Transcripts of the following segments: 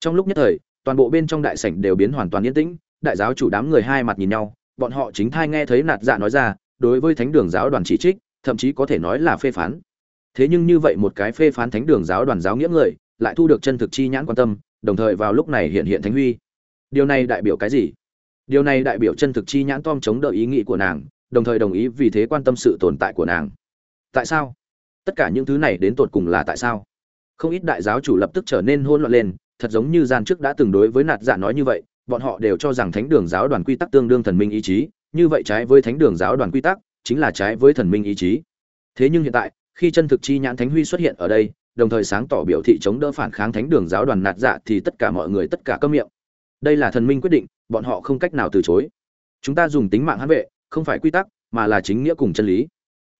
trong lúc nhất thời, toàn bộ bên trong đại sảnh đều biến hoàn toàn yên tĩnh, đại giáo chủ đám người hai mặt nhìn nhau, bọn họ chính thai nghe thấy nạt dạ nói ra, đối với thánh đường giáo đoàn chỉ trích, thậm chí có thể nói là phê phán. Thế nhưng như vậy một cái phê phán thánh đường giáo đoàn giáo nghĩa người, lại thu được chân thực chi nhãn quan tâm, đồng thời vào lúc này hiện hiện thánh huy. Điều này đại biểu cái gì? Điều này đại biểu chân thực chi nhãn tom chống đỡ ý nghĩ của nàng, đồng thời đồng ý vì thế quan tâm sự tồn tại của nàng. Tại sao? Tất cả những thứ này đến tột cùng là tại sao? Không ít đại giáo chủ lập tức trở nên hôn loạn lên thật giống như gian trước đã từng đối với nạt giả nói như vậy, bọn họ đều cho rằng thánh đường giáo đoàn quy tắc tương đương thần minh ý chí, như vậy trái với thánh đường giáo đoàn quy tắc, chính là trái với thần minh ý chí. Thế nhưng hiện tại, khi chân thực chi nhãn thánh huy xuất hiện ở đây, đồng thời sáng tỏ biểu thị chống đỡ phản kháng thánh đường giáo đoàn nạt dạ thì tất cả mọi người tất cả câm miệng. Đây là thần minh quyết định, bọn họ không cách nào từ chối. Chúng ta dùng tính mạng hãn vệ, không phải quy tắc, mà là chính nghĩa cùng chân lý.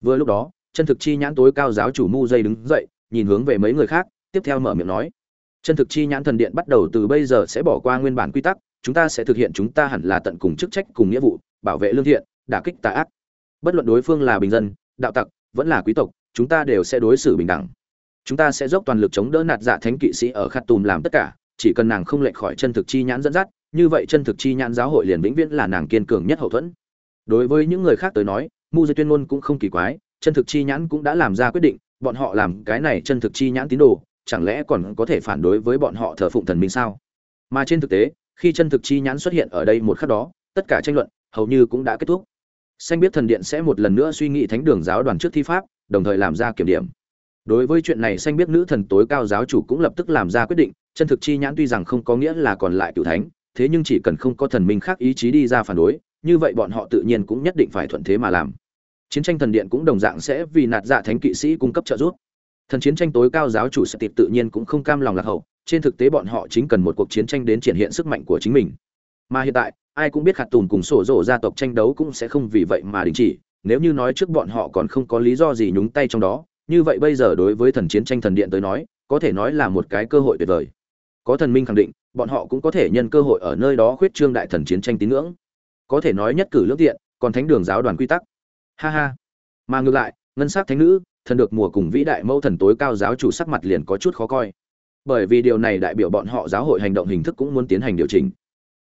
Vừa lúc đó, chân thực chi nhãn tối cao giáo chủ mu dây đứng dậy, nhìn hướng về mấy người khác, tiếp theo mở miệng nói chân thực chi nhãn thần điện bắt đầu từ bây giờ sẽ bỏ qua nguyên bản quy tắc, chúng ta sẽ thực hiện chúng ta hẳn là tận cùng chức trách cùng nghĩa vụ, bảo vệ lương thiện, đả kích tà ác. Bất luận đối phương là bình dân, đạo tặc, vẫn là quý tộc, chúng ta đều sẽ đối xử bình đẳng. Chúng ta sẽ dốc toàn lực chống đỡ nạt dạ thánh kỵ sĩ ở khát tùm làm tất cả, chỉ cần nàng không lệch khỏi chân thực chi nhãn dẫn dắt, như vậy chân thực chi nhãn giáo hội liền vĩnh viễn là nàng kiên cường nhất hậu thuẫn. Đối với những người khác tới nói, mu dây tuyên ngôn cũng không kỳ quái, chân thực chi nhãn cũng đã làm ra quyết định, bọn họ làm cái này chân thực chi nhãn tín đồ chẳng lẽ còn có thể phản đối với bọn họ thờ phụng thần minh sao? Mà trên thực tế, khi chân thực chi nhãn xuất hiện ở đây một khắc đó, tất cả tranh luận hầu như cũng đã kết thúc. Xanh biết thần điện sẽ một lần nữa suy nghĩ thánh đường giáo đoàn trước thi pháp, đồng thời làm ra kiểm điểm. Đối với chuyện này, xanh biết nữ thần tối cao giáo chủ cũng lập tức làm ra quyết định, chân thực chi nhãn tuy rằng không có nghĩa là còn lại cựu thánh, thế nhưng chỉ cần không có thần minh khác ý chí đi ra phản đối, như vậy bọn họ tự nhiên cũng nhất định phải thuận thế mà làm. Chiến tranh thần điện cũng đồng dạng sẽ vì nạt dạ thánh kỵ sĩ cung cấp trợ giúp thần chiến tranh tối cao giáo chủ sẽ tịp tự nhiên cũng không cam lòng lạc hậu, trên thực tế bọn họ chính cần một cuộc chiến tranh đến triển hiện sức mạnh của chính mình. Mà hiện tại, ai cũng biết khạt tùn cùng sổ rổ gia tộc tranh đấu cũng sẽ không vì vậy mà đình chỉ, nếu như nói trước bọn họ còn không có lý do gì nhúng tay trong đó, như vậy bây giờ đối với thần chiến tranh thần điện tới nói, có thể nói là một cái cơ hội tuyệt vời. Có thần minh khẳng định, bọn họ cũng có thể nhân cơ hội ở nơi đó khuyết trương đại thần chiến tranh tín ngưỡng. Có thể nói nhất cử lước tiện, còn thánh đường giáo đoàn quy tắc. Ha ha. Mà ngược lại, ngân sắc thánh nữ thần được mùa cùng vĩ đại mẫu thần tối cao giáo chủ sắc mặt liền có chút khó coi. Bởi vì điều này đại biểu bọn họ giáo hội hành động hình thức cũng muốn tiến hành điều chỉnh.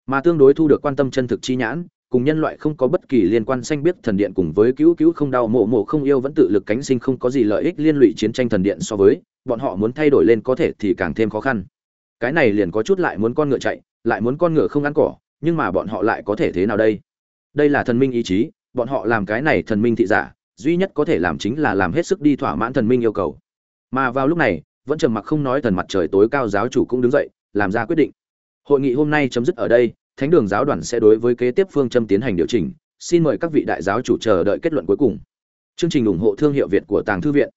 Mà tương đối thu được quan tâm chân thực chi nhãn, cùng nhân loại không có bất kỳ liên quan xanh biết thần điện cùng với cứu cứu không đau, mộ mộ không yêu vẫn tự lực cánh sinh không có gì lợi ích liên lụy chiến tranh thần điện so với, bọn họ muốn thay đổi lên có thể thì càng thêm khó khăn. Cái này liền có chút lại muốn con ngựa chạy, lại muốn con ngựa không ăn cỏ, nhưng mà bọn họ lại có thể thế nào đây? Đây là thần minh ý chí, bọn họ làm cái này thần minh thị giả duy nhất có thể làm chính là làm hết sức đi thỏa mãn thần minh yêu cầu. Mà vào lúc này vẫn trầm mặc không nói thần mặt trời tối cao giáo chủ cũng đứng dậy làm ra quyết định. Hội nghị hôm nay chấm dứt ở đây thánh đường giáo đoàn sẽ đối với kế tiếp phương châm tiến hành điều chỉnh xin mời các vị đại giáo chủ chờ đợi kết luận cuối cùng. Chương trình ủng hộ thương hiệu việt của tàng thư viện.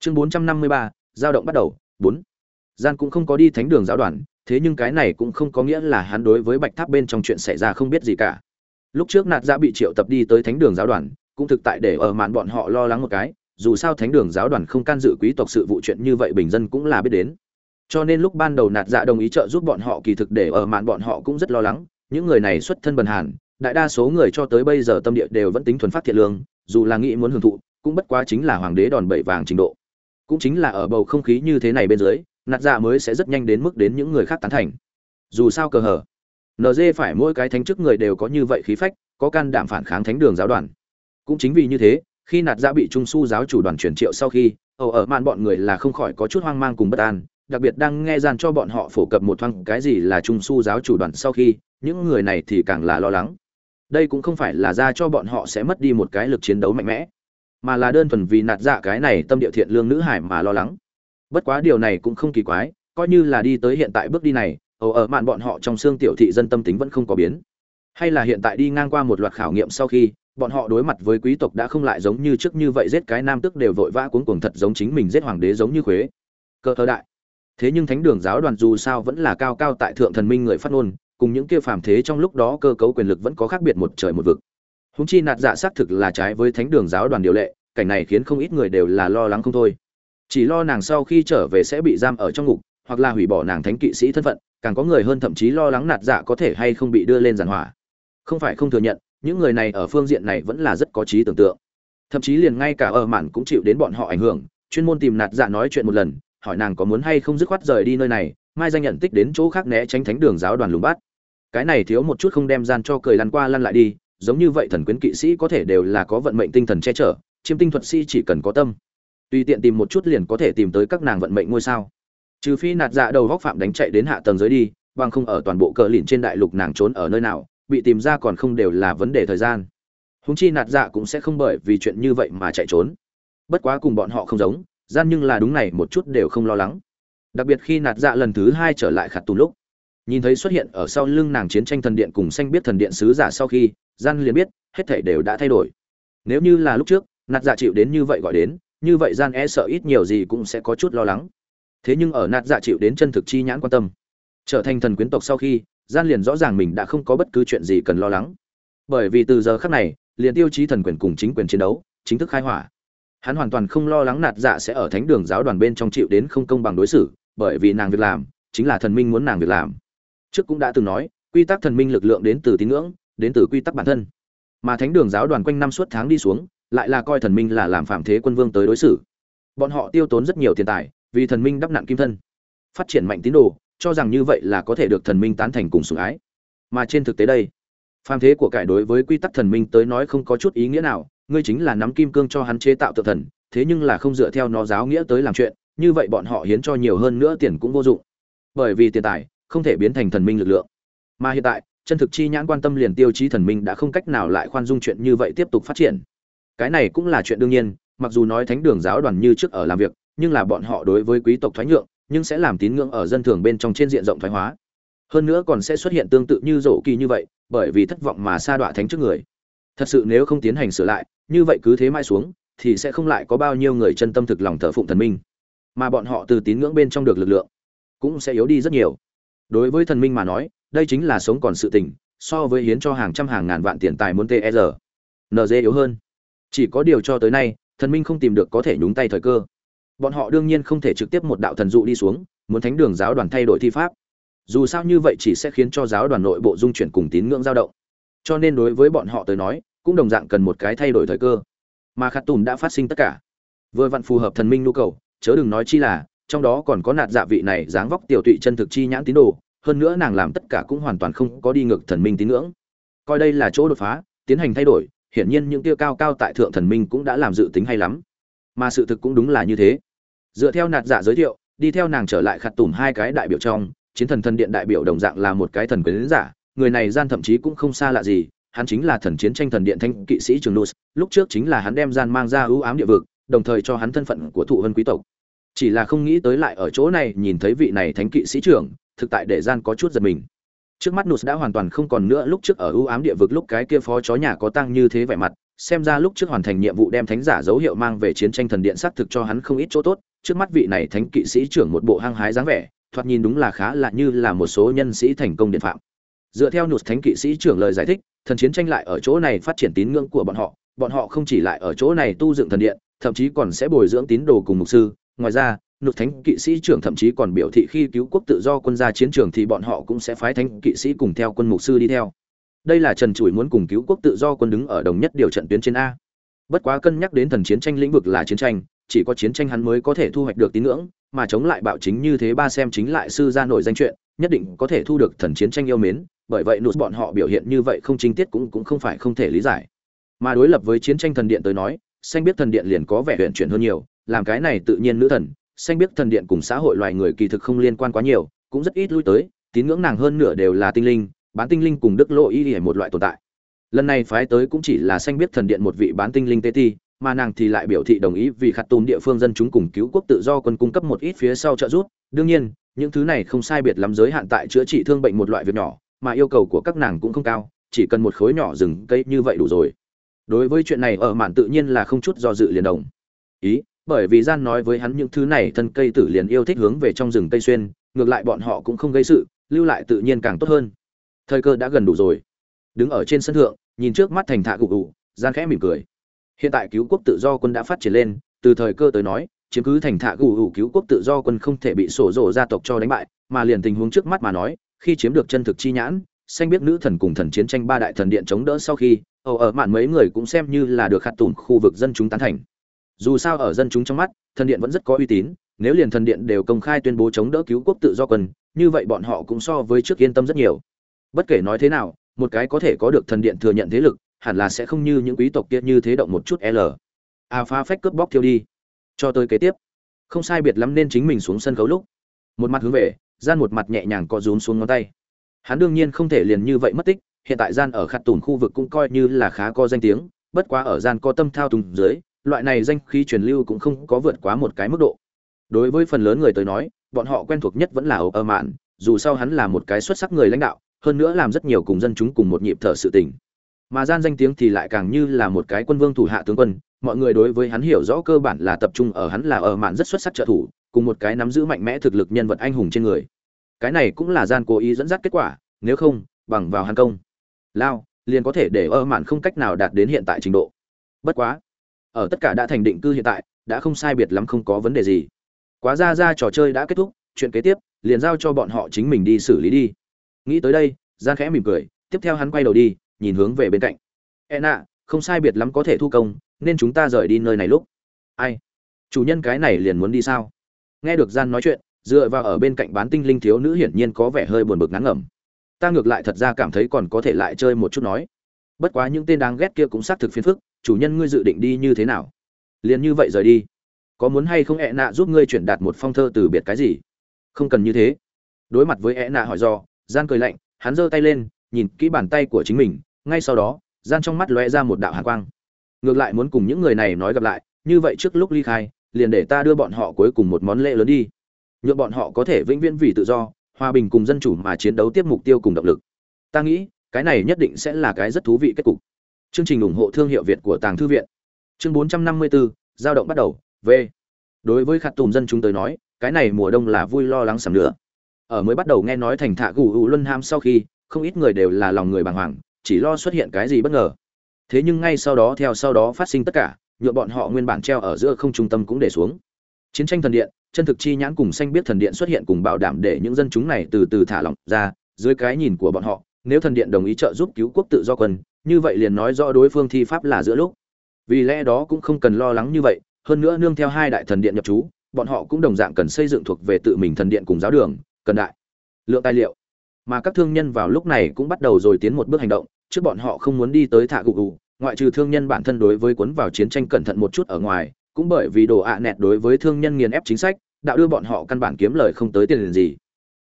Chương 453, giao động bắt đầu 4. gian cũng không có đi thánh đường giáo đoàn thế nhưng cái này cũng không có nghĩa là hắn đối với bạch tháp bên trong chuyện xảy ra không biết gì cả. Lúc trước nạt giã bị triệu tập đi tới thánh đường giáo đoàn cũng thực tại để ở màn bọn họ lo lắng một cái, dù sao thánh đường giáo đoàn không can dự quý tộc sự vụ chuyện như vậy bình dân cũng là biết đến. Cho nên lúc ban đầu nạt dạ đồng ý trợ giúp bọn họ kỳ thực để ở màn bọn họ cũng rất lo lắng, những người này xuất thân bần hàn, đại đa số người cho tới bây giờ tâm địa đều vẫn tính thuần phát thiện lương, dù là nghĩ muốn hưởng thụ, cũng bất quá chính là hoàng đế đòn bẩy vàng trình độ. Cũng chính là ở bầu không khí như thế này bên dưới, nạt dạ mới sẽ rất nhanh đến mức đến những người khác tán thành. Dù sao cờ hở nd phải mỗi cái thánh chức người đều có như vậy khí phách, có can đảm phản kháng thánh đường giáo đoàn cũng chính vì như thế, khi nạt ra bị trung su giáo chủ đoàn chuyển triệu sau khi ầu ở mạn bọn người là không khỏi có chút hoang mang cùng bất an, đặc biệt đang nghe gian cho bọn họ phổ cập một thoáng cái gì là trung su giáo chủ đoàn sau khi, những người này thì càng là lo lắng. Đây cũng không phải là ra cho bọn họ sẽ mất đi một cái lực chiến đấu mạnh mẽ, mà là đơn thuần vì nạt dạ cái này tâm địa thiện lương nữ hải mà lo lắng. Bất quá điều này cũng không kỳ quái, coi như là đi tới hiện tại bước đi này ầu ở mạn bọn họ trong xương tiểu thị dân tâm tính vẫn không có biến. Hay là hiện tại đi ngang qua một loạt khảo nghiệm sau khi bọn họ đối mặt với quý tộc đã không lại giống như trước như vậy, giết cái nam tức đều vội vã cuống cuồng thật giống chính mình giết hoàng đế giống như khuế. Cơ thơ đại. Thế nhưng thánh đường giáo đoàn dù sao vẫn là cao cao tại thượng thần minh người phát ngôn, cùng những kia phàm thế trong lúc đó cơ cấu quyền lực vẫn có khác biệt một trời một vực. Húng chi nạt dạ xác thực là trái với thánh đường giáo đoàn điều lệ, cảnh này khiến không ít người đều là lo lắng không thôi. Chỉ lo nàng sau khi trở về sẽ bị giam ở trong ngục, hoặc là hủy bỏ nàng thánh kỵ sĩ thân phận, càng có người hơn thậm chí lo lắng nạt dạ có thể hay không bị đưa lên giàn hỏa. Không phải không thừa nhận những người này ở phương diện này vẫn là rất có trí tưởng tượng. Thậm chí liền ngay cả ở mạn cũng chịu đến bọn họ ảnh hưởng, chuyên môn tìm nạt dạ nói chuyện một lần, hỏi nàng có muốn hay không dứt khoát rời đi nơi này, mai danh nhận tích đến chỗ khác né tránh thánh đường giáo đoàn lùng bát. Cái này thiếu một chút không đem gian cho cười lăn qua lăn lại đi, giống như vậy thần quyến kỵ sĩ có thể đều là có vận mệnh tinh thần che chở, chiêm tinh thuật sĩ chỉ cần có tâm. Tùy tiện tìm một chút liền có thể tìm tới các nàng vận mệnh ngôi sao. Trừ phi nạt dạ đầu góc phạm đánh chạy đến hạ tầng dưới đi, bằng không ở toàn bộ cờ lìn trên đại lục nàng trốn ở nơi nào bị tìm ra còn không đều là vấn đề thời gian. Húng chi nạt dạ cũng sẽ không bởi vì chuyện như vậy mà chạy trốn. Bất quá cùng bọn họ không giống, gian nhưng là đúng này một chút đều không lo lắng. Đặc biệt khi nạt dạ lần thứ hai trở lại khạt tùn lúc, nhìn thấy xuất hiện ở sau lưng nàng chiến tranh thần điện cùng xanh biết thần điện sứ giả sau khi, gian liền biết, hết thảy đều đã thay đổi. Nếu như là lúc trước, nạt dạ chịu đến như vậy gọi đến, như vậy gian e sợ ít nhiều gì cũng sẽ có chút lo lắng. Thế nhưng ở nạt dạ chịu đến chân thực chi nhãn quan tâm, trở thành thần quyến tộc sau khi gian liền rõ ràng mình đã không có bất cứ chuyện gì cần lo lắng. Bởi vì từ giờ khắc này, liền tiêu chí thần quyền cùng chính quyền chiến đấu, chính thức khai hỏa. Hắn hoàn toàn không lo lắng nạt dạ sẽ ở thánh đường giáo đoàn bên trong chịu đến không công bằng đối xử, bởi vì nàng việc làm, chính là thần minh muốn nàng việc làm. Trước cũng đã từng nói, quy tắc thần minh lực lượng đến từ tín ngưỡng, đến từ quy tắc bản thân. Mà thánh đường giáo đoàn quanh năm suốt tháng đi xuống, lại là coi thần minh là làm phạm thế quân vương tới đối xử. Bọn họ tiêu tốn rất nhiều tiền tài, vì thần minh đắp nạn kim thân, phát triển mạnh tín đồ cho rằng như vậy là có thể được thần minh tán thành cùng sủng ái. Mà trên thực tế đây, phàm thế của cải đối với quy tắc thần minh tới nói không có chút ý nghĩa nào, ngươi chính là nắm kim cương cho hắn chế tạo tự thần, thế nhưng là không dựa theo nó giáo nghĩa tới làm chuyện, như vậy bọn họ hiến cho nhiều hơn nữa tiền cũng vô dụng. Bởi vì tiền tài không thể biến thành thần minh lực lượng. Mà hiện tại, chân thực chi nhãn quan tâm liền tiêu chí thần minh đã không cách nào lại khoan dung chuyện như vậy tiếp tục phát triển. Cái này cũng là chuyện đương nhiên, mặc dù nói thánh đường giáo đoàn như trước ở làm việc, nhưng là bọn họ đối với quý tộc thoái nhượng nhưng sẽ làm tín ngưỡng ở dân thường bên trong trên diện rộng thoái hóa. Hơn nữa còn sẽ xuất hiện tương tự như rổ kỳ như vậy, bởi vì thất vọng mà sa đọa thánh trước người. Thật sự nếu không tiến hành sửa lại, như vậy cứ thế mãi xuống, thì sẽ không lại có bao nhiêu người chân tâm thực lòng thờ phụng thần minh. Mà bọn họ từ tín ngưỡng bên trong được lực lượng, cũng sẽ yếu đi rất nhiều. Đối với thần minh mà nói, đây chính là sống còn sự tình, so với hiến cho hàng trăm hàng ngàn vạn tiền tài muốn tr nd yếu hơn. Chỉ có điều cho tới nay, thần minh không tìm được có thể nhúng tay thời cơ bọn họ đương nhiên không thể trực tiếp một đạo thần dụ đi xuống, muốn thánh đường giáo đoàn thay đổi thi pháp. Dù sao như vậy chỉ sẽ khiến cho giáo đoàn nội bộ dung chuyển cùng tín ngưỡng dao động. Cho nên đối với bọn họ tới nói, cũng đồng dạng cần một cái thay đổi thời cơ. Mà khát tùm đã phát sinh tất cả. Vừa vặn phù hợp thần minh nhu cầu, chớ đừng nói chi là, trong đó còn có nạt dạ vị này dáng vóc tiểu tụy chân thực chi nhãn tín đồ, hơn nữa nàng làm tất cả cũng hoàn toàn không có đi ngược thần minh tín ngưỡng. Coi đây là chỗ đột phá, tiến hành thay đổi, hiển nhiên những tiêu cao cao tại thượng thần minh cũng đã làm dự tính hay lắm. Mà sự thực cũng đúng là như thế dựa theo nạt dạ giới thiệu, đi theo nàng trở lại khặt tùm hai cái đại biểu trong, chiến thần thần điện đại biểu đồng dạng là một cái thần quyến giả, người này gian thậm chí cũng không xa lạ gì, hắn chính là thần chiến tranh thần điện thanh kỵ sĩ trường nus, lúc trước chính là hắn đem gian mang ra ưu ám địa vực, đồng thời cho hắn thân phận của thụ vân quý tộc. Chỉ là không nghĩ tới lại ở chỗ này nhìn thấy vị này thánh kỵ sĩ trưởng, thực tại để gian có chút giật mình. Trước mắt nus đã hoàn toàn không còn nữa, lúc trước ở ưu ám địa vực lúc cái kia phó chó nhà có tăng như thế vẻ mặt, xem ra lúc trước hoàn thành nhiệm vụ đem thánh giả dấu hiệu mang về chiến tranh thần điện xác thực cho hắn không ít chỗ tốt trước mắt vị này thánh kỵ sĩ trưởng một bộ hăng hái dáng vẻ, thoạt nhìn đúng là khá lạ như là một số nhân sĩ thành công điện phạm. Dựa theo nụt thánh kỵ sĩ trưởng lời giải thích, thần chiến tranh lại ở chỗ này phát triển tín ngưỡng của bọn họ bọn họ không chỉ lại ở chỗ này tu dựng thần điện, thậm chí còn sẽ bồi dưỡng tín đồ cùng mục sư. Ngoài ra, nụt thánh kỵ sĩ trưởng thậm chí còn biểu thị khi cứu quốc tự do quân ra chiến trường thì bọn họ cũng sẽ phái thánh kỵ sĩ cùng theo quân mục sư đi theo. Đây là trần trụi muốn cùng cứu quốc tự do quân đứng ở đồng nhất điều trận tuyến trên a. Bất quá cân nhắc đến thần chiến tranh lĩnh vực là chiến tranh chỉ có chiến tranh hắn mới có thể thu hoạch được tín ngưỡng, mà chống lại bạo chính như thế ba xem chính lại sư gia nổi danh chuyện, nhất định có thể thu được thần chiến tranh yêu mến, bởi vậy nụt bọn họ biểu hiện như vậy không chính tiết cũng cũng không phải không thể lý giải. Mà đối lập với chiến tranh thần điện tới nói, xanh biết thần điện liền có vẻ huyền chuyển hơn nhiều, làm cái này tự nhiên nữ thần, xanh biết thần điện cùng xã hội loài người kỳ thực không liên quan quá nhiều, cũng rất ít lui tới, tín ngưỡng nàng hơn nửa đều là tinh linh, bán tinh linh cùng đức lộ y hề một loại tồn tại. Lần này phái tới cũng chỉ là xanh biết thần điện một vị bán tinh linh tê ti mà nàng thì lại biểu thị đồng ý vì khát tùm địa phương dân chúng cùng cứu quốc tự do quân cung cấp một ít phía sau trợ giúp. Đương nhiên, những thứ này không sai biệt lắm giới hạn tại chữa trị thương bệnh một loại việc nhỏ, mà yêu cầu của các nàng cũng không cao, chỉ cần một khối nhỏ rừng cây như vậy đủ rồi. Đối với chuyện này ở mạn tự nhiên là không chút do dự liền đồng ý, bởi vì gian nói với hắn những thứ này thân cây tử liền yêu thích hướng về trong rừng tây xuyên, ngược lại bọn họ cũng không gây sự, lưu lại tự nhiên càng tốt hơn. Thời cơ đã gần đủ rồi. Đứng ở trên sân thượng, nhìn trước mắt thành thạ gục gù, gian khẽ mỉm cười hiện tại cứu quốc tự do quân đã phát triển lên, từ thời cơ tới nói, chiếm cứ thành thạ gù hữu cứu quốc tự do quân không thể bị sổ rộ gia tộc cho đánh bại, mà liền tình huống trước mắt mà nói, khi chiếm được chân thực chi nhãn, xanh biết nữ thần cùng thần chiến tranh ba đại thần điện chống đỡ sau khi ầu ở mạn mấy người cũng xem như là được khát tùn khu vực dân chúng tán thành. Dù sao ở dân chúng trong mắt, thần điện vẫn rất có uy tín, nếu liền thần điện đều công khai tuyên bố chống đỡ cứu quốc tự do quân, như vậy bọn họ cũng so với trước yên tâm rất nhiều. Bất kể nói thế nào, một cái có thể có được thần điện thừa nhận thế lực hẳn là sẽ không như những quý tộc kia như thế động một chút l. À, A pha phách cướp bóc thiêu đi. Cho tới kế tiếp. Không sai biệt lắm nên chính mình xuống sân khấu lúc. Một mặt hướng về, gian một mặt nhẹ nhàng co rúm xuống ngón tay. Hắn đương nhiên không thể liền như vậy mất tích, hiện tại gian ở khặt tùn khu vực cũng coi như là khá có danh tiếng, bất quá ở gian có tâm thao tùng dưới, loại này danh khí truyền lưu cũng không có vượt quá một cái mức độ. Đối với phần lớn người tới nói, bọn họ quen thuộc nhất vẫn là ở mạn, dù sao hắn là một cái xuất sắc người lãnh đạo, hơn nữa làm rất nhiều cùng dân chúng cùng một nhịp thở sự tình mà gian danh tiếng thì lại càng như là một cái quân vương thủ hạ tướng quân, mọi người đối với hắn hiểu rõ cơ bản là tập trung ở hắn là ở mạn rất xuất sắc trợ thủ, cùng một cái nắm giữ mạnh mẽ thực lực nhân vật anh hùng trên người. Cái này cũng là gian cố ý dẫn dắt kết quả, nếu không, bằng vào hắn công. Lao, liền có thể để ở mạn không cách nào đạt đến hiện tại trình độ. Bất quá, ở tất cả đã thành định cư hiện tại, đã không sai biệt lắm không có vấn đề gì. Quá ra ra trò chơi đã kết thúc, chuyện kế tiếp, liền giao cho bọn họ chính mình đi xử lý đi. Nghĩ tới đây gian khẽ mỉm cười, tiếp theo hắn quay đầu đi nhìn hướng về bên cạnh. E nạ, không sai biệt lắm có thể thu công, nên chúng ta rời đi nơi này lúc. Ai? Chủ nhân cái này liền muốn đi sao? Nghe được gian nói chuyện, dựa vào ở bên cạnh bán tinh linh thiếu nữ hiển nhiên có vẻ hơi buồn bực ngắn ngẩm. Ta ngược lại thật ra cảm thấy còn có thể lại chơi một chút nói. Bất quá những tên đáng ghét kia cũng xác thực phiền phức, chủ nhân ngươi dự định đi như thế nào? Liền như vậy rời đi. Có muốn hay không ẹ nạ giúp ngươi chuyển đạt một phong thơ từ biệt cái gì? Không cần như thế. Đối mặt với ẹ nạ hỏi do, gian cười lạnh, hắn giơ tay lên nhìn kỹ bàn tay của chính mình ngay sau đó gian trong mắt lóe ra một đạo hàn quang. Ngược lại muốn cùng những người này nói gặp lại như vậy trước lúc ly khai liền để ta đưa bọn họ cuối cùng một món lễ lớn đi. Nhượng bọn họ có thể vĩnh viễn vì tự do hòa bình cùng dân chủ mà chiến đấu tiếp mục tiêu cùng động lực. Ta nghĩ cái này nhất định sẽ là cái rất thú vị kết cục. Chương trình ủng hộ thương hiệu việt của tàng thư viện. Chương 454, giao động bắt đầu v. Đối với khát tùm dân chúng tới nói cái này mùa đông là vui lo lắng sầm nữa ở mới bắt đầu nghe nói thành thạ gù u luân ham sau khi không ít người đều là lòng người bàng hoàng, chỉ lo xuất hiện cái gì bất ngờ. Thế nhưng ngay sau đó, theo sau đó phát sinh tất cả nhựa bọn họ nguyên bản treo ở giữa không trung tâm cũng để xuống. Chiến tranh thần điện, chân thực chi nhãn cùng xanh biết thần điện xuất hiện cùng bảo đảm để những dân chúng này từ từ thả lỏng ra, dưới cái nhìn của bọn họ, nếu thần điện đồng ý trợ giúp cứu quốc tự do quân, như vậy liền nói rõ đối phương thi pháp là giữa lúc. Vì lẽ đó cũng không cần lo lắng như vậy, hơn nữa nương theo hai đại thần điện nhập trú, bọn họ cũng đồng dạng cần xây dựng thuộc về tự mình thần điện cùng giáo đường, cần đại lượng tài liệu mà các thương nhân vào lúc này cũng bắt đầu rồi tiến một bước hành động, trước bọn họ không muốn đi tới thạ gục gù, ngoại trừ thương nhân bản thân đối với cuốn vào chiến tranh cẩn thận một chút ở ngoài, cũng bởi vì đồ ạ nẹt đối với thương nhân nghiền ép chính sách, đạo đưa bọn họ căn bản kiếm lời không tới tiền gì.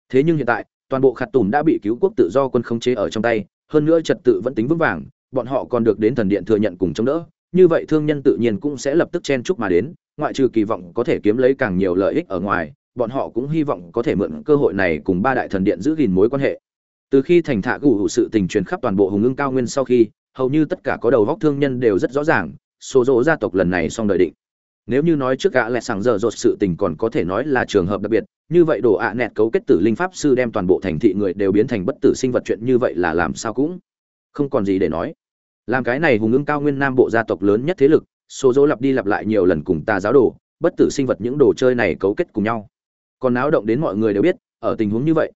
Thế nhưng hiện tại, toàn bộ khạt tùm đã bị cứu quốc tự do quân khống chế ở trong tay, hơn nữa trật tự vẫn tính vững vàng, bọn họ còn được đến thần điện thừa nhận cùng chống đỡ, như vậy thương nhân tự nhiên cũng sẽ lập tức chen chúc mà đến, ngoại trừ kỳ vọng có thể kiếm lấy càng nhiều lợi ích ở ngoài bọn họ cũng hy vọng có thể mượn cơ hội này cùng ba đại thần điện giữ gìn mối quan hệ. Từ khi thành thạ gù hữu sự tình truyền khắp toàn bộ hùng ưng cao nguyên sau khi, hầu như tất cả có đầu góc thương nhân đều rất rõ ràng, số rỗ gia tộc lần này xong đợi định. Nếu như nói trước gã lẹ sàng giờ rột sự tình còn có thể nói là trường hợp đặc biệt, như vậy đồ ạ nẹt cấu kết tử linh pháp sư đem toàn bộ thành thị người đều biến thành bất tử sinh vật chuyện như vậy là làm sao cũng không còn gì để nói. Làm cái này hùng ưng cao nguyên nam bộ gia tộc lớn nhất thế lực, số dỗ lặp đi lặp lại nhiều lần cùng ta giáo đồ, bất tử sinh vật những đồ chơi này cấu kết cùng nhau còn náo động đến mọi người đều biết, ở tình huống như vậy,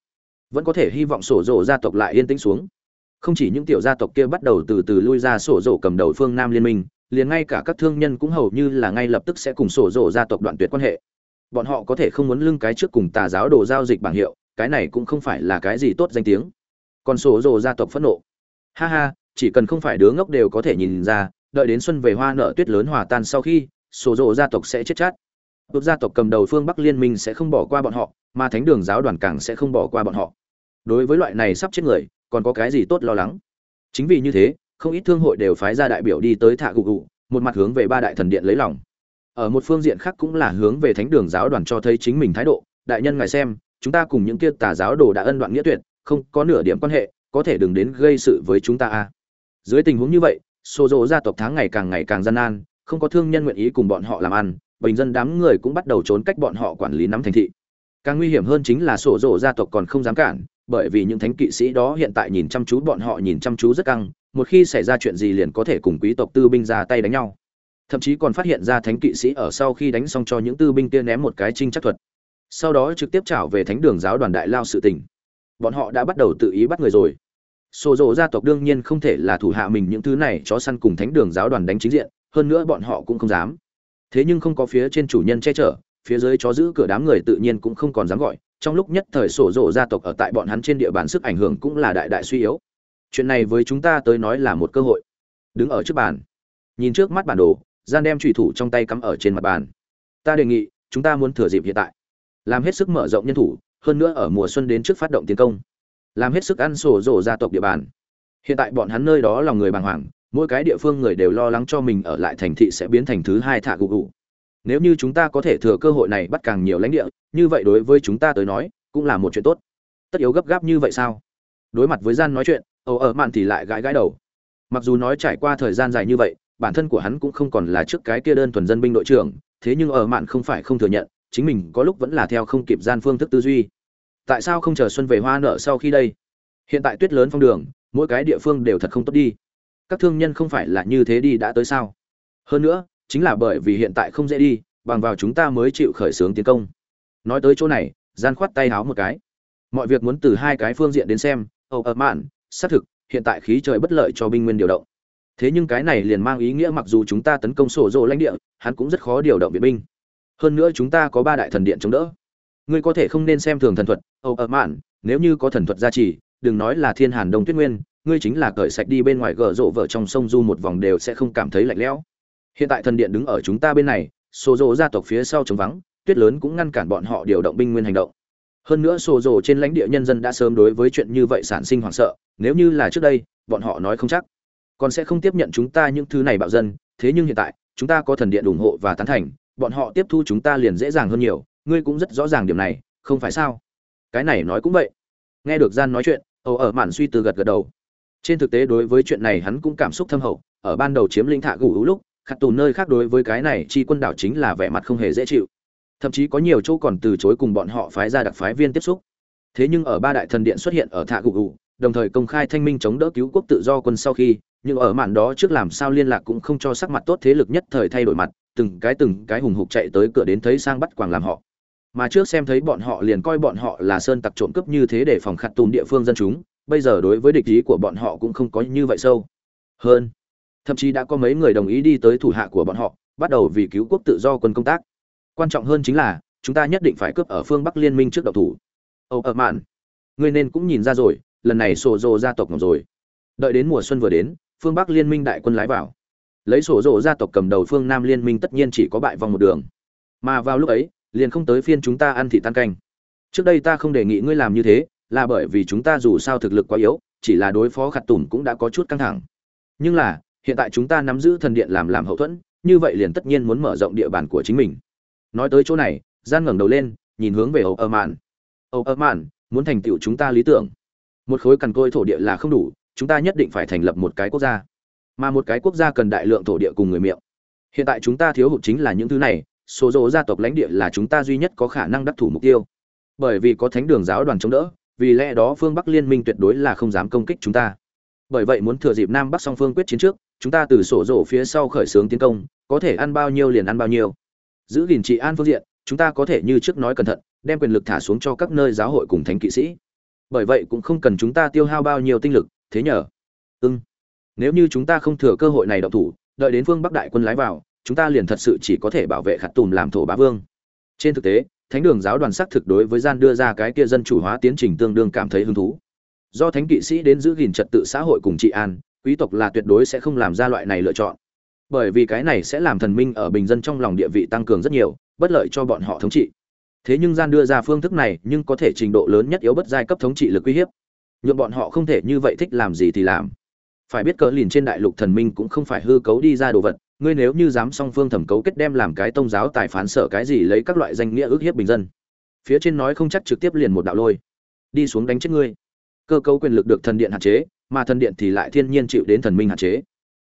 vẫn có thể hy vọng sổ rổ gia tộc lại yên tĩnh xuống. Không chỉ những tiểu gia tộc kia bắt đầu từ từ lui ra sổ rổ cầm đầu phương nam liên minh, liền ngay cả các thương nhân cũng hầu như là ngay lập tức sẽ cùng sổ rổ gia tộc đoạn tuyệt quan hệ. Bọn họ có thể không muốn lưng cái trước cùng tà giáo đồ giao dịch bảng hiệu, cái này cũng không phải là cái gì tốt danh tiếng. Còn sổ rổ gia tộc phẫn nộ. Ha ha, chỉ cần không phải đứa ngốc đều có thể nhìn ra, đợi đến xuân về hoa nợ tuyết lớn hòa tan sau khi, sổ rổ gia tộc sẽ chết chát. Tốt gia tộc cầm đầu phương Bắc Liên minh sẽ không bỏ qua bọn họ, mà Thánh đường giáo đoàn càng sẽ không bỏ qua bọn họ. Đối với loại này sắp chết người, còn có cái gì tốt lo lắng? Chính vì như thế, không ít thương hội đều phái ra đại biểu đi tới Thạ gục gụ một mặt hướng về ba đại thần điện lấy lòng. Ở một phương diện khác cũng là hướng về Thánh đường giáo đoàn cho thấy chính mình thái độ, đại nhân ngài xem, chúng ta cùng những kia tà giáo đồ đã ân đoạn nghĩa tuyệt, không có nửa điểm quan hệ, có thể đừng đến gây sự với chúng ta a. À. Dưới tình huống như vậy, xô Dỗ gia tộc tháng ngày càng ngày càng gian nan, không có thương nhân nguyện ý cùng bọn họ làm ăn, bình dân đám người cũng bắt đầu trốn cách bọn họ quản lý nắm thành thị. Càng nguy hiểm hơn chính là sổ rổ gia tộc còn không dám cản, bởi vì những thánh kỵ sĩ đó hiện tại nhìn chăm chú bọn họ nhìn chăm chú rất căng, một khi xảy ra chuyện gì liền có thể cùng quý tộc tư binh ra tay đánh nhau. Thậm chí còn phát hiện ra thánh kỵ sĩ ở sau khi đánh xong cho những tư binh kia ném một cái trinh chắc thuật. Sau đó trực tiếp trảo về thánh đường giáo đoàn đại lao sự tình. Bọn họ đã bắt đầu tự ý bắt người rồi. Sổ rộ gia tộc đương nhiên không thể là thủ hạ mình những thứ này chó săn cùng thánh đường giáo đoàn đánh chính diện, hơn nữa bọn họ cũng không dám thế nhưng không có phía trên chủ nhân che chở, phía dưới chó giữ cửa đám người tự nhiên cũng không còn dám gọi, trong lúc nhất thời sổ rộ gia tộc ở tại bọn hắn trên địa bàn sức ảnh hưởng cũng là đại đại suy yếu. Chuyện này với chúng ta tới nói là một cơ hội. Đứng ở trước bàn, nhìn trước mắt bản đồ, gian đem trùy thủ trong tay cắm ở trên mặt bàn. Ta đề nghị, chúng ta muốn thừa dịp hiện tại, làm hết sức mở rộng nhân thủ, hơn nữa ở mùa xuân đến trước phát động tiến công, làm hết sức ăn sổ rổ gia tộc địa bàn. Hiện tại bọn hắn nơi đó lòng người bàng hoàng mỗi cái địa phương người đều lo lắng cho mình ở lại thành thị sẽ biến thành thứ hai thạ gù gù nếu như chúng ta có thể thừa cơ hội này bắt càng nhiều lãnh địa, như vậy đối với chúng ta tới nói, cũng là một chuyện tốt. Tất yếu gấp gáp như vậy sao? Đối mặt với gian nói chuyện, ầu ở mạn thì lại gãi gãi đầu. Mặc dù nói trải qua thời gian dài như vậy, bản thân của hắn cũng không còn là trước cái kia đơn thuần dân binh đội trưởng, thế nhưng ở mạn không phải không thừa nhận, chính mình có lúc vẫn là theo không kịp gian phương thức tư duy. Tại sao không chờ xuân về hoa nở sau khi đây? Hiện tại tuyết lớn phong đường, mỗi cái địa phương đều thật không tốt đi các thương nhân không phải là như thế đi đã tới sao? Hơn nữa, chính là bởi vì hiện tại không dễ đi, bằng vào chúng ta mới chịu khởi xướng tiến công. Nói tới chỗ này gian khoát tay háo một cái. Mọi việc muốn từ hai cái phương diện đến xem âu ập ờ, mạn, xác thực, hiện tại khí trời bất lợi cho binh nguyên điều động. Thế nhưng cái này liền mang ý nghĩa mặc dù chúng ta tấn công sổ rộ lãnh địa, hắn cũng rất khó điều động viện binh. Hơn nữa chúng ta có ba đại thần điện chống đỡ. Ngươi có thể không nên xem thường thần thuật âu ập ờ, mạn, nếu như có thần thuật gia trì, đừng nói là thiên hàn đông tuyết nguyên ngươi chính là cởi sạch đi bên ngoài gờ rộ vợ trong sông du một vòng đều sẽ không cảm thấy lạnh lẽo. Hiện tại thần điện đứng ở chúng ta bên này sổ rộ gia tộc phía sau trống vắng, tuyết lớn cũng ngăn cản bọn họ điều động binh nguyên hành động. Hơn nữa sổ rộ trên lãnh địa nhân dân đã sớm đối với chuyện như vậy sản sinh hoảng sợ, nếu như là trước đây, bọn họ nói không chắc. Còn sẽ không tiếp nhận chúng ta những thứ này bạo dân, thế nhưng hiện tại, chúng ta có thần điện ủng hộ và tán thành, bọn họ tiếp thu chúng ta liền dễ dàng hơn nhiều, ngươi cũng rất rõ ràng điểm này, không phải sao? Cái này nói cũng vậy. Nghe được gian nói chuyện ầu ở mạn suy từ gật gật đầu trên thực tế đối với chuyện này hắn cũng cảm xúc thâm hậu, ở ban đầu chiếm lĩnh thạ gù lúc, khắc tù nơi khác đối với cái này chi quân đảo chính là vẻ mặt không hề dễ chịu. Thậm chí có nhiều chỗ còn từ chối cùng bọn họ phái ra đặc phái viên tiếp xúc. Thế nhưng ở ba đại thần điện xuất hiện ở thạ gù hữu, đồng thời công khai thanh minh chống đỡ cứu quốc tự do quân sau khi, nhưng ở màn đó trước làm sao liên lạc cũng không cho sắc mặt tốt thế lực nhất thời thay đổi mặt, từng cái từng cái hùng hục chạy tới cửa đến thấy sang bắt quàng làm họ. Mà trước xem thấy bọn họ liền coi bọn họ là sơn tặc trộm cướp như thế để phòng khặt tùn địa phương dân chúng bây giờ đối với địch ý của bọn họ cũng không có như vậy sâu. Hơn, thậm chí đã có mấy người đồng ý đi tới thủ hạ của bọn họ, bắt đầu vì cứu quốc tự do quân công tác. Quan trọng hơn chính là, chúng ta nhất định phải cướp ở phương bắc liên minh trước độc thủ. Âu ở mạn, ngươi nên cũng nhìn ra rồi, lần này sổ rồ gia tộc ngọc rồi. Đợi đến mùa xuân vừa đến, phương bắc liên minh đại quân lái vào. Lấy sổ rồ gia tộc cầm đầu phương nam liên minh tất nhiên chỉ có bại vòng một đường. Mà vào lúc ấy, liền không tới phiên chúng ta ăn thị tan canh. Trước đây ta không đề nghị ngươi làm như thế là bởi vì chúng ta dù sao thực lực quá yếu, chỉ là đối phó khặt tủm cũng đã có chút căng thẳng. Nhưng là, hiện tại chúng ta nắm giữ thần điện làm làm hậu thuẫn, như vậy liền tất nhiên muốn mở rộng địa bàn của chính mình. Nói tới chỗ này, gian ngẩng đầu lên, nhìn hướng về âu ơ mạn. Âu ơ mạn, muốn thành tựu chúng ta lý tưởng. Một khối cằn côi thổ địa là không đủ, chúng ta nhất định phải thành lập một cái quốc gia. Mà một cái quốc gia cần đại lượng thổ địa cùng người miệng. Hiện tại chúng ta thiếu hụt chính là những thứ này, số dỗ gia tộc lãnh địa là chúng ta duy nhất có khả năng đắc thủ mục tiêu. Bởi vì có thánh đường giáo đoàn chống đỡ vì lẽ đó phương bắc liên minh tuyệt đối là không dám công kích chúng ta. Bởi vậy muốn thừa dịp nam bắc song phương quyết chiến trước, chúng ta từ sổ rổ phía sau khởi xướng tiến công, có thể ăn bao nhiêu liền ăn bao nhiêu. Giữ gìn trị an phương diện, chúng ta có thể như trước nói cẩn thận, đem quyền lực thả xuống cho các nơi giáo hội cùng thánh kỵ sĩ. Bởi vậy cũng không cần chúng ta tiêu hao bao nhiêu tinh lực, thế nhờ. Ưng nếu như chúng ta không thừa cơ hội này động thủ, đợi đến phương bắc đại quân lái vào, chúng ta liền thật sự chỉ có thể bảo vệ khặt tùm làm thổ bá vương. Trên thực tế thánh đường giáo đoàn xác thực đối với gian đưa ra cái kia dân chủ hóa tiến trình tương đương cảm thấy hứng thú. Do thánh kỵ sĩ đến giữ gìn trật tự xã hội cùng trị an, quý tộc là tuyệt đối sẽ không làm ra loại này lựa chọn. Bởi vì cái này sẽ làm thần minh ở bình dân trong lòng địa vị tăng cường rất nhiều, bất lợi cho bọn họ thống trị. Thế nhưng gian đưa ra phương thức này nhưng có thể trình độ lớn nhất yếu bất giai cấp thống trị lực uy hiếp. Nhuộm bọn họ không thể như vậy thích làm gì thì làm. Phải biết cỡ lìn trên đại lục thần minh cũng không phải hư cấu đi ra đồ vật ngươi nếu như dám song phương thẩm cấu kết đem làm cái tông giáo tài phán sở cái gì lấy các loại danh nghĩa ước hiếp bình dân. Phía trên nói không chắc trực tiếp liền một đạo lôi. Đi xuống đánh chết ngươi. Cơ cấu quyền lực được thần điện hạn chế, mà thần điện thì lại thiên nhiên chịu đến thần minh hạn chế.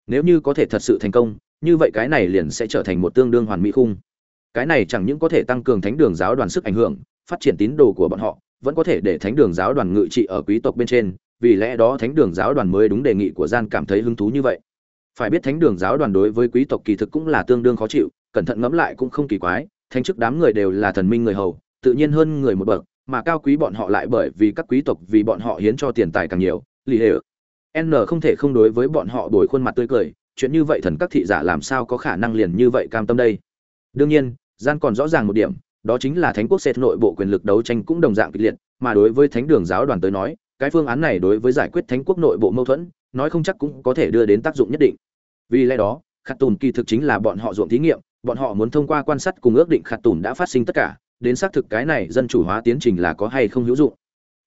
Nếu như có thể thật sự thành công, như vậy cái này liền sẽ trở thành một tương đương hoàn mỹ khung. Cái này chẳng những có thể tăng cường thánh đường giáo đoàn sức ảnh hưởng, phát triển tín đồ của bọn họ, vẫn có thể để thánh đường giáo đoàn ngự trị ở quý tộc bên trên, vì lẽ đó thánh đường giáo đoàn mới đúng đề nghị của gian cảm thấy hứng thú như vậy phải biết thánh đường giáo đoàn đối với quý tộc kỳ thực cũng là tương đương khó chịu, cẩn thận ngẫm lại cũng không kỳ quái, thánh chức đám người đều là thần minh người hầu, tự nhiên hơn người một bậc, mà cao quý bọn họ lại bởi vì các quý tộc vì bọn họ hiến cho tiền tài càng nhiều, lì hệ n không thể không đối với bọn họ đổi khuôn mặt tươi cười, chuyện như vậy thần các thị giả làm sao có khả năng liền như vậy cam tâm đây? Đương nhiên, gian còn rõ ràng một điểm, đó chính là thánh quốc xét nội bộ quyền lực đấu tranh cũng đồng dạng kịch liệt, mà đối với thánh đường giáo đoàn tới nói, cái phương án này đối với giải quyết thánh quốc nội bộ mâu thuẫn nói không chắc cũng có thể đưa đến tác dụng nhất định. Vì lẽ đó khát tùn kỳ thực chính là bọn họ ruộng thí nghiệm, bọn họ muốn thông qua quan sát cùng ước định khát tùn đã phát sinh tất cả, đến xác thực cái này dân chủ hóa tiến trình là có hay không hữu dụng.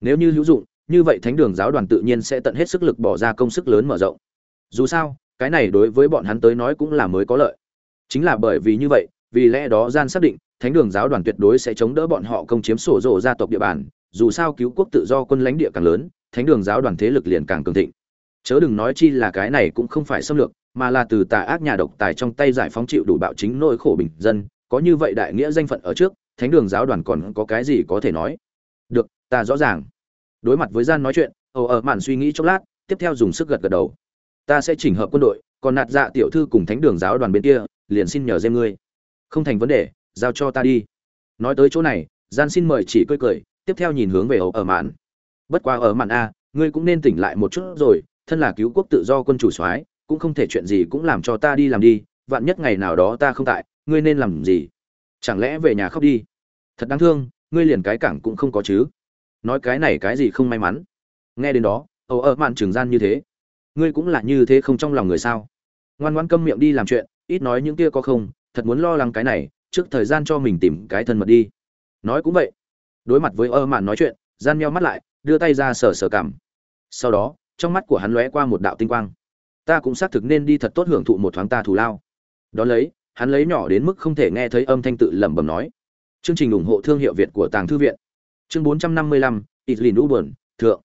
Nếu như hữu dụng, như vậy thánh đường giáo đoàn tự nhiên sẽ tận hết sức lực bỏ ra công sức lớn mở rộng. Dù sao, cái này đối với bọn hắn tới nói cũng là mới có lợi. Chính là bởi vì như vậy, vì lẽ đó gian xác định, thánh đường giáo đoàn tuyệt đối sẽ chống đỡ bọn họ công chiếm sổ rộ gia tộc địa bàn, dù sao cứu quốc tự do quân lãnh địa càng lớn, thánh đường giáo đoàn thế lực liền càng cường thịnh chớ đừng nói chi là cái này cũng không phải xâm lược, mà là từ tà ác nhà độc tài trong tay giải phóng chịu đủ bạo chính nỗi khổ bình dân, có như vậy đại nghĩa danh phận ở trước, thánh đường giáo đoàn còn có cái gì có thể nói? Được, ta rõ ràng. Đối mặt với gian nói chuyện, ồ, ở mạn suy nghĩ chốc lát, tiếp theo dùng sức gật gật đầu. Ta sẽ chỉnh hợp quân đội, còn nạt dạ tiểu thư cùng thánh đường giáo đoàn bên kia, liền xin nhờ dêm ngươi. Không thành vấn đề, giao cho ta đi. Nói tới chỗ này, gian xin mời chỉ cười cười, tiếp theo nhìn hướng về ồ, ở mạn. Bất qua ở mạn a, ngươi cũng nên tỉnh lại một chút rồi thân là cứu quốc tự do quân chủ soái, cũng không thể chuyện gì cũng làm cho ta đi làm đi, vạn nhất ngày nào đó ta không tại, ngươi nên làm gì? Chẳng lẽ về nhà khóc đi? Thật đáng thương, ngươi liền cái cảng cũng không có chứ. Nói cái này cái gì không may mắn? Nghe đến đó ầu ở mạn trường gian như thế. Ngươi cũng là như thế không trong lòng người sao? Ngoan ngoan câm miệng đi làm chuyện, ít nói những kia có không, thật muốn lo lắng cái này, trước thời gian cho mình tìm cái thân mật đi. Nói cũng vậy. Đối mặt với ơ, mạn nói chuyện, gian meo mắt lại, đưa tay ra sờ sờ cảm. Sau đó trong mắt của hắn lóe qua một đạo tinh quang. Ta cũng xác thực nên đi thật tốt hưởng thụ một thoáng ta thù lao. Đón lấy hắn lấy nhỏ đến mức không thể nghe thấy âm thanh tự lẩm bẩm nói. Chương trình ủng hộ thương hiệu việt của tàng thư viện. Chương 455, Itlin Uburn, thượng.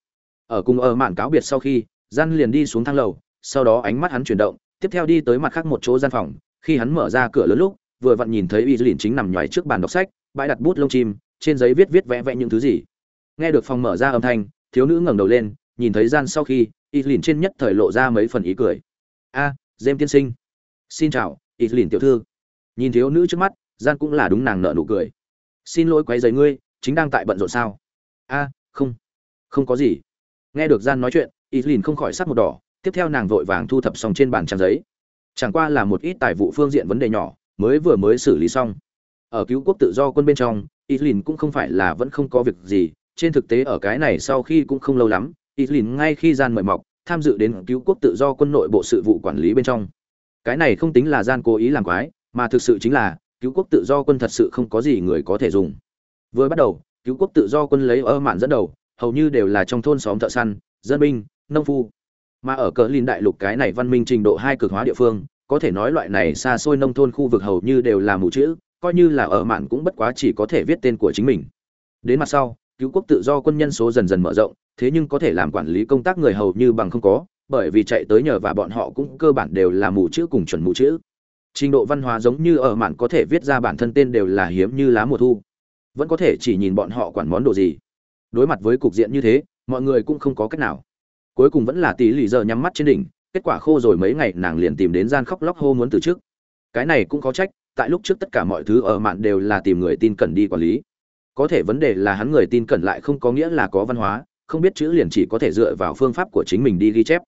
Ở cùng ở mạn cáo biệt sau khi, gian liền đi xuống thang lầu, sau đó ánh mắt hắn chuyển động, tiếp theo đi tới mặt khác một chỗ gian phòng, khi hắn mở ra cửa lớn lúc, vừa vặn nhìn thấy Itlin chính nằm nhòi trước bàn đọc sách, bãi đặt bút lông chim, trên giấy viết viết vẽ vẽ những thứ gì. Nghe được phòng mở ra âm thanh, thiếu nữ ngẩng đầu lên, nhìn thấy gian sau khi, Itlin trên nhất thời lộ ra mấy phần ý cười. "A, à, tiên sinh." "Xin chào, Itlin tiểu thư." Nhìn thiếu nữ trước mắt, gian cũng là đúng nàng nợ nụ cười. "Xin lỗi quấy giấy ngươi, chính đang tại bận rộn sao a không không có gì nghe được gian nói chuyện y lìn không khỏi sắc một đỏ tiếp theo nàng vội vàng thu thập xong trên bàn trang giấy chẳng qua là một ít tài vụ phương diện vấn đề nhỏ mới vừa mới xử lý xong ở cứu quốc tự do quân bên trong y lìn cũng không phải là vẫn không có việc gì trên thực tế ở cái này sau khi cũng không lâu lắm y ngay khi gian mời mọc, tham dự đến cứu quốc tự do quân nội bộ sự vụ quản lý bên trong. Cái này không tính là gian cố ý làm quái, mà thực sự chính là, cứu quốc tự do quân thật sự không có gì người có thể dùng. Vừa bắt đầu, cứu quốc tự do quân lấy ở mạn dẫn đầu, hầu như đều là trong thôn xóm thợ săn, dân binh, nông phu. Mà ở cỡ lìn đại lục cái này văn minh trình độ hai cực hóa địa phương, có thể nói loại này xa xôi nông thôn khu vực hầu như đều là mù chữ, coi như là ở mạn cũng bất quá chỉ có thể viết tên của chính mình. Đến mặt sau, cứu quốc tự do quân nhân số dần dần mở rộng thế nhưng có thể làm quản lý công tác người hầu như bằng không có, bởi vì chạy tới nhờ và bọn họ cũng cơ bản đều là mù chữ cùng chuẩn mù chữ. Trình độ văn hóa giống như ở mạn có thể viết ra bản thân tên đều là hiếm như lá mùa thu. Vẫn có thể chỉ nhìn bọn họ quản món đồ gì. Đối mặt với cục diện như thế, mọi người cũng không có cách nào. Cuối cùng vẫn là tỷ lì giờ nhắm mắt trên đỉnh, kết quả khô rồi mấy ngày nàng liền tìm đến gian khóc lóc hô muốn từ trước. Cái này cũng có trách, tại lúc trước tất cả mọi thứ ở mạn đều là tìm người tin cẩn đi quản lý. Có thể vấn đề là hắn người tin cẩn lại không có nghĩa là có văn hóa không biết chữ liền chỉ có thể dựa vào phương pháp của chính mình đi ghi chép.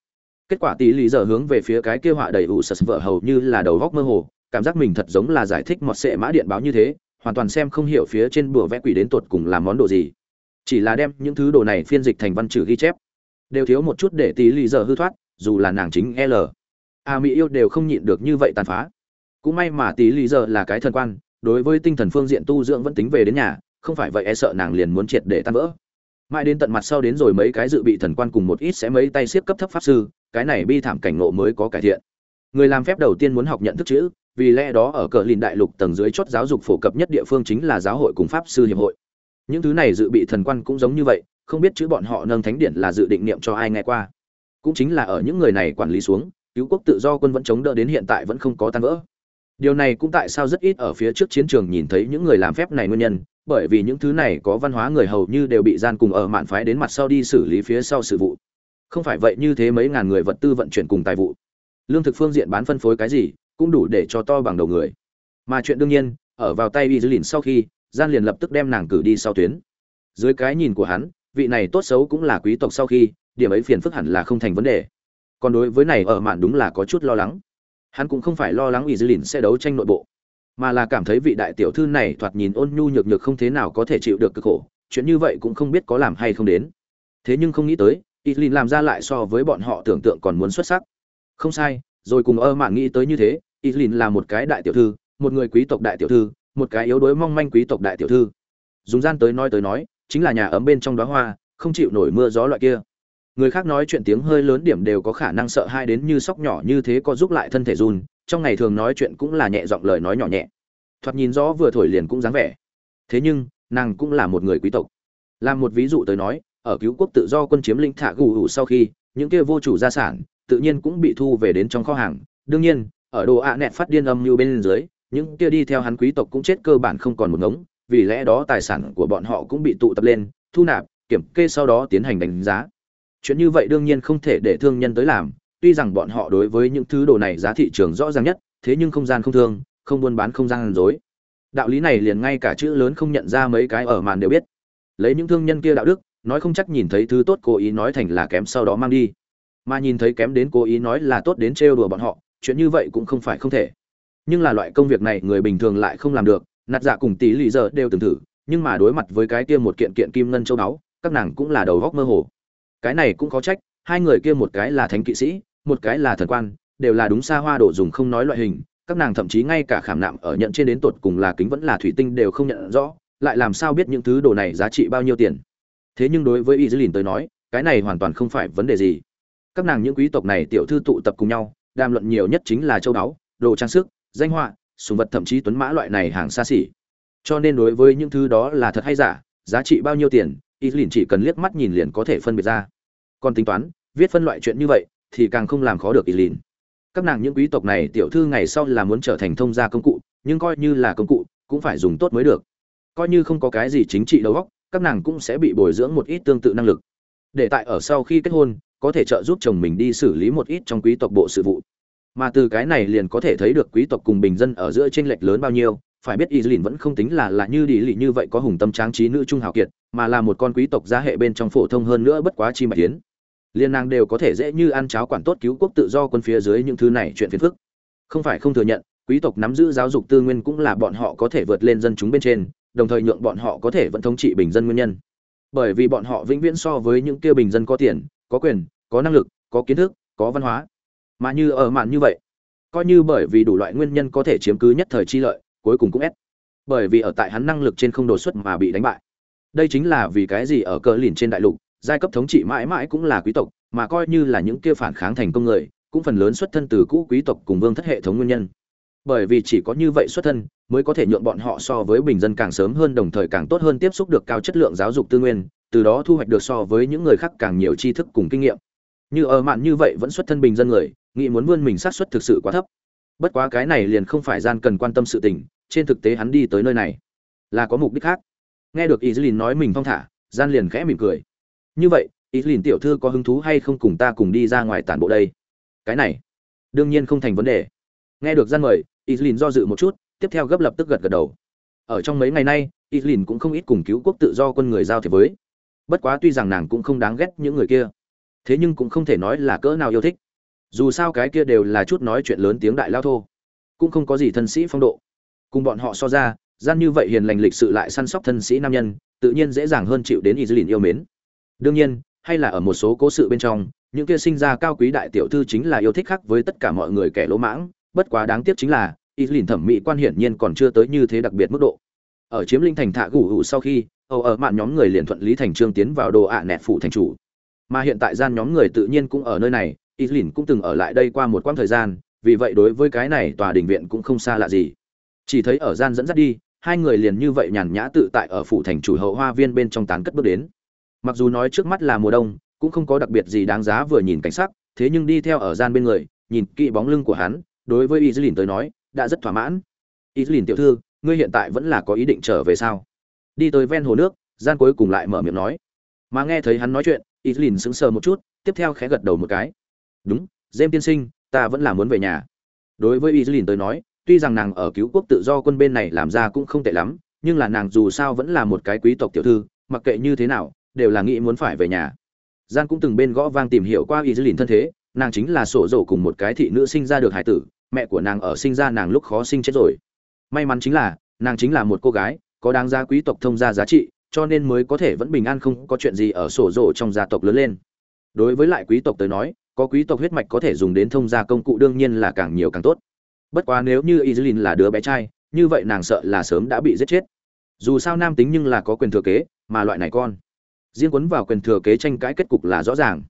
Kết quả tỷ Lý giờ hướng về phía cái kia họa đầy ủ sật vợ hầu như là đầu góc mơ hồ, cảm giác mình thật giống là giải thích một sệ mã điện báo như thế, hoàn toàn xem không hiểu phía trên bùa vẽ quỷ đến tột cùng làm món đồ gì. Chỉ là đem những thứ đồ này phiên dịch thành văn chữ ghi chép. Đều thiếu một chút để tỷ lý giờ hư thoát, dù là nàng chính l. A mỹ yêu đều không nhịn được như vậy tàn phá. Cũng may mà tỷ lý giờ là cái thần quan, đối với tinh thần phương diện tu dưỡng vẫn tính về đến nhà, không phải vậy e sợ nàng liền muốn triệt để tan vỡ mãi đến tận mặt sau đến rồi mấy cái dự bị thần quan cùng một ít sẽ mấy tay siết cấp thấp pháp sư, cái này bi thảm cảnh ngộ mới có cải thiện. Người làm phép đầu tiên muốn học nhận thức chữ, vì lẽ đó ở cờ lìn đại lục tầng dưới chốt giáo dục phổ cập nhất địa phương chính là giáo hội cùng pháp sư hiệp hội. Những thứ này dự bị thần quan cũng giống như vậy, không biết chữ bọn họ nâng thánh điển là dự định niệm cho ai nghe qua. Cũng chính là ở những người này quản lý xuống, cứu quốc tự do quân vẫn chống đỡ đến hiện tại vẫn không có tan vỡ. Điều này cũng tại sao rất ít ở phía trước chiến trường nhìn thấy những người làm phép này nguyên nhân bởi vì những thứ này có văn hóa người hầu như đều bị gian cùng ở mạn phái đến mặt sau đi xử lý phía sau sự vụ. Không phải vậy như thế mấy ngàn người vật tư vận chuyển cùng tài vụ. Lương thực phương diện bán phân phối cái gì cũng đủ để cho to bằng đầu người. Mà chuyện đương nhiên, ở vào tay y dư lìn sau khi, gian liền lập tức đem nàng cử đi sau tuyến. Dưới cái nhìn của hắn, vị này tốt xấu cũng là quý tộc sau khi, điểm ấy phiền phức hẳn là không thành vấn đề. Còn đối với này ở mạn đúng là có chút lo lắng. Hắn cũng không phải lo lắng y dư lìn sẽ đấu tranh nội bộ mà là cảm thấy vị đại tiểu thư này thoạt nhìn ôn nhu nhược nhược không thế nào có thể chịu được cực khổ, chuyện như vậy cũng không biết có làm hay không đến. Thế nhưng không nghĩ tới Islin làm ra lại so với bọn họ tưởng tượng còn muốn xuất sắc. Không sai, rồi cùng ơ mạn nghĩ tới như thế Islin là một cái đại tiểu thư, một người quý tộc đại tiểu thư, một cái yếu đuối mong manh quý tộc đại tiểu thư. Dùng gian tới nói tới nói, chính là nhà ấm bên trong đóa hoa, không chịu nổi mưa gió loại kia. Người khác nói chuyện tiếng hơi lớn điểm đều có khả năng sợ hai đến như sóc nhỏ như thế có giúp lại thân thể run trong ngày thường nói chuyện cũng là nhẹ giọng lời nói nhỏ nhẹ. Thoạt nhìn rõ vừa thổi liền cũng dáng vẻ. Thế nhưng, nàng cũng là một người quý tộc. Làm một ví dụ tới nói, ở cứu quốc tự do quân chiếm lĩnh thả gù hủ sau khi, những kia vô chủ gia sản tự nhiên cũng bị thu về đến trong kho hàng. Đương nhiên, ở đồ ạ nẹt phát điên âm như bên dưới, những kia đi theo hắn quý tộc cũng chết cơ bản không còn một ngống, vì lẽ đó tài sản của bọn họ cũng bị tụ tập lên, thu nạp, kiểm kê sau đó tiến hành đánh giá. Chuyện như vậy đương nhiên không thể để thương nhân tới làm tuy rằng bọn họ đối với những thứ đồ này giá thị trường rõ ràng nhất, thế nhưng không gian không thương, không buôn bán không gian dối. Đạo lý này liền ngay cả chữ lớn không nhận ra mấy cái ở màn đều biết. Lấy những thương nhân kia đạo đức, nói không chắc nhìn thấy thứ tốt cố ý nói thành là kém sau đó mang đi. Mà nhìn thấy kém đến cố ý nói là tốt đến trêu đùa bọn họ, chuyện như vậy cũng không phải không thể. Nhưng là loại công việc này người bình thường lại không làm được, nạt dạ cùng tỷ lì giờ đều từng thử, nhưng mà đối mặt với cái kia một kiện kiện kim ngân châu đáo các nàng cũng là đầu góc mơ hồ. Cái này cũng có trách, hai người kia một cái là thánh kỵ sĩ một cái là thần quan, đều là đúng xa hoa đồ dùng không nói loại hình, các nàng thậm chí ngay cả khảm nạm ở nhận trên đến tột cùng là kính vẫn là thủy tinh đều không nhận rõ, lại làm sao biết những thứ đồ này giá trị bao nhiêu tiền. Thế nhưng đối với y dư lìn tới nói, cái này hoàn toàn không phải vấn đề gì. Các nàng những quý tộc này tiểu thư tụ tập cùng nhau, đàm luận nhiều nhất chính là châu báu, đồ trang sức, danh họa, sùng vật thậm chí tuấn mã loại này hàng xa xỉ. Cho nên đối với những thứ đó là thật hay giả, giá trị bao nhiêu tiền y lìn chỉ cần liếc mắt nhìn liền có thể phân biệt ra. Còn tính toán, viết phân loại chuyện như vậy thì càng không làm khó được y lìn. Các nàng những quý tộc này tiểu thư ngày sau là muốn trở thành thông gia công cụ nhưng coi như là công cụ cũng phải dùng tốt mới được. Coi như không có cái gì chính trị đầu óc các nàng cũng sẽ bị bồi dưỡng một ít tương tự năng lực. Để tại ở sau khi kết hôn có thể trợ giúp chồng mình đi xử lý một ít trong quý tộc bộ sự vụ. Mà từ cái này liền có thể thấy được quý tộc cùng bình dân ở giữa chênh lệch lớn bao nhiêu phải biết Izlin vẫn không tính là là như đi lì như vậy có hùng tâm tráng trí nữ trung hào kiệt, mà là một con quý tộc gia hệ bên trong phổ thông hơn nữa bất quá chi mà tiến. Liên nàng đều có thể dễ như ăn cháo quản tốt cứu quốc tự do quân phía dưới những thứ này chuyện phiền phức. Không phải không thừa nhận, quý tộc nắm giữ giáo dục tư nguyên cũng là bọn họ có thể vượt lên dân chúng bên trên, đồng thời nhượng bọn họ có thể vẫn thống trị bình dân nguyên nhân. Bởi vì bọn họ vĩnh viễn so với những kia bình dân có tiền, có quyền, có năng lực, có kiến thức, có văn hóa. Mà như ở mạn như vậy, coi như bởi vì đủ loại nguyên nhân có thể chiếm cứ nhất thời chi lợi, cuối cùng cũng ép bởi vì ở tại hắn năng lực trên không đột xuất mà bị đánh bại đây chính là vì cái gì ở cờ lìn trên đại lục giai cấp thống trị mãi mãi cũng là quý tộc, mà coi như là những kia phản kháng thành công người, cũng phần lớn xuất thân từ cũ quý tộc cùng vương thất hệ thống nguyên nhân. Bởi vì chỉ có như vậy xuất thân, mới có thể nhượng bọn họ so với bình dân càng sớm hơn, đồng thời càng tốt hơn tiếp xúc được cao chất lượng giáo dục tư nguyên, từ đó thu hoạch được so với những người khác càng nhiều tri thức cùng kinh nghiệm. Như ở mạn như vậy vẫn xuất thân bình dân người, nghĩ muốn vươn mình sát xuất thực sự quá thấp. Bất quá cái này liền không phải gian cần quan tâm sự tình, trên thực tế hắn đi tới nơi này là có mục đích khác. Nghe được Izlin nói mình thong thả gian liền khẽ mỉm cười như vậy, ý tiểu thư có hứng thú hay không cùng ta cùng đi ra ngoài tản bộ đây? Cái này, đương nhiên không thành vấn đề. Nghe được gian mời, ý do dự một chút, tiếp theo gấp lập tức gật gật đầu. Ở trong mấy ngày nay, ý cũng không ít cùng cứu quốc tự do quân người giao thiệp với. Bất quá tuy rằng nàng cũng không đáng ghét những người kia, thế nhưng cũng không thể nói là cỡ nào yêu thích. Dù sao cái kia đều là chút nói chuyện lớn tiếng đại lao thô, cũng không có gì thân sĩ phong độ. Cùng bọn họ so ra, gian như vậy hiền lành lịch sự lại săn sóc thân sĩ nam nhân, tự nhiên dễ dàng hơn chịu đến Izlin yêu mến đương nhiên hay là ở một số cố sự bên trong những kia sinh ra cao quý đại tiểu thư chính là yêu thích khác với tất cả mọi người kẻ lỗ mãng bất quá đáng tiếc chính là y lìn thẩm mỹ quan hiển nhiên còn chưa tới như thế đặc biệt mức độ ở chiếm linh thành thạ gù hủ sau khi âu ở mạn nhóm người liền thuận lý thành trương tiến vào đồ ạ nẹt phủ thành chủ mà hiện tại gian nhóm người tự nhiên cũng ở nơi này y lìn cũng từng ở lại đây qua một quãng thời gian, vì vậy đối với cái này tòa đình viện cũng không xa lạ gì. Chỉ thấy ở gian dẫn dắt đi, hai người liền như vậy nhàn nhã tự tại ở phủ thành chủ hậu hoa viên bên trong tán cất bước đến. Mặc dù nói trước mắt là mùa đông, cũng không có đặc biệt gì đáng giá vừa nhìn cảnh sắc, thế nhưng đi theo ở gian bên người, nhìn kỹ bóng lưng của hắn, đối với Izlin tới nói, đã rất thỏa mãn. Izlin tiểu thư, ngươi hiện tại vẫn là có ý định trở về sao? Đi tới ven hồ nước, gian cuối cùng lại mở miệng nói. Mà nghe thấy hắn nói chuyện, Izlin sững sờ một chút, tiếp theo khẽ gật đầu một cái đúng James tiên sinh ta vẫn là muốn về nhà đối với Izlin tới nói tuy rằng nàng ở cứu quốc tự do quân bên này làm ra cũng không tệ lắm nhưng là nàng dù sao vẫn là một cái quý tộc tiểu thư mặc kệ như thế nào đều là nghĩ muốn phải về nhà. Gian cũng từng bên gõ vang tìm hiểu qua Y Lìn thân thế, nàng chính là sổ rổ cùng một cái thị nữ sinh ra được hải tử, mẹ của nàng ở sinh ra nàng lúc khó sinh chết rồi. May mắn chính là, nàng chính là một cô gái, có đáng giá quý tộc thông gia giá trị, cho nên mới có thể vẫn bình an không có chuyện gì ở sổ rổ trong gia tộc lớn lên. Đối với lại quý tộc tới nói, có quý tộc huyết mạch có thể dùng đến thông gia công cụ đương nhiên là càng nhiều càng tốt. Bất quá nếu như Izlin là đứa bé trai, như vậy nàng sợ là sớm đã bị giết chết. Dù sao nam tính nhưng là có quyền thừa kế, mà loại này con riêng quấn vào quyền thừa kế tranh cãi kết cục là rõ ràng.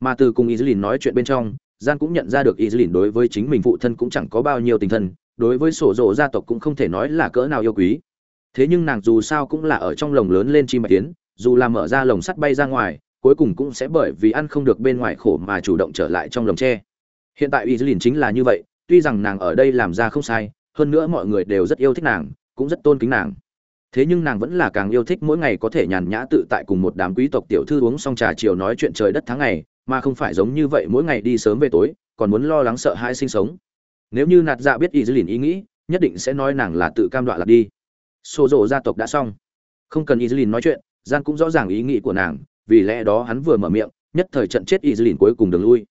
Mà từ cùng Izlin nói chuyện bên trong, gian cũng nhận ra được Izlin đối với chính mình phụ thân cũng chẳng có bao nhiêu tình thân, đối với sổ rộ gia tộc cũng không thể nói là cỡ nào yêu quý. Thế nhưng nàng dù sao cũng là ở trong lồng lớn lên chim bạch tiến, dù là mở ra lồng sắt bay ra ngoài, cuối cùng cũng sẽ bởi vì ăn không được bên ngoài khổ mà chủ động trở lại trong lồng tre. Hiện tại Izlin chính là như vậy, tuy rằng nàng ở đây làm ra không sai, hơn nữa mọi người đều rất yêu thích nàng, cũng rất tôn kính nàng thế nhưng nàng vẫn là càng yêu thích mỗi ngày có thể nhàn nhã tự tại cùng một đám quý tộc tiểu thư uống xong trà chiều nói chuyện trời đất tháng ngày, mà không phải giống như vậy mỗi ngày đi sớm về tối, còn muốn lo lắng sợ hãi sinh sống. Nếu như nạt dạ biết ý dư lìn ý nghĩ, nhất định sẽ nói nàng là tự cam đoạ lạc đi. Xô rộ gia tộc đã xong. Không cần ý dư lìn nói chuyện, gian cũng rõ ràng ý nghĩ của nàng, vì lẽ đó hắn vừa mở miệng, nhất thời trận chết ý dư lìn cuối cùng đường lui.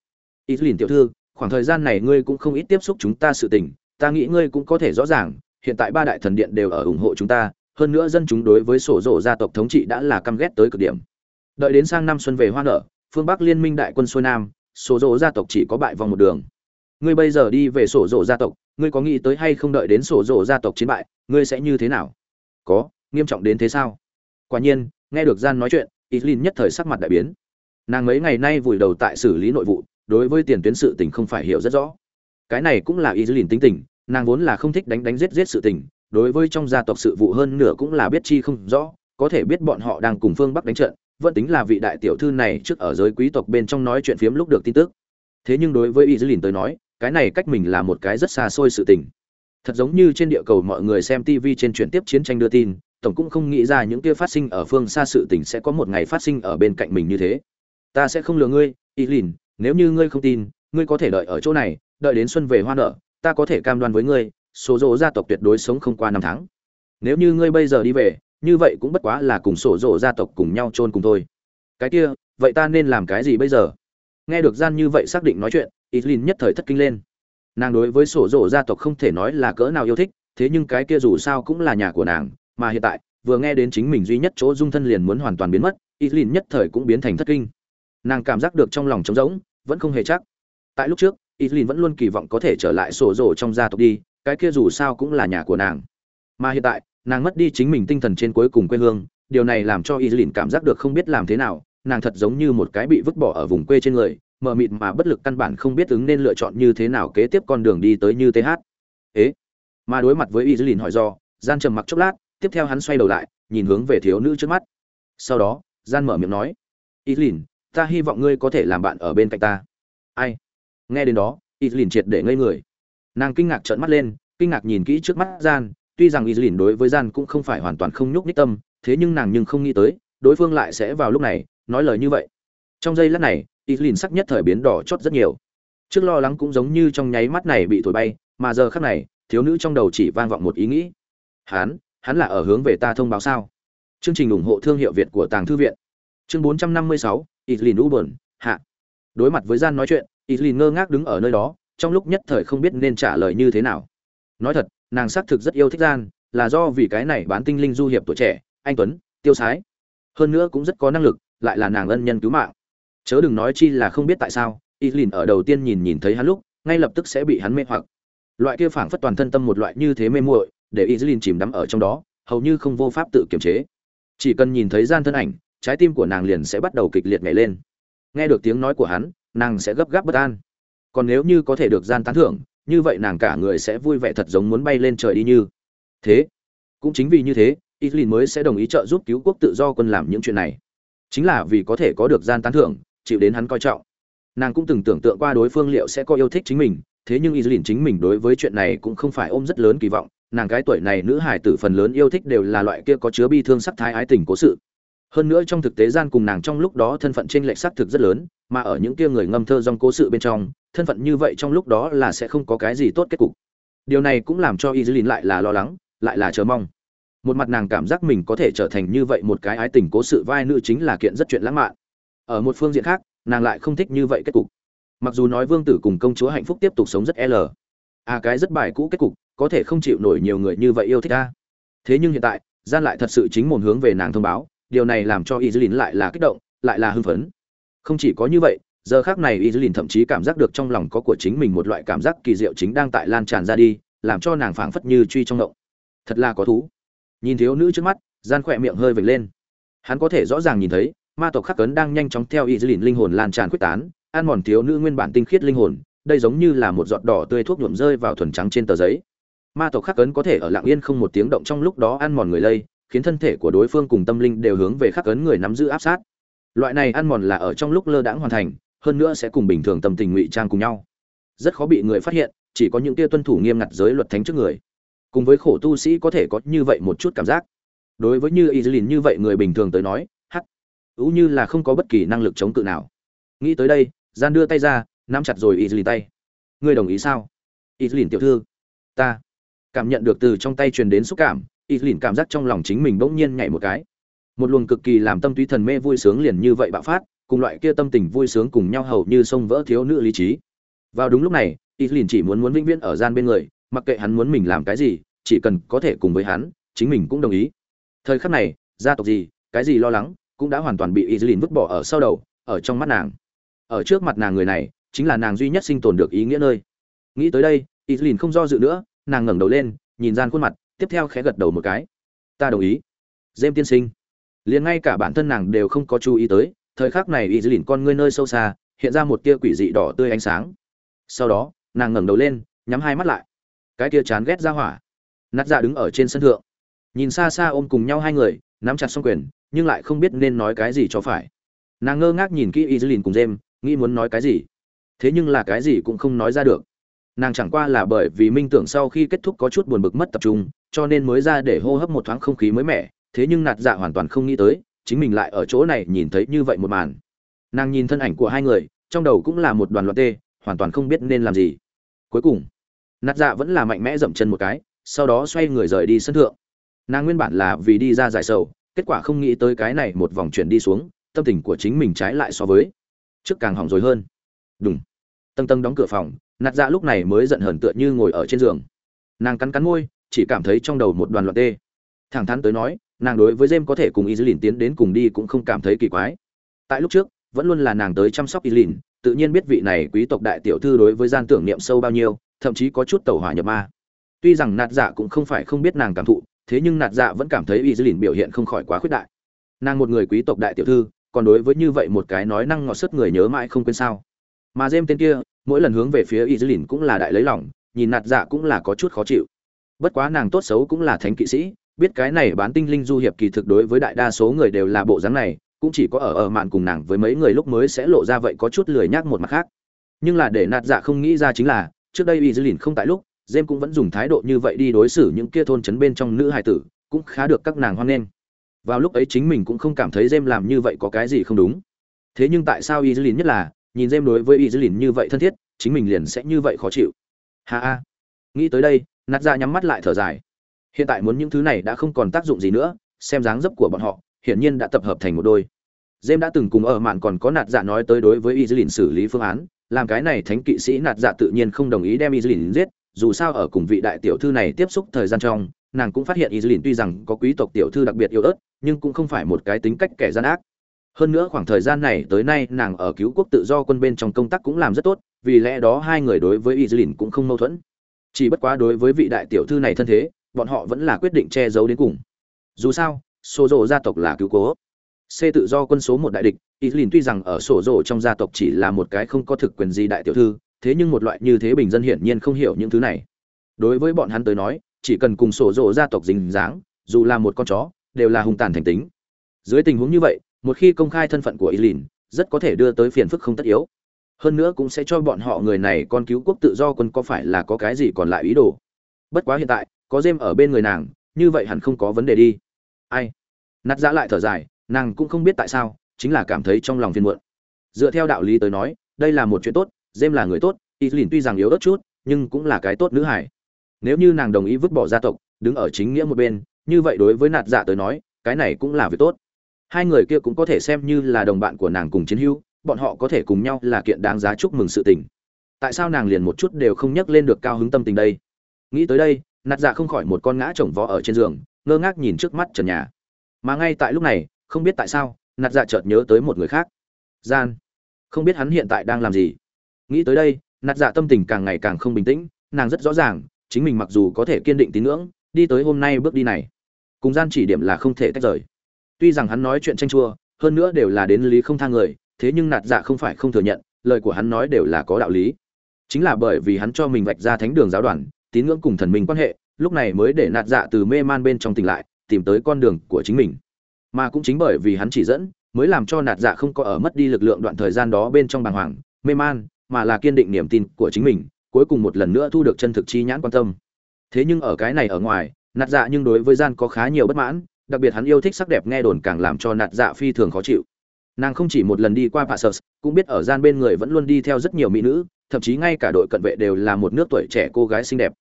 Ý dư lìn tiểu thư, khoảng thời gian này ngươi cũng không ít tiếp xúc chúng ta sự tình, ta nghĩ ngươi cũng có thể rõ ràng, hiện tại ba đại thần điện đều ở ủng hộ chúng ta hơn nữa dân chúng đối với sổ rộ gia tộc thống trị đã là căm ghét tới cực điểm. Đợi đến sang năm xuân về hoa nở, phương bắc liên minh đại quân xuôi nam, sổ rộ gia tộc chỉ có bại vòng một đường. Ngươi bây giờ đi về sổ rộ gia tộc, ngươi có nghĩ tới hay không đợi đến sổ rộ gia tộc chiến bại, ngươi sẽ như thế nào? Có, nghiêm trọng đến thế sao? Quả nhiên, nghe được gian nói chuyện islin nhất thời sắc mặt đại biến. Nàng mấy ngày nay vùi đầu tại xử lý nội vụ, đối với tiền tuyến sự tình không phải hiểu rất rõ. Cái này cũng là islin tính tình, nàng vốn là không thích đánh đánh giết giết sự tình đối với trong gia tộc sự vụ hơn nửa cũng là biết chi không rõ, có thể biết bọn họ đang cùng phương bắc đánh trận, vẫn tính là vị đại tiểu thư này trước ở giới quý tộc bên trong nói chuyện phiếm lúc được tin tức. Thế nhưng đối với y dư lìn tới nói, cái này cách mình là một cái rất xa xôi sự tình. Thật giống như trên địa cầu mọi người xem tv trên chuyển tiếp chiến tranh đưa tin, tổng cũng không nghĩ ra những kia phát sinh ở phương xa sự tình sẽ có một ngày phát sinh ở bên cạnh mình như thế. Ta sẽ không lừa ngươi y lìn nếu như ngươi không tin, ngươi có thể đợi ở chỗ này, đợi đến xuân về hoa nở, ta có thể cam đoan với ngươi số rộ gia tộc tuyệt đối sống không qua năm tháng. Nếu như ngươi bây giờ đi về, như vậy cũng bất quá là cùng sổ rộ gia tộc cùng nhau chôn cùng thôi. Cái kia, vậy ta nên làm cái gì bây giờ? Nghe được gian như vậy xác định nói chuyện islin nhất thời thất kinh lên. Nàng đối với sổ rộ gia tộc không thể nói là cỡ nào yêu thích, thế nhưng cái kia dù sao cũng là nhà của nàng, mà hiện tại, vừa nghe đến chính mình duy nhất chỗ dung thân liền muốn hoàn toàn biến mất islin nhất thời cũng biến thành thất kinh. Nàng cảm giác được trong lòng trống rỗng, vẫn không hề chắc. Tại lúc trước islin vẫn luôn kỳ vọng có thể trở lại sổ rộ trong gia tộc đi cái kia dù sao cũng là nhà của nàng. Mà hiện tại, nàng mất đi chính mình tinh thần trên cuối cùng quê hương, điều này làm cho y lìn cảm giác được không biết làm thế nào, nàng thật giống như một cái bị vứt bỏ ở vùng quê trên người, mờ mịt mà bất lực căn bản không biết ứng nên lựa chọn như thế nào kế tiếp con đường đi tới như th ế. Mà đối mặt với y lìn hỏi do, gian trầm mặc chốc lát, tiếp theo hắn xoay đầu lại, nhìn hướng về thiếu nữ trước mắt. Sau đó, gian mở miệng nói y lìn ta hy vọng ngươi có thể làm bạn ở bên cạnh ta. Ai? Nghe đến đó y lìn triệt để ngây người nàng kinh ngạc trợn mắt lên kinh ngạc nhìn kỹ trước mắt gian tuy rằng y lìn đối với gian cũng không phải hoàn toàn không nhúc nhích tâm thế nhưng nàng nhưng không nghĩ tới đối phương lại sẽ vào lúc này nói lời như vậy. Trong giây lát này y lìn sắc nhất thời biến đỏ chót rất nhiều. Trước lo lắng cũng giống như trong nháy mắt này bị thổi bay mà giờ khắc này thiếu nữ trong đầu chỉ vang vọng một ý nghĩ. Hắn hắn là ở hướng về ta thông báo sao? Chương trình ủng hộ thương hiệu việt của tàng thư viện. Chương 456, Izlin Uburn, hạ. Đối mặt với gian nói chuyện Izlin ngơ ngác đứng ở nơi đó trong lúc nhất thời không biết nên trả lời như thế nào. Nói thật, nàng xác thực rất yêu thích gian, là do vì cái này bán tinh linh du hiệp tuổi trẻ, anh tuấn, tiêu sái. Hơn nữa cũng rất có năng lực, lại là nàng ân nhân cứu mạng. Chớ đừng nói chi là không biết tại sao, y lìn ở đầu tiên nhìn nhìn thấy hắn lúc, ngay lập tức sẽ bị hắn mê hoặc. Loại kia phảng phất toàn thân tâm một loại như thế mê muội, để y lìn chìm đắm ở trong đó, hầu như không vô pháp tự kiềm chế. Chỉ cần nhìn thấy gian thân ảnh, trái tim của nàng liền sẽ bắt đầu kịch liệt nhảy lên. Nghe được tiếng nói của hắn, nàng sẽ gấp gáp bất an còn nếu như có thể được gian tán thưởng, như vậy nàng cả người sẽ vui vẻ thật giống muốn bay lên trời đi như. Thế, cũng chính vì như thế Islin mới sẽ đồng ý trợ giúp cứu quốc tự do quân làm những chuyện này. Chính là vì có thể có được gian tán thưởng, chịu đến hắn coi trọng. Nàng cũng từng tưởng tượng qua đối phương liệu sẽ có yêu thích chính mình, thế nhưng Islin chính mình đối với chuyện này cũng không phải ôm rất lớn kỳ vọng. Nàng cái tuổi này nữ hải tử phần lớn yêu thích đều là loại kia có chứa bi thương sắc thái ái tình cố sự. Hơn nữa trong thực tế gian cùng nàng trong lúc đó thân phận trên lệch sắc thực rất lớn, mà ở những kia người ngâm thơ dòng cố sự bên trong thân phận như vậy trong lúc đó là sẽ không có cái gì tốt kết cục. Điều này cũng làm cho Izlin lại là lo lắng, lại là chờ mong. Một mặt nàng cảm giác mình có thể trở thành như vậy một cái ái tình cố sự vai nữ chính là kiện rất chuyện lãng mạn. Ở một phương diện khác, nàng lại không thích như vậy kết cục. Mặc dù nói vương tử cùng công chúa hạnh phúc tiếp tục sống rất l. À cái rất bài cũ kết cục, có thể không chịu nổi nhiều người như vậy yêu thích ta. Thế nhưng hiện tại, gian lại thật sự chính mồm hướng về nàng thông báo, điều này làm cho y dư lìn lại là kích động, lại là hưng phấn. Không chỉ có như vậy giờ khác này y dư lìn thậm chí cảm giác được trong lòng có của chính mình một loại cảm giác kỳ diệu chính đang tại lan tràn ra đi, làm cho nàng phảng phất như truy trong động thật là có thú. Nhìn thiếu nữ trước mắt, gian khỏe miệng hơi vệt lên. Hắn có thể rõ ràng nhìn thấy, ma tộc khắc cấn đang nhanh chóng theo y dư lìn linh hồn lan tràn quyết tán, ăn mòn thiếu nữ nguyên bản tinh khiết linh hồn, đây giống như là một giọt đỏ tươi thuốc nhuộm rơi vào thuần trắng trên tờ giấy. Ma tộc khắc cấn có thể ở lặng yên không một tiếng động trong lúc đó ăn mòn người lây, khiến thân thể của đối phương cùng tâm linh đều hướng về khắc cấn người nắm giữ áp sát. Loại này ăn mòn là ở trong lúc lơ đãng hoàn thành hơn nữa sẽ cùng bình thường tâm tình ngụy trang cùng nhau. Rất khó bị người phát hiện, chỉ có những tia tuân thủ nghiêm ngặt giới luật thánh trước người. Cùng với khổ tu sĩ có thể có như vậy một chút cảm giác. Đối với như y như vậy người bình thường tới nói, hắc, ú như là không có bất kỳ năng lực chống cự nào. Nghĩ tới đây, gian đưa tay ra, nắm chặt rồi y tay. Ngươi đồng ý sao? Y tiểu thư, ta cảm nhận được từ trong tay truyền đến xúc cảm y cảm giác trong lòng chính mình bỗng nhiên nhảy một cái. Một luồng cực kỳ làm tâm túy thần mê vui sướng liền như vậy bạo phát cùng loại kia tâm tình vui sướng cùng nhau hầu như sông vỡ thiếu nữ lý trí. Vào đúng lúc này y chỉ muốn muốn vĩnh viễn ở gian bên người, mặc kệ hắn muốn mình làm cái gì, chỉ cần có thể cùng với hắn, chính mình cũng đồng ý. Thời khắc này, gia tộc gì, cái gì lo lắng, cũng đã hoàn toàn bị y vứt bỏ ở sau đầu, ở trong mắt nàng. Ở trước mặt nàng người này, chính là nàng duy nhất sinh tồn được ý nghĩa nơi. Nghĩ tới đây y không do dự nữa, nàng ngẩng đầu lên, nhìn gian khuôn mặt, tiếp theo khẽ gật đầu một cái. Ta đồng ý. Dêm tiên sinh. Liền ngay cả bản thân nàng đều không có chú ý tới thời khắc này y dư con ngươi nơi sâu xa, hiện ra một tia quỷ dị đỏ tươi ánh sáng. Sau đó, nàng ngẩng đầu lên, nhắm hai mắt lại. Cái tia chán ghét ra hỏa. Nát dạ đứng ở trên sân thượng. Nhìn xa xa ôm cùng nhau hai người, nắm chặt xong quyền, nhưng lại không biết nên nói cái gì cho phải. Nàng ngơ ngác nhìn kỹ y dư cùng jem, nghĩ muốn nói cái gì. Thế nhưng là cái gì cũng không nói ra được. Nàng chẳng qua là bởi vì minh tưởng sau khi kết thúc có chút buồn bực mất tập trung, cho nên mới ra để hô hấp một thoáng không khí mới mẻ. Thế nhưng nạt dạ hoàn toàn không nghĩ tới chính mình lại ở chỗ này nhìn thấy như vậy một màn. Nàng nhìn thân ảnh của hai người, trong đầu cũng là một đoàn loạn tê, hoàn toàn không biết nên làm gì. Cuối cùng, nạt dạ vẫn là mạnh mẽ dậm chân một cái, sau đó xoay người rời đi sân thượng. Nàng nguyên bản là vì đi ra giải sầu, kết quả không nghĩ tới cái này một vòng chuyển đi xuống, tâm tình của chính mình trái lại so với trước càng hỏng rồi hơn. Đúng tầng tầng đóng cửa phòng, nạt dạ lúc này mới giận hờn tựa như ngồi ở trên giường. Nàng cắn cắn môi, chỉ cảm thấy trong đầu một đoàn loạn tê. Thẳng thắn tới nói nàng đối với jem có thể cùng y tiến đến cùng đi cũng không cảm thấy kỳ quái. Tại lúc trước, vẫn luôn là nàng tới chăm sóc y tự nhiên biết vị này quý tộc đại tiểu thư đối với gian tưởng niệm sâu bao nhiêu, thậm chí có chút tẩu hỏa nhập ma. Tuy rằng nạt dạ cũng không phải không biết nàng cảm thụ, thế nhưng nạt dạ vẫn cảm thấy y biểu hiện không khỏi quá khuyết đại. Nàng một người quý tộc đại tiểu thư, còn đối với như vậy một cái nói năng ngọt sức người nhớ mãi không quên sao. Mà jem tên kia, mỗi lần hướng về phía y cũng là đại lấy lòng, nhìn nạt dạ cũng là có chút khó chịu. Bất quá nàng tốt xấu cũng là thánh kỵ sĩ biết cái này bán tinh linh du hiệp kỳ thực đối với đại đa số người đều là bộ dáng này, cũng chỉ có ở ở mạn cùng nàng với mấy người lúc mới sẽ lộ ra vậy có chút lười nhác một mặt khác. Nhưng là để nạt dạ không nghĩ ra chính là, trước đây y dư không tại lúc jem cũng vẫn dùng thái độ như vậy đi đối xử những kia thôn trấn bên trong nữ hài tử, cũng khá được các nàng hoan nghênh. Vào lúc ấy chính mình cũng không cảm thấy jem làm như vậy có cái gì không đúng. Thế nhưng tại sao y dư nhất là, nhìn jem đối với y dư như vậy thân thiết, chính mình liền sẽ như vậy khó chịu. Ha ha. Nghĩ tới đây, nạt dạ nhắm mắt lại thở dài hiện tại muốn những thứ này đã không còn tác dụng gì nữa xem dáng dấp của bọn họ hiển nhiên đã tập hợp thành một đôi Jem đã từng cùng ở mạn còn có nạt dạ nói tới đối với Izlin xử lý phương án, làm cái này thánh kỵ sĩ nạt dạ tự nhiên không đồng ý đem Izlin giết, dù sao ở cùng vị đại tiểu thư này tiếp xúc thời gian trong, nàng cũng phát hiện Izlin tuy rằng có quý tộc tiểu thư đặc biệt yêu ớt, nhưng cũng không phải một cái tính cách kẻ gian ác. Hơn nữa khoảng thời gian này tới nay nàng ở cứu quốc tự do quân bên trong công tác cũng làm rất tốt, vì lẽ đó hai người đối với Izlin cũng không mâu thuẫn. Chỉ bất quá đối với vị đại tiểu thư này thân thế, bọn họ vẫn là quyết định che giấu đến cùng. Dù sao, sổ rộ gia tộc là cứu cố. C tự do quân số một đại địch, Izlin tuy rằng ở sổ rộ trong gia tộc chỉ là một cái không có thực quyền gì đại tiểu thư, thế nhưng một loại như thế bình dân hiển nhiên không hiểu những thứ này. Đối với bọn hắn tới nói, chỉ cần cùng sổ rộ gia tộc dình dáng, dù là một con chó, đều là hung tàn thành tính. Dưới tình huống như vậy, một khi công khai thân phận của Izlin, rất có thể đưa tới phiền phức không tất yếu hơn nữa cũng sẽ cho bọn họ người này con cứu quốc tự do quân có phải là có cái gì còn lại ý đồ bất quá hiện tại có dêm ở bên người nàng, như vậy hẳn không có vấn đề đi. Ai? Nát giã lại thở dài, nàng cũng không biết tại sao, chính là cảm thấy trong lòng phiền muộn. Dựa theo đạo lý tới nói, đây là một chuyện tốt dêm là người tốt, y lìn tuy rằng yếu ớt chút, nhưng cũng là cái tốt nữ hải nếu như nàng đồng ý vứt bỏ gia tộc, đứng ở chính nghĩa một bên, như vậy đối với nạt dạ tới nói, cái này cũng là việc tốt. Hai người kia cũng có thể xem như là đồng bạn của nàng cùng chiến hữu, bọn họ có thể cùng nhau là kiện đáng giá chúc mừng sự tình. Tại sao nàng liền một chút đều không nhắc lên được cao hứng tâm tình đây? Nghĩ tới đây nạt dạ không khỏi một con ngã chồng vó ở trên giường, ngơ ngác nhìn trước mắt trần nhà. Mà ngay tại lúc này, không biết tại sao, nạt dạ chợt nhớ tới một người khác. Gian. Không biết hắn hiện tại đang làm gì. Nghĩ tới đây, nạt dạ tâm tình càng ngày càng không bình tĩnh, nàng rất rõ ràng, chính mình mặc dù có thể kiên định tín ngưỡng, đi tới hôm nay bước đi này. Cùng gian chỉ điểm là không thể tách rời. Tuy rằng hắn nói chuyện tranh chua, hơn nữa đều là đến lý không thang người, thế nhưng nạt dạ không phải không thừa nhận, lời của hắn nói đều là có đạo lý. Chính là bởi vì hắn cho mình vạch ra thánh đường giáo đoàn tín ngưỡng cùng thần minh quan hệ, lúc này mới để nạt dạ từ mê man bên trong tỉnh lại, tìm tới con đường của chính mình. Mà cũng chính bởi vì hắn chỉ dẫn, mới làm cho nạt dạ không có ở mất đi lực lượng đoạn thời gian đó bên trong bàng hoàng, mê man, mà là kiên định niềm tin của chính mình, cuối cùng một lần nữa thu được chân thực chi nhãn quan tâm. Thế nhưng ở cái này ở ngoài, nạt dạ nhưng đối với gian có khá nhiều bất mãn, đặc biệt hắn yêu thích sắc đẹp nghe đồn càng làm cho nạt dạ phi thường khó chịu. Nàng không chỉ một lần đi qua passus cũng biết ở gian bên người vẫn luôn đi theo rất nhiều mỹ nữ, thậm chí ngay cả đội cận vệ đều là một nước tuổi trẻ cô gái xinh đẹp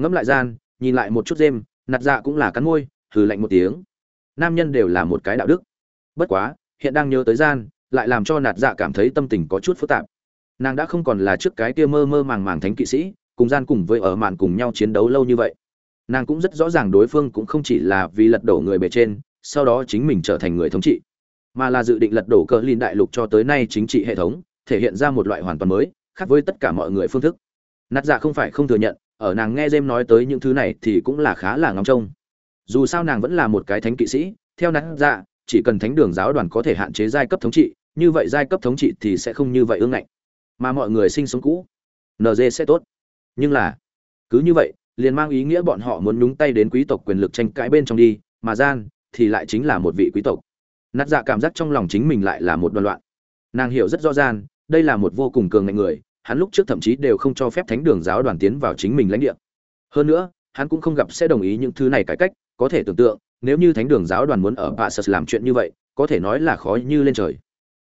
ngẫm lại gian, nhìn lại một chút dêm nạt dạ cũng là cắn môi, hừ lạnh một tiếng. Nam nhân đều là một cái đạo đức. Bất quá, hiện đang nhớ tới gian, lại làm cho nạt dạ cảm thấy tâm tình có chút phức tạp. Nàng đã không còn là trước cái kia mơ mơ màng màng thánh kỵ sĩ, cùng gian cùng với ở màn cùng nhau chiến đấu lâu như vậy. Nàng cũng rất rõ ràng đối phương cũng không chỉ là vì lật đổ người bề trên, sau đó chính mình trở thành người thống trị, mà là dự định lật đổ cờ liên đại lục cho tới nay chính trị hệ thống, thể hiện ra một loại hoàn toàn mới, khác với tất cả mọi người phương thức. Nát dạ không phải không thừa nhận ở nàng nghe dêm nói tới những thứ này thì cũng là khá là ngóng trông. Dù sao nàng vẫn là một cái thánh kỵ sĩ, theo nát dạ chỉ cần thánh đường giáo đoàn có thể hạn chế giai cấp thống trị, như vậy giai cấp thống trị thì sẽ không như vậy ương ngạnh. Mà mọi người sinh sống cũ nd sẽ tốt. Nhưng là, cứ như vậy, liền mang ý nghĩa bọn họ muốn nhúng tay đến quý tộc quyền lực tranh cãi bên trong đi, mà gian thì lại chính là một vị quý tộc. Nát dạ cảm giác trong lòng chính mình lại là một đoàn loạn. Nàng hiểu rất rõ ràng đây là một vô cùng cường ngạnh người hắn lúc trước thậm chí đều không cho phép thánh đường giáo đoàn tiến vào chính mình lãnh địa. Hơn nữa, hắn cũng không gặp sẽ đồng ý những thứ này cải cách, có thể tưởng tượng, nếu như thánh đường giáo đoàn muốn ở Passus làm chuyện như vậy, có thể nói là khó như lên trời.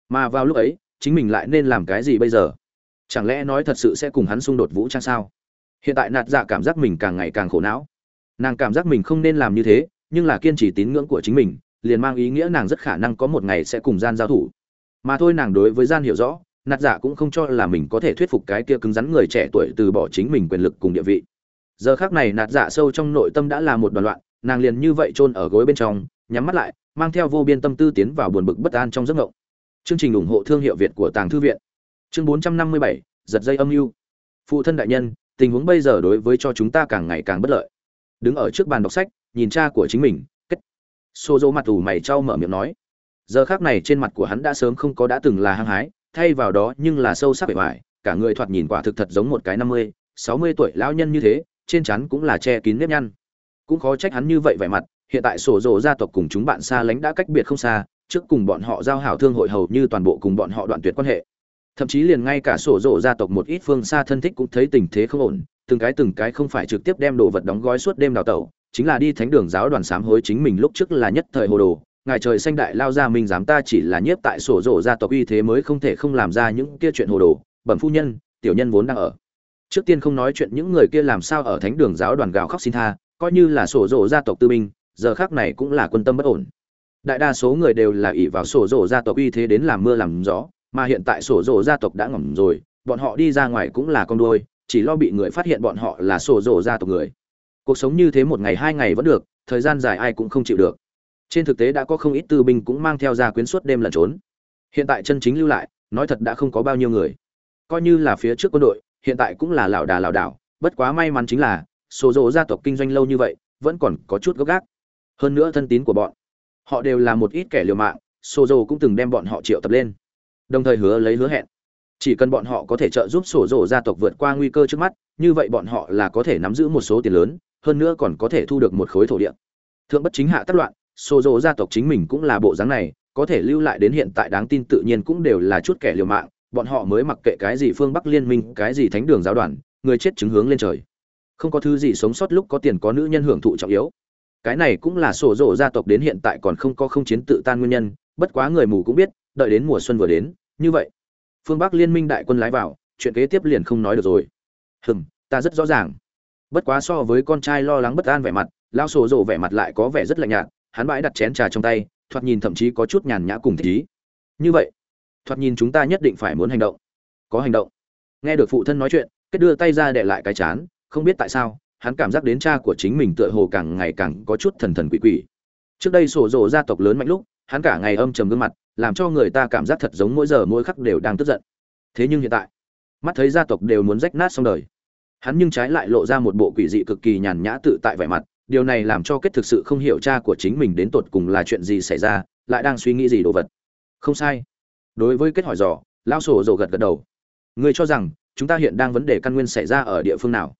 Mà vào lúc ấy, chính mình lại nên làm cái gì bây giờ? Chẳng lẽ nói thật sự sẽ cùng hắn xung đột vũ trang sao? Hiện tại nạt dạ cảm giác mình càng ngày càng khổ não. Nàng cảm giác mình không nên làm như thế, nhưng là kiên trì tín ngưỡng của chính mình, liền mang ý nghĩa nàng rất khả năng có một ngày sẽ cùng gian giao thủ. Mà thôi nàng đối với gian hiểu rõ nạt dạ cũng không cho là mình có thể thuyết phục cái kia cứng rắn người trẻ tuổi từ bỏ chính mình quyền lực cùng địa vị. Giờ khác này nạt dạ sâu trong nội tâm đã là một đoàn loạn nàng liền như vậy chôn ở gối bên trong nhắm mắt lại mang theo vô biên tâm tư tiến vào buồn bực bất an trong giấc ngộng chương trình ủng hộ thương hiệu việt của tàng thư viện. Chương 457, giật dây âm mưu. Phụ thân đại nhân tình huống bây giờ đối với cho chúng ta càng ngày càng bất lợi. Đứng ở trước bàn đọc sách nhìn cha của chính mình kết. Xô dỗ mặt ủ mày trao mở miệng nói. Giờ khác này trên mặt của hắn đã sớm không có đã từng là hăng hái thay vào đó nhưng là sâu sắc bề ngoài, cả người thoạt nhìn quả thực thật giống một cái năm mươi, sáu mươi tuổi lão nhân như thế, trên chắn cũng là che kín nếp nhăn. Cũng khó trách hắn như vậy vẻ mặt, hiện tại sổ rồ gia tộc cùng chúng bạn xa lánh đã cách biệt không xa, trước cùng bọn họ giao hảo thương hội hầu như toàn bộ cùng bọn họ đoạn tuyệt quan hệ. Thậm chí liền ngay cả sổ rộ gia tộc một ít phương xa thân thích cũng thấy tình thế không ổn, từng cái từng cái không phải trực tiếp đem đồ vật đóng gói suốt đêm đào tẩu, chính là đi thánh đường giáo đoàn sám hối chính mình lúc trước là nhất thời hồ đồ ngài trời xanh đại lao ra mình dám ta chỉ là nhiếp tại sổ rổ gia tộc uy thế mới không thể không làm ra những kia chuyện hồ đồ, bẩm phu nhân, tiểu nhân vốn đang ở. Trước tiên không nói chuyện những người kia làm sao ở thánh đường giáo đoàn gào khóc xin tha, coi như là sổ rổ gia tộc tư binh, giờ khác này cũng là quân tâm bất ổn. Đại đa số người đều là ỷ vào sổ rổ gia tộc uy thế đến làm mưa làm gió, mà hiện tại sổ rổ gia tộc đã ngỏm rồi, bọn họ đi ra ngoài cũng là con đôi chỉ lo bị người phát hiện bọn họ là sổ rổ gia tộc người. Cuộc sống như thế một ngày hai ngày vẫn được, thời gian dài ai cũng không chịu được trên thực tế đã có không ít tư binh cũng mang theo ra quyến suốt đêm lẩn trốn. Hiện tại chân chính lưu lại, nói thật đã không có bao nhiêu người. Coi như là phía trước quân đội, hiện tại cũng là lảo đà lảo đảo, bất quá may mắn chính là sổ rộ gia tộc kinh doanh lâu như vậy, vẫn còn có chút gốc gác hơn nữa thân tín của bọn, họ đều là một ít kẻ liều mạng sổ dồ cũng từng đem bọn họ triệu tập lên. Đồng thời hứa lấy hứa hẹn. Chỉ cần bọn họ có thể trợ giúp sổ dồ gia tộc vượt qua nguy cơ trước mắt, như vậy bọn họ là có thể nắm giữ một số tiền lớn, hơn nữa còn có thể thu được một khối thổ địa. Thượng bất chính hạ tất loạn Xô rộ gia tộc chính mình cũng là bộ dáng này, có thể lưu lại đến hiện tại đáng tin tự nhiên cũng đều là chút kẻ liều mạng, bọn họ mới mặc kệ cái gì phương bắc liên minh, cái gì thánh đường giáo đoàn, người chết chứng hướng lên trời. Không có thứ gì sống sót lúc có tiền có nữ nhân hưởng thụ trọng yếu. Cái này cũng là sổ rộ gia tộc đến hiện tại còn không có không chiến tự tan nguyên nhân, bất quá người mù cũng biết, đợi đến mùa xuân vừa đến, như vậy, phương bắc liên minh đại quân lái vào, chuyện kế tiếp liền không nói được rồi. Hừm, ta rất rõ ràng. Bất quá so với con trai lo lắng bất an vẻ mặt lao sổ rộ vẻ mặt lại có vẻ rất lạnh nhạt hắn bãi đặt chén trà trong tay, thoạt nhìn thậm chí có chút nhàn nhã cùng thích ý. Như vậy, thoạt nhìn chúng ta nhất định phải muốn hành động. Có hành động. Nghe được phụ thân nói chuyện, kết đưa tay ra để lại cái chán, không biết tại sao, hắn cảm giác đến cha của chính mình tựa hồ càng ngày càng có chút thần thần quỷ quỷ. Trước đây sổ rồ gia tộc lớn mạnh lúc, hắn cả ngày âm trầm gương mặt, làm cho người ta cảm giác thật giống mỗi giờ mỗi khắc đều đang tức giận. Thế nhưng hiện tại, mắt thấy gia tộc đều muốn rách nát xong đời, hắn nhưng trái lại lộ ra một bộ quỷ dị cực kỳ nhàn nhã tự tại vẻ mặt điều này làm cho kết thực sự không hiểu cha của chính mình đến tột cùng là chuyện gì xảy ra, lại đang suy nghĩ gì đồ vật. Không sai. Đối với kết hỏi dò lao sổ dồ gật gật đầu. Người cho rằng, chúng ta hiện đang vấn đề căn nguyên xảy ra ở địa phương nào?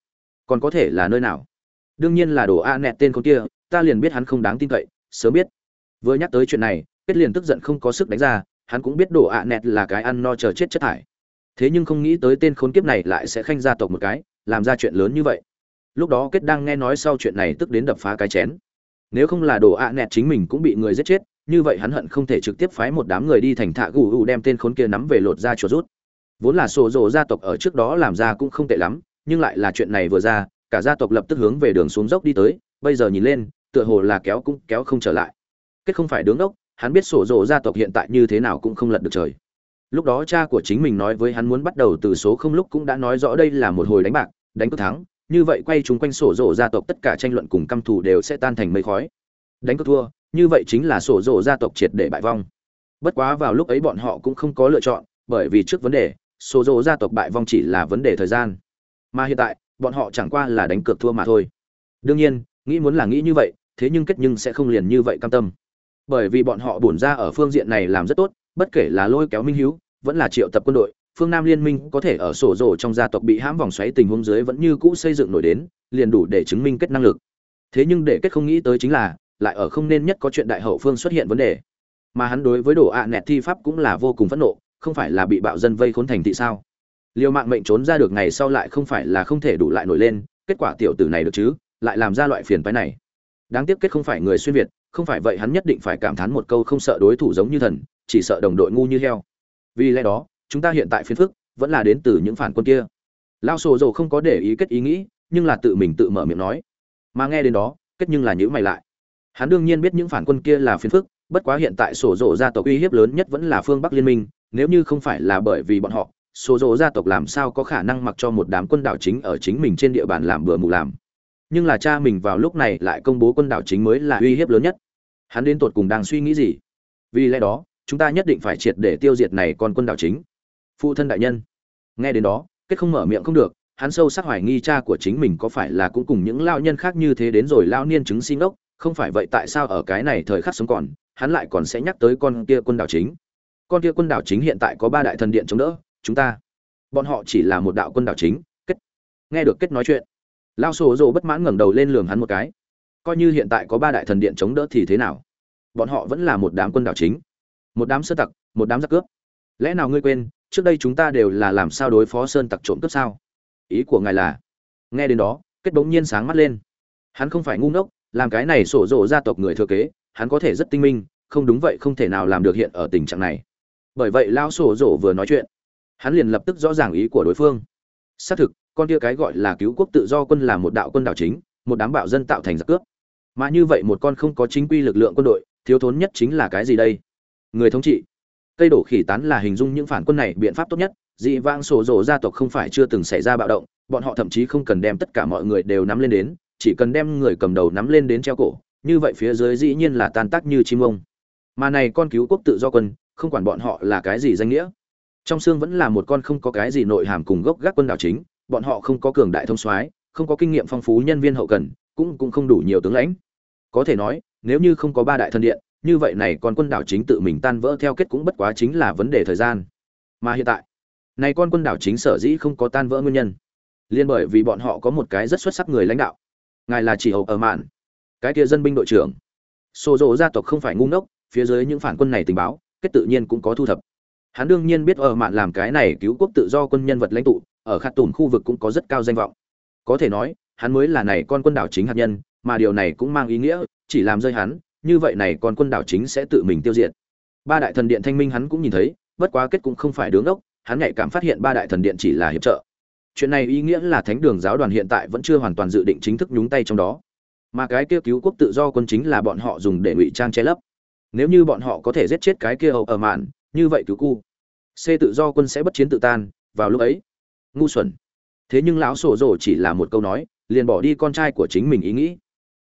Còn có thể là nơi nào? Đương nhiên là đồ a nẹt tên con kia, ta liền biết hắn không đáng tin cậy, sớm biết. Vừa nhắc tới chuyện này, kết liền tức giận không có sức đánh ra, hắn cũng biết đồ a nẹt là cái ăn no chờ chết chất thải. Thế nhưng không nghĩ tới tên khốn kiếp này lại sẽ khanh gia tộc một cái, làm ra chuyện lớn như vậy lúc đó kết đang nghe nói sau chuyện này tức đến đập phá cái chén. Nếu không là đồ ạ nẹt chính mình cũng bị người giết chết, như vậy hắn hận không thể trực tiếp phái một đám người đi thành thạ gù gù đem tên khốn kia nắm về lột ra chuột rút. Vốn là sổ rồ gia tộc ở trước đó làm ra cũng không tệ lắm, nhưng lại là chuyện này vừa ra, cả gia tộc lập tức hướng về đường xuống dốc đi tới, bây giờ nhìn lên, tựa hồ là kéo cũng kéo không trở lại. Kết không phải đứng đốc, hắn biết sổ rồ gia tộc hiện tại như thế nào cũng không lật được trời. Lúc đó cha của chính mình nói với hắn muốn bắt đầu từ số không lúc cũng đã nói rõ đây là một hồi đánh bạc, đánh cược thắng như vậy quay chúng quanh sổ rộ gia tộc tất cả tranh luận cùng căm thù đều sẽ tan thành mây khói. Đánh cược thua, như vậy chính là sổ rộ gia tộc triệt để bại vong. Bất quá vào lúc ấy bọn họ cũng không có lựa chọn, bởi vì trước vấn đề, sổ rộ gia tộc bại vong chỉ là vấn đề thời gian. Mà hiện tại, bọn họ chẳng qua là đánh cược thua mà thôi. Đương nhiên, nghĩ muốn là nghĩ như vậy, thế nhưng kết nhưng sẽ không liền như vậy cam tâm. Bởi vì bọn họ bổn ra ở phương diện này làm rất tốt, bất kể là lôi kéo minh hiếu, vẫn là triệu tập quân đội phương nam liên minh có thể ở sổ rổ trong gia tộc bị hãm vòng xoáy tình huống dưới vẫn như cũ xây dựng nổi đến, liền đủ để chứng minh kết năng lực. Thế nhưng để kết không nghĩ tới chính là, lại ở không nên nhất có chuyện đại hậu phương xuất hiện vấn đề. Mà hắn đối với đồ ạ nẹt thi pháp cũng là vô cùng phẫn nộ, không phải là bị bạo dân vây khốn thành thị sao? Liều mạng mệnh trốn ra được ngày sau lại không phải là không thể đủ lại nổi lên, kết quả tiểu tử này được chứ, lại làm ra loại phiền phái này. Đáng tiếc kết không phải người xuyên việt, không phải vậy hắn nhất định phải cảm thán một câu không sợ đối thủ giống như thần, chỉ sợ đồng đội ngu như heo. Vì lẽ đó chúng ta hiện tại phiền phức, vẫn là đến từ những phản quân kia. Lao sổ dầu không có để ý kết ý nghĩ, nhưng là tự mình tự mở miệng nói. Mà nghe đến đó, kết nhưng là nhữ mày lại. Hắn đương nhiên biết những phản quân kia là phiền phức, bất quá hiện tại sổ dầu gia tộc uy hiếp lớn nhất vẫn là phương bắc liên minh, nếu như không phải là bởi vì bọn họ, sổ dỗ gia tộc làm sao có khả năng mặc cho một đám quân đảo chính ở chính mình trên địa bàn làm bừa mù làm. Nhưng là cha mình vào lúc này lại công bố quân đảo chính mới là uy hiếp lớn nhất. Hắn đến tột cùng đang suy nghĩ gì? Vì lẽ đó, chúng ta nhất định phải triệt để tiêu diệt này con quân đảo chính phụ thân đại nhân. Nghe đến đó, kết không mở miệng không được, hắn sâu sắc hoài nghi cha của chính mình có phải là cũng cùng những lao nhân khác như thế đến rồi lao niên chứng xin ốc, không phải vậy tại sao ở cái này thời khắc sống còn, hắn lại còn sẽ nhắc tới con kia quân đảo chính. Con kia quân đảo chính hiện tại có ba đại thần điện chống đỡ, chúng ta. Bọn họ chỉ là một đạo quân đảo chính, kết. Nghe được kết nói chuyện, lao sổ rộ bất mãn ngẩng đầu lên lường hắn một cái. Coi như hiện tại có ba đại thần điện chống đỡ thì thế nào? Bọn họ vẫn là một đám quân đảo chính. Một đám sơ tặc, một đám giặc cướp lẽ nào ngươi quên, trước đây chúng ta đều là làm sao đối phó sơn tặc trộm cướp sao? Ý của ngài là, nghe đến đó, kết bỗng nhiên sáng mắt lên. Hắn không phải ngu ngốc, làm cái này sổ rộ gia tộc người thừa kế, hắn có thể rất tinh minh, không đúng vậy không thể nào làm được hiện ở tình trạng này. Bởi vậy lao sổ rộ vừa nói chuyện, hắn liền lập tức rõ ràng ý của đối phương. Xác thực, con kia cái gọi là cứu quốc tự do quân là một đạo quân đảo chính, một đám bạo dân tạo thành giặc cướp. Mà như vậy một con không có chính quy lực lượng quân đội, thiếu thốn nhất chính là cái gì đây? Người thống trị cây đổ khỉ tán là hình dung những phản quân này biện pháp tốt nhất, dị vang sổ rộ gia tộc không phải chưa từng xảy ra bạo động, bọn họ thậm chí không cần đem tất cả mọi người đều nắm lên đến, chỉ cần đem người cầm đầu nắm lên đến treo cổ, như vậy phía dưới dĩ nhiên là tan tác như chim ông. Mà này con cứu quốc tự do quân, không quản bọn họ là cái gì danh nghĩa. Trong xương vẫn là một con không có cái gì nội hàm cùng gốc gác quân đảo chính, bọn họ không có cường đại thông soái, không có kinh nghiệm phong phú nhân viên hậu cần, cũng cũng không đủ nhiều tướng lãnh. Có thể nói, nếu như không có ba đại thần điện như vậy này con quân đảo chính tự mình tan vỡ theo kết cũng bất quá chính là vấn đề thời gian. Mà hiện tại, này con quân đảo chính sở dĩ không có tan vỡ nguyên nhân, liên bởi vì bọn họ có một cái rất xuất sắc người lãnh đạo. Ngài là chỉ hầu ở mạn, cái kia dân binh đội trưởng. Xô rộ gia tộc không phải ngu ngốc, phía dưới những phản quân này tình báo, kết tự nhiên cũng có thu thập. Hắn đương nhiên biết ở mạn làm cái này cứu quốc tự do quân nhân vật lãnh tụ, ở khát tùm khu vực cũng có rất cao danh vọng. Có thể nói, hắn mới là này con quân đảo chính hạt nhân, mà điều này cũng mang ý nghĩa, chỉ làm rơi hắn như vậy này còn quân đảo chính sẽ tự mình tiêu diệt. Ba đại thần điện thanh minh hắn cũng nhìn thấy, bất quá kết cũng không phải đứng ốc hắn nhạy cảm phát hiện ba đại thần điện chỉ là hiệp trợ. Chuyện này ý nghĩa là thánh đường giáo đoàn hiện tại vẫn chưa hoàn toàn dự định chính thức nhúng tay trong đó. Mà cái kia cứu quốc tự do quân chính là bọn họ dùng để ngụy trang che lấp. Nếu như bọn họ có thể giết chết cái kia hầu ở mạn, như vậy cứu cu. C tự do quân sẽ bất chiến tự tan, vào lúc ấy. Ngu xuẩn. Thế nhưng lão sổ rổ chỉ là một câu nói, liền bỏ đi con trai của chính mình ý nghĩ.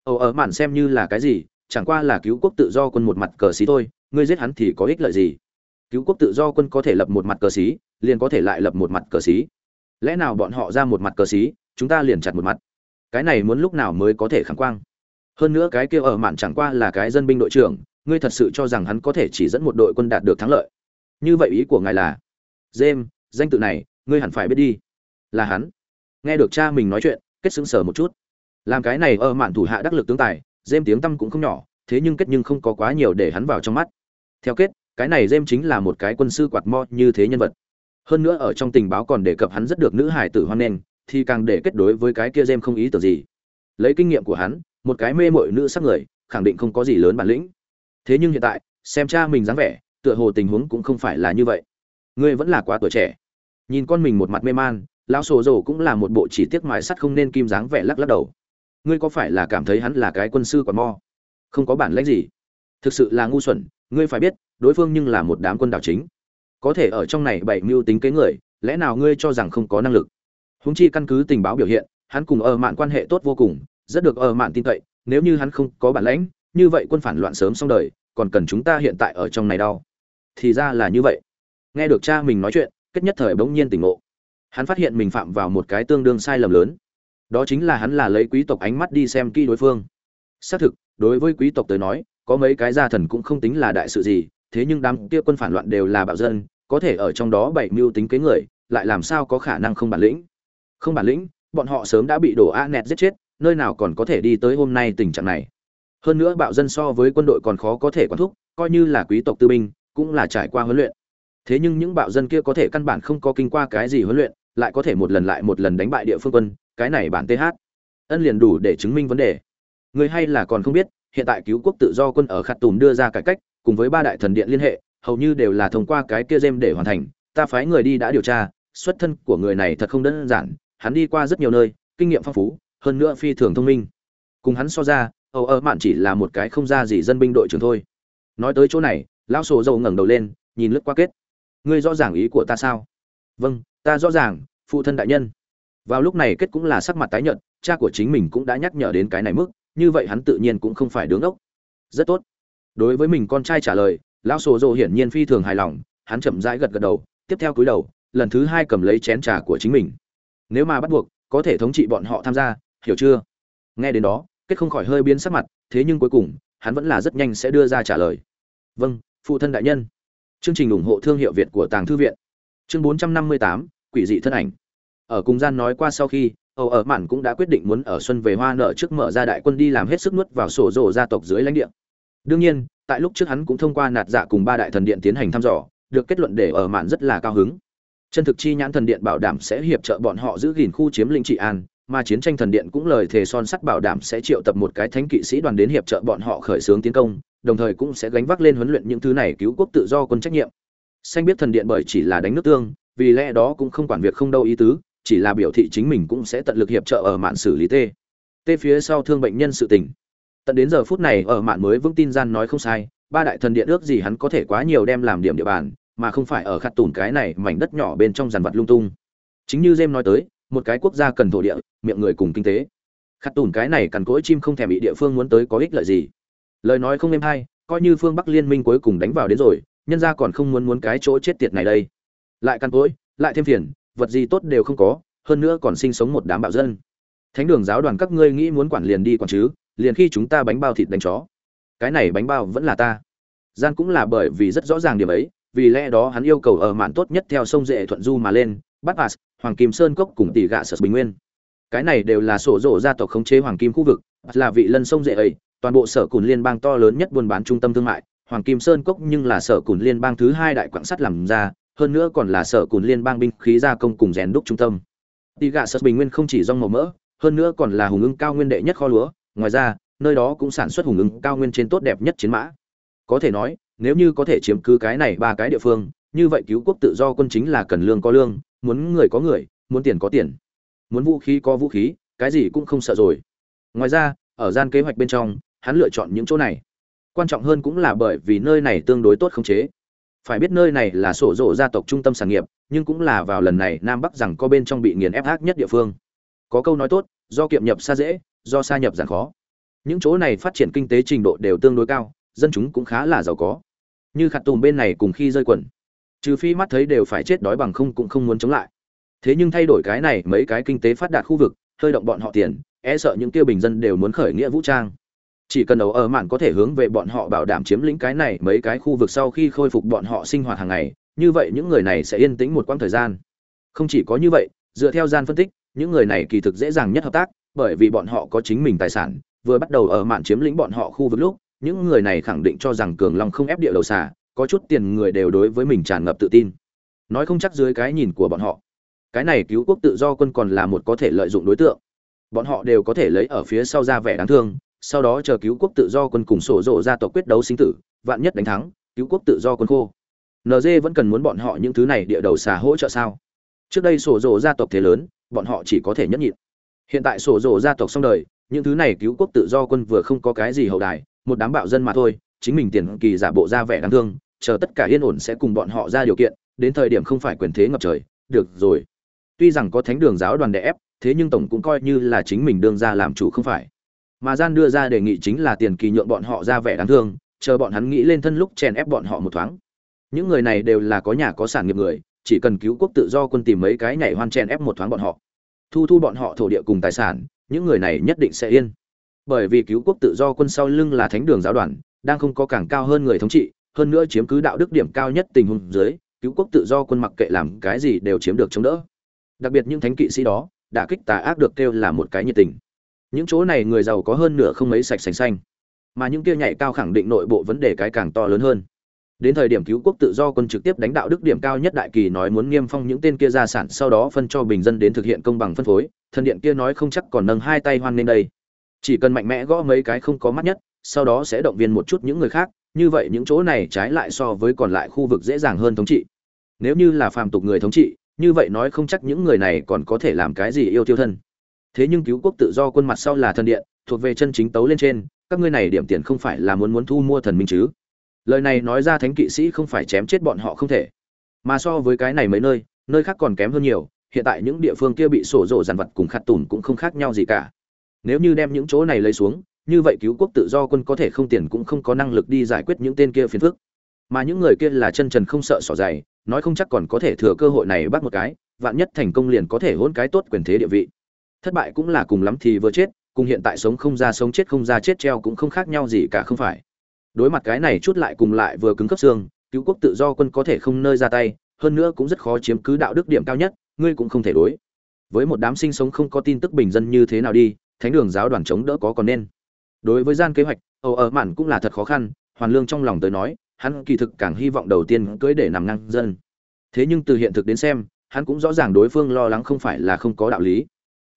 Ồ ở mạn xem như là cái gì chẳng qua là cứu quốc tự do quân một mặt cờ xí thôi, ngươi giết hắn thì có ích lợi gì? Cứu quốc tự do quân có thể lập một mặt cờ xí, liền có thể lại lập một mặt cờ xí. Lẽ nào bọn họ ra một mặt cờ xí, chúng ta liền chặt một mặt? Cái này muốn lúc nào mới có thể khẳng quang? Hơn nữa cái kia ở mạn chẳng qua là cái dân binh đội trưởng, ngươi thật sự cho rằng hắn có thể chỉ dẫn một đội quân đạt được thắng lợi? Như vậy ý của ngài là, james, danh tự này, ngươi hẳn phải biết đi. Là hắn. Nghe được cha mình nói chuyện, kết xứng sở một chút. Làm cái này ở mạn thủ hạ đắc lực tướng tài dêm tiếng tâm cũng không nhỏ, thế nhưng kết nhưng không có quá nhiều để hắn vào trong mắt. Theo kết, cái này dêm chính là một cái quân sư quạt mo như thế nhân vật. Hơn nữa ở trong tình báo còn đề cập hắn rất được nữ hải tử hoan nghênh, thì càng để kết đối với cái kia dêm không ý tưởng gì. Lấy kinh nghiệm của hắn, một cái mê mội nữ sắc người, khẳng định không có gì lớn bản lĩnh. Thế nhưng hiện tại, xem cha mình dáng vẻ, tựa hồ tình huống cũng không phải là như vậy. Ngươi vẫn là quá tuổi trẻ. Nhìn con mình một mặt mê man, lão sổ rồ cũng là một bộ chỉ tiếc mài sắt không nên kim dáng vẻ lắc lắc đầu ngươi có phải là cảm thấy hắn là cái quân sư còn mo? Không có bản lãnh gì. Thực sự là ngu xuẩn, ngươi phải biết, đối phương nhưng là một đám quân đảo chính. Có thể ở trong này bảy mưu tính kế người, lẽ nào ngươi cho rằng không có năng lực? Húng chi căn cứ tình báo biểu hiện, hắn cùng ở mạn quan hệ tốt vô cùng, rất được ở mạn tin cậy, nếu như hắn không có bản lãnh như vậy quân phản loạn sớm xong đời, còn cần chúng ta hiện tại ở trong này đau thì ra là như vậy. Nghe được cha mình nói chuyện, kết nhất thời bỗng nhiên tỉnh ngộ. Hắn phát hiện mình phạm vào một cái tương đương sai lầm lớn đó chính là hắn là lấy quý tộc ánh mắt đi xem kỹ đối phương. Xác thực, đối với quý tộc tới nói, có mấy cái gia thần cũng không tính là đại sự gì, thế nhưng đám kia quân phản loạn đều là bạo dân, có thể ở trong đó bảy mưu tính kế người, lại làm sao có khả năng không bản lĩnh? Không bản lĩnh, bọn họ sớm đã bị đổ a nẹt giết chết, nơi nào còn có thể đi tới hôm nay tình trạng này. Hơn nữa bạo dân so với quân đội còn khó có thể quản thúc, coi như là quý tộc tư binh, cũng là trải qua huấn luyện. Thế nhưng những bạo dân kia có thể căn bản không có kinh qua cái gì huấn luyện, lại có thể một lần lại một lần đánh bại địa phương quân cái này bản th ân liền đủ để chứng minh vấn đề. Người hay là còn không biết, hiện tại cứu quốc tự do quân ở khát tùm đưa ra cải cách, cùng với ba đại thần điện liên hệ, hầu như đều là thông qua cái kia gem để hoàn thành. Ta phái người đi đã điều tra, xuất thân của người này thật không đơn giản, hắn đi qua rất nhiều nơi, kinh nghiệm phong phú, hơn nữa phi thường thông minh. Cùng hắn so ra, âu ơ mạn chỉ là một cái không ra gì dân binh đội trưởng thôi. Nói tới chỗ này, lão sổ dầu ngẩng đầu lên, nhìn lướt qua kết. Ngươi rõ ràng ý của ta sao? Vâng ta rõ ràng, phụ thân đại nhân vào lúc này kết cũng là sắc mặt tái nhợt cha của chính mình cũng đã nhắc nhở đến cái này mức như vậy hắn tự nhiên cũng không phải đứng ốc. Rất tốt. Đối với mình con trai trả lời lão sổ dồ hiển nhiên phi thường hài lòng hắn chậm rãi gật gật đầu tiếp theo cúi đầu lần thứ hai cầm lấy chén trà của chính mình. Nếu mà bắt buộc có thể thống trị bọn họ tham gia hiểu chưa? Nghe đến đó kết không khỏi hơi biến sắc mặt thế nhưng cuối cùng hắn vẫn là rất nhanh sẽ đưa ra trả lời. Vâng phụ thân đại nhân. Chương trình ủng hộ thương hiệu việt của tàng thư viện. Chương 458, quỷ dị thân ảnh ở cùng gian nói qua sau khi, âu ở mạn cũng đã quyết định muốn ở xuân về hoa nợ trước mở ra đại quân đi làm hết sức nuốt vào sổ rổ gia tộc dưới lãnh địa. Đương nhiên, tại lúc trước hắn cũng thông qua nạt dạ cùng ba đại thần điện tiến hành thăm dò, được kết luận để ở mạn rất là cao hứng. Chân thực chi nhãn thần điện bảo đảm sẽ hiệp trợ bọn họ giữ gìn khu chiếm lĩnh trị an, mà chiến tranh thần điện cũng lời thề son sắt bảo đảm sẽ triệu tập một cái thánh kỵ sĩ đoàn đến hiệp trợ bọn họ khởi xướng tiến công, đồng thời cũng sẽ gánh vác lên huấn luyện những thứ này cứu quốc tự do quân trách nhiệm. Xanh biết thần điện bởi chỉ là đánh nước tương, vì lẽ đó cũng không quản việc không đâu ý tứ chỉ là biểu thị chính mình cũng sẽ tận lực hiệp trợ ở mạn xử lý tê. Tê phía sau thương bệnh nhân sự tình. Tận đến giờ phút này, ở mạn mới vững tin gian nói không sai, ba đại thần điện ước gì hắn có thể quá nhiều đem làm điểm địa bàn, mà không phải ở khát tủn cái này mảnh đất nhỏ bên trong dàn vật lung tung. Chính như jem nói tới, một cái quốc gia cần thổ địa, miệng người cùng kinh tế. Khát tủn cái này cần cỗi chim không thèm bị địa phương muốn tới có ích lợi gì. Lời nói không êm hay, coi như phương bắc liên minh cuối cùng đánh vào đến rồi, nhân ra còn không muốn muốn cái chỗ chết tiệt này đây. Lại căn cỗi, lại thêm phiền vật gì tốt đều không có, hơn nữa còn sinh sống một đám bạo dân. Thánh đường giáo đoàn các ngươi nghĩ muốn quản liền đi quản chứ, liền khi chúng ta bánh bao thịt đánh chó. Cái này bánh bao vẫn là ta. Gian cũng là bởi vì rất rõ ràng điểm ấy, vì lẽ đó hắn yêu cầu ở mạn tốt nhất theo sông dệ thuận du mà lên, bắt pass hoàng kim sơn cốc cùng tỷ gạ sở bình nguyên. Cái này đều là sổ rổ gia tộc khống chế hoàng kim khu vực là vị lân sông dệ ấy, toàn bộ sở cùn liên bang to lớn nhất buôn bán trung tâm thương mại, hoàng kim sơn cốc nhưng là sở cùn liên bang thứ hai đại quảng sắt làm ra hơn nữa còn là sở cùn liên bang binh khí gia công cùng rèn đúc trung tâm. Tỷ gạ sở bình nguyên không chỉ rong màu mỡ, hơn nữa còn là hùng ưng cao nguyên đệ nhất kho lúa. Ngoài ra, nơi đó cũng sản xuất hùng ưng cao nguyên trên tốt đẹp nhất chiến mã. Có thể nói, nếu như có thể chiếm cứ cái này ba cái địa phương, như vậy cứu quốc tự do quân chính là cần lương có lương, muốn người có người, muốn tiền có tiền. Muốn vũ khí có vũ khí, cái gì cũng không sợ rồi. Ngoài ra, ở gian kế hoạch bên trong, hắn lựa chọn những chỗ này. Quan trọng hơn cũng là bởi vì nơi này tương đối tốt khống chế phải biết nơi này là sổ rộ gia tộc trung tâm sản nghiệp, nhưng cũng là vào lần này nam bắc rằng có bên trong bị nghiền ép ác nhất địa phương. Có câu nói tốt, do kiệm nhập xa dễ, do xa nhập giản khó. Những chỗ này phát triển kinh tế trình độ đều tương đối cao, dân chúng cũng khá là giàu có. Như khạt tùm bên này cùng khi rơi quần. Trừ phi mắt thấy đều phải chết đói bằng không cũng không muốn chống lại. Thế nhưng thay đổi cái này, mấy cái kinh tế phát đạt khu vực, hơi động bọn họ tiền e sợ những tiêu bình dân đều muốn khởi nghĩa vũ trang chỉ cần đầu ở mạn có thể hướng về bọn họ bảo đảm chiếm lĩnh cái này mấy cái khu vực sau khi khôi phục bọn họ sinh hoạt hàng ngày, như vậy những người này sẽ yên tĩnh một quãng thời gian. Không chỉ có như vậy, dựa theo gian phân tích, những người này kỳ thực dễ dàng nhất hợp tác, bởi vì bọn họ có chính mình tài sản, vừa bắt đầu ở mạn chiếm lĩnh bọn họ khu vực lúc, những người này khẳng định cho rằng cường long không ép địa đầu xà, có chút tiền người đều đối với mình tràn ngập tự tin. Nói không chắc dưới cái nhìn của bọn họ. Cái này cứu quốc tự do quân còn là một có thể lợi dụng đối tượng. Bọn họ đều có thể lấy ở phía sau ra vẻ đáng thương sau đó chờ cứu quốc tự do quân cùng sổ rộ gia tộc quyết đấu sinh tử, vạn nhất đánh thắng, cứu quốc tự do quân khô. Nd vẫn cần muốn bọn họ những thứ này địa đầu xà hỗ trợ sao? Trước đây sổ rộ gia tộc thế lớn, bọn họ chỉ có thể nhẫn nhịn. Hiện tại sổ rộ gia tộc xong đời, những thứ này cứu quốc tự do quân vừa không có cái gì hậu đài, một đám bạo dân mà thôi, chính mình tiền kỳ giả bộ ra vẻ đáng thương, chờ tất cả yên ổn sẽ cùng bọn họ ra điều kiện, đến thời điểm không phải quyền thế ngập trời, được rồi. Tuy rằng có thánh đường giáo đoàn đè ép, thế nhưng tổng cũng coi như là chính mình đương ra làm chủ không phải mà gian đưa ra đề nghị chính là tiền kỳ nhượng bọn họ ra vẻ đáng thương, chờ bọn hắn nghĩ lên thân lúc chèn ép bọn họ một thoáng. Những người này đều là có nhà có sản nghiệp người, chỉ cần cứu quốc tự do quân tìm mấy cái nhảy hoan chèn ép một thoáng bọn họ. Thu thu bọn họ thổ địa cùng tài sản, những người này nhất định sẽ yên. Bởi vì cứu quốc tự do quân sau lưng là thánh đường giáo đoàn, đang không có càng cao hơn người thống trị, hơn nữa chiếm cứ đạo đức điểm cao nhất tình huống dưới, cứu quốc tự do quân mặc kệ làm cái gì đều chiếm được chống đỡ. Đặc biệt những thánh kỵ sĩ đó, đã kích tà ác được kêu là một cái nhiệt tình những chỗ này người giàu có hơn nửa không mấy sạch sành xanh, mà những kia nhảy cao khẳng định nội bộ vấn đề cái càng to lớn hơn. Đến thời điểm cứu quốc tự do quân trực tiếp đánh đạo đức điểm cao nhất đại kỳ nói muốn nghiêm phong những tên kia gia sản, sau đó phân cho bình dân đến thực hiện công bằng phân phối, thần điện kia nói không chắc còn nâng hai tay hoan lên đây. Chỉ cần mạnh mẽ gõ mấy cái không có mắt nhất, sau đó sẽ động viên một chút những người khác, như vậy những chỗ này trái lại so với còn lại khu vực dễ dàng hơn thống trị. Nếu như là phàm tục người thống trị, như vậy nói không chắc những người này còn có thể làm cái gì yêu tiêu thân thế nhưng cứu quốc tự do quân mặt sau là thần điện, thuộc về chân chính tấu lên trên, các ngươi này điểm tiền không phải là muốn muốn thu mua thần minh chứ? Lời này nói ra thánh kỵ sĩ không phải chém chết bọn họ không thể. Mà so với cái này mấy nơi nơi khác còn kém hơn nhiều, hiện tại những địa phương kia bị sổ rộ dàn vật cùng khát tùn cũng không khác nhau gì cả. Nếu như đem những chỗ này lấy xuống, như vậy cứu quốc tự do quân có thể không tiền cũng không có năng lực đi giải quyết những tên kia phiền phức. Mà những người kia là chân trần không sợ sỏ dày, nói không chắc còn có thể thừa cơ hội này bắt một cái, vạn nhất thành công liền có thể hôn cái tốt quyền thế địa vị thất bại cũng là cùng lắm thì vừa chết, cùng hiện tại sống không ra sống chết không ra chết treo cũng không khác nhau gì cả không phải. Đối mặt cái này chút lại cùng lại vừa cứng cấp xương, cứu quốc tự do quân có thể không nơi ra tay, hơn nữa cũng rất khó chiếm cứ đạo đức điểm cao nhất, ngươi cũng không thể đối. Với một đám sinh sống không có tin tức bình dân như thế nào đi, thánh đường giáo đoàn chống đỡ có còn nên. Đối với gian kế hoạch ầu ở mạn cũng là thật khó khăn, hoàn lương trong lòng tới nói, hắn kỳ thực càng hy vọng đầu tiên cưới để nằm ngang dân. Thế nhưng từ hiện thực đến xem, hắn cũng rõ ràng đối phương lo lắng không phải là không có đạo lý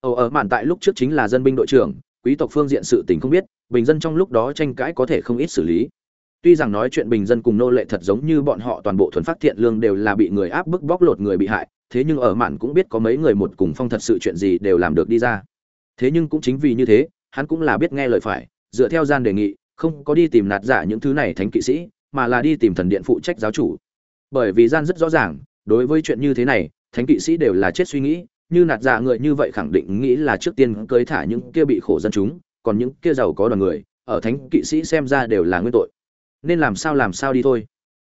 ầu ở mạn tại lúc trước chính là dân binh đội trưởng, quý tộc phương diện sự tình không biết, bình dân trong lúc đó tranh cãi có thể không ít xử lý. Tuy rằng nói chuyện bình dân cùng nô lệ thật giống như bọn họ toàn bộ thuần phát thiện lương đều là bị người áp bức bóc lột người bị hại, thế nhưng ở mạn cũng biết có mấy người một cùng phong thật sự chuyện gì đều làm được đi ra. Thế nhưng cũng chính vì như thế, hắn cũng là biết nghe lời phải, dựa theo gian đề nghị, không có đi tìm nạt giả những thứ này thánh kỵ sĩ, mà là đi tìm thần điện phụ trách giáo chủ. Bởi vì gian rất rõ ràng, đối với chuyện như thế này, thánh kỵ sĩ đều là chết suy nghĩ như nạt dạ người như vậy khẳng định nghĩ là trước tiên cưới thả những kia bị khổ dân chúng, còn những kia giàu có đoàn người, ở thánh kỵ sĩ xem ra đều là nguyên tội. Nên làm sao làm sao đi thôi.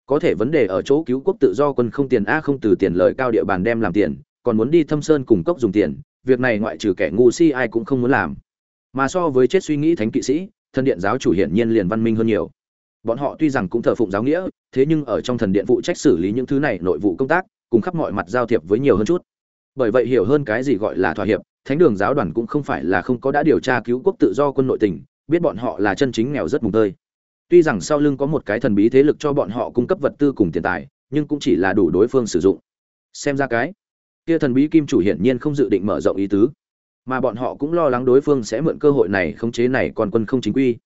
Có thể vấn đề ở chỗ cứu quốc tự do quân không tiền a không từ tiền lời cao địa bàn đem làm tiền, còn muốn đi thâm sơn cùng cốc dùng tiền, việc này ngoại trừ kẻ ngu si ai cũng không muốn làm. Mà so với chết suy nghĩ thánh kỵ sĩ, thần điện giáo chủ hiển nhiên liền văn minh hơn nhiều. Bọn họ tuy rằng cũng thờ phụng giáo nghĩa, thế nhưng ở trong thần điện phụ trách xử lý những thứ này nội vụ công tác, cùng khắp mọi mặt giao thiệp với nhiều hơn chút bởi vậy hiểu hơn cái gì gọi là thỏa hiệp, thánh đường giáo đoàn cũng không phải là không có đã điều tra cứu quốc tự do quân nội tình, biết bọn họ là chân chính nghèo rất mùng tơi. Tuy rằng sau lưng có một cái thần bí thế lực cho bọn họ cung cấp vật tư cùng tiền tài, nhưng cũng chỉ là đủ đối phương sử dụng. Xem ra cái kia thần bí kim chủ hiển nhiên không dự định mở rộng ý tứ, mà bọn họ cũng lo lắng đối phương sẽ mượn cơ hội này khống chế này còn quân không chính quy.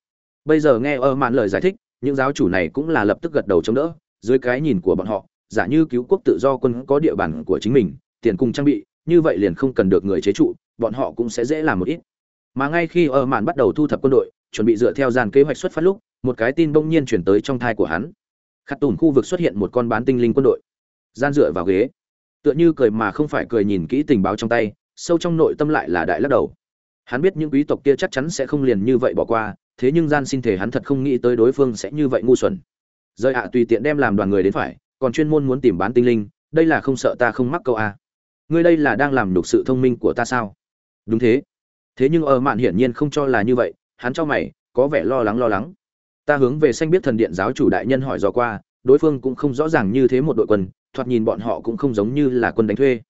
Bây giờ nghe ơ mạn lời giải thích, những giáo chủ này cũng là lập tức gật đầu chống đỡ, dưới cái nhìn của bọn họ, giả như cứu quốc tự do quân có địa bàn của chính mình tiền cùng trang bị, như vậy liền không cần được người chế trụ, bọn họ cũng sẽ dễ làm một ít. Mà ngay khi ở mạn bắt đầu thu thập quân đội, chuẩn bị dựa theo dàn kế hoạch xuất phát lúc, một cái tin bỗng nhiên chuyển tới trong thai của hắn. Khắc tùn khu vực xuất hiện một con bán tinh linh quân đội. Gian dựa vào ghế. Tựa như cười mà không phải cười nhìn kỹ tình báo trong tay, sâu trong nội tâm lại là đại lắc đầu. Hắn biết những quý tộc kia chắc chắn sẽ không liền như vậy bỏ qua, thế nhưng gian xin thể hắn thật không nghĩ tới đối phương sẽ như vậy ngu xuẩn. Rời ạ, tùy tiện đem làm đoàn người đến phải, còn chuyên môn muốn tìm bán tinh linh, đây là không sợ ta không mắc câu a ngươi đây là đang làm nhục sự thông minh của ta sao? Đúng thế. Thế nhưng ở mạn hiển nhiên không cho là như vậy, hắn cho mày, có vẻ lo lắng lo lắng. Ta hướng về xanh biết thần điện giáo chủ đại nhân hỏi dò qua, đối phương cũng không rõ ràng như thế một đội quân, thoạt nhìn bọn họ cũng không giống như là quân đánh thuê.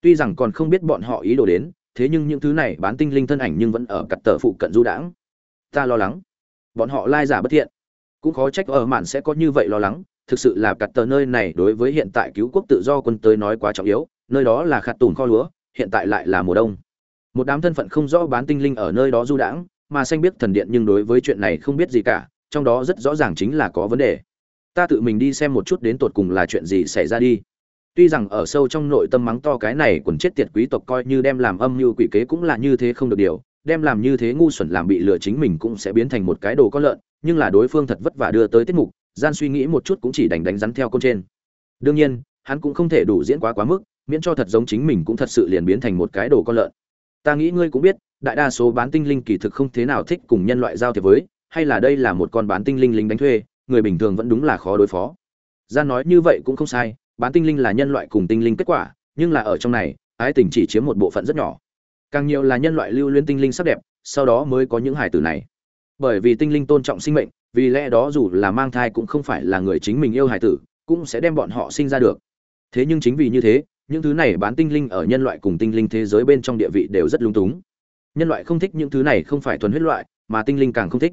Tuy rằng còn không biết bọn họ ý đồ đến, thế nhưng những thứ này bán tinh linh thân ảnh nhưng vẫn ở cặt tờ phụ cận du đãng. Ta lo lắng. Bọn họ lai giả bất thiện. Cũng khó trách ở mạn sẽ có như vậy lo lắng, thực sự là cặt tờ nơi này đối với hiện tại cứu quốc tự do quân tới nói quá trọng yếu nơi đó là khát tùn kho lúa, hiện tại lại là mùa đông. Một đám thân phận không rõ bán tinh linh ở nơi đó du đãng, mà xanh biết thần điện nhưng đối với chuyện này không biết gì cả, trong đó rất rõ ràng chính là có vấn đề. Ta tự mình đi xem một chút đến tột cùng là chuyện gì xảy ra đi. Tuy rằng ở sâu trong nội tâm mắng to cái này quần chết tiệt quý tộc coi như đem làm âm mưu quỷ kế cũng là như thế không được điều, đem làm như thế ngu xuẩn làm bị lừa chính mình cũng sẽ biến thành một cái đồ có lợn, nhưng là đối phương thật vất vả đưa tới tiết mục, gian suy nghĩ một chút cũng chỉ đành đánh rắn theo con trên. Đương nhiên, hắn cũng không thể đủ diễn quá quá mức miễn cho thật giống chính mình cũng thật sự liền biến thành một cái đồ con lợn. Ta nghĩ ngươi cũng biết, đại đa số bán tinh linh kỳ thực không thế nào thích cùng nhân loại giao thiệp với, hay là đây là một con bán tinh linh lính đánh thuê, người bình thường vẫn đúng là khó đối phó. Gian nói như vậy cũng không sai, bán tinh linh là nhân loại cùng tinh linh kết quả, nhưng là ở trong này, ái tình chỉ chiếm một bộ phận rất nhỏ. Càng nhiều là nhân loại lưu luyến tinh linh sắc đẹp, sau đó mới có những hài tử này. Bởi vì tinh linh tôn trọng sinh mệnh, vì lẽ đó dù là mang thai cũng không phải là người chính mình yêu hài tử, cũng sẽ đem bọn họ sinh ra được. Thế nhưng chính vì như thế những thứ này bán tinh linh ở nhân loại cùng tinh linh thế giới bên trong địa vị đều rất lung túng. Nhân loại không thích những thứ này không phải thuần huyết loại, mà tinh linh càng không thích.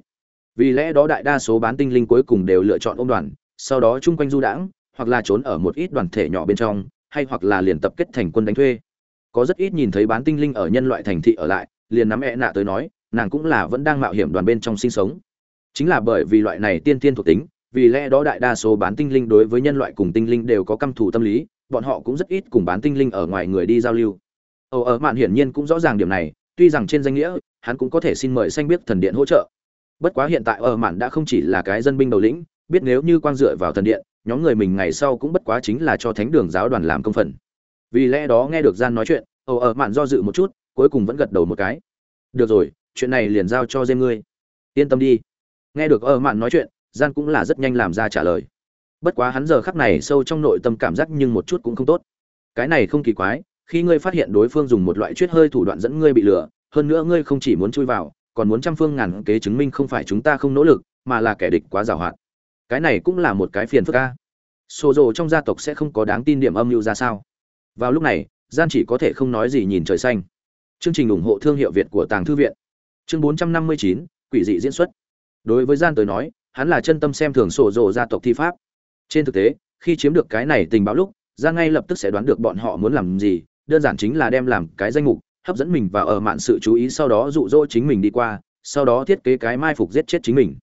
Vì lẽ đó đại đa số bán tinh linh cuối cùng đều lựa chọn ôm đoàn, sau đó chung quanh du đãng, hoặc là trốn ở một ít đoàn thể nhỏ bên trong, hay hoặc là liền tập kết thành quân đánh thuê. Có rất ít nhìn thấy bán tinh linh ở nhân loại thành thị ở lại, liền nắm e nạ tới nói, nàng cũng là vẫn đang mạo hiểm đoàn bên trong sinh sống. Chính là bởi vì loại này tiên tiên thuộc tính, vì lẽ đó đại đa số bán tinh linh đối với nhân loại cùng tinh linh đều có căm thù tâm lý bọn họ cũng rất ít cùng bán tinh linh ở ngoài người đi giao lưu. Âu ở mạn hiển nhiên cũng rõ ràng điểm này, tuy rằng trên danh nghĩa, hắn cũng có thể xin mời xanh biết thần điện hỗ trợ. Bất quá hiện tại ở mạn đã không chỉ là cái dân binh đầu lĩnh, biết nếu như quang dựa vào thần điện, nhóm người mình ngày sau cũng bất quá chính là cho thánh đường giáo đoàn làm công phần. Vì lẽ đó nghe được gian nói chuyện âu ở mạn do dự một chút, cuối cùng vẫn gật đầu một cái. Được rồi, chuyện này liền giao cho dêm ngươi. Yên tâm đi. Nghe được ở mạn nói chuyện, gian cũng là rất nhanh làm ra trả lời bất quá hắn giờ khắc này sâu trong nội tâm cảm giác nhưng một chút cũng không tốt. Cái này không kỳ quái khi ngươi phát hiện đối phương dùng một loại chuyết hơi thủ đoạn dẫn ngươi bị lừa hơn nữa ngươi không chỉ muốn chui vào còn muốn trăm phương ngàn kế chứng minh không phải chúng ta không nỗ lực mà là kẻ địch quá giàu hạn. cái này cũng là một cái phiền phức ca xô rồ trong gia tộc sẽ không có đáng tin điểm âm mưu ra sao? Vào lúc này gian chỉ có thể không nói gì nhìn trời xanh. Chương trình ủng hộ thương hiệu việt của tàng thư viện. Chương 459, quỷ dị diễn xuất. Đối với gian tới nói hắn là chân tâm xem thường sổ rồ gia tộc thi pháp trên thực tế, khi chiếm được cái này tình báo lúc, giang ngay lập tức sẽ đoán được bọn họ muốn làm gì, đơn giản chính là đem làm cái danh mục, hấp dẫn mình và ở mạn sự chú ý sau đó dụ dỗ chính mình đi qua, sau đó thiết kế cái mai phục giết chết chính mình.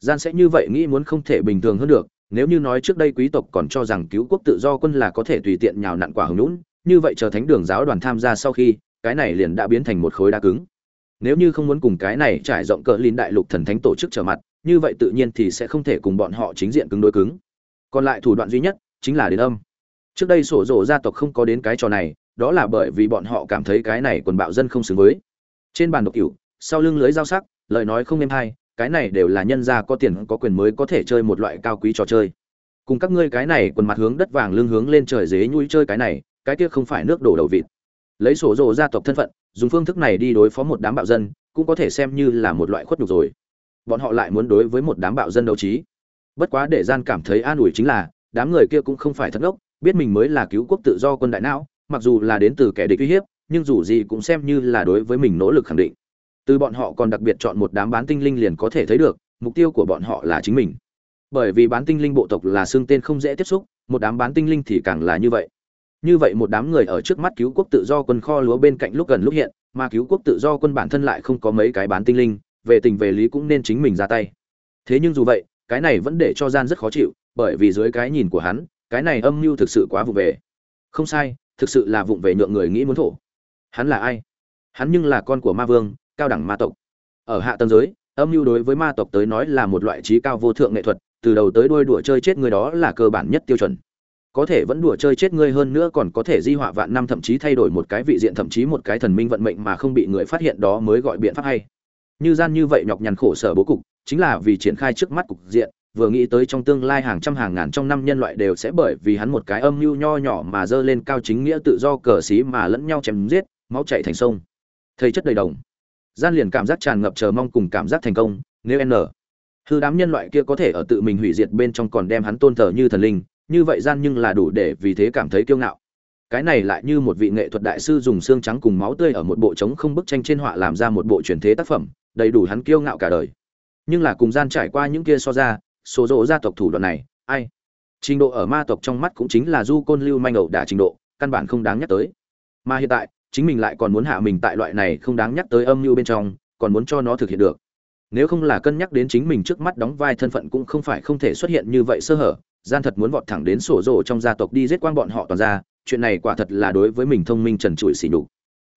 Gian sẽ như vậy nghĩ muốn không thể bình thường hơn được, nếu như nói trước đây quý tộc còn cho rằng cứu quốc tự do quân là có thể tùy tiện nhào nặn quả hứng lũn như vậy chờ thánh đường giáo đoàn tham gia sau khi, cái này liền đã biến thành một khối đá cứng. Nếu như không muốn cùng cái này trải rộng cỡ lên đại lục thần thánh tổ chức trở mặt, như vậy tự nhiên thì sẽ không thể cùng bọn họ chính diện cứng đối cứng còn lại thủ đoạn duy nhất chính là đến âm. Trước đây sổ rộ gia tộc không có đến cái trò này, đó là bởi vì bọn họ cảm thấy cái này quần bạo dân không xứng với. Trên bàn độc cửu sau lưng lưới giao sắc, lời nói không êm hay, cái này đều là nhân gia có tiền có quyền mới có thể chơi một loại cao quý trò chơi. Cùng các ngươi cái này quần mặt hướng đất vàng lưng hướng lên trời dế nhui chơi cái này, cái kia không phải nước đổ đầu vịt. Lấy sổ rộ gia tộc thân phận, dùng phương thức này đi đối phó một đám bạo dân, cũng có thể xem như là một loại khuất nhục rồi. Bọn họ lại muốn đối với một đám bạo dân đấu trí bất quá để gian cảm thấy an ủi chính là, đám người kia cũng không phải thật ngốc, biết mình mới là cứu quốc tự do quân đại não, mặc dù là đến từ kẻ địch uy hiếp, nhưng dù gì cũng xem như là đối với mình nỗ lực khẳng định. Từ bọn họ còn đặc biệt chọn một đám bán tinh linh liền có thể thấy được, mục tiêu của bọn họ là chính mình. Bởi vì bán tinh linh bộ tộc là xương tên không dễ tiếp xúc, một đám bán tinh linh thì càng là như vậy. Như vậy một đám người ở trước mắt cứu quốc tự do quân kho lúa bên cạnh lúc gần lúc hiện, mà cứu quốc tự do quân bản thân lại không có mấy cái bán tinh linh, về tình về lý cũng nên chính mình ra tay. Thế nhưng dù vậy cái này vẫn để cho gian rất khó chịu, bởi vì dưới cái nhìn của hắn, cái này âm mưu thực sự quá vụ về. Không sai, thực sự là vụng về nhượng người nghĩ muốn thổ. Hắn là ai? Hắn nhưng là con của ma vương, cao đẳng ma tộc. Ở hạ tầng giới, âm mưu đối với ma tộc tới nói là một loại trí cao vô thượng nghệ thuật, từ đầu tới đuôi đùa chơi chết người đó là cơ bản nhất tiêu chuẩn. Có thể vẫn đùa chơi chết ngươi hơn nữa còn có thể di họa vạn năm thậm chí thay đổi một cái vị diện thậm chí một cái thần minh vận mệnh mà không bị người phát hiện đó mới gọi biện pháp hay. Như gian như vậy nhọc nhằn khổ sở bố cục chính là vì triển khai trước mắt cục diện, vừa nghĩ tới trong tương lai hàng trăm hàng ngàn trong năm nhân loại đều sẽ bởi vì hắn một cái âm mưu nho nhỏ mà dơ lên cao chính nghĩa tự do cờ xí mà lẫn nhau chém giết, máu chảy thành sông. Thầy chất đầy đồng. Gian liền cảm giác tràn ngập chờ mong cùng cảm giác thành công, nếu n. Hư đám nhân loại kia có thể ở tự mình hủy diệt bên trong còn đem hắn tôn thờ như thần linh, như vậy gian nhưng là đủ để vì thế cảm thấy kiêu ngạo. Cái này lại như một vị nghệ thuật đại sư dùng xương trắng cùng máu tươi ở một bộ trống không bức tranh trên họa làm ra một bộ truyền thế tác phẩm, đầy đủ hắn kiêu ngạo cả đời nhưng là cùng gian trải qua những kia so ra, số rộ gia tộc thủ đoạn này, ai? Trình độ ở ma tộc trong mắt cũng chính là du côn lưu manh ẩu đả trình độ, căn bản không đáng nhắc tới. Mà hiện tại, chính mình lại còn muốn hạ mình tại loại này không đáng nhắc tới âm mưu bên trong, còn muốn cho nó thực hiện được. Nếu không là cân nhắc đến chính mình trước mắt đóng vai thân phận cũng không phải không thể xuất hiện như vậy sơ hở, gian thật muốn vọt thẳng đến sổ rộ trong gia tộc đi giết quang bọn họ toàn ra, chuyện này quả thật là đối với mình thông minh trần trụi xỉ nhục.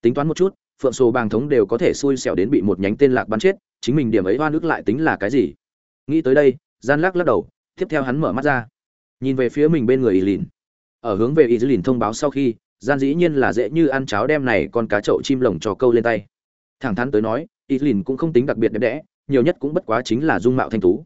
Tính toán một chút phượng sổ bàng thống đều có thể xui xẻo đến bị một nhánh tên lạc bắn chết, chính mình điểm ấy hoa nước lại tính là cái gì? Nghĩ tới đây, gian lắc lắc đầu, tiếp theo hắn mở mắt ra. Nhìn về phía mình bên người y lìn. Ở hướng về y lìn thông báo sau khi, gian dĩ nhiên là dễ như ăn cháo đem này con cá chậu chim lồng cho câu lên tay. Thẳng thắn tới nói, y lìn cũng không tính đặc biệt đẹp đẽ, nhiều nhất cũng bất quá chính là dung mạo thanh tú.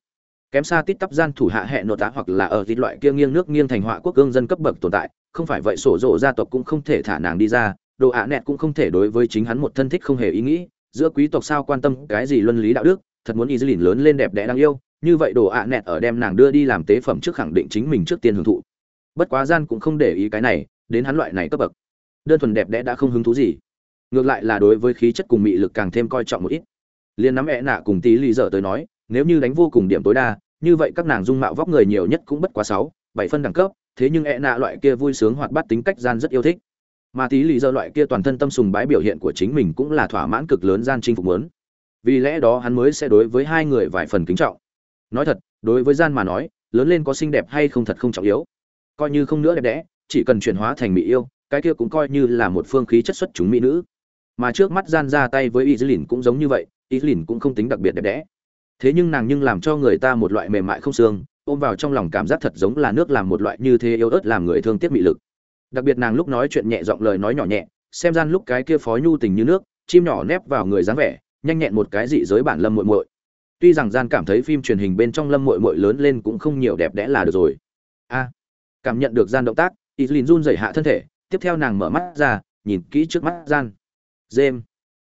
Kém xa tít tắp gian thủ hạ hệ nội tá hoặc là ở thịt loại kia nghiêng nước nghiêng thành họa quốc gương dân cấp bậc tồn tại, không phải vậy sổ rộ gia tộc cũng không thể thả nàng đi ra đồ ạ nẹt cũng không thể đối với chính hắn một thân thích không hề ý nghĩ, giữa quý tộc sao quan tâm cái gì luân lý đạo đức, thật muốn y dư lìn lớn lên đẹp đẽ đáng yêu, như vậy đồ ạ nẹt ở đem nàng đưa đi làm tế phẩm trước khẳng định chính mình trước tiên hưởng thụ. Bất quá gian cũng không để ý cái này, đến hắn loại này cấp bậc. Đơn thuần đẹp đẽ đã không hứng thú gì. Ngược lại là đối với khí chất cùng mị lực càng thêm coi trọng một ít. Liên nắm ẹ nạ cùng tí lý dở tới nói, nếu như đánh vô cùng điểm tối đa, như vậy các nàng dung mạo vóc người nhiều nhất cũng bất quá sáu, bảy phân đẳng cấp, thế nhưng ẹ nạ loại kia vui sướng hoạt bát tính cách gian rất yêu thích mà tí lý dở loại kia toàn thân tâm sùng bái biểu hiện của chính mình cũng là thỏa mãn cực lớn gian chinh phục muốn. Vì lẽ đó hắn mới sẽ đối với hai người vài phần kính trọng. Nói thật, đối với gian mà nói, lớn lên có xinh đẹp hay không thật không trọng yếu. Coi như không nữa đẹp đẽ, chỉ cần chuyển hóa thành mỹ yêu, cái kia cũng coi như là một phương khí chất xuất chúng mỹ nữ. Mà trước mắt gian ra tay với y lìn cũng giống như vậy y lìn cũng không tính đặc biệt đẹp đẽ. Thế nhưng nàng nhưng làm cho người ta một loại mềm mại không xương, ôm vào trong lòng cảm giác thật giống là nước làm một loại như thế yếu ớt làm người thương tiếc mị lực đặc biệt nàng lúc nói chuyện nhẹ giọng lời nói nhỏ nhẹ, xem gian lúc cái kia phó nhu tình như nước, chim nhỏ nép vào người dáng vẻ, nhanh nhẹn một cái dị giới bản lâm muội muội. Tuy rằng gian cảm thấy phim truyền hình bên trong lâm muội muội lớn lên cũng không nhiều đẹp đẽ là được rồi. A, cảm nhận được gian động tác Islin run rẩy hạ thân thể, tiếp theo nàng mở mắt ra, nhìn kỹ trước mắt gian. James,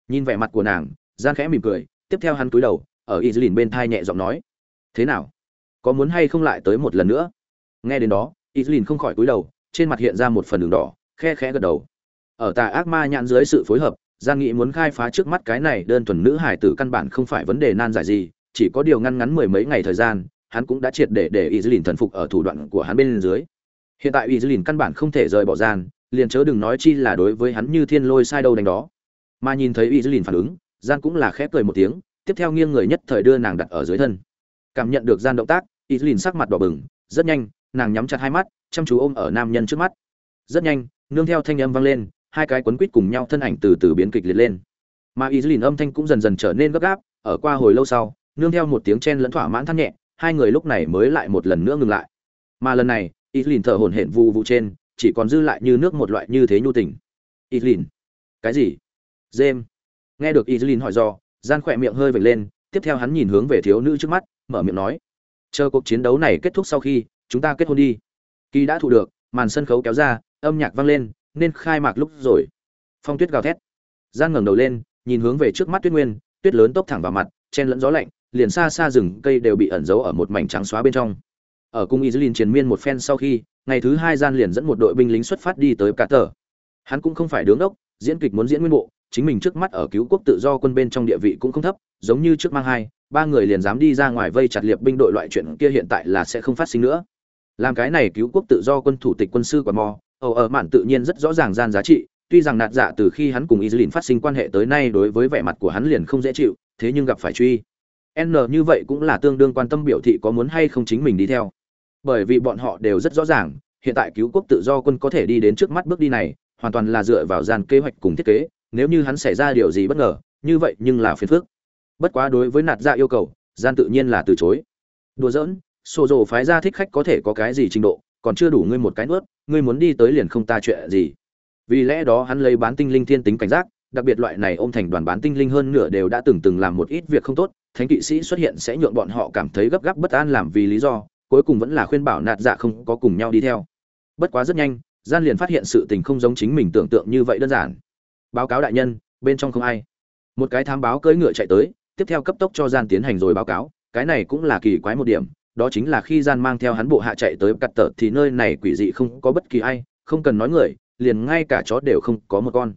nhìn vẻ mặt của nàng, gian khẽ mỉm cười, tiếp theo hắn cúi đầu, ở Islin bên thai nhẹ giọng nói, thế nào? Có muốn hay không lại tới một lần nữa? Nghe đến đó Islin không khỏi cúi đầu trên mặt hiện ra một phần đường đỏ khe khẽ gật đầu ở tà ác ma nhãn dưới sự phối hợp gian nghĩ muốn khai phá trước mắt cái này đơn thuần nữ hải tử căn bản không phải vấn đề nan giải gì chỉ có điều ngăn ngắn mười mấy ngày thời gian hắn cũng đã triệt để để Izlin thần phục ở thủ đoạn của hắn bên dưới. Hiện tại Izlin căn bản không thể rời bỏ gian, liền chớ đừng nói chi là đối với hắn như thiên lôi sai đâu đánh đó. Mà nhìn thấy Izlin phản ứng, gian cũng là khép cười một tiếng, tiếp theo nghiêng người nhất thời đưa nàng đặt ở dưới thân. Cảm nhận được gian động tác, Izlin sắc mặt đỏ bừng, rất nhanh, nàng nhắm chặt hai mắt, chăm chú ôm ở nam nhân trước mắt. Rất nhanh, nương theo thanh âm vang lên, hai cái quấn quýt cùng nhau thân ảnh từ từ biến kịch liệt lên. Mà Izlin âm thanh cũng dần dần trở nên gấp gáp, ở qua hồi lâu sau, nương theo một tiếng chen lẫn thỏa mãn than nhẹ, hai người lúc này mới lại một lần nữa ngừng lại. Mà lần này, Izlin thở hổn hển vu vu trên, chỉ còn dư lại như nước một loại như thế nhu tình. Izlin, cái gì? James. Nghe được Izlin hỏi do, gian khỏe miệng hơi vểnh lên, tiếp theo hắn nhìn hướng về thiếu nữ trước mắt, mở miệng nói: "Chờ cuộc chiến đấu này kết thúc sau khi, chúng ta kết hôn đi." Kỳ đã thu được, màn sân khấu kéo ra, âm nhạc vang lên, nên khai mạc lúc rồi. Phong tuyết gào thét. Gian ngẩng đầu lên, nhìn hướng về trước mắt Tuyết Nguyên, tuyết lớn tốc thẳng vào mặt, chen lẫn gió lạnh, liền xa xa rừng cây đều bị ẩn giấu ở một mảnh trắng xóa bên trong. Ở cung Izlin chiến miên một phen sau khi, ngày thứ hai gian liền dẫn một đội binh lính xuất phát đi tới cả tờ. Hắn cũng không phải đứng đốc diễn kịch muốn diễn nguyên bộ, chính mình trước mắt ở cứu quốc tự do quân bên trong địa vị cũng không thấp, giống như trước mang hai, ba người liền dám đi ra ngoài vây chặt liệp binh đội loại chuyện kia hiện tại là sẽ không phát sinh nữa. Làm cái này cứu quốc tự do quân thủ tịch quân sư quản mò, ở ở mạn tự nhiên rất rõ ràng gian giá trị, tuy rằng nạt dạ từ khi hắn cùng Izlin phát sinh quan hệ tới nay đối với vẻ mặt của hắn liền không dễ chịu, thế nhưng gặp phải truy. N như vậy cũng là tương đương quan tâm biểu thị có muốn hay không chính mình đi theo. Bởi vì bọn họ đều rất rõ ràng hiện tại cứu quốc tự do quân có thể đi đến trước mắt bước đi này hoàn toàn là dựa vào gian kế hoạch cùng thiết kế nếu như hắn xảy ra điều gì bất ngờ như vậy nhưng là phiền phức. Bất quá đối với nạt dạ yêu cầu gian tự nhiên là từ chối. Đùa giỡn sổ rồ phái ra thích khách có thể có cái gì trình độ, còn chưa đủ ngươi một cái nuốt, ngươi muốn đi tới liền không ta chuyện gì. Vì lẽ đó hắn lấy bán tinh linh thiên tính cảnh giác, đặc biệt loại này ôm thành đoàn bán tinh linh hơn nửa đều đã từng từng làm một ít việc không tốt, thánh kỵ sĩ xuất hiện sẽ nhượng bọn họ cảm thấy gấp gáp bất an làm vì lý do, cuối cùng vẫn là khuyên bảo nạt dạ không có cùng nhau đi theo. Bất quá rất nhanh, gian liền phát hiện sự tình không giống chính mình tưởng tượng như vậy đơn giản. Báo cáo đại nhân, bên trong không ai. Một cái thám báo cưỡi ngựa chạy tới, tiếp theo cấp tốc cho gian tiến hành rồi báo cáo, cái này cũng là kỳ quái một điểm đó chính là khi gian mang theo hắn bộ hạ chạy tới cặt tở thì nơi này quỷ dị không có bất kỳ ai, không cần nói người, liền ngay cả chó đều không có một con.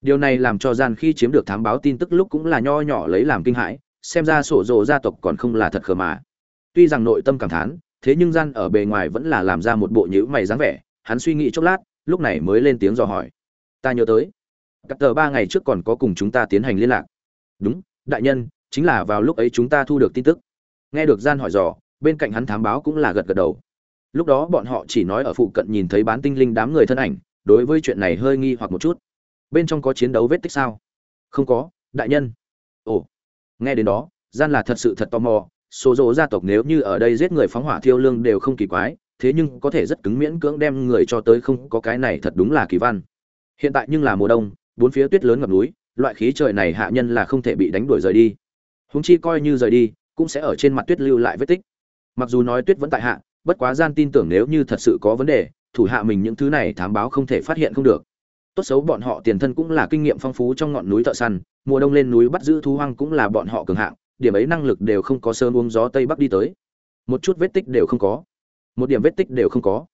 Điều này làm cho gian khi chiếm được thám báo tin tức lúc cũng là nho nhỏ lấy làm kinh hãi, xem ra sổ rộ gia tộc còn không là thật khờ mà. Tuy rằng nội tâm cảm thán, thế nhưng gian ở bề ngoài vẫn là làm ra một bộ nhữ mày dáng vẻ, hắn suy nghĩ chốc lát, lúc này mới lên tiếng dò hỏi. Ta nhớ tới cặp tờ ba ngày trước còn có cùng chúng ta tiến hành liên lạc. Đúng, đại nhân, chính là vào lúc ấy chúng ta thu được tin tức. Nghe được gian hỏi dò bên cạnh hắn thám báo cũng là gật gật đầu. Lúc đó bọn họ chỉ nói ở phụ cận nhìn thấy bán tinh linh đám người thân ảnh, đối với chuyện này hơi nghi hoặc một chút. Bên trong có chiến đấu vết tích sao? Không có, đại nhân. Ồ, nghe đến đó, gian là thật sự thật tò mò, số dỗ gia tộc nếu như ở đây giết người phóng hỏa thiêu lương đều không kỳ quái, thế nhưng có thể rất cứng miễn cưỡng đem người cho tới không có cái này thật đúng là kỳ văn. Hiện tại nhưng là mùa đông, bốn phía tuyết lớn ngập núi, loại khí trời này hạ nhân là không thể bị đánh đuổi rời đi. Húng chi coi như rời đi, cũng sẽ ở trên mặt tuyết lưu lại vết tích mặc dù nói tuyết vẫn tại hạ, bất quá gian tin tưởng nếu như thật sự có vấn đề, thủ hạ mình những thứ này thám báo không thể phát hiện không được. Tốt xấu bọn họ tiền thân cũng là kinh nghiệm phong phú trong ngọn núi thợ săn, mùa đông lên núi bắt giữ thú hoang cũng là bọn họ cường hạng, điểm ấy năng lực đều không có sơn uống gió tây bắc đi tới. Một chút vết tích đều không có. Một điểm vết tích đều không có.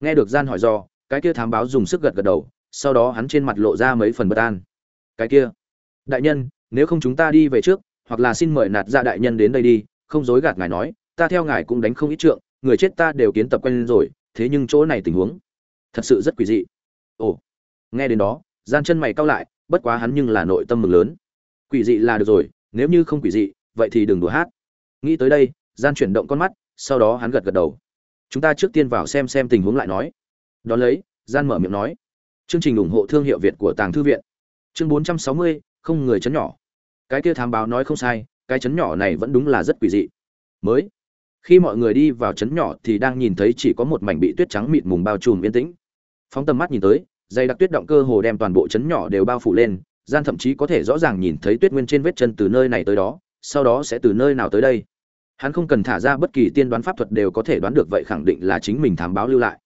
Nghe được gian hỏi do, cái kia thám báo dùng sức gật gật đầu, sau đó hắn trên mặt lộ ra mấy phần bất an. Cái kia, đại nhân, nếu không chúng ta đi về trước, hoặc là xin mời nạt ra đại nhân đến đây đi, không dối gạt ngài nói ta theo ngài cũng đánh không ít trượng người chết ta đều kiến tập quen rồi thế nhưng chỗ này tình huống thật sự rất quỷ dị. Ồ nghe đến đó gian chân mày cau lại bất quá hắn nhưng là nội tâm mừng lớn. Quỷ dị là được rồi nếu như không quỷ dị vậy thì đừng đùa hát. Nghĩ tới đây gian chuyển động con mắt sau đó hắn gật gật đầu. Chúng ta trước tiên vào xem xem tình huống lại nói. Đón lấy gian mở miệng nói. Chương trình ủng hộ thương hiệu việt của tàng thư viện. Chương 460, không người chấn nhỏ. Cái kia thám báo nói không sai cái chấn nhỏ này vẫn đúng là rất quỷ dị. Mới khi mọi người đi vào trấn nhỏ thì đang nhìn thấy chỉ có một mảnh bị tuyết trắng mịt mùng bao trùm yên tĩnh. Phóng tầm mắt nhìn tới, dày đặc tuyết động cơ hồ đem toàn bộ trấn nhỏ đều bao phủ lên, gian thậm chí có thể rõ ràng nhìn thấy tuyết nguyên trên vết chân từ nơi này tới đó, sau đó sẽ từ nơi nào tới đây. Hắn không cần thả ra bất kỳ tiên đoán pháp thuật đều có thể đoán được vậy khẳng định là chính mình thám báo lưu lại.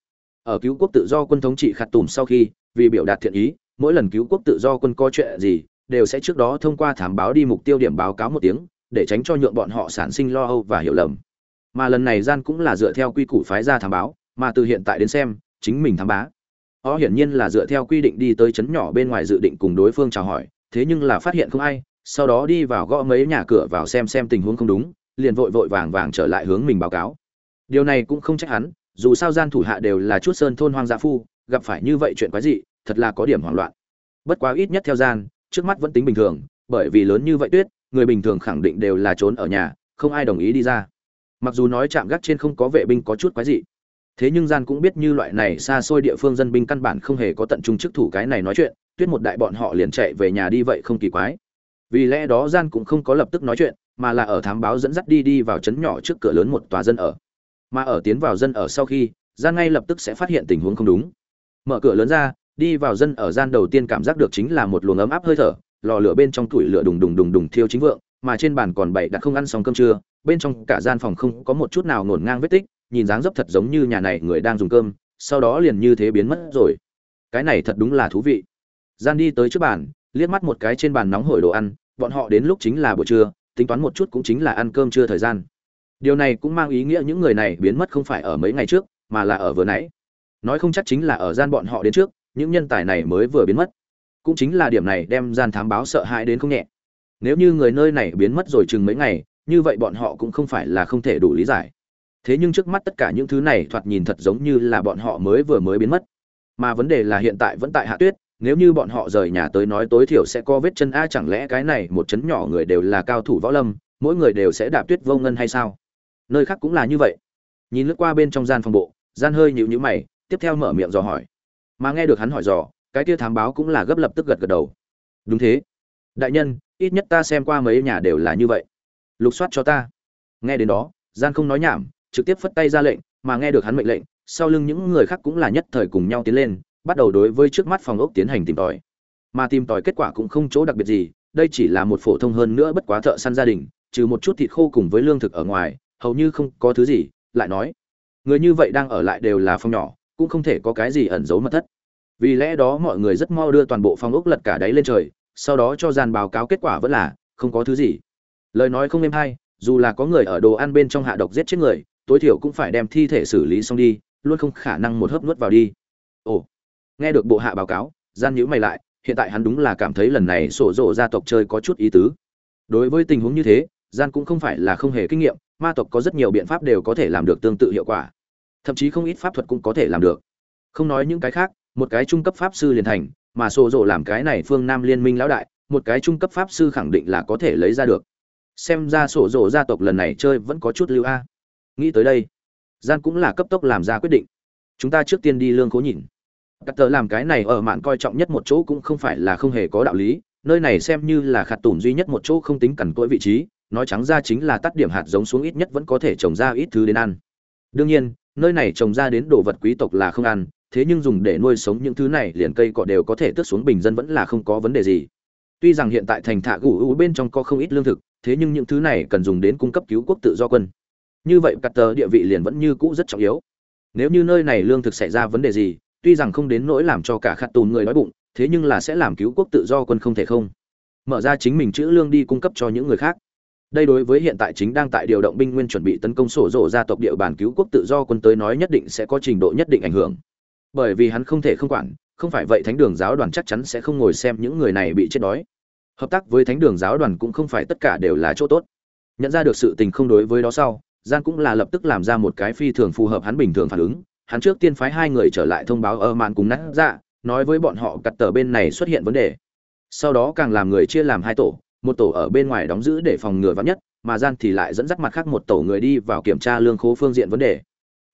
Ở cứu quốc tự do quân thống trị khạt tùm sau khi, vì biểu đạt thiện ý, mỗi lần cứu quốc tự do quân có chuyện gì, đều sẽ trước đó thông qua thám báo đi mục tiêu điểm báo cáo một tiếng, để tránh cho nhượng bọn họ sản sinh lo âu và hiểu lầm mà lần này gian cũng là dựa theo quy củ phái ra thám báo, mà từ hiện tại đến xem, chính mình thám bá. Họ hiển nhiên là dựa theo quy định đi tới trấn nhỏ bên ngoài dự định cùng đối phương chào hỏi, thế nhưng là phát hiện không ai, sau đó đi vào gõ mấy nhà cửa vào xem xem tình huống không đúng, liền vội vội vàng vàng trở lại hướng mình báo cáo. Điều này cũng không trách hắn, dù sao gian thủ hạ đều là chút sơn thôn hoang dã phu, gặp phải như vậy chuyện quái dị, thật là có điểm hoảng loạn. Bất quá ít nhất theo gian, trước mắt vẫn tính bình thường, bởi vì lớn như vậy tuyết, người bình thường khẳng định đều là trốn ở nhà, không ai đồng ý đi ra mặc dù nói chạm gác trên không có vệ binh có chút quái dị, thế nhưng gian cũng biết như loại này xa xôi địa phương dân binh căn bản không hề có tận trung chức thủ cái này nói chuyện, tuyết một đại bọn họ liền chạy về nhà đi vậy không kỳ quái. Vì lẽ đó gian cũng không có lập tức nói chuyện, mà là ở thám báo dẫn dắt đi đi vào trấn nhỏ trước cửa lớn một tòa dân ở. Mà ở tiến vào dân ở sau khi, gian ngay lập tức sẽ phát hiện tình huống không đúng. Mở cửa lớn ra, đi vào dân ở gian đầu tiên cảm giác được chính là một luồng ấm áp hơi thở, lò lửa bên trong tủi lửa đùng đùng đùng đùng thiêu chính vượng, mà trên bàn còn bày đặt không ăn xong cơm trưa bên trong cả gian phòng không có một chút nào ngổn ngang vết tích, nhìn dáng dấp thật giống như nhà này người đang dùng cơm, sau đó liền như thế biến mất rồi. Cái này thật đúng là thú vị. Gian đi tới trước bàn, liếc mắt một cái trên bàn nóng hổi đồ ăn, bọn họ đến lúc chính là buổi trưa, tính toán một chút cũng chính là ăn cơm trưa thời gian. Điều này cũng mang ý nghĩa những người này biến mất không phải ở mấy ngày trước, mà là ở vừa nãy. Nói không chắc chính là ở gian bọn họ đến trước, những nhân tài này mới vừa biến mất. Cũng chính là điểm này đem gian thám báo sợ hãi đến không nhẹ. Nếu như người nơi này biến mất rồi chừng mấy ngày như vậy bọn họ cũng không phải là không thể đủ lý giải. Thế nhưng trước mắt tất cả những thứ này thoạt nhìn thật giống như là bọn họ mới vừa mới biến mất. Mà vấn đề là hiện tại vẫn tại hạ tuyết, nếu như bọn họ rời nhà tới nói tối thiểu sẽ có vết chân a, chẳng lẽ cái này một chấn nhỏ người đều là cao thủ võ lâm, mỗi người đều sẽ đạp tuyết vô ngân hay sao? Nơi khác cũng là như vậy. Nhìn lướt qua bên trong gian phòng bộ, gian hơi nhịu nhữ mày, tiếp theo mở miệng dò hỏi. Mà nghe được hắn hỏi dò, cái kia thám báo cũng là gấp lập tức gật gật đầu. Đúng thế. Đại nhân, ít nhất ta xem qua mấy nhà đều là như vậy lục soát cho ta. Nghe đến đó, gian không nói nhảm, trực tiếp phất tay ra lệnh, mà nghe được hắn mệnh lệnh, sau lưng những người khác cũng là nhất thời cùng nhau tiến lên, bắt đầu đối với trước mắt phòng ốc tiến hành tìm tòi. Mà tìm tòi kết quả cũng không chỗ đặc biệt gì, đây chỉ là một phổ thông hơn nữa bất quá thợ săn gia đình, trừ một chút thịt khô cùng với lương thực ở ngoài, hầu như không có thứ gì, lại nói, người như vậy đang ở lại đều là phòng nhỏ, cũng không thể có cái gì ẩn giấu mật thất. Vì lẽ đó mọi người rất mau đưa toàn bộ phòng ốc lật cả đáy lên trời, sau đó cho gian báo cáo kết quả vẫn là, không có thứ gì lời nói không êm hay, dù là có người ở đồ ăn bên trong hạ độc giết chết người, tối thiểu cũng phải đem thi thể xử lý xong đi, luôn không khả năng một hớp nuốt vào đi. Ồ, nghe được bộ hạ báo cáo, gian nhữ mày lại, hiện tại hắn đúng là cảm thấy lần này sổ rộ gia tộc chơi có chút ý tứ. Đối với tình huống như thế, gian cũng không phải là không hề kinh nghiệm, ma tộc có rất nhiều biện pháp đều có thể làm được tương tự hiệu quả. Thậm chí không ít pháp thuật cũng có thể làm được. Không nói những cái khác, một cái trung cấp pháp sư liền thành, mà sổ rộ làm cái này phương nam liên minh lão đại, một cái trung cấp pháp sư khẳng định là có thể lấy ra được xem ra sổ rộ gia tộc lần này chơi vẫn có chút lưu a. Nghĩ tới đây, gian cũng là cấp tốc làm ra quyết định. Chúng ta trước tiên đi lương cố nhìn. Cắt tờ làm cái này ở mạn coi trọng nhất một chỗ cũng không phải là không hề có đạo lý, nơi này xem như là khạt tủm duy nhất một chỗ không tính cằn cỗi vị trí, nói trắng ra chính là tắt điểm hạt giống xuống ít nhất vẫn có thể trồng ra ít thứ đến ăn. Đương nhiên, nơi này trồng ra đến đồ vật quý tộc là không ăn, thế nhưng dùng để nuôi sống những thứ này liền cây cọ đều có thể tước xuống bình dân vẫn là không có vấn đề gì. Tuy rằng hiện tại thành thạ gù u bên trong có không ít lương thực thế nhưng những thứ này cần dùng đến cung cấp cứu quốc tự do quân. Như vậy cắt tờ địa vị liền vẫn như cũ rất trọng yếu. Nếu như nơi này lương thực xảy ra vấn đề gì, tuy rằng không đến nỗi làm cho cả khát tùn người đói bụng, thế nhưng là sẽ làm cứu quốc tự do quân không thể không. Mở ra chính mình chữ lương đi cung cấp cho những người khác. Đây đối với hiện tại chính đang tại điều động binh nguyên chuẩn bị tấn công sổ rộ gia tộc địa bàn cứu quốc tự do quân tới nói nhất định sẽ có trình độ nhất định ảnh hưởng. Bởi vì hắn không thể không quản, không phải vậy thánh đường giáo đoàn chắc chắn sẽ không ngồi xem những người này bị chết đói hợp tác với thánh đường giáo đoàn cũng không phải tất cả đều là chỗ tốt. Nhận ra được sự tình không đối với đó sau gian cũng là lập tức làm ra một cái phi thường phù hợp hắn bình thường phản ứng. Hắn trước tiên phái hai người trở lại thông báo ở màn cùng nát dạ nói với bọn họ cặt tờ bên này xuất hiện vấn đề. Sau đó càng làm người chia làm hai tổ, một tổ ở bên ngoài đóng giữ để phòng ngừa vắng nhất, mà gian thì lại dẫn dắt mặt khác một tổ người đi vào kiểm tra lương khố phương diện vấn đề.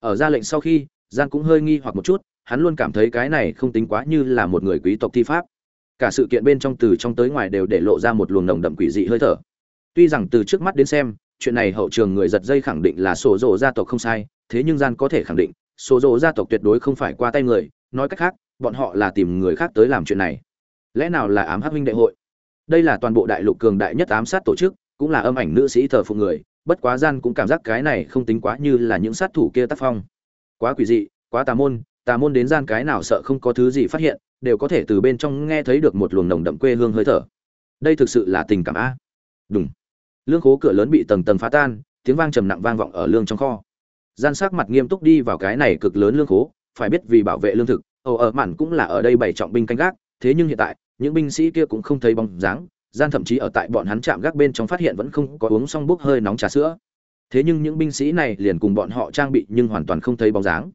Ở ra lệnh sau khi gian cũng hơi nghi hoặc một chút, hắn luôn cảm thấy cái này không tính quá như là một người quý tộc thi pháp cả sự kiện bên trong từ trong tới ngoài đều để lộ ra một luồng nồng đậm quỷ dị hơi thở. Tuy rằng từ trước mắt đến xem, chuyện này hậu trường người giật dây khẳng định là sổ rộ gia tộc không sai, thế nhưng gian có thể khẳng định, sổ rộ gia tộc tuyệt đối không phải qua tay người, nói cách khác, bọn họ là tìm người khác tới làm chuyện này. Lẽ nào là ám hắc huynh đại hội? Đây là toàn bộ đại lục cường đại nhất ám sát tổ chức, cũng là âm ảnh nữ sĩ thờ phụng người, bất quá gian cũng cảm giác cái này không tính quá như là những sát thủ kia tác phong. Quá quỷ dị, quá tà môn tà môn đến gian cái nào sợ không có thứ gì phát hiện, đều có thể từ bên trong nghe thấy được một luồng nồng đậm quê hương hơi thở. Đây thực sự là tình cảm a. Đúng lương khố cửa lớn bị tầng tầng phá tan, tiếng vang trầm nặng vang vọng ở lương trong kho. Gian sắc mặt nghiêm túc đi vào cái này cực lớn lương khố, phải biết vì bảo vệ lương thực, ồ, ở mạn cũng là ở đây bảy trọng binh canh gác, thế nhưng hiện tại, những binh sĩ kia cũng không thấy bóng dáng, gian thậm chí ở tại bọn hắn chạm gác bên trong phát hiện vẫn không có uống xong bốc hơi nóng trà sữa. Thế nhưng những binh sĩ này liền cùng bọn họ trang bị nhưng hoàn toàn không thấy bóng dáng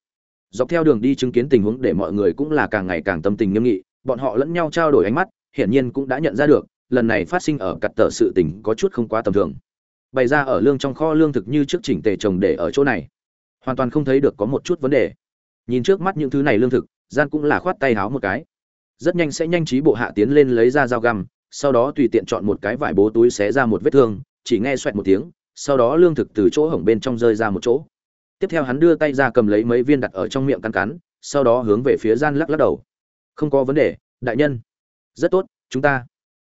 dọc theo đường đi chứng kiến tình huống để mọi người cũng là càng ngày càng tâm tình nghiêm nghị, bọn họ lẫn nhau trao đổi ánh mắt, hiển nhiên cũng đã nhận ra được, lần này phát sinh ở cặt tờ sự tình có chút không quá tầm thường. Bày ra ở lương trong kho lương thực như trước chỉnh tề trồng để ở chỗ này. Hoàn toàn không thấy được có một chút vấn đề. Nhìn trước mắt những thứ này lương thực, gian cũng là khoát tay háo một cái. Rất nhanh sẽ nhanh trí bộ hạ tiến lên lấy ra dao găm, sau đó tùy tiện chọn một cái vải bố túi xé ra một vết thương, chỉ nghe xoẹt một tiếng, sau đó lương thực từ chỗ hổng bên trong rơi ra một chỗ tiếp theo hắn đưa tay ra cầm lấy mấy viên đặt ở trong miệng cắn cắn, sau đó hướng về phía gian lắc lắc đầu. Không có vấn đề, đại nhân. Rất tốt, chúng ta.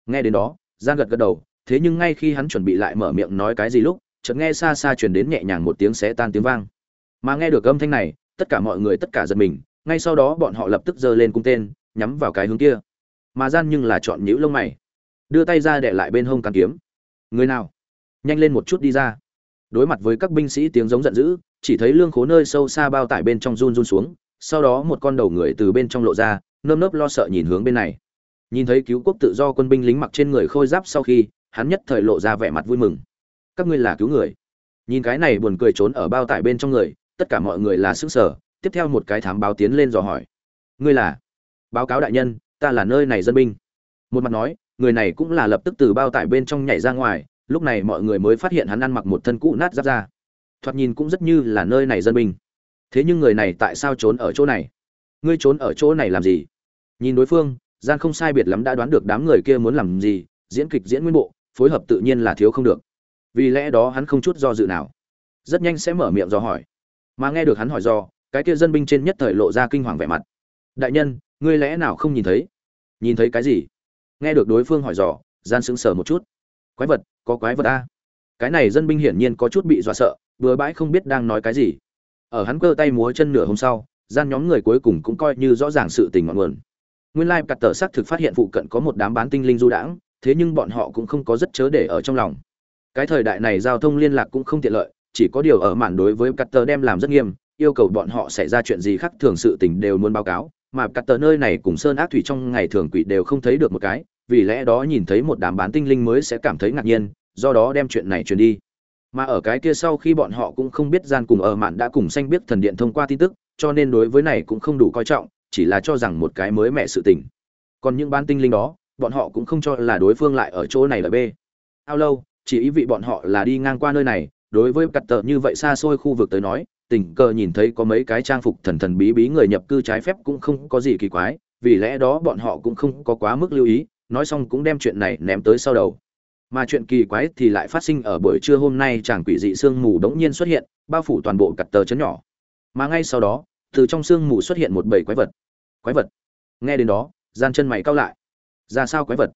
Nghe đến đó, gian gật gật đầu, thế nhưng ngay khi hắn chuẩn bị lại mở miệng nói cái gì lúc, chợt nghe xa xa truyền đến nhẹ nhàng một tiếng xé tan tiếng vang. Mà nghe được âm thanh này, tất cả mọi người tất cả giật mình, ngay sau đó bọn họ lập tức giơ lên cung tên, nhắm vào cái hướng kia. Mà gian nhưng là chọn nhũ lông mày. Đưa tay ra để lại bên hông càn kiếm. Người nào? Nhanh lên một chút đi ra. Đối mặt với các binh sĩ tiếng giống giận dữ chỉ thấy lương khố nơi sâu xa bao tải bên trong run run xuống, sau đó một con đầu người từ bên trong lộ ra, nơm nớp lo sợ nhìn hướng bên này. Nhìn thấy cứu quốc tự do quân binh lính mặc trên người khôi giáp sau khi, hắn nhất thời lộ ra vẻ mặt vui mừng. Các ngươi là cứu người. Nhìn cái này buồn cười trốn ở bao tải bên trong người, tất cả mọi người là xứng sở tiếp theo một cái thám báo tiến lên dò hỏi. Ngươi là? Báo cáo đại nhân, ta là nơi này dân binh. Một mặt nói, người này cũng là lập tức từ bao tải bên trong nhảy ra ngoài, lúc này mọi người mới phát hiện hắn ăn mặc một thân cũ nát giáp ra thoạt nhìn cũng rất như là nơi này dân binh. Thế nhưng người này tại sao trốn ở chỗ này? Ngươi trốn ở chỗ này làm gì? Nhìn đối phương, gian không sai biệt lắm đã đoán được đám người kia muốn làm gì, diễn kịch diễn nguyên bộ, phối hợp tự nhiên là thiếu không được. Vì lẽ đó hắn không chút do dự nào. Rất nhanh sẽ mở miệng do hỏi. Mà nghe được hắn hỏi do cái kia dân binh trên nhất thời lộ ra kinh hoàng vẻ mặt. Đại nhân, ngươi lẽ nào không nhìn thấy? Nhìn thấy cái gì? Nghe được đối phương hỏi dò, gian sững sờ một chút. Quái vật, có quái vật a. Cái này dân binh hiển nhiên có chút bị dọa sợ vừa bãi không biết đang nói cái gì. Ở hắn cơ tay múa chân nửa hôm sau, gian nhóm người cuối cùng cũng coi như rõ ràng sự tình ngọn nguồn. Nguyên lai cặt tờ xác thực phát hiện phụ cận có một đám bán tinh linh du đãng, thế nhưng bọn họ cũng không có rất chớ để ở trong lòng. Cái thời đại này giao thông liên lạc cũng không tiện lợi, chỉ có điều ở màn đối với cặt tờ đem làm rất nghiêm, yêu cầu bọn họ xảy ra chuyện gì khác thường sự tình đều muốn báo cáo, mà cặt tờ nơi này cùng sơn ác thủy trong ngày thường quỷ đều không thấy được một cái, vì lẽ đó nhìn thấy một đám bán tinh linh mới sẽ cảm thấy ngạc nhiên, do đó đem chuyện này truyền đi mà ở cái kia sau khi bọn họ cũng không biết gian cùng ở mạn đã cùng xanh biết thần điện thông qua tin tức, cho nên đối với này cũng không đủ coi trọng, chỉ là cho rằng một cái mới mẹ sự tình. Còn những bán tinh linh đó, bọn họ cũng không cho là đối phương lại ở chỗ này là b. Ao lâu, chỉ ý vị bọn họ là đi ngang qua nơi này, đối với cặt tợ như vậy xa xôi khu vực tới nói, tình cờ nhìn thấy có mấy cái trang phục thần thần bí bí người nhập cư trái phép cũng không có gì kỳ quái, vì lẽ đó bọn họ cũng không có quá mức lưu ý, nói xong cũng đem chuyện này ném tới sau đầu mà chuyện kỳ quái thì lại phát sinh ở buổi trưa hôm nay chàng quỷ dị sương mù đống nhiên xuất hiện, bao phủ toàn bộ cặt tờ chấn nhỏ. Mà ngay sau đó, từ trong sương mù xuất hiện một bầy quái vật. Quái vật. Nghe đến đó, gian chân mày cao lại. Ra sao quái vật?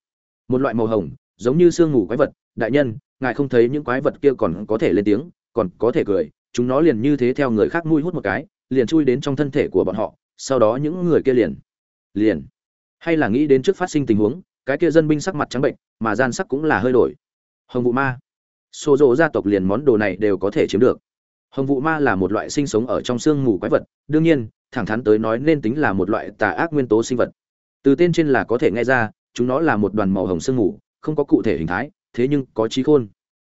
Một loại màu hồng, giống như sương mù quái vật. Đại nhân, ngài không thấy những quái vật kia còn có thể lên tiếng, còn có thể cười. Chúng nó liền như thế theo người khác nuôi hút một cái, liền chui đến trong thân thể của bọn họ. Sau đó những người kia liền. Liền. Hay là nghĩ đến trước phát sinh tình huống cái kia dân binh sắc mặt trắng bệnh, mà gian sắc cũng là hơi đổi. Hồng vụ ma. Xô rộ gia tộc liền món đồ này đều có thể chiếm được. Hồng vụ ma là một loại sinh sống ở trong xương mù quái vật, đương nhiên, thẳng thắn tới nói nên tính là một loại tà ác nguyên tố sinh vật. Từ tên trên là có thể nghe ra, chúng nó là một đoàn màu hồng sương mù, không có cụ thể hình thái, thế nhưng có trí khôn.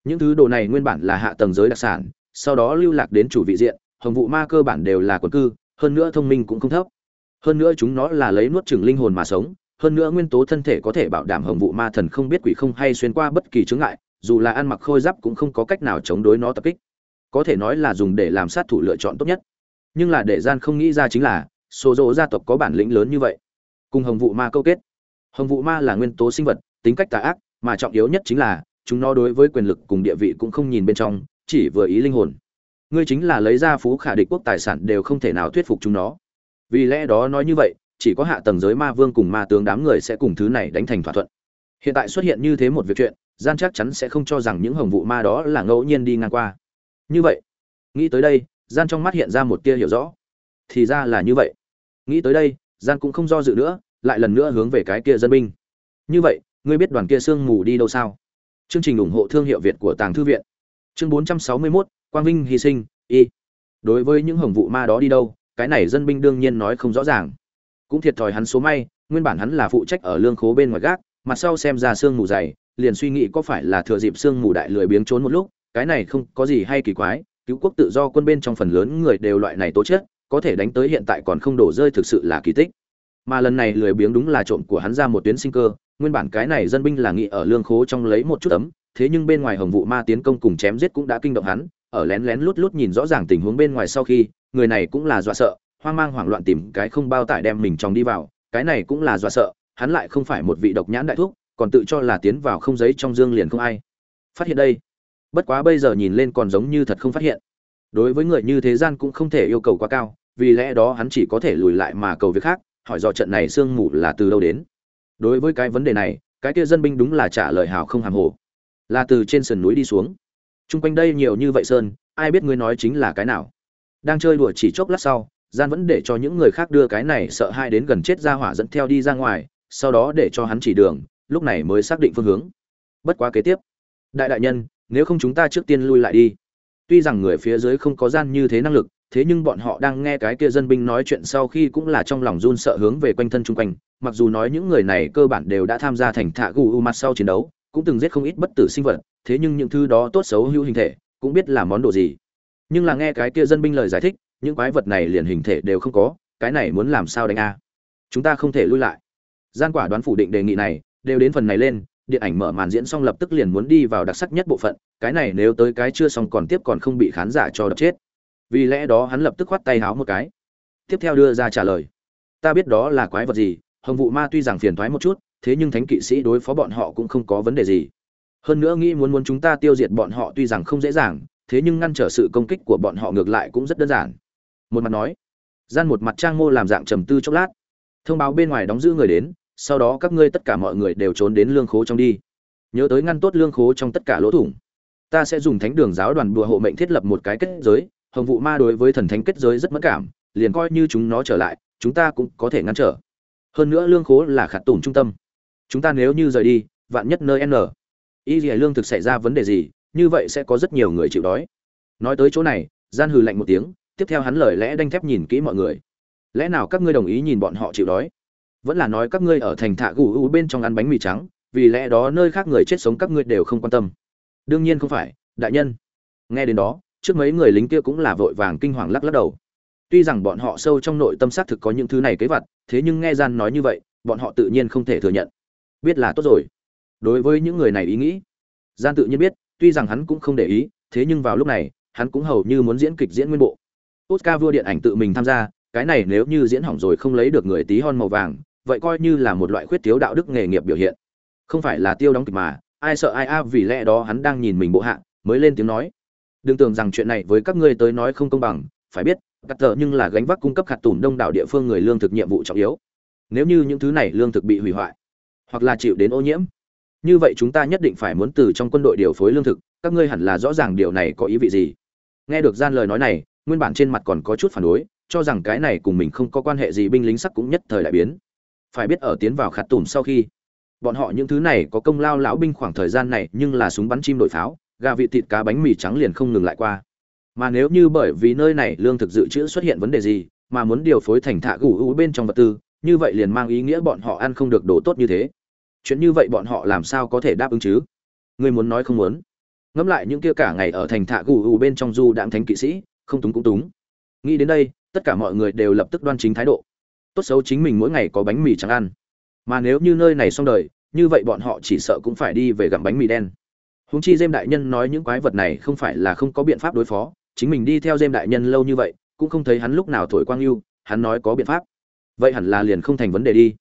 Những thứ đồ này nguyên bản là hạ tầng giới đặc sản, sau đó lưu lạc đến chủ vị diện, hồng vụ ma cơ bản đều là quần cư, hơn nữa thông minh cũng không thấp. Hơn nữa chúng nó là lấy nuốt chừng linh hồn mà sống hơn nữa nguyên tố thân thể có thể bảo đảm hồng vụ ma thần không biết quỷ không hay xuyên qua bất kỳ chướng ngại, dù là ăn mặc khôi giáp cũng không có cách nào chống đối nó tập kích. Có thể nói là dùng để làm sát thủ lựa chọn tốt nhất. Nhưng là để gian không nghĩ ra chính là, số dỗ gia tộc có bản lĩnh lớn như vậy. Cùng hồng vụ ma câu kết. Hồng vụ ma là nguyên tố sinh vật, tính cách tà ác, mà trọng yếu nhất chính là, chúng nó đối với quyền lực cùng địa vị cũng không nhìn bên trong, chỉ vừa ý linh hồn. Ngươi chính là lấy ra phú khả địch quốc tài sản đều không thể nào thuyết phục chúng nó. Vì lẽ đó nói như vậy chỉ có hạ tầng giới ma vương cùng ma tướng đám người sẽ cùng thứ này đánh thành thỏa thuận. Hiện tại xuất hiện như thế một việc chuyện gian chắc chắn sẽ không cho rằng những hồng vụ ma đó là ngẫu nhiên đi ngang qua. Như vậy nghĩ tới đây gian trong mắt hiện ra một tia hiểu rõ. Thì ra là như vậy. Nghĩ tới đây gian cũng không do dự nữa lại lần nữa hướng về cái kia dân binh. Như vậy ngươi biết đoàn kia sương mù đi đâu sao? Chương trình ủng hộ thương hiệu việt của tàng thư viện. Chương 461, quang vinh hy sinh y. Đối với những hồng vụ ma đó đi đâu cái này dân binh đương nhiên nói không rõ ràng cũng thiệt thòi hắn số may, nguyên bản hắn là phụ trách ở lương khố bên ngoài gác mặt sau xem ra sương mù dày, liền suy nghĩ có phải là thừa dịp sương mù đại lười biếng trốn một lúc, cái này không có gì hay kỳ quái, cứu quốc tự do quân bên trong phần lớn người đều loại này tố chất, có thể đánh tới hiện tại còn không đổ rơi thực sự là kỳ tích. Mà lần này lười biếng đúng là trộm của hắn ra một tuyến sinh cơ, nguyên bản cái này dân binh là nghĩ ở lương khố trong lấy một chút ấm thế nhưng bên ngoài hồng vụ ma tiến công cùng chém giết cũng đã kinh động hắn, ở lén lén lút lút nhìn rõ ràng tình huống bên ngoài sau khi, người này cũng là dọa sợ hoang mang hoảng loạn tìm cái không bao tải đem mình trong đi vào, cái này cũng là dọa sợ, hắn lại không phải một vị độc nhãn đại thúc, còn tự cho là tiến vào không giấy trong dương liền không ai. Phát hiện đây. Bất quá bây giờ nhìn lên còn giống như thật không phát hiện. Đối với người như thế gian cũng không thể yêu cầu quá cao, vì lẽ đó hắn chỉ có thể lùi lại mà cầu việc khác, hỏi dò trận này sương mù là từ đâu đến. Đối với cái vấn đề này, cái kia dân binh đúng là trả lời hào không hàm hồ. Là từ trên sườn núi đi xuống. Chung quanh đây nhiều như vậy sơn, ai biết ngươi nói chính là cái nào? Đang chơi đùa chỉ chốc lát sau gian vẫn để cho những người khác đưa cái này sợ hai đến gần chết ra hỏa dẫn theo đi ra ngoài, sau đó để cho hắn chỉ đường, lúc này mới xác định phương hướng. Bất quá kế tiếp, đại đại nhân, nếu không chúng ta trước tiên lui lại đi. Tuy rằng người phía dưới không có gian như thế năng lực, thế nhưng bọn họ đang nghe cái kia dân binh nói chuyện sau khi cũng là trong lòng run sợ hướng về quanh thân chung quanh, mặc dù nói những người này cơ bản đều đã tham gia thành thạ gù u mặt sau chiến đấu, cũng từng giết không ít bất tử sinh vật, thế nhưng những thứ đó tốt xấu hữu hình thể, cũng biết là món đồ gì. Nhưng là nghe cái kia dân binh lời giải thích những quái vật này liền hình thể đều không có, cái này muốn làm sao đánh a? Chúng ta không thể lui lại. Gian quả đoán phủ định đề nghị này, đều đến phần này lên, điện ảnh mở màn diễn xong lập tức liền muốn đi vào đặc sắc nhất bộ phận, cái này nếu tới cái chưa xong còn tiếp còn không bị khán giả cho đập chết. Vì lẽ đó hắn lập tức khoát tay háo một cái. Tiếp theo đưa ra trả lời. Ta biết đó là quái vật gì, hồng vụ ma tuy rằng phiền thoái một chút, thế nhưng thánh kỵ sĩ đối phó bọn họ cũng không có vấn đề gì. Hơn nữa nghĩ muốn muốn chúng ta tiêu diệt bọn họ tuy rằng không dễ dàng, thế nhưng ngăn trở sự công kích của bọn họ ngược lại cũng rất đơn giản một mặt nói. Gian một mặt trang mô làm dạng trầm tư chốc lát. Thông báo bên ngoài đóng giữ người đến, sau đó các ngươi tất cả mọi người đều trốn đến lương khố trong đi. Nhớ tới ngăn tốt lương khố trong tất cả lỗ thủng. Ta sẽ dùng thánh đường giáo đoàn đùa hộ mệnh thiết lập một cái kết giới, hồng vụ ma đối với thần thánh kết giới rất mất cảm, liền coi như chúng nó trở lại, chúng ta cũng có thể ngăn trở. Hơn nữa lương khố là khạt tùng trung tâm. Chúng ta nếu như rời đi, vạn nhất nơi n. Y dì lương thực xảy ra vấn đề gì, như vậy sẽ có rất nhiều người chịu đói. Nói tới chỗ này, gian hừ lạnh một tiếng tiếp theo hắn lời lẽ đanh thép nhìn kỹ mọi người. Lẽ nào các ngươi đồng ý nhìn bọn họ chịu đói? Vẫn là nói các ngươi ở thành thạ gù u bên trong ăn bánh mì trắng, vì lẽ đó nơi khác người chết sống các ngươi đều không quan tâm. Đương nhiên không phải, đại nhân. Nghe đến đó, trước mấy người lính kia cũng là vội vàng kinh hoàng lắc lắc đầu. Tuy rằng bọn họ sâu trong nội tâm xác thực có những thứ này kế vật, thế nhưng nghe gian nói như vậy, bọn họ tự nhiên không thể thừa nhận. Biết là tốt rồi. Đối với những người này ý nghĩ, gian tự nhiên biết, tuy rằng hắn cũng không để ý, thế nhưng vào lúc này, hắn cũng hầu như muốn diễn kịch diễn nguyên bộ oscar vua điện ảnh tự mình tham gia, cái này nếu như diễn hỏng rồi không lấy được người tí hon màu vàng, vậy coi như là một loại khuyết thiếu đạo đức nghề nghiệp biểu hiện. Không phải là tiêu đóng kịch mà, ai sợ ai a vì lẽ đó hắn đang nhìn mình bộ hạ, mới lên tiếng nói. Đừng tưởng rằng chuyện này với các ngươi tới nói không công bằng, phải biết cắt tờ nhưng là gánh vác cung cấp hạt tủm đông đảo địa phương người lương thực nhiệm vụ trọng yếu. Nếu như những thứ này lương thực bị hủy hoại, hoặc là chịu đến ô nhiễm, như vậy chúng ta nhất định phải muốn từ trong quân đội điều phối lương thực, các ngươi hẳn là rõ ràng điều này có ý vị gì. Nghe được gian lời nói này nguyên bản trên mặt còn có chút phản đối, cho rằng cái này cùng mình không có quan hệ gì binh lính sắc cũng nhất thời lại biến. Phải biết ở tiến vào khạt tùm sau khi, bọn họ những thứ này có công lao lão binh khoảng thời gian này nhưng là súng bắn chim đội pháo, gà vị thịt cá bánh mì trắng liền không ngừng lại qua. Mà nếu như bởi vì nơi này lương thực dự trữ xuất hiện vấn đề gì, mà muốn điều phối thành thạ gù u bên trong vật tư, như vậy liền mang ý nghĩa bọn họ ăn không được đồ tốt như thế. Chuyện như vậy bọn họ làm sao có thể đáp ứng chứ? Người muốn nói không muốn? Ngẫm lại những kia cả ngày ở thành thạ gù u bên trong du đạm thánh kỵ sĩ không túng cũng túng. Nghĩ đến đây, tất cả mọi người đều lập tức đoan chính thái độ. Tốt xấu chính mình mỗi ngày có bánh mì trắng ăn. Mà nếu như nơi này xong đời, như vậy bọn họ chỉ sợ cũng phải đi về gặm bánh mì đen. Húng chi dêm đại nhân nói những quái vật này không phải là không có biện pháp đối phó, chính mình đi theo dêm đại nhân lâu như vậy, cũng không thấy hắn lúc nào thổi quang ưu hắn nói có biện pháp. Vậy hẳn là liền không thành vấn đề đi.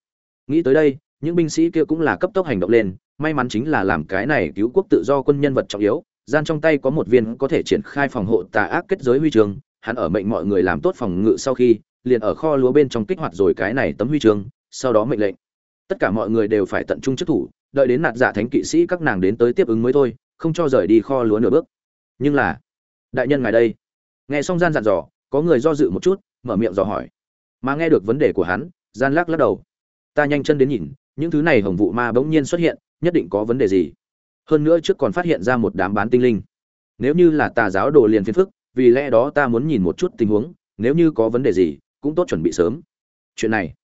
Nghĩ tới đây, những binh sĩ kia cũng là cấp tốc hành động lên, may mắn chính là làm cái này cứu quốc tự do quân nhân vật trọng yếu gian trong tay có một viên có thể triển khai phòng hộ tà ác kết giới huy chương. hắn ở mệnh mọi người làm tốt phòng ngự sau khi, liền ở kho lúa bên trong kích hoạt rồi cái này tấm huy chương, sau đó mệnh lệnh. Tất cả mọi người đều phải tận trung chức thủ, đợi đến nạt giả thánh kỵ sĩ các nàng đến tới tiếp ứng mới thôi, không cho rời đi kho lúa nửa bước. Nhưng là, đại nhân ngài đây. Nghe xong gian dặn dò, có người do dự một chút, mở miệng dò hỏi. Mà nghe được vấn đề của hắn, gian lắc lắc đầu. Ta nhanh chân đến nhìn, những thứ này hồng vụ ma bỗng nhiên xuất hiện, nhất định có vấn đề gì? Hơn nữa trước còn phát hiện ra một đám bán tinh linh. Nếu như là tà giáo đồ liền phiền phức, vì lẽ đó ta muốn nhìn một chút tình huống, nếu như có vấn đề gì, cũng tốt chuẩn bị sớm. Chuyện này.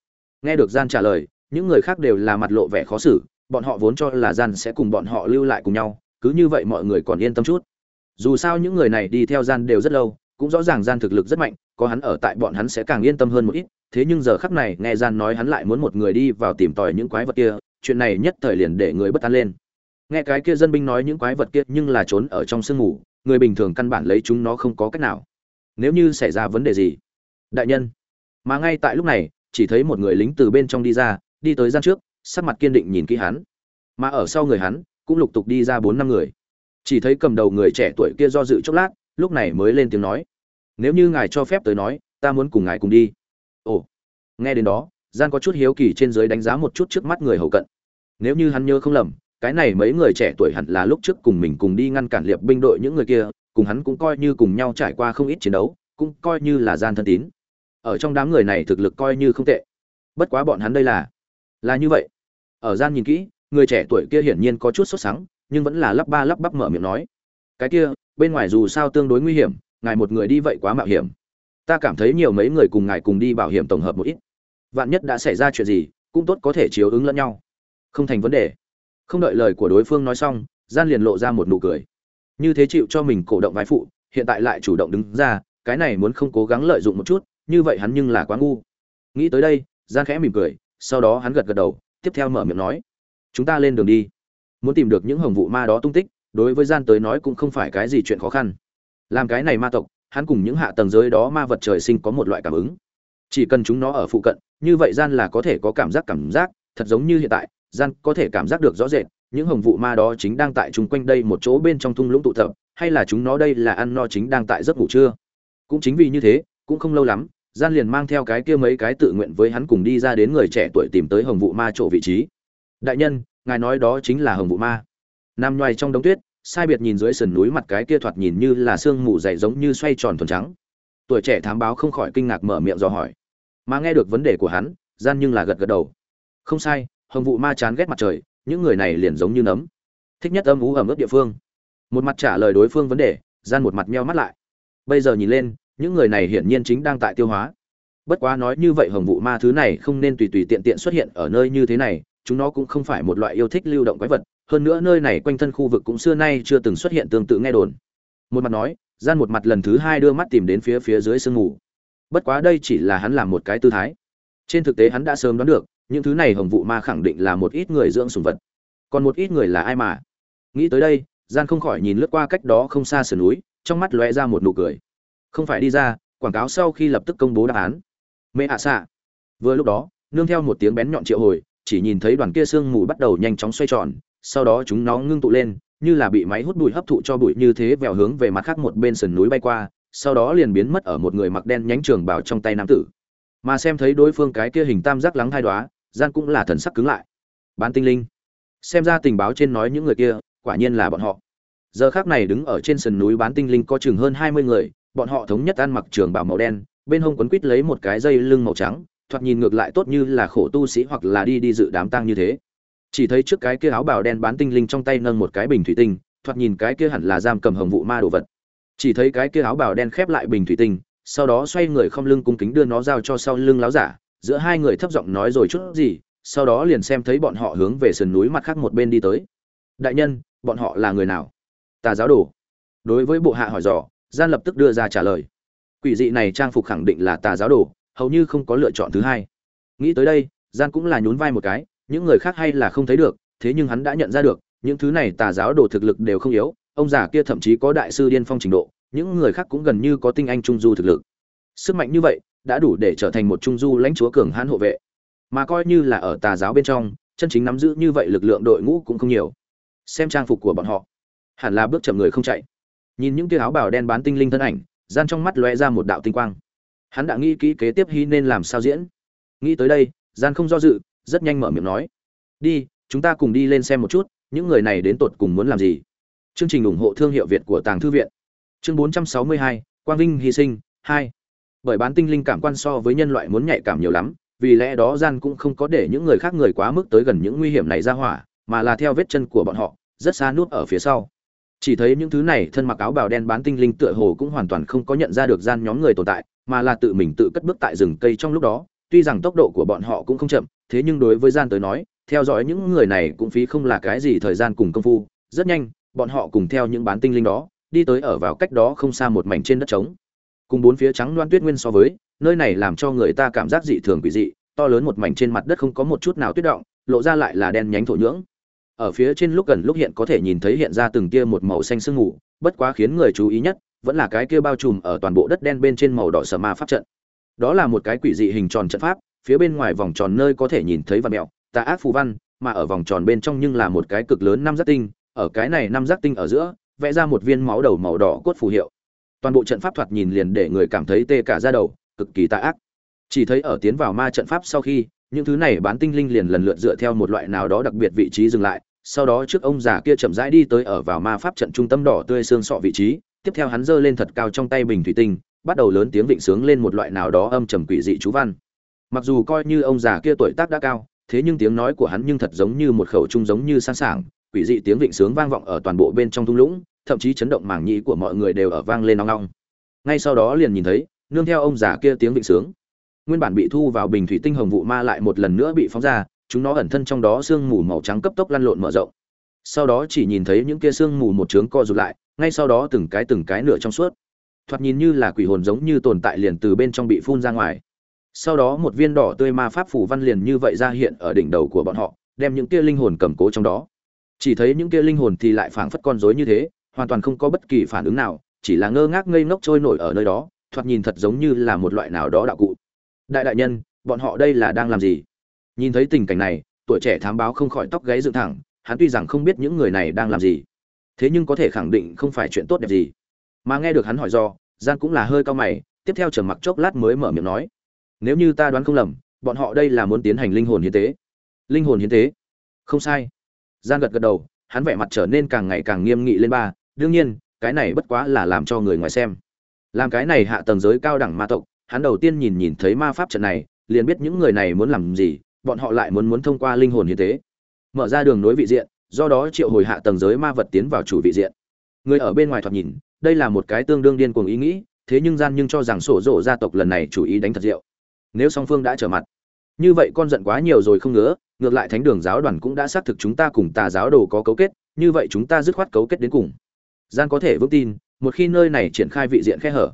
Nghe được gian trả lời, những người khác đều là mặt lộ vẻ khó xử, bọn họ vốn cho là gian sẽ cùng bọn họ lưu lại cùng nhau, cứ như vậy mọi người còn yên tâm chút. Dù sao những người này đi theo gian đều rất lâu, cũng rõ ràng gian thực lực rất mạnh, có hắn ở tại bọn hắn sẽ càng yên tâm hơn một ít. Thế nhưng giờ khắc này, nghe gian nói hắn lại muốn một người đi vào tìm tòi những quái vật kia, chuyện này nhất thời liền để người bất an lên nghe cái kia dân binh nói những quái vật kia nhưng là trốn ở trong sương mù người bình thường căn bản lấy chúng nó không có cách nào. Nếu như xảy ra vấn đề gì? Đại nhân. Mà ngay tại lúc này, chỉ thấy một người lính từ bên trong đi ra, đi tới gian trước, sắc mặt kiên định nhìn kỹ hắn. Mà ở sau người hắn, cũng lục tục đi ra bốn năm người. Chỉ thấy cầm đầu người trẻ tuổi kia do dự chốc lát, lúc này mới lên tiếng nói. Nếu như ngài cho phép tới nói, ta muốn cùng ngài cùng đi. Ồ. Nghe đến đó, gian có chút hiếu kỳ trên dưới đánh giá một chút trước mắt người hầu cận. Nếu như hắn nhớ không lầm cái này mấy người trẻ tuổi hẳn là lúc trước cùng mình cùng đi ngăn cản liệp binh đội những người kia, cùng hắn cũng coi như cùng nhau trải qua không ít chiến đấu, cũng coi như là gian thân tín. Ở trong đám người này thực lực coi như không tệ. Bất quá bọn hắn đây là là như vậy. Ở gian nhìn kỹ, người trẻ tuổi kia hiển nhiên có chút sốt sắng, nhưng vẫn là lắp ba lắp bắp mở miệng nói. Cái kia, bên ngoài dù sao tương đối nguy hiểm, ngài một người đi vậy quá mạo hiểm. Ta cảm thấy nhiều mấy người cùng ngài cùng đi bảo hiểm tổng hợp một ít. Vạn nhất đã xảy ra chuyện gì, cũng tốt có thể chiếu ứng lẫn nhau. Không thành vấn đề không đợi lời của đối phương nói xong, gian liền lộ ra một nụ cười. Như thế chịu cho mình cổ động vai phụ, hiện tại lại chủ động đứng ra, cái này muốn không cố gắng lợi dụng một chút, như vậy hắn nhưng là quá ngu. Nghĩ tới đây, gian khẽ mỉm cười, sau đó hắn gật gật đầu, tiếp theo mở miệng nói, chúng ta lên đường đi. Muốn tìm được những hồng vụ ma đó tung tích, đối với gian tới nói cũng không phải cái gì chuyện khó khăn. Làm cái này ma tộc, hắn cùng những hạ tầng giới đó ma vật trời sinh có một loại cảm ứng. Chỉ cần chúng nó ở phụ cận, như vậy gian là có thể có cảm giác cảm giác, thật giống như hiện tại gian có thể cảm giác được rõ rệt, những hồng vụ ma đó chính đang tại chúng quanh đây một chỗ bên trong thung lũng tụ tập, hay là chúng nó đây là ăn no chính đang tại giấc ngủ trưa. Cũng chính vì như thế, cũng không lâu lắm, gian liền mang theo cái kia mấy cái tự nguyện với hắn cùng đi ra đến người trẻ tuổi tìm tới hồng vụ ma chỗ vị trí. Đại nhân, ngài nói đó chính là hồng vụ ma. Nằm nhoài trong đống tuyết, sai biệt nhìn dưới sườn núi mặt cái kia thoạt nhìn như là sương mù dày giống như xoay tròn thuần trắng. Tuổi trẻ thám báo không khỏi kinh ngạc mở miệng do hỏi. Mà nghe được vấn đề của hắn, gian nhưng là gật gật đầu. Không sai hồng vụ ma chán ghét mặt trời, những người này liền giống như nấm. Thích nhất âm ú ẩm ướt địa phương. Một mặt trả lời đối phương vấn đề, gian một mặt meo mắt lại. Bây giờ nhìn lên, những người này hiển nhiên chính đang tại tiêu hóa. Bất quá nói như vậy hồng vụ ma thứ này không nên tùy tùy tiện tiện xuất hiện ở nơi như thế này, chúng nó cũng không phải một loại yêu thích lưu động quái vật. Hơn nữa nơi này quanh thân khu vực cũng xưa nay chưa từng xuất hiện tương tự nghe đồn. Một mặt nói, gian một mặt lần thứ hai đưa mắt tìm đến phía phía dưới sương mù. Bất quá đây chỉ là hắn làm một cái tư thái. Trên thực tế hắn đã sớm đoán được những thứ này hồng vụ ma khẳng định là một ít người dưỡng sùng vật. Còn một ít người là ai mà? Nghĩ tới đây, gian không khỏi nhìn lướt qua cách đó không xa sườn núi, trong mắt lóe ra một nụ cười. Không phải đi ra, quảng cáo sau khi lập tức công bố đáp án. Mẹ ạ xạ. Vừa lúc đó, nương theo một tiếng bén nhọn triệu hồi, chỉ nhìn thấy đoàn kia sương mù bắt đầu nhanh chóng xoay tròn, sau đó chúng nó ngưng tụ lên, như là bị máy hút bụi hấp thụ cho bụi như thế vèo hướng về mặt khác một bên sườn núi bay qua, sau đó liền biến mất ở một người mặc đen nhánh trường bảo trong tay nam tử. Mà xem thấy đối phương cái kia hình tam giác lắng hai đoá gian cũng là thần sắc cứng lại. Bán tinh linh. Xem ra tình báo trên nói những người kia, quả nhiên là bọn họ. Giờ khác này đứng ở trên sườn núi bán tinh linh có chừng hơn hai mươi người, bọn họ thống nhất ăn mặc trường bảo màu đen, bên hông quấn quít lấy một cái dây lưng màu trắng, thoạt nhìn ngược lại tốt như là khổ tu sĩ hoặc là đi đi dự đám tang như thế. Chỉ thấy trước cái kia áo bào đen bán tinh linh trong tay nâng một cái bình thủy tinh, thoạt nhìn cái kia hẳn là giam cầm hồng vụ ma đồ vật. Chỉ thấy cái kia áo bào đen khép lại bình thủy tinh, sau đó xoay người không lưng cung kính đưa nó giao cho sau lưng láo giả giữa hai người thấp giọng nói rồi chút gì, sau đó liền xem thấy bọn họ hướng về sườn núi mặt khác một bên đi tới. Đại nhân, bọn họ là người nào? Tà giáo đồ. Đối với bộ hạ hỏi dò, gian lập tức đưa ra trả lời. Quỷ dị này trang phục khẳng định là tà giáo đồ, hầu như không có lựa chọn thứ hai. Nghĩ tới đây, gian cũng là nhún vai một cái, những người khác hay là không thấy được, thế nhưng hắn đã nhận ra được, những thứ này tà giáo đồ thực lực đều không yếu, ông già kia thậm chí có đại sư điên phong trình độ, những người khác cũng gần như có tinh anh trung du thực lực. Sức mạnh như vậy đã đủ để trở thành một trung du lãnh chúa cường hãn hộ vệ. Mà coi như là ở tà giáo bên trong chân chính nắm giữ như vậy lực lượng đội ngũ cũng không nhiều. Xem trang phục của bọn họ. Hẳn là bước chậm người không chạy. Nhìn những tia áo bào đen bán tinh linh thân ảnh gian trong mắt lóe ra một đạo tinh quang. Hắn đã nghĩ kỹ kế tiếp hy nên làm sao diễn. Nghĩ tới đây gian không do dự rất nhanh mở miệng nói. Đi chúng ta cùng đi lên xem một chút những người này đến tột cùng muốn làm gì? Chương trình ủng hộ thương hiệu việt của tàng thư viện. Chương 462, quang vinh hy sinh 2 bởi bán tinh linh cảm quan so với nhân loại muốn nhạy cảm nhiều lắm, vì lẽ đó gian cũng không có để những người khác người quá mức tới gần những nguy hiểm này ra hỏa, mà là theo vết chân của bọn họ, rất xa nút ở phía sau. Chỉ thấy những thứ này thân mặc áo bào đen bán tinh linh tựa hồ cũng hoàn toàn không có nhận ra được gian nhóm người tồn tại, mà là tự mình tự cất bước tại rừng cây trong lúc đó. Tuy rằng tốc độ của bọn họ cũng không chậm, thế nhưng đối với gian tới nói, theo dõi những người này cũng phí không là cái gì thời gian cùng công phu. Rất nhanh, bọn họ cùng theo những bán tinh linh đó, đi tới ở vào cách đó không xa một mảnh trên đất trống cùng bốn phía trắng loan tuyết nguyên so với, nơi này làm cho người ta cảm giác dị thường quỷ dị, to lớn một mảnh trên mặt đất không có một chút nào tuyết động, lộ ra lại là đen nhánh thổ nhưỡng. Ở phía trên lúc gần lúc hiện có thể nhìn thấy hiện ra từng kia một màu xanh sương mù, bất quá khiến người chú ý nhất vẫn là cái kia bao trùm ở toàn bộ đất đen bên trên màu đỏ sở ma pháp trận. Đó là một cái quỷ dị hình tròn trận pháp, phía bên ngoài vòng tròn nơi có thể nhìn thấy vật mẹo, tà ác phù văn, mà ở vòng tròn bên trong nhưng là một cái cực lớn năm giác tinh, ở cái này năm giác tinh ở giữa, vẽ ra một viên máu đầu màu đỏ cốt phù hiệu toàn bộ trận pháp thoạt nhìn liền để người cảm thấy tê cả da đầu, cực kỳ tà ác. Chỉ thấy ở tiến vào ma trận pháp sau khi, những thứ này bán tinh linh liền lần lượt dựa theo một loại nào đó đặc biệt vị trí dừng lại, sau đó trước ông già kia chậm rãi đi tới ở vào ma pháp trận trung tâm đỏ tươi xương sọ vị trí, tiếp theo hắn giơ lên thật cao trong tay bình thủy tinh, bắt đầu lớn tiếng vịnh sướng lên một loại nào đó âm trầm quỷ dị chú văn. Mặc dù coi như ông già kia tuổi tác đã cao, thế nhưng tiếng nói của hắn nhưng thật giống như một khẩu trung giống như sang sảng quỷ dị tiếng vịnh sướng vang vọng ở toàn bộ bên trong thung lũng thậm chí chấn động màng nhĩ của mọi người đều ở vang lên nong nong ngay sau đó liền nhìn thấy, nương theo ông già kia tiếng vịnh sướng. Nguyên bản bị thu vào bình thủy tinh hồng vụ ma lại một lần nữa bị phóng ra, chúng nó ẩn thân trong đó sương mù màu trắng cấp tốc lăn lộn mở rộng. Sau đó chỉ nhìn thấy những kia sương mù một trướng co rụt lại, ngay sau đó từng cái từng cái nửa trong suốt. Thoạt nhìn như là quỷ hồn giống như tồn tại liền từ bên trong bị phun ra ngoài. Sau đó một viên đỏ tươi ma pháp phủ văn liền như vậy ra hiện ở đỉnh đầu của bọn họ, đem những kia linh hồn cầm cố trong đó. Chỉ thấy những kia linh hồn thì lại phảng phất con rối như thế hoàn toàn không có bất kỳ phản ứng nào, chỉ là ngơ ngác ngây ngốc trôi nổi ở nơi đó, thoạt nhìn thật giống như là một loại nào đó đạo cụ. Đại đại nhân, bọn họ đây là đang làm gì? Nhìn thấy tình cảnh này, tuổi trẻ thám báo không khỏi tóc gáy dựng thẳng, hắn tuy rằng không biết những người này đang làm gì, thế nhưng có thể khẳng định không phải chuyện tốt đẹp gì. Mà nghe được hắn hỏi do gian cũng là hơi cao mày, tiếp theo trầm mặc chốc lát mới mở miệng nói, nếu như ta đoán không lầm, bọn họ đây là muốn tiến hành linh hồn hiến tế. Linh hồn hiến tế? Không sai. Gian gật gật đầu, hắn vẻ mặt trở nên càng ngày càng nghiêm nghị lên ba đương nhiên, cái này bất quá là làm cho người ngoài xem. Làm cái này hạ tầng giới cao đẳng ma tộc, hắn đầu tiên nhìn nhìn thấy ma pháp trận này, liền biết những người này muốn làm gì, bọn họ lại muốn muốn thông qua linh hồn hiến tế. Mở ra đường nối vị diện, do đó triệu hồi hạ tầng giới ma vật tiến vào chủ vị diện. Người ở bên ngoài thoạt nhìn, đây là một cái tương đương điên cuồng ý nghĩ, thế nhưng gian nhưng cho rằng sổ rổ gia tộc lần này chủ ý đánh thật rượu. Nếu song phương đã trở mặt, như vậy con giận quá nhiều rồi không ngứa, ngược lại thánh đường giáo đoàn cũng đã xác thực chúng ta cùng tà giáo đồ có cấu kết, như vậy chúng ta dứt khoát cấu kết đến cùng gian có thể vững tin, một khi nơi này triển khai vị diện khe hở.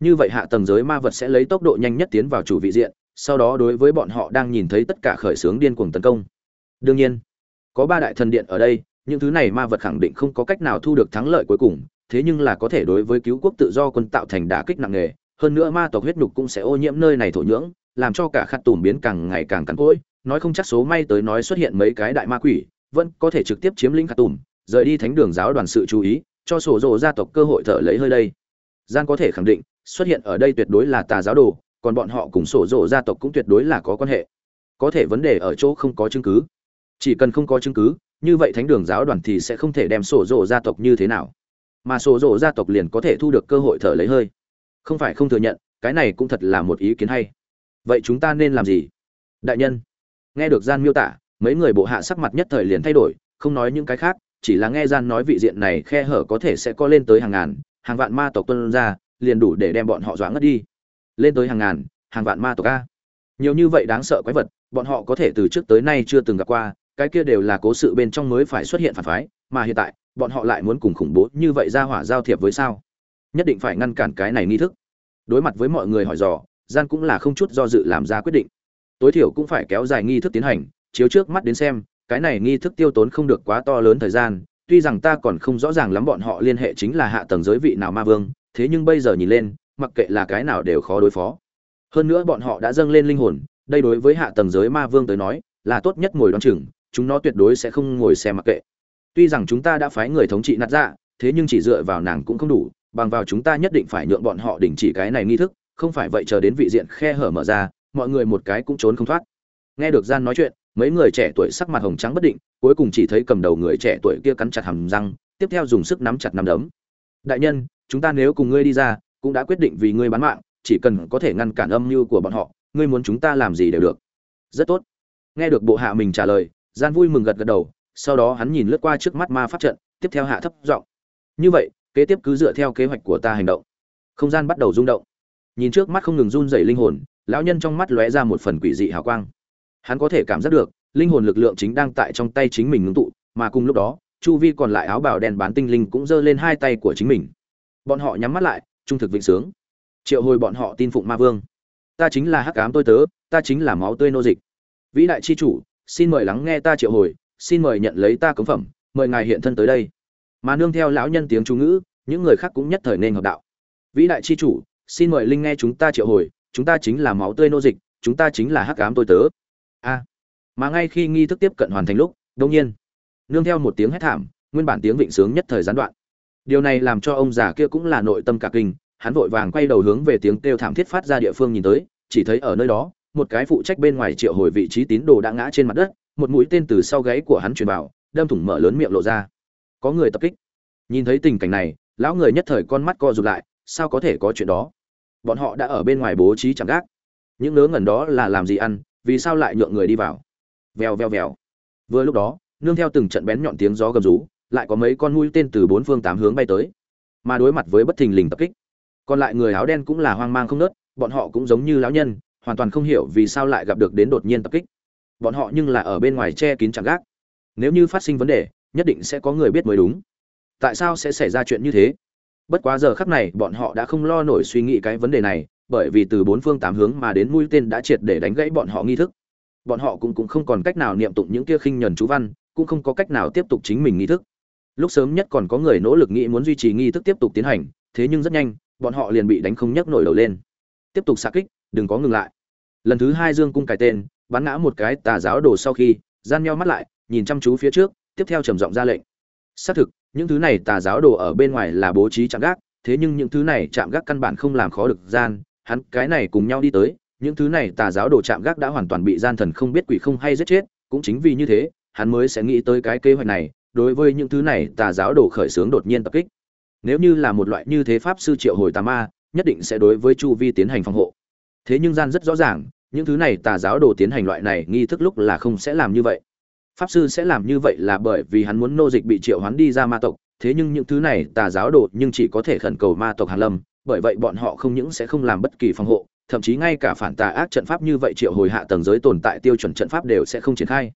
Như vậy hạ tầng giới ma vật sẽ lấy tốc độ nhanh nhất tiến vào chủ vị diện, sau đó đối với bọn họ đang nhìn thấy tất cả khởi xướng điên cuồng tấn công. Đương nhiên, có ba đại thần điện ở đây, những thứ này ma vật khẳng định không có cách nào thu được thắng lợi cuối cùng, thế nhưng là có thể đối với cứu quốc tự do quân tạo thành đả kích nặng nề, hơn nữa ma tộc huyết nhục cũng sẽ ô nhiễm nơi này thổ nhưỡng, làm cho cả khát tùm biến càng ngày càng cắn cỗi. Nói không chắc số may tới nói xuất hiện mấy cái đại ma quỷ, vẫn có thể trực tiếp chiếm lĩnh khát tùm, rời đi thánh đường giáo đoàn sự chú ý cho sổ rồ gia tộc cơ hội thở lấy hơi đây. Gian có thể khẳng định, xuất hiện ở đây tuyệt đối là tà giáo đồ, còn bọn họ cùng sổ rồ gia tộc cũng tuyệt đối là có quan hệ. Có thể vấn đề ở chỗ không có chứng cứ. Chỉ cần không có chứng cứ, như vậy thánh đường giáo đoàn thì sẽ không thể đem sổ rồ gia tộc như thế nào. Mà sổ rồ gia tộc liền có thể thu được cơ hội thở lấy hơi. Không phải không thừa nhận, cái này cũng thật là một ý kiến hay. Vậy chúng ta nên làm gì? Đại nhân, nghe được gian miêu tả, mấy người bộ hạ sắc mặt nhất thời liền thay đổi, không nói những cái khác chỉ là nghe gian nói vị diện này khe hở có thể sẽ có lên tới hàng ngàn, hàng vạn ma tộc tuân ra, liền đủ để đem bọn họ dọa ngất đi. Lên tới hàng ngàn, hàng vạn ma tộc a. Nhiều như vậy đáng sợ quái vật, bọn họ có thể từ trước tới nay chưa từng gặp qua, cái kia đều là cố sự bên trong mới phải xuất hiện phản phái, mà hiện tại, bọn họ lại muốn cùng khủng bố như vậy ra hỏa giao thiệp với sao? Nhất định phải ngăn cản cái này nghi thức. Đối mặt với mọi người hỏi dò, gian cũng là không chút do dự làm ra quyết định. Tối thiểu cũng phải kéo dài nghi thức tiến hành, chiếu trước mắt đến xem cái này nghi thức tiêu tốn không được quá to lớn thời gian, tuy rằng ta còn không rõ ràng lắm bọn họ liên hệ chính là hạ tầng giới vị nào ma vương, thế nhưng bây giờ nhìn lên, mặc kệ là cái nào đều khó đối phó. Hơn nữa bọn họ đã dâng lên linh hồn, đây đối với hạ tầng giới ma vương tới nói, là tốt nhất ngồi đón chừng, chúng nó tuyệt đối sẽ không ngồi xem mặc kệ. Tuy rằng chúng ta đã phái người thống trị nạt dạ thế nhưng chỉ dựa vào nàng cũng không đủ, bằng vào chúng ta nhất định phải nhượng bọn họ đình chỉ cái này nghi thức, không phải vậy chờ đến vị diện khe hở mở ra, mọi người một cái cũng trốn không thoát. Nghe được gian nói chuyện mấy người trẻ tuổi sắc mặt hồng trắng bất định, cuối cùng chỉ thấy cầm đầu người trẻ tuổi kia cắn chặt hàm răng, tiếp theo dùng sức nắm chặt nắm đấm. Đại nhân, chúng ta nếu cùng ngươi đi ra, cũng đã quyết định vì ngươi bán mạng, chỉ cần có thể ngăn cản âm mưu của bọn họ, ngươi muốn chúng ta làm gì đều được. Rất tốt. Nghe được bộ hạ mình trả lời, gian vui mừng gật gật đầu, sau đó hắn nhìn lướt qua trước mắt ma pháp trận, tiếp theo hạ thấp giọng. Như vậy, kế tiếp cứ dựa theo kế hoạch của ta hành động. Không gian bắt đầu rung động. Nhìn trước mắt không ngừng run rẩy linh hồn, lão nhân trong mắt lóe ra một phần quỷ dị hào quang hắn có thể cảm giác được, linh hồn lực lượng chính đang tại trong tay chính mình ngưng tụ, mà cùng lúc đó, chu vi còn lại áo bào đen bán tinh linh cũng giơ lên hai tay của chính mình. Bọn họ nhắm mắt lại, trung thực vịnh sướng. Triệu hồi bọn họ tin phụng ma vương. Ta chính là hắc ám tôi tớ, ta chính là máu tươi nô dịch. Vĩ đại chi chủ, xin mời lắng nghe ta triệu hồi, xin mời nhận lấy ta cống phẩm, mời ngài hiện thân tới đây. Mà nương theo lão nhân tiếng chú ngữ, những người khác cũng nhất thời nên hợp đạo. Vĩ đại chi chủ, xin mời linh nghe chúng ta triệu hồi, chúng ta chính là máu tươi nô dịch, chúng ta chính là hắc ám tôi tớ a mà ngay khi nghi thức tiếp cận hoàn thành lúc đông nhiên, nương theo một tiếng hét thảm, nguyên bản tiếng vịnh sướng nhất thời gián đoạn. Điều này làm cho ông già kia cũng là nội tâm cả kinh, hắn vội vàng quay đầu hướng về tiếng kêu thảm thiết phát ra địa phương nhìn tới, chỉ thấy ở nơi đó, một cái phụ trách bên ngoài triệu hồi vị trí tín đồ đã ngã trên mặt đất, một mũi tên từ sau gáy của hắn truyền vào, đâm thủng mở lớn miệng lộ ra. Có người tập kích. Nhìn thấy tình cảnh này, lão người nhất thời con mắt co rụt lại, sao có thể có chuyện đó? Bọn họ đã ở bên ngoài bố trí chẳng gác. Những nớ ngẩn đó là làm gì ăn vì sao lại nhượng người đi vào? Vèo vèo vèo. Vừa lúc đó, nương theo từng trận bén nhọn tiếng gió gầm rú, lại có mấy con mũi tên từ bốn phương tám hướng bay tới, mà đối mặt với bất thình lình tập kích. Còn lại người áo đen cũng là hoang mang không nớt, bọn họ cũng giống như lão nhân, hoàn toàn không hiểu vì sao lại gặp được đến đột nhiên tập kích. Bọn họ nhưng là ở bên ngoài che kín chẳng gác. Nếu như phát sinh vấn đề, nhất định sẽ có người biết mới đúng. Tại sao sẽ xảy ra chuyện như thế? Bất quá giờ khắc này, bọn họ đã không lo nổi suy nghĩ cái vấn đề này bởi vì từ bốn phương tám hướng mà đến mũi tên đã triệt để đánh gãy bọn họ nghi thức. Bọn họ cũng cũng không còn cách nào niệm tụng những kia khinh nhẫn chú văn, cũng không có cách nào tiếp tục chính mình nghi thức. Lúc sớm nhất còn có người nỗ lực nghĩ muốn duy trì nghi thức tiếp tục tiến hành, thế nhưng rất nhanh, bọn họ liền bị đánh không nhấc nổi đầu lên. Tiếp tục xạ kích, đừng có ngừng lại. Lần thứ hai dương cung cài tên, bắn ngã một cái tà giáo đồ sau khi, gian nhau mắt lại, nhìn chăm chú phía trước, tiếp theo trầm giọng ra lệnh. Xác thực, những thứ này tà giáo đồ ở bên ngoài là bố trí chạm gác, thế nhưng những thứ này chạm gác căn bản không làm khó được gian hắn cái này cùng nhau đi tới, những thứ này tà giáo đồ chạm gác đã hoàn toàn bị gian thần không biết quỷ không hay giết chết, cũng chính vì như thế, hắn mới sẽ nghĩ tới cái kế hoạch này, đối với những thứ này tà giáo đồ khởi xướng đột nhiên tập kích. Nếu như là một loại như thế pháp sư triệu hồi tà ma, nhất định sẽ đối với chu vi tiến hành phòng hộ. Thế nhưng gian rất rõ ràng, những thứ này tà giáo đồ tiến hành loại này nghi thức lúc là không sẽ làm như vậy. Pháp sư sẽ làm như vậy là bởi vì hắn muốn nô dịch bị triệu hoán đi ra ma tộc, thế nhưng những thứ này tà giáo đồ nhưng chỉ có thể khẩn cầu ma tộc hàn lâm bởi vậy bọn họ không những sẽ không làm bất kỳ phòng hộ, thậm chí ngay cả phản tà ác trận pháp như vậy triệu hồi hạ tầng giới tồn tại tiêu chuẩn trận pháp đều sẽ không triển khai.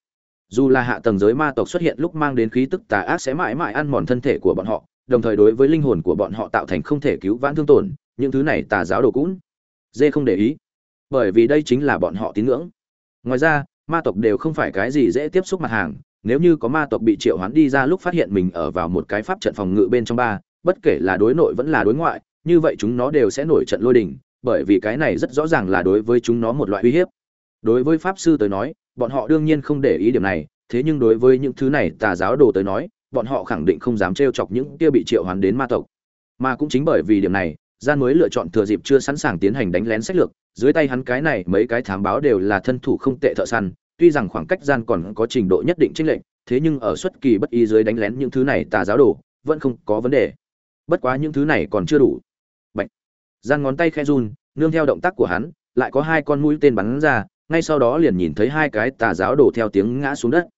Dù là hạ tầng giới ma tộc xuất hiện lúc mang đến khí tức tà ác sẽ mãi mãi ăn mòn thân thể của bọn họ, đồng thời đối với linh hồn của bọn họ tạo thành không thể cứu vãn thương tổn, những thứ này tà giáo đồ cũn dê không để ý, bởi vì đây chính là bọn họ tín ngưỡng. Ngoài ra, ma tộc đều không phải cái gì dễ tiếp xúc mặt hàng, nếu như có ma tộc bị triệu hoán đi ra lúc phát hiện mình ở vào một cái pháp trận phòng ngự bên trong ba, bất kể là đối nội vẫn là đối ngoại như vậy chúng nó đều sẽ nổi trận lôi đình, bởi vì cái này rất rõ ràng là đối với chúng nó một loại uy hiếp. Đối với pháp sư tới nói, bọn họ đương nhiên không để ý điểm này, thế nhưng đối với những thứ này tà giáo đồ tới nói, bọn họ khẳng định không dám trêu chọc những kia bị triệu hoán đến ma tộc. Mà cũng chính bởi vì điểm này, gian mới lựa chọn thừa dịp chưa sẵn sàng tiến hành đánh lén sách lược, dưới tay hắn cái này mấy cái thám báo đều là thân thủ không tệ thợ săn, tuy rằng khoảng cách gian còn có trình độ nhất định chênh lệch, thế nhưng ở xuất kỳ bất ý dưới đánh lén những thứ này tà giáo đồ, vẫn không có vấn đề. Bất quá những thứ này còn chưa đủ gian ngón tay khe run, nương theo động tác của hắn, lại có hai con mũi tên bắn ra, ngay sau đó liền nhìn thấy hai cái tà giáo đồ theo tiếng ngã xuống đất.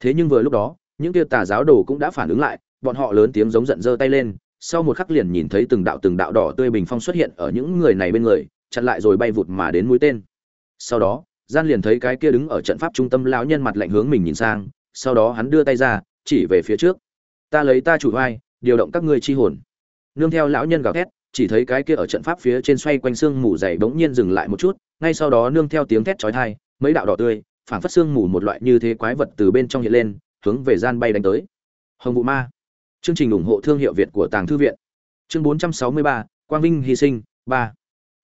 Thế nhưng vừa lúc đó, những kia tà giáo đồ cũng đã phản ứng lại, bọn họ lớn tiếng giống giận giơ tay lên, sau một khắc liền nhìn thấy từng đạo từng đạo đỏ tươi bình phong xuất hiện ở những người này bên người, chặn lại rồi bay vụt mà đến mũi tên. Sau đó, gian liền thấy cái kia đứng ở trận pháp trung tâm lão nhân mặt lạnh hướng mình nhìn sang, sau đó hắn đưa tay ra, chỉ về phía trước. Ta lấy ta chủ vai điều động các ngươi chi hồn. Nương theo lão nhân gào thét chỉ thấy cái kia ở trận pháp phía trên xoay quanh xương mù dày bỗng nhiên dừng lại một chút ngay sau đó nương theo tiếng thét chói tai mấy đạo đỏ tươi phản phất xương mù một loại như thế quái vật từ bên trong hiện lên hướng về gian bay đánh tới. Hồng vụ ma. Chương trình ủng hộ thương hiệu việt của tàng thư viện. Chương 463, quang vinh hy sinh ba.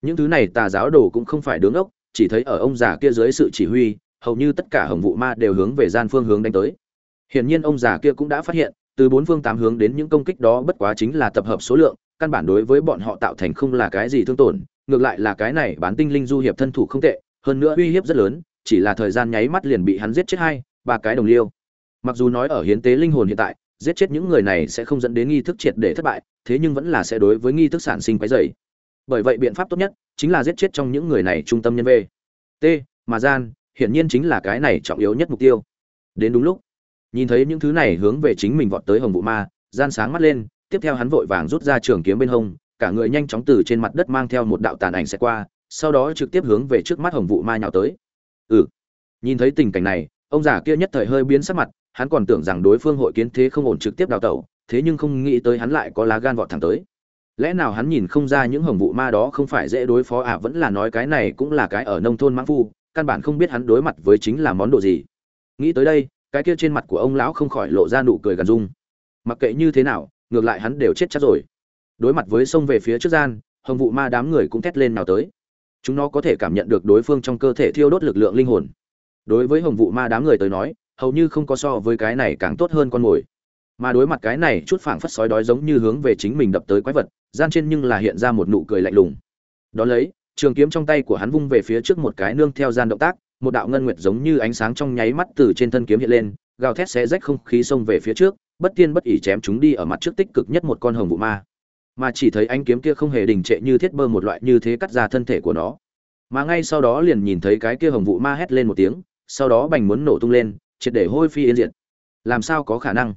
Những thứ này tà giáo đồ cũng không phải đứng ốc chỉ thấy ở ông già kia dưới sự chỉ huy hầu như tất cả hồng vụ ma đều hướng về gian phương hướng đánh tới. Hiển nhiên ông già kia cũng đã phát hiện từ bốn phương tám hướng đến những công kích đó bất quá chính là tập hợp số lượng, căn bản đối với bọn họ tạo thành không là cái gì thương tổn, ngược lại là cái này bán tinh linh du hiệp thân thủ không tệ, hơn nữa uy hiếp rất lớn, chỉ là thời gian nháy mắt liền bị hắn giết chết hai, ba cái đồng liêu. Mặc dù nói ở hiến tế linh hồn hiện tại, giết chết những người này sẽ không dẫn đến nghi thức triệt để thất bại, thế nhưng vẫn là sẽ đối với nghi thức sản sinh quái dày bởi vậy biện pháp tốt nhất chính là giết chết trong những người này trung tâm nhân v t, mà gian, hiển nhiên chính là cái này trọng yếu nhất mục tiêu. Đến đúng lúc nhìn thấy những thứ này hướng về chính mình vọt tới hồng vụ ma, gian sáng mắt lên, tiếp theo hắn vội vàng rút ra trường kiếm bên hông, cả người nhanh chóng từ trên mặt đất mang theo một đạo tàn ảnh sẽ qua, sau đó trực tiếp hướng về trước mắt hồng vụ ma nhào tới. Ừ. Nhìn thấy tình cảnh này, ông già kia nhất thời hơi biến sắc mặt, hắn còn tưởng rằng đối phương hội kiến thế không ổn trực tiếp đào tẩu, thế nhưng không nghĩ tới hắn lại có lá gan vọt thẳng tới. Lẽ nào hắn nhìn không ra những hồng vụ ma đó không phải dễ đối phó à vẫn là nói cái này cũng là cái ở nông thôn mãng phu, căn bản không biết hắn đối mặt với chính là món đồ gì. Nghĩ tới đây cái kia trên mặt của ông lão không khỏi lộ ra nụ cười gần dung mặc kệ như thế nào, ngược lại hắn đều chết chắc rồi. Đối mặt với sông về phía trước gian, hồng vụ ma đám người cũng thét lên nào tới. Chúng nó có thể cảm nhận được đối phương trong cơ thể thiêu đốt lực lượng linh hồn. Đối với hồng vụ ma đám người tới nói, hầu như không có so với cái này càng tốt hơn con mồi. Mà đối mặt cái này, chút phảng phất sói đói giống như hướng về chính mình đập tới quái vật, gian trên nhưng là hiện ra một nụ cười lạnh lùng. Đó lấy, trường kiếm trong tay của hắn vung về phía trước một cái nương theo gian động tác một đạo ngân nguyệt giống như ánh sáng trong nháy mắt từ trên thân kiếm hiện lên, gào thét xé rách không khí xông về phía trước, bất tiên bất ỷ chém chúng đi ở mặt trước tích cực nhất một con hồng vụ ma. Mà chỉ thấy anh kiếm kia không hề đình trệ như thiết bơ một loại như thế cắt ra thân thể của nó. Mà ngay sau đó liền nhìn thấy cái kia hồng vụ ma hét lên một tiếng, sau đó bành muốn nổ tung lên, triệt để hôi phi yên diệt. Làm sao có khả năng?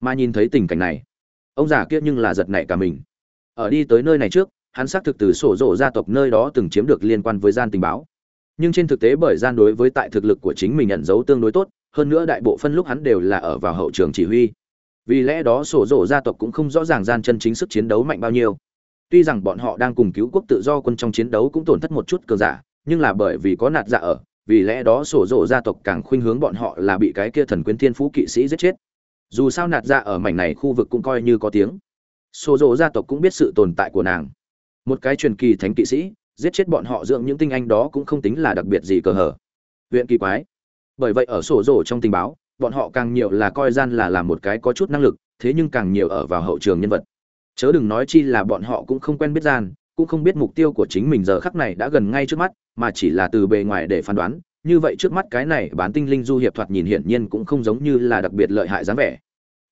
Mà nhìn thấy tình cảnh này, ông già kia nhưng là giật nảy cả mình. Ở đi tới nơi này trước, hắn xác thực từ sổ rộ gia tộc nơi đó từng chiếm được liên quan với gian tình báo nhưng trên thực tế bởi gian đối với tại thực lực của chính mình nhận dấu tương đối tốt, hơn nữa đại bộ phân lúc hắn đều là ở vào hậu trường chỉ huy. Vì lẽ đó sổ rổ gia tộc cũng không rõ ràng gian chân chính sức chiến đấu mạnh bao nhiêu. Tuy rằng bọn họ đang cùng cứu quốc tự do quân trong chiến đấu cũng tổn thất một chút cường giả, nhưng là bởi vì có nạt dạ ở, vì lẽ đó sổ rổ gia tộc càng khuynh hướng bọn họ là bị cái kia thần quyến thiên phú kỵ sĩ giết chết. Dù sao nạt dạ ở mảnh này khu vực cũng coi như có tiếng. Sổ rổ gia tộc cũng biết sự tồn tại của nàng. Một cái truyền kỳ thánh kỵ sĩ giết chết bọn họ dưỡng những tinh anh đó cũng không tính là đặc biệt gì cờ hở huyện kỳ quái. Bởi vậy ở sổ rổ trong tình báo, bọn họ càng nhiều là coi gian là làm một cái có chút năng lực, thế nhưng càng nhiều ở vào hậu trường nhân vật. Chớ đừng nói chi là bọn họ cũng không quen biết gian, cũng không biết mục tiêu của chính mình giờ khắc này đã gần ngay trước mắt, mà chỉ là từ bề ngoài để phán đoán, như vậy trước mắt cái này bán tinh linh du hiệp thoạt nhìn hiển nhiên cũng không giống như là đặc biệt lợi hại dáng vẻ.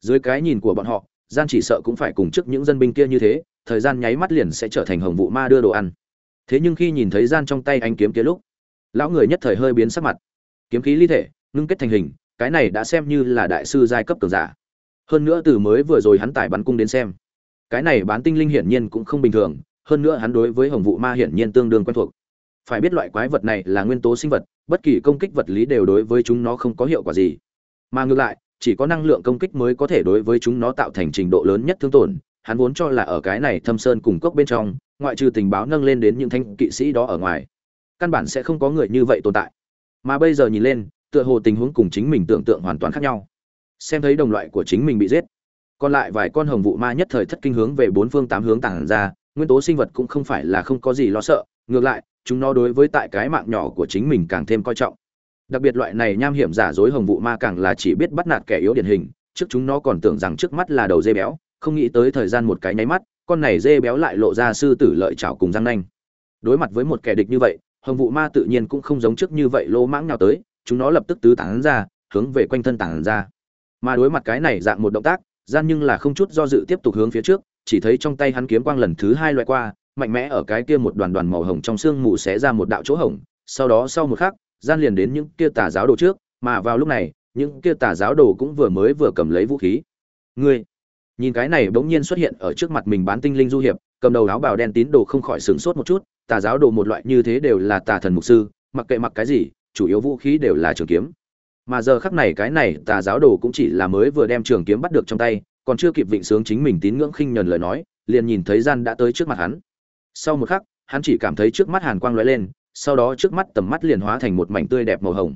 Dưới cái nhìn của bọn họ, gian chỉ sợ cũng phải cùng trước những dân binh kia như thế, thời gian nháy mắt liền sẽ trở thành hồng vụ ma đưa đồ ăn thế nhưng khi nhìn thấy gian trong tay anh kiếm kia lúc, lão người nhất thời hơi biến sắc mặt. Kiếm khí ly thể, ngưng kết thành hình, cái này đã xem như là đại sư giai cấp cường giả. Hơn nữa từ mới vừa rồi hắn tải bắn cung đến xem, cái này bán tinh linh hiển nhiên cũng không bình thường, hơn nữa hắn đối với hồng vụ ma hiển nhiên tương đương quen thuộc. Phải biết loại quái vật này là nguyên tố sinh vật, bất kỳ công kích vật lý đều đối với chúng nó không có hiệu quả gì. Mà ngược lại, chỉ có năng lượng công kích mới có thể đối với chúng nó tạo thành trình độ lớn nhất thương tổn hắn vốn cho là ở cái này thâm sơn cùng cốc bên trong, ngoại trừ tình báo nâng lên đến những thanh kỵ sĩ đó ở ngoài, căn bản sẽ không có người như vậy tồn tại. Mà bây giờ nhìn lên, tựa hồ tình huống cùng chính mình tưởng tượng hoàn toàn khác nhau. Xem thấy đồng loại của chính mình bị giết, còn lại vài con hồng vụ ma nhất thời thất kinh hướng về bốn phương tám hướng tản ra, nguyên tố sinh vật cũng không phải là không có gì lo sợ, ngược lại, chúng nó đối với tại cái mạng nhỏ của chính mình càng thêm coi trọng. Đặc biệt loại này nham hiểm giả dối hồng vụ ma càng là chỉ biết bắt nạt kẻ yếu điển hình, trước chúng nó còn tưởng rằng trước mắt là đầu dây béo không nghĩ tới thời gian một cái nháy mắt, con này dê béo lại lộ ra sư tử lợi chảo cùng răng nanh. Đối mặt với một kẻ địch như vậy, hồng vụ ma tự nhiên cũng không giống trước như vậy lô mãng nào tới, chúng nó lập tức tứ tán ra, hướng về quanh thân tản ra. Mà đối mặt cái này dạng một động tác, gian nhưng là không chút do dự tiếp tục hướng phía trước, chỉ thấy trong tay hắn kiếm quang lần thứ hai loại qua, mạnh mẽ ở cái kia một đoàn đoàn màu hồng trong xương mù xé ra một đạo chỗ hồng sau đó sau một khắc, gian liền đến những kia tà giáo đồ trước, mà vào lúc này, những kia tà giáo đồ cũng vừa mới vừa cầm lấy vũ khí. Ngươi nhìn cái này bỗng nhiên xuất hiện ở trước mặt mình bán tinh linh du hiệp, cầm đầu áo bào đen tín đồ không khỏi sửng sốt một chút, tà giáo đồ một loại như thế đều là tà thần mục sư, mặc kệ mặc cái gì, chủ yếu vũ khí đều là trường kiếm. Mà giờ khắc này cái này tà giáo đồ cũng chỉ là mới vừa đem trường kiếm bắt được trong tay, còn chưa kịp vịnh sướng chính mình tín ngưỡng khinh nhờn lời nói, liền nhìn thấy gian đã tới trước mặt hắn. Sau một khắc, hắn chỉ cảm thấy trước mắt hàn quang lóe lên, sau đó trước mắt tầm mắt liền hóa thành một mảnh tươi đẹp màu hồng.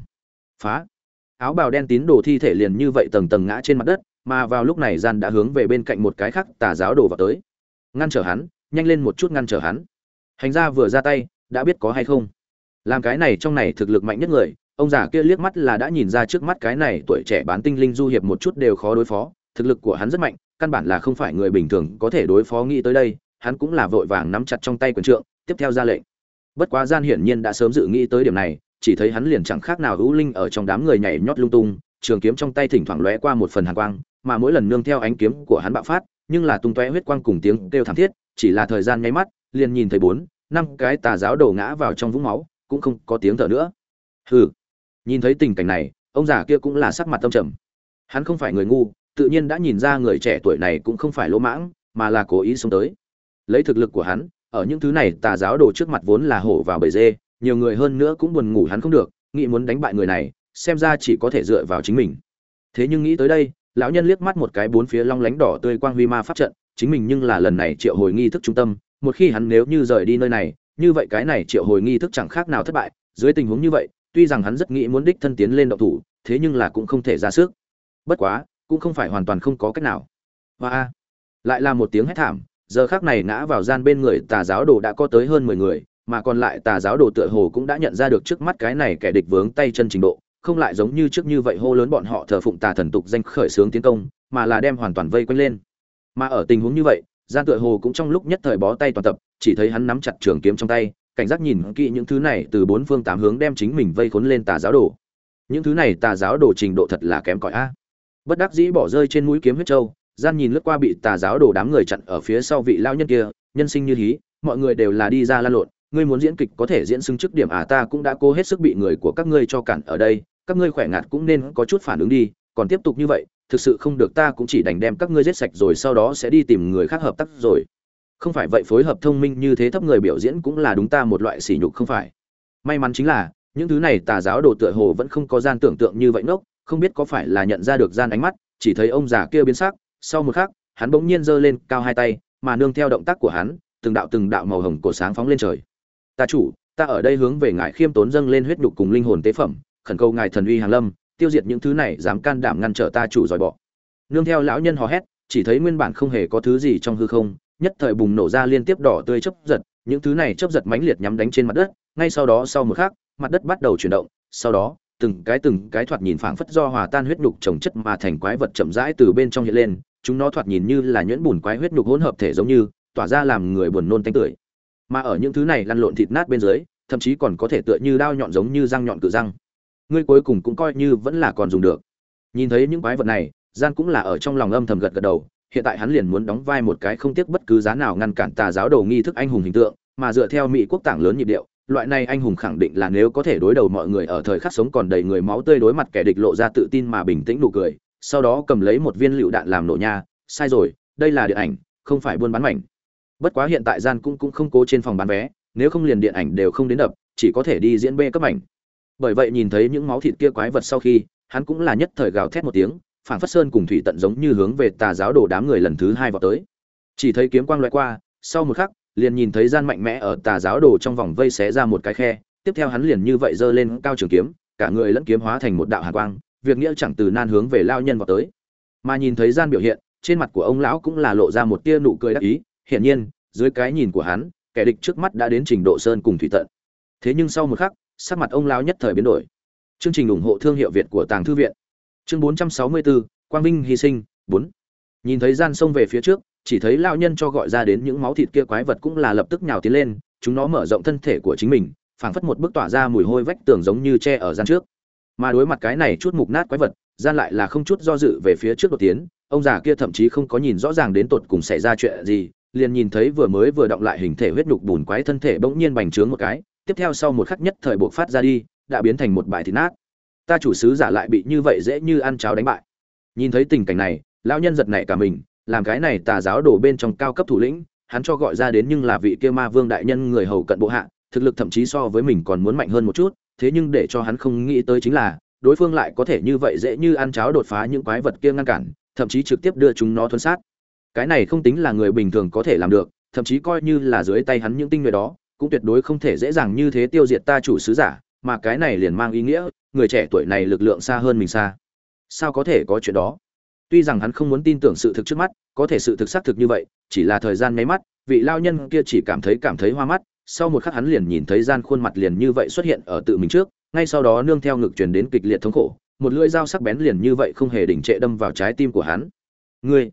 Phá! Áo bào đen tín đồ thi thể liền như vậy tầng tầng ngã trên mặt đất mà vào lúc này gian đã hướng về bên cạnh một cái khác tà giáo đổ vào tới. Ngăn trở hắn, nhanh lên một chút ngăn trở hắn. Hành gia vừa ra tay, đã biết có hay không? Làm cái này trong này thực lực mạnh nhất người, ông già kia liếc mắt là đã nhìn ra trước mắt cái này tuổi trẻ bán tinh linh du hiệp một chút đều khó đối phó, thực lực của hắn rất mạnh, căn bản là không phải người bình thường có thể đối phó nghĩ tới đây, hắn cũng là vội vàng nắm chặt trong tay quyền trượng, tiếp theo ra lệnh. Bất quá gian hiển nhiên đã sớm dự nghĩ tới điểm này, chỉ thấy hắn liền chẳng khác nào hữu linh ở trong đám người nhảy nhót lung tung, trường kiếm trong tay thỉnh thoảng lóe qua một phần hàn quang mà mỗi lần nương theo ánh kiếm của hắn bạo phát, nhưng là tung tóe huyết quang cùng tiếng kêu thảm thiết, chỉ là thời gian nháy mắt, liền nhìn thấy bốn, năm cái tà giáo đổ ngã vào trong vũng máu, cũng không có tiếng thở nữa. Hừ. Nhìn thấy tình cảnh này, ông già kia cũng là sắc mặt tâm trầm. Hắn không phải người ngu, tự nhiên đã nhìn ra người trẻ tuổi này cũng không phải lỗ mãng, mà là cố ý xuống tới. Lấy thực lực của hắn, ở những thứ này tà giáo đồ trước mặt vốn là hổ vào bầy dê, nhiều người hơn nữa cũng buồn ngủ hắn không được, nghĩ muốn đánh bại người này, xem ra chỉ có thể dựa vào chính mình. Thế nhưng nghĩ tới đây lão nhân liếc mắt một cái bốn phía long lánh đỏ tươi quang huy ma pháp trận, chính mình nhưng là lần này triệu hồi nghi thức trung tâm, một khi hắn nếu như rời đi nơi này, như vậy cái này triệu hồi nghi thức chẳng khác nào thất bại, dưới tình huống như vậy, tuy rằng hắn rất nghĩ muốn đích thân tiến lên động thủ, thế nhưng là cũng không thể ra sức. Bất quá, cũng không phải hoàn toàn không có cách nào. Hoa lại là một tiếng hét thảm, giờ khác này ngã vào gian bên người tà giáo đồ đã có tới hơn mười người, mà còn lại tà giáo đồ tựa hồ cũng đã nhận ra được trước mắt cái này kẻ địch vướng tay chân trình độ không lại giống như trước như vậy hô lớn bọn họ thờ phụng tà thần tục danh khởi xướng tiến công, mà là đem hoàn toàn vây quanh lên. Mà ở tình huống như vậy, gian tựa hồ cũng trong lúc nhất thời bó tay toàn tập, chỉ thấy hắn nắm chặt trường kiếm trong tay, cảnh giác nhìn kỹ những thứ này từ bốn phương tám hướng đem chính mình vây khốn lên tà giáo đồ. Những thứ này tà giáo đồ trình độ thật là kém cỏi a. Bất đắc dĩ bỏ rơi trên mũi kiếm huyết châu, gian nhìn lướt qua bị tà giáo đồ đám người chặn ở phía sau vị lao nhân kia, nhân sinh như hí, mọi người đều là đi ra lan lộn, ngươi muốn diễn kịch có thể diễn xứng trước điểm à ta cũng đã cố hết sức bị người của các ngươi cho cản ở đây các ngươi khỏe ngạt cũng nên có chút phản ứng đi còn tiếp tục như vậy thực sự không được ta cũng chỉ đành đem các ngươi giết sạch rồi sau đó sẽ đi tìm người khác hợp tác rồi. Không phải vậy phối hợp thông minh như thế thấp người biểu diễn cũng là đúng ta một loại sỉ nhục không phải. May mắn chính là những thứ này tà giáo đồ tựa hồ vẫn không có gian tưởng tượng như vậy nốc, không biết có phải là nhận ra được gian ánh mắt chỉ thấy ông già kia biến sắc sau một khắc hắn bỗng nhiên giơ lên cao hai tay mà nương theo động tác của hắn từng đạo từng đạo màu hồng của sáng phóng lên trời. Ta chủ ta ở đây hướng về ngài khiêm tốn dâng lên huyết nhục cùng linh hồn tế phẩm khẩn cầu ngài thần uy hàng lâm, tiêu diệt những thứ này dám can đảm ngăn trở ta chủ dòi bỏ nương theo lão nhân hò hét, chỉ thấy nguyên bản không hề có thứ gì trong hư không, nhất thời bùng nổ ra liên tiếp đỏ tươi chớp giật, những thứ này chớp giật mãnh liệt nhắm đánh trên mặt đất, ngay sau đó sau một khắc, mặt đất bắt đầu chuyển động, sau đó, từng cái từng cái thoạt nhìn phảng phất do hòa tan huyết nhục trồng chất mà thành quái vật chậm rãi từ bên trong hiện lên, chúng nó thoạt nhìn như là nhuyễn bùn quái huyết nhục hỗn hợp thể giống như, tỏa ra làm người buồn nôn tanh tưởi. Mà ở những thứ này lăn lộn thịt nát bên dưới, thậm chí còn có thể tựa như đao nhọn giống như răng nhọn cự răng ngươi cuối cùng cũng coi như vẫn là còn dùng được. Nhìn thấy những quái vật này, gian cũng là ở trong lòng âm thầm gật gật đầu, hiện tại hắn liền muốn đóng vai một cái không tiếc bất cứ giá nào ngăn cản tà giáo đầu nghi thức anh hùng hình tượng, mà dựa theo mỹ quốc tảng lớn nhịp điệu, loại này anh hùng khẳng định là nếu có thể đối đầu mọi người ở thời khắc sống còn đầy người máu tươi đối mặt kẻ địch lộ ra tự tin mà bình tĩnh nụ cười, sau đó cầm lấy một viên lựu đạn làm nổ nha, sai rồi, đây là điện ảnh, không phải buôn bán mảnh. Bất quá hiện tại gian cũng cũng không cố trên phòng bán vé, nếu không liền điện ảnh đều không đến đập, chỉ có thể đi diễn b cấp ảnh bởi vậy nhìn thấy những máu thịt kia quái vật sau khi, hắn cũng là nhất thời gào thét một tiếng phản phất sơn cùng thủy tận giống như hướng về tà giáo đồ đám người lần thứ hai vào tới. Chỉ thấy kiếm quang loại qua, sau một khắc, liền nhìn thấy gian mạnh mẽ ở tà giáo đồ trong vòng vây xé ra một cái khe, tiếp theo hắn liền như vậy giơ lên cao trường kiếm, cả người lẫn kiếm hóa thành một đạo hàn quang, việc nghĩa chẳng từ nan hướng về lao nhân vào tới. Mà nhìn thấy gian biểu hiện, trên mặt của ông lão cũng là lộ ra một tia nụ cười đắc ý, hiển nhiên, dưới cái nhìn của hắn, kẻ địch trước mắt đã đến trình độ sơn cùng thủy tận. Thế nhưng sau một khắc sắc mặt ông lão nhất thời biến đổi. Chương trình ủng hộ thương hiệu việt của tàng thư viện. Chương 464, quang vinh hy sinh 4. nhìn thấy gian sông về phía trước chỉ thấy lão nhân cho gọi ra đến những máu thịt kia quái vật cũng là lập tức nhào tiến lên chúng nó mở rộng thân thể của chính mình phảng phất một bức tỏa ra mùi hôi vách tường giống như tre ở gian trước. Mà đối mặt cái này chút mục nát quái vật gian lại là không chút do dự về phía trước đột tiến ông già kia thậm chí không có nhìn rõ ràng đến tột cùng xảy ra chuyện gì liền nhìn thấy vừa mới vừa động lại hình thể huyết nhục bùn quái thân thể bỗng nhiên bành trướng một cái tiếp theo sau một khắc nhất thời buộc phát ra đi, đã biến thành một bài thịt nát. Ta chủ sứ giả lại bị như vậy dễ như ăn cháo đánh bại. Nhìn thấy tình cảnh này, lão nhân giật nảy cả mình, làm cái này tà giáo đổ bên trong cao cấp thủ lĩnh, hắn cho gọi ra đến nhưng là vị kia ma vương đại nhân người hầu cận bộ hạ, thực lực thậm chí so với mình còn muốn mạnh hơn một chút, thế nhưng để cho hắn không nghĩ tới chính là, đối phương lại có thể như vậy dễ như ăn cháo đột phá những quái vật kia ngăn cản, thậm chí trực tiếp đưa chúng nó thuấn sát. Cái này không tính là người bình thường có thể làm được, thậm chí coi như là dưới tay hắn những tinh nhuệ đó cũng tuyệt đối không thể dễ dàng như thế tiêu diệt ta chủ sứ giả, mà cái này liền mang ý nghĩa, người trẻ tuổi này lực lượng xa hơn mình xa. Sao có thể có chuyện đó? Tuy rằng hắn không muốn tin tưởng sự thực trước mắt, có thể sự thực xác thực như vậy, chỉ là thời gian nháy mắt, vị lao nhân kia chỉ cảm thấy cảm thấy hoa mắt, sau một khắc hắn liền nhìn thấy gian khuôn mặt liền như vậy xuất hiện ở tự mình trước, ngay sau đó nương theo ngực truyền đến kịch liệt thống khổ, một lưỡi dao sắc bén liền như vậy không hề đỉnh trệ đâm vào trái tim của hắn. Ngươi!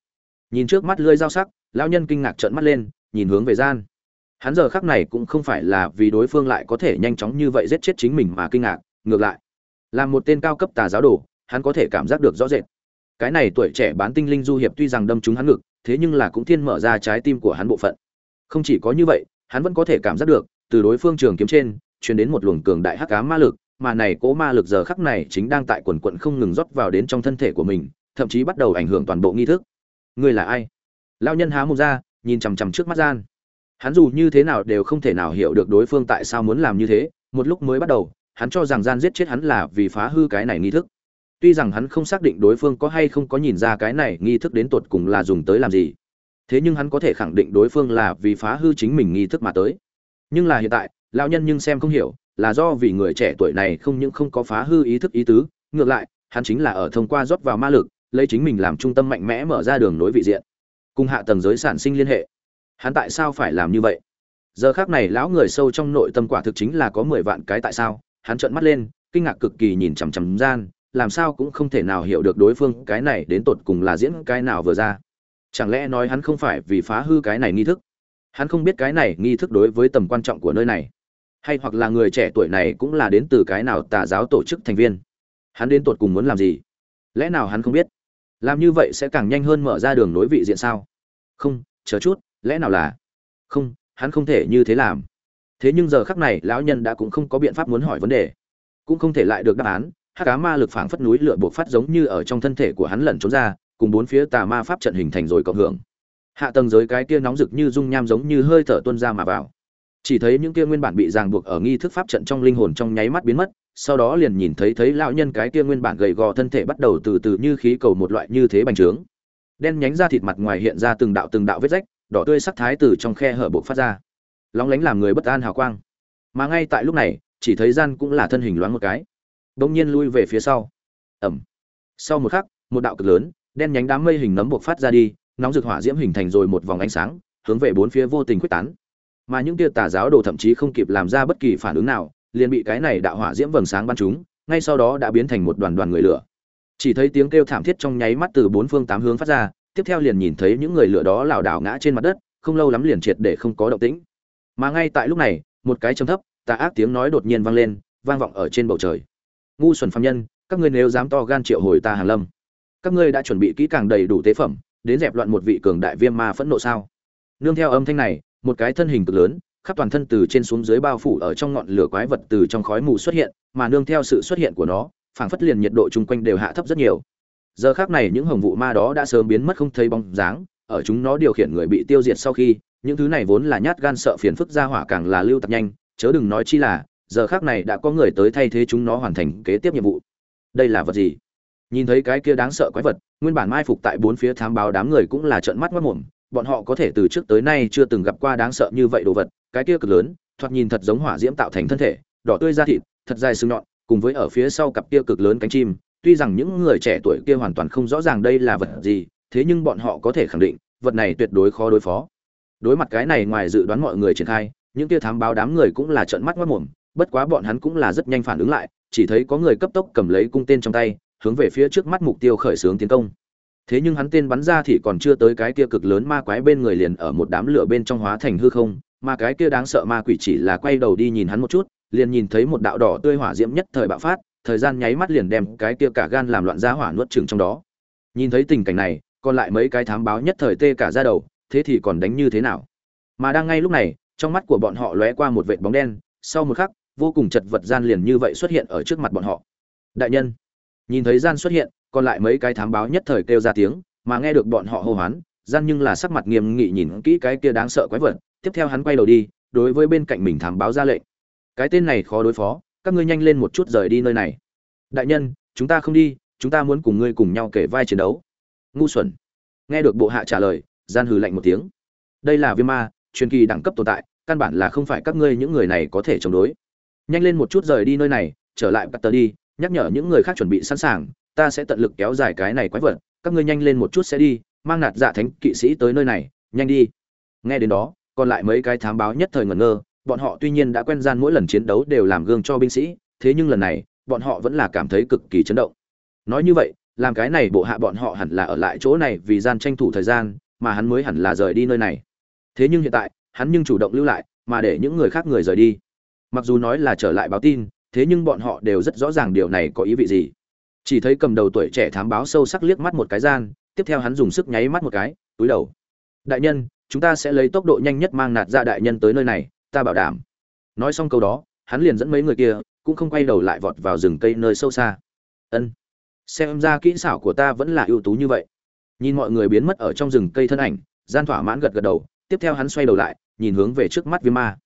Nhìn trước mắt lưỡi dao sắc, lão nhân kinh ngạc trợn mắt lên, nhìn hướng về gian hắn giờ khắc này cũng không phải là vì đối phương lại có thể nhanh chóng như vậy giết chết chính mình mà kinh ngạc, ngược lại, là một tên cao cấp tà giáo đồ, hắn có thể cảm giác được rõ rệt. Cái này tuổi trẻ bán tinh linh du hiệp tuy rằng đâm trúng hắn ngực, thế nhưng là cũng thiên mở ra trái tim của hắn bộ phận. Không chỉ có như vậy, hắn vẫn có thể cảm giác được, từ đối phương trường kiếm trên, truyền đến một luồng cường đại hắc cá ma lực, mà này cố ma lực giờ khắc này chính đang tại quần quận không ngừng rót vào đến trong thân thể của mình, thậm chí bắt đầu ảnh hưởng toàn bộ nghi thức. Ngươi là ai? Lao nhân há mồm ra, nhìn chằm chằm trước mắt gian hắn dù như thế nào đều không thể nào hiểu được đối phương tại sao muốn làm như thế, một lúc mới bắt đầu, hắn cho rằng gian giết chết hắn là vì phá hư cái này nghi thức. Tuy rằng hắn không xác định đối phương có hay không có nhìn ra cái này nghi thức đến tột cùng là dùng tới làm gì, thế nhưng hắn có thể khẳng định đối phương là vì phá hư chính mình nghi thức mà tới. Nhưng là hiện tại, lão nhân nhưng xem không hiểu, là do vì người trẻ tuổi này không những không có phá hư ý thức ý tứ, ngược lại, hắn chính là ở thông qua rót vào ma lực, lấy chính mình làm trung tâm mạnh mẽ mở ra đường nối vị diện, cùng hạ tầng giới sản sinh liên hệ hắn tại sao phải làm như vậy? Giờ khác này lão người sâu trong nội tâm quả thực chính là có mười vạn cái tại sao. Hắn trợn mắt lên, kinh ngạc cực kỳ nhìn chằm chằm gian, làm sao cũng không thể nào hiểu được đối phương cái này đến tột cùng là diễn cái nào vừa ra. Chẳng lẽ nói hắn không phải vì phá hư cái này nghi thức? Hắn không biết cái này nghi thức đối với tầm quan trọng của nơi này. Hay hoặc là người trẻ tuổi này cũng là đến từ cái nào tà giáo tổ chức thành viên? Hắn đến tột cùng muốn làm gì? Lẽ nào hắn không biết? Làm như vậy sẽ càng nhanh hơn mở ra đường nối vị diện sao? Không, chờ chút lẽ nào là? Không, hắn không thể như thế làm. Thế nhưng giờ khắc này, lão nhân đã cũng không có biện pháp muốn hỏi vấn đề. Cũng không thể lại được đáp án. Hát cá ma lực phảng phất núi lửa buộc phát giống như ở trong thân thể của hắn lẩn trốn ra, cùng bốn phía tà ma pháp trận hình thành rồi cộng hưởng. Hạ tầng giới cái kia nóng rực như dung nham giống như hơi thở tuôn ra mà vào. Chỉ thấy những kia nguyên bản bị ràng buộc ở nghi thức pháp trận trong linh hồn trong nháy mắt biến mất, sau đó liền nhìn thấy thấy lão nhân cái kia nguyên bản gầy gò thân thể bắt đầu từ từ như khí cầu một loại như thế bành trướng. Đen nhánh ra thịt mặt ngoài hiện ra từng đạo từng đạo vết rách đỏ tươi sắc thái từ trong khe hở buộc phát ra. Lóng lánh làm người bất an hào quang. Mà ngay tại lúc này, chỉ thấy gian cũng là thân hình loáng một cái. Bỗng nhiên lui về phía sau. Ẩm. Sau một khắc, một đạo cực lớn, đen nhánh đám mây hình nấm buộc phát ra đi, nóng rực hỏa diễm hình thành rồi một vòng ánh sáng, hướng về bốn phía vô tình quyết tán. Mà những tia tà giáo đồ thậm chí không kịp làm ra bất kỳ phản ứng nào, liền bị cái này đạo hỏa diễm vầng sáng bắn chúng ngay sau đó đã biến thành một đoàn đoàn người lửa. Chỉ thấy tiếng kêu thảm thiết trong nháy mắt từ bốn phương tám hướng phát ra tiếp theo liền nhìn thấy những người lửa đó lảo đảo ngã trên mặt đất, không lâu lắm liền triệt để không có động tĩnh. Mà ngay tại lúc này, một cái trầm thấp, tà ác tiếng nói đột nhiên vang lên, vang vọng ở trên bầu trời. Ngu xuẩn phạm nhân, các ngươi nếu dám to gan triệu hồi ta hàng lâm, các ngươi đã chuẩn bị kỹ càng đầy đủ tế phẩm, đến dẹp loạn một vị cường đại viêm ma phẫn nộ sao? Nương theo âm thanh này, một cái thân hình cực lớn, khắp toàn thân từ trên xuống dưới bao phủ ở trong ngọn lửa quái vật từ trong khói mù xuất hiện, mà nương theo sự xuất hiện của nó, phảng phất liền nhiệt độ chung quanh đều hạ thấp rất nhiều giờ khác này những hồng vụ ma đó đã sớm biến mất không thấy bóng dáng, ở chúng nó điều khiển người bị tiêu diệt sau khi, những thứ này vốn là nhát gan sợ phiền phức ra hỏa càng là lưu tập nhanh, chớ đừng nói chi là, giờ khác này đã có người tới thay thế chúng nó hoàn thành kế tiếp nhiệm vụ. Đây là vật gì? Nhìn thấy cái kia đáng sợ quái vật, nguyên bản mai phục tại bốn phía thám báo đám người cũng là trợn mắt mất mồm bọn họ có thể từ trước tới nay chưa từng gặp qua đáng sợ như vậy đồ vật, cái kia cực lớn, thoạt nhìn thật giống hỏa diễm tạo thành thân thể, đỏ tươi da thịt, thật dài sừng nhọn, cùng với ở phía sau cặp kia cực lớn cánh chim tuy rằng những người trẻ tuổi kia hoàn toàn không rõ ràng đây là vật gì, thế nhưng bọn họ có thể khẳng định, vật này tuyệt đối khó đối phó. Đối mặt cái này ngoài dự đoán mọi người triển khai, những kia thám báo đám người cũng là trợn mắt mất mồm, bất quá bọn hắn cũng là rất nhanh phản ứng lại, chỉ thấy có người cấp tốc cầm lấy cung tên trong tay, hướng về phía trước mắt mục tiêu khởi xướng tiến công. Thế nhưng hắn tên bắn ra thì còn chưa tới cái kia cực lớn ma quái bên người liền ở một đám lửa bên trong hóa thành hư không, mà cái kia đáng sợ ma quỷ chỉ là quay đầu đi nhìn hắn một chút, liền nhìn thấy một đạo đỏ tươi hỏa diễm nhất thời bạo phát thời gian nháy mắt liền đem cái kia cả gan làm loạn ra hỏa nuốt chừng trong đó. Nhìn thấy tình cảnh này, còn lại mấy cái thám báo nhất thời tê cả ra đầu, thế thì còn đánh như thế nào? Mà đang ngay lúc này, trong mắt của bọn họ lóe qua một vệt bóng đen, sau một khắc, vô cùng chật vật gian liền như vậy xuất hiện ở trước mặt bọn họ. Đại nhân, nhìn thấy gian xuất hiện, còn lại mấy cái thám báo nhất thời kêu ra tiếng, mà nghe được bọn họ hô hoán, gian nhưng là sắc mặt nghiêm nghị nhìn kỹ cái kia đáng sợ quái vật, tiếp theo hắn quay đầu đi, đối với bên cạnh mình thám báo ra lệnh. Cái tên này khó đối phó các ngươi nhanh lên một chút rời đi nơi này. Đại nhân, chúng ta không đi, chúng ta muốn cùng ngươi cùng nhau kể vai chiến đấu. Ngu xuẩn. Nghe được bộ hạ trả lời, gian hừ lạnh một tiếng. Đây là viêm ma, truyền kỳ đẳng cấp tồn tại, căn bản là không phải các ngươi những người này có thể chống đối. Nhanh lên một chút rời đi nơi này, trở lại bắt tờ đi, nhắc nhở những người khác chuẩn bị sẵn sàng, ta sẽ tận lực kéo dài cái này quái vật, các ngươi nhanh lên một chút sẽ đi, mang nạt dạ thánh kỵ sĩ tới nơi này, nhanh đi. Nghe đến đó, còn lại mấy cái thám báo nhất thời ngẩn ngơ bọn họ tuy nhiên đã quen gian mỗi lần chiến đấu đều làm gương cho binh sĩ, thế nhưng lần này, bọn họ vẫn là cảm thấy cực kỳ chấn động. Nói như vậy, làm cái này bộ hạ bọn họ hẳn là ở lại chỗ này vì gian tranh thủ thời gian, mà hắn mới hẳn là rời đi nơi này. Thế nhưng hiện tại, hắn nhưng chủ động lưu lại, mà để những người khác người rời đi. Mặc dù nói là trở lại báo tin, thế nhưng bọn họ đều rất rõ ràng điều này có ý vị gì. Chỉ thấy cầm đầu tuổi trẻ thám báo sâu sắc liếc mắt một cái gian, tiếp theo hắn dùng sức nháy mắt một cái, túi đầu. Đại nhân, chúng ta sẽ lấy tốc độ nhanh nhất mang nạt ra đại nhân tới nơi này ta bảo đảm. Nói xong câu đó, hắn liền dẫn mấy người kia, cũng không quay đầu lại vọt vào rừng cây nơi sâu xa. Ân, xem ra kỹ xảo của ta vẫn là ưu tú như vậy. Nhìn mọi người biến mất ở trong rừng cây thân ảnh, gian thỏa mãn gật gật đầu, tiếp theo hắn xoay đầu lại, nhìn hướng về trước mắt viêm ma.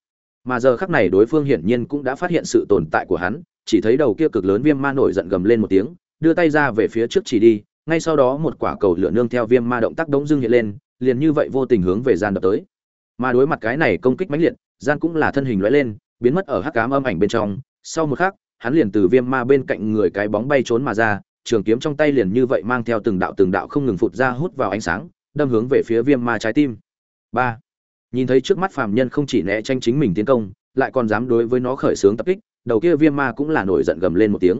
Mà giờ khắc này đối phương hiển nhiên cũng đã phát hiện sự tồn tại của hắn, chỉ thấy đầu kia cực lớn viêm ma nổi giận gầm lên một tiếng, đưa tay ra về phía trước chỉ đi, ngay sau đó một quả cầu lửa nương theo viêm ma động tác đống dưng hiện lên, liền như vậy vô tình hướng về gian đập tới mà đối mặt cái này công kích mãnh liệt, gian cũng là thân hình lóe lên, biến mất ở hắc cám âm ảnh bên trong. Sau một khắc, hắn liền từ viêm ma bên cạnh người cái bóng bay trốn mà ra, trường kiếm trong tay liền như vậy mang theo từng đạo từng đạo không ngừng phụt ra hút vào ánh sáng, đâm hướng về phía viêm ma trái tim. Ba. Nhìn thấy trước mắt phàm nhân không chỉ né tranh chính mình tiến công, lại còn dám đối với nó khởi xướng tập kích, đầu kia viêm ma cũng là nổi giận gầm lên một tiếng.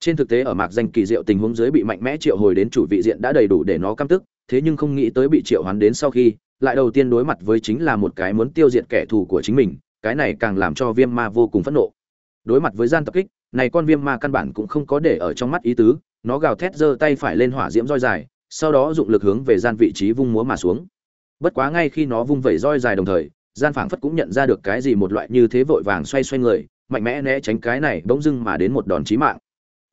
Trên thực tế ở mạc danh kỳ diệu tình huống dưới bị mạnh mẽ triệu hồi đến chủ vị diện đã đầy đủ để nó căm tức thế nhưng không nghĩ tới bị triệu hoán đến sau khi, lại đầu tiên đối mặt với chính là một cái muốn tiêu diệt kẻ thù của chính mình, cái này càng làm cho viêm ma vô cùng phẫn nộ. Đối mặt với gian tập kích, này con viêm ma căn bản cũng không có để ở trong mắt ý tứ, nó gào thét giơ tay phải lên hỏa diễm roi dài, sau đó dụng lực hướng về gian vị trí vung múa mà xuống. Bất quá ngay khi nó vung vẩy roi dài đồng thời, gian phảng phất cũng nhận ra được cái gì một loại như thế vội vàng xoay xoay người, mạnh mẽ né tránh cái này bỗng dưng mà đến một đòn chí mạng.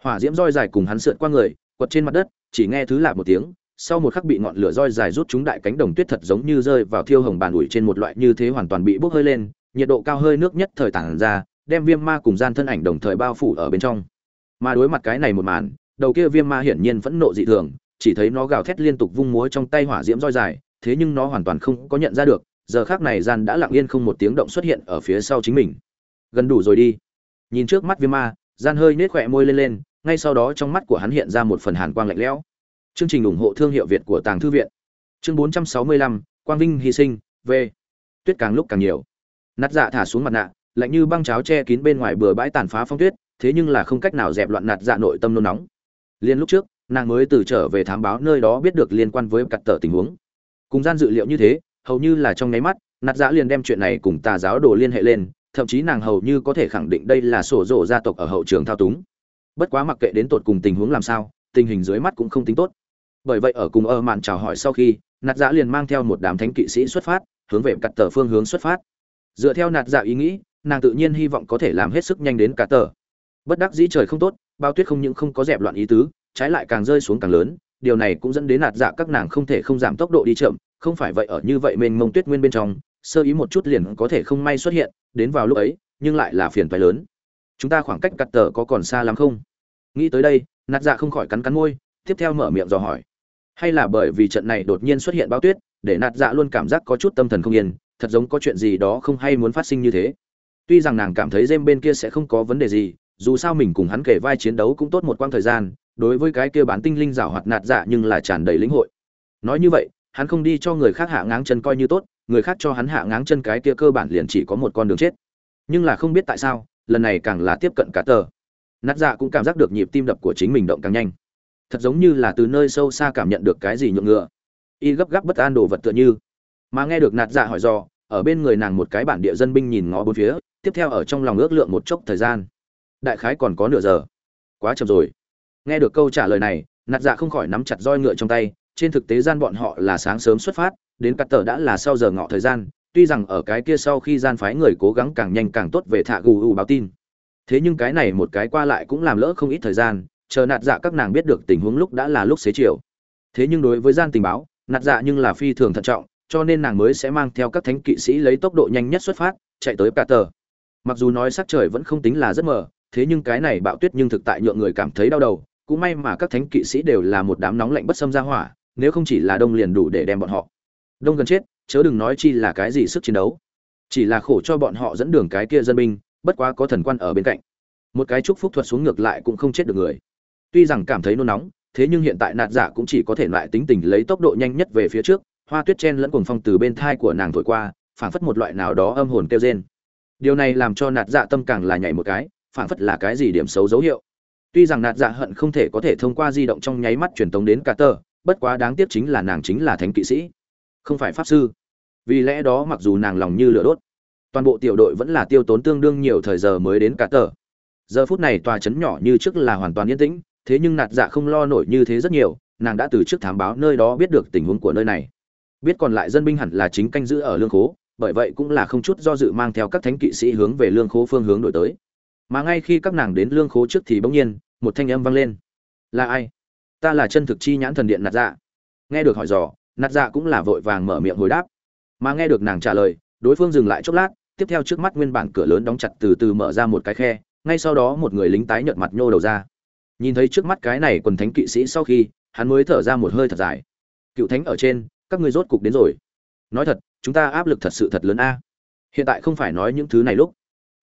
Hỏa diễm roi dài cùng hắn sượt qua người, quật trên mặt đất, chỉ nghe thứ lạ một tiếng sau một khắc bị ngọn lửa roi dài rút chúng đại cánh đồng tuyết thật giống như rơi vào thiêu hồng bàn ủi trên một loại như thế hoàn toàn bị bốc hơi lên, nhiệt độ cao hơi nước nhất thời tản ra, đem viêm ma cùng gian thân ảnh đồng thời bao phủ ở bên trong. Mà đối mặt cái này một màn, đầu kia viêm ma hiển nhiên phẫn nộ dị thường, chỉ thấy nó gào thét liên tục vung múa trong tay hỏa diễm roi dài, thế nhưng nó hoàn toàn không có nhận ra được, giờ khác này gian đã lặng yên không một tiếng động xuất hiện ở phía sau chính mình. Gần đủ rồi đi. Nhìn trước mắt viêm ma, gian hơi nết khỏe môi lên lên, ngay sau đó trong mắt của hắn hiện ra một phần hàn quang lạnh lẽo chương trình ủng hộ thương hiệu việt của tàng thư viện. Chương 465, quang vinh hy sinh v. Tuyết càng lúc càng nhiều. Nát dạ thả xuống mặt nạ lạnh như băng cháo che kín bên ngoài bừa bãi tàn phá phong tuyết thế nhưng là không cách nào dẹp loạn nạt dạ nội tâm nôn nóng. Liên lúc trước nàng mới từ trở về thám báo nơi đó biết được liên quan với cặt tờ tình huống. Cùng gian dự liệu như thế hầu như là trong nháy mắt nạt dạ liền đem chuyện này cùng tà giáo đồ liên hệ lên thậm chí nàng hầu như có thể khẳng định đây là sổ rổ gia tộc ở hậu trường thao túng. Bất quá mặc kệ đến tột cùng tình huống làm sao tình hình dưới mắt cũng không tính tốt bởi vậy ở cùng ơ mạn chào hỏi sau khi, nạt dạ liền mang theo một đám thánh kỵ sĩ xuất phát, hướng về cắt tờ phương hướng xuất phát. Dựa theo nạt dạ ý nghĩ, nàng tự nhiên hy vọng có thể làm hết sức nhanh đến cả tờ. Bất đắc dĩ trời không tốt, bao tuyết không những không có dẹp loạn ý tứ, trái lại càng rơi xuống càng lớn, điều này cũng dẫn đến nạt dạ các nàng không thể không giảm tốc độ đi chậm, không phải vậy ở như vậy mênh mông tuyết nguyên bên trong, sơ ý một chút liền có thể không may xuất hiện, đến vào lúc ấy, nhưng lại là phiền toái lớn. Chúng ta khoảng cách cắt tờ có còn xa lắm không? Nghĩ tới đây, nạt dạ không khỏi cắn cắn môi, tiếp theo mở miệng dò hỏi hay là bởi vì trận này đột nhiên xuất hiện bão tuyết, để nạt dạ luôn cảm giác có chút tâm thần không yên, thật giống có chuyện gì đó không hay muốn phát sinh như thế. Tuy rằng nàng cảm thấy jem bên kia sẽ không có vấn đề gì, dù sao mình cùng hắn kể vai chiến đấu cũng tốt một quãng thời gian, đối với cái kia bán tinh linh rào hoạt nạt dạ nhưng là tràn đầy lĩnh hội. Nói như vậy, hắn không đi cho người khác hạ ngáng chân coi như tốt, người khác cho hắn hạ ngáng chân cái kia cơ bản liền chỉ có một con đường chết. Nhưng là không biết tại sao, lần này càng là tiếp cận cả tờ. Nạt dạ cũng cảm giác được nhịp tim đập của chính mình động càng nhanh thật giống như là từ nơi sâu xa cảm nhận được cái gì nhượng ngựa. Y gấp gáp bất an đồ vật tựa như. Mà nghe được nạt dạ hỏi dò, ở bên người nàng một cái bản địa dân binh nhìn ngó bốn phía tiếp theo ở trong lòng ước lượng một chốc thời gian. Đại khái còn có nửa giờ. Quá chậm rồi. Nghe được câu trả lời này nạt dạ không khỏi nắm chặt roi ngựa trong tay trên thực tế gian bọn họ là sáng sớm xuất phát đến cắt tờ đã là sau giờ ngọ thời gian tuy rằng ở cái kia sau khi gian phái người cố gắng càng nhanh càng tốt về thạ gù u báo tin. Thế nhưng cái này một cái qua lại cũng làm lỡ không ít thời gian chờ nạt dạ các nàng biết được tình huống lúc đã là lúc xế chiều. Thế nhưng đối với gian tình báo, nạt dạ nhưng là phi thường thận trọng, cho nên nàng mới sẽ mang theo các thánh kỵ sĩ lấy tốc độ nhanh nhất xuất phát, chạy tới cả tờ. Mặc dù nói sắc trời vẫn không tính là rất mờ, thế nhưng cái này bạo tuyết nhưng thực tại nhượng người cảm thấy đau đầu, cũng may mà các thánh kỵ sĩ đều là một đám nóng lạnh bất xâm ra hỏa, nếu không chỉ là đông liền đủ để đem bọn họ. Đông gần chết, chớ đừng nói chi là cái gì sức chiến đấu. Chỉ là khổ cho bọn họ dẫn đường cái kia dân binh, bất quá có thần quan ở bên cạnh. Một cái chúc phúc thuật xuống ngược lại cũng không chết được người tuy rằng cảm thấy nôn nóng, thế nhưng hiện tại nạt giả cũng chỉ có thể lại tính tình lấy tốc độ nhanh nhất về phía trước, hoa tuyết chen lẫn cuồng phong từ bên thai của nàng thổi qua, phảng phất một loại nào đó âm hồn kêu rên. Điều này làm cho nạt dạ tâm càng là nhảy một cái, phảng phất là cái gì điểm xấu dấu hiệu. Tuy rằng nạt dạ hận không thể có thể thông qua di động trong nháy mắt truyền tống đến cả tờ, bất quá đáng tiếc chính là nàng chính là thánh kỵ sĩ, không phải pháp sư. Vì lẽ đó mặc dù nàng lòng như lửa đốt, toàn bộ tiểu đội vẫn là tiêu tốn tương đương nhiều thời giờ mới đến cả tờ. Giờ phút này tòa trấn nhỏ như trước là hoàn toàn yên tĩnh thế nhưng nạt dạ không lo nổi như thế rất nhiều, nàng đã từ trước thám báo nơi đó biết được tình huống của nơi này. Biết còn lại dân binh hẳn là chính canh giữ ở lương khố, bởi vậy cũng là không chút do dự mang theo các thánh kỵ sĩ hướng về lương khố phương hướng đổi tới. Mà ngay khi các nàng đến lương khố trước thì bỗng nhiên, một thanh âm vang lên. Là ai? Ta là chân thực chi nhãn thần điện nạt dạ. Nghe được hỏi dò, nạt dạ cũng là vội vàng mở miệng hồi đáp. Mà nghe được nàng trả lời, đối phương dừng lại chốc lát, tiếp theo trước mắt nguyên bản cửa lớn đóng chặt từ từ mở ra một cái khe, ngay sau đó một người lính tái nhợt mặt nhô đầu ra nhìn thấy trước mắt cái này quần thánh kỵ sĩ sau khi, hắn mới thở ra một hơi thật dài. Cựu thánh ở trên, các ngươi rốt cục đến rồi. Nói thật, chúng ta áp lực thật sự thật lớn a. Hiện tại không phải nói những thứ này lúc.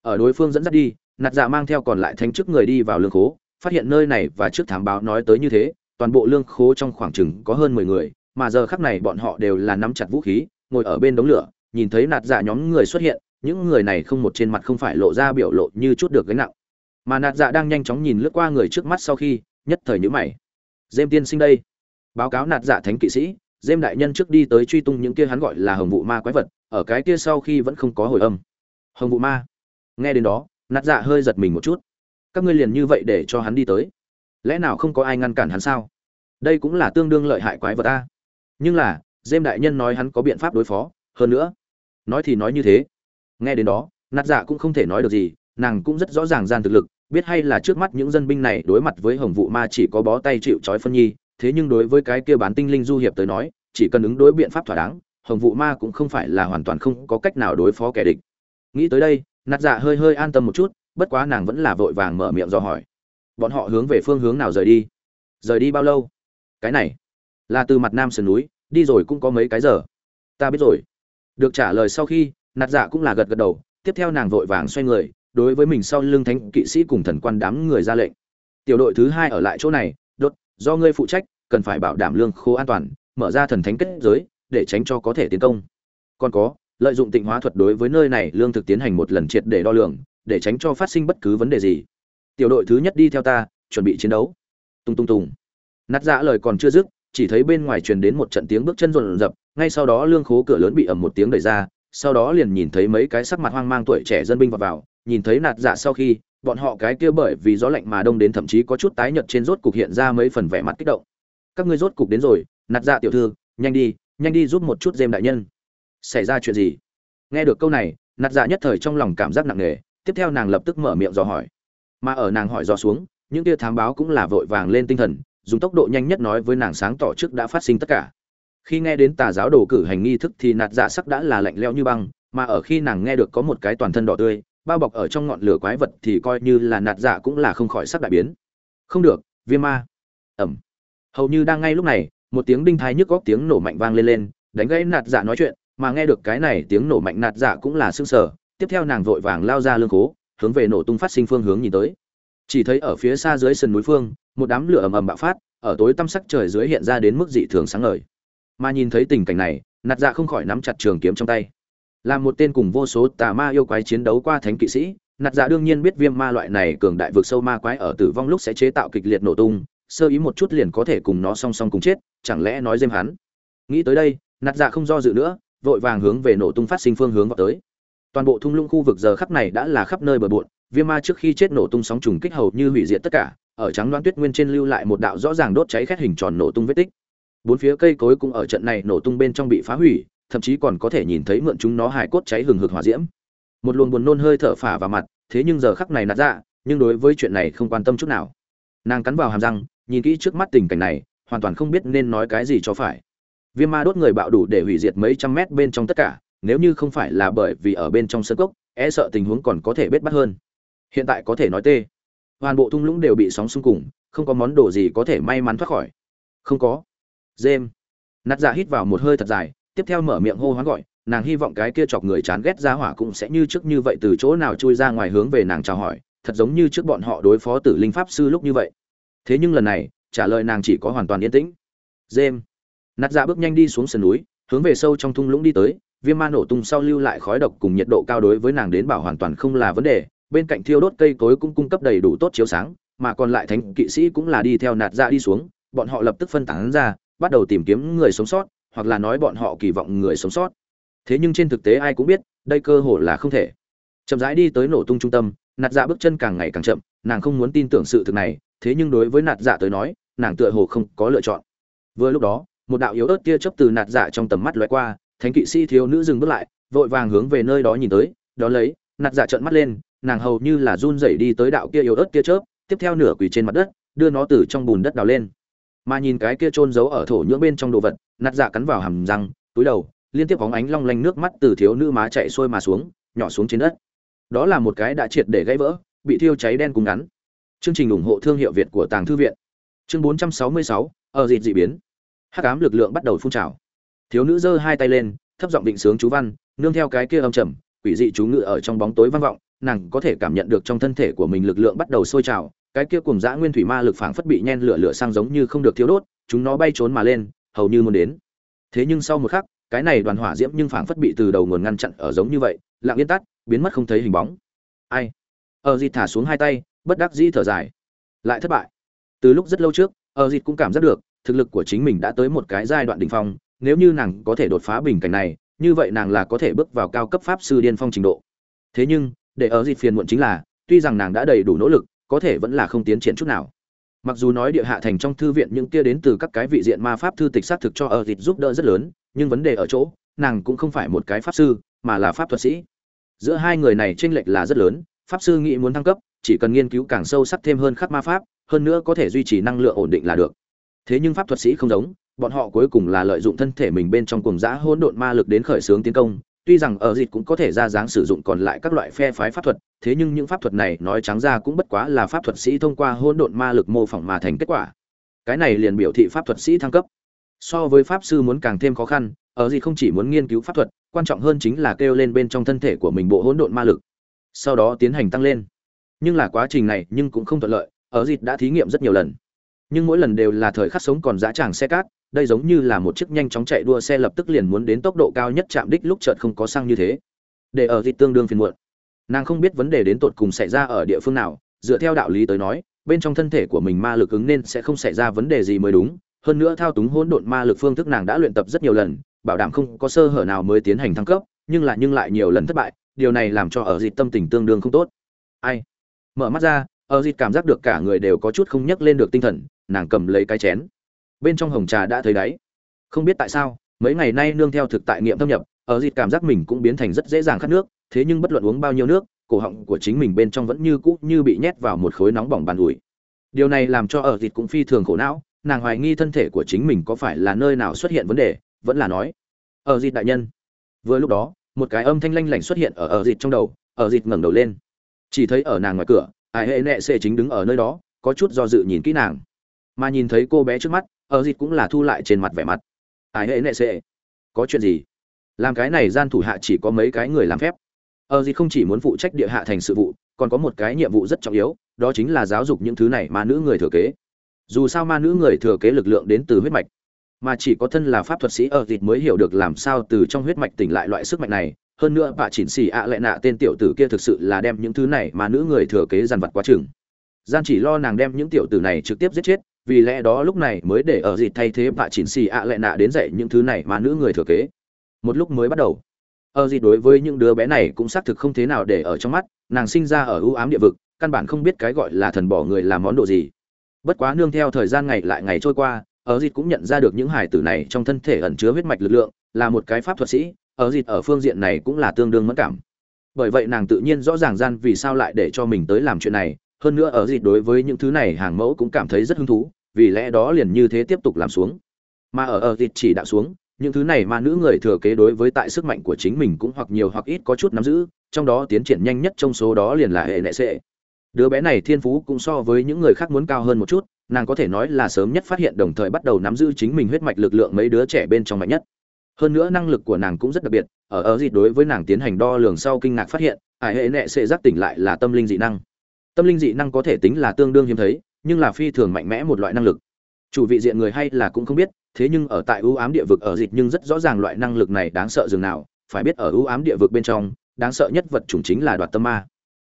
Ở đối phương dẫn dắt đi, nạt dạ mang theo còn lại thánh chức người đi vào lương khố, phát hiện nơi này và trước thám báo nói tới như thế, toàn bộ lương khố trong khoảng chừng có hơn mười người, mà giờ khắc này bọn họ đều là nắm chặt vũ khí, ngồi ở bên đống lửa, nhìn thấy nạt dạ nhóm người xuất hiện, những người này không một trên mặt không phải lộ ra biểu lộ như chút được gánh nặng mà nạt dạ đang nhanh chóng nhìn lướt qua người trước mắt sau khi, nhất thời nhữ mày. Dêm tiên sinh đây. Báo cáo nạt dạ thánh kỵ sĩ, dêm đại nhân trước đi tới truy tung những kia hắn gọi là hồng vụ ma quái vật, ở cái kia sau khi vẫn không có hồi âm. Hồng vụ ma. Nghe đến đó, nạt dạ hơi giật mình một chút. Các ngươi liền như vậy để cho hắn đi tới. Lẽ nào không có ai ngăn cản hắn sao? Đây cũng là tương đương lợi hại quái vật ta nhưng là, dêm đại nhân nói hắn có biện pháp đối phó, hơn nữa, nói thì nói như thế. Nghe đến đó, nạt dạ cũng không thể nói được gì, nàng cũng rất rõ ràng gian thực lực biết hay là trước mắt những dân binh này đối mặt với hồng vụ ma chỉ có bó tay chịu trói phân nhi, thế nhưng đối với cái kia bán tinh linh du hiệp tới nói, chỉ cần ứng đối biện pháp thỏa đáng, hồng vụ ma cũng không phải là hoàn toàn không có cách nào đối phó kẻ địch. Nghĩ tới đây, nạt dạ hơi hơi an tâm một chút, bất quá nàng vẫn là vội vàng mở miệng do hỏi. Bọn họ hướng về phương hướng nào rời đi? Rời đi bao lâu? Cái này, là từ mặt nam sườn núi, đi rồi cũng có mấy cái giờ. Ta biết rồi. Được trả lời sau khi, nạt dạ cũng là gật gật đầu, tiếp theo nàng vội vàng xoay người đối với mình sau lưng thánh kỵ sĩ cùng thần quan đám người ra lệnh. Tiểu đội thứ hai ở lại chỗ này, đốt, do ngươi phụ trách, cần phải bảo đảm lương khô an toàn, mở ra thần thánh kết giới, để tránh cho có thể tiến công. Còn có, lợi dụng tịnh hóa thuật đối với nơi này lương thực tiến hành một lần triệt để đo lường, để tránh cho phát sinh bất cứ vấn đề gì. Tiểu đội thứ nhất đi theo ta, chuẩn bị chiến đấu. Tung tung tùng nát dạ lời còn chưa dứt, chỉ thấy bên ngoài truyền đến một trận tiếng bước chân rộn rập, ngay sau đó lương khố cửa lớn bị ầm một tiếng đẩy ra, sau đó liền nhìn thấy mấy cái sắc mặt hoang mang tuổi trẻ dân binh vào vào nhìn thấy nạt dạ sau khi, bọn họ cái kia bởi vì gió lạnh mà đông đến thậm chí có chút tái nhợt trên rốt cục hiện ra mấy phần vẻ mặt kích động. Các ngươi rốt cục đến rồi, nạt dạ tiểu thư, nhanh đi nhanh đi giúp một chút dêm đại nhân. Xảy ra chuyện gì? Nghe được câu này, nạt dạ nhất thời trong lòng cảm giác nặng nề, tiếp theo nàng lập tức mở miệng dò hỏi. Mà ở nàng hỏi dò xuống, những kia thám báo cũng là vội vàng lên tinh thần, dùng tốc độ nhanh nhất nói với nàng sáng tỏ trước đã phát sinh tất cả. Khi nghe đến tà giáo đồ cử hành nghi thức thì nạt dạ sắc đã là lạnh leo như băng, mà ở khi nàng nghe được có một cái toàn thân đỏ tươi bao bọc ở trong ngọn lửa quái vật thì coi như là nạt dạ cũng là không khỏi sắc đại biến. Không được, viêm ma. Ẩm. Hầu như đang ngay lúc này, một tiếng đinh thái nhức góc tiếng nổ mạnh vang lên lên, đánh gãy nạt dạ nói chuyện, mà nghe được cái này tiếng nổ mạnh nạt dạ cũng là sưng sở tiếp theo nàng vội vàng lao ra lương cố hướng về nổ tung phát sinh phương hướng nhìn tới. Chỉ thấy ở phía xa dưới sườn núi phương, một đám lửa ầm ầm bạo phát, ở tối tăm sắc trời dưới hiện ra đến mức dị thường sáng ngời. Mà nhìn thấy tình cảnh này, nạt dạ không khỏi nắm chặt trường kiếm trong tay là một tên cùng vô số tà ma yêu quái chiến đấu qua thánh kỵ sĩ. Nạt dạ đương nhiên biết viêm ma loại này cường đại vực sâu ma quái ở tử vong lúc sẽ chế tạo kịch liệt nổ tung, sơ ý một chút liền có thể cùng nó song song cùng chết, chẳng lẽ nói dêm hắn? Nghĩ tới đây, nạt dạ không do dự nữa, vội vàng hướng về nổ tung phát sinh phương hướng vào tới. Toàn bộ thung lũng khu vực giờ khắp này đã là khắp nơi bờ bộn, viêm ma trước khi chết nổ tung sóng trùng kích hầu như hủy diệt tất cả, ở trắng đoán tuyết nguyên trên lưu lại một đạo rõ ràng đốt cháy khét hình tròn nổ tung vết tích. Bốn phía cây cối cũng ở trận này nổ tung bên trong bị phá hủy thậm chí còn có thể nhìn thấy mượn chúng nó hài cốt cháy hừng hực hỏa diễm. Một luồng buồn nôn hơi thở phả vào mặt, thế nhưng giờ khắc này nạt dạ nhưng đối với chuyện này không quan tâm chút nào. Nàng cắn vào hàm răng, nhìn kỹ trước mắt tình cảnh này, hoàn toàn không biết nên nói cái gì cho phải. Viêm ma đốt người bạo đủ để hủy diệt mấy trăm mét bên trong tất cả, nếu như không phải là bởi vì ở bên trong sân cốc e sợ tình huống còn có thể bết bắt hơn. Hiện tại có thể nói tê. Hoàn bộ thung lũng đều bị sóng xung cùng, không có món đồ gì có thể may mắn thoát khỏi. Không có. Dêm nạt dạ hít vào một hơi thật dài tiếp theo mở miệng hô hoán gọi, nàng hy vọng cái kia chọc người chán ghét ra hỏa cũng sẽ như trước như vậy từ chỗ nào chui ra ngoài hướng về nàng chào hỏi, thật giống như trước bọn họ đối phó tử linh pháp sư lúc như vậy. Thế nhưng lần này, trả lời nàng chỉ có hoàn toàn yên tĩnh. Dêm nạt dạ bước nhanh đi xuống sườn núi, hướng về sâu trong thung lũng đi tới, viêm ma nổ tung sau lưu lại khói độc cùng nhiệt độ cao đối với nàng đến bảo hoàn toàn không là vấn đề, bên cạnh thiêu đốt cây cối cũng cung cấp đầy đủ tốt chiếu sáng, mà còn lại thánh kỵ sĩ cũng là đi theo nạt dạ đi xuống, bọn họ lập tức phân tán ra, bắt đầu tìm kiếm người sống sót hoặc là nói bọn họ kỳ vọng người sống sót. Thế nhưng trên thực tế ai cũng biết, đây cơ hội là không thể. Chậm rãi đi tới nổ tung trung tâm, nạt dạ bước chân càng ngày càng chậm, nàng không muốn tin tưởng sự thực này, thế nhưng đối với nạt dạ tới nói, nàng tựa hồ không có lựa chọn. Vừa lúc đó, một đạo yếu ớt tia chớp từ nạt dạ trong tầm mắt lóe qua, thánh kỵ sĩ thiếu nữ dừng bước lại, vội vàng hướng về nơi đó nhìn tới, đó lấy, nạt dạ trợn mắt lên, nàng hầu như là run rẩy đi tới đạo kia yếu ớt tia chớp, tiếp theo nửa quỳ trên mặt đất, đưa nó từ trong bùn đất đào lên mà nhìn cái kia trôn giấu ở thổ nhưỡng bên trong đồ vật nạt dạ cắn vào hàm răng túi đầu liên tiếp bóng ánh long lanh nước mắt từ thiếu nữ má chạy xuôi mà xuống nhỏ xuống trên đất. Đó là một cái đã triệt để gãy vỡ bị thiêu cháy đen cùng ngắn. Chương trình ủng hộ thương hiệu việt của tàng thư viện. Chương 466, ở dịt dị biến. Hát cám lực lượng bắt đầu phun trào. Thiếu nữ giơ hai tay lên thấp giọng định sướng chú văn nương theo cái kia âm trầm quỷ dị chú ngự ở trong bóng tối vang vọng nàng có thể cảm nhận được trong thân thể của mình lực lượng bắt đầu sôi trào cái kia cùng dã nguyên thủy ma lực phảng phất bị nhen lửa lửa sang giống như không được thiếu đốt, chúng nó bay trốn mà lên, hầu như muốn đến. Thế nhưng sau một khắc, cái này đoàn hỏa diễm nhưng phảng phất bị từ đầu nguồn ngăn chặn ở giống như vậy, lặng yên tắt, biến mất không thấy hình bóng. Ai? Ở dịt thả xuống hai tay, bất đắc dĩ thở dài. Lại thất bại. Từ lúc rất lâu trước ở dịt cũng cảm giác được, thực lực của chính mình đã tới một cái giai đoạn đỉnh phong, nếu như nàng có thể đột phá bình cảnh này, như vậy nàng là có thể bước vào cao cấp pháp sư điên phong trình độ. Thế nhưng, để ở dịt phiền muộn chính là, tuy rằng nàng đã đầy đủ nỗ lực có thể vẫn là không tiến triển chút nào. Mặc dù nói địa hạ thành trong thư viện những kia đến từ các cái vị diện ma pháp thư tịch xác thực cho ở dịch giúp đỡ rất lớn, nhưng vấn đề ở chỗ, nàng cũng không phải một cái pháp sư, mà là pháp thuật sĩ. Giữa hai người này tranh lệch là rất lớn, pháp sư nghĩ muốn thăng cấp, chỉ cần nghiên cứu càng sâu sắc thêm hơn khắc ma pháp, hơn nữa có thể duy trì năng lượng ổn định là được. Thế nhưng pháp thuật sĩ không giống, bọn họ cuối cùng là lợi dụng thân thể mình bên trong cùng giã hỗn độn ma lực đến khởi xướng tiến công tuy rằng ở dịch cũng có thể ra dáng sử dụng còn lại các loại phe phái pháp thuật, thế nhưng những pháp thuật này nói trắng ra cũng bất quá là pháp thuật sĩ thông qua hỗn độn ma lực mô phỏng mà thành kết quả. Cái này liền biểu thị pháp thuật sĩ thăng cấp. So với pháp sư muốn càng thêm khó khăn, ở gì không chỉ muốn nghiên cứu pháp thuật, quan trọng hơn chính là kêu lên bên trong thân thể của mình bộ hỗn độn ma lực. Sau đó tiến hành tăng lên. Nhưng là quá trình này nhưng cũng không thuận lợi, ở dịch đã thí nghiệm rất nhiều lần. Nhưng mỗi lần đều là thời khắc sống còn dã tràng xe cát đây giống như là một chiếc nhanh chóng chạy đua xe lập tức liền muốn đến tốc độ cao nhất chạm đích lúc chợt không có xăng như thế. Để ở dịt tương đương phiền muộn. Nàng không biết vấn đề đến tột cùng xảy ra ở địa phương nào, dựa theo đạo lý tới nói, bên trong thân thể của mình ma lực ứng nên sẽ không xảy ra vấn đề gì mới đúng. Hơn nữa thao túng hỗn độn ma lực phương thức nàng đã luyện tập rất nhiều lần, bảo đảm không có sơ hở nào mới tiến hành thăng cấp, nhưng lại nhưng lại nhiều lần thất bại, điều này làm cho ở dị tâm tình tương đương không tốt. Ai? Mở mắt ra, ở dị cảm giác được cả người đều có chút không nhấc lên được tinh thần, nàng cầm lấy cái chén bên trong hồng trà đã thấy đáy. Không biết tại sao, mấy ngày nay nương theo thực tại nghiệm thâm nhập, ở dịt cảm giác mình cũng biến thành rất dễ dàng khát nước, thế nhưng bất luận uống bao nhiêu nước, cổ họng của chính mình bên trong vẫn như cũ như bị nhét vào một khối nóng bỏng bàn ủi. Điều này làm cho ở dịt cũng phi thường khổ não, nàng hoài nghi thân thể của chính mình có phải là nơi nào xuất hiện vấn đề, vẫn là nói, ở dịt đại nhân. Vừa lúc đó, một cái âm thanh lanh lảnh xuất hiện ở ở dịt trong đầu, ở dịt ngẩng đầu lên. Chỉ thấy ở nàng ngoài cửa, ai hệ nệ xệ chính đứng ở nơi đó, có chút do dự nhìn kỹ nàng. Mà nhìn thấy cô bé trước mắt ở dịt cũng là thu lại trên mặt vẻ mặt. Ai hệ nệ sệ có chuyện gì? Làm cái này gian thủ hạ chỉ có mấy cái người làm phép. Ở dịt không chỉ muốn phụ trách địa hạ thành sự vụ, còn có một cái nhiệm vụ rất trọng yếu, đó chính là giáo dục những thứ này mà nữ người thừa kế. Dù sao ma nữ người thừa kế lực lượng đến từ huyết mạch, mà chỉ có thân là pháp thuật sĩ ở thịt mới hiểu được làm sao từ trong huyết mạch tỉnh lại loại sức mạnh này. Hơn nữa, bà chỉnh xì ạ lại nạ tên tiểu tử kia thực sự là đem những thứ này mà nữ người thừa kế dằn vặt quá chừng. Gian chỉ lo nàng đem những tiểu tử này trực tiếp giết chết vì lẽ đó lúc này mới để ở dịt thay thế bạ chỉnh xì ạ lại nạ đến dạy những thứ này mà nữ người thừa kế. Một lúc mới bắt đầu, ở dịt đối với những đứa bé này cũng xác thực không thế nào để ở trong mắt, nàng sinh ra ở ưu ám địa vực, căn bản không biết cái gọi là thần bỏ người làm món đồ gì. Bất quá nương theo thời gian ngày lại ngày trôi qua, ở dịt cũng nhận ra được những hài tử này trong thân thể ẩn chứa huyết mạch lực lượng, là một cái pháp thuật sĩ, ở dịt ở phương diện này cũng là tương đương mất cảm. Bởi vậy nàng tự nhiên rõ ràng gian vì sao lại để cho mình tới làm chuyện này hơn nữa ở dịt đối với những thứ này hàng mẫu cũng cảm thấy rất hứng thú, vì lẽ đó liền như thế tiếp tục làm xuống. Mà ở ở dịt chỉ đạo xuống, những thứ này mà nữ người thừa kế đối với tại sức mạnh của chính mình cũng hoặc nhiều hoặc ít có chút nắm giữ, trong đó tiến triển nhanh nhất trong số đó liền là hệ nệ sệ. Đứa bé này thiên phú cũng so với những người khác muốn cao hơn một chút, nàng có thể nói là sớm nhất phát hiện đồng thời bắt đầu nắm giữ chính mình huyết mạch lực lượng mấy đứa trẻ bên trong mạnh nhất. Hơn nữa năng lực của nàng cũng rất đặc biệt, ở ở dịt đối với nàng tiến hành đo lường sau kinh ngạc phát hiện ải hệ nệ sẽ giác tỉnh lại là tâm linh dị năng tâm linh dị năng có thể tính là tương đương hiếm thấy, nhưng là phi thường mạnh mẽ một loại năng lực. Chủ vị diện người hay là cũng không biết, thế nhưng ở tại ưu ám địa vực ở dịch nhưng rất rõ ràng loại năng lực này đáng sợ dường nào, phải biết ở ưu ám địa vực bên trong, đáng sợ nhất vật chủng chính là đoạt tâm ma.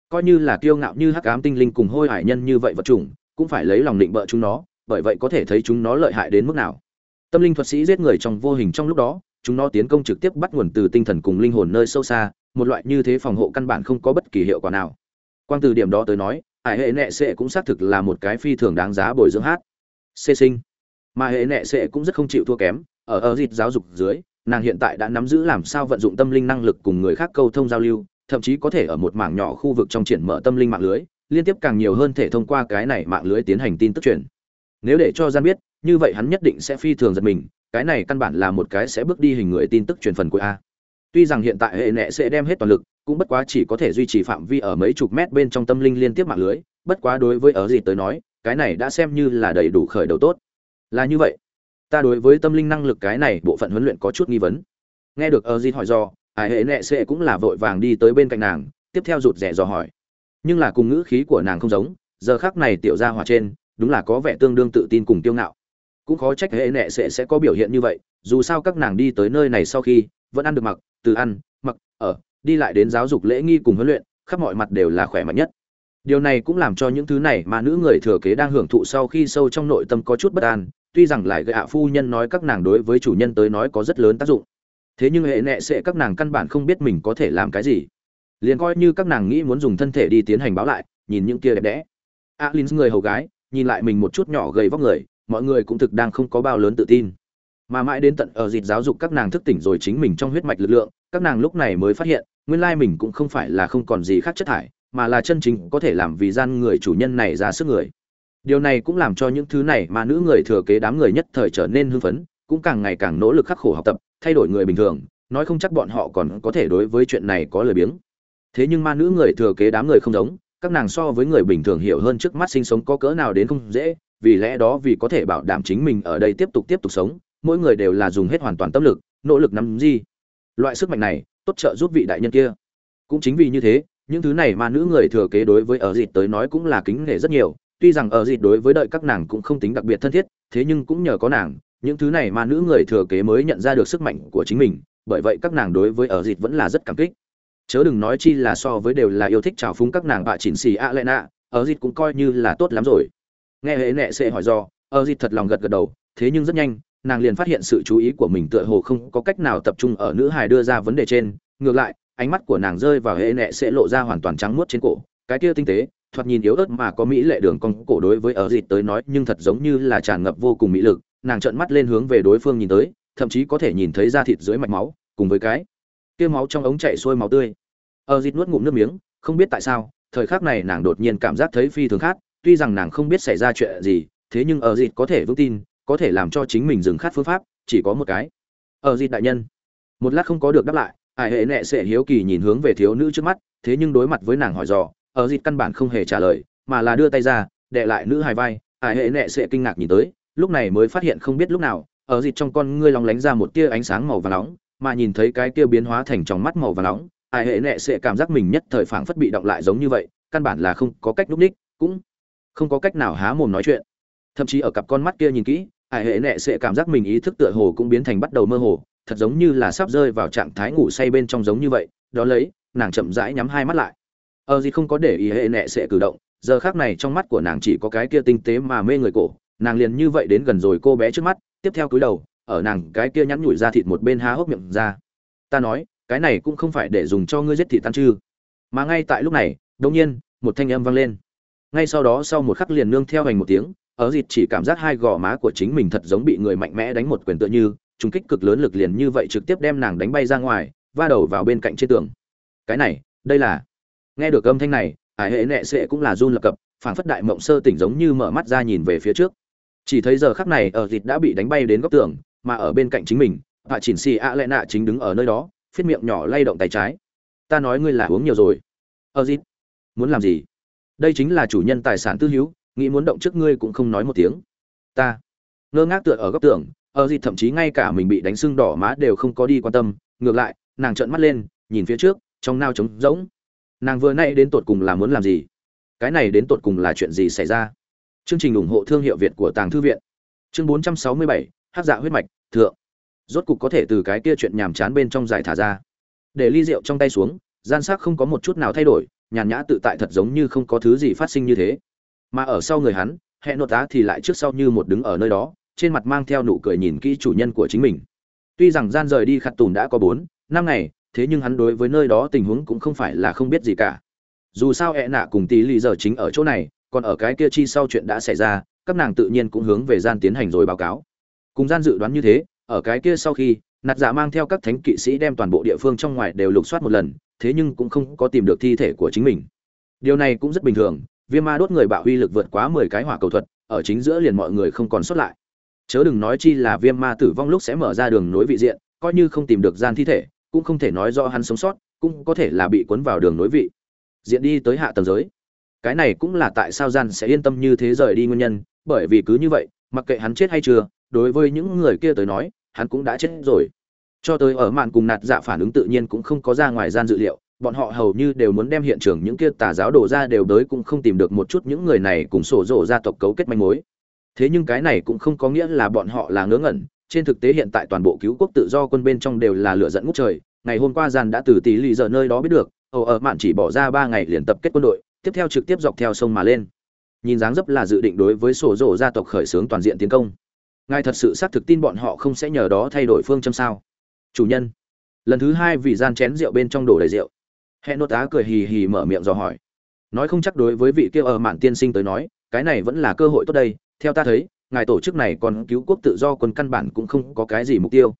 Coi như là kiêu ngạo như hắc ám tinh linh cùng hôi hải nhân như vậy vật chủng, cũng phải lấy lòng định bợ chúng nó, bởi vậy có thể thấy chúng nó lợi hại đến mức nào. Tâm linh thuật sĩ giết người trong vô hình trong lúc đó, chúng nó tiến công trực tiếp bắt nguồn từ tinh thần cùng linh hồn nơi sâu xa, một loại như thế phòng hộ căn bản không có bất kỳ hiệu quả nào quang từ điểm đó tới nói, hải hệ nệ sệ cũng xác thực là một cái phi thường đáng giá bồi dưỡng hát. Xê sinh. Mà hệ nệ sệ cũng rất không chịu thua kém, ở ở dịp giáo dục dưới, nàng hiện tại đã nắm giữ làm sao vận dụng tâm linh năng lực cùng người khác câu thông giao lưu, thậm chí có thể ở một mảng nhỏ khu vực trong triển mở tâm linh mạng lưới, liên tiếp càng nhiều hơn thể thông qua cái này mạng lưới tiến hành tin tức truyền. Nếu để cho gian biết, như vậy hắn nhất định sẽ phi thường giật mình, cái này căn bản là một cái sẽ bước đi hình người tin tức truyền phần của a tuy rằng hiện tại hệ nệ sẽ đem hết toàn lực, cũng bất quá chỉ có thể duy trì phạm vi ở mấy chục mét bên trong tâm linh liên tiếp mạng lưới, bất quá đối với ở gì tới nói, cái này đã xem như là đầy đủ khởi đầu tốt. Là như vậy. Ta đối với tâm linh năng lực cái này bộ phận huấn luyện có chút nghi vấn. Nghe được ở gì hỏi do ai hệ nệ sẽ cũng là vội vàng đi tới bên cạnh nàng, tiếp theo rụt rè dò hỏi. Nhưng là cùng ngữ khí của nàng không giống, giờ khác này tiểu ra hỏa trên, đúng là có vẻ tương đương tự tin cùng tiêu ngạo. Cũng khó trách hệ nệ sẽ sẽ có biểu hiện như vậy, dù sao các nàng đi tới nơi này sau khi vẫn ăn được mặc, từ ăn, mặc, ở, đi lại đến giáo dục lễ nghi cùng huấn luyện, khắp mọi mặt đều là khỏe mạnh nhất. Điều này cũng làm cho những thứ này mà nữ người thừa kế đang hưởng thụ sau khi sâu trong nội tâm có chút bất an, tuy rằng lại gạ phu nhân nói các nàng đối với chủ nhân tới nói có rất lớn tác dụng. Thế nhưng hệ nệ sẽ các nàng căn bản không biết mình có thể làm cái gì. Liền coi như các nàng nghĩ muốn dùng thân thể đi tiến hành báo lại, nhìn những kia đẹp đẽ. Alin người hầu gái, nhìn lại mình một chút nhỏ gầy vóc người, mọi người cũng thực đang không có bao lớn tự tin mà mãi đến tận ở dịp giáo dục các nàng thức tỉnh rồi chính mình trong huyết mạch lực lượng, các nàng lúc này mới phát hiện, nguyên lai mình cũng không phải là không còn gì khác chất thải, mà là chân chính có thể làm vì gian người chủ nhân này ra sức người. Điều này cũng làm cho những thứ này mà nữ người thừa kế đám người nhất thời trở nên hưng phấn, cũng càng ngày càng nỗ lực khắc khổ học tập, thay đổi người bình thường, nói không chắc bọn họ còn có thể đối với chuyện này có lời biếng. Thế nhưng ma nữ người thừa kế đám người không giống, các nàng so với người bình thường hiểu hơn trước mắt sinh sống có cỡ nào đến không dễ, vì lẽ đó vì có thể bảo đảm chính mình ở đây tiếp tục tiếp tục sống mỗi người đều là dùng hết hoàn toàn tâm lực, nỗ lực nắm gì loại sức mạnh này, tốt trợ giúp vị đại nhân kia. Cũng chính vì như thế, những thứ này mà nữ người thừa kế đối với ở dịt tới nói cũng là kính nể rất nhiều. Tuy rằng ở dịt đối với đợi các nàng cũng không tính đặc biệt thân thiết, thế nhưng cũng nhờ có nàng, những thứ này mà nữ người thừa kế mới nhận ra được sức mạnh của chính mình, bởi vậy các nàng đối với ở dịt vẫn là rất cảm kích. Chớ đừng nói chi là so với đều là yêu thích trào phúng các nàng bạ chỉnh xì a lệ nạ, ở dịt cũng coi như là tốt lắm rồi. Nghe hệ nệ sẽ hỏi do, ở dịt thật lòng gật gật đầu, thế nhưng rất nhanh nàng liền phát hiện sự chú ý của mình tựa hồ không có cách nào tập trung ở nữ hài đưa ra vấn đề trên. Ngược lại, ánh mắt của nàng rơi vào hệ nệ sẽ lộ ra hoàn toàn trắng muốt trên cổ. Cái kia tinh tế, thoạt nhìn yếu ớt mà có mỹ lệ đường cong cổ đối với ở dịt tới nói, nhưng thật giống như là tràn ngập vô cùng mỹ lực. Nàng trợn mắt lên hướng về đối phương nhìn tới, thậm chí có thể nhìn thấy da thịt dưới mạch máu, cùng với cái kia máu trong ống chảy xuôi máu tươi. Ở dịt nuốt ngụm nước miếng, không biết tại sao, thời khắc này nàng đột nhiên cảm giác thấy phi thường khát tuy rằng nàng không biết xảy ra chuyện gì, thế nhưng ở dịt có thể vững tin có thể làm cho chính mình dừng khát phương pháp, chỉ có một cái. Ở dịp đại nhân. Một lát không có được đáp lại ải hệ nệ sẽ hiếu kỳ nhìn hướng về thiếu nữ trước mắt, thế nhưng đối mặt với nàng hỏi dò, ở dịp căn bản không hề trả lời, mà là đưa tay ra đệ lại nữ hài vai ải hệ nệ sẽ kinh ngạc nhìn tới, lúc này mới phát hiện không biết lúc nào, ở dịp trong con ngươi lóng lánh ra một tia ánh sáng màu vàng nóng, mà nhìn thấy cái tia biến hóa thành trong mắt màu vàng nóng ải hệ nệ sẽ cảm giác mình nhất thời phảng phất bị động lại giống như vậy, căn bản là không có cách núp ních, cũng không có cách nào há mồm nói chuyện. Thậm chí ở cặp con mắt kia nhìn kỹ ải hệ nệ sẽ cảm giác mình ý thức tựa hồ cũng biến thành bắt đầu mơ hồ, thật giống như là sắp rơi vào trạng thái ngủ say bên trong giống như vậy. Đó lấy, nàng chậm rãi nhắm hai mắt lại. Ờ gì không có để ý hệ nệ sẽ cử động, giờ khác này trong mắt của nàng chỉ có cái kia tinh tế mà mê người cổ. Nàng liền như vậy đến gần rồi cô bé trước mắt, tiếp theo cúi đầu, ở nàng cái kia nhắn nhủi ra thịt một bên há hốc miệng ra. Ta nói, cái này cũng không phải để dùng cho ngươi giết thịt tan chư. Mà ngay tại lúc này, đột nhiên, một thanh âm vang lên. Ngay sau đó sau một khắc liền nương theo hành một tiếng ở dịt chỉ cảm giác hai gò má của chính mình thật giống bị người mạnh mẽ đánh một quyền tựa như, trùng kích cực lớn lực liền như vậy trực tiếp đem nàng đánh bay ra ngoài, va đầu vào bên cạnh trên tường. Cái này, đây là. Nghe được âm thanh này, ải hệ nệ sệ cũng là run lập cập, phảng phất đại mộng sơ tỉnh giống như mở mắt ra nhìn về phía trước. Chỉ thấy giờ khắc này, ở dịt đã bị đánh bay đến góc tường, mà ở bên cạnh chính mình hạ chỉnh xì ạ lệ nạ chính đứng ở nơi đó, phiết miệng nhỏ lay động tay trái. Ta nói ngươi là uống nhiều rồi. Ở dịt, muốn làm gì? Đây chính là chủ nhân tài sản tư hữu nghĩ muốn động trước ngươi cũng không nói một tiếng. Ta ngơ ngác tựa ở góc tường ở dịt thậm chí ngay cả mình bị đánh sưng đỏ má đều không có đi quan tâm ngược lại nàng trợn mắt lên nhìn phía trước trong nao trống rỗng. Nàng vừa nay đến tột cùng là muốn làm gì? Cái này đến tột cùng là chuyện gì xảy ra? Chương trình ủng hộ thương hiệu việt của tàng thư viện. Chương 467, hát dạ huyết mạch thượng. Rốt cục có thể từ cái kia chuyện nhàm chán bên trong giải thả ra. Để ly rượu trong tay xuống gian sắc không có một chút nào thay đổi nhàn nhã tự tại thật giống như không có thứ gì phát sinh như thế mà ở sau người hắn hẹn nội tá thì lại trước sau như một đứng ở nơi đó, trên mặt mang theo nụ cười nhìn kỹ chủ nhân của chính mình. Tuy rằng gian rời đi khặt tùn đã có bốn, năm ngày, thế nhưng hắn đối với nơi đó tình huống cũng không phải là không biết gì cả. Dù sao ẹ nạ cùng tí lì giờ chính ở chỗ này, còn ở cái kia chi sau chuyện đã xảy ra, các nàng tự nhiên cũng hướng về gian tiến hành rồi báo cáo. Cùng gian dự đoán như thế, ở cái kia sau khi, nạt giả mang theo các thánh kỵ sĩ đem toàn bộ địa phương trong ngoài đều lục soát một lần, thế nhưng cũng không có tìm được thi thể của chính mình. Điều này cũng rất bình thường viêm ma đốt người bạo uy lực vượt quá mười cái hỏa cầu thuật, ở chính giữa liền mọi người không còn sót lại. Chớ đừng nói chi là viêm ma tử vong lúc sẽ mở ra đường nối vị diện, coi như không tìm được gian thi thể, cũng không thể nói rõ hắn sống sót, cũng có thể là bị cuốn vào đường nối vị. Diện đi tới hạ tầng giới. Cái này cũng là tại sao gian sẽ yên tâm như thế rời đi nguyên nhân, bởi vì cứ như vậy, mặc kệ hắn chết hay chưa, đối với những người kia tới nói, hắn cũng đã chết rồi. Cho tới ở màn cùng nạt dạ phản ứng tự nhiên cũng không có ra ngoài gian dự liệu bọn họ hầu như đều muốn đem hiện trường những kia tà giáo đổ ra đều đới cũng không tìm được một chút những người này cùng sổ rổ gia tộc cấu kết manh mối. Thế nhưng cái này cũng không có nghĩa là bọn họ là ngớ ngẩn, trên thực tế hiện tại toàn bộ cứu quốc tự do quân bên trong đều là lửa dẫn ngút trời, ngày hôm qua giàn đã từ tỷ lì giờ nơi đó biết được, ồ, ở mạn chỉ bỏ ra ba ngày liền tập kết quân đội, tiếp theo trực tiếp dọc theo sông mà lên. Nhìn dáng dấp là dự định đối với sổ rổ gia tộc khởi xướng toàn diện tiến công. Ngài thật sự xác thực tin bọn họ không sẽ nhờ đó thay đổi phương châm sao? Chủ nhân, lần thứ hai vì gian chén rượu bên trong đổ đầy rượu Hệ nốt á cười hì hì mở miệng dò hỏi. Nói không chắc đối với vị kia ở mạn tiên sinh tới nói, cái này vẫn là cơ hội tốt đây. Theo ta thấy, ngài tổ chức này còn cứu quốc tự do quân căn bản cũng không có cái gì mục tiêu.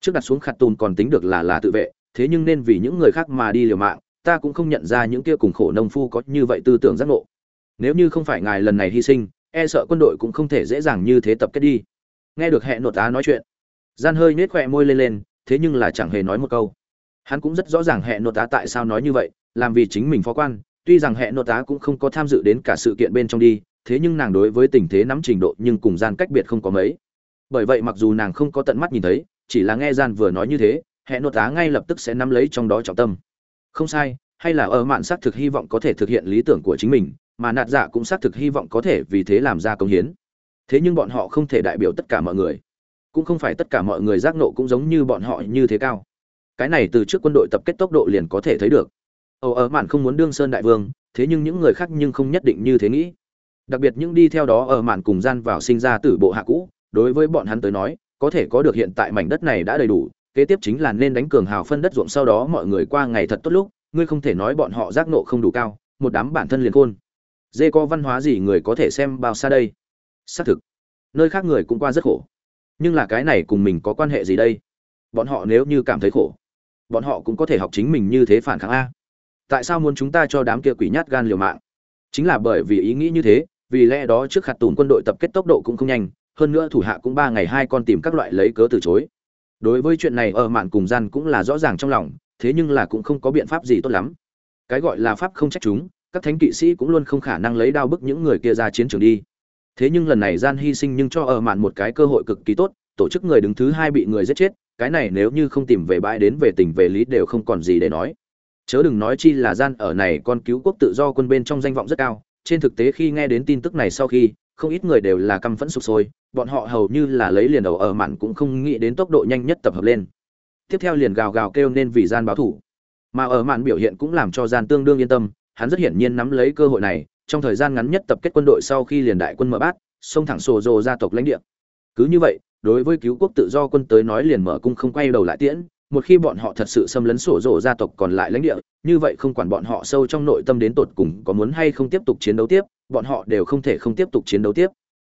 Trước đặt xuống khạt tùn còn tính được là là tự vệ, thế nhưng nên vì những người khác mà đi liều mạng, ta cũng không nhận ra những kia cùng khổ nông phu có như vậy tư tưởng giác ngộ. Nếu như không phải ngài lần này hy sinh e sợ quân đội cũng không thể dễ dàng như thế tập kết đi. Nghe được hẹn Nô tá nói chuyện, gian hơi nết khỏe môi lên lên, thế nhưng là chẳng hề nói một câu hắn cũng rất rõ ràng hệ nội tá tại sao nói như vậy, làm vì chính mình phó quan, tuy rằng hệ nội tá cũng không có tham dự đến cả sự kiện bên trong đi, thế nhưng nàng đối với tình thế nắm trình độ nhưng cùng gian cách biệt không có mấy. Bởi vậy mặc dù nàng không có tận mắt nhìn thấy, chỉ là nghe gian vừa nói như thế, hệ nội tá ngay lập tức sẽ nắm lấy trong đó trọng tâm. Không sai, hay là ở mạn xác thực hy vọng có thể thực hiện lý tưởng của chính mình, mà nạt dạ cũng xác thực hy vọng có thể vì thế làm ra công hiến. Thế nhưng bọn họ không thể đại biểu tất cả mọi người. Cũng không phải tất cả mọi người giác nộ cũng giống như bọn họ như thế cao cái này từ trước quân đội tập kết tốc độ liền có thể thấy được. Âu ở mạn không muốn đương sơn đại vương, thế nhưng những người khác nhưng không nhất định như thế nghĩ. Đặc biệt những đi theo đó ở mạn cùng gian vào sinh ra từ bộ hạ cũ, đối với bọn hắn tới nói, có thể có được hiện tại mảnh đất này đã đầy đủ, kế tiếp chính là nên đánh cường hào phân đất ruộng sau đó mọi người qua ngày thật tốt lúc, ngươi không thể nói bọn họ giác nộ không đủ cao, một đám bản thân liền khôn. Dê có văn hóa gì người có thể xem bao xa đây? Xác thực, nơi khác người cũng qua rất khổ. Nhưng là cái này cùng mình có quan hệ gì đây? Bọn họ nếu như cảm thấy khổ bọn họ cũng có thể học chính mình như thế phản kháng a. Tại sao muốn chúng ta cho đám kia quỷ nhát gan liều mạng? Chính là bởi vì ý nghĩ như thế, vì lẽ đó trước khạt tùn quân đội tập kết tốc độ cũng không nhanh, hơn nữa thủ hạ cũng ba ngày hai con tìm các loại lấy cớ từ chối. Đối với chuyện này ở mạn cùng gian cũng là rõ ràng trong lòng, thế nhưng là cũng không có biện pháp gì tốt lắm. Cái gọi là pháp không trách chúng, các thánh kỵ sĩ cũng luôn không khả năng lấy đao bức những người kia ra chiến trường đi. Thế nhưng lần này gian hy sinh nhưng cho ở mạn một cái cơ hội cực kỳ tốt, tổ chức người đứng thứ hai bị người giết chết cái này nếu như không tìm về bãi đến về tình về lý đều không còn gì để nói. Chớ đừng nói chi là gian ở này con cứu quốc tự do quân bên trong danh vọng rất cao, trên thực tế khi nghe đến tin tức này sau khi, không ít người đều là căm phẫn sụp sôi, bọn họ hầu như là lấy liền đầu ở mạn cũng không nghĩ đến tốc độ nhanh nhất tập hợp lên. Tiếp theo liền gào gào kêu nên vì gian báo thủ. Mà ở mạn biểu hiện cũng làm cho gian tương đương yên tâm, hắn rất hiển nhiên nắm lấy cơ hội này, trong thời gian ngắn nhất tập kết quân đội sau khi liền đại quân mở bát, xông thẳng sổ rồ gia tộc lãnh địa. Cứ như vậy đối với cứu quốc tự do quân tới nói liền mở cung không quay đầu lại tiễn, một khi bọn họ thật sự xâm lấn sổ rổ gia tộc còn lại lãnh địa, như vậy không quản bọn họ sâu trong nội tâm đến tột cùng có muốn hay không tiếp tục chiến đấu tiếp, bọn họ đều không thể không tiếp tục chiến đấu tiếp.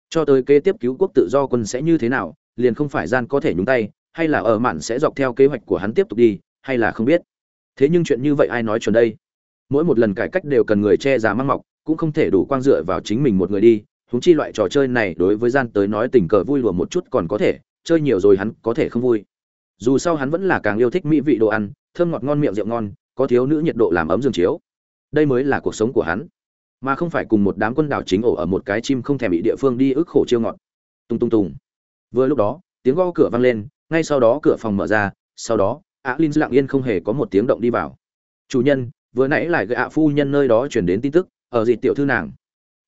Cho tới kế tiếp cứu quốc tự do quân sẽ như thế nào, liền không phải gian có thể nhúng tay, hay là ở mạn sẽ dọc theo kế hoạch của hắn tiếp tục đi, hay là không biết. Thế nhưng chuyện như vậy ai nói chuẩn đây? Mỗi một lần cải cách đều cần người che giá mang mọc, cũng không thể đủ quang dựa vào chính mình một người đi huống chi loại trò chơi này đối với gian tới nói tình cờ vui lùa một chút còn có thể, chơi nhiều rồi hắn có thể không vui. Dù sao hắn vẫn là càng yêu thích mỹ vị đồ ăn, thơm ngọt ngon miệng rượu ngon, có thiếu nữ nhiệt độ làm ấm giường chiếu. Đây mới là cuộc sống của hắn. Mà không phải cùng một đám quân đảo chính ổ ở một cái chim không thèm bị địa phương đi ức khổ chiêu ngọt. Tung tung tung vừa lúc đó, tiếng gõ cửa vang lên, ngay sau đó cửa phòng mở ra, sau đó á linh lặng yên không hề có một tiếng động đi vào. Chủ nhân, vừa nãy lại gạ phu nhân nơi đó truyền đến tin tức, ở dịp tiểu thư nàng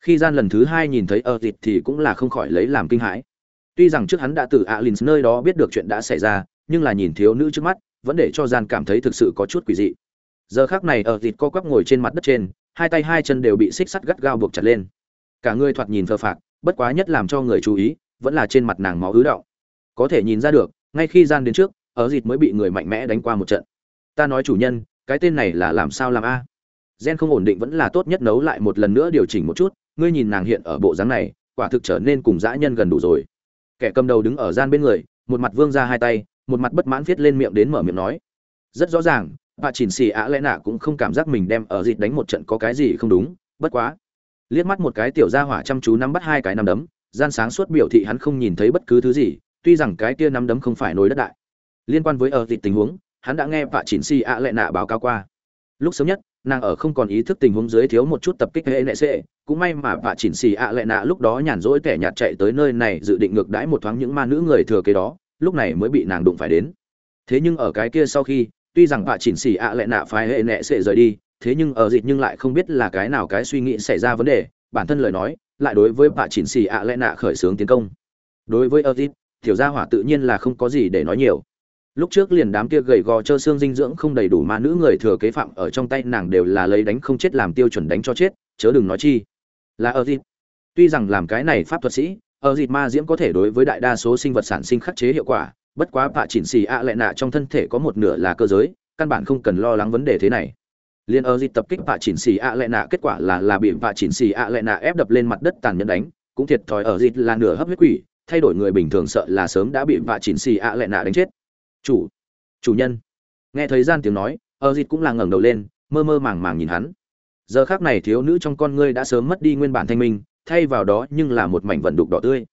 khi gian lần thứ hai nhìn thấy ở thịt thì cũng là không khỏi lấy làm kinh hãi. Tuy rằng trước hắn đã từ alin nơi đó biết được chuyện đã xảy ra, nhưng là nhìn thiếu nữ trước mắt, vẫn để cho gian cảm thấy thực sự có chút quỷ dị. Giờ khác này ở thịt co quắp ngồi trên mặt đất trên, hai tay hai chân đều bị xích sắt gắt gao buộc chặt lên. Cả người thoạt nhìn phờ phạc, bất quá nhất làm cho người chú ý, vẫn là trên mặt nàng máu ứ động có thể nhìn ra được, ngay khi gian đến trước ở dịt mới bị người mạnh mẽ đánh qua một trận. Ta nói chủ nhân, cái tên này là làm sao làm a? Gen không ổn định vẫn là tốt nhất nấu lại một lần nữa điều chỉnh một chút ngươi nhìn nàng hiện ở bộ dáng này, quả thực trở nên cùng dã nhân gần đủ rồi. Kẻ cầm đầu đứng ở gian bên người, một mặt vương ra hai tay, một mặt bất mãn viết lên miệng đến mở miệng nói. Rất rõ ràng, bà chỉnh xì ạ lẽ nạ cũng không cảm giác mình đem ở dịt đánh một trận có cái gì không đúng, bất quá. Liếc mắt một cái tiểu gia hỏa chăm chú nắm bắt hai cái nắm đấm, gian sáng suốt biểu thị hắn không nhìn thấy bất cứ thứ gì, tuy rằng cái kia nắm đấm không phải nối đất đại. Liên quan với ở dịt tình huống, hắn đã nghe bà chỉnh xì ạ lẽ nạ báo cáo qua. Lúc sớm nhất, nàng ở không còn ý thức tình huống dưới thiếu một chút tập kích hệ nệ sệ cũng may mà bà chỉnh xì ạ lệ nạ lúc đó nhàn rỗi kẻ nhạt chạy tới nơi này dự định ngược đãi một thoáng những ma nữ người thừa kế đó, lúc này mới bị nàng đụng phải đến. Thế nhưng ở cái kia sau khi, tuy rằng bà chỉnh xì ạ lệ nạ phái hệ nệ xệ rời đi, thế nhưng ở dịch nhưng lại không biết là cái nào cái suy nghĩ xảy ra vấn đề, bản thân lời nói, lại đối với bà chỉnh xì ạ lệ nạ khởi xướng tiến công. Đối với ở dịch tiểu gia hỏa tự nhiên là không có gì để nói nhiều. Lúc trước liền đám kia gầy gò trơ xương dinh dưỡng không đầy đủ ma nữ người thừa kế phạm ở trong tay nàng đều là lấy đánh không chết làm tiêu chuẩn đánh cho chết, chớ đừng nói chi là ở dịp. Tuy rằng làm cái này pháp thuật sĩ, ở dịp ma diễm có thể đối với đại đa số sinh vật sản sinh khắc chế hiệu quả, bất quá bạ chỉnh xì ạ à lệ nạ trong thân thể có một nửa là cơ giới, căn bản không cần lo lắng vấn đề thế này. Liền ở dịp tập kích bạ chỉnh xì ạ à lệ nạ, kết quả là là bị bạ chỉnh xì ạ à lệ nạ ép đập lên mặt đất tàn nhẫn đánh, cũng thiệt thòi ở dịp là nửa hấp huyết quỷ, thay đổi người bình thường sợ là sớm đã bị bạ chỉnh xì ạ lệ nạ đánh chết. Chủ chủ nhân. Nghe thấy gian tiếng nói, ở dịp cũng là ngẩng đầu lên, mơ mơ màng màng nhìn hắn giờ khác này thiếu nữ trong con ngươi đã sớm mất đi nguyên bản thanh minh, thay vào đó nhưng là một mảnh vận đục đỏ tươi.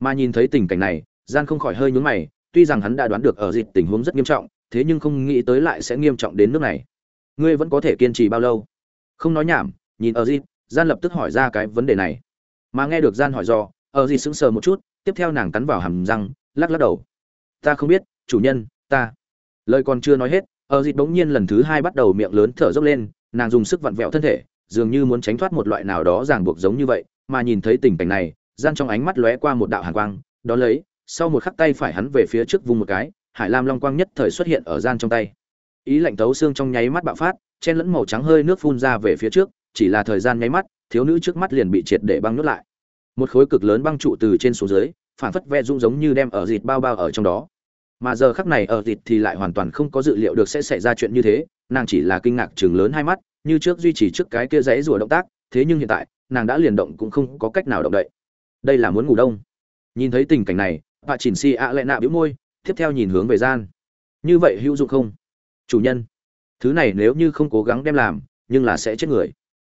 Mà nhìn thấy tình cảnh này gian không khỏi hơi nhún mày, tuy rằng hắn đã đoán được ở dịp tình huống rất nghiêm trọng, thế nhưng không nghĩ tới lại sẽ nghiêm trọng đến nước này. Ngươi vẫn có thể kiên trì bao lâu? Không nói nhảm, nhìn ở dịp gian lập tức hỏi ra cái vấn đề này. Mà nghe được gian hỏi do, ở dịp sững sờ một chút, tiếp theo nàng cắn vào hàm răng, lắc lắc đầu. Ta không biết, chủ nhân, ta. Lời còn chưa nói hết, ở dịp bỗng nhiên lần thứ hai bắt đầu miệng lớn thở dốc lên nàng dùng sức vặn vẹo thân thể, dường như muốn tránh thoát một loại nào đó ràng buộc giống như vậy, mà nhìn thấy tình cảnh này, gian trong ánh mắt lóe qua một đạo hàn quang, đó lấy, sau một khắc tay phải hắn về phía trước vùng một cái, hải lam long quang nhất thời xuất hiện ở gian trong tay. Ý lạnh thấu xương trong nháy mắt bạo phát, chen lẫn màu trắng hơi nước phun ra về phía trước, chỉ là thời gian nháy mắt, thiếu nữ trước mắt liền bị triệt để băng nuốt lại. Một khối cực lớn băng trụ từ trên xuống dưới, phản phất ve rung giống như đem ở dịt bao bao ở trong đó. Mà giờ khắc này ở thịt thì lại hoàn toàn không có dự liệu được sẽ xảy ra chuyện như thế nàng chỉ là kinh ngạc chừng lớn hai mắt, như trước duy trì trước cái kia dãy rùa động tác, thế nhưng hiện tại, nàng đã liền động cũng không có cách nào động đậy. Đây là muốn ngủ đông. Nhìn thấy tình cảnh này bà chỉnh si ạ lại nạ bĩu môi, tiếp theo nhìn hướng về gian. Như vậy hữu dụng không? Chủ nhân, thứ này nếu như không cố gắng đem làm, nhưng là sẽ chết người.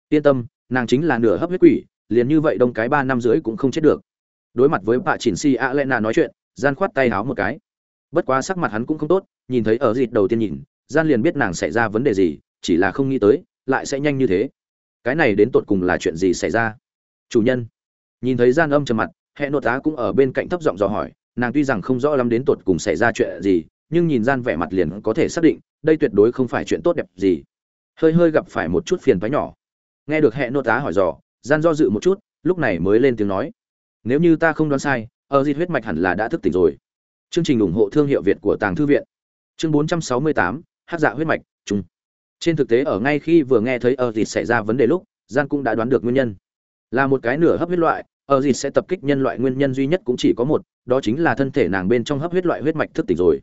Yên tâm, nàng chính là nửa hấp huyết quỷ, liền như vậy đông cái ba năm rưỡi cũng không chết được. Đối mặt với bà chỉnh si ạ lại nạ nói chuyện, gian khoát tay háo một cái. Bất quá sắc mặt hắn cũng không tốt, nhìn thấy ở dịt đầu tiên nhìn gian liền biết nàng xảy ra vấn đề gì chỉ là không nghĩ tới lại sẽ nhanh như thế. Cái này đến tột cùng là chuyện gì xảy ra? Chủ nhân. Nhìn thấy gian âm trầm mặt hệ nội tá cũng ở bên cạnh thấp giọng dò hỏi nàng tuy rằng không rõ lắm đến tột cùng xảy ra chuyện gì nhưng nhìn gian vẻ mặt liền có thể xác định đây tuyệt đối không phải chuyện tốt đẹp gì. Hơi hơi gặp phải một chút phiền toái nhỏ. Nghe được hệ nội tá hỏi dò gian do dự một chút lúc này mới lên tiếng nói. Nếu như ta không đoán sai ở di huyết mạch hẳn là đã thức tỉnh rồi. Chương trình ủng hộ thương hiệu việt của tàng thư viện. Chương 468, hát dạ huyết mạch chung trên thực tế, ở ngay khi vừa nghe thấy ở dịt xảy ra vấn đề lúc gian cũng đã đoán được nguyên nhân. Là một cái nửa hấp huyết loại ở dịt sẽ tập kích nhân loại nguyên nhân duy nhất cũng chỉ có một, đó chính là thân thể nàng bên trong hấp huyết loại huyết mạch thức tỉnh rồi.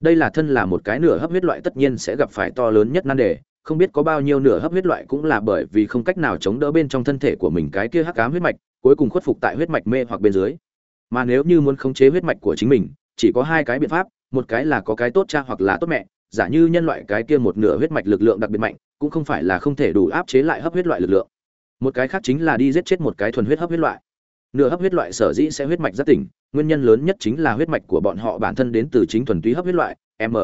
Đây là thân là một cái nửa hấp huyết loại tất nhiên sẽ gặp phải to lớn nhất nan đề, không biết có bao nhiêu nửa hấp huyết loại cũng là bởi vì không cách nào chống đỡ bên trong thân thể của mình cái kia hắc ám huyết mạch, cuối cùng khuất phục tại huyết mạch mê hoặc bên dưới. Mà nếu như muốn khống chế huyết mạch của chính mình, chỉ có hai cái biện pháp, một cái là có cái tốt cha hoặc là tốt mẹ giả như nhân loại cái kia một nửa huyết mạch lực lượng đặc biệt mạnh, cũng không phải là không thể đủ áp chế lại hấp huyết loại lực lượng. Một cái khác chính là đi giết chết một cái thuần huyết hấp huyết loại. Nửa hấp huyết loại sở dĩ sẽ huyết mạch rất tỉnh, nguyên nhân lớn nhất chính là huyết mạch của bọn họ bản thân đến từ chính thuần túy hấp huyết loại, m.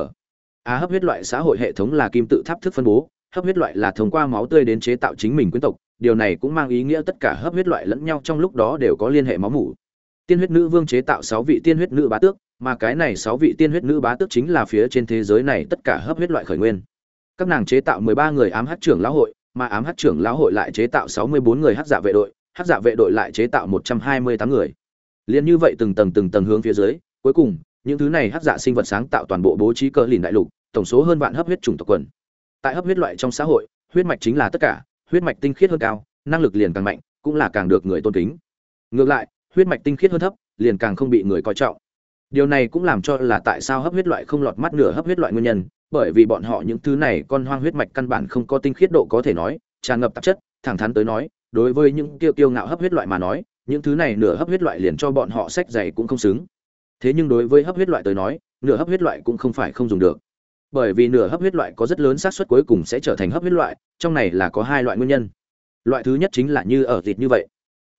A, hấp huyết loại xã hội hệ thống là kim tự tháp thức phân bố, hấp huyết loại là thông qua máu tươi đến chế tạo chính mình quyến tộc, điều này cũng mang ý nghĩa tất cả hấp huyết loại lẫn nhau trong lúc đó đều có liên hệ máu mủ. Tiên huyết nữ vương chế tạo sáu vị tiên huyết nữ bá tước mà cái này sáu vị tiên huyết nữ bá tước chính là phía trên thế giới này tất cả hấp huyết loại khởi nguyên. Các nàng chế tạo mười ba người ám hát trưởng lão hội, mà ám hát trưởng lão hội lại chế tạo sáu mươi bốn người hát dạ vệ đội hát dạ vệ đội lại chế tạo một trăm hai mươi tám người. Liền như vậy từng tầng từng tầng hướng phía dưới, cuối cùng, những thứ này hát dạ sinh vật sáng tạo toàn bộ bố trí cơ lìn đại lục, tổng số hơn vạn hấp huyết chủng tộc quần. Tại hấp huyết loại trong xã hội, huyết mạch chính là tất cả, huyết mạch tinh khiết hơn cao, năng lực liền càng mạnh, cũng là càng được người tôn kính. Ngược lại, huyết mạch tinh khiết hơn thấp, liền càng không bị người coi trọng điều này cũng làm cho là tại sao hấp huyết loại không lọt mắt nửa hấp huyết loại nguyên nhân, bởi vì bọn họ những thứ này con hoang huyết mạch căn bản không có tinh khiết độ có thể nói, tràn ngập tạp chất, thẳng thắn tới nói, đối với những kiêu kiêu ngạo hấp huyết loại mà nói, những thứ này nửa hấp huyết loại liền cho bọn họ sách dày cũng không xứng. Thế nhưng đối với hấp huyết loại tới nói, nửa hấp huyết loại cũng không phải không dùng được. Bởi vì nửa hấp huyết loại có rất lớn xác suất cuối cùng sẽ trở thành hấp huyết loại, trong này là có hai loại nguyên nhân. Loại thứ nhất chính là như ở thịt như vậy.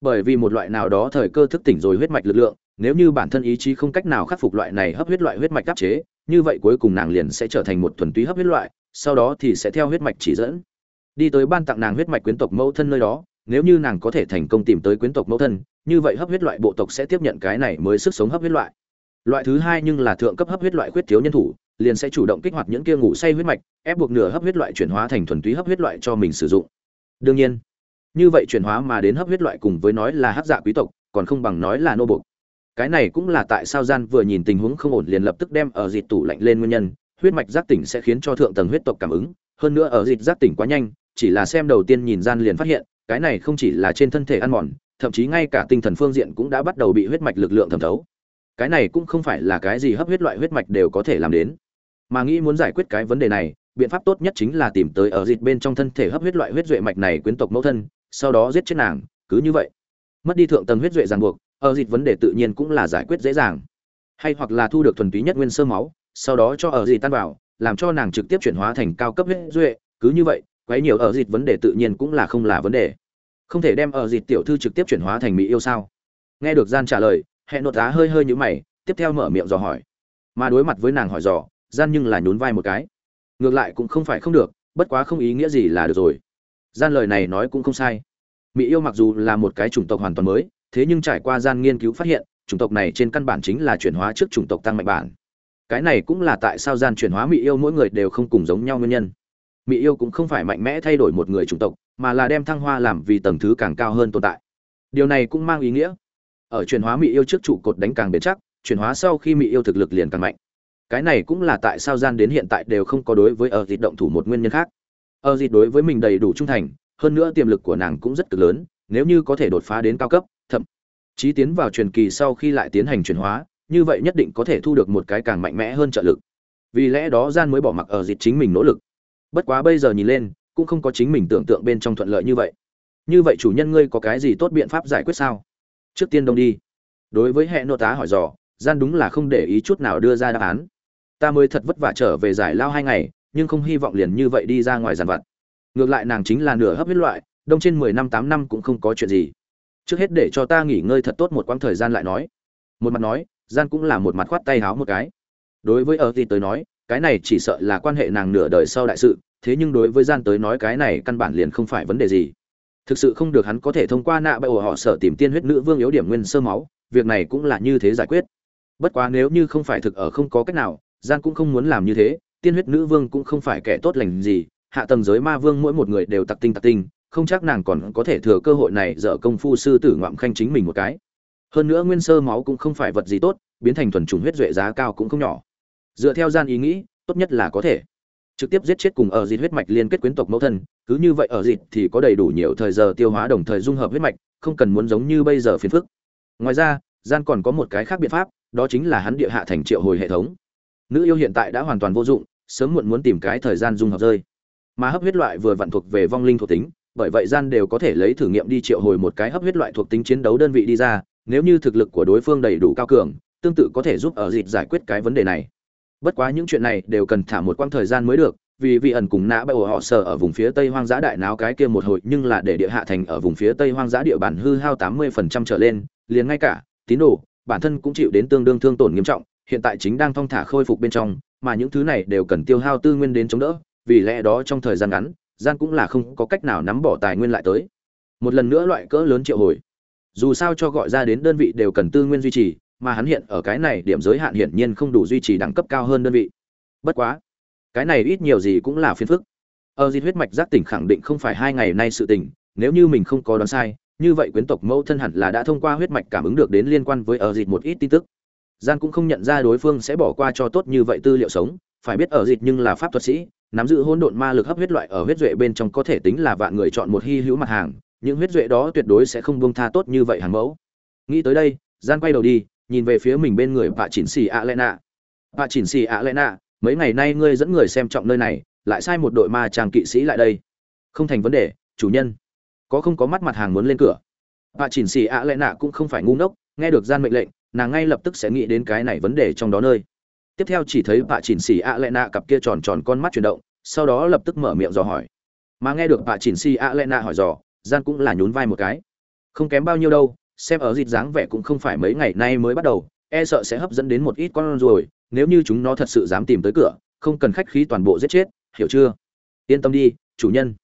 Bởi vì một loại nào đó thời cơ thức tỉnh rồi huyết mạch lực lượng nếu như bản thân ý chí không cách nào khắc phục loại này hấp huyết loại huyết mạch đáp chế, như vậy cuối cùng nàng liền sẽ trở thành một thuần túy hấp huyết loại, sau đó thì sẽ theo huyết mạch chỉ dẫn. Đi tới ban tặng nàng huyết mạch quyến tộc mẫu thân nơi đó, nếu như nàng có thể thành công tìm tới quyến tộc mẫu thân, như vậy hấp huyết loại bộ tộc sẽ tiếp nhận cái này mới sức sống hấp huyết loại. Loại thứ hai nhưng là thượng cấp hấp huyết loại khuyết thiếu nhân thủ, liền sẽ chủ động kích hoạt những kia ngủ say huyết mạch, ép buộc nửa hấp huyết loại chuyển hóa thành thuần túy hấp huyết loại cho mình sử dụng. Đương nhiên, như vậy chuyển hóa mà đến hấp huyết loại cùng với nói là hấp dạ quý tộc, còn không bằng nói là nô bộc cái này cũng là tại sao gian vừa nhìn tình huống không ổn liền lập tức đem ở dịt tủ lạnh lên nguyên nhân, huyết mạch giác tỉnh sẽ khiến cho thượng tầng huyết tộc cảm ứng, hơn nữa ở dịt giác tỉnh quá nhanh, chỉ là xem đầu tiên nhìn gian liền phát hiện, cái này không chỉ là trên thân thể ăn mòn, thậm chí ngay cả tinh thần phương diện cũng đã bắt đầu bị huyết mạch lực lượng thẩm thấu. Cái này cũng không phải là cái gì hấp huyết loại huyết mạch đều có thể làm đến. Mà nghĩ muốn giải quyết cái vấn đề này, biện pháp tốt nhất chính là tìm tới ở dịt bên trong thân thể hấp huyết loại huyết duệ mạch này quyến tộc mẫu thân, sau đó giết chết nàng, cứ như vậy. Mất đi thượng tầng huyết duệ ràng buộc ở dịt vấn đề tự nhiên cũng là giải quyết dễ dàng. Hay hoặc là thu được thuần túy nhất nguyên sơ máu, sau đó cho ở dịch tan vào, làm cho nàng trực tiếp chuyển hóa thành cao cấp huyết duệ. Cứ như vậy, quấy nhiều ở dịch vấn đề tự nhiên cũng là không là vấn đề. Không thể đem ở dịch tiểu thư trực tiếp chuyển hóa thành mỹ yêu sao? Nghe được gian trả lời hẹn nột á hơi hơi nhũ mày, tiếp theo mở miệng dò hỏi. Mà đối mặt với nàng hỏi dò, gian nhưng là nhún vai một cái. Ngược lại cũng không phải không được, bất quá không ý nghĩa gì là được rồi. Gian lời này nói cũng không sai. Mỹ yêu mặc dù là một cái chủng tộc hoàn toàn mới thế nhưng trải qua gian nghiên cứu phát hiện, chủng tộc này trên căn bản chính là chuyển hóa trước chủng tộc tăng mạnh bản. Cái này cũng là tại sao gian chuyển hóa mỹ yêu mỗi người đều không cùng giống nhau nguyên nhân. Mỹ yêu cũng không phải mạnh mẽ thay đổi một người chủng tộc, mà là đem thăng hoa làm vì tầng thứ càng cao hơn tồn tại. Điều này cũng mang ý nghĩa. Ở chuyển hóa mỹ yêu trước trụ cột đánh càng bền chắc, chuyển hóa sau khi mỹ yêu thực lực liền càng mạnh. Cái này cũng là tại sao gian đến hiện tại đều không có đối với ở dịch động thủ một nguyên nhân khác. Ở dịch đối với mình đầy đủ trung thành, hơn nữa tiềm lực của nàng cũng rất cực lớn, nếu như có thể đột phá đến cao cấp thậm chí tiến vào truyền kỳ sau khi lại tiến hành chuyển hóa, như vậy nhất định có thể thu được một cái càng mạnh mẽ hơn trợ lực. Vì lẽ đó gian mới bỏ mặc ở dịch chính mình nỗ lực. Bất quá bây giờ nhìn lên, cũng không có chính mình tưởng tượng bên trong thuận lợi như vậy. Như vậy chủ nhân ngươi có cái gì tốt biện pháp giải quyết sao? Trước tiên đông đi. Đối với hệ nô tá hỏi dò, gian đúng là không để ý chút nào đưa ra đáp án. Ta mới thật vất vả trở về giải lao hai ngày, nhưng không hy vọng liền như vậy đi ra ngoài giàn vặt. Ngược lại nàng chính là nửa hấp huyết loại, đông trên mười năm tám năm cũng không có chuyện gì trước hết để cho ta nghỉ ngơi thật tốt một quãng thời gian lại nói. Một mặt nói, gian cũng là một mặt khoát tay háo một cái. Đối với ở thì tới nói, cái này chỉ sợ là quan hệ nàng nửa đời sau đại sự, thế nhưng đối với gian tới nói cái này căn bản liền không phải vấn đề gì. Thực sự không được hắn có thể thông qua nạ bại ổ họ sở tìm tiên huyết nữ vương yếu điểm nguyên sơ máu, việc này cũng là như thế giải quyết. Bất quá nếu như không phải thực ở không có cách nào, gian cũng không muốn làm như thế, tiên huyết nữ vương cũng không phải kẻ tốt lành gì, hạ tầng giới ma vương mỗi một người đều tặc tinh tặc tinh không chắc nàng còn có thể thừa cơ hội này dở công phu sư tử ngoạm khanh chính mình một cái. Hơn nữa nguyên sơ máu cũng không phải vật gì tốt, biến thành thuần trùng huyết duệ giá cao cũng không nhỏ. Dựa theo gian ý nghĩ, tốt nhất là có thể. Trực tiếp giết chết cùng ở dịt huyết mạch liên kết quyến tộc mẫu thân, cứ như vậy ở dịt thì có đầy đủ nhiều thời giờ tiêu hóa đồng thời dung hợp huyết mạch, không cần muốn giống như bây giờ phiền phức. Ngoài ra, gian còn có một cái khác biện pháp, đó chính là hắn địa hạ thành triệu hồi hệ thống. Nữ yêu hiện tại đã hoàn toàn vô dụng, sớm muộn muốn tìm cái thời gian dung hợp rơi. Mà hấp huyết loại vừa vặn thuộc về vong linh thuộc tính bởi vậy gian đều có thể lấy thử nghiệm đi triệu hồi một cái hấp huyết loại thuộc tính chiến đấu đơn vị đi ra, nếu như thực lực của đối phương đầy đủ cao cường, tương tự có thể giúp ở dịp giải quyết cái vấn đề này. Bất quá những chuyện này đều cần thả một quãng thời gian mới được, vì vị ẩn cùng nã bầu họ sở ở vùng phía tây hoang dã đại náo cái kia một hồi, nhưng là để địa hạ thành ở vùng phía tây hoang dã địa bàn hư hao tám mươi phần trăm trở lên, liền ngay cả, tín đồ, bản thân cũng chịu đến tương đương thương tổn nghiêm trọng, hiện tại chính đang thong thả khôi phục bên trong, mà những thứ này đều cần tiêu hao tư nguyên đến chống đỡ, vì lẽ đó trong thời gian ngắn gian cũng là không có cách nào nắm bỏ tài nguyên lại tới. Một lần nữa loại cỡ lớn triệu hồi. Dù sao cho gọi ra đến đơn vị đều cần tư nguyên duy trì, mà hắn hiện ở cái này điểm giới hạn hiển nhiên không đủ duy trì đẳng cấp cao hơn đơn vị. Bất quá, cái này ít nhiều gì cũng là phiền phức. Ở di huyết mạch giác tỉnh khẳng định không phải hai ngày nay sự tình, nếu như mình không có đoán sai, như vậy quyến tộc mẫu thân hẳn là đã thông qua huyết mạch cảm ứng được đến liên quan với ở dịch một ít tin tức. Gian cũng không nhận ra đối phương sẽ bỏ qua cho tốt như vậy tư liệu sống, phải biết ở dịch nhưng là pháp thuật sĩ nắm giữ hỗn độn ma lực hấp huyết loại ở huyết duệ bên trong có thể tính là vạn người chọn một hy hữu mặt hàng, những huyết duệ đó tuyệt đối sẽ không buông tha tốt như vậy hàng mẫu. Nghĩ tới đây gian quay đầu đi, nhìn về phía mình bên người vạ chỉnh xì ạ lẽ nạ vạ chỉnh xì ạ lẽ nạ mấy ngày nay ngươi dẫn người xem trọng nơi này, lại sai một đội ma trang kỵ sĩ lại đây. Không thành vấn đề, chủ nhân. Có không có mắt mặt hàng muốn lên cửa. Vạ chỉnh xì ạ lẽ nạ cũng không phải ngu ngốc, nghe được gian mệnh lệnh, nàng ngay lập tức sẽ nghĩ đến cái này vấn đề trong đó nơi tiếp theo chỉ thấy bà chỉnh xì ạ lẽ nạ cặp kia tròn tròn con mắt chuyển động, sau đó lập tức mở miệng dò hỏi. Mà nghe được bà chỉnh xì ạ lẽ nạ hỏi dò, gian cũng là nhún vai một cái. Không kém bao nhiêu đâu, xem ở dịp dáng vẻ cũng không phải mấy ngày nay mới bắt đầu e sợ sẽ hấp dẫn đến một ít con ruồi, nếu như chúng nó thật sự dám tìm tới cửa, không cần khách khí toàn bộ giết chết, hiểu chưa? Yên tâm đi, chủ nhân.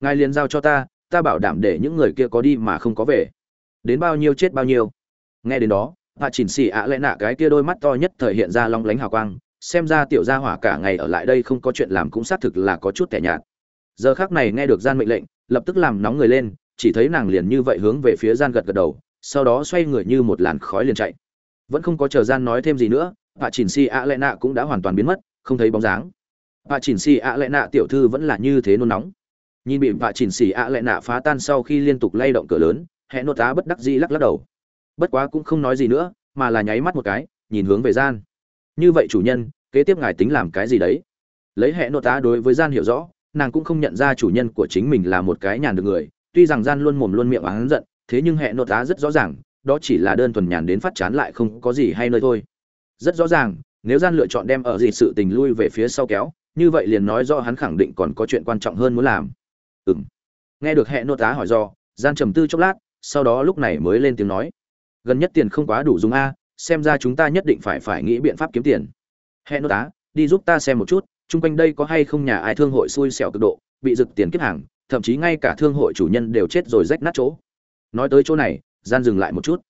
Ngài liền giao cho ta ta bảo đảm để những người kia có đi mà không có về. Đến bao nhiêu chết bao nhiêu. Nghe đến đó hạ chỉnh xì ạ lẽ nạ cái kia đôi mắt to nhất thời hiện ra long lánh hào quang, xem ra tiểu gia hỏa cả ngày ở lại đây không có chuyện làm cũng xác thực là có chút tẻ nhạt. Giờ khác này nghe được gian mệnh lệnh, lập tức làm nóng người lên, chỉ thấy nàng liền như vậy hướng về phía gian gật gật đầu, sau đó xoay người như một làn khói liền chạy. Vẫn không có chờ gian nói thêm gì nữa bà chỉnh si ạ lệ nạ cũng đã hoàn toàn biến mất, không thấy bóng dáng. Bà chỉnh si ạ lệ nạ tiểu thư vẫn là như thế nôn nóng. Nhìn bị bà chỉnh xỉ ạ lệ nạ phá tan sau khi liên tục lay động cửa lớn hẹn nốt tá bất đắc dĩ lắc lắc đầu bất quá cũng không nói gì nữa, mà là nháy mắt một cái, nhìn hướng về gian. Như vậy chủ nhân, kế tiếp ngài tính làm cái gì đấy? Lấy hệ nội tá đối với gian hiểu rõ, nàng cũng không nhận ra chủ nhân của chính mình là một cái nhàn được người, tuy rằng gian luôn mồm luôn miệng oán giận, thế nhưng hệ nội tá rất rõ ràng, đó chỉ là đơn thuần nhàn đến phát chán lại không có gì hay nơi thôi. Rất rõ ràng, nếu gian lựa chọn đem ở gì sự tình lui về phía sau kéo, như vậy liền nói do hắn khẳng định còn có chuyện quan trọng hơn muốn làm. Ừm. Nghe được hệ nội tá hỏi do, gian trầm tư chốc lát, sau đó lúc này mới lên tiếng nói gần nhất tiền không quá đủ dùng a, xem ra chúng ta nhất định phải phải nghĩ biện pháp kiếm tiền. Hệ nô tá, đi giúp ta xem một chút, chung quanh đây có hay không nhà ai thương hội xui xẻo cực độ, bị rực tiền kiếp hàng, thậm chí ngay cả thương hội chủ nhân đều chết rồi rách nát chỗ. Nói tới chỗ này, gian dừng lại một chút.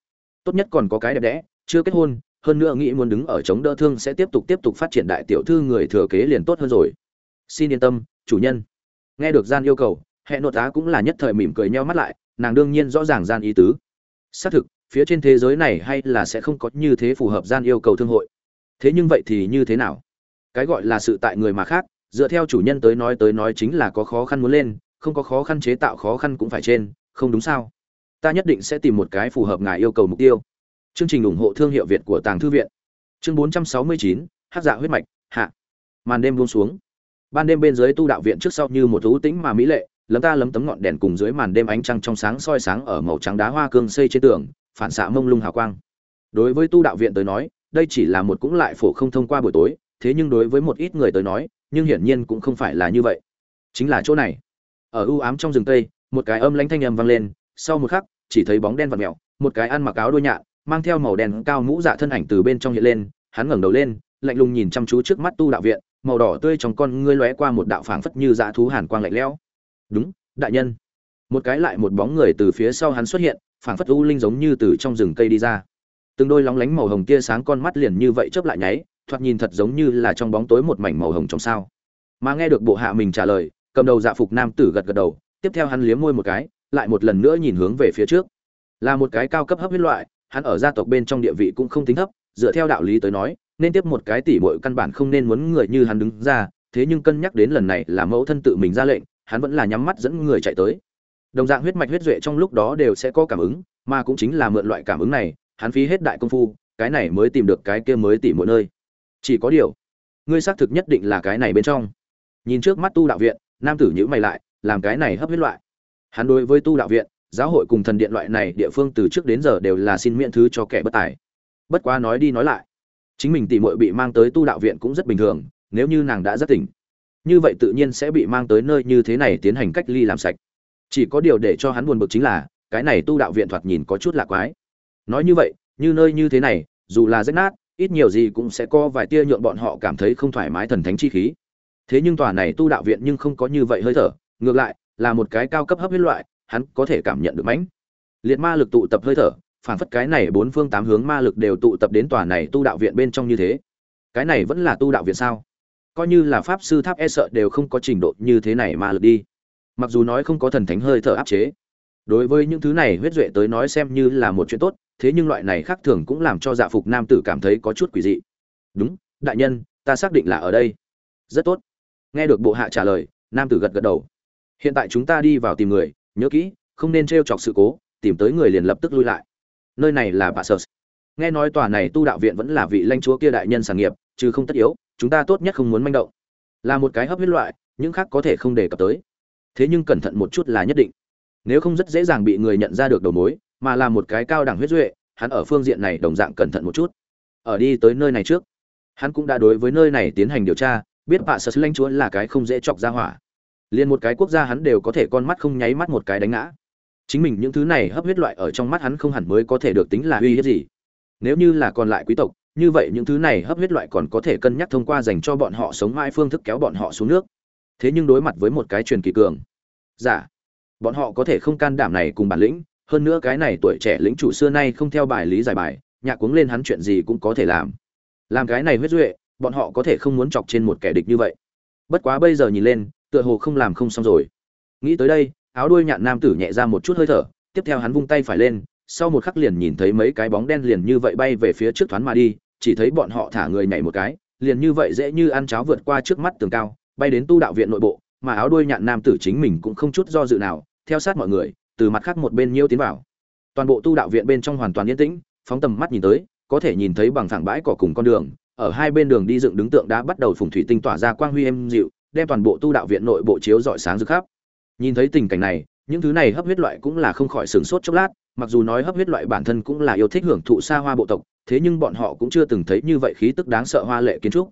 Tốt nhất còn có cái đẹp đẽ, chưa kết hôn, hơn nữa nghĩ muốn đứng ở chống đỡ thương sẽ tiếp tục tiếp tục phát triển đại tiểu thư người thừa kế liền tốt hơn rồi. Xin yên tâm, chủ nhân. Nghe được gian yêu cầu hệ nội tá cũng là nhất thời mỉm cười nheo mắt lại, nàng đương nhiên rõ ràng gian ý tứ. Xác thực phía trên thế giới này hay là sẽ không có như thế phù hợp gian yêu cầu thương hội. Thế nhưng vậy thì như thế nào? Cái gọi là sự tại người mà khác, dựa theo chủ nhân tới nói tới nói chính là có khó khăn muốn lên, không có khó khăn chế tạo khó khăn cũng phải trên, không đúng sao? Ta nhất định sẽ tìm một cái phù hợp ngài yêu cầu mục tiêu. Chương trình ủng hộ thương hiệu việt của tàng thư viện. Chương bốn trăm sáu mươi chín hát dạ huyết mạch, hạ. Màn đêm buông xuống. Ban đêm bên dưới tu đạo viện trước sau như một thú tĩnh mà mỹ lệ, lấm ta lấm tấm ngọn đèn cùng dưới màn đêm ánh trăng trong sáng soi sáng ở màu trắng đá hoa cương xây trên tường phản xạ mông lung hào quang. Đối với tu đạo viện tới nói, đây chỉ là một cũng lại phổ không thông qua buổi tối, thế nhưng đối với một ít người tới nói, nhưng hiển nhiên cũng không phải là như vậy. Chính là chỗ này. Ở ưu ám trong rừng tây, một cái âm lãnh thanh âm vang lên, sau một khắc, chỉ thấy bóng đen vặn mèo, một cái ăn mặc áo đôi nhạ mang theo màu đen cao mũ dạ thân ảnh từ bên trong hiện lên, hắn ngẩng đầu lên, lạnh lùng nhìn chăm chú trước mắt tu đạo viện, màu đỏ tươi trong con ngươi lóe qua một đạo phảng phất như dã thú hàn quang lạnh lẽo. Đúng, đại nhân. Một cái lại một bóng người từ phía sau hắn xuất hiện phảng phất u linh giống như từ trong rừng cây đi ra. Từng đôi lóng lánh màu hồng tia sáng con mắt liền như vậy chớp lại nháy, thoạt nhìn thật giống như là trong bóng tối một mảnh màu hồng trong sao. Mà nghe được bộ hạ mình trả lời, cầm đầu dạ phục nam tử gật gật đầu, tiếp theo hắn liếm môi một cái, lại một lần nữa nhìn hướng về phía trước. Là một cái cao cấp hấp huyết loại, hắn ở gia tộc bên trong địa vị cũng không tính thấp, dựa theo đạo lý tới nói, nên tiếp một cái tỷ muội căn bản không nên muốn người như hắn đứng ra, thế nhưng cân nhắc đến lần này là mẫu thân tự mình ra lệnh, hắn vẫn là nhắm mắt dẫn người chạy tới đồng dạng huyết mạch huyết duệ trong lúc đó đều sẽ có cảm ứng, mà cũng chính là mượn loại cảm ứng này, hắn phí hết đại công phu, cái này mới tìm được cái kia mới tỉ mỗi nơi. Chỉ có điều, ngươi xác thực nhất định là cái này bên trong. Nhìn trước mắt tu đạo viện, nam tử nhữ mày lại, làm cái này hấp huyết loại. Hắn đối với tu đạo viện, giáo hội cùng thần điện loại này địa phương từ trước đến giờ đều là xin miễn thứ cho kẻ bất tài. Bất quá nói đi nói lại, chính mình tỉ mội bị mang tới tu đạo viện cũng rất bình thường, nếu như nàng đã rất tỉnh, như vậy tự nhiên sẽ bị mang tới nơi như thế này tiến hành cách ly làm sạch chỉ có điều để cho hắn buồn bực chính là, cái này tu đạo viện thoạt nhìn có chút lạ quái. Nói như vậy, như nơi như thế này, dù là rách nát, ít nhiều gì cũng sẽ có vài tia nhượng bọn họ cảm thấy không thoải mái thần thánh chi khí. Thế nhưng tòa này tu đạo viện nhưng không có như vậy hơi thở, ngược lại, là một cái cao cấp hấp huyết loại, hắn có thể cảm nhận được mãnh liệt ma lực tụ tập hơi thở phản phất cái này bốn phương tám hướng ma lực đều tụ tập đến tòa này tu đạo viện bên trong như thế. Cái này vẫn là tu đạo viện sao? Coi như là pháp sư tháp e sợ đều không có trình độ như thế này ma lực đi mặc dù nói không có thần thánh hơi thở áp chế. Đối với những thứ này huyết duệ tới nói xem như là một chuyện tốt, thế nhưng loại này khác thường cũng làm cho dạ phục nam tử cảm thấy có chút quỷ dị. Đúng, đại nhân, ta xác định là ở đây. Rất tốt. Nghe được bộ hạ trả lời, nam tử gật gật đầu. Hiện tại chúng ta đi vào tìm người, nhớ kỹ, không nên t r e o chọc sự cố, tìm tới người liền lập tức lui lại. Nơi này là bà sơ nghe nói tòa này tu đạo viện vẫn là vị lãnh chúa kia đại nhân sản nghiệp, chứ không tất yếu, chúng ta tốt nhất không muốn manh động. Là một cái hấp huyết loại, những khác có thể không đề cập tới thế nhưng cẩn thận một chút là nhất định. Nếu không rất dễ dàng bị người nhận ra được đầu mối, mà là một cái cao đẳng huyết duệ, hắn ở phương diện này đồng dạng cẩn thận một chút. Ở đi tới nơi này trước, hắn cũng đã đối với nơi này tiến hành điều tra, biết bạ sơ lanh chúa là cái không dễ chọc ra hỏa. Liền một cái quốc gia hắn đều có thể con mắt không nháy mắt một cái đánh ngã. Chính mình những thứ này hấp huyết loại ở trong mắt hắn không hẳn mới có thể được tính là uy hiếp gì. Nếu như là còn lại quý tộc, như vậy những thứ này hấp huyết loại còn có thể cân nhắc thông qua dành cho bọn họ sống mãi phương thức kéo bọn họ xuống nước thế nhưng đối mặt với một cái truyền kỳ cường. Giả. Bọn họ có thể không can đảm này cùng bản lĩnh, hơn nữa cái này tuổi trẻ lĩnh chủ xưa nay không theo bài lý giải bài nhạc cuống lên hắn chuyện gì cũng có thể làm. Làm cái này huyết duệ, bọn họ có thể không muốn chọc trên một kẻ địch như vậy. Bất quá bây giờ nhìn lên, tựa hồ không làm không xong rồi. Nghĩ tới đây, áo đuôi nhạn nam tử nhẹ ra một chút hơi thở, tiếp theo hắn vung tay phải lên, sau một khắc liền nhìn thấy mấy cái bóng đen liền như vậy bay về phía trước thoáng mà đi, chỉ thấy bọn họ thả người nhảy một cái, liền như vậy dễ như ăn cháo vượt qua trước mắt tường cao bay đến tu đạo viện nội bộ, mà áo đuôi nhạn nam tử chính mình cũng không chút do dự nào, theo sát mọi người, từ mặt khác một bên nhiễu tiến vào. Toàn bộ tu đạo viện bên trong hoàn toàn yên tĩnh, phóng tầm mắt nhìn tới, có thể nhìn thấy bằng phẳng bãi cỏ cùng con đường, ở hai bên đường đi dựng đứng tượng đã bắt đầu phùng thủy tinh tỏa ra quang huy êm dịu, đem toàn bộ tu đạo viện nội bộ chiếu rọi sáng rực khắp. Nhìn thấy tình cảnh này, những thứ này hấp huyết loại cũng là không khỏi sửng sốt chốc lát, mặc dù nói hấp huyết loại bản thân cũng là yêu thích hưởng thụ xa hoa bộ tộc, thế nhưng bọn họ cũng chưa từng thấy như vậy khí tức đáng sợ hoa lệ kiến trúc.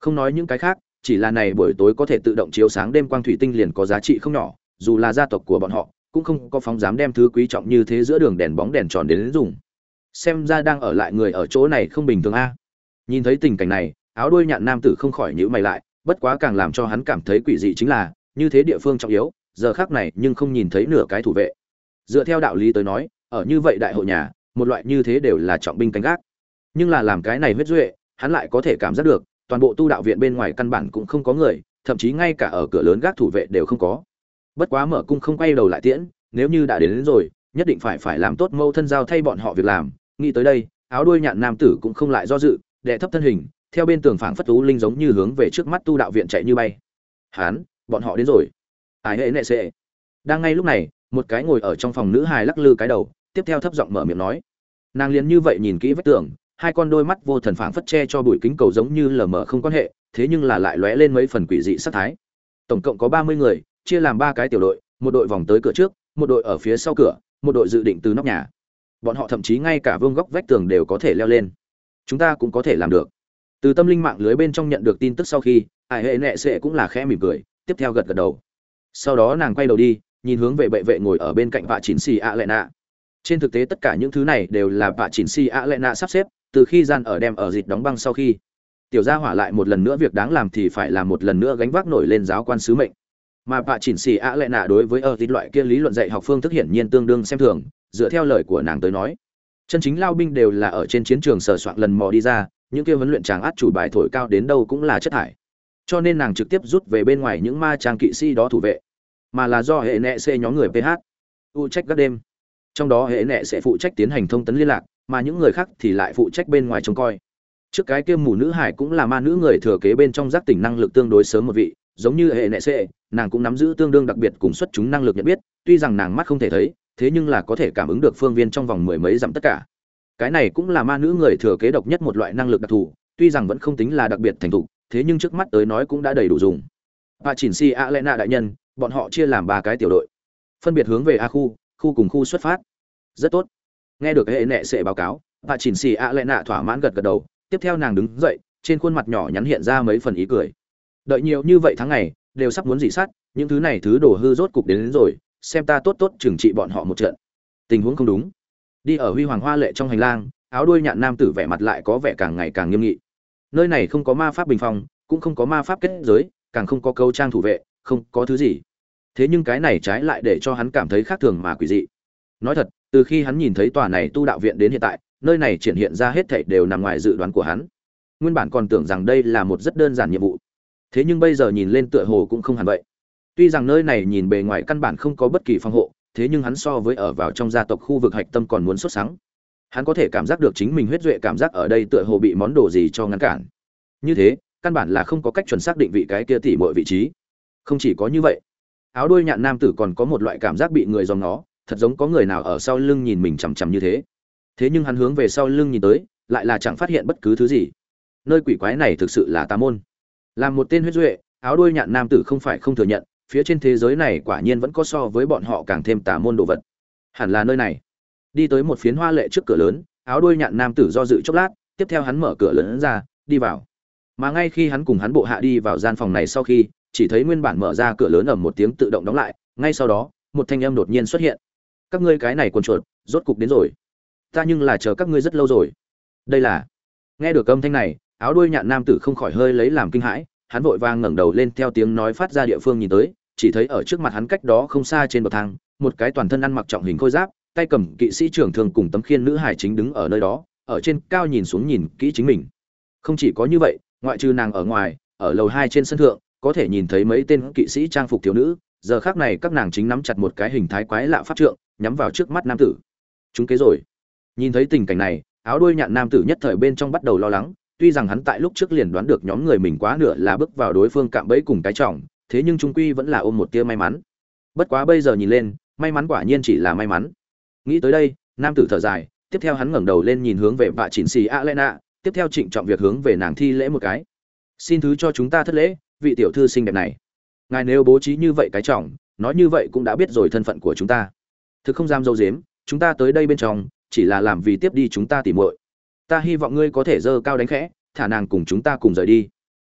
Không nói những cái khác chỉ là này buổi tối có thể tự động chiếu sáng đêm quang thủy tinh liền có giá trị không nhỏ dù là gia tộc của bọn họ cũng không có phóng dám đem thứ quý trọng như thế giữa đường đèn bóng đèn tròn đến, dùng. Xem ra đang ở lại người ở chỗ này không bình thường a. Nhìn thấy tình cảnh này áo đuôi nhạn nam tử không khỏi nhíu mày lại bất quá càng làm cho hắn cảm thấy quỷ dị chính là như thế địa phương trọng yếu giờ khác này nhưng không nhìn thấy nửa cái thủ vệ. Dựa theo đạo lý tới nói ở như vậy đại hội nhà một loại như thế đều là trọng binh canh gác. Nhưng là làm cái này huyết duệ hắn lại có thể cảm giác được toàn bộ tu đạo viện bên ngoài căn bản cũng không có người thậm chí ngay cả ở cửa lớn gác thủ vệ đều không có. Bất quá mở cung không quay đầu lại tiễn nếu như đã đến, đến rồi nhất định phải phải làm tốt mâu thân giao thay bọn họ việc làm. Nghĩ tới đây áo đuôi nhạn nam tử cũng không lại do dự đệ thấp thân hình theo bên tường phảng phất tú linh giống như hướng về trước mắt tu đạo viện chạy như bay. Hán bọn họ đến rồi. Ai hệ nệ sệ. Đang ngay lúc này một cái ngồi ở trong phòng nữ hài lắc lư cái đầu tiếp theo thấp giọng mở miệng nói. Nàng liền như vậy nhìn kỹ vách tường hai con đôi mắt vô thần phảng phất che cho bụi kính cầu giống như lờ mờ không quan hệ, thế nhưng là lại lóe lên mấy phần quỷ dị sát thái. Tổng cộng có ba mươi người, chia làm ba cái tiểu đội, một đội vòng tới cửa trước, một đội ở phía sau cửa, một đội dự định từ nóc nhà. Bọn họ thậm chí ngay cả vương góc vách tường đều có thể leo lên. Chúng ta cũng có thể làm được. Từ tâm linh mạng lưới bên trong nhận được tin tức sau khi, ai hệ nệ sệ cũng là khẽ mỉm cười, tiếp theo gật gật đầu. Sau đó nàng quay đầu đi, nhìn hướng về bệ vệ ngồi ở bên cạnh vạ chỉnh xì ạ lệ nạ. Trên thực tế tất cả những thứ này đều là vạ chỉnh xì ạ lệ nạ sắp xếp từ khi gian ở đem ở dịch đóng băng sau khi, tiểu gia hỏa lại một lần nữa việc đáng làm thì phải làm một lần nữa gánh vác nổi lên giáo quan sứ mệnh. Mà bà chỉnh xì ạ lệ nạ đối với ở dịch loại kia lý luận dạy học phương thức hiển nhiên tương đương xem thường, dựa theo lời của nàng tới nói, chân chính lao binh đều là ở trên chiến trường sờ soạn lần mò đi ra, những kia huấn luyện chàng át chủ bài thổi cao đến đâu cũng là chất thải. Cho nên nàng trực tiếp rút về bên ngoài những ma trang kỵ sĩ đó thủ vệ, mà là do hệ nệ xê nhóm người ph u trách các đêm. Trong đó hệ nệ sẽ phụ trách tiến hành thông tấn liên lạc mà những người khác thì lại phụ trách bên ngoài trông coi. Trước cái kia mù nữ hải cũng là ma nữ người thừa kế bên trong giác tỉnh năng lực tương đối sớm một vị, giống như hệ nệ sệ nàng cũng nắm giữ tương đương đặc biệt cùng xuất chúng năng lực nhận biết, tuy rằng nàng mắt không thể thấy, thế nhưng là có thể cảm ứng được phương viên trong vòng mười mấy dặm tất cả. Cái này cũng là ma nữ người thừa kế độc nhất một loại năng lực đặc thù, tuy rằng vẫn không tính là đặc biệt thành thục, thế nhưng trước mắt tới nói cũng đã đầy đủ dùng. Và chỉnh si a lena đại nhân, bọn họ chia làm ba cái tiểu đội. Phân biệt hướng về a khu khu cùng khu xuất phát. Rất tốt nghe được hệ nệ sẽ báo cáo bà chỉnh ạ lại nạ thỏa mãn gật gật đầu. Tiếp theo nàng đứng dậy trên khuôn mặt nhỏ nhắn hiện ra mấy phần ý cười. Đợi nhiều như vậy tháng ngày đều sắp muốn dị sát những thứ này thứ đổ hư rốt cục đến, đến rồi xem ta tốt tốt trừng trị bọn họ một trận. Tình huống không đúng. Đi ở huy hoàng hoa lệ trong hành lang áo đuôi nhạn nam tử vẻ mặt lại có vẻ càng ngày càng nghiêm nghị. Nơi này không có ma pháp bình phong cũng không có ma pháp kết giới càng không có câu trang thủ vệ không có thứ gì. Thế nhưng cái này trái lại để cho hắn cảm thấy khác thường mà quỷ dị. Nói thật từ khi hắn nhìn thấy tòa này tu đạo viện đến hiện tại, nơi này triển hiện ra hết thảy đều nằm ngoài dự đoán của hắn. Nguyên bản còn tưởng rằng đây là một rất đơn giản nhiệm vụ. Thế nhưng bây giờ nhìn lên tựa hồ cũng không hẳn vậy. Tuy rằng nơi này nhìn bề ngoài căn bản không có bất kỳ phòng hộ, thế nhưng hắn so với ở vào trong gia tộc khu vực hạch tâm còn muốn xuất sáng hắn có thể cảm giác được chính mình huyết duệ cảm giác ở đây tựa hồ bị món đồ gì cho ngăn cản. Như thế, căn bản là không có cách chuẩn xác định vị cái kia tỉ mọi vị trí. Không chỉ có như vậy, áo đuôi nhạn nam tử còn có một loại cảm giác bị người dòng nó thật giống có người nào ở sau lưng nhìn mình chằm chằm như thế. Thế nhưng hắn hướng về sau lưng nhìn tới, lại là chẳng phát hiện bất cứ thứ gì. Nơi quỷ quái này thực sự là tà môn. Làm một tên huyết duệ, áo đuôi nhạn nam tử không phải không thừa nhận, phía trên thế giới này quả nhiên vẫn có so với bọn họ càng thêm tà môn đồ vật. Hẳn là nơi này. Đi tới một phiến hoa lệ trước cửa lớn, áo đuôi nhạn nam tử do dự chốc lát, tiếp theo hắn mở cửa lớn ra, đi vào. Mà ngay khi hắn cùng hắn bộ hạ đi vào gian phòng này sau khi, chỉ thấy nguyên bản mở ra cửa lớn ầm một tiếng tự động đóng lại, ngay sau đó, một thanh âm đột nhiên xuất hiện các ngươi cái này quần chuột, rốt cục đến rồi. Ta nhưng là chờ các ngươi rất lâu rồi. Đây là, nghe được âm thanh này, áo đuôi nhạn nam tử không khỏi hơi lấy làm kinh hãi, hắn vội vàng ngẩng đầu lên theo tiếng nói phát ra địa phương nhìn tới, chỉ thấy ở trước mặt hắn cách đó không xa trên bậc thang, một cái toàn thân ăn mặc trọng hình khôi giáp, tay cầm kỵ sĩ trưởng thường cùng tấm khiên nữ hải chính đứng ở nơi đó, ở trên cao nhìn xuống nhìn kỹ chính mình. Không chỉ có như vậy, ngoại trừ nàng ở ngoài, ở lầu hai trên sân thượng, có thể nhìn thấy mấy tên kỵ sĩ trang phục thiếu nữ giờ khác này các nàng chính nắm chặt một cái hình thái quái lạ pháp trượng, nhắm vào trước mắt nam tử. Chúng kế rồi. Nhìn thấy tình cảnh này, áo đuôi nhạn nam tử nhất thời bên trong bắt đầu lo lắng, tuy rằng hắn tại lúc trước liền đoán được nhóm người mình quá nửa là bước vào đối phương cạm bẫy cùng cái trọng, thế nhưng trung quy vẫn là ôm một tia may mắn. Bất quá bây giờ nhìn lên, may mắn quả nhiên chỉ là may mắn. Nghĩ tới đây, nam tử thở dài, tiếp theo hắn ngẩng đầu lên nhìn hướng về vạ chỉnh xì a lena tiếp theo trịnh trọng việc hướng về nàng thi lễ một cái. Xin thứ cho chúng ta thất lễ, vị tiểu thư xinh đẹp này ngài nếu bố trí như vậy cái trọng, nói như vậy cũng đã biết rồi thân phận của chúng ta. Thực không dám dâu dếm, chúng ta tới đây bên trong, chỉ là làm vì tiếp đi chúng ta tìm muội. Ta hy vọng ngươi có thể dơ cao đánh khẽ, thả nàng cùng chúng ta cùng rời đi.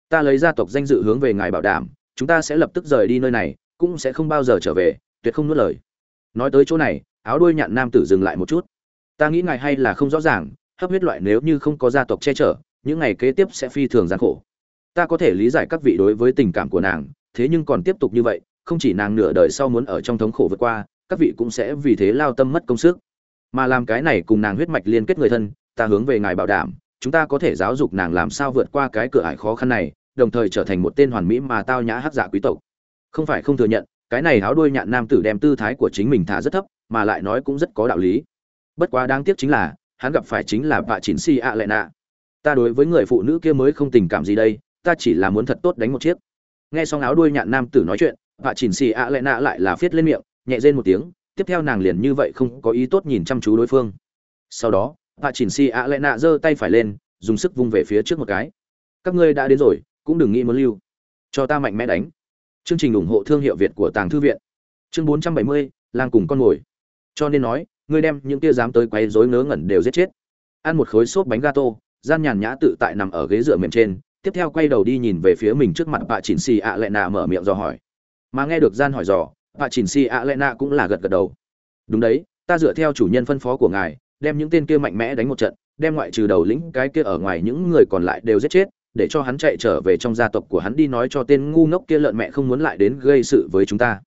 Ta lấy gia tộc danh dự hướng về ngài bảo đảm, chúng ta sẽ lập tức rời đi nơi này, cũng sẽ không bao giờ trở về, tuyệt không nuốt lời. Nói tới chỗ này, áo đuôi nhạn nam tử dừng lại một chút. Ta nghĩ ngài hay là không rõ ràng, hấp huyết loại nếu như không có gia tộc che chở, những ngày kế tiếp sẽ phi thường gian khổ. Ta có thể lý giải các vị đối với tình cảm của nàng thế nhưng còn tiếp tục như vậy, không chỉ nàng nửa đời sau muốn ở trong thống khổ vượt qua, các vị cũng sẽ vì thế lao tâm mất công sức. Mà làm cái này cùng nàng huyết mạch liên kết người thân, ta hướng về ngài bảo đảm, chúng ta có thể giáo dục nàng làm sao vượt qua cái cửa ải khó khăn này, đồng thời trở thành một tên hoàn mỹ mà tao nhã hắc giả quý tộc. Không phải không thừa nhận, cái này háo đuôi nhạn nam tử đem tư thái của chính mình thả rất thấp, mà lại nói cũng rất có đạo lý. Bất quá đáng tiếc chính là, hắn gặp phải chính là vạ chín si ạ lệ nạ. Ta đối với người phụ nữ kia mới không tình cảm gì đây, ta chỉ là muốn thật tốt đánh một chiếc nghe xong áo đuôi nhạn nam tử nói chuyện vạ chỉnh xì ạ lệ nạ lại là viết lên miệng nhẹ rên một tiếng tiếp theo nàng liền như vậy không có ý tốt nhìn chăm chú đối phương. Sau đó bà chỉnh xì ạ lệ nạ giơ tay phải lên dùng sức vung về phía trước một cái. Các ngươi đã đến rồi cũng đừng nghĩ muốn lưu. Cho ta mạnh mẽ đánh. Chương trình ủng hộ thương hiệu việt của tàng thư viện. Chương 470, lang cùng con mồi cho nên nói ngươi đem những tia dám tới quấy rối ngớ ngẩn đều giết chết. Ăn một khối xốp bánh gato gian nhàn nhã tự tại nằm ở ghế dựa mềm trên tiếp theo quay đầu đi nhìn về phía mình trước mặt bà chỉnh xì ạ lệ nạ mở miệng dò hỏi. Mà nghe được gian hỏi dò bà chỉnh xì ạ lệ nạ cũng là gật gật đầu. Đúng đấy, ta dựa theo chủ nhân phân phó của ngài, đem những tên kia mạnh mẽ đánh một trận, đem ngoại trừ đầu lĩnh cái kia ở ngoài những người còn lại đều giết chết, để cho hắn chạy trở về trong gia tộc của hắn đi nói cho tên ngu ngốc kia lợn mẹ không muốn lại đến gây sự với chúng ta.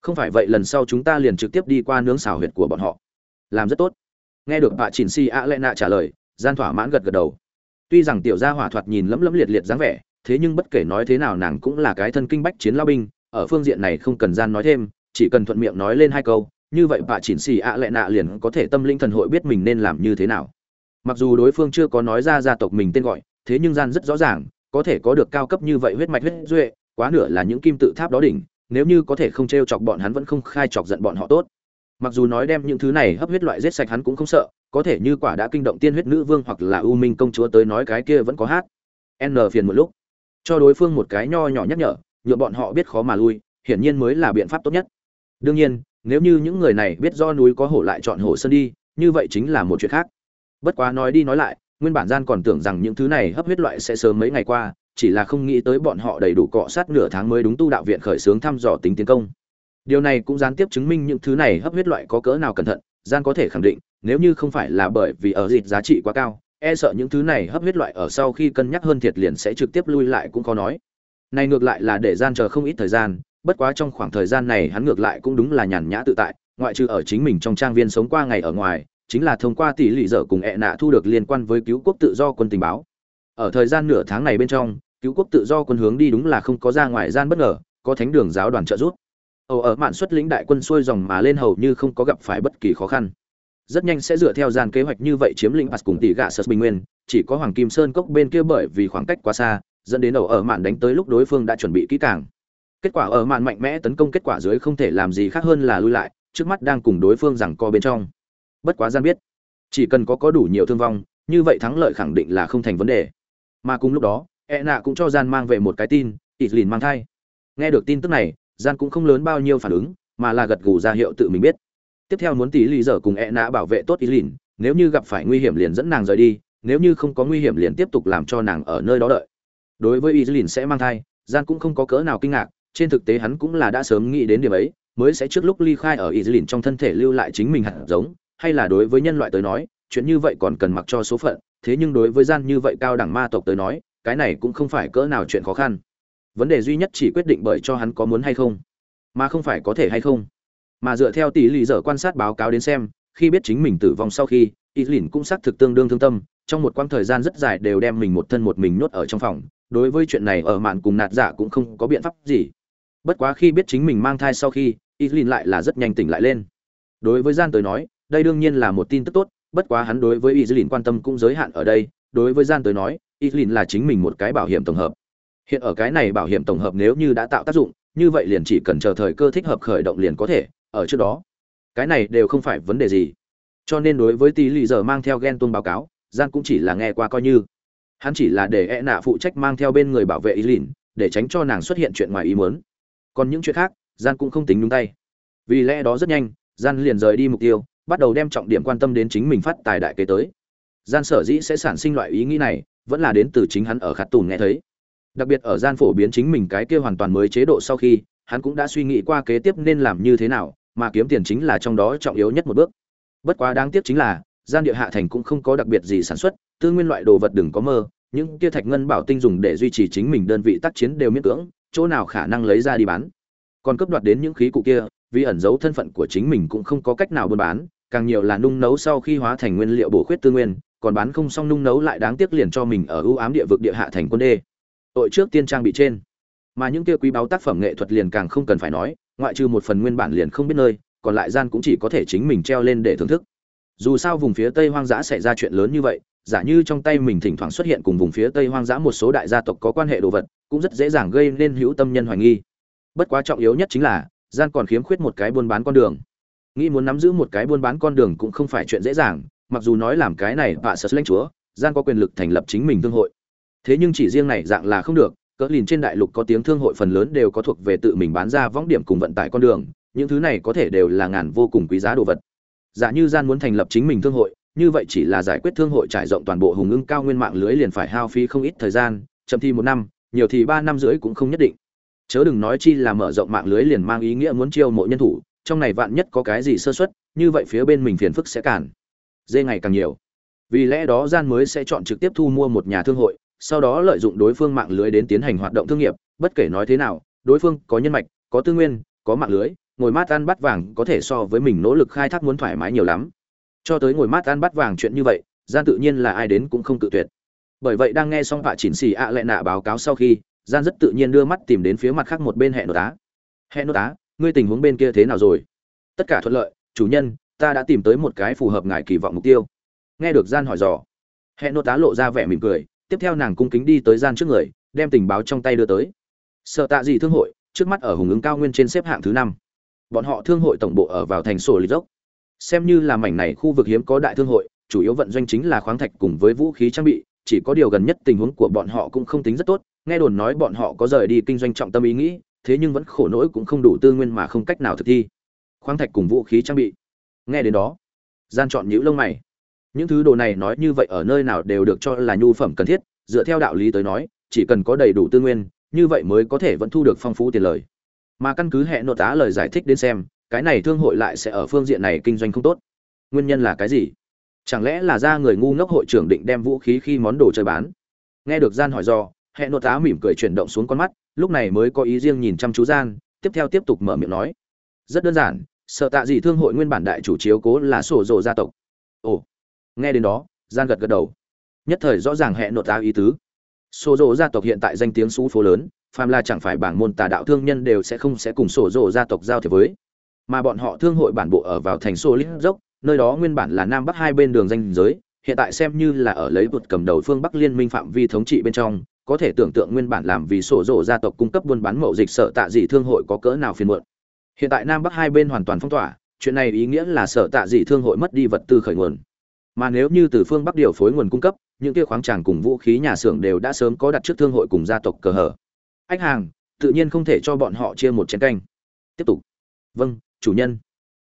Không phải vậy lần sau chúng ta liền trực tiếp đi qua nướng xào huyệt của bọn họ. Làm rất tốt. Nghe được bà chỉnh si a lệ nạ trả lời, gian thỏa mãn gật gật đầu tuy rằng tiểu gia hỏa thoạt nhìn lấm lấm liệt liệt dáng vẻ, thế nhưng bất kể nói thế nào nàng cũng là cái thân kinh bách chiến lao binh, ở phương diện này không cần gian nói thêm, chỉ cần thuận miệng nói lên hai câu, như vậy bà chỉnh xì ạ lệ nạ liền có thể tâm linh thần hội biết mình nên làm như thế nào. Mặc dù đối phương chưa có nói ra gia tộc mình tên gọi, thế nhưng gian rất rõ ràng, có thể có được cao cấp như vậy huyết mạch huyết duệ, quá nửa là những kim tự tháp đó đỉnh, nếu như có thể không t r e o chọc bọn hắn vẫn không khai chọc giận bọn họ tốt mặc dù nói đem những thứ này hấp huyết loại giết sạch hắn cũng không sợ, có thể như quả đã kinh động tiên huyết nữ vương hoặc là u minh công chúa tới nói cái kia vẫn có hát. N phiền một lúc. Cho đối phương một cái nho nhỏ nhắc nhở nhựa bọn họ biết khó mà lui, hiển nhiên mới là biện pháp tốt nhất. Đương nhiên, nếu như những người này biết do núi có hổ lại chọn hổ sơn đi, như vậy chính là một chuyện khác. Bất quá nói đi nói lại, nguyên bản gian còn tưởng rằng những thứ này hấp huyết loại sẽ sớm mấy ngày qua, chỉ là không nghĩ tới bọn họ đầy đủ cọ sát nửa tháng mới đúng tu đạo viện khởi xướng thăm dò tính tiến công điều này cũng gián tiếp chứng minh những thứ này hấp huyết loại có cỡ nào cẩn thận gian có thể khẳng định, nếu như không phải là bởi vì ở dịch giá trị quá cao e sợ những thứ này hấp huyết loại ở sau khi cân nhắc hơn thiệt liền sẽ trực tiếp lui lại cũng khó nói. Này ngược lại là để gian chờ không ít thời gian, bất quá trong khoảng thời gian này hắn ngược lại cũng đúng là nhàn nhã tự tại, ngoại trừ ở chính mình trong trang viên sống qua ngày ở ngoài, chính là thông qua tỷ lệ dở cùng ẹ nạ thu được liên quan với cứu quốc tự do quân tình báo. Ở thời gian nửa tháng này bên trong, cứu quốc tự do quân hướng đi đúng là không có ra ngoài gian bất ngờ, có thánh đường giáo đoàn trợ giúp ồ, ở mạn xuất lĩnh đại quân xuôi dòng mà lên hầu như không có gặp phải bất kỳ khó khăn. Rất nhanh sẽ dựa theo gian kế hoạch như vậy chiếm lĩnh pass cùng tỷ gạ sơ bình nguyên, chỉ có hoàng kim sơn cốc bên kia bởi vì khoảng cách quá xa, dẫn đến ẩu ở mạn đánh tới lúc đối phương đã chuẩn bị kỹ càng. Kết quả ở mạn mạnh mẽ tấn công kết quả dưới không thể làm gì khác hơn là lui lại, trước mắt đang cùng đối phương rằng co bên trong. Bất quá gian biết, chỉ cần có có đủ nhiều thương vong, như vậy thắng lợi khẳng định là không thành vấn đề. Mà cùng lúc đó e nạ cũng cho gian mang về một cái tin ít lìn mang thai. Nghe được tin tức này gian cũng không lớn bao nhiêu phản ứng mà là gật gù ra hiệu tự mình biết tiếp theo muốn tỷ lì dở cùng e nã bảo vệ tốt ý lìn nếu như gặp phải nguy hiểm liền dẫn nàng rời đi nếu như không có nguy hiểm liền tiếp tục làm cho nàng ở nơi đó đợi đối với ý lìn sẽ mang thai gian cũng không có cỡ nào kinh ngạc trên thực tế hắn cũng là đã sớm nghĩ đến điểm ấy, mới sẽ trước lúc ly khai ở Izlin trong thân thể lưu lại chính mình hạt giống, hay là đối với nhân loại tới nói, chuyện như vậy còn cần mặc cho số phận, thế nhưng đối với gian như vậy cao đẳng ma tộc tới nói, cái này cũng không phải cỡ nào chuyện khó khăn. Vấn đề duy nhất chỉ quyết định bởi cho hắn có muốn hay không, mà không phải có thể hay không. Mà dựa theo tỷ lệ giờ quan sát báo cáo đến xem, khi biết chính mình tử vong sau khi, Izlin cũng xác thực tương đương thương tâm, trong một quãng thời gian rất dài đều đem mình một thân một mình nhốt ở trong phòng, đối với chuyện này ở mạn cùng nạt giả cũng không có biện pháp gì. Bất quá khi biết chính mình mang thai sau khi Izlin lại là rất nhanh tỉnh lại lên. Đối với gian tới nói đây đương nhiên là một tin tức tốt bất quá hắn đối với Izlin quan tâm cũng giới hạn ở đây. Đối với gian tới nói Izlin là chính mình một cái bảo hiểm tổng hợp hiện ở cái này bảo hiểm tổng hợp nếu như đã tạo tác dụng, như vậy liền chỉ cần chờ thời cơ thích hợp khởi động liền có thể, ở trước đó. Cái này đều không phải vấn đề gì. Cho nên đối với tỷ lì giờ mang theo ghen tuông báo cáo gian cũng chỉ là nghe qua coi như. Hắn chỉ là để e nạ phụ trách mang theo bên người bảo vệ ý lìn, để tránh cho nàng xuất hiện chuyện ngoài ý muốn. Còn những chuyện khác gian cũng không tính nhúng tay. Vì lẽ đó rất nhanh gian liền rời đi mục tiêu, bắt đầu đem trọng điểm quan tâm đến chính mình phát tài đại kế tới. Gian sở dĩ sẽ sản sinh loại ý nghĩ này, vẫn là đến từ chính hắn ở khát tùn nghe thấy đặc biệt ở gian phổ biến chính mình cái kia hoàn toàn mới chế độ sau khi, hắn cũng đã suy nghĩ qua kế tiếp nên làm như thế nào, mà kiếm tiền chính là trong đó trọng yếu nhất một bước. Bất quá đáng tiếc chính là, gian địa hạ thành cũng không có đặc biệt gì sản xuất, tư nguyên loại đồ vật đừng có mơ, những kia thạch ngân bảo tinh dùng để duy trì chính mình đơn vị tác chiến đều miễn cưỡng, chỗ nào khả năng lấy ra đi bán. Còn cấp đoạt đến những khí cụ kia, vì ẩn giấu thân phận của chính mình cũng không có cách nào buôn bán, càng nhiều là nung nấu sau khi hóa thành nguyên liệu bổ khuyết tư nguyên, còn bán không xong nung nấu lại đáng tiếc liền cho mình ở ưu ám địa vực địa hạ thành quân đê tội trước tiên trang bị trên. Mà những kia quý báu tác phẩm nghệ thuật liền càng không cần phải nói, ngoại trừ một phần nguyên bản liền không biết nơi, còn lại gian cũng chỉ có thể chính mình treo lên để thưởng thức. Dù sao vùng phía tây hoang dã xảy ra chuyện lớn như vậy, giả như trong tay mình thỉnh thoảng xuất hiện cùng vùng phía tây hoang dã một số đại gia tộc có quan hệ đồ vật, cũng rất dễ dàng gây nên hữu tâm nhân hoài nghi. Bất quá trọng yếu nhất chính là, gian còn khiếm khuyết một cái buôn bán con đường. Nghĩ muốn nắm giữ một cái buôn bán con đường cũng không phải chuyện dễ dàng, mặc dù nói làm cái này vạ sợ lãnh chúa, gian có quyền lực thành lập chính mình thương hội thế nhưng chỉ riêng này dạng là không được, cỡ lìn trên đại lục có tiếng thương hội phần lớn đều có thuộc về tự mình bán ra võng điểm cùng vận tải con đường, những thứ này có thể đều là ngàn vô cùng quý giá đồ vật. Giả như gian muốn thành lập chính mình thương hội, như vậy chỉ là giải quyết thương hội trải rộng toàn bộ hùng ưng cao nguyên mạng lưới liền phải hao phí không ít thời gian, chậm thi một năm, nhiều thì ba năm rưỡi cũng không nhất định. Chớ đừng nói chi là mở rộng mạng lưới liền mang ý nghĩa muốn chiêu mộ nhân thủ, trong này vạn nhất có cái gì sơ xuất như vậy phía bên mình phiền phức sẽ cản. Dê ngày càng nhiều. Vì lẽ đó gian mới sẽ chọn trực tiếp thu mua một nhà thương hội sau đó lợi dụng đối phương mạng lưới đến tiến hành hoạt động thương nghiệp, bất kể nói thế nào, đối phương có nhân mạch, có tư nguyên, có mạng lưới, ngồi mát ăn bắt vàng có thể so với mình nỗ lực khai thác muốn thoải mái nhiều lắm. Cho tới ngồi mát ăn bắt vàng chuyện như vậy, gian tự nhiên là ai đến cũng không tự tuyệt. Bởi vậy đang nghe xong vạ chỉnh xì ạ lại nạ báo cáo sau khi, gian rất tự nhiên đưa mắt tìm đến phía mặt khác một bên hệ nô tá. Hệ nô tá, ngươi tình huống bên kia thế nào rồi? Tất cả thuận lợi, chủ nhân, ta đã tìm tới một cái phù hợp ngài kỳ vọng mục tiêu. Nghe được gian hỏi dò hệ nô tá lộ ra vẻ mỉm cười tiếp theo nàng cung kính đi tới gian trước người, đem tình báo trong tay đưa tới. Sợ tạ gì thương hội, trước mắt ở hùng ứng cao nguyên trên xếp hạng thứ năm. Bọn họ thương hội tổng bộ ở vào thành sổ lịch dốc. Xem như là mảnh này khu vực hiếm có đại thương hội, chủ yếu vận doanh chính là khoáng thạch cùng với vũ khí trang bị, chỉ có điều gần nhất tình huống của bọn họ cũng không tính rất tốt, nghe đồn nói bọn họ có rời đi kinh doanh trọng tâm ý nghĩ, thế nhưng vẫn khổ nỗi cũng không đủ tư nguyên mà không cách nào thực thi. Khoáng thạch cùng vũ khí trang bị. Nghe đến đó, gian chọn nhữ lông mày những thứ đồ này nói như vậy ở nơi nào đều được cho là nhu phẩm cần thiết, dựa theo đạo lý tới nói, chỉ cần có đầy đủ tư nguyên, như vậy mới có thể vẫn thu được phong phú tiền lời. Mà căn cứ hệ nội tá lời giải thích đến xem, cái này thương hội lại sẽ ở phương diện này kinh doanh không tốt. Nguyên nhân là cái gì? Chẳng lẽ là ra người ngu ngốc hội trưởng định đem vũ khí khi món đồ chơi bán? Nghe được gian hỏi do, hệ nội tá mỉm cười chuyển động xuống con mắt, lúc này mới có ý riêng nhìn chăm chú gian, tiếp theo tiếp tục mở miệng nói. Rất đơn giản, sợ tạ gì thương hội nguyên bản đại chủ chiếu cố là sổ rồ gia tộc. Ồ nghe đến đó gian gật gật đầu. Nhất thời rõ ràng hẹn nội ta ý tứ. Sổ rộ gia tộc hiện tại danh tiếng xú phố lớn, phàm là chẳng phải bảng môn tà đạo thương nhân đều sẽ không sẽ cùng sổ rộ gia tộc giao thiệp với. Mà bọn họ thương hội bản bộ ở vào thành sô lít dốc nơi đó nguyên bản là nam bắc hai bên đường danh giới, hiện tại xem như là ở lấy vượt cầm đầu phương bắc liên minh phạm vi thống trị bên trong, có thể tưởng tượng nguyên bản làm vì sổ rộ gia tộc cung cấp buôn bán mậu dịch sở tạ dị thương hội có cỡ nào phiền muộn. Hiện tại nam bắc hai bên hoàn toàn phong tỏa, chuyện này ý nghĩa là sở tạ dị thương hội mất đi vật tư khởi nguồn mà nếu như từ phương bắc điều phối nguồn cung cấp, những kia khoáng tràng cùng vũ khí nhà xưởng đều đã sớm có đặt trước thương hội cùng gia tộc cờ hở. Ách hàng, tự nhiên không thể cho bọn họ chia một chén canh. Tiếp tục. Vâng chủ nhân.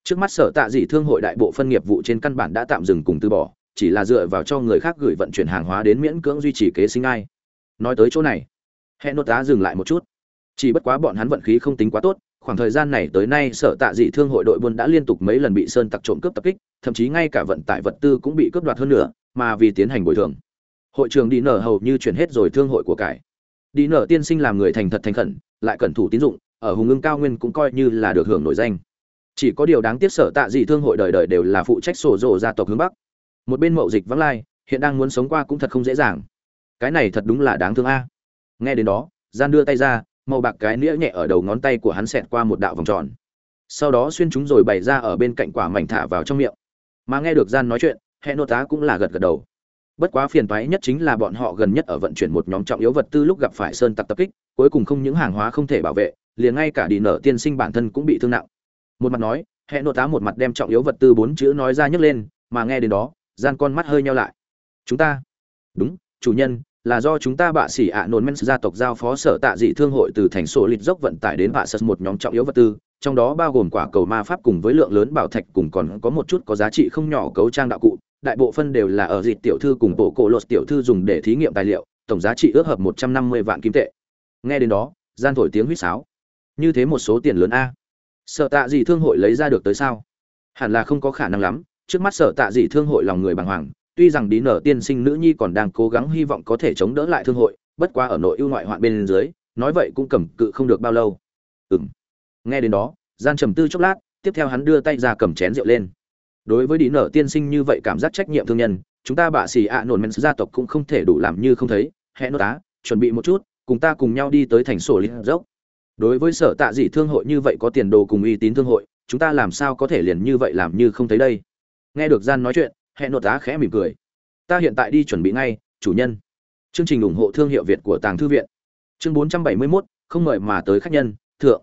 Trước mắt sở tạ dị thương hội đại bộ phân nghiệp vụ trên căn bản đã tạm dừng cùng từ bỏ, chỉ là dựa vào cho người khác gửi vận chuyển hàng hóa đến miễn cưỡng duy trì kế sinh ai. Nói tới chỗ này, hẹn nốt tá dừng lại một chút. Chỉ bất quá bọn hắn vận khí không tính quá tốt, khoảng thời gian này tới nay sở tạ dị thương hội đội buôn đã liên tục mấy lần bị sơn tặc trộm cướp tập kích thậm chí ngay cả vận tải vật tư cũng bị cướp đoạt hơn nữa, mà vì tiến hành bồi thường. Hội trường đi nở hầu như chuyển hết rồi thương hội của cải. Đi nở tiên sinh làm người thành thật thành khẩn, lại cẩn thủ tín dụng, ở hùng ưng cao nguyên cũng coi như là được hưởng nổi danh. Chỉ có điều đáng tiếc sở tạ dị thương hội đời đời đều là phụ trách sổ rồ gia tộc hướng bắc. Một bên mậu dịch vắng lai, hiện đang muốn sống qua cũng thật không dễ dàng. Cái này thật đúng là đáng thương a. Nghe đến đó, gian đưa tay ra, màu bạc cái nĩa nhẹ ở đầu ngón tay của hắn xẹt qua một đạo vòng tròn. Sau đó xuyên chúng rồi bày ra ở bên cạnh quả mảnh thả vào trong miệng mà nghe được gian nói chuyện hệ nô tá cũng là gật gật đầu. Bất quá phiền toái nhất chính là bọn họ gần nhất ở vận chuyển một nhóm trọng yếu vật tư lúc gặp phải sơn tặc tập kích, cuối cùng không những hàng hóa không thể bảo vệ, liền ngay cả đi nở tiên sinh bản thân cũng bị thương nặng. Một mặt nói hệ nội tá một mặt đem trọng yếu vật tư bốn chữ nói ra nhấc lên, mà nghe đến đó, gian con mắt hơi nhau lại. Chúng ta? Đúng, chủ nhân, là do chúng ta bạ sĩ ạ nôn men gia tộc giao phó sở tạ dị thương hội từ thành sổ lịch dốc vận tải đến bạ sật một nhóm trọng yếu vật tư trong đó bao gồm quả cầu ma pháp cùng với lượng lớn bảo thạch cùng còn có một chút có giá trị không nhỏ cấu trang đạo cụ, đại bộ phân đều là ở dịp tiểu thư cùng bộ cổ lột tiểu thư dùng để thí nghiệm tài liệu, tổng giá trị ước hợp một trăm năm mươi vạn kim tệ. Nghe đến đó, gian thổi tiếng huýt sáo. Như thế một số tiền lớn a. Sợ tạ gì thương hội lấy ra được tới sao? Hẳn là không có khả năng lắm, trước mắt sợ tạ gì thương hội lòng người bàng hoàng, tuy rằng đi nở tiên sinh nữ nhi còn đang cố gắng hy vọng có thể chống đỡ lại thương hội, bất qua ở nội ưu ngoại hoạn bên dưới, nói vậy cũng cầm cự không được bao lâu. Ừng nghe đến đó gian trầm tư chốc lát tiếp theo hắn đưa tay ra cầm chén rượu lên. Đối với đi nở tiên sinh như vậy cảm giác trách nhiệm thương nhân chúng ta bạ xì ạ à nổn men gia tộc cũng không thể đủ làm như không thấy. Hẹn nốt tá chuẩn bị một chút cùng ta cùng nhau đi tới thành sổ liên dốc. Đối với sở tạ dị thương hội như vậy có tiền đồ cùng uy tín thương hội chúng ta làm sao có thể liền như vậy làm như không thấy đây? Nghe được gian nói chuyện hẹn nốt tá khẽ mỉm cười. Ta hiện tại đi chuẩn bị ngay chủ nhân. Chương trình ủng hộ thương hiệu việt của tàng thư viện. Chương 471, không mời mà tới khách nhân thượng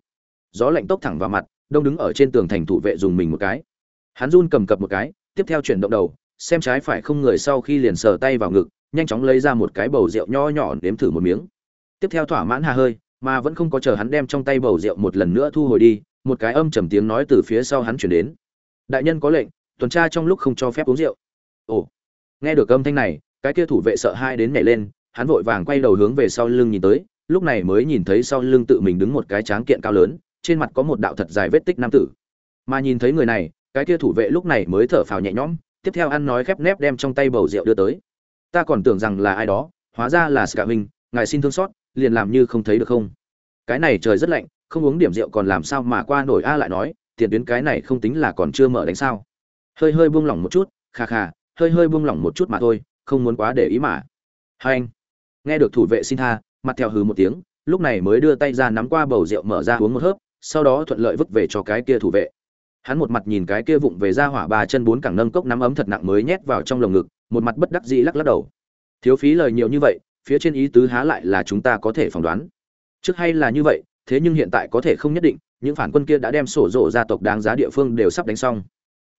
gió lạnh tốc thẳng vào mặt, đông đứng ở trên tường thành thủ vệ dùng mình một cái. Hắn run cầm cập một cái, tiếp theo chuyển động đầu, xem trái phải không người sau khi liền sờ tay vào ngực, nhanh chóng lấy ra một cái bầu rượu nho nhỏ nếm thử một miếng. Tiếp theo thỏa mãn hà hơi, mà vẫn không có chờ hắn đem trong tay bầu rượu một lần nữa thu hồi đi, một cái âm trầm tiếng nói từ phía sau hắn chuyển đến. Đại nhân có lệnh, tuần tra trong lúc không cho phép uống rượu. Ồ, nghe được âm thanh này, cái kia thủ vệ sợ hai đến nhảy lên, hắn vội vàng quay đầu hướng về sau lưng nhìn tới, lúc này mới nhìn thấy sau lưng tự mình đứng một cái tráng kiện cao lớn trên mặt có một đạo thật dài vết tích nam tử. Mà nhìn thấy người này, cái kia thủ vệ lúc này mới thở phào nhẹ nhõm, tiếp theo ăn nói khép nép đem trong tay bầu rượu đưa tới. Ta còn tưởng rằng là ai đó, hóa ra là ska huynh ngài xin thương xót, liền làm như không thấy được không? Cái này trời rất lạnh, không uống điểm rượu còn làm sao mà qua nổi a lại nói, tiền tuyến cái này không tính là còn chưa mở đánh sao. Hơi hơi buông lỏng một chút, kha kha, hơi hơi buông lỏng một chút mà thôi, không muốn quá để ý mà. Hai anh, nghe được thủ vệ xin tha, mặt theo hừ một tiếng, lúc này mới đưa tay ra nắm qua bầu rượu mở ra uống một hớp sau đó thuận lợi vứt về cho cái kia thủ vệ. Hắn một mặt nhìn cái kia vụng về ra hỏa ba chân bốn cẳng nâng cốc nắm ấm thật nặng mới nhét vào trong lồng ngực, một mặt bất đắc dĩ lắc lắc đầu. Thiếu phí lời nhiều như vậy, phía trên ý tứ há lại là chúng ta có thể phỏng đoán. Trước hay là như vậy, thế nhưng hiện tại có thể không nhất định, những phản quân kia đã đem sổ rộ gia tộc đáng giá địa phương đều sắp đánh xong.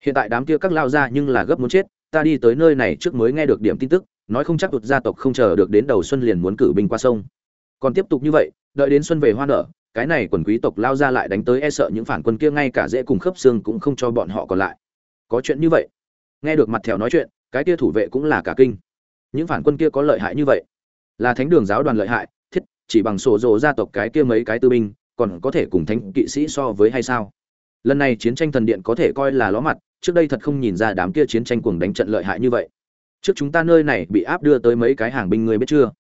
Hiện tại đám kia các lao ra nhưng là gấp muốn chết, ta đi tới nơi này trước mới nghe được điểm tin tức, nói không chắc đột gia tộc không chờ được đến đầu xuân liền muốn cử binh qua sông. Còn tiếp tục như vậy, đợi đến xuân về hoa nở cái này quần quý tộc lao ra lại đánh tới e sợ những phản quân kia ngay cả dễ cùng khớp xương cũng không cho bọn họ còn lại. Có chuyện như vậy? Nghe được mặt thèo nói chuyện, cái kia thủ vệ cũng là cả kinh. Những phản quân kia có lợi hại như vậy? Là thánh đường giáo đoàn lợi hại, thiết, chỉ bằng sổ rồ gia tộc cái kia mấy cái tư binh, còn có thể cùng thánh kỵ sĩ so với hay sao? Lần này chiến tranh thần điện có thể coi là ló mặt, trước đây thật không nhìn ra đám kia chiến tranh cuồng đánh trận lợi hại như vậy. Trước chúng ta nơi này bị áp đưa tới mấy cái hàng binh người biết chưa?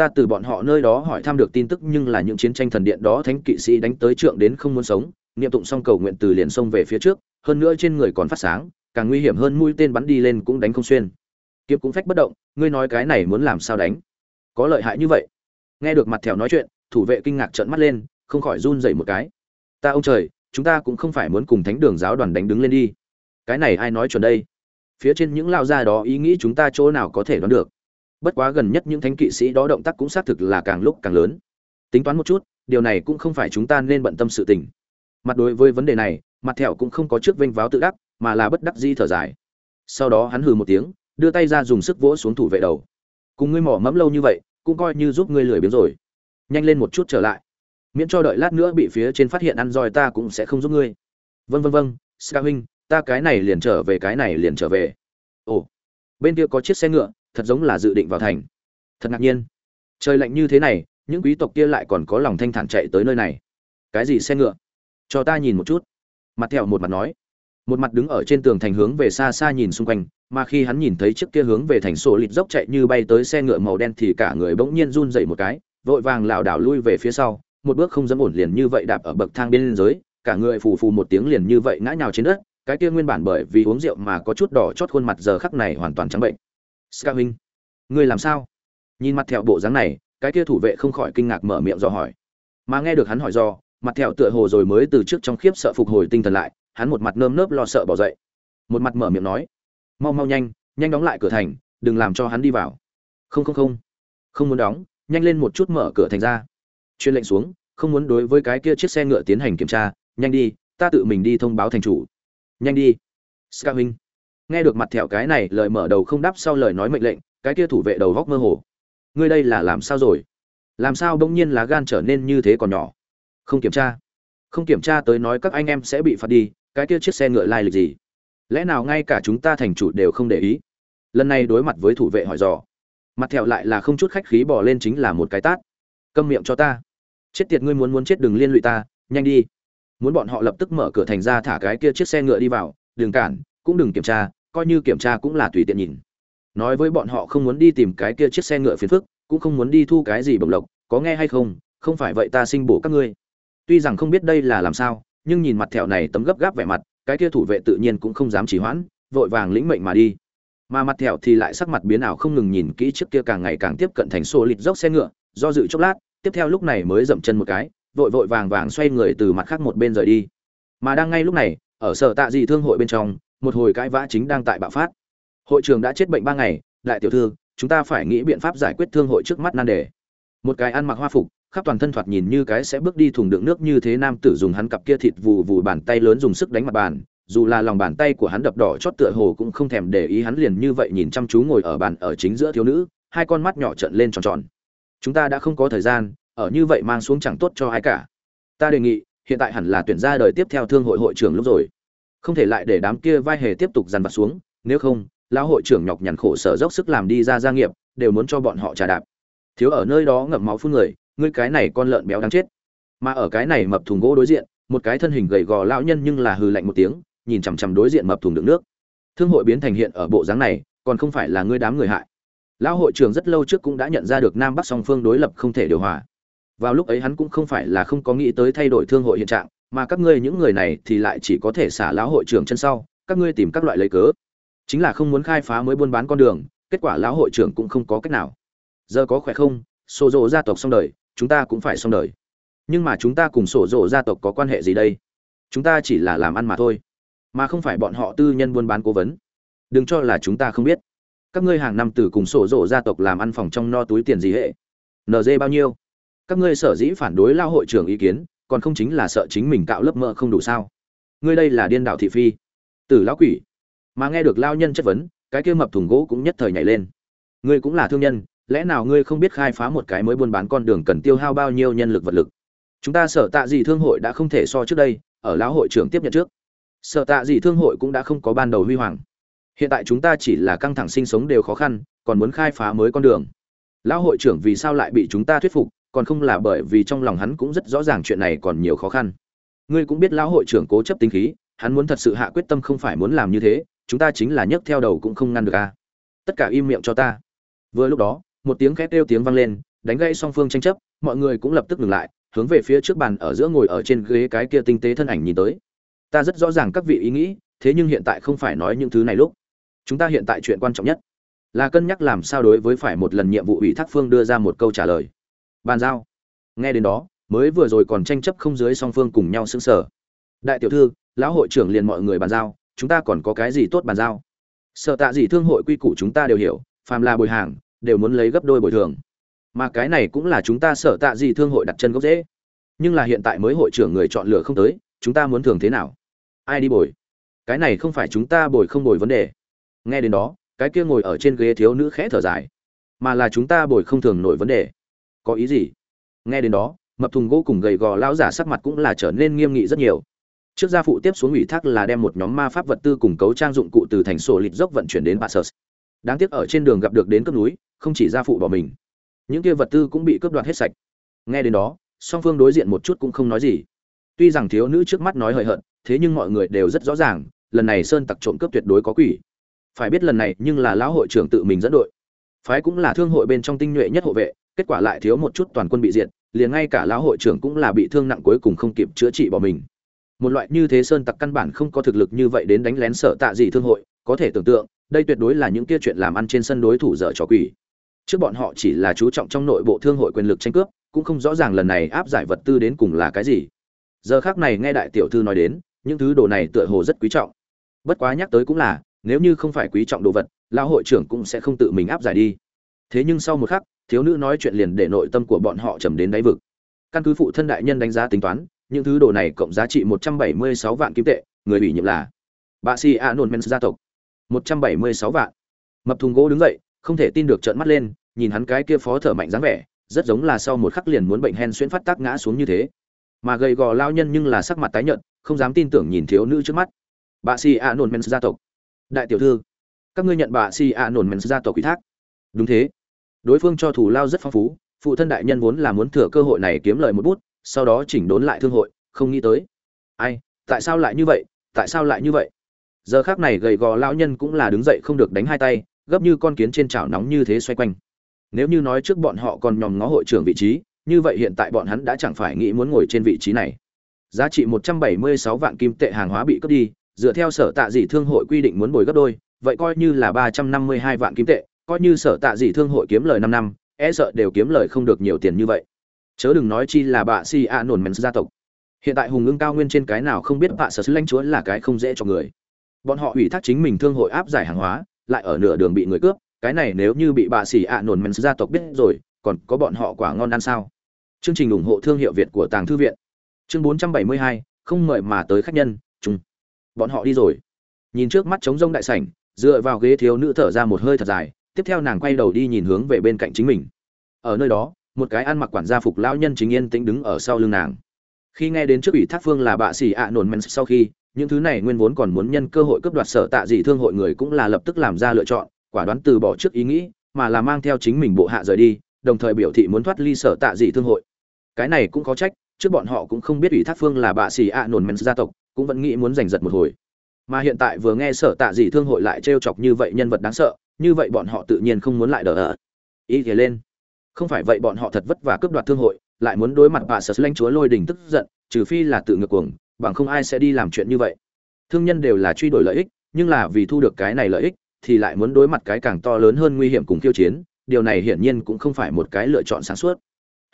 Ta từ bọn họ nơi đó hỏi thăm được tin tức nhưng là những chiến tranh thần điện đó thánh kỵ sĩ đánh tới trượng đến không muốn sống, niệm tụng xong cầu nguyện từ liền xông về phía trước, hơn nữa trên người còn phát sáng, càng nguy hiểm hơn mũi tên bắn đi lên cũng đánh không xuyên. Kiếm cũng phách bất động, ngươi nói cái này muốn làm sao đánh? Có lợi hại như vậy. Nghe được mặt thèo nói chuyện, thủ vệ kinh ngạc trợn mắt lên, không khỏi run dậy một cái. Ta ông trời, chúng ta cũng không phải muốn cùng thánh đường giáo đoàn đánh đứng lên đi. Cái này ai nói chuẩn đây? Phía trên những lao gia đó ý nghĩ chúng ta chỗ nào có thể đoán được? Bất quá gần nhất những thánh kỵ sĩ đó động tác cũng xác thực là càng lúc càng lớn. Tính toán một chút, điều này cũng không phải chúng ta nên bận tâm sự tình. Mặt đối với vấn đề này, mặt thẹo cũng không có trước vênh váo tự đắc, mà là bất đắc di thở dài. Sau đó hắn hừ một tiếng, đưa tay ra dùng sức vỗ xuống thủ vệ đầu. Cùng ngươi mỏ mẫm lâu như vậy, cũng coi như giúp ngươi lười biếng rồi. Nhanh lên một chút trở lại. Miễn cho đợi lát nữa bị phía trên phát hiện ăn roi ta cũng sẽ không giúp ngươi. Vân vân vân ska huynh, ta cái này liền trở về, cái này liền trở về. Ồ, bên kia có chiếc xe ngựa thật giống là dự định vào thành. Thật ngạc nhiên. Trời lạnh như thế này, những quý tộc kia lại còn có lòng thanh thản chạy tới nơi này. Cái gì xe ngựa? Cho ta nhìn một chút. Mặt thẹo một mặt nói. Một mặt đứng ở trên tường thành hướng về xa xa nhìn xung quanh, mà khi hắn nhìn thấy chiếc kia hướng về thành sổ lịt dốc chạy như bay tới xe ngựa màu đen thì cả người bỗng nhiên run dậy một cái, vội vàng lảo đảo lui về phía sau, một bước không dám ổn liền như vậy đạp ở bậc thang bên dưới, cả người phù phù một tiếng liền như vậy ngã nhào trên đất, cái kia nguyên bản bởi vì uống rượu mà có chút đỏ chót khuôn mặt giờ khắc này hoàn toàn trắng bệnh. Ska huynh, ngươi làm sao? Nhìn mặt theo bộ dáng này, cái kia thủ vệ không khỏi kinh ngạc mở miệng dò hỏi. Mà nghe được hắn hỏi dò, mặt theo tựa hồ rồi mới từ trước trong khiếp sợ phục hồi tinh thần lại, hắn một mặt nơm nớp lo sợ bỏ dậy. Một mặt mở miệng nói: "Mau mau nhanh, nhanh đóng lại cửa thành, đừng làm cho hắn đi vào." "Không không không, không muốn đóng, nhanh lên một chút mở cửa thành ra." Truyền lệnh xuống, không muốn đối với cái kia chiếc xe ngựa tiến hành kiểm tra, "Nhanh đi, ta tự mình đi thông báo thành chủ." "Nhanh đi." Ska huynh nghe được mặt thẹo cái này, lời mở đầu không đáp sau lời nói mệnh lệnh, cái kia thủ vệ đầu góc mơ hồ. Ngươi đây là làm sao rồi? Làm sao bỗng nhiên lá gan trở nên như thế còn nhỏ? Không kiểm tra. Không kiểm tra tới nói các anh em sẽ bị phạt đi, cái kia chiếc xe ngựa lai lịch gì? Lẽ nào ngay cả chúng ta thành chủ đều không để ý? Lần này đối mặt với thủ vệ hỏi dò. Mặt thẹo lại là không chút khách khí bỏ lên chính là một cái tát. Câm miệng cho ta. Chết tiệt ngươi muốn muốn chết đừng liên lụy ta, nhanh đi. Muốn bọn họ lập tức mở cửa thành ra thả cái kia chiếc xe ngựa đi vào, đừng cản, cũng đừng kiểm tra coi như kiểm tra cũng là tùy tiện nhìn. Nói với bọn họ không muốn đi tìm cái kia chiếc xe ngựa phiền phức, cũng không muốn đi thu cái gì bổng lộc, có nghe hay không không phải vậy ta sinh bổ các ngươi. Tuy rằng không biết đây là làm sao, nhưng nhìn mặt thẹo này tấm gấp gáp vẻ mặt, cái kia thủ vệ tự nhiên cũng không dám trì hoãn, vội vàng lĩnh mệnh mà đi. Mà mặt thẹo thì lại sắc mặt biến ảo không ngừng nhìn kỹ trước kia càng ngày càng tiếp cận thành xô lịt dốc xe ngựa, do dự chốc lát, tiếp theo lúc này mới dậm chân một cái, vội vội vàng vàng xoay người từ mặt khác một bên rời đi. Mà đang ngay lúc này, ở sở tạ dị thương hội bên trong một hồi cãi vã chính đang tại bạo phát. Hội trường đã chết bệnh ba ngày, đại tiểu thư, chúng ta phải nghĩ biện pháp giải quyết thương hội trước mắt nan đề. Một cái ăn mặc hoa phục, khắp toàn thân thoạt nhìn như cái sẽ bước đi thùng đựng nước như thế nam tử dùng hắn cặp kia thịt vù vù bàn tay lớn dùng sức đánh mặt bàn, dù là lòng bàn tay của hắn đập đỏ chót tựa hồ cũng không thèm để ý hắn liền như vậy nhìn chăm chú ngồi ở bàn ở chính giữa thiếu nữ, hai con mắt nhỏ trợn lên tròn tròn. Chúng ta đã không có thời gian, ở như vậy mang xuống chẳng tốt cho ai cả. Ta đề nghị, hiện tại hẳn là tuyển ra đời tiếp theo thương hội hội trưởng lúc rồi không thể lại để đám kia vai hề tiếp tục dằn vặt xuống, nếu không, lão hội trưởng nhọc nhằn khổ sở dốc sức làm đi ra gia nghiệp, đều muốn cho bọn họ trả đạp. Thiếu ở nơi đó ngậm máu phun người, ngươi cái này con lợn béo đáng chết. Mà ở cái này mập thùng gỗ đối diện, một cái thân hình gầy gò lão nhân nhưng là hừ lạnh một tiếng, nhìn chằm chằm đối diện mập thùng đựng nước. Thương hội biến thành hiện ở bộ dáng này, còn không phải là ngươi đám người hại. Lão hội trưởng rất lâu trước cũng đã nhận ra được nam bắc song phương đối lập không thể điều hòa. Vào lúc ấy hắn cũng không phải là không có nghĩ tới thay đổi thương hội hiện trạng mà các ngươi những người này thì lại chỉ có thể xả lão hội trưởng chân sau, các ngươi tìm các loại lấy cớ. Chính là không muốn khai phá mới buôn bán con đường, kết quả lão hội trưởng cũng không có cách nào. Giờ có khỏe không? Sổ rộ gia tộc xong đời, chúng ta cũng phải xong đời. Nhưng mà chúng ta cùng sổ rộ gia tộc có quan hệ gì đây? Chúng ta chỉ là làm ăn mà thôi, mà không phải bọn họ tư nhân buôn bán cố vấn. Đừng cho là chúng ta không biết. Các ngươi hàng năm từ cùng sổ rộ gia tộc làm ăn phòng trong no túi tiền gì hệ? Nd bao nhiêu? Các ngươi sở dĩ phản đối lao hội trưởng ý kiến còn không chính là sợ chính mình cạo lớp mỡ không đủ sao? Ngươi đây là điên đạo thị phi. Tử lão quỷ. Mà nghe được lao nhân chất vấn, cái kia mập thùng gỗ cũng nhất thời nhảy lên. Ngươi cũng là thương nhân, lẽ nào ngươi không biết khai phá một cái mới buôn bán con đường cần tiêu hao bao nhiêu nhân lực vật lực? Chúng ta sở tạ gì thương hội đã không thể so trước đây, ở lão hội trưởng tiếp nhận trước. Sở tạ gì thương hội cũng đã không có ban đầu huy hoàng. Hiện tại chúng ta chỉ là căng thẳng sinh sống đều khó khăn, còn muốn khai phá mới con đường. Lão hội trưởng vì sao lại bị chúng ta thuyết phục còn không là bởi vì trong lòng hắn cũng rất rõ ràng chuyện này còn nhiều khó khăn. Ngươi cũng biết lão hội trưởng cố chấp tính khí, hắn muốn thật sự hạ quyết tâm không phải muốn làm như thế, chúng ta chính là nhấc theo đầu cũng không ngăn được a tất cả im miệng cho ta. Vừa lúc đó, một tiếng khét kêu tiếng vang lên, đánh gãy song phương tranh chấp, mọi người cũng lập tức ngừng lại, hướng về phía trước bàn ở giữa ngồi ở trên ghế cái kia tinh tế thân ảnh nhìn tới. Ta rất rõ ràng các vị ý nghĩ, thế nhưng hiện tại không phải nói những thứ này lúc. Chúng ta hiện tại chuyện quan trọng nhất là cân nhắc làm sao đối với phải một lần nhiệm vụ ủy thác phương đưa ra một câu trả lời bàn giao. Nghe đến đó, mới vừa rồi còn tranh chấp không dưới song phương cùng nhau xứng sở đại tiểu thư, lão hội trưởng liền mọi người bàn giao, chúng ta còn có cái gì tốt bàn giao? Sợ tạ gì thương hội quy củ chúng ta đều hiểu, phàm là bồi hàng, đều muốn lấy gấp đôi bồi thường. Mà cái này cũng là chúng ta sợ tạ gì thương hội đặt chân gốc dễ nhưng là hiện tại mới hội trưởng người chọn lựa không tới, chúng ta muốn thường thế nào? Ai đi bồi? Cái này không phải chúng ta bồi không bồi vấn đề. Nghe đến đó, cái kia ngồi ở trên ghế thiếu nữ khẽ thở dài. Mà là chúng ta bồi không thường nổi vấn đề có ý gì nghe đến đó mập thùng gỗ cùng gầy gò lão giả sắc mặt cũng là trở nên nghiêm nghị rất nhiều trước gia phụ tiếp xuống ủy thác là đem một nhóm ma pháp vật tư cùng cấu trang dụng cụ từ thành sổ lịch dốc vận chuyển đến Passus. Đáng tiếc ở trên đường gặp được đến cướp núi, không chỉ gia phụ bỏ mình, những kia vật tư cũng bị cướp đoạt hết sạch. Nghe đến đó, song phương đối diện một chút cũng không nói gì. Tuy rằng thiếu nữ trước mắt nói hời hợt, thế nhưng mọi người đều rất rõ ràng, lần này sơn tặc trộm cướp tuyệt đối có quỷ. Phải biết lần này nhưng là lão hội trưởng tự mình dẫn đội. Phái cũng là thương hội bên trong tinh nhuệ nhất hộ vệ, kết quả lại thiếu một chút toàn quân bị diệt, liền ngay cả lão hội trưởng cũng là bị thương nặng cuối cùng không kịp chữa trị bỏ mình. Một loại như thế sơn tặc căn bản không có thực lực như vậy đến đánh lén sợ tạ gì thương hội có thể tưởng tượng đây tuyệt đối là những kia chuyện làm ăn trên sân đối thủ dở trò quỷ. Trước bọn họ chỉ là chú trọng trong nội bộ thương hội quyền lực tranh cướp cũng không rõ ràng lần này áp giải vật tư đến cùng là cái gì. Giờ khác này nghe đại tiểu thư nói đến những thứ đồ này tựa hồ rất quý trọng. Bất quá nhắc tới cũng là nếu như không phải quý trọng đồ vật lão hội trưởng cũng sẽ không tự mình áp giải đi. Thế nhưng sau một khắc thiếu nữ nói chuyện liền để nội tâm của bọn họ trầm đến đáy vực căn cứ phụ thân đại nhân đánh giá tính toán những thứ đồ này cộng giá trị 176 vạn kim tệ, người bị nhiệm là Bạ Si a Anon Men gia tộc. 176 vạn. Mập thùng gỗ đứng dậy, không thể tin được trợn mắt lên, nhìn hắn cái kia phó thở mạnh dáng vẻ, rất giống là sau một khắc liền muốn bệnh hen xuyên phát tác ngã xuống như thế. Mà gầy gò lao nhân nhưng là sắc mặt tái nhợt, không dám tin tưởng nhìn thiếu nữ trước mắt. Bạ Si a Anon Men gia tộc. Đại tiểu thư, các ngươi nhận bà Si a Anon Men gia tộc ủy thác. Đúng thế. Đối phương cho thủ lao rất phong phú, phụ thân đại nhân vốn là muốn thừa cơ hội này kiếm lời một bút, sau đó chỉnh đốn lại thương hội không nghĩ tới. Ai tại sao lại như vậy tại sao lại như vậy? Giờ khác này gầy gò lão nhân cũng là đứng dậy không được đánh hai tay gấp như con kiến trên chảo nóng như thế xoay quanh. Nếu như nói trước bọn họ còn nhòm ngó hội trưởng vị trí như vậy hiện tại bọn hắn đã chẳng phải nghĩ muốn ngồi trên vị trí này. Giá trị 176 vạn kim tệ hàng hóa bị cướp đi dựa theo sở tạ dị thương hội quy định muốn bồi gấp đôi vậy coi như là 352 vạn kim tệ coi như sở tạ dị thương hội kiếm lời 5 năm e sợ đều kiếm lời không được nhiều tiền như vậy. Chớ đừng nói chi là bạ si a nổn mèn gia tộc. Hiện tại hùng ưng cao nguyên trên cái nào không biết bạ sở sứ lãnh chúa là cái không dễ cho người. Bọn họ ủy thác chính mình thương hội áp giải hàng hóa lại ở nửa đường bị người cướp cái này nếu như bị bạ xỉ ạ nổn mèn gia tộc biết rồi còn có bọn họ quả ngon ăn sao? Chương trình ủng hộ thương hiệu việt của tàng thư viện. Chương 472, không mời mà tới khách nhân chung. Bọn họ đi rồi. Nhìn trước mắt trống rông đại sảnh dựa vào ghế thiếu nữ thở ra một hơi thật dài tiếp theo nàng quay đầu đi nhìn hướng về bên cạnh chính mình. Ở nơi đó, một cái ăn mặc quản gia phục lão nhân chính yên tĩnh đứng ở sau lưng nàng. Khi nghe đến trước ủy thác phương là bạ xỉ ạ nổn men sau khi, những thứ này nguyên vốn còn muốn nhân cơ hội cướp đoạt sở tạ dị thương hội người cũng là lập tức làm ra lựa chọn, quả đoán từ bỏ trước ý nghĩ, mà là mang theo chính mình bộ hạ rời đi, đồng thời biểu thị muốn thoát ly sở tạ dị thương hội. Cái này cũng có trách, trước bọn họ cũng không biết ủy thác phương là bạ xỉ ạ nổn men gia tộc, cũng vẫn nghĩ muốn giành giật một hồi. Mà hiện tại vừa nghe sở tạ dị thương hội lại trêu chọc như vậy nhân vật đáng sợ như vậy bọn họ tự nhiên không muốn lại đỡ ở ý thế lên. Không phải vậy bọn họ thật vất vả cướp đoạt thương hội, lại muốn đối mặt bà sở lãnh chúa lôi đình tức giận, trừ phi là tự ngược cuồng, bằng không ai sẽ đi làm chuyện như vậy. Thương nhân đều là truy đuổi lợi ích, nhưng là vì thu được cái này lợi ích, thì lại muốn đối mặt cái càng to lớn hơn nguy hiểm cùng tiêu chiến, điều này hiển nhiên cũng không phải một cái lựa chọn sáng suốt.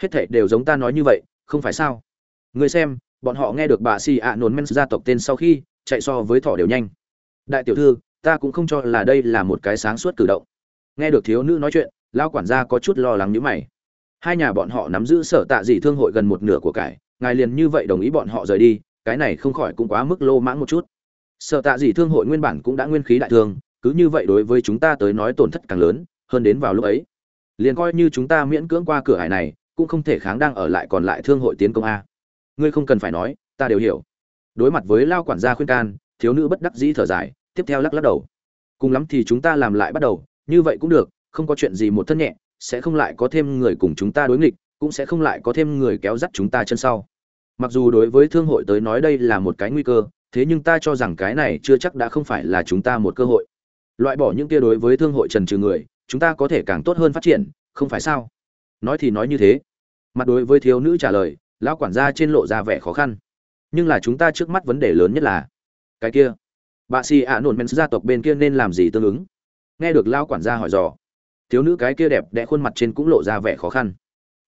Hết thảy đều giống ta nói như vậy, không phải sao? Người xem, bọn họ nghe được bà si ạ nôn men gia tộc tên sau khi, chạy so với thỏ đều nhanh. Đại tiểu thư ta cũng không cho là đây là một cái sáng suốt cử động. Nghe được thiếu nữ nói chuyện lao quản gia có chút lo lắng như mày. Hai nhà bọn họ nắm giữ sở tạ dị thương hội gần một nửa của cải, ngài liền như vậy đồng ý bọn họ rời đi, cái này không khỏi cũng quá mức lô mãng một chút. Sở tạ dị thương hội nguyên bản cũng đã nguyên khí đại thương, cứ như vậy đối với chúng ta tới nói tổn thất càng lớn, hơn đến vào lúc ấy. Liền coi như chúng ta miễn cưỡng qua cửa hải này, cũng không thể kháng đang ở lại còn lại thương hội tiến công a. Ngươi không cần phải nói, ta đều hiểu. Đối mặt với lao quản gia khuyên can, thiếu nữ bất đắc dĩ thở dài tiếp theo lắc lắc đầu. Cùng lắm thì chúng ta làm lại bắt đầu, như vậy cũng được, không có chuyện gì một thân nhẹ, sẽ không lại có thêm người cùng chúng ta đối nghịch, cũng sẽ không lại có thêm người kéo dắt chúng ta chân sau. Mặc dù đối với thương hội tới nói đây là một cái nguy cơ, thế nhưng ta cho rằng cái này chưa chắc đã không phải là chúng ta một cơ hội. Loại bỏ những kia đối với thương hội trần trừ người, chúng ta có thể càng tốt hơn phát triển, không phải sao? Nói thì nói như thế. Mặt đối với thiếu nữ trả lời, lão quản gia trên lộ ra vẻ khó khăn. Nhưng là chúng ta trước mắt vấn đề lớn nhất là, cái kia bà si ạ nổn men gia tộc bên kia nên làm gì tương ứng? Nghe được lão quản gia hỏi dò, thiếu nữ cái kia đẹp đẽ khuôn mặt trên cũng lộ ra vẻ khó khăn.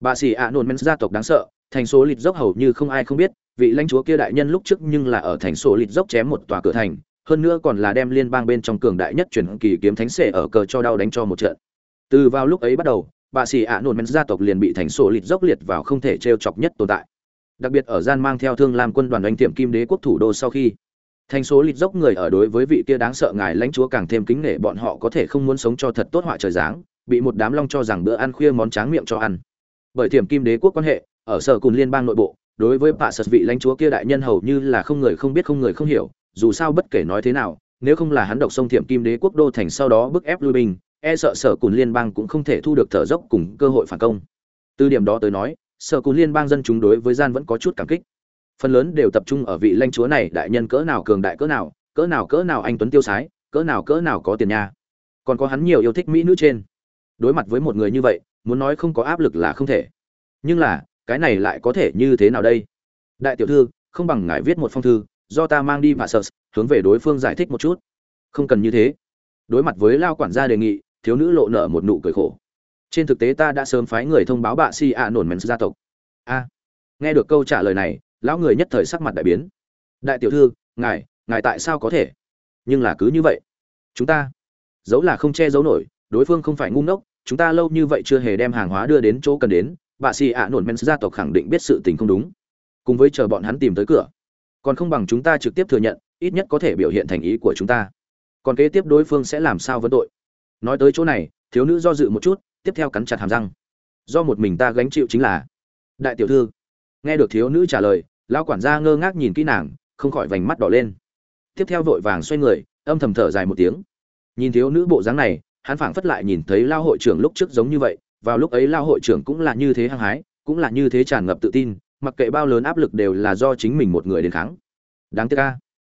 Bà sĩ ạ nổn men gia tộc đáng sợ, thành số lịt dốc hầu như không ai không biết, vị lãnh chúa kia đại nhân lúc trước nhưng là ở thành số lịt dốc chém một tòa cửa thành, hơn nữa còn là đem liên bang bên trong cường đại nhất chuyển kỳ kiếm thánh sệ ở cờ cho đau đánh cho một trận. Từ vào lúc ấy bắt đầu, bà sĩ ạ nổn men gia tộc liền bị thành số lịt dốc liệt vào không thể trêu chọc nhất tồn tại. Đặc biệt ở gian mang theo thương làm quân đoàn đánh tiệm kim đế quốc thủ đô sau khi thành số lịt dốc người ở đối với vị kia đáng sợ ngài lãnh chúa càng thêm kính nể bọn họ có thể không muốn sống cho thật tốt họa trời dáng bị một đám long cho rằng bữa ăn khuya món tráng miệng cho ăn. Bởi thiểm kim đế quốc quan hệ, ở sở cùng liên bang nội bộ, đối với bà sật vị lãnh chúa kia đại nhân hầu như là không người không biết không người không hiểu, dù sao bất kể nói thế nào, nếu không là hắn độc sông thiểm kim đế quốc đô thành sau đó bức ép lui binh e sợ sở cùng liên bang cũng không thể thu được thở dốc cùng cơ hội phản công. Từ điểm đó tới nói, sở cùng liên bang dân chúng đối với gian vẫn có chút cảm kích phần lớn đều tập trung ở vị lãnh chúa này, đại nhân cỡ nào cường đại cỡ nào cỡ nào cỡ nào anh tuấn tiêu sái, cỡ nào cỡ nào có tiền nha. Còn có hắn nhiều yêu thích mỹ nữ trên. Đối mặt với một người như vậy, muốn nói không có áp lực là không thể. Nhưng là, cái này lại có thể như thế nào đây? Đại tiểu thư, không bằng ngài viết một phong thư, do ta mang đi và sợ, hướng về đối phương giải thích một chút. Không cần như thế. Đối mặt với lao quản gia đề nghị, thiếu nữ lộ nở một nụ cười khổ. Trên thực tế ta đã sớm phái người thông báo bạ si ạ nổn mèn gia tộc. A. Nghe được câu trả lời này lão người nhất thời sắc mặt đại biến. Đại tiểu thư, ngài ngài tại sao có thể? Nhưng là cứ như vậy, chúng ta giấu là không che giấu nổi, đối phương không phải ngu ngốc, chúng ta lâu như vậy chưa hề đem hàng hóa đưa đến chỗ cần đến, bà xì ạ nổn men gia tộc khẳng định biết sự tình không đúng. Cùng với chờ bọn hắn tìm tới cửa, còn không bằng chúng ta trực tiếp thừa nhận, ít nhất có thể biểu hiện thành ý của chúng ta. Còn kế tiếp đối phương sẽ làm sao vấn tội? Nói tới chỗ này, thiếu nữ do dự một chút, tiếp theo cắn chặt hàm răng. Do một mình ta gánh chịu chính là, đại tiểu thư nghe được thiếu nữ trả lời, lão quản gia ngơ ngác nhìn kỹ nàng, không khỏi vành mắt đỏ lên. Tiếp theo vội vàng xoay người, âm thầm thở dài một tiếng. Nhìn thiếu nữ bộ dáng này, hắn phảng phất lại nhìn thấy lao hội trưởng lúc trước giống như vậy, vào lúc ấy lao hội trưởng cũng là như thế hăng hái, cũng là như thế tràn ngập tự tin, mặc kệ bao lớn áp lực đều là do chính mình một người đến kháng. Đáng tiếc ca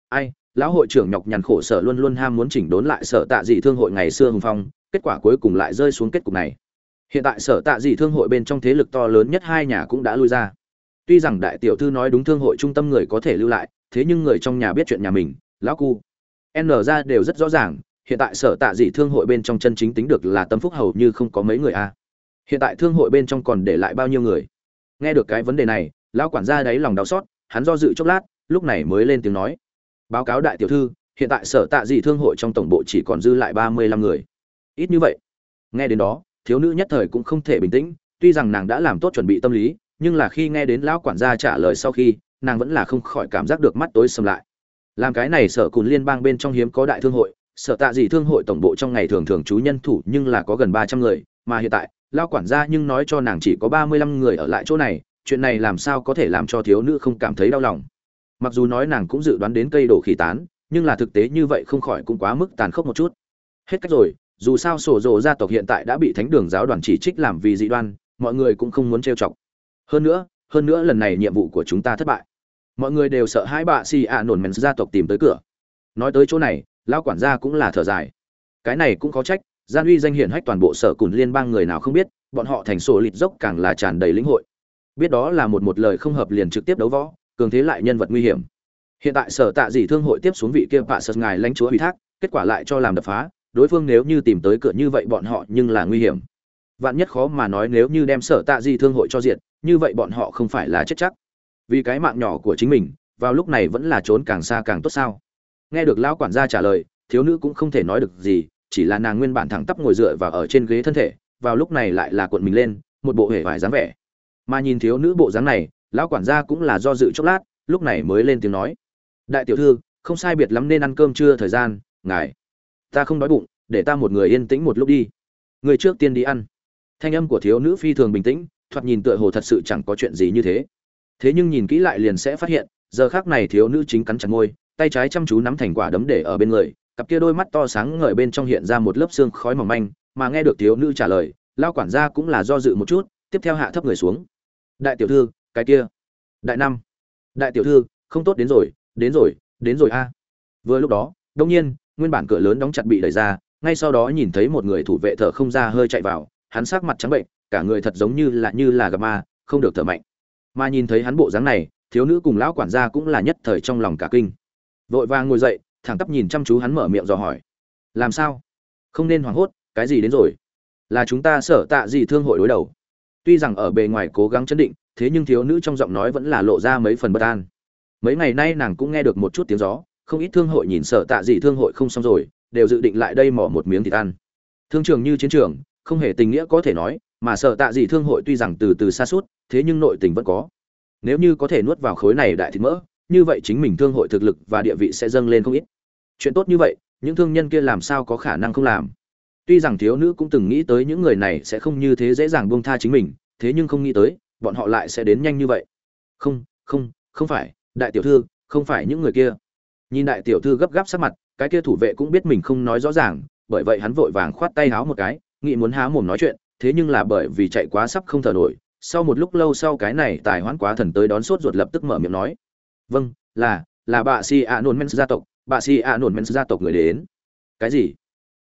ai, lão hội trưởng nhọc nhằn khổ sở luôn luôn ham muốn chỉnh đốn lại sở tạ dị thương hội ngày xưa hùng phong, kết quả cuối cùng lại rơi xuống kết cục này. Hiện tại sở tạ dị thương hội bên trong thế lực to lớn nhất hai nhà cũng đã lui ra tuy rằng đại tiểu thư nói đúng thương hội trung tâm người có thể lưu lại, thế nhưng người trong nhà biết chuyện nhà mình, lão cu. N ra đều rất rõ ràng, hiện tại sở tạ dị thương hội bên trong chân chính tính được là tâm phúc hầu như không có mấy người a. Hiện tại thương hội bên trong còn để lại bao nhiêu người? Nghe được cái vấn đề này, lão quản gia đáy lòng đau xót, hắn do dự chốc lát, lúc này mới lên tiếng nói. Báo cáo đại tiểu thư, hiện tại sở tạ dị thương hội trong tổng bộ chỉ còn dư lại ba mươi lăm người. Ít như vậy. Nghe đến đó, thiếu nữ nhất thời cũng không thể bình tĩnh, tuy rằng nàng đã làm tốt chuẩn bị tâm lý nhưng là khi nghe đến lão quản gia trả lời sau khi, nàng vẫn là không khỏi cảm giác được mắt tối sầm lại. Làm cái này sở cùn liên bang bên trong hiếm có đại thương hội sở tạ gì thương hội tổng bộ trong ngày thường thường chú nhân thủ nhưng là có gần ba trăm người, mà hiện tại lao quản gia nhưng nói cho nàng chỉ có ba mươi lăm người ở lại chỗ này, chuyện này làm sao có thể làm cho thiếu nữ không cảm thấy đau lòng. Mặc dù nói nàng cũng dự đoán đến cây đổ khí tán, nhưng là thực tế như vậy không khỏi cũng quá mức tàn khốc một chút. Hết cách rồi, dù sao sổ rồ gia tộc hiện tại đã bị thánh đường giáo đoàn chỉ trích làm vì dị đoan, mọi người cũng không muốn trêu chọc hơn nữa hơn nữa lần này nhiệm vụ của chúng ta thất bại. Mọi người đều sợ hai bạ xì ạ nổn mèn gia tộc tìm tới cửa. Nói tới chỗ này lao quản gia cũng là thở dài. Cái này cũng có trách, gian uy danh hiển hách toàn bộ sở cùn liên bang người nào không biết, bọn họ thành sổ lịt dốc càng là tràn đầy lĩnh hội. Biết đó là một một lời không hợp liền trực tiếp đấu võ, cường thế lại nhân vật nguy hiểm. Hiện tại sở tạ dị thương hội tiếp xuống vị kia bạ sật ngài lãnh chúa ủy thác, kết quả lại cho làm đập phá, đối phương nếu như tìm tới cửa như vậy bọn họ nhưng là nguy hiểm. Vạn nhất khó mà nói nếu như đem sở tạ dị thương hội cho diện như vậy bọn họ không phải là chết chắc. Vì cái mạng nhỏ của chính mình, vào lúc này vẫn là trốn càng xa càng tốt sao? Nghe được lão quản gia trả lời, thiếu nữ cũng không thể nói được gì, chỉ là nàng nguyên bản thẳng tắp ngồi dựa và ở trên ghế thân thể, vào lúc này lại là cuộn mình lên, một bộ hề vải dáng vẻ. Mà nhìn thiếu nữ bộ dáng này, lão quản gia cũng là do dự chốc lát, lúc này mới lên tiếng nói. Đại tiểu thư, không sai biệt lắm nên ăn cơm trưa thời gian, ngài. Ta không đói bụng, để ta một người yên tĩnh một lúc đi. Người trước tiên đi ăn. Thanh âm của thiếu nữ phi thường bình tĩnh thoạt nhìn tựa hồ thật sự chẳng có chuyện gì như thế. Thế nhưng nhìn kỹ lại liền sẽ phát hiện, giờ khác này thiếu nữ chính cắn chặt môi, tay trái chăm chú nắm thành quả đấm để ở bên người, cặp kia đôi mắt to sáng ngời bên trong hiện ra một lớp xương khói mỏng manh, mà nghe được thiếu nữ trả lời, lao quản gia cũng là do dự một chút, tiếp theo hạ thấp người xuống. Đại tiểu thư, cái kia. Đại năm. Đại tiểu thư, không tốt đến rồi đến rồi đến rồi a. Vừa lúc đó, đông nhiên, nguyên bản cửa lớn đóng chặt bị đẩy ra, ngay sau đó nhìn thấy một người thủ vệ thở không ra hơi chạy vào, hắn sắc mặt trắng bệnh cả người thật giống như là như là gặp ma, không được thở mạnh. Mà nhìn thấy hắn bộ dáng này, thiếu nữ cùng lão quản gia cũng là nhất thời trong lòng cả kinh. Vội vàng ngồi dậy, thẳng tắp nhìn chăm chú hắn mở miệng dò hỏi. Làm sao? Không nên hoảng hốt, cái gì đến rồi? Là chúng ta sở tạ gì thương hội đối đầu? Tuy rằng ở bề ngoài cố gắng chấn định, thế nhưng thiếu nữ trong giọng nói vẫn là lộ ra mấy phần bất an. Mấy ngày nay nàng cũng nghe được một chút tiếng gió, không ít thương hội nhìn sở tạ gì thương hội không xong rồi, đều dự định lại đây mỏ một miếng thịt ăn. Thương trường như chiến trường, không hề tình nghĩa có thể nói mà sở tạ gì thương hội tuy rằng từ từ xa suốt, thế nhưng nội tình vẫn có. Nếu như có thể nuốt vào khối này đại thịt mỡ, như vậy chính mình thương hội thực lực và địa vị sẽ dâng lên không ít. Chuyện tốt như vậy, những thương nhân kia làm sao có khả năng không làm? Tuy rằng thiếu nữ cũng từng nghĩ tới những người này sẽ không như thế dễ dàng buông tha chính mình, thế nhưng không nghĩ tới, bọn họ lại sẽ đến nhanh như vậy. Không không không phải, đại tiểu thư, không phải những người kia. Nhìn đại tiểu thư gấp gáp sắc mặt, cái kia thủ vệ cũng biết mình không nói rõ ràng, bởi vậy hắn vội vàng khoát tay háo một cái, nghĩ muốn há mồm nói chuyện thế nhưng là bởi vì chạy quá sắp không thở nổi, sau một lúc lâu sau cái này tài hoãn quá thần tới đón sốt ruột lập tức mở miệng nói. Vâng là là bà si a nôn men gia tộc, bà si a nôn men gia tộc người đến. Cái gì?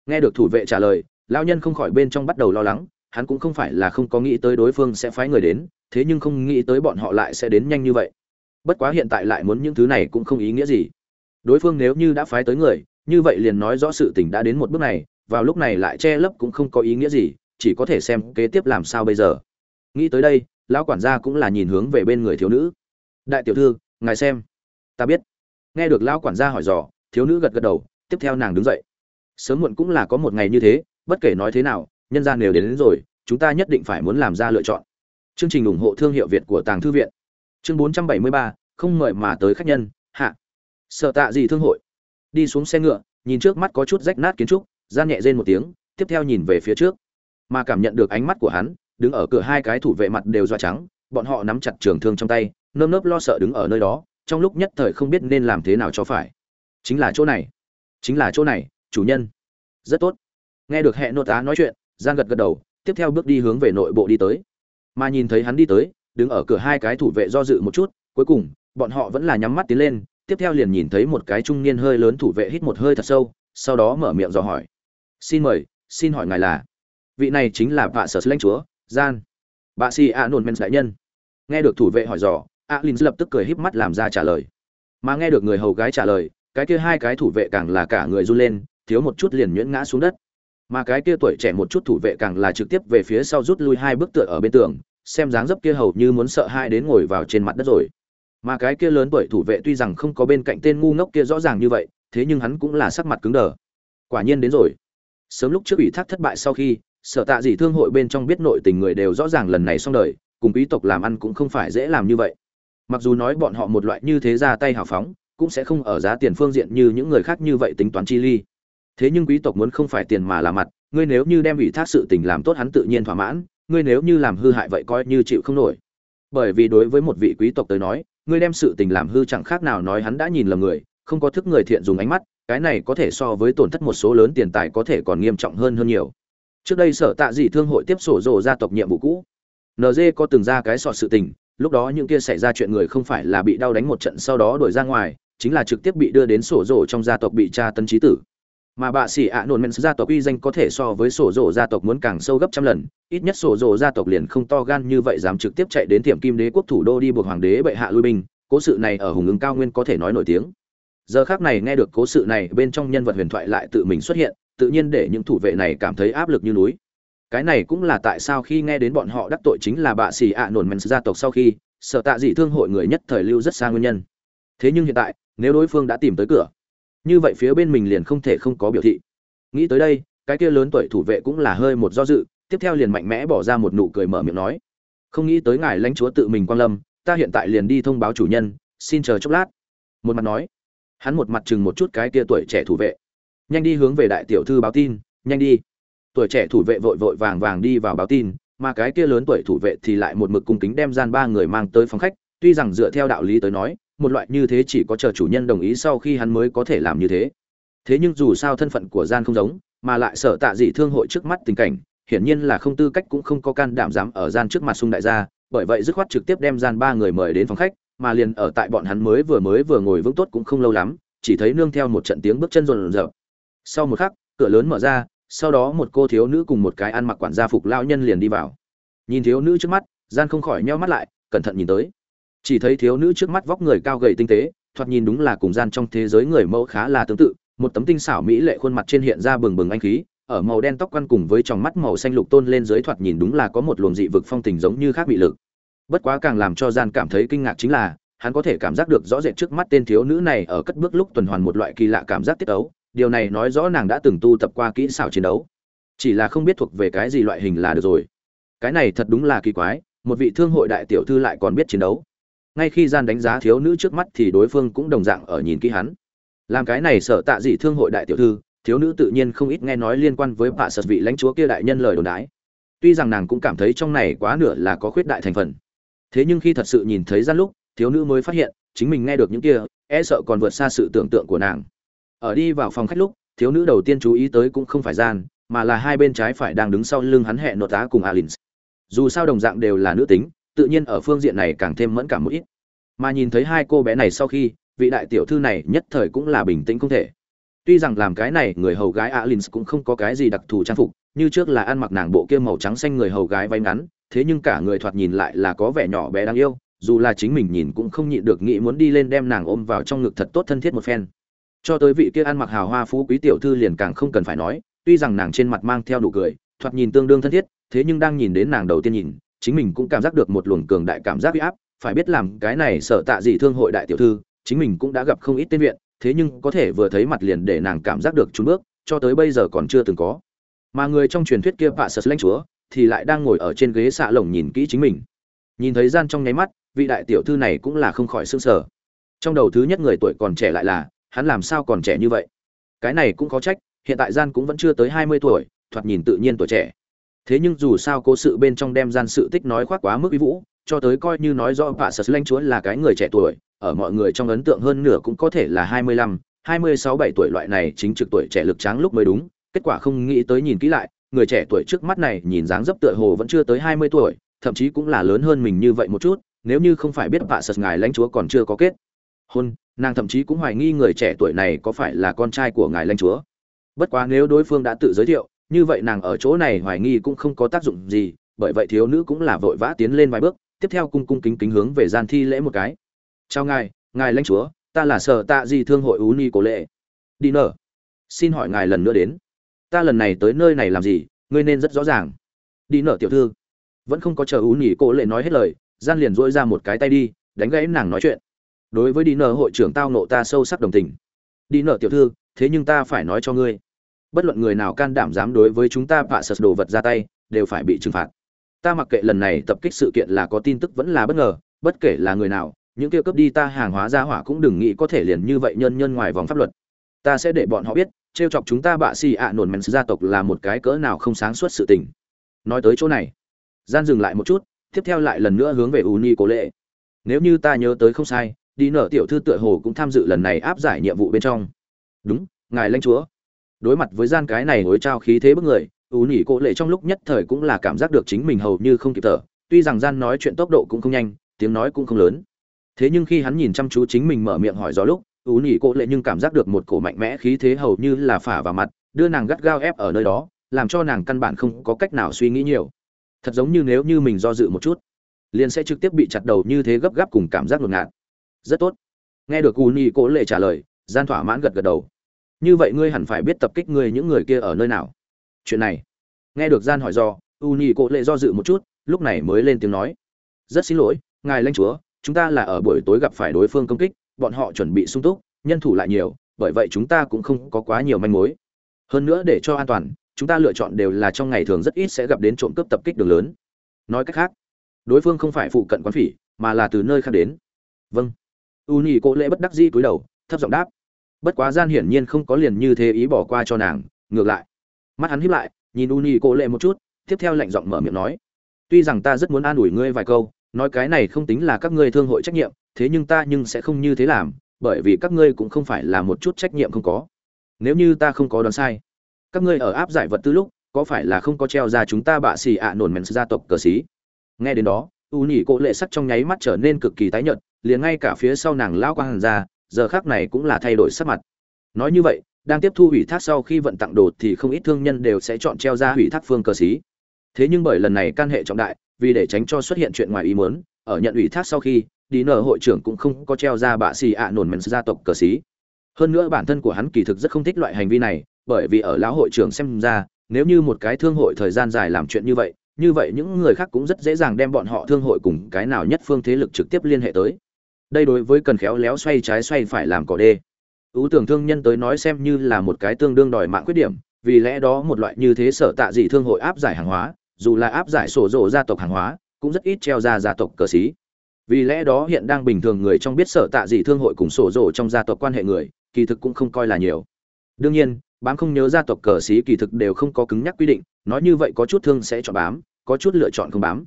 Nghe được thủ vệ trả lời lao nhân không khỏi bên trong bắt đầu lo lắng, hắn cũng không phải là không có nghĩ tới đối phương sẽ phái người đến, thế nhưng không nghĩ tới bọn họ lại sẽ đến nhanh như vậy. Bất quá hiện tại lại muốn những thứ này cũng không ý nghĩa gì. Đối phương nếu như đã phái tới người, như vậy liền nói rõ sự tình đã đến một bước này, vào lúc này lại che lấp cũng không có ý nghĩa gì chỉ có thể xem kế tiếp làm sao bây giờ. Nghĩ tới đây lão quản gia cũng là nhìn hướng về bên người thiếu nữ. Đại tiểu thư ngài xem. Ta biết. Nghe được lão quản gia hỏi dò thiếu nữ gật gật đầu tiếp theo nàng đứng dậy. Sớm muộn cũng là có một ngày như thế bất kể nói thế nào nhân gian đều đến, đến rồi chúng ta nhất định phải muốn làm ra lựa chọn. Chương trình ủng hộ thương hiệu việt của tàng thư viện. Chương 473, không mời mà tới khách nhân hạ. Sợ tạ gì thương hội. Đi xuống xe ngựa nhìn trước mắt có chút rách nát kiến trúc gian nhẹ rên một tiếng tiếp theo nhìn về phía trước mà cảm nhận được ánh mắt của hắn, đứng ở cửa hai cái thủ vệ mặt đều doa trắng, bọn họ nắm chặt trường thương trong tay, nơm nớp lo sợ đứng ở nơi đó, trong lúc nhất thời không biết nên làm thế nào cho phải. Chính là chỗ này, chính là chỗ này, chủ nhân. Rất tốt. Nghe được hẹn nô tá nói chuyện gian gật gật đầu, tiếp theo bước đi hướng về nội bộ đi tới. Mà nhìn thấy hắn đi tới, đứng ở cửa hai cái thủ vệ do dự một chút, cuối cùng, bọn họ vẫn là nhắm mắt tiến lên, tiếp theo liền nhìn thấy một cái trung niên hơi lớn thủ vệ hít một hơi thật sâu, sau đó mở miệng dò hỏi. Xin mời, xin hỏi ngài là? Vị này chính là vạ sở lãnh chúa, gian. Bà si a nôn men đại nhân. Nghe được thủ vệ hỏi dò alin lập tức cười híp mắt làm ra trả lời. Mà nghe được người hầu gái trả lời, cái kia hai cái thủ vệ càng là cả người run lên, thiếu một chút liền nhuyễn ngã xuống đất. Mà cái kia tuổi trẻ một chút thủ vệ càng là trực tiếp về phía sau rút lui hai bước tựa ở bên tường, xem dáng dấp kia hầu như muốn sợ hai đến ngồi vào trên mặt đất rồi. Mà cái kia lớn tuổi thủ vệ tuy rằng không có bên cạnh tên ngu ngốc kia rõ ràng như vậy, thế nhưng hắn cũng là sắc mặt cứng đờ. Quả nhiên đến rồi. Sớm lúc trước ủy thác thất bại sau khi sở tạ gì thương hội bên trong biết nội tình người đều rõ ràng lần này xong đời, cùng quý tộc làm ăn cũng không phải dễ làm như vậy. Mặc dù nói bọn họ một loại như thế ra tay hào phóng, cũng sẽ không ở giá tiền phương diện như những người khác như vậy tính toán chi ly. Thế nhưng quý tộc muốn không phải tiền mà là mặt, ngươi nếu như đem ủy thác sự tình làm tốt hắn tự nhiên thỏa mãn, ngươi nếu như làm hư hại vậy coi như chịu không nổi. Bởi vì đối với một vị quý tộc tới nói, ngươi đem sự tình làm hư chẳng khác nào nói hắn đã nhìn lầm người, không có thức người thiện dùng ánh mắt, cái này có thể so với tổn thất một số lớn tiền tài có thể còn nghiêm trọng hơn hơn nhiều trước đây sở tạ dị thương hội tiếp sổ rồ gia tộc nhiệm vụ cũ. Nd có từng ra cái sọt sự tình, lúc đó những kia xảy ra chuyện người không phải là bị đau đánh một trận sau đó đuổi ra ngoài, chính là trực tiếp bị đưa đến sổ rồ trong gia tộc bị tra tấn trí tử. Mà bạ sĩ ạ nôn men gia tộc uy danh có thể so với sổ rồ gia tộc muốn càng sâu gấp trăm lần, ít nhất sổ rồ gia tộc liền không to gan như vậy dám trực tiếp chạy đến tiệm kim đế quốc thủ đô đi buộc hoàng đế bệ hạ lui binh, cố sự này ở hùng ứng cao nguyên có thể nói nổi tiếng. Giờ khác này nghe được cố sự này, bên trong nhân vật huyền thoại lại tự mình xuất hiện tự nhiên để những thủ vệ này cảm thấy áp lực như núi. Cái này cũng là tại sao khi nghe đến bọn họ đắc tội chính là bạ xì ạ nổn men gia tộc sau khi, sợ tạ dị thương hội người nhất thời lưu rất xa nguyên nhân. Thế nhưng hiện tại, nếu đối phương đã tìm tới cửa, như vậy phía bên mình liền không thể không có biểu thị. Nghĩ tới đây, cái kia lớn tuổi thủ vệ cũng là hơi một do dự, tiếp theo liền mạnh mẽ bỏ ra một nụ cười mở miệng nói, không nghĩ tới ngài lãnh chúa tự mình quan lâm, ta hiện tại liền đi thông báo chủ nhân, xin chờ chốc lát. Một mặt nói, hắn một mặt chừng một chút cái kia tuổi trẻ thủ vệ nhanh đi hướng về đại tiểu thư báo tin, nhanh đi. Tuổi trẻ thủ vệ vội vội vàng vàng đi vào báo tin, mà cái kia lớn tuổi thủ vệ thì lại một mực cung kính đem gian ba người mang tới phòng khách, tuy rằng dựa theo đạo lý tới nói, một loại như thế chỉ có chờ chủ nhân đồng ý sau khi hắn mới có thể làm như thế. Thế nhưng dù sao thân phận của gian không giống, mà lại sợ tạ dị thương hội trước mắt tình cảnh, hiển nhiên là không tư cách cũng không có can đảm dám ở gian trước mặt sung đại gia, bởi vậy dứt khoát trực tiếp đem gian ba người mời đến phòng khách, mà liền ở tại bọn hắn mới vừa mới vừa ngồi vững tốt cũng không lâu lắm, chỉ thấy nương theo một trận tiếng bước chân rộn rợp sau một khắc, cửa lớn mở ra, sau đó một cô thiếu nữ cùng một cái ăn mặc quản gia phục lao nhân liền đi vào. Nhìn thiếu nữ trước mắt, gian không khỏi nheo mắt lại, cẩn thận nhìn tới. Chỉ thấy thiếu nữ trước mắt vóc người cao gầy tinh tế, thoạt nhìn đúng là cùng gian trong thế giới người mẫu khá là tương tự, một tấm tinh xảo mỹ lệ khuôn mặt trên hiện ra bừng bừng anh khí, ở màu đen tóc quăn cùng với tròng mắt màu xanh lục tôn lên dưới thoạt nhìn đúng là có một luồng dị vực phong tình giống như khác bị lực. Bất quá càng làm cho gian cảm thấy kinh ngạc chính là, hắn có thể cảm giác được rõ rệt trước mắt tên thiếu nữ này ở cất bước lúc tuần hoàn một loại kỳ lạ cảm giác tiết ấu điều này nói rõ nàng đã từng tu tập qua kỹ xảo chiến đấu. Chỉ là không biết thuộc về cái gì loại hình là được rồi. Cái này thật đúng là kỳ quái, một vị thương hội đại tiểu thư lại còn biết chiến đấu. Ngay khi gian đánh giá thiếu nữ trước mắt thì đối phương cũng đồng dạng ở nhìn kỹ hắn. Làm cái này sợ tạ dị thương hội đại tiểu thư, thiếu nữ tự nhiên không ít nghe nói liên quan với bạ sật vị lãnh chúa kia đại nhân lời đồn đái tuy rằng nàng cũng cảm thấy trong này quá nửa là có khuyết đại thành phần. Thế nhưng khi thật sự nhìn thấy gian lúc, thiếu nữ mới phát hiện, chính mình nghe được những kia e sợ còn vượt xa sự tưởng tượng của nàng ở đi vào phòng khách lúc, thiếu nữ đầu tiên chú ý tới cũng không phải gian, mà là hai bên trái phải đang đứng sau lưng hắn hẹn nội tá cùng alin dù sao đồng dạng đều là nữ tính, tự nhiên ở phương diện này càng thêm mẫn cảm một ít. Mà nhìn thấy hai cô bé này sau khi, vị đại tiểu thư này nhất thời cũng là bình tĩnh không thể. Tuy rằng làm cái này, người hầu gái alin cũng không có cái gì đặc thù trang phục, như trước là ăn mặc nàng bộ kia màu trắng xanh người hầu gái váy ngắn, thế nhưng cả người thoạt nhìn lại là có vẻ nhỏ bé đáng yêu, dù là chính mình nhìn cũng không nhịn được nghĩ muốn đi lên đem nàng ôm vào trong ngực thật tốt thân thiết một phen cho tới vị kia ăn mặc hào hoa phú quý tiểu thư liền càng không cần phải nói, tuy rằng nàng trên mặt mang theo đủ cười, thoạt nhìn tương đương thân thiết, thế nhưng đang nhìn đến nàng đầu tiên nhìn, chính mình cũng cảm giác được một luồng cường đại cảm giác huy áp, phải biết làm cái này sợ tạ gì thương hội đại tiểu thư, chính mình cũng đã gặp không ít tên viện, thế nhưng có thể vừa thấy mặt liền để nàng cảm giác được trúng bước, cho tới bây giờ còn chưa từng có. Mà người trong truyền thuyết kia bạ sợ lãnh chúa, thì lại đang ngồi ở trên ghế xạ lồng nhìn kỹ chính mình. Nhìn thấy gian trong nháy mắt, vị đại tiểu thư này cũng là không khỏi sương sở trong đầu thứ nhất người tuổi còn trẻ lại là hắn làm sao còn trẻ như vậy? Cái này cũng có trách, hiện tại gian cũng vẫn chưa tới hai mươi tuổi, thoạt nhìn tự nhiên tuổi trẻ. Thế nhưng dù sao cố sự bên trong đem gian sự tích nói khoác quá mức uy vũ, cho tới coi như nói rõ vạ sật lanh chúa là cái người trẻ tuổi, ở mọi người trong ấn tượng hơn nửa cũng có thể là hai mươi lăm, hai mươi sáu, bảy tuổi loại này chính trực tuổi trẻ lực tráng lúc mới đúng. Kết quả không nghĩ tới nhìn kỹ lại, người trẻ tuổi trước mắt này nhìn dáng dấp tựa hồ vẫn chưa tới hai mươi tuổi, thậm chí cũng là lớn hơn mình như vậy một chút, nếu như không phải biết vạ sật ngài lãnh chúa còn chưa có kết hôn nàng thậm chí cũng hoài nghi người trẻ tuổi này có phải là con trai của ngài lãnh chúa. Bất quá nếu đối phương đã tự giới thiệu, như vậy nàng ở chỗ này hoài nghi cũng không có tác dụng gì, bởi vậy thiếu nữ cũng là vội vã tiến lên vài bước, tiếp theo cung cung kính kính hướng về gian thi lễ một cái. Chào ngài ngài lãnh chúa, ta là sở tạ di thương hội ú ni cổ lệ. Đi nở. Xin hỏi ngài lần nữa đến. Ta lần này tới nơi này làm gì, ngươi nên rất rõ ràng. Đi nở tiểu thư. Vẫn không có chờ ú nhỉ cổ lệ nói hết lời, gian liền dỗi ra một cái tay đi, đánh gãy nàng nói chuyện đối với đi nợ hội trưởng tao nộ ta sâu sắc đồng tình. Đi nợ tiểu thư, thế nhưng ta phải nói cho ngươi, bất luận người nào can đảm dám đối với chúng ta bạ sật đồ vật ra tay, đều phải bị trừng phạt. Ta mặc kệ lần này tập kích sự kiện là có tin tức vẫn là bất ngờ, bất kể là người nào, những kia cướp đi ta hàng hóa ra hỏa cũng đừng nghĩ có thể liền như vậy nhân nhân ngoài vòng pháp luật. Ta sẽ để bọn họ biết, trêu chọc chúng ta bạ xì ạ nổn mèn gia tộc là một cái cỡ nào không sáng suốt sự tình. Nói tới chỗ này, gian dừng lại một chút, tiếp theo lại lần nữa hướng về uni cố lệ nếu như ta nhớ tới không sai đi nở tiểu thư tựa hồ cũng tham dự lần này áp giải nhiệm vụ bên trong. Đúng, ngài lãnh chúa. Đối mặt với gian cái này hối trao khí thế bức người, ủ nhỉ cố lệ trong lúc nhất thời cũng là cảm giác được chính mình hầu như không kịp thở. Tuy rằng gian nói chuyện tốc độ cũng không nhanh, tiếng nói cũng không lớn. Thế nhưng khi hắn nhìn chăm chú chính mình mở miệng hỏi gió lúc, ủ nhỉ cố lệ nhưng cảm giác được một cổ mạnh mẽ khí thế hầu như là phả vào mặt, đưa nàng gắt gao ép ở nơi đó, làm cho nàng căn bản không có cách nào suy nghĩ nhiều. Thật giống như nếu như mình do dự một chút, liền sẽ trực tiếp bị chặt đầu như thế gấp gáp cùng cảm giác ngột ngạt rất tốt. Nghe được u ni cố lệ trả lời, gian thỏa mãn gật gật đầu. Như vậy ngươi hẳn phải biết tập kích ngươi những người kia ở nơi nào. Chuyện này. Nghe được gian hỏi do u ni cố lệ do dự một chút, lúc này mới lên tiếng nói. Rất xin lỗi, ngài lãnh chúa, chúng ta là ở buổi tối gặp phải đối phương công kích, bọn họ chuẩn bị sung túc, nhân thủ lại nhiều, bởi vậy chúng ta cũng không có quá nhiều manh mối. Hơn nữa để cho an toàn, chúng ta lựa chọn đều là trong ngày thường rất ít sẽ gặp đến trộm cướp tập kích đường lớn. Nói cách khác, đối phương không phải phụ cận quán phỉ, mà là từ nơi khác đến. Vâng u nhị cố lễ bất đắc dĩ cúi đầu, thấp giọng đáp. Bất quá gian hiển nhiên không có liền như thế ý bỏ qua cho nàng, ngược lại. Mắt hắn híp lại, nhìn u nhị cố lễ một chút, tiếp theo lạnh giọng mở miệng nói. Tuy rằng ta rất muốn an ủi ngươi vài câu, nói cái này không tính là các ngươi thương hội trách nhiệm, thế nhưng ta nhưng sẽ không như thế làm, bởi vì các ngươi cũng không phải là một chút trách nhiệm không có. Nếu như ta không có đoán sai, các ngươi ở áp giải vật tư lúc, có phải là không có treo ra chúng ta bạ xì ạ nổn mèn gia tộc cờ xí? Nghe đến đó u nhị cỗ lệ sắc trong nháy mắt trở nên cực kỳ tái nhợt liền ngay cả phía sau nàng lão quang hàn ra, giờ khác này cũng là thay đổi sắc mặt. Nói như vậy, đang tiếp thu ủy thác sau khi vận tặng đồ thì không ít thương nhân đều sẽ chọn treo ra ủy thác phương cờ xí thế nhưng bởi lần này can hệ trọng đại, vì để tránh cho xuất hiện chuyện ngoài ý muốn, ở nhận ủy thác sau khi đi nở hội trưởng cũng không có treo ra bạ xì ạ nổn mèn gia tộc cờ xí hơn nữa bản thân của hắn kỳ thực rất không thích loại hành vi này, bởi vì ở lão hội trưởng xem ra, nếu như một cái thương hội thời gian dài làm chuyện như vậy như vậy những người khác cũng rất dễ dàng đem bọn họ thương hội cùng cái nào nhất phương thế lực trực tiếp liên hệ tới đây đối với cần khéo léo xoay trái xoay phải làm cỏ đê. Ưu tưởng thương nhân tới nói xem như là một cái tương đương đòi mạng khuyết điểm, vì lẽ đó một loại như thế sở tạ dị thương hội áp giải hàng hóa, dù là áp giải sổ rộ gia tộc hàng hóa, cũng rất ít treo ra gia tộc cờ xí. Vì lẽ đó hiện đang bình thường người trong biết sở tạ dị thương hội cùng sổ rộ trong gia tộc quan hệ người, kỳ thực cũng không coi là nhiều. Đương nhiên, bám không nhớ gia tộc cờ xí kỳ thực đều không có cứng nhắc quy định, nói như vậy có chút thương sẽ chọn bám, có chút lựa chọn không bám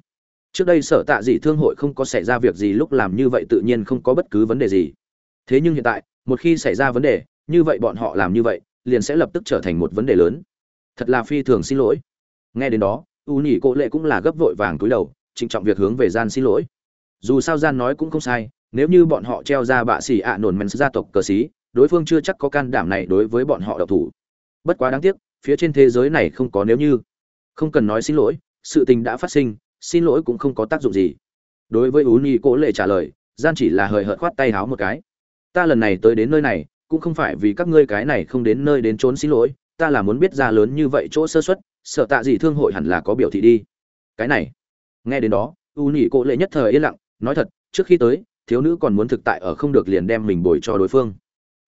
trước đây sở tạ dị thương hội không có xảy ra việc gì, lúc làm như vậy tự nhiên không có bất cứ vấn đề gì. Thế nhưng hiện tại, một khi xảy ra vấn đề, như vậy bọn họ làm như vậy, liền sẽ lập tức trở thành một vấn đề lớn. Thật là phi thường xin lỗi. Nghe đến đó, u nhị cỗ lệ cũng là gấp vội vàng túi đầu, trịnh trọng việc hướng về gian xin lỗi. Dù sao gian nói cũng không sai, nếu như bọn họ treo ra bạ xỉ ạ nổn men gia tộc cờ xí, đối phương chưa chắc có can đảm này đối với bọn họ độc thủ. Bất quá đáng tiếc, phía trên thế giới này không có nếu như. Không cần nói xin lỗi, sự tình đã phát sinh xin lỗi cũng không có tác dụng gì. Đối với U nhi cố lệ trả lời, gian chỉ là hời hợt khoát tay háo một cái. Ta lần này tới đến nơi này, cũng không phải vì các ngươi cái này không đến nơi đến trốn xin lỗi, ta là muốn biết ra lớn như vậy chỗ sơ xuất sợ tạ gì thương hội hẳn là có biểu thị đi. Cái này, nghe đến đó u nhị cố lệ nhất thời yên lặng, nói thật, trước khi tới, thiếu nữ còn muốn thực tại ở không được liền đem mình bồi cho đối phương.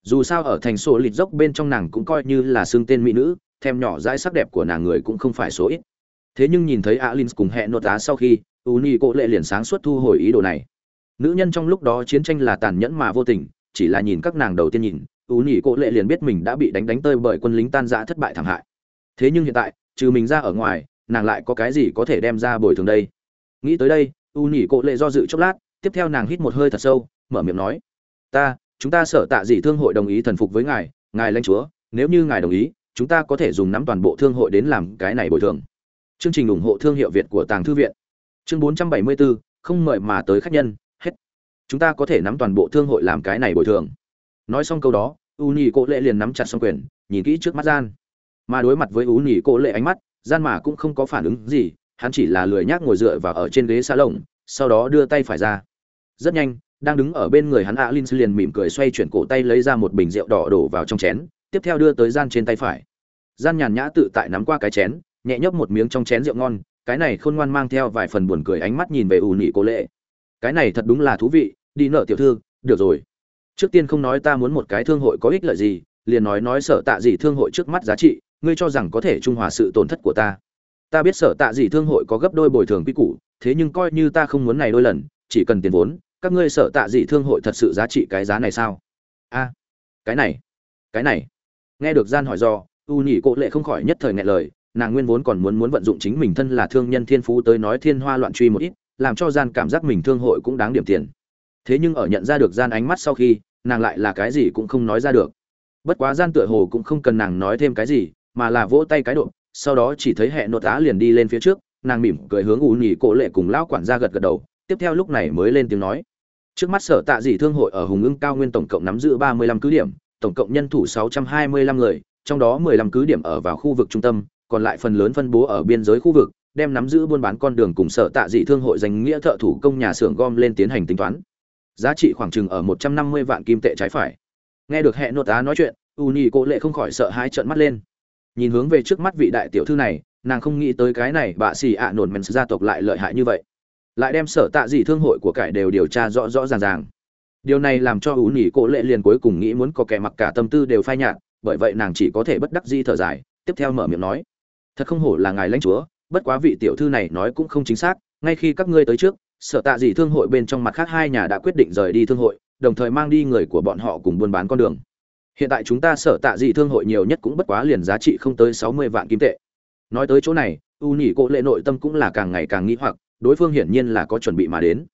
Dù sao ở thành số lịt dốc bên trong nàng cũng coi như là xương tên mỹ nữ, thèm nhỏ dãi sắc đẹp của nàng người cũng không phải số ít thế nhưng nhìn thấy alin cùng hẹn nốt á sau khi u ni cô lệ liền sáng suốt thu hồi ý đồ này. Nữ nhân trong lúc đó chiến tranh là tàn nhẫn mà vô tình, chỉ là nhìn các nàng đầu tiên nhìn u ni cô lệ liền biết mình đã bị đánh đánh tơi bởi quân lính tan giã thất bại thảm hại. Thế nhưng hiện tại, trừ mình ra ở ngoài, nàng lại có cái gì có thể đem ra bồi thường đây? Nghĩ tới đây u nhỉ cô lệ do dự chốc lát, tiếp theo nàng hít một hơi thật sâu, mở miệng nói, ta, chúng ta sợ tạ dị thương hội đồng ý thần phục với ngài ngài lãnh chúa, nếu như ngài đồng ý, chúng ta có thể dùng nắm toàn bộ thương hội đến làm cái này bồi thường chương trình ủng hộ thương hiệu việt của tàng thư viện. Chương 474, không mời mà tới khách nhân hết. Chúng ta có thể nắm toàn bộ thương hội làm cái này bồi thường. Nói xong câu đó u nhị cô lệ liền nắm chặt xong quyền nhìn kỹ trước mắt gian. Mà đối mặt với u nhị cô lệ ánh mắt gian mà cũng không có phản ứng gì hắn chỉ là lười nhác ngồi dựa vào ở trên ghế xa lồng sau đó đưa tay phải ra. Rất nhanh đang đứng ở bên người hắn alin liền mỉm cười xoay chuyển cổ tay lấy ra một bình rượu đỏ đổ vào trong chén tiếp theo đưa tới gian trên tay phải. Gian nhàn nhã tự tại nắm qua cái chén nhẹ nhấp một miếng trong chén rượu ngon, cái này khôn ngoan mang theo vài phần buồn cười ánh mắt nhìn về ủ nị cô lệ. Cái này thật đúng là thú vị, đi nợ tiểu thư, được rồi. Trước tiên không nói ta muốn một cái thương hội có ích lợi gì, liền nói nói sở tạ gì thương hội trước mắt giá trị, ngươi cho rằng có thể trung hòa sự tổn thất của ta. Ta biết sở tạ gì thương hội có gấp đôi bồi thường quy củ, thế nhưng coi như ta không muốn này đôi lần, chỉ cần tiền vốn, các ngươi sợ tạ gì thương hội thật sự giá trị cái giá này sao? A, cái này cái này. Nghe được gian hỏi do u nhị cổ lệ không khỏi nhất thời ngại lời nàng nguyên vốn còn muốn muốn vận dụng chính mình thân là thương nhân thiên phú tới nói thiên hoa loạn truy một ít, làm cho gian cảm giác mình thương hội cũng đáng điểm tiền. Thế nhưng ở nhận ra được gian ánh mắt sau khi, nàng lại là cái gì cũng không nói ra được. Bất quá gian tựa hồ cũng không cần nàng nói thêm cái gì, mà là vỗ tay cái độ, sau đó chỉ thấy hệ nội tá liền đi lên phía trước, nàng mỉm cười hướng u nhì cổ lệ cùng lão quản gia gật gật đầu, tiếp theo lúc này mới lên tiếng nói. Trước mắt sở tạ dị thương hội ở hùng ưng cao nguyên tổng cộng nắm giữ ba mươi lăm cứ điểm, tổng cộng nhân thủ sáu trăm hai mươi lăm người, trong đó mười lăm cứ điểm ở vào khu vực trung tâm còn lại phần lớn phân bố ở biên giới khu vực, đem nắm giữ buôn bán con đường cùng sở tạ dị thương hội danh nghĩa thợ thủ công nhà xưởng gom lên tiến hành tính toán. Giá trị khoảng chừng ở một trăm năm mươi vạn kim tệ trái phải. Nghe được hệ nội tá nói chuyện u nhị cô lệ không khỏi sợ hãi trợn mắt lên. Nhìn hướng về trước mắt vị đại tiểu thư này, nàng không nghĩ tới cái này bạ xì ạ nổn mèn gia tộc lại lợi hại như vậy. Lại đem sở tạ dị thương hội của cải đều điều tra rõ rõ ràng ràng. Điều này làm cho ủ nỉ cổ lệ liền cuối cùng nghĩ muốn có kẻ mặc cả tâm tư đều phai nhạt, bởi vậy nàng chỉ có thể bất đắc di thở dài, tiếp theo mở miệng nói thật không hổ là ngài lãnh chúa, bất quá vị tiểu thư này nói cũng không chính xác, ngay khi các ngươi tới trước, sở tạ gì thương hội bên trong mặt khác hai nhà đã quyết định rời đi thương hội, đồng thời mang đi người của bọn họ cùng buôn bán con đường. Hiện tại chúng ta sở tạ gì thương hội nhiều nhất cũng bất quá liền giá trị không tới sáu mươi vạn kim tệ. Nói tới chỗ này, u nhị cỗ lệ nội tâm cũng là càng ngày càng nghĩ hoặc, đối phương hiển nhiên là có chuẩn bị mà đến.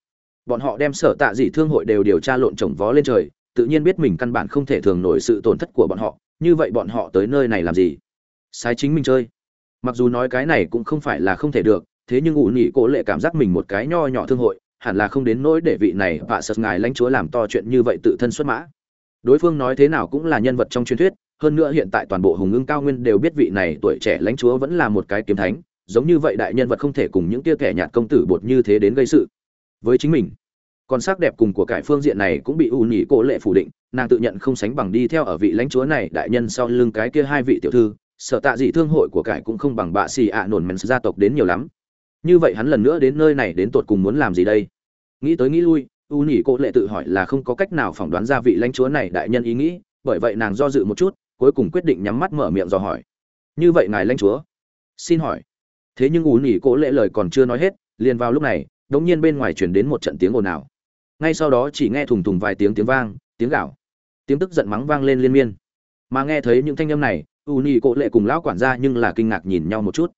Bọn họ đem sở tạ dị thương hội đều điều tra lộn trồng vó lên trời, tự nhiên biết mình căn bản không thể thường nổi sự tổn thất của bọn họ, như vậy bọn họ tới nơi này làm gì? Sai chính mình chơi mặc dù nói cái này cũng không phải là không thể được, thế nhưng ủ nhị cổ lệ cảm giác mình một cái nho nhỏ thương hội, hẳn là không đến nỗi để vị này vạ sật ngài lãnh chúa làm to chuyện như vậy tự thân xuất mã. Đối phương nói thế nào cũng là nhân vật trong truyền thuyết, hơn nữa hiện tại toàn bộ hùng ưng cao nguyên đều biết vị này tuổi trẻ lãnh chúa vẫn là một cái kiếm thánh, giống như vậy đại nhân vật không thể cùng những tia kẻ nhạt công tử bột như thế đến gây sự. Với chính mình, còn sắc đẹp cùng của cải phương diện này cũng bị u nhị cổ lệ phủ định, nàng tự nhận không sánh bằng đi theo ở vị lãnh chúa này đại nhân sau lưng cái kia hai vị tiểu thư sở tạ dị thương hội của cải cũng không bằng bạ xì ạ nổn mèn gia tộc đến nhiều lắm. Như vậy hắn lần nữa đến nơi này đến tột cùng muốn làm gì đây? Nghĩ tới nghĩ lui, u nhỉ cô lệ tự hỏi là không có cách nào phỏng đoán ra vị lãnh chúa này đại nhân ý nghĩ, bởi vậy nàng do dự một chút, cuối cùng quyết định nhắm mắt mở miệng dò hỏi. Như vậy ngài lãnh chúa? Xin hỏi. Thế nhưng u nhỉ cô lệ lời còn chưa nói hết, liền vào lúc này, đống nhiên bên ngoài chuyển đến một trận tiếng ồn ào. Ngay sau đó chỉ nghe thùng thùng vài tiếng tiếng vang, tiếng gạo tiếng tức giận mắng vang lên liên miên. Mà nghe thấy những thanh âm này u nhị cổ lệ cùng lão quản gia nhưng là kinh ngạc nhìn nhau một chút.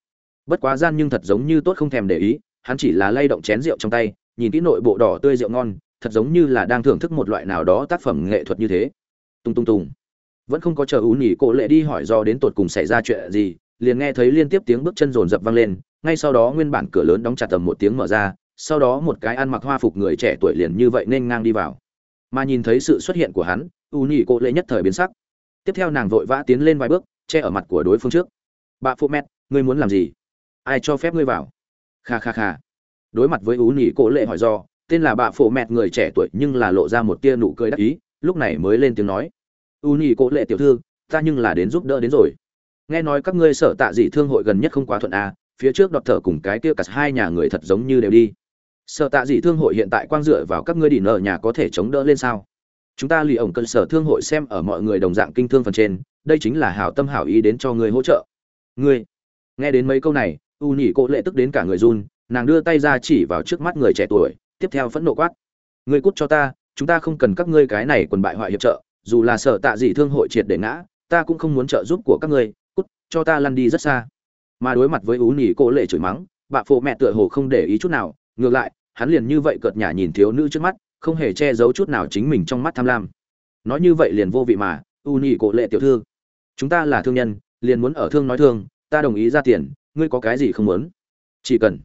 Bất quá gian nhưng thật giống như tốt không thèm để ý, hắn chỉ là lay động chén rượu trong tay, nhìn kỹ nội bộ đỏ tươi rượu ngon, thật giống như là đang thưởng thức một loại nào đó tác phẩm nghệ thuật như thế. Tung tung tung. Vẫn không có chờ u nhị cổ lệ đi hỏi do đến tột cùng xảy ra chuyện gì, liền nghe thấy liên tiếp tiếng bước chân rồn rập vang lên, ngay sau đó nguyên bản cửa lớn đóng chặt tầm một tiếng mở ra, sau đó một cái ăn mặc hoa phục người trẻ tuổi liền như vậy nên ngang đi vào. Mà nhìn thấy sự xuất hiện của hắn u nhị cổ lệ nhất thời biến sắc. Tiếp theo nàng vội vã tiến lên vài bước che ở mặt của đối phương trước. Bà phụ mét ngươi muốn làm gì? Ai cho phép ngươi vào? Kha kha kha. Đối mặt với u nhị cổ lệ hỏi do, tên là bà phụ mẹt người trẻ tuổi nhưng là lộ ra một tia nụ cười đắc ý, lúc này mới lên tiếng nói. U nhị cổ lệ tiểu thư, ta nhưng là đến giúp đỡ đến rồi. Nghe nói các ngươi sở tạ dị thương hội gần nhất không quá thuận à phía trước đọt thở cùng cái kia cả hai nhà người thật giống như đều đi. Sở tạ dị thương hội hiện tại quang dựa vào các ngươi đỉ nợ nhà có thể chống đỡ lên sao? Chúng ta lì ổng cơ sở thương hội xem ở mọi người đồng dạng kinh thương phần trên đây chính là hảo tâm hảo ý đến cho ngươi hỗ trợ. Ngươi, nghe đến mấy câu này, u nhỉ cô lệ tức đến cả người run, nàng đưa tay ra chỉ vào trước mắt người trẻ tuổi, tiếp theo phẫn nộ quát. Ngươi cút cho ta, chúng ta không cần các ngươi cái này quần bại hoại hiệp trợ, dù là sở tạ dị thương hội triệt để ngã, ta cũng không muốn trợ giúp của các ngươi, Cút, cho ta lăn đi rất xa. Mà đối mặt với ú nỉ cô lệ chửi mắng bạ phụ mẹ tựa hồ không để ý chút nào, ngược lại, hắn liền như vậy cợt nhả nhìn thiếu nữ trước mắt, không hề che giấu chút nào chính mình trong mắt tham lam. Nói như vậy liền vô vị mà, u nỉ cô lệ tiểu thư chúng ta là thương nhân, liền muốn ở thương nói thương, ta đồng ý ra tiền, ngươi có cái gì không muốn? Chỉ cần.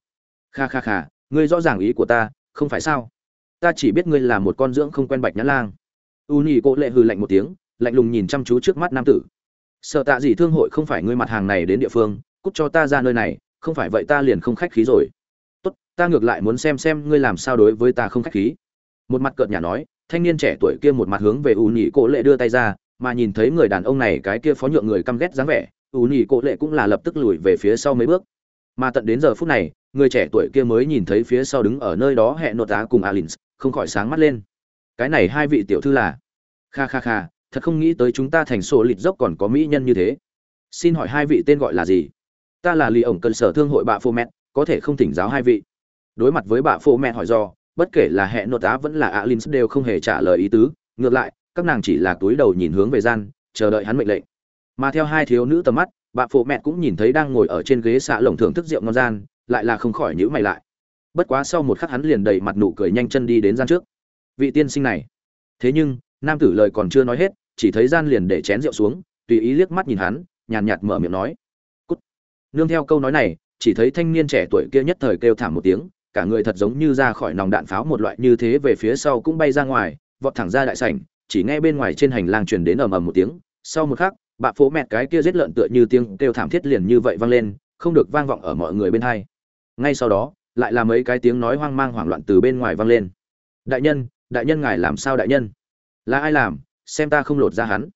Kha kha kha, ngươi rõ ràng ý của ta, không phải sao? Ta chỉ biết ngươi là một con dưỡng không quen bạch nhãn lang. U nhì cô lệ hừ lạnh một tiếng, lạnh lùng nhìn chăm chú trước mắt nam tử. Sợ tạ gì thương hội không phải ngươi mặt hàng này đến địa phương, cút cho ta ra nơi này, không phải vậy ta liền không khách khí rồi. Tốt, ta ngược lại muốn xem xem ngươi làm sao đối với ta không khách khí. Một mặt cợt nhà nói, thanh niên trẻ tuổi kia một mặt hướng về u nhì cỗ lệ đưa tay ra mà nhìn thấy người đàn ông này cái kia phó nhượng người căm ghét dáng vẻ u nhì cổ lệ cũng là lập tức lùi về phía sau mấy bước. Mà tận đến giờ phút này, người trẻ tuổi kia mới nhìn thấy phía sau đứng ở nơi đó hẹn nội tá cùng alin không khỏi sáng mắt lên. Cái này hai vị tiểu thư là? Kha kha kha, thật không nghĩ tới chúng ta thành sổ lịt dốc còn có mỹ nhân như thế. Xin hỏi hai vị tên gọi là gì? Ta là lì ổng cần sở thương hội bạ phô mẹ có thể không thỉnh giáo hai vị? Đối mặt với bạ phô mẹ hỏi do, bất kể là hệ nội tá vẫn là alin đều không hề trả lời ý tứ, ngược lại các nàng chỉ là túi đầu nhìn hướng về gian, chờ đợi hắn mệnh lệnh. Mà theo hai thiếu nữ tầm mắt, bà phụ mẹ cũng nhìn thấy đang ngồi ở trên ghế xạ lồng thưởng thức rượu ngon gian, lại là không khỏi nhữ mày lại. Bất quá sau một khắc hắn liền đầy mặt nụ cười nhanh chân đi đến gian trước. Vị tiên sinh này. Thế nhưng, nam tử lời còn chưa nói hết, chỉ thấy gian liền để chén rượu xuống, tùy ý liếc mắt nhìn hắn, nhàn nhạt mở miệng nói. Cút. Nương theo câu nói này, chỉ thấy thanh niên trẻ tuổi kia nhất thời kêu thảm một tiếng, cả người thật giống như ra khỏi nòng đạn pháo một loại như thế về phía sau cũng bay ra ngoài, vọt thẳng ra đại sảnh chỉ nghe bên ngoài trên hành lang truyền đến ầm ầm một tiếng, sau một khắc, bạ phố mẹt cái kia giết lợn tựa như tiếng kêu thảm thiết liền như vậy vang lên, không được vang vọng ở mọi người bên hai. Ngay sau đó, lại là mấy cái tiếng nói hoang mang hoảng loạn từ bên ngoài vang lên. Đại nhân đại nhân ngài làm sao đại nhân? Là ai làm? Xem ta không lột ra hắn.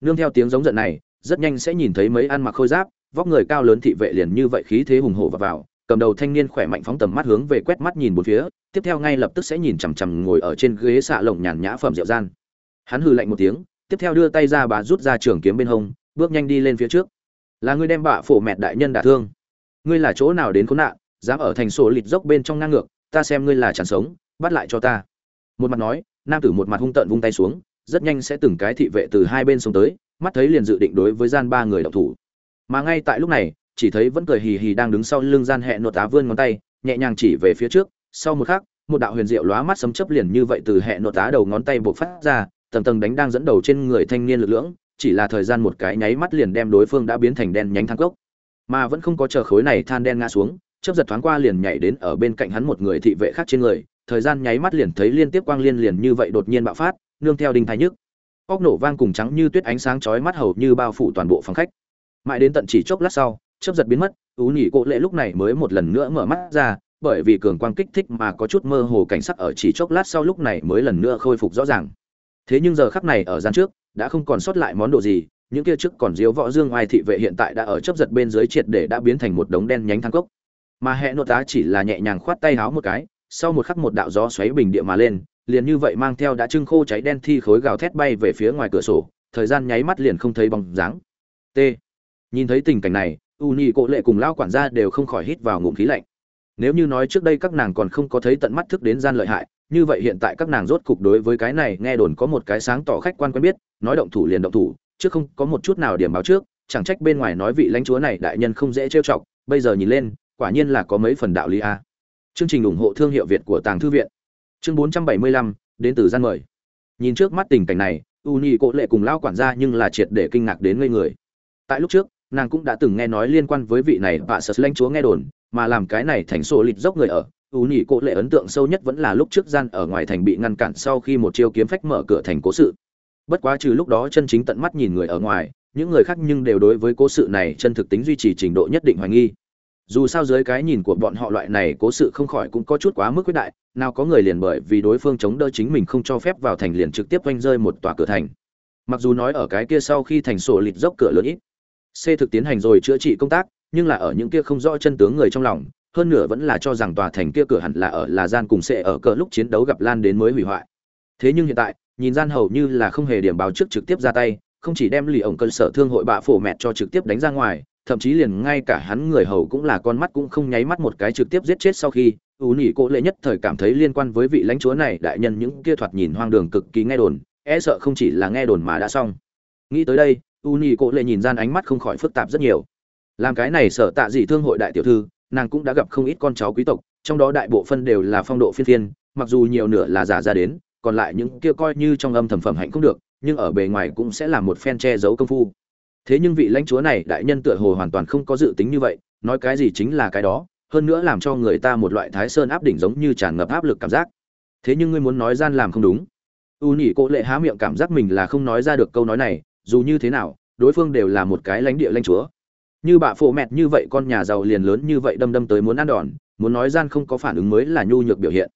Nương theo tiếng giống giận này, rất nhanh sẽ nhìn thấy mấy ăn mặc khôi giáp, vóc người cao lớn thị vệ liền như vậy khí thế hùng hổ và vào, cầm đầu thanh niên khỏe mạnh phóng tầm mắt hướng về quét mắt nhìn bốn phía, tiếp theo ngay lập tức sẽ nhìn chằm chằm ngồi ở trên ghế xạ lồng nhàn nhã phẩm rượu gian hắn hừ lạnh một tiếng, tiếp theo đưa tay ra bà rút ra trường kiếm bên hông, bước nhanh đi lên phía trước. Là ngươi đem bạ phổ mẹt đại nhân đả thương. Ngươi là chỗ nào đến khốn nạn, dám ở thành sổ lịt dốc bên trong ngang ngược, ta xem ngươi là chẳng sống, bắt lại cho ta. Một mặt nói, nam tử một mặt hung tợn vung tay xuống, rất nhanh sẽ từng cái thị vệ từ hai bên xuống tới, mắt thấy liền dự định đối với gian ba người đọc thủ. Mà ngay tại lúc này, chỉ thấy vẫn cười hì hì đang đứng sau lưng gian hẹ nột tá vươn ngón tay, nhẹ nhàng chỉ về phía trước. Sau một khắc, một đạo huyền diệu lóa mắt sấm chấp liền như vậy từ hẹ nột tá đầu ngón tay buộc phát ra tầng tầng đánh đang dẫn đầu trên người thanh niên lực lưỡng, chỉ là thời gian một cái nháy mắt liền đem đối phương đã biến thành đen nhánh thang cốc. Mà vẫn không có chờ khối này than đen ngã xuống chấp giật thoáng qua liền nhảy đến ở bên cạnh hắn một người thị vệ khác trên người, thời gian nháy mắt liền thấy liên tiếp quang liên liền như vậy đột nhiên bạo phát, nương theo đinh thái nhức. Óc nổ vang cùng trắng như tuyết ánh sáng chói mắt hầu như bao phủ toàn bộ phòng khách. Mãi đến tận chỉ chốc lát sau chấp giật biến mất ú nhỉ cộ lệ lúc này mới một lần nữa mở mắt ra, bởi vì cường quang kích thích mà có chút mơ hồ cảnh sắc ở chỉ chốc lát sau lúc này mới lần nữa khôi phục rõ ràng thế nhưng giờ khắc này ở gian trước, đã không còn sót lại món đồ gì, những kia trước còn diếu võ dương oai thị vệ hiện tại đã ở chấp giật bên dưới triệt để đã biến thành một đống đen nhánh thang cốc. Mà hệ nội tá chỉ là nhẹ nhàng khoát tay háo một cái, sau một khắc một đạo gió xoáy bình địa mà lên, liền như vậy mang theo đã trưng khô cháy đen thi khối gào thét bay về phía ngoài cửa sổ, thời gian nháy mắt liền không thấy bóng dáng. T. Nhìn thấy tình cảnh này u nhị cộ lệ cùng lao quản gia đều không khỏi hít vào ngụm khí lạnh. Nếu như nói trước đây các nàng còn không có thấy tận mắt thức đến gian lợi hại như vậy hiện tại các nàng rốt cục đối với cái này nghe đồn có một cái sáng tỏ khách quan quen biết nói động thủ liền động thủ chứ không có một chút nào điểm báo trước chẳng trách bên ngoài nói vị lãnh chúa này đại nhân không dễ trêu chọc bây giờ nhìn lên quả nhiên là có mấy phần đạo lý a. Chương trình ủng hộ thương hiệu việt của tàng thư viện. Chương 475, đến từ gian mời. Nhìn trước mắt tình cảnh này u nhi cộ lệ cùng lao quản gia nhưng là triệt để kinh ngạc đến ngây người. Tại lúc trước nàng cũng đã từng nghe nói liên quan với vị này và sợ lãnh chúa nghe đồn mà làm cái này thành sổ lịch dốc người ở u nhị cố lệ ấn tượng sâu nhất vẫn là lúc trước gian ở ngoài thành bị ngăn cản sau khi một chiêu kiếm phách mở cửa thành cố sự. Bất quá trừ lúc đó chân chính tận mắt nhìn người ở ngoài, những người khác nhưng đều đối với cố sự này chân thực tính duy trì trình độ nhất định hoài nghi. Dù sao dưới cái nhìn của bọn họ loại này cố sự không khỏi cũng có chút quá mức quyết đại, nào có người liền bởi vì đối phương chống đỡ chính mình không cho phép vào thành liền trực tiếp oanh rơi một tòa cửa thành. Mặc dù nói ở cái kia sau khi thành sổ lịt dốc cửa lớn ít, c thực tiến hành rồi chữa trị công tác, nhưng là ở những kia không rõ chân tướng người trong lòng hơn nửa vẫn là cho rằng tòa thành kia cửa hẳn là ở là gian cùng sẽ ở cỡ lúc chiến đấu gặp lan đến mới hủy hoại. Thế nhưng hiện tại, nhìn gian hầu như là không hề điểm báo trước trực tiếp ra tay, không chỉ đem lì ổng cơ sở thương hội bạ phổ mẹt cho trực tiếp đánh ra ngoài, thậm chí liền ngay cả hắn người hầu cũng là con mắt cũng không nháy mắt một cái trực tiếp giết chết sau khi ú nhị cỗ lệ nhất thời cảm thấy liên quan với vị lãnh chúa này, đại nhân những kia thoạt nhìn hoang đường cực kỳ nghe đồn e sợ không chỉ là nghe đồn mà đã xong. Nghĩ tới đây u nhị cỗ lệ nhìn gian ánh mắt không khỏi phức tạp rất nhiều. Làm cái này sợ tạ dị thương hội đại tiểu thư nàng cũng đã gặp không ít con cháu quý tộc, trong đó đại bộ phân đều là phong độ phiên thiên mặc dù nhiều nửa là giả ra đến, còn lại những kia coi như trong âm thầm phẩm hạnh không được, nhưng ở bề ngoài cũng sẽ là một phen che giấu công phu. Thế nhưng vị lãnh chúa này, đại nhân tựa hồ hoàn toàn không có dự tính như vậy, nói cái gì chính là cái đó, hơn nữa làm cho người ta một loại thái sơn áp đỉnh giống như tràn ngập áp lực cảm giác. Thế nhưng ngươi muốn nói gian làm không đúng. U nhĩ cô lệ há miệng cảm giác mình là không nói ra được câu nói này, dù như thế nào, đối phương đều là một cái lãnh địa lãnh chúa như bạ phổ mẹt như vậy, con nhà giàu liền lớn như vậy, đâm đâm tới muốn ăn đòn, muốn nói gian không có phản ứng mới là nhu nhược biểu hiện.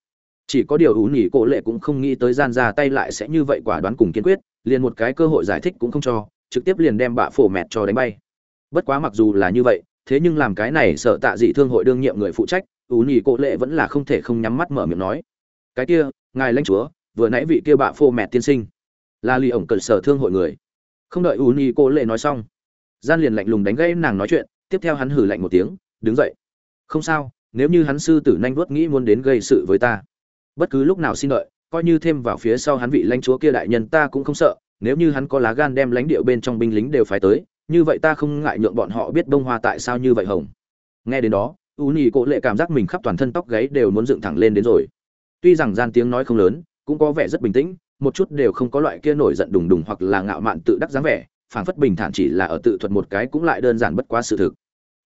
Chỉ có điều ú nhị cổ lệ cũng không nghĩ tới gian ra tay lại sẽ như vậy quả đoán cùng kiên quyết, liền một cái cơ hội giải thích cũng không cho, trực tiếp liền đem bạ phổ mẹt cho đánh bay. Bất quá mặc dù là như vậy, thế nhưng làm cái này sợ tạ dị thương hội đương nhiệm người phụ trách ú nhị cổ lệ vẫn là không thể không nhắm mắt mở miệng nói. Cái kia, ngài lãnh chúa, vừa nãy vị kia bạ phổ mẹt tiên sinh, là lì ổng cẩn sở thương hội người. Không đợi ú nhị cổ lệ nói xong gian liền lạnh lùng đánh gãy nàng nói chuyện, tiếp theo hắn hử lạnh một tiếng, đứng dậy. Không sao, nếu như hắn sư tử nhanh vuốt nghĩ muốn đến gây sự với ta, bất cứ lúc nào xin đợi, coi như thêm vào phía sau hắn vị lãnh chúa kia đại nhân ta cũng không sợ, nếu như hắn có lá gan đem lãnh địa bên trong binh lính đều phải tới, như vậy ta không ngại nhượng bọn họ biết bông hoa tại sao như vậy hồng. Nghe đến đó, u nhì cổ lệ cảm giác mình khắp toàn thân tóc gáy đều muốn dựng thẳng lên đến rồi. Tuy rằng gian tiếng nói không lớn, cũng có vẻ rất bình tĩnh, một chút đều không có loại kia nổi giận đùng đùng hoặc là ngạo mạn tự đắc dáng vẻ phảng phất bình thản chỉ là ở tự thuật một cái cũng lại đơn giản bất quá sự thực.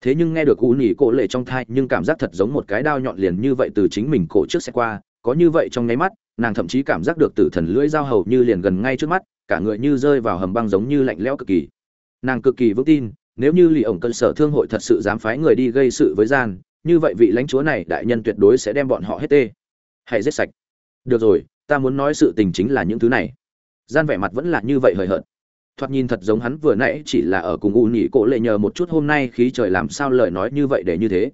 Thế nhưng nghe được u nhỉ cổ lệ trong thai, nhưng cảm giác thật giống một cái đao nhọn liền như vậy từ chính mình cổ trước xe qua, có như vậy trong nháy mắt, nàng thậm chí cảm giác được tử thần lưỡi dao hầu như liền gần ngay trước mắt, cả người như rơi vào hầm băng giống như lạnh lẽo cực kỳ. Nàng cực kỳ vững tin, nếu như lì ổng cơ sở thương hội thật sự dám phái người đi gây sự với gian, như vậy vị lãnh chúa này đại nhân tuyệt đối sẽ đem bọn họ hết tê. Hãy giết sạch. Được rồi, ta muốn nói sự tình chính là những thứ này. Gian vẻ mặt vẫn là như vậy hời hợt thoạt nhìn thật giống hắn vừa nãy chỉ là ở cùng u nhị cổ lệ nhờ một chút hôm nay khí trời làm sao lời nói như vậy để như thế.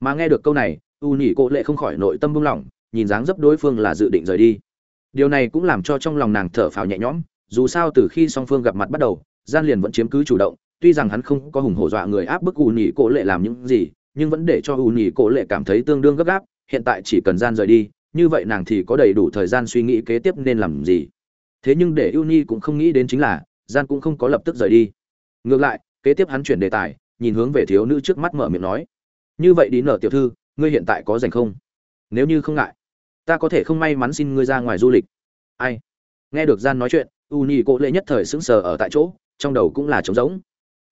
Mà nghe được câu này, u nhị cổ lệ không khỏi nội tâm buông lỏng, nhìn dáng dấp đối phương là dự định rời đi. Điều này cũng làm cho trong lòng nàng thở phào nhẹ nhõm, dù sao từ khi song phương gặp mặt bắt đầu, gian liền vẫn chiếm cứ chủ động, tuy rằng hắn không có hùng hổ dọa người áp bức u nhị cổ lệ làm những gì, nhưng vẫn để cho u nhị cổ lệ cảm thấy tương đương gấp gáp, hiện tại chỉ cần gian rời đi, như vậy nàng thì có đầy đủ thời gian suy nghĩ kế tiếp nên làm gì. Thế nhưng để U nhi cũng không nghĩ đến chính là gian cũng không có lập tức rời đi. Ngược lại, kế tiếp hắn chuyển đề tài, nhìn hướng về thiếu nữ trước mắt mở miệng nói, như vậy đi nở tiểu thư, ngươi hiện tại có dành không? Nếu như không ngại, ta có thể không may mắn xin ngươi ra ngoài du lịch. Ai? Nghe được gian nói chuyện u nhi cô lệ nhất thời sững sờ ở tại chỗ, trong đầu cũng là trống rỗng.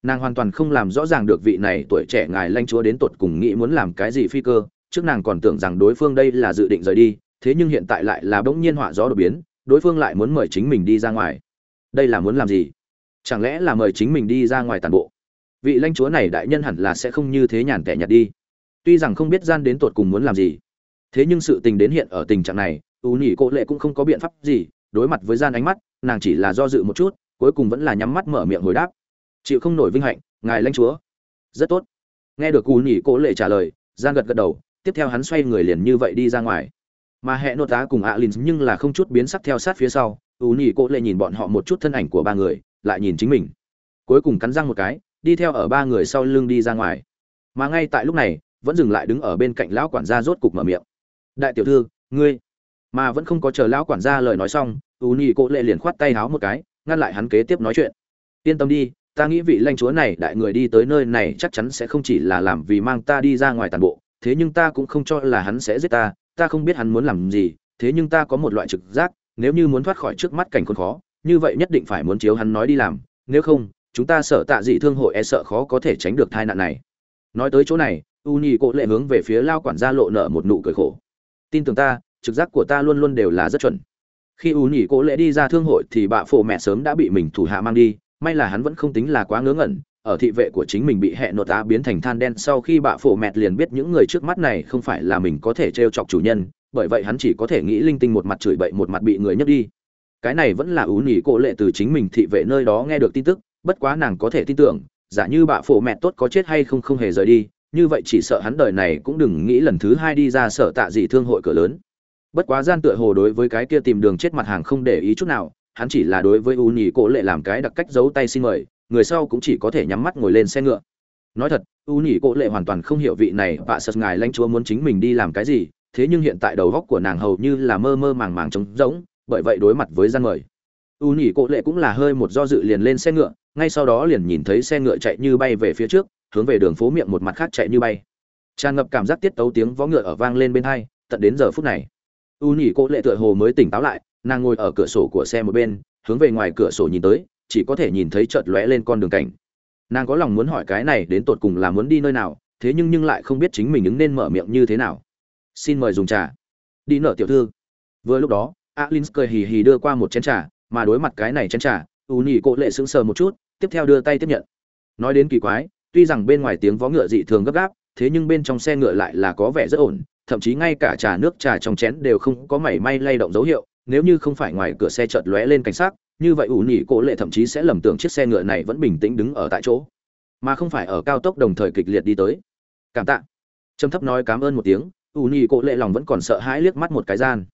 Nàng hoàn toàn không làm rõ ràng được vị này tuổi trẻ ngài lanh chúa đến tột cùng nghĩ muốn làm cái gì phi cơ, trước nàng còn tưởng rằng đối phương đây là dự định rời đi, thế nhưng hiện tại lại là bỗng nhiên họa gió đột biến, đối phương lại muốn mời chính mình đi ra ngoài đây là muốn làm gì? Chẳng lẽ là mời chính mình đi ra ngoài tàn bộ? Vị lãnh chúa này đại nhân hẳn là sẽ không như thế nhàn tẻ nhạt đi. Tuy rằng không biết gian đến tột cùng muốn làm gì, thế nhưng sự tình đến hiện ở tình trạng này, u nhỉ cô lệ cũng không có biện pháp gì đối mặt với gian ánh mắt, nàng chỉ là do dự một chút, cuối cùng vẫn là nhắm mắt mở miệng hồi đáp. Chịu không nổi vinh hạnh, ngài lãnh chúa. Rất tốt. Nghe được u nhỉ cô lệ trả lời gian gật gật đầu, tiếp theo hắn xoay người liền như vậy đi ra ngoài. Mà hệ nô tá cùng alin nhưng là không chút biến sắc theo sát phía sau U nhị cô lệ nhìn bọn họ một chút thân ảnh của ba người, lại nhìn chính mình. Cuối cùng cắn răng một cái, đi theo ở ba người sau lưng đi ra ngoài. Mà ngay tại lúc này, vẫn dừng lại đứng ở bên cạnh lão quản gia rốt cục mở miệng. Đại tiểu thư, ngươi. Mà vẫn không có chờ lão quản gia lời nói xong u nhị cô lệ liền khoát tay háo một cái, ngăn lại hắn kế tiếp nói chuyện. Yên tâm đi, ta nghĩ vị lãnh chúa này, đại người đi tới nơi này chắc chắn sẽ không chỉ là làm vì mang ta đi ra ngoài tàn bộ, thế nhưng ta cũng không cho là hắn sẽ giết ta ta không biết hắn muốn làm gì, thế nhưng ta có một loại trực giác nếu như muốn thoát khỏi trước mắt cảnh khốn khó, như vậy nhất định phải muốn chiếu hắn nói đi làm, nếu không, chúng ta sợ tạ dị thương hội e sợ khó có thể tránh được tai nạn này. Nói tới chỗ này u nhi cộ lệ hướng về phía lao quản gia lộ nợ một nụ cười khổ. Tin tưởng ta, trực giác của ta luôn luôn đều là rất chuẩn. Khi u nhi cộ lệ đi ra thương hội thì bạ phổ mẹ sớm đã bị mình thủ hạ mang đi, may là hắn vẫn không tính là quá ngớ ngẩn, ở thị vệ của chính mình bị hẹ nột á biến thành than đen sau khi bạ phổ mẹt liền biết những người trước mắt này không phải là mình có thể t chọc chủ nhân bởi vậy hắn chỉ có thể nghĩ linh tinh một mặt chửi bậy một mặt bị người nhấc đi. Cái này vẫn là ú nhì cổ lệ từ chính mình thị vệ nơi đó nghe được tin tức, bất quá nàng có thể tin tưởng, giả như bạ phổ mẹ tốt có chết hay không không hề rời đi, như vậy chỉ sợ hắn đời này cũng đừng nghĩ lần thứ hai đi ra sở tạ gì thương hội cửa lớn. Bất quá gian tựa hồ đối với cái kia tìm đường chết mặt hàng không để ý chút nào, hắn chỉ là đối với u nhì cổ lệ làm cái đặc cách giấu tay xin mời, người sau cũng chỉ có thể nhắm mắt ngồi lên xe ngựa. Nói thật u nhì cổ lệ hoàn toàn không hiểu vị này vạ sật ngài lãnh chúa muốn chính mình đi làm cái gì thế nhưng hiện tại đầu góc của nàng hầu như là mơ mơ màng màng trống rỗng, bởi vậy đối mặt với gian mời. U nhỉ cổ lệ cũng là hơi một do dự liền lên xe ngựa, ngay sau đó liền nhìn thấy xe ngựa chạy như bay về phía trước, hướng về đường phố miệng một mặt khác chạy như bay. Tràn ngập cảm giác tiết tấu tiếng vó ngựa ở vang lên bên hai, tận đến giờ phút này. U nhỉ cổ lệ tựa hồ mới tỉnh táo lại, nàng ngồi ở cửa sổ của xe một bên, hướng về ngoài cửa sổ nhìn tới, chỉ có thể nhìn thấy chợt lóe lên con đường cảnh. Nàng có lòng muốn hỏi cái này đến tột cùng là muốn đi nơi nào, thế nhưng nhưng lại không biết chính mình ứng nên mở miệng như thế nào xin mời dùng trà. Đi nợ tiểu thư. Vừa lúc đó alin cười hì hì đưa qua một chén trà, mà đối mặt cái này chén trà u nhị cộ lệ sững sờ một chút, tiếp theo đưa tay tiếp nhận. Nói đến kỳ quái, tuy rằng bên ngoài tiếng vó ngựa dị thường gấp gáp, thế nhưng bên trong xe ngựa lại là có vẻ rất ổn, thậm chí ngay cả trà nước trà trong chén đều không có mảy may lay động dấu hiệu, nếu như không phải ngoài cửa xe chợt lóe lên cảnh sát như vậy ủ nhị cổ lệ thậm chí sẽ lầm tưởng chiếc xe ngựa này vẫn bình tĩnh đứng ở tại chỗ, mà không phải ở cao tốc đồng thời kịch liệt đi tới. Cảm tạ. Trầm thấp nói cảm ơn một tiếng U nhị cổ lệ lòng vẫn còn sợ hãi liếc mắt một cái gian.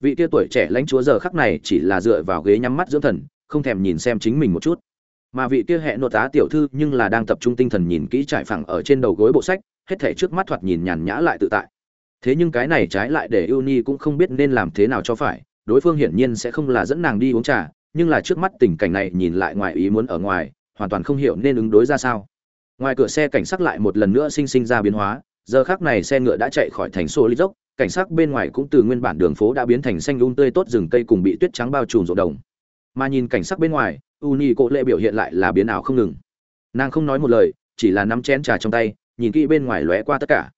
Vị tia tuổi trẻ lãnh chúa giờ khắc này chỉ là dựa vào ghế nhắm mắt dưỡng thần, không thèm nhìn xem chính mình một chút. Mà vị kia hẹn nội tá tiểu thư nhưng là đang tập trung tinh thần nhìn kỹ trải phẳng ở trên đầu gối bộ sách, hết thể trước mắt thoạt nhìn nhàn nhã lại tự tại. Thế nhưng cái này trái lại để uni cũng không biết nên làm thế nào cho phải, đối phương hiển nhiên sẽ không là dẫn nàng đi uống trà, nhưng là trước mắt tình cảnh này nhìn lại ngoài ý muốn ở ngoài, hoàn toàn không hiểu nên ứng đối ra sao. Ngoài cửa xe cảnh sát lại một lần nữa sinh sinh ra biến hóa giờ khác này xe ngựa đã chạy khỏi thành xô lít dốc cảnh sát bên ngoài cũng từ nguyên bản đường phố đã biến thành xanh un tươi tốt rừng cây cùng bị tuyết trắng bao trùm rộn đồng. Mà nhìn cảnh sát bên ngoài uni cộ lệ biểu hiện lại là biến ảo không ngừng. Nàng không nói một lời, chỉ là nắm chén trà trong tay, nhìn kỹ bên ngoài lóe qua tất cả.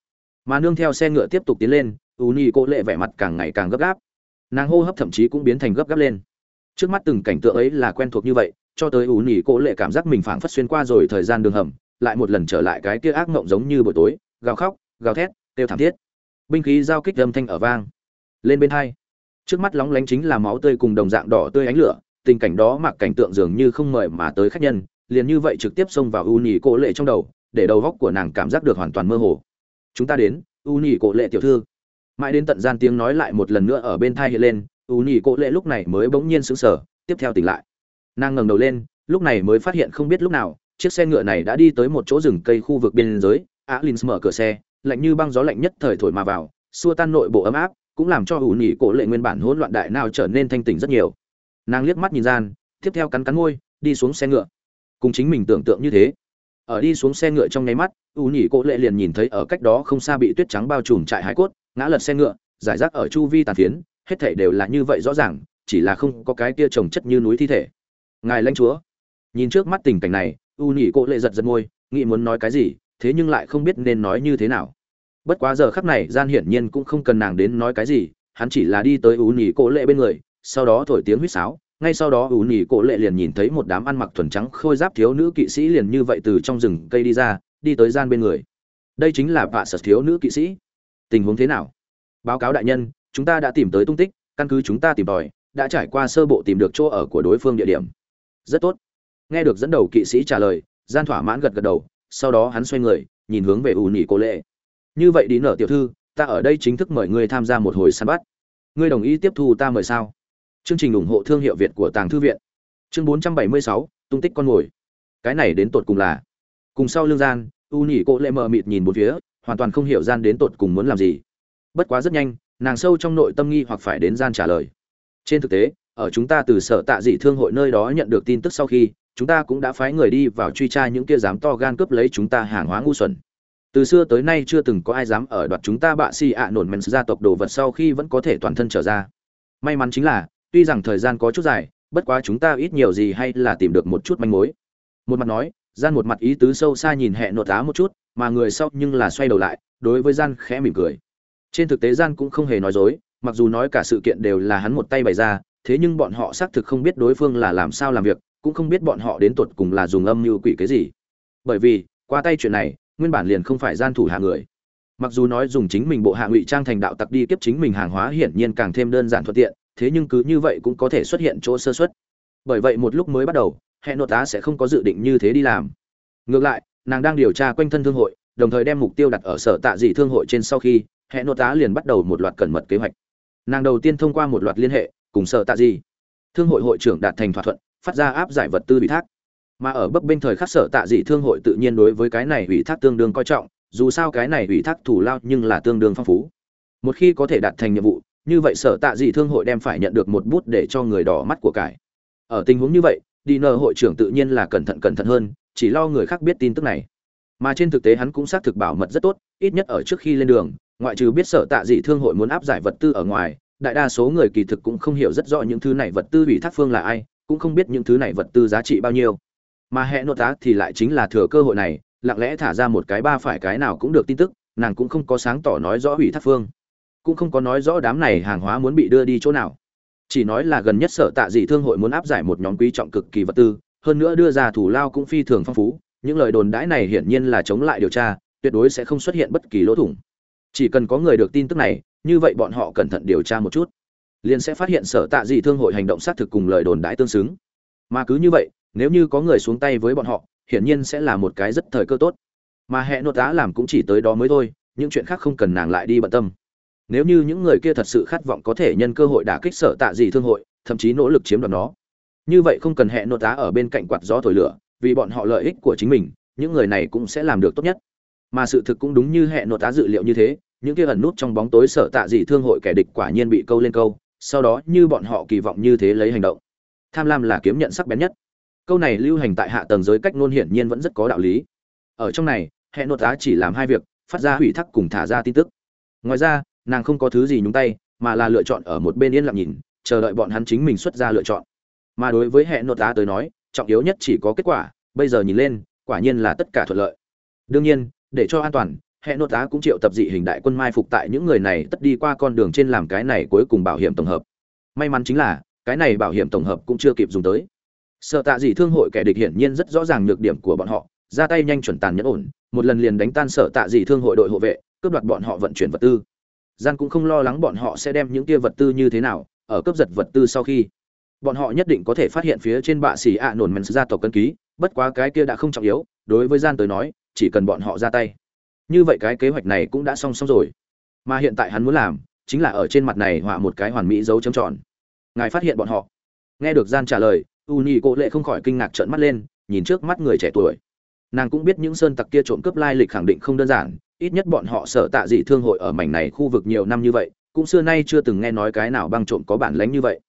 Mà nương theo xe ngựa tiếp tục tiến lên uni cộ lệ vẻ mặt càng ngày càng gấp gáp. Nàng hô hấp thậm chí cũng biến thành gấp gáp lên. Trước mắt từng cảnh tượng ấy là quen thuộc như vậy, cho tới uni cộ lệ cảm giác mình phảng phất xuyên qua rồi thời gian đường hầm, lại một lần trở lại cái kia ác mộng giống như buổi tối gào khóc, gào thét, kêu thảm thiết. Binh khí giao kích âm thanh ở vang. Lên bên hai. Trước mắt lóng lánh chính là máu tươi cùng đồng dạng đỏ tươi ánh lửa, tình cảnh đó mặc cảnh tượng dường như không mời mà tới khách nhân, liền như vậy trực tiếp xông vào u nhì cổ lệ trong đầu, để đầu góc của nàng cảm giác được hoàn toàn mơ hồ. Chúng ta đến u nhì cổ lệ tiểu thư. Mãi đến tận gian tiếng nói lại một lần nữa ở bên thai hiện lên u nhì cổ lệ lúc này mới bỗng nhiên sững sờ, tiếp theo tỉnh lại. Nàng ngẩng đầu lên, lúc này mới phát hiện không biết lúc nào, chiếc xe ngựa này đã đi tới một chỗ rừng cây khu vực biên giới alin mở cửa xe, lạnh như băng gió lạnh nhất thời thổi mà vào, xua tan nội bộ ấm áp, cũng làm cho ủ nhị cổ lệ nguyên bản hỗn loạn đại nào trở nên thanh tỉnh rất nhiều. Nàng liếc mắt nhìn gian, tiếp theo cắn cắn môi, đi xuống xe ngựa. Cùng chính mình tưởng tượng như thế. Ở đi xuống xe ngựa trong nháy mắt, ủ nhị cổ lệ liền nhìn thấy ở cách đó không xa bị tuyết trắng bao trùm trại hải cốt, ngã lật xe ngựa, giải rác ở chu vi tàn phiến, hết thảy đều là như vậy rõ ràng, chỉ là không có cái kia trồng chất như núi thi thể. Ngài lãnh chúa. Nhìn trước mắt tình cảnh này u nhị cổ lệ giật giật môi, nghĩ muốn nói cái gì? Thế nhưng lại không biết nên nói như thế nào. Bất quá giờ khắc này, gian hiển nhiên cũng không cần nàng đến nói cái gì, hắn chỉ là đi tới ú nhì cổ lệ bên người, sau đó thổi tiếng huýt sáo, ngay sau đó ú nhì cổ lệ liền nhìn thấy một đám ăn mặc thuần trắng khôi giáp thiếu nữ kỵ sĩ liền như vậy từ trong rừng cây đi ra, đi tới gian bên người. Đây chính là vạ sật thiếu nữ kỵ sĩ. Tình huống thế nào? Báo cáo đại nhân, chúng ta đã tìm tới tung tích, căn cứ chúng ta tìm tòi, đã trải qua sơ bộ tìm được chỗ ở của đối phương địa điểm. Rất tốt. Nghe được dẫn đầu kỵ sĩ trả lời, gian thỏa mãn gật gật đầu sau đó hắn xoay người nhìn hướng về ủ Nỉ cổ lệ. Như vậy đi nở tiểu thư ta ở đây chính thức mời ngươi tham gia một hồi săn bắt. Ngươi đồng ý tiếp thu ta mời sao? Chương trình ủng hộ thương hiệu việt của tàng thư viện. Chương 476, tung tích con mồi. Cái này đến tột cùng là? Cùng sau lương gian u nhỉ cô lệ mờ mịt nhìn một phía hoàn toàn không hiểu gian đến tột cùng muốn làm gì. Bất quá rất nhanh nàng sâu trong nội tâm nghi hoặc phải đến gian trả lời. Trên thực tế ở chúng ta từ sở tạ dị thương hội nơi đó nhận được tin tức sau khi chúng ta cũng đã phái người đi vào truy tra những kia dám to gan cướp lấy chúng ta hàng hóa ngu xuẩn. Từ xưa tới nay chưa từng có ai dám ở đoạt chúng ta bạ si ạ nổn men gia tộc đồ vật sau khi vẫn có thể toàn thân trở ra. May mắn chính là, tuy rằng thời gian có chút dài, bất quá chúng ta ít nhiều gì hay là tìm được một chút manh mối. Một mặt nói, gian một mặt ý tứ sâu xa nhìn hẹ nột á một chút, mà người sau nhưng là xoay đầu lại, đối với gian khẽ mỉm cười. Trên thực tế gian cũng không hề nói dối, mặc dù nói cả sự kiện đều là hắn một tay bày ra, thế nhưng bọn họ xác thực không biết đối phương là làm sao làm việc cũng không biết bọn họ đến tuột cùng là dùng âm mưu quỷ cái gì. Bởi vì, qua tay chuyện này, nguyên bản liền không phải gian thủ hạ người. Mặc dù nói dùng chính mình bộ hạ ngụy trang thành đạo tặc đi kiếp chính mình hàng hóa hiển nhiên càng thêm đơn giản thuận tiện, thế nhưng cứ như vậy cũng có thể xuất hiện chỗ sơ xuất bởi vậy một lúc mới bắt đầu, hệ nội tá sẽ không có dự định như thế đi làm. Ngược lại, nàng đang điều tra quanh thân thương hội, đồng thời đem mục tiêu đặt ở sở tạ dị thương hội trên sau khi, hệ nội tá liền bắt đầu một loạt cẩn mật kế hoạch. Nàng đầu tiên thông qua một loạt liên hệ, cùng sở tạ dị. Thương hội hội trưởng đạt thành thỏa thuận phát ra áp giải vật tư ủy thác. Mà ở bấp bên thời khắc sở tạ dị thương hội tự nhiên đối với cái này ủy thác tương đương coi trọng, dù sao cái này ủy thác thủ lao nhưng là tương đương phong phú. Một khi có thể đạt thành nhiệm vụ, như vậy sở tạ dị thương hội đem phải nhận được một bút để cho người đỏ mắt của cải. Ở tình huống như vậy, đi nợ hội trưởng tự nhiên là cẩn thận cẩn thận hơn, chỉ lo người khác biết tin tức này. Mà trên thực tế hắn cũng xác thực bảo mật rất tốt, ít nhất ở trước khi lên đường, ngoại trừ biết sở tạ dị thương hội muốn áp giải vật tư ở ngoài, đại đa số người kỳ thực cũng không hiểu rất rõ những thứ này vật tư ủy thác phương là ai cũng không biết những thứ này vật tư giá trị bao nhiêu. Mà hệ nội tá thì lại chính là thừa cơ hội này, lặng lẽ thả ra một cái ba phải cái nào cũng được tin tức, nàng cũng không có sáng tỏ nói rõ hủy thác phương. Cũng không có nói rõ đám này hàng hóa muốn bị đưa đi chỗ nào. Chỉ nói là gần nhất sở tạ dị thương hội muốn áp giải một nhóm quý trọng cực kỳ vật tư, hơn nữa đưa ra thủ lao cũng phi thường phong phú, những lời đồn đãi này hiển nhiên là chống lại điều tra, tuyệt đối sẽ không xuất hiện bất kỳ lỗ thủng. Chỉ cần có người được tin tức này, như vậy bọn họ cẩn thận điều tra một chút liền sẽ phát hiện sở tạ dị thương hội hành động xác thực cùng lời đồn đãi tương xứng. Mà cứ như vậy, nếu như có người xuống tay với bọn họ, hiển nhiên sẽ là một cái rất thời cơ tốt. Mà hệ nội tá làm cũng chỉ tới đó mới thôi, những chuyện khác không cần nàng lại đi bận tâm. Nếu như những người kia thật sự khát vọng có thể nhân cơ hội đả kích sở tạ dị thương hội, thậm chí nỗ lực chiếm đoạt nó. Như vậy không cần hệ nội tá ở bên cạnh quạt gió thổi lửa, vì bọn họ lợi ích của chính mình, những người này cũng sẽ làm được tốt nhất. Mà sự thực cũng đúng như hệ nội tá dự liệu như thế, những kia ẩn nút trong bóng tối sở tạ dị thương hội kẻ địch quả nhiên bị câu lên câu sau đó như bọn họ kỳ vọng như thế lấy hành động. Tham lam là kiếm nhận sắc bén nhất. Câu này lưu hành tại hạ tầng giới cách nôn hiển nhiên vẫn rất có đạo lý. Ở trong này, hệ nội tá chỉ làm hai việc, phát ra hủy thác cùng thả ra tin tức. Ngoài ra, nàng không có thứ gì nhúng tay, mà là lựa chọn ở một bên yên lặng nhìn, chờ đợi bọn hắn chính mình xuất ra lựa chọn. Mà đối với hệ nội tá tới nói, trọng yếu nhất chỉ có kết quả, bây giờ nhìn lên, quả nhiên là tất cả thuận lợi. Đương nhiên, để cho an toàn hệ nội tá cũng triệu tập dị hình đại quân mai phục tại những người này tất đi qua con đường trên làm cái này cuối cùng bảo hiểm tổng hợp. May mắn chính là, cái này bảo hiểm tổng hợp cũng chưa kịp dùng tới. Sợ tạ dị thương hội kẻ địch hiển nhiên rất rõ ràng nhược điểm của bọn họ, ra tay nhanh chuẩn tàn nhẫn ổn, một lần liền đánh tan sợ tạ dị thương hội đội hộ vệ, cướp đoạt bọn họ vận chuyển vật tư. Gian cũng không lo lắng bọn họ sẽ đem những kia vật tư như thế nào, ở cướp giật vật tư sau khi. Bọn họ nhất định có thể phát hiện phía trên bạ xỉ ạ nổn men gia tộc cân ký, bất quá cái kia đã không trọng yếu, đối với gian tới nói, chỉ cần bọn họ ra tay như vậy cái kế hoạch này cũng đã xong xong rồi. Mà hiện tại hắn muốn làm chính là ở trên mặt này họa một cái hoàn mỹ dấu chấm tròn. Ngài phát hiện bọn họ. Nghe được gian trả lời u nhị cô lệ không khỏi kinh ngạc trợn mắt lên, nhìn trước mắt người trẻ tuổi. Nàng cũng biết những sơn tặc kia trộm cướp lai lịch khẳng định không đơn giản, ít nhất bọn họ sợ tạ dị thương hội ở mảnh này khu vực nhiều năm như vậy, cũng xưa nay chưa từng nghe nói cái nào băng trộm có bản lánh như vậy.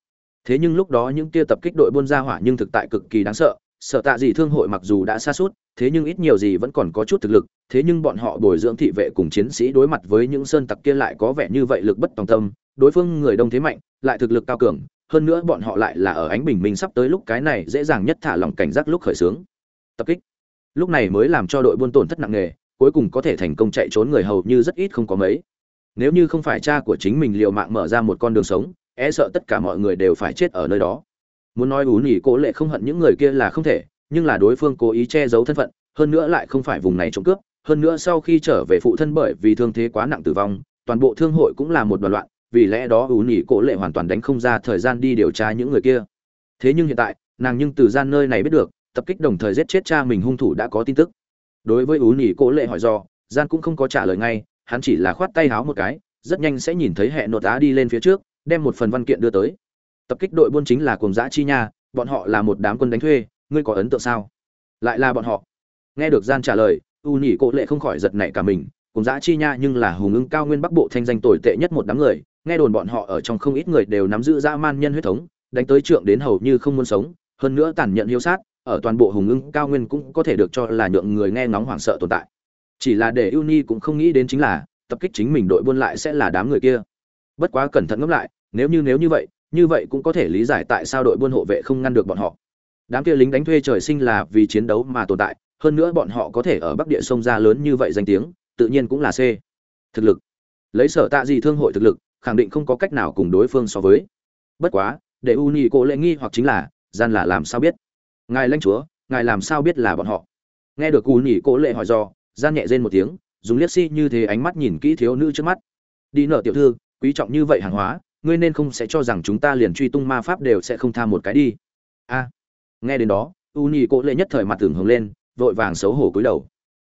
Thế nhưng lúc đó những kia tập kích đội buôn ra hỏa nhưng thực tại cực kỳ đáng sợ sợ tạ gì thương hội mặc dù đã xa suốt, thế nhưng ít nhiều gì vẫn còn có chút thực lực, thế nhưng bọn họ bồi dưỡng thị vệ cùng chiến sĩ đối mặt với những sơn tặc kia lại có vẻ như vậy lực bất tòng tâm, đối phương người đông thế mạnh, lại thực lực cao cường, hơn nữa bọn họ lại là ở ánh bình minh sắp tới lúc cái này dễ dàng nhất thả lòng cảnh giác lúc khởi xướng. Tập kích. Lúc này mới làm cho đội buôn tổn thất nặng nề, cuối cùng có thể thành công chạy trốn người hầu như rất ít không có mấy. Nếu như không phải cha của chính mình liều mạng mở ra một con đường sống e sợ tất cả mọi người đều phải chết ở nơi đó muốn nói ú nhỉ cố lệ không hận những người kia là không thể, nhưng là đối phương cố ý che giấu thân phận, hơn nữa lại không phải vùng này trộm cướp, hơn nữa sau khi trở về phụ thân bởi vì thương thế quá nặng tử vong, toàn bộ thương hội cũng là một đoàn loạn, vì lẽ đó ú nhỉ cố lệ hoàn toàn đánh không ra thời gian đi điều tra những người kia. Thế nhưng hiện tại, nàng nhưng từ gian nơi này biết được, tập kích đồng thời giết chết cha mình hung thủ đã có tin tức. Đối với ú nhỉ cố lệ hỏi do, gian cũng không có trả lời ngay, hắn chỉ là khoát tay háo một cái, rất nhanh sẽ nhìn thấy hệ nội tá đi lên phía trước, đem một phần văn kiện đưa tới tập kích đội buôn chính là cùng giã chi nha, bọn họ là một đám quân đánh thuê, ngươi có ấn tượng sao? Lại là bọn họ. Nghe được gian trả lời, u nhỉ cổ lệ không khỏi giật nảy cả mình cùng giã chi nha nhưng là hùng ưng cao nguyên bắc bộ thanh danh tồi tệ nhất một đám người, nghe đồn bọn họ ở trong không ít người đều nắm giữ dã man nhân huyết thống, đánh tới trượng đến hầu như không muốn sống, hơn nữa tàn nhẫn hiếu sát, ở toàn bộ hùng ưng cao nguyên cũng có thể được cho là nhượng người nghe ngóng hoảng sợ tồn tại. Chỉ là để ưu ni cũng không nghĩ đến chính là, tập kích chính mình đội buôn lại sẽ là đám người kia. Bất quá cẩn thận ngẫm lại, nếu như nếu như vậy như vậy cũng có thể lý giải tại sao đội buôn hộ vệ không ngăn được bọn họ. Đám kia lính đánh thuê trời sinh là vì chiến đấu mà tồn tại, hơn nữa bọn họ có thể ở bắc địa sông ra lớn như vậy danh tiếng, tự nhiên cũng là c. Thực lực. Lấy sở tạ gì thương hội thực lực, khẳng định không có cách nào cùng đối phương so với. Bất quá, để u nhị cổ lệ nghi hoặc chính là, gian là làm sao biết? Ngài lãnh chúa, ngài làm sao biết là bọn họ? Nghe được u nhị cổ lệ hỏi do, gian nhẹ rên một tiếng, dùng liếc si như thế ánh mắt nhìn kỹ thiếu nữ trước mắt. Đi nợ tiểu thư, quý trọng như vậy hàng hóa ngươi nên không sẽ cho rằng chúng ta liền truy tung ma pháp đều sẽ không tha một cái đi. A, nghe đến đó u nhị Cố lệ nhất thời mặt tưởng hướng lên, vội vàng xấu hổ cúi đầu.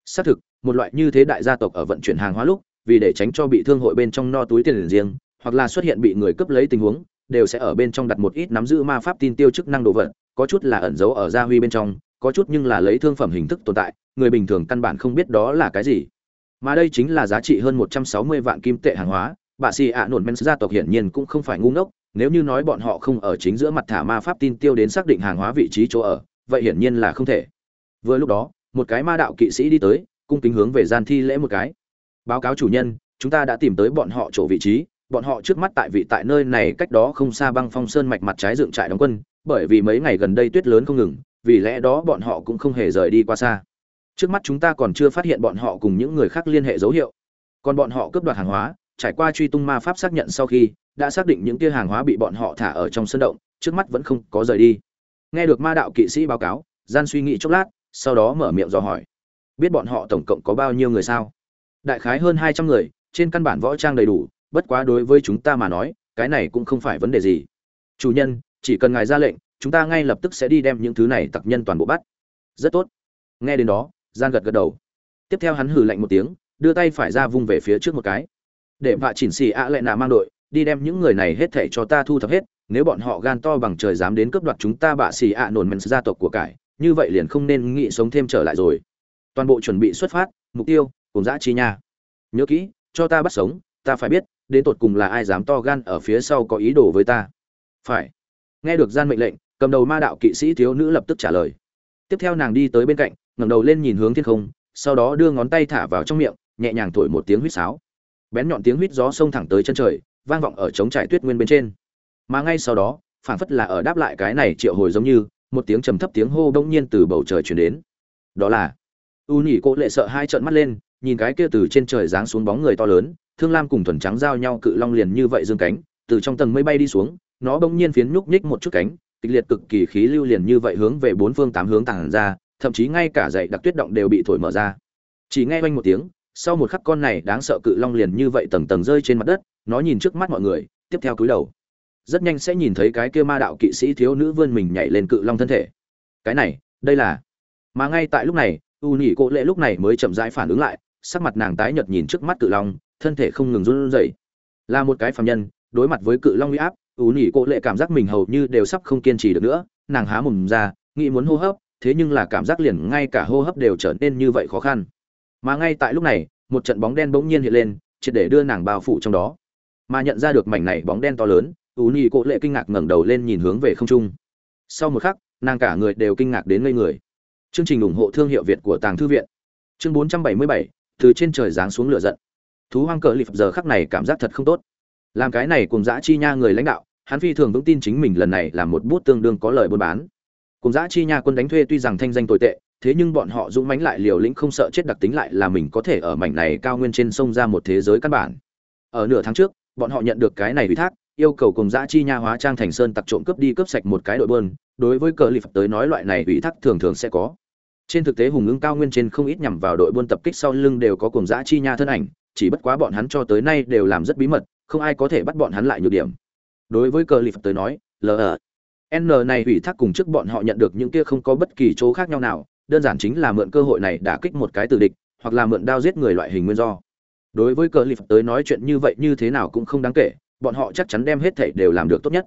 Xác thực, một loại như thế đại gia tộc ở vận chuyển hàng hóa lúc, vì để tránh cho bị thương hội bên trong no túi tiền riêng, hoặc là xuất hiện bị người cướp lấy tình huống, đều sẽ ở bên trong đặt một ít nắm giữ ma pháp tin tiêu chức năng đồ vật, có chút là ẩn giấu ở gia huy bên trong, có chút nhưng là lấy thương phẩm hình thức tồn tại, người bình thường căn bản không biết đó là cái gì. Mà đây chính là giá trị hơn một trăm sáu mươi vạn kim tệ hàng hóa bà xì ạ nổn men gia tộc hiển nhiên cũng không phải ngu ngốc, nếu như nói bọn họ không ở chính giữa mặt thả ma pháp tin tiêu đến xác định hàng hóa vị trí chỗ ở, vậy hiển nhiên là không thể. Vừa lúc đó, một cái ma đạo kỵ sĩ đi tới, cung kính hướng về gian thi lễ một cái. Báo cáo chủ nhân, chúng ta đã tìm tới bọn họ chỗ vị trí, bọn họ trước mắt tại vị tại nơi này cách đó không xa băng phong sơn mạch mặt trái dựng trại đóng quân, bởi vì mấy ngày gần đây tuyết lớn không ngừng, vì lẽ đó bọn họ cũng không hề rời đi qua xa. Trước mắt chúng ta còn chưa phát hiện bọn họ cùng những người khác liên hệ dấu hiệu. Còn bọn họ cướp đoạt hàng hóa trải qua truy tung ma pháp xác nhận sau khi, đã xác định những kia hàng hóa bị bọn họ thả ở trong sân động, trước mắt vẫn không có rời đi. Nghe được ma đạo kỵ sĩ báo cáo, gian suy nghĩ chốc lát, sau đó mở miệng dò hỏi. Biết bọn họ tổng cộng có bao nhiêu người sao? Đại khái hơn hai trăm người, trên căn bản võ trang đầy đủ, bất quá đối với chúng ta mà nói, cái này cũng không phải vấn đề gì. Chủ nhân, chỉ cần ngài ra lệnh, chúng ta ngay lập tức sẽ đi đem những thứ này tặc nhân toàn bộ bắt. Rất tốt. Nghe đến đó, gian gật gật đầu. Tiếp theo hắn hừ lạnh một tiếng, đưa tay phải ra vung về phía trước một cái để vạ chỉnh xì ạ lệ nạ mang đội, đi đem những người này hết thảy cho ta thu thập hết, nếu bọn họ gan to bằng trời dám đến cướp đoạt chúng ta bạ xì ạ nổn men gia tộc của cải, như vậy liền không nên nghĩ sống thêm trở lại rồi. Toàn bộ chuẩn bị xuất phát, mục tiêu, cùng dã chi nha. Nhớ kỹ, cho ta bắt sống, ta phải biết, đến tột cùng là ai dám to gan ở phía sau có ý đồ với ta. Phải. Nghe được gian mệnh lệnh, cầm đầu ma đạo kỵ sĩ thiếu nữ lập tức trả lời. Tiếp theo nàng đi tới bên cạnh, ngẩng đầu lên nhìn hướng thiên không, sau đó đưa ngón tay thả vào trong miệng, nhẹ nhàng thổi một tiếng huýt sáo bén nhọn tiếng huýt gió xông thẳng tới chân trời, vang vọng ở trống trải tuyết nguyên bên trên. Mà ngay sau đó, phảng phất là ở đáp lại cái này triệu hồi giống như, một tiếng trầm thấp tiếng hô đông nhiên từ bầu trời truyền đến. Đó là, u nhỉ cô lệ sợ hai trợn mắt lên, nhìn cái kia từ trên trời giáng xuống bóng người to lớn, thương lam cùng thuần trắng giao nhau cự long liền như vậy dương cánh, từ trong tầng mây bay đi xuống, nó bỗng nhiên phiến nhúc nhích một chút cánh, kịch liệt cực kỳ khí lưu liền như vậy hướng về bốn phương tám hướng tàng ra, thậm chí ngay cả dãy đặc tuyết động đều bị thổi mở ra. Chỉ nghe quanh một tiếng sau một khắc con này đáng sợ cự long liền như vậy tầng tầng rơi trên mặt đất, nó nhìn trước mắt mọi người, tiếp theo cúi đầu. Rất nhanh sẽ nhìn thấy cái kia ma đạo kỵ sĩ thiếu nữ vươn mình nhảy lên cự long thân thể. Cái này, đây là mà ngay tại lúc này, u nhỉ cỗ lệ lúc này mới chậm rãi phản ứng lại, sắc mặt nàng tái nhợt nhìn trước mắt cự long, thân thể không ngừng run rẩy. Là một cái phàm nhân, đối mặt với cự long uy áp, u nhỉ cỗ lệ cảm giác mình hầu như đều sắp không kiên trì được nữa, nàng há mồm ra, nghĩ muốn hô hấp, thế nhưng là cảm giác liền ngay cả hô hấp đều trở nên như vậy khó khăn mà ngay tại lúc này một trận bóng đen bỗng nhiên hiện lên triệt để đưa nàng bao phủ trong đó. Mà nhận ra được mảnh này bóng đen to lớn u nhi cộ lệ kinh ngạc ngẩng đầu lên nhìn hướng về không trung. Sau một khắc nàng cả người đều kinh ngạc đến ngây người. Chương trình ủng hộ thương hiệu việt của tàng thư viện. Chương 477, từ trên trời giáng xuống lửa giận. Thú hoang cờ lịp giờ khắc này cảm giác thật không tốt. Làm cái này cùng dã chi nha người lãnh đạo hắn phi thường vững tin chính mình lần này là một bút tương đương có lợi buôn bán. Cùng dã chi nha quân đánh thuê tuy rằng thanh danh tồi tệ thế nhưng bọn họ dũng mãnh lại liều lĩnh không sợ chết đặc tính lại là mình có thể ở mảnh này cao nguyên trên sông ra một thế giới căn bản. Ở nửa tháng trước, bọn họ nhận được cái này ủy thác, yêu cầu cùng dã chi nha hóa trang thành sơn tặc trộm cướp đi cướp sạch một cái đội bơn, đối với cờ lip tới nói loại này ủy thác thường thường sẽ có. Trên thực tế hùng ứng cao nguyên trên không ít nhằm vào đội buôn tập kích sau lưng đều có cùng dã chi nha thân ảnh, chỉ bất quá bọn hắn cho tới nay đều làm rất bí mật, không ai có thể bắt bọn hắn lại nhược điểm. Đối với cờ lip tới nói, lờ ờ, n này ủy thác cùng trước bọn họ nhận được những kia không có bất kỳ chỗ khác nhau nào đơn giản chính là mượn cơ hội này đả kích một cái tử địch, hoặc là mượn đao giết người loại hình nguyên do. Đối với cờ lìp tới nói chuyện như vậy như thế nào cũng không đáng kể, bọn họ chắc chắn đem hết thảy đều làm được tốt nhất.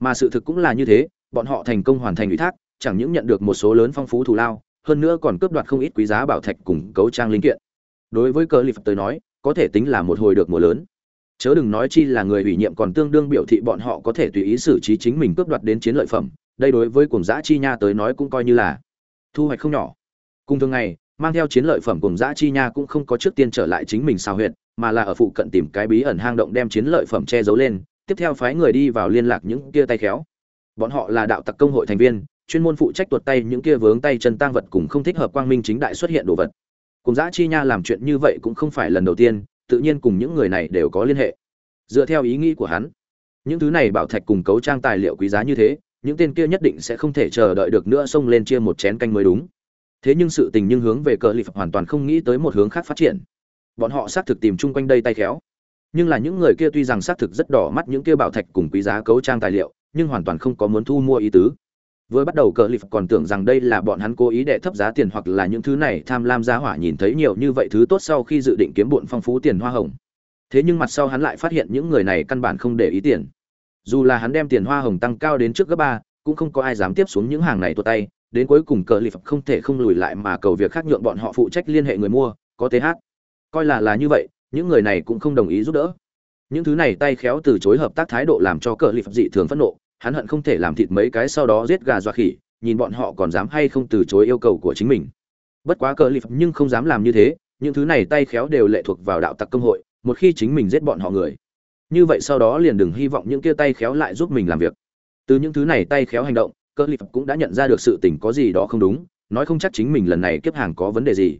Mà sự thực cũng là như thế, bọn họ thành công hoàn thành ủy thác, chẳng những nhận được một số lớn phong phú thù lao, hơn nữa còn cướp đoạt không ít quý giá bảo thạch cùng cấu trang linh kiện. Đối với cờ lìp tới nói, có thể tính là một hồi được mùa lớn. Chớ đừng nói chi là người ủy nhiệm còn tương đương biểu thị bọn họ có thể tùy ý xử trí chính mình cướp đoạt đến chiến lợi phẩm, đây đối với cuồng giã chi nha tới nói cũng coi như là thu hoạch không nhỏ. Cùng thường ngày, mang theo chiến lợi phẩm cùng dã chi nha cũng không có trước tiên trở lại chính mình sao huyện mà là ở phụ cận tìm cái bí ẩn hang động đem chiến lợi phẩm che giấu lên, tiếp theo phái người đi vào liên lạc những kia tay khéo. Bọn họ là đạo tặc công hội thành viên, chuyên môn phụ trách tuột tay những kia vướng tay chân tang vật cùng không thích hợp quang minh chính đại xuất hiện đồ vật. Cùng dã chi nha làm chuyện như vậy cũng không phải lần đầu tiên, tự nhiên cùng những người này đều có liên hệ. Dựa theo ý nghĩ của hắn, những thứ này bảo thạch cùng cấu trang tài liệu quý giá như thế những tên kia nhất định sẽ không thể chờ đợi được nữa xông lên chia một chén canh mới đúng. Thế nhưng sự tình nhưng hướng về cờ lip hoàn toàn không nghĩ tới một hướng khác phát triển. Bọn họ xác thực tìm chung quanh đây tay khéo. Nhưng là những người kia tuy rằng xác thực rất đỏ mắt những kia bảo thạch cùng quý giá cấu trang tài liệu, nhưng hoàn toàn không có muốn thu mua ý tứ. Vừa bắt đầu cờ lip còn tưởng rằng đây là bọn hắn cố ý đệ thấp giá tiền hoặc là những thứ này tham lam giá hỏa nhìn thấy nhiều như vậy thứ tốt sau khi dự định kiếm bụn phong phú tiền hoa hồng. Thế nhưng mặt sau hắn lại phát hiện những người này căn bản không để ý tiền dù là hắn đem tiền hoa hồng tăng cao đến trước gấp ba, cũng không có ai dám tiếp xuống những hàng này tuột tay, đến cuối cùng cờ lip không thể không lùi lại mà cầu việc khác nhượng bọn họ phụ trách liên hệ người mua, có th coi là là như vậy, những người này cũng không đồng ý giúp đỡ. Những thứ này tay khéo từ chối hợp tác thái độ làm cho cờ lip dị thường phẫn nộ, hắn hận không thể làm thịt mấy cái sau đó giết gà dọa khỉ, nhìn bọn họ còn dám hay không từ chối yêu cầu của chính mình. Bất quá cờ lip nhưng không dám làm như thế, những thứ này tay khéo đều lệ thuộc vào đạo tặc công hội, một khi chính mình giết bọn họ người như vậy sau đó liền đừng hy vọng những kia tay khéo lại giúp mình làm việc. Từ những thứ này tay khéo hành động, cơ lip cũng đã nhận ra được sự tình có gì đó không đúng, nói không chắc chính mình lần này kiếp hàng có vấn đề gì.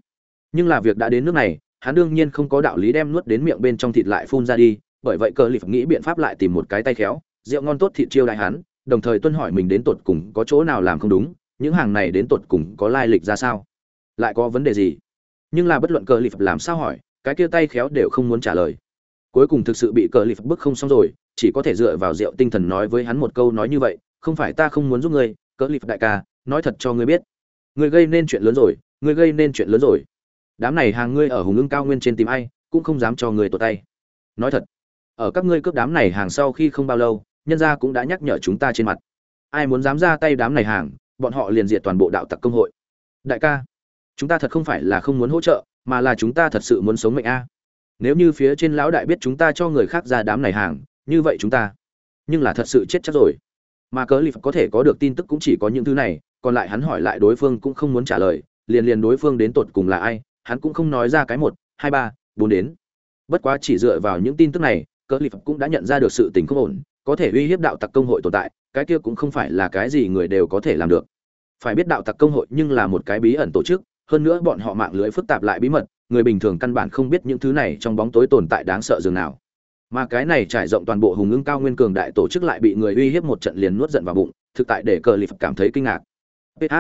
Nhưng là việc đã đến nước này, hắn đương nhiên không có đạo lý đem nuốt đến miệng bên trong thịt lại phun ra đi, bởi vậy cơ lip nghĩ biện pháp lại tìm một cái tay khéo, rượu ngon tốt thịt chiêu đại hắn, đồng thời tuân hỏi mình đến tột cùng có chỗ nào làm không đúng, những hàng này đến tột cùng có lai lịch ra sao, lại có vấn đề gì. Nhưng là bất luận cơ lip làm sao hỏi, cái kia tay khéo đều không muốn trả lời cuối cùng thực sự bị cờ lip bức không xong rồi, chỉ có thể dựa vào rượu tinh thần nói với hắn một câu nói như vậy, không phải ta không muốn giúp ngươi, cờ lip đại ca, nói thật cho ngươi biết, ngươi gây nên chuyện lớn rồi, ngươi gây nên chuyện lớn rồi. Đám này hàng ngươi ở hùng ưng cao nguyên trên tìm ai, cũng không dám cho ngươi tuột tay. Nói thật, ở các ngươi cướp đám này hàng sau khi không bao lâu, nhân gia cũng đã nhắc nhở chúng ta trên mặt. Ai muốn dám ra tay đám này hàng, bọn họ liền diệt toàn bộ đạo tặc công hội. Đại ca, chúng ta thật không phải là không muốn hỗ trợ, mà là chúng ta thật sự muốn sống mệnh a nếu như phía trên lão đại biết chúng ta cho người khác ra đám này hàng, như vậy chúng ta. Nhưng là thật sự chết chắc rồi. Mà cớ lip có thể có được tin tức cũng chỉ có những thứ này, còn lại hắn hỏi lại đối phương cũng không muốn trả lời, liền liền đối phương đến tột cùng là ai, hắn cũng không nói ra cái một, hai ba, bốn đến. Bất quá chỉ dựa vào những tin tức này, cớ lip cũng đã nhận ra được sự tình không ổn, có thể uy hiếp đạo tặc công hội tồn tại, cái kia cũng không phải là cái gì người đều có thể làm được. Phải biết đạo tặc công hội nhưng là một cái bí ẩn tổ chức, hơn nữa bọn họ mạng lưới phức tạp lại bí mật người bình thường căn bản không biết những thứ này trong bóng tối tồn tại đáng sợ dường nào. Mà cái này trải rộng toàn bộ hùng ưng cao nguyên cường đại tổ chức lại bị người uy hiếp một trận liền nuốt giận vào bụng, thực tại để cờ lip cảm thấy kinh ngạc. Ph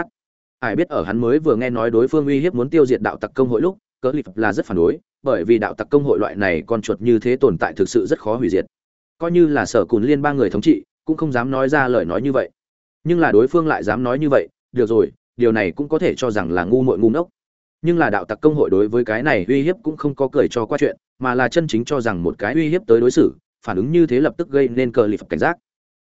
ai biết ở hắn mới vừa nghe nói đối phương uy hiếp muốn tiêu diệt đạo tặc công hội lúc, cờ lip là rất phản đối, bởi vì đạo tặc công hội loại này con chuột như thế tồn tại thực sự rất khó hủy diệt. Coi như là sở cùn liên ba người thống trị, cũng không dám nói ra lời nói như vậy. Nhưng là đối phương lại dám nói như vậy, được rồi, điều này cũng có thể cho rằng là ngu muội ngu ngốc nhưng là đạo tặc công hội đối với cái này uy hiếp cũng không có cười cho qua chuyện, mà là chân chính cho rằng một cái uy hiếp tới đối xử, phản ứng như thế lập tức gây nên cờ lip cảnh giác.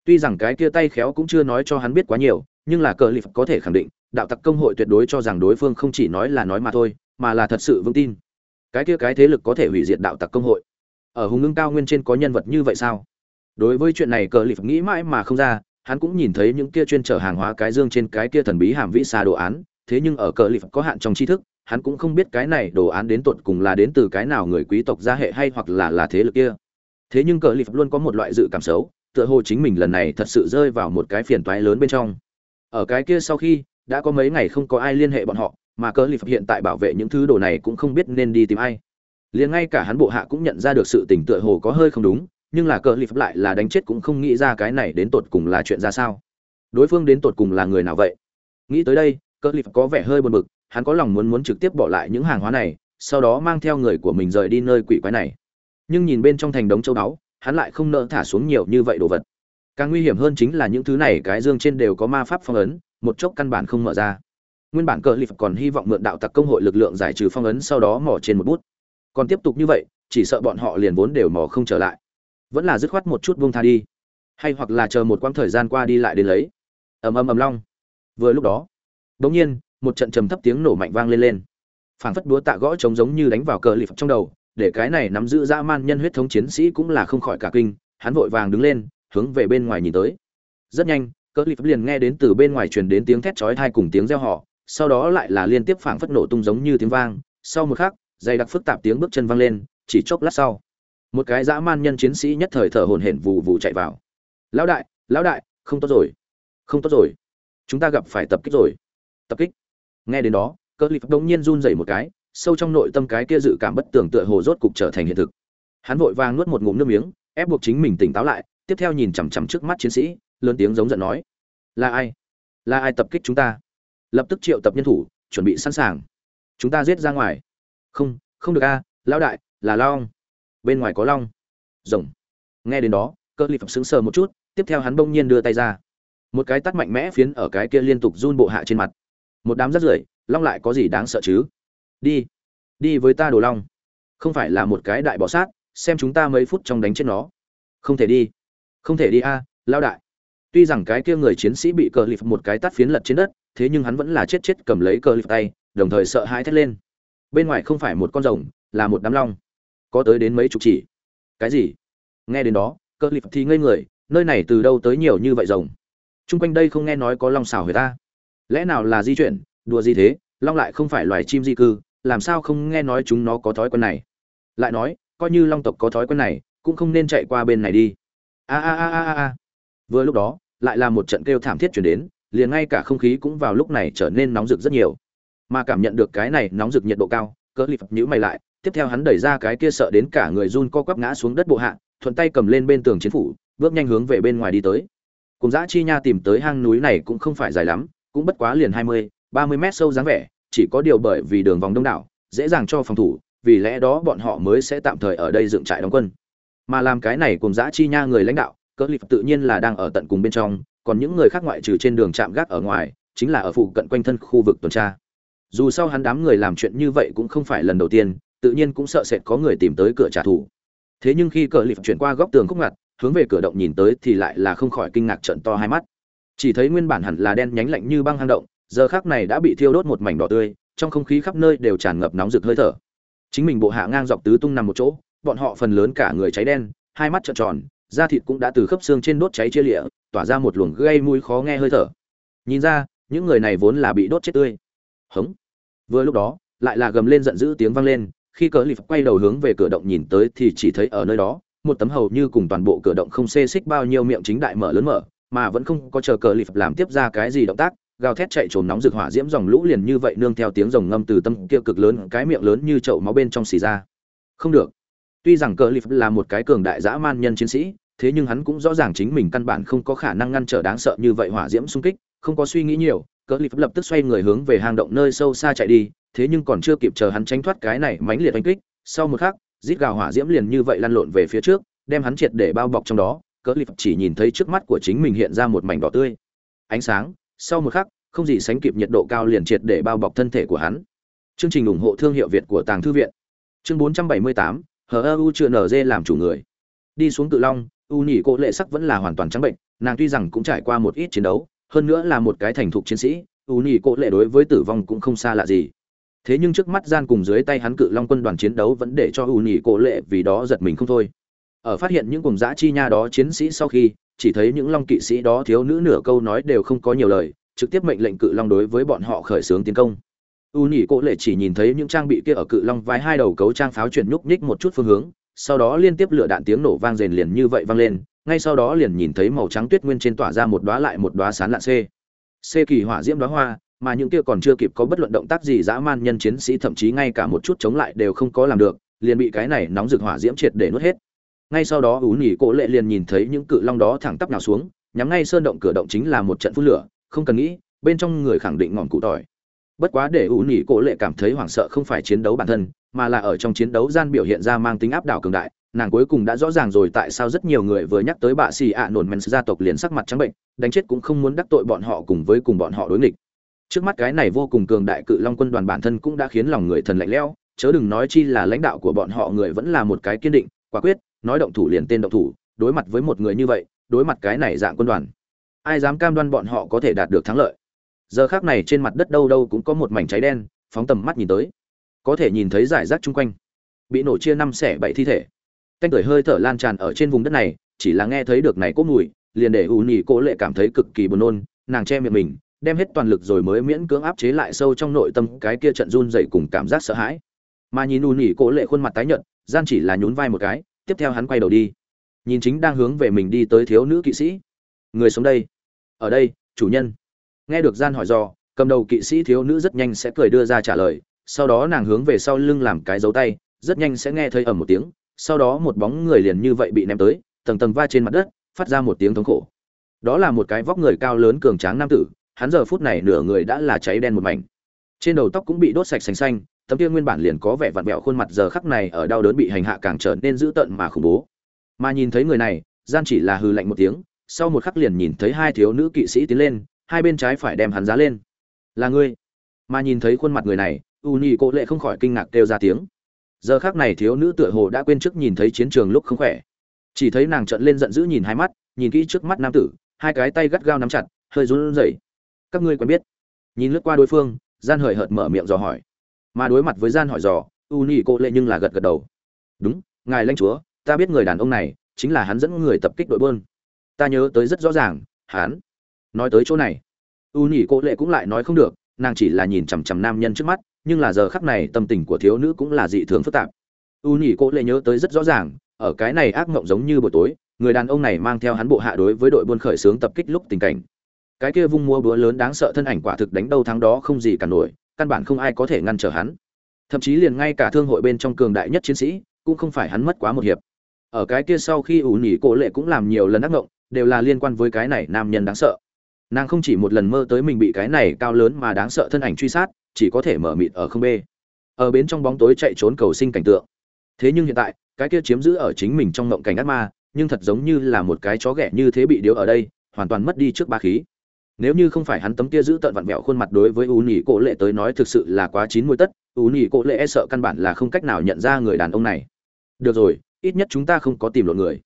Tuy rằng cái kia tay khéo cũng chưa nói cho hắn biết quá nhiều, nhưng là cờ lip có thể khẳng định, đạo tặc công hội tuyệt đối cho rằng đối phương không chỉ nói là nói mà thôi, mà là thật sự vững tin. Cái kia cái thế lực có thể hủy diệt đạo tặc công hội. Ở hùng ngưng cao nguyên trên có nhân vật như vậy sao? Đối với chuyện này cờ lip nghĩ mãi mà không ra, hắn cũng nhìn thấy những kia chuyên chở hàng hóa cái dương trên cái kia thần bí hàm vĩ xa đồ án, thế nhưng ở cờ lip có hạn trong tri thức hắn cũng không biết cái này đồ án đến tuột cùng là đến từ cái nào người quý tộc gia hệ hay hoặc là là thế lực kia. Thế nhưng cờ lip luôn có một loại dự cảm xấu, tựa hồ chính mình lần này thật sự rơi vào một cái phiền toái lớn bên trong. Ở cái kia sau khi, đã có mấy ngày không có ai liên hệ bọn họ, mà cờ lip hiện tại bảo vệ những thứ đồ này cũng không biết nên đi tìm ai. Liền ngay cả hắn bộ hạ cũng nhận ra được sự tình tựa hồ có hơi không đúng, nhưng là cờ lip lại là đánh chết cũng không nghĩ ra cái này đến tột cùng là chuyện ra sao. Đối phương đến tột cùng là người nào vậy? Nghĩ tới đây, cờ lip có vẻ hơi buồn bực hắn có lòng muốn muốn trực tiếp bỏ lại những hàng hóa này, sau đó mang theo người của mình rời đi nơi quỷ quái này. Nhưng nhìn bên trong thành đống châu báu, hắn lại không nỡ thả xuống nhiều như vậy đồ vật. Càng nguy hiểm hơn chính là những thứ này cái dương trên đều có ma pháp phong ấn, một chốc căn bản không mở ra. Nguyên bản cờ lip còn hy vọng mượn đạo tặc công hội lực lượng giải trừ phong ấn sau đó mỏ trên một bút. Còn tiếp tục như vậy, chỉ sợ bọn họ liền vốn đều mỏ không trở lại. Vẫn là dứt khoát một chút buông tha đi. Hay hoặc là chờ một quãng thời gian qua đi lại đến lấy. Ầm ầm ầm long. Vừa lúc đó, đột nhiên một trận trầm thấp tiếng nổ mạnh vang lên lên. Phảng phất búa tạ gõ trống giống như đánh vào cờ lịp trong đầu, để cái này nắm giữ dã man nhân huyết thống chiến sĩ cũng là không khỏi cả kinh, hắn vội vàng đứng lên, hướng về bên ngoài nhìn tới. Rất nhanh, cờ lịp liền nghe đến từ bên ngoài truyền đến tiếng thét chói tai cùng tiếng reo hò, sau đó lại là liên tiếp phảng phất nổ tung giống như tiếng vang. Sau một khắc, dày đặc phức tạp tiếng bước chân vang lên, chỉ chốc lát sau, một cái dã man nhân chiến sĩ nhất thời thở hổn hển vù vù chạy vào. Lão đại lão đại, không tốt rồi, không tốt rồi. Chúng ta gặp phải tập kích rồi. Tập kích? Nghe đến đó, cơ lip đông nhiên run rẩy một cái, sâu trong nội tâm cái kia dự cảm bất tường tựa hồ rốt cục trở thành hiện thực. Hắn vội vàng nuốt một ngụm nước miếng, ép buộc chính mình tỉnh táo lại, tiếp theo nhìn chằm chằm trước mắt chiến sĩ, lớn tiếng giống giận nói, là ai? Là ai tập kích chúng ta? Lập tức triệu tập nhân thủ, chuẩn bị sẵn sàng. Chúng ta giết ra ngoài. Không không được a, lão đại, là long. Bên ngoài có long. Rồng. Nghe đến đó, cơ lip sững sờ một chút, tiếp theo hắn bỗng nhiên đưa tay ra. Một cái tắt mạnh mẽ phiến ở cái kia liên tục run bộ hạ trên mặt một đám rất rưởi long lại có gì đáng sợ chứ? Đi đi với ta đồ long. Không phải là một cái đại bọ sát xem chúng ta mấy phút trong đánh chết nó. Không thể đi không thể đi a à, lao đại. Tuy rằng cái kia người chiến sĩ bị cờ lip một cái tắt phiến lật trên đất thế nhưng hắn vẫn là chết chết cầm lấy cờ lip tay đồng thời sợ hãi thét lên. Bên ngoài không phải một con rồng là một đám long. Có tới đến mấy chục chỉ. Cái gì? Nghe đến đó cờ lip thì ngây người nơi này từ đâu tới nhiều như vậy rồng? Chung quanh đây không nghe nói có long xào người ta lẽ nào là di chuyển? Đùa gì thế? Long lại không phải loài chim di cư, làm sao không nghe nói chúng nó có thói quen này? Lại nói, coi như long tộc có thói quen này, cũng không nên chạy qua bên này đi. A a a a a vừa lúc đó, lại là một trận kêu thảm thiết chuyển đến, liền ngay cả không khí cũng vào lúc này trở nên nóng rực rất nhiều. Mà cảm nhận được cái này nóng rực nhiệt độ cao, cỡ lip nhữ mày lại, tiếp theo hắn đẩy ra cái kia sợ đến cả người run co quắp ngã xuống đất bộ hạ, thuận tay cầm lên bên tường chiến phủ, bước nhanh hướng về bên ngoài đi tới. Cùng dã chi nha tìm tới hang núi này cũng không phải dài lắm cũng bất quá liền hai mươi, ba mươi mét sâu dáng vẻ, chỉ có điều bởi vì đường vòng đông đảo, dễ dàng cho phòng thủ, vì lẽ đó bọn họ mới sẽ tạm thời ở đây dựng trại đóng quân. Mà làm cái này cùng dã chi nha người lãnh đạo, cỡ lip tự nhiên là đang ở tận cùng bên trong, còn những người khác ngoại trừ trên đường chạm gác ở ngoài, chính là ở phụ cận quanh thân khu vực tuần tra. Dù sau hắn đám người làm chuyện như vậy cũng không phải lần đầu tiên, tự nhiên cũng sợ sệt có người tìm tới cửa trả thù. Thế nhưng khi cờ lịp chuyển qua góc tường khúc ngặt, hướng về cửa động nhìn tới thì lại là không khỏi kinh ngạc trận to hai mắt chỉ thấy nguyên bản hẳn là đen nhánh lạnh như băng hang động, giờ khác này đã bị thiêu đốt một mảnh đỏ tươi, trong không khí khắp nơi đều tràn ngập nóng rực hơi thở. Chính mình bộ hạ ngang dọc tứ tung nằm một chỗ, bọn họ phần lớn cả người cháy đen, hai mắt trợn tròn, da thịt cũng đã từ khớp xương trên đốt cháy chia lịa, tỏa ra một luồng gây mũi khó nghe hơi thở. Nhìn ra, những người này vốn là bị đốt chết tươi. Hống. Vừa lúc đó, lại là gầm lên giận dữ tiếng vang lên, khi cờ lip quay đầu hướng về cửa động nhìn tới thì chỉ thấy ở nơi đó, một tấm hầu như cùng toàn bộ cửa động không xê xích bao nhiêu miệng chính đại mở lớn mở mà vẫn không có chờ cờ lịp làm tiếp ra cái gì động tác, gào thét chạy trốn nóng rực hỏa diễm dòng lũ liền như vậy nương theo tiếng rồng ngâm từ tâm kia cực lớn, cái miệng lớn như chậu máu bên trong xì ra. Không được. Tuy rằng cờ lip là một cái cường đại dã man nhân chiến sĩ, thế nhưng hắn cũng rõ ràng chính mình căn bản không có khả năng ngăn trở đáng sợ như vậy hỏa diễm xung kích, không có suy nghĩ nhiều, cờ lip lập tức xoay người hướng về hang động nơi sâu xa chạy đi, thế nhưng còn chưa kịp chờ hắn tránh thoát cái này mãnh liệt oanh kích, sau một khắc, rít gào hỏa diễm liền như vậy lăn lộn về phía trước, đem hắn triệt để bao bọc trong đó cỡ lip chỉ nhìn thấy trước mắt của chính mình hiện ra một mảnh đỏ tươi. Ánh sáng sau một khắc không gì sánh kịp nhiệt độ cao liền triệt để bao bọc thân thể của hắn. Chương trình ủng hộ thương hiệu việt của tàng thư viện. Chương 478, hờ chưa nở dê làm chủ người. Đi xuống cự long u nhỉ cỗ lệ sắc vẫn là hoàn toàn trắng bệnh nàng tuy rằng cũng trải qua một ít chiến đấu hơn nữa là một cái thành thục chiến sĩ u nhỉ cỗ lệ đối với tử vong cũng không xa lạ gì. Thế nhưng trước mắt gian cùng dưới tay hắn cự long quân đoàn chiến đấu vẫn để cho u nhỉ cỗ lệ vì đó giật mình không thôi ở phát hiện những cùng dã chi nha đó chiến sĩ sau khi, chỉ thấy những long kỵ sĩ đó thiếu nữ nửa câu nói đều không có nhiều lời, trực tiếp mệnh lệnh cự long đối với bọn họ khởi xướng tiến công. U nhỉ cỗ lệ chỉ nhìn thấy những trang bị kia ở cự long vai hai đầu cấu trang pháo chuyển nhúc nhích một chút phương hướng, sau đó liên tiếp lửa đạn tiếng nổ vang rền liền như vậy vang lên, ngay sau đó liền nhìn thấy màu trắng tuyết nguyên trên tỏa ra một đóa lại một đóa sán lạ c c kỳ hỏa diễm đóa hoa, mà những kia còn chưa kịp có bất luận động tác gì dã man nhân chiến sĩ thậm chí ngay cả một chút chống lại đều không có làm được, liền bị cái này nóng rực hỏa diễm triệt để nuốt hết ngay sau đó ú nhỉ cổ lệ liền nhìn thấy những cự long đó thẳng tắp nào xuống, nhắm ngay sơn động cửa động chính là một trận phun lửa, không cần nghĩ, bên trong người khẳng định ngọn cụ tỏi. Bất quá để ủ nỉ cổ lệ cảm thấy hoảng sợ không phải chiến đấu bản thân, mà là ở trong chiến đấu gian biểu hiện ra mang tính áp đảo cường đại, nàng cuối cùng đã rõ ràng rồi tại sao rất nhiều người vừa nhắc tới bà xì ạ nổn men gia tộc liền sắc mặt trắng bệnh, đánh chết cũng không muốn đắc tội bọn họ cùng với cùng bọn họ đối nghịch. Trước mắt cái này vô cùng cường đại cự long quân đoàn bản thân cũng đã khiến lòng người thần lạnh lẽo, chớ đừng nói chi là lãnh đạo của bọn họ người vẫn là một cái kiên định, quả quyết nói động thủ liền tên động thủ, đối mặt với một người như vậy, đối mặt cái này dạng quân đoàn, ai dám cam đoan bọn họ có thể đạt được thắng lợi? Giờ khác này trên mặt đất đâu đâu cũng có một mảnh cháy đen, phóng tầm mắt nhìn tới. Có thể nhìn thấy giải rác chung quanh. Bị nổ chia năm xẻ bảy thi thể. Canh tuổi hơi thở lan tràn ở trên vùng đất này, chỉ là nghe thấy được này cốt mùi, liền để ù nhì cố lệ cảm thấy cực kỳ buồn nôn, nàng che miệng mình, đem hết toàn lực rồi mới miễn cưỡng áp chế lại sâu trong nội tâm cái kia trận run dậy cùng cảm giác sợ hãi. Mà nhìn ù nhì cố lệ khuôn mặt tái nhợt, gian chỉ là nhún vai một cái tiếp theo hắn quay đầu đi. Nhìn chính đang hướng về mình đi tới thiếu nữ kỵ sĩ. Người sống đây. Ở đây, chủ nhân. Nghe được gian hỏi do, cầm đầu kỵ sĩ thiếu nữ rất nhanh sẽ cười đưa ra trả lời. Sau đó nàng hướng về sau lưng làm cái dấu tay, rất nhanh sẽ nghe thấy ầm một tiếng. Sau đó một bóng người liền như vậy bị ném tới, tầng tầng va trên mặt đất, phát ra một tiếng thống khổ. Đó là một cái vóc người cao lớn cường tráng nam tử, hắn giờ phút này nửa người đã là cháy đen một mảnh. Trên đầu tóc cũng bị đốt sạch sành xanh tấm kia nguyên bản liền có vẻ vặn vẹo khuôn mặt giờ khắc này ở đau đớn bị hành hạ càng trở nên dữ tợn mà khủng bố. Mà nhìn thấy người này, gian chỉ là hừ lạnh một tiếng, sau một khắc liền nhìn thấy hai thiếu nữ kỵ sĩ tiến lên, hai bên trái phải đem hắn giá lên. Là ngươi? Mà nhìn thấy khuôn mặt người này u cô lệ không khỏi kinh ngạc kêu ra tiếng. Giờ khắc này thiếu nữ tựa hồ đã quên trước nhìn thấy chiến trường lúc không khỏe. Chỉ thấy nàng trợn lên giận dữ nhìn hai mắt, nhìn kỹ trước mắt nam tử, hai cái tay gắt gao nắm chặt, hơi run rẩy. Các ngươi quen biết? Nhìn lướt qua đối phương, gian hời hợt mở miệng dò hỏi mà đối mặt với gian hỏi dò u nhi cô lệ nhưng là gật gật đầu. Đúng, ngài lãnh chúa, ta biết người đàn ông này chính là hắn dẫn người tập kích đội bơn ta nhớ tới rất rõ ràng, hắn. Nói tới chỗ này u nhi cô lệ cũng lại nói không được, nàng chỉ là nhìn chằm chằm nam nhân trước mắt, nhưng là giờ khắc này tâm tình của thiếu nữ cũng là dị thường phức tạp. U nhỉ cô lệ nhớ tới rất rõ ràng, ở cái này ác mộng giống như buổi tối, người đàn ông này mang theo hắn bộ hạ đối với đội buôn khởi xướng tập kích lúc tình cảnh. Cái kia vung mua búa lớn đáng sợ thân ảnh quả thực đánh đâu thắng đó không gì cả nổi căn bản không ai có thể ngăn trở hắn. Thậm chí liền ngay cả thương hội bên trong cường đại nhất chiến sĩ, cũng không phải hắn mất quá một hiệp. Ở cái kia sau khi ủ nhỉ cổ lệ cũng làm nhiều lần ác mộng đều là liên quan với cái này nam nhân đáng sợ. Nàng không chỉ một lần mơ tới mình bị cái này cao lớn mà đáng sợ thân ảnh truy sát, chỉ có thể mở mịt ở không bê. Ở bên trong bóng tối chạy trốn cầu sinh cảnh tượng. Thế nhưng hiện tại, cái kia chiếm giữ ở chính mình trong ngộng cảnh ác ma, nhưng thật giống như là một cái chó ghẻ như thế bị điếu ở đây, hoàn toàn mất đi trước ba khí nếu như không phải hắn tấm kia giữ tận vặn vẹo khuôn mặt đối với u nhị cổ lệ tới nói thực sự là quá chín mươi tất, u nhị cổ lệ e sợ căn bản là không cách nào nhận ra người đàn ông này. Được rồi, ít nhất chúng ta không có tìm lộn người.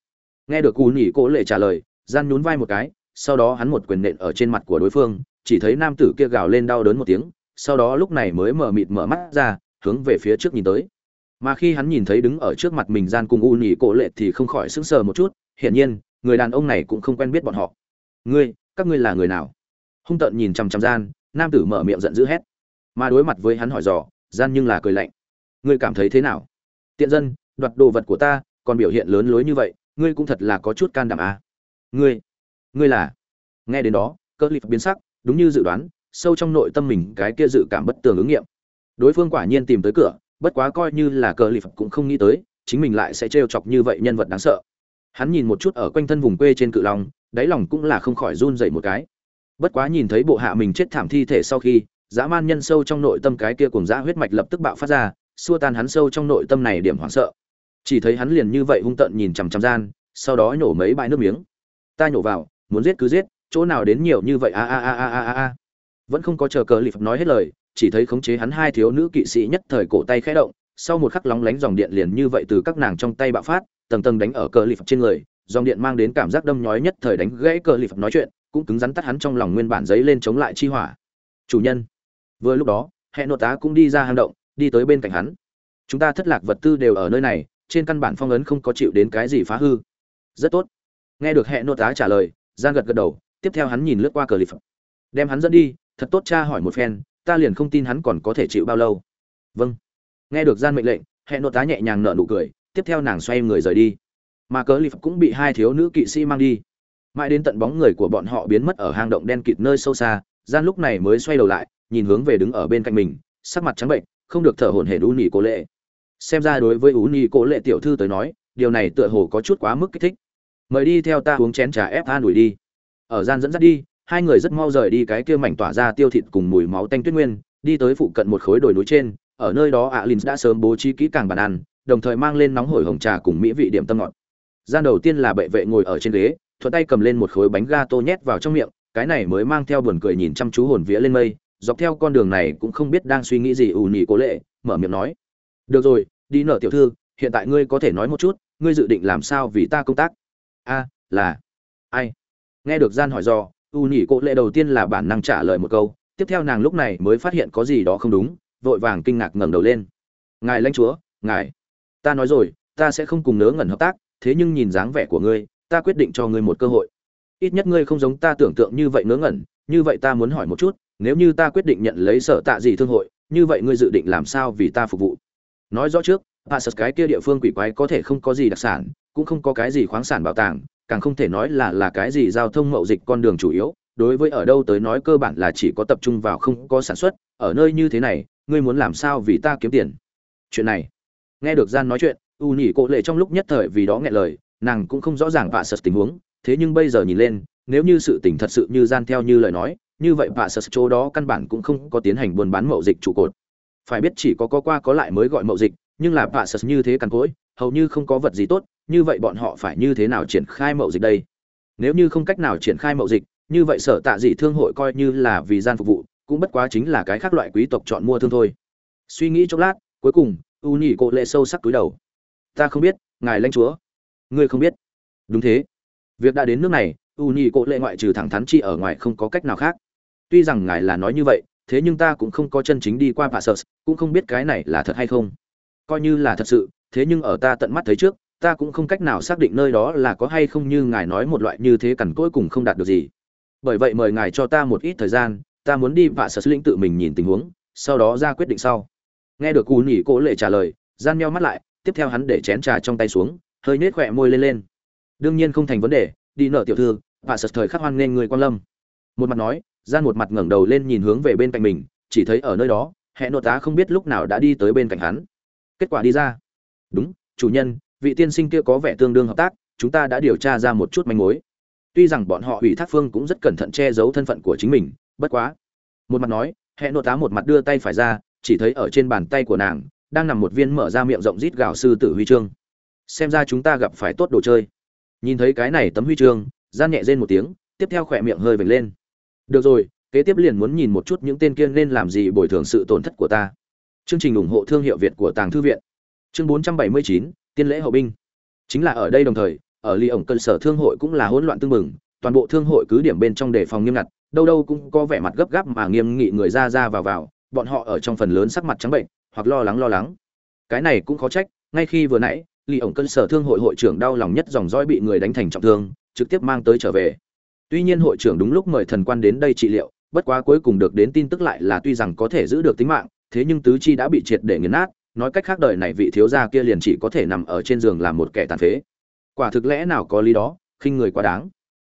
Nghe được u nhị cổ lệ trả lời, gian nhún vai một cái, sau đó hắn một quyền nện ở trên mặt của đối phương, chỉ thấy nam tử kia gào lên đau đớn một tiếng, sau đó lúc này mới mở mịt mở mắt ra, hướng về phía trước nhìn tới. Mà khi hắn nhìn thấy đứng ở trước mặt mình gian cùng u nhị cổ lệ thì không khỏi sững sờ một chút, hiển nhiên, người đàn ông này cũng không quen biết bọn họ. Ngươi, các ngươi là người nào? Hung tợn nhìn chằm chằm gian, nam tử mở miệng giận dữ hét. Mà đối mặt với hắn hỏi dò, gian nhưng là cười lạnh. Ngươi cảm thấy thế nào? Tiện dân, đoạt đồ vật của ta, còn biểu hiện lớn lối như vậy, ngươi cũng thật là có chút can đảm à. ngươi ngươi là? Nghe đến đó, cơ lip biến sắc, đúng như dự đoán, sâu trong nội tâm mình cái kia dự cảm bất tường ứng nghiệm. Đối phương quả nhiên tìm tới cửa, bất quá coi như là cơ lịp cũng không nghĩ tới, chính mình lại sẽ trêu chọc như vậy nhân vật đáng sợ. Hắn nhìn một chút ở quanh thân vùng quê trên cự long, đáy lòng cũng là không khỏi run dậy một cái bất quá nhìn thấy bộ hạ mình chết thảm thi thể sau khi, dã man nhân sâu trong nội tâm cái kia cùng dã huyết mạch lập tức bạo phát ra, xua tan hắn sâu trong nội tâm này điểm hoảng sợ. Chỉ thấy hắn liền như vậy hung tợn nhìn chằm chằm gian, sau đó nhổ mấy bãi nước miếng. Ta nhổ vào, muốn giết cứ giết, chỗ nào đến nhiều như vậy, a a a a a a vẫn không có chờ cờ lip nói hết lời, chỉ thấy khống chế hắn hai thiếu nữ kỵ sĩ nhất thời cổ tay khẽ động, sau một khắc lóng lánh dòng điện liền như vậy từ các nàng trong tay bạo phát, tầng tầng đánh ở cờ lip trên người, dòng điện mang đến cảm giác đâm nhói nhất thời đánh gãy cờ lip nói chuyện cũng cứng rắn tắt hắn trong lòng nguyên bản giấy lên chống lại chi hỏa. Chủ nhân, vừa lúc đó hẹn nội tá cũng đi ra hang động, đi tới bên cạnh hắn. Chúng ta thất lạc vật tư đều ở nơi này, trên căn bản phong ấn không có chịu đến cái gì phá hư. Rất tốt. Nghe được hẹn nội tá trả lời gian gật gật đầu, tiếp theo hắn nhìn lướt qua cờ lip đem hắn dẫn đi, thật tốt cha hỏi một phen, ta liền không tin hắn còn có thể chịu bao lâu. Vâng. Nghe được gian mệnh lệnh hẹn nội tá nhẹ nhàng nở nụ cười, tiếp theo nàng xoay người rời đi. Mà cờ lip cũng bị hai thiếu nữ kỵ sĩ mang đi mãi đến tận bóng người của bọn họ biến mất ở hang động đen kịt nơi sâu xa, gian lúc này mới xoay đầu lại, nhìn hướng về đứng ở bên cạnh mình, sắc mặt trắng bệnh, không được thở hổn hển u nhị cố lệ. Xem ra đối với u nhị cố lệ tiểu thư tới nói, điều này tựa hồ có chút quá mức kích thích. Mời đi theo ta uống chén trà ép tha đuổi đi. Ở gian dẫn dắt đi, hai người rất mau rời đi cái kia mảnh tỏa ra tiêu thịt cùng mùi máu tanh tuyết nguyên, đi tới phụ cận một khối đồi núi trên, ở nơi đó alin đã sớm bố trí kỹ càng bàn ăn, đồng thời mang lên nóng hổi hồng trà cùng mỹ vị điểm tâm ngọt. Gian đầu tiên là bệ vệ ngồi ở trên ghế thuận tay cầm lên một khối bánh ga tô nhét vào trong miệng, cái này mới mang theo buồn cười nhìn chăm chú hồn vía lên mây, dọc theo con đường này cũng không biết đang suy nghĩ gì ù nhì cố lệ, mở miệng nói. Được rồi, đi nợ tiểu thư, hiện tại ngươi có thể nói một chút, ngươi dự định làm sao vì ta công tác? A, là, ai? Nghe được gian hỏi do u nhì cố lệ đầu tiên là bản năng trả lời một câu, tiếp theo nàng lúc này mới phát hiện có gì đó không đúng, vội vàng kinh ngạc ngẩng đầu lên. Ngài lãnh chúa, ngài, ta nói rồi, ta sẽ không cùng nớ ngẩn hợp tác, thế nhưng nhìn dáng vẻ của ngươi ta quyết định cho ngươi một cơ hội. Ít nhất ngươi không giống ta tưởng tượng như vậy ngớ ngẩn, như vậy ta muốn hỏi một chút, nếu như ta quyết định nhận lấy sở tạ gì thương hội, như vậy ngươi dự định làm sao vì ta phục vụ? Nói rõ trước hạ sật cái kia địa phương quỷ quái có thể không có gì đặc sản, cũng không có cái gì khoáng sản bảo tàng, càng không thể nói là là cái gì giao thông mậu dịch con đường chủ yếu. Đối với ở đâu tới nói cơ bản là chỉ có tập trung vào không có sản xuất, ở nơi như thế này, ngươi muốn làm sao vì ta kiếm tiền? Chuyện này. Nghe được gian nói chuyện u nhỉ cộ lệ trong lúc nhất thời vì đó nghe lời nàng cũng không rõ ràng vạ sật tình huống, thế nhưng bây giờ nhìn lên, nếu như sự tình thật sự như gian theo như lời nói, như vậy vạ sật chỗ đó căn bản cũng không có tiến hành buôn bán mậu dịch trụ cột. Phải biết chỉ có có qua có lại mới gọi mậu dịch, nhưng là vạ sật như thế cằn cỗi, hầu như không có vật gì tốt, như vậy bọn họ phải như thế nào triển khai mậu dịch đây? Nếu như không cách nào triển khai mậu dịch, như vậy sở tạ dị thương hội coi như là vì gian phục vụ, cũng bất quá chính là cái khác loại quý tộc chọn mua thương thôi. Suy nghĩ chốc lát, cuối cùng, u nhỉ cộ lệ sâu sắc cúi đầu. Ta không biết, ngài lãnh chúa ngươi không biết đúng thế việc đã đến nước này u nhị cộ lệ ngoại trừ thẳng thắn chi ở ngoài không có cách nào khác tuy rằng ngài là nói như vậy thế nhưng ta cũng không có chân chính đi qua Passus, cũng không biết cái này là thật hay không. Coi như là thật sự, thế nhưng ở ta tận mắt thấy trước, ta cũng không cách nào xác định nơi đó là có hay không như ngài nói một loại như thế cằn cỗi cùng không đạt được gì. Bởi vậy mời ngài cho ta một ít thời gian, ta muốn đi Passus lĩnh tự mình nhìn tình huống, sau đó ra quyết định sau. Nghe được U Nhi Cố Lệ trả lời, gian meo mắt lại, tiếp theo hắn để chén trà trong tay xuống, hơi nết khỏe môi lên lên. Đương nhiên không thành vấn đề, đi nợ tiểu thư, và sật thời khắc hoan nên người quan lâm. Một mặt nói, gian một mặt ngẩng đầu lên nhìn hướng về bên cạnh mình chỉ thấy ở nơi đó hệ nội tá không biết lúc nào đã đi tới bên cạnh hắn. Kết quả đi ra. Đúng chủ nhân vị tiên sinh kia có vẻ tương đương hợp tác chúng ta đã điều tra ra một chút manh mối. Tuy rằng bọn họ ủy thác phương cũng rất cẩn thận che giấu thân phận của chính mình bất quá. Một mặt nói hệ nội tá một mặt đưa tay phải ra chỉ thấy ở trên bàn tay của nàng đang nằm một viên mở ra miệng rộng rít gạo sư tử huy chương xem ra chúng ta gặp phải tốt đồ chơi. Nhìn thấy cái này tấm huy chương gian nhẹ rên một tiếng tiếp theo khỏe miệng hơi vểnh lên. Được rồi kế tiếp liền muốn nhìn một chút những tên kia nên làm gì bồi thường sự tổn thất của ta. Chương trình ủng hộ thương hiệu việt của tàng thư viện. Chương 479, tiên lễ hậu binh. Chính là ở đây đồng thời ở ly ổng cơ sở thương hội cũng là hỗn loạn tương mừng toàn bộ thương hội cứ điểm bên trong đề phòng nghiêm ngặt đâu đâu cũng có vẻ mặt gấp gáp mà nghiêm nghị người ra ra vào vào bọn họ ở trong phần lớn sắc mặt trắng bệnh hoặc lo lắng lo lắng. Cái này cũng khó trách ngay khi vừa nãy lì ổng cơn sở thương hội hội trưởng đau lòng nhất dòng dõi bị người đánh thành trọng thương, trực tiếp mang tới trở về. Tuy nhiên hội trưởng đúng lúc mời thần quan đến đây trị liệu, bất quá cuối cùng được đến tin tức lại là tuy rằng có thể giữ được tính mạng, thế nhưng tứ chi đã bị triệt để nghiền nát, nói cách khác đời này vị thiếu gia kia liền chỉ có thể nằm ở trên giường làm một kẻ tàn phế. Quả thực lẽ nào có lý đó, khinh người quá đáng.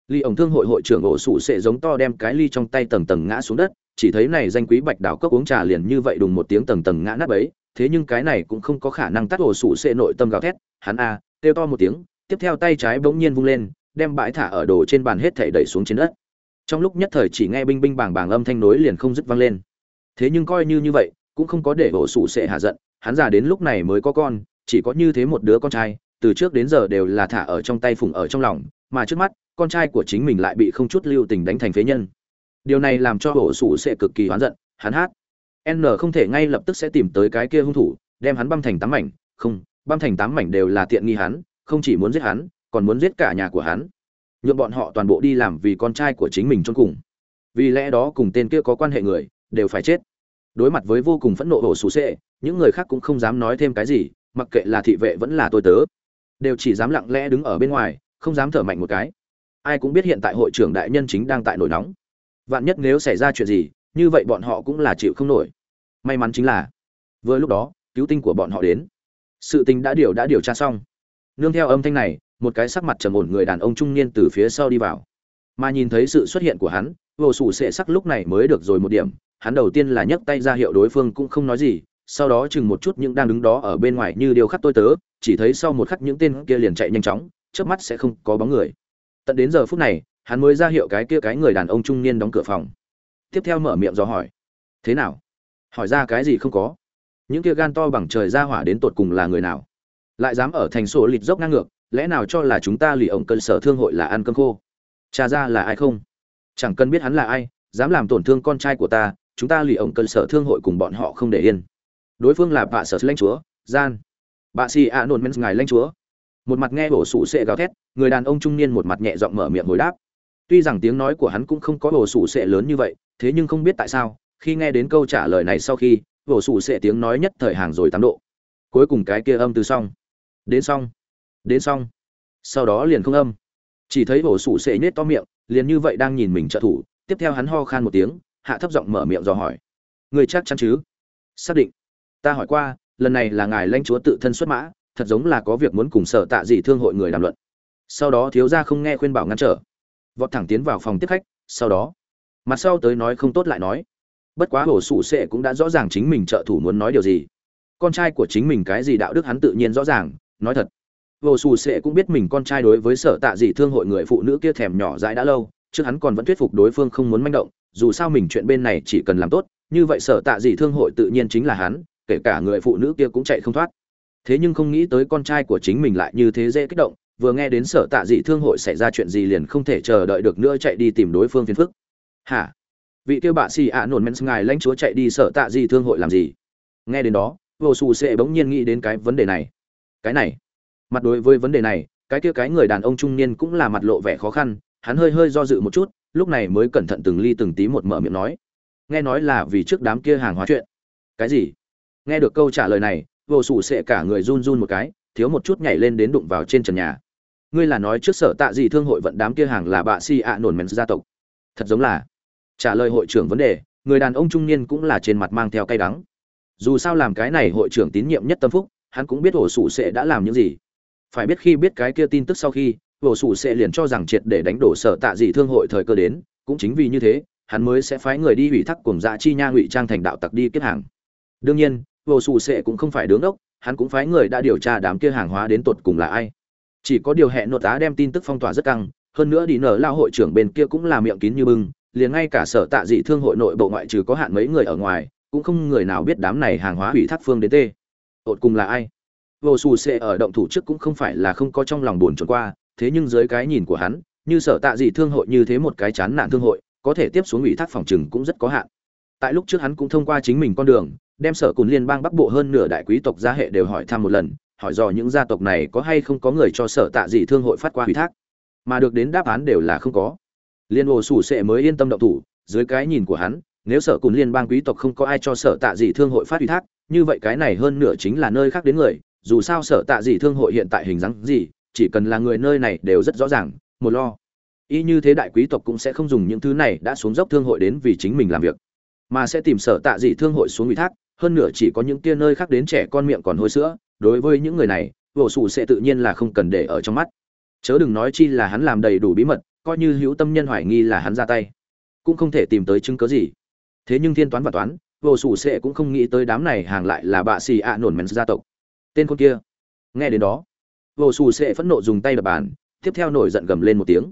Ly ổng thương hội hội trưởng ổ sủ sẽ giống to đem cái ly trong tay tầng tầng ngã xuống đất, chỉ thấy này danh quý bạch đảo cốc uống trà liền như vậy đùng một tiếng tầng tầng ngã nát bấy thế nhưng cái này cũng không có khả năng tắt ổ sủ xệ nội tâm gào thét, hắn a, kêu to một tiếng, tiếp theo tay trái bỗng nhiên vung lên, đem bãi thả ở đồ trên bàn hết thảy đẩy xuống trên đất. Trong lúc nhất thời chỉ nghe binh binh bàng bàng âm thanh nối liền không dứt vang lên. Thế nhưng coi như như vậy, cũng không có để ổ sủ xệ hạ giận, hắn già đến lúc này mới có con, chỉ có như thế một đứa con trai, từ trước đến giờ đều là thả ở trong tay phùng ở trong lòng, mà trước mắt, con trai của chính mình lại bị không chút lưu tình đánh thành phế nhân. Điều này làm cho ổ sủ sẽ cực kỳ hoán giận, hắn hát n không thể ngay lập tức sẽ tìm tới cái kia hung thủ, đem hắn băm thành tám mảnh. Không, băm thành tám mảnh đều là tiện nghi hắn, không chỉ muốn giết hắn, còn muốn giết cả nhà của hắn. Nhuộm bọn họ toàn bộ đi làm vì con trai của chính mình chôn cùng. Vì lẽ đó cùng tên kia có quan hệ người, đều phải chết. Đối mặt với vô cùng phẫn nộ hổ sủ sệ, những người khác cũng không dám nói thêm cái gì, mặc kệ là thị vệ vẫn là tôi tớ. Đều chỉ dám lặng lẽ đứng ở bên ngoài, không dám thở mạnh một cái. Ai cũng biết hiện tại hội trưởng đại nhân chính đang tại nổi nóng. Vạn nhất nếu xảy ra chuyện gì như vậy bọn họ cũng là chịu không nổi. May mắn chính là, vừa lúc đó, cứu tinh của bọn họ đến. Sự tình đã điều đã điều tra xong. Nương theo âm thanh này, một cái sắc mặt trầm ổn người đàn ông trung niên từ phía sau đi vào. Mà nhìn thấy sự xuất hiện của hắn, vô sủ sệ sắc lúc này mới được rồi một điểm. Hắn đầu tiên là nhấc tay ra hiệu đối phương cũng không nói gì, sau đó chừng một chút những đang đứng đó ở bên ngoài như điều khắc tôi tớ, chỉ thấy sau một khắc những tên kia liền chạy nhanh chóng trước mắt sẽ không có bóng người. Tận đến giờ phút này, hắn mới ra hiệu cái kia cái người đàn ông trung niên đóng cửa phòng tiếp theo mở miệng do hỏi. Thế nào? Hỏi ra cái gì không có? Những kia gan to bằng trời ra hỏa đến tột cùng là người nào? Lại dám ở thành sổ lịt dốc ngang ngược, lẽ nào cho là chúng ta lì ổng cơn sở thương hội là ăn cơm khô? Cha ra là ai không? Chẳng cần biết hắn là ai, dám làm tổn thương con trai của ta, chúng ta lì ổng cơn sở thương hội cùng bọn họ không để yên. Đối phương là bạ sở lãnh chúa, gian. Bạ xì ạ nổn men ngài lãnh chúa. Một mặt nghe bổ sủ sệ gào thét, người đàn ông trung niên một mặt nhẹ giọng mở miệng hồi đáp. Tuy rằng tiếng nói của hắn cũng không có bổ sủ sệ lớn như vậy thế nhưng không biết tại sao, khi nghe đến câu trả lời này sau khi bổ sủ sệ tiếng nói nhất thời hàng rồi tám độ. Cuối cùng cái kia âm từ xong. Đến xong. Đến xong. Sau đó liền không âm. Chỉ thấy bổ sủ sệ nhết to miệng, liền như vậy đang nhìn mình trợ thủ, tiếp theo hắn ho khan một tiếng, hạ thấp giọng mở miệng dò hỏi. Người chắc chắn chứ? Xác định. Ta hỏi qua, lần này là ngài lãnh chúa tự thân xuất mã, thật giống là có việc muốn cùng sở tạ dị thương hội người đàm luận. Sau đó thiếu gia không nghe khuyên bảo ngăn trở. Vọt thẳng tiến vào phòng tiếp khách, sau đó mặt sau tới nói không tốt lại nói. Bất quá hổ sủ sệ cũng đã rõ ràng chính mình trợ thủ muốn nói điều gì. Con trai của chính mình cái gì đạo đức hắn tự nhiên rõ ràng, nói thật. Hổ sủ sệ cũng biết mình con trai đối với sở tạ dị thương hội người phụ nữ kia thèm nhỏ dãi đã lâu, trước hắn còn vẫn thuyết phục đối phương không muốn manh động, dù sao mình chuyện bên này chỉ cần làm tốt, như vậy sở tạ dị thương hội tự nhiên chính là hắn, kể cả người phụ nữ kia cũng chạy không thoát. Thế nhưng không nghĩ tới con trai của chính mình lại như thế dễ kích động, vừa nghe đến sở tạ dị thương hội xảy ra chuyện gì liền không thể chờ đợi được nữa chạy đi tìm đối phương phiền phức hả? Vị kêu bạ xì ạ nổn men ngài lãnh chúa chạy đi sở tạ gì thương hội làm gì? Nghe đến đó, vô xù sẽ bỗng nhiên nghĩ đến cái vấn đề này. Cái này? Mặt đối với vấn đề này, cái kia cái người đàn ông trung niên cũng là mặt lộ vẻ khó khăn, hắn hơi hơi do dự một chút, lúc này mới cẩn thận từng ly từng tí một mở miệng nói. Nghe nói là vì trước đám kia hàng hóa chuyện. Cái gì? Nghe được câu trả lời này, vô sủ sệ cả người run run một cái, thiếu một chút nhảy lên đến đụng vào trên trần nhà. Ngươi là nói trước sở tạ gì thương hội vận đám kia hàng là bạ si ạ nổn mến gia tộc. Thật giống là trả lời hội trưởng vấn đề, người đàn ông trung niên cũng là trên mặt mang theo cay đắng. Dù sao làm cái này hội trưởng tín nhiệm nhất tâm phúc, hắn cũng biết ổ sủ sẽ đã làm những gì. Phải biết khi biết cái kia tin tức sau khi ổ sủ sẽ liền cho rằng triệt để đánh đổ sở tạ dị thương hội thời cơ đến, cũng chính vì như thế, hắn mới sẽ phái người đi ủy thác cùng dạ chi nha ngụy trang thành đạo tặc đi kết hàng. Đương nhiên, hồ sủ sệ cũng không phải đứng đốc, hắn cũng phái người đã điều tra đám kia hàng hóa đến tột cùng là ai. Chỉ có điều hẹn nội tá đem tin tức phong tỏa rất căng, hơn nữa đi nở lao hội trưởng bên kia cũng là miệng kín như bưng liền ngay cả sở tạ dị thương hội nội bộ ngoại trừ có hạn mấy người ở ngoài, cũng không người nào biết đám này hàng hóa hủy thác phương đến tê. Tột cùng là ai? Vô xù xệ ở động thủ trước cũng không phải là không có trong lòng buồn trốn qua, thế nhưng dưới cái nhìn của hắn, như sở tạ dị thương hội như thế một cái chán nạn thương hội, có thể tiếp xuống ủy thác phòng trừng cũng rất có hạn. Tại lúc trước hắn cũng thông qua chính mình con đường, đem sở cùng liên bang bắc bộ hơn nửa đại quý tộc gia hệ đều hỏi thăm một lần, hỏi dò những gia tộc này có hay không có người cho sở tạ dị thương hội phát qua ủy thác. Mà được đến đáp án đều là không có liên hồ sủ sệ mới yên tâm động thủ, dưới cái nhìn của hắn, nếu sở cùng liên bang quý tộc không có ai cho sở tạ dị thương hội phát ủy thác, như vậy cái này hơn nửa chính là nơi khác đến người, dù sao sở tạ dị thương hội hiện tại hình dáng gì, chỉ cần là người nơi này đều rất rõ ràng, một lo. Y như thế đại quý tộc cũng sẽ không dùng những thứ này đã xuống dốc thương hội đến vì chính mình làm việc. Mà sẽ tìm sở tạ dị thương hội xuống ủy thác, hơn nửa chỉ có những kia nơi khác đến trẻ con miệng còn hôi sữa, đối với những người này vỗ sủ sẽ tự nhiên là không cần để ở trong mắt. Chớ đừng nói chi là hắn làm đầy đủ bí mật coi như hữu tâm nhân hoài nghi là hắn ra tay, cũng không thể tìm tới chứng cớ gì. Thế nhưng thiên toán và toán, vô sủ sẽ cũng không nghĩ tới đám này hàng lại là bạ xì ạ nổn mèn gia tộc. Tên con kia, nghe đến đó, vô sủ sẽ phẫn nộ dùng tay đập bàn, tiếp theo nổi giận gầm lên một tiếng.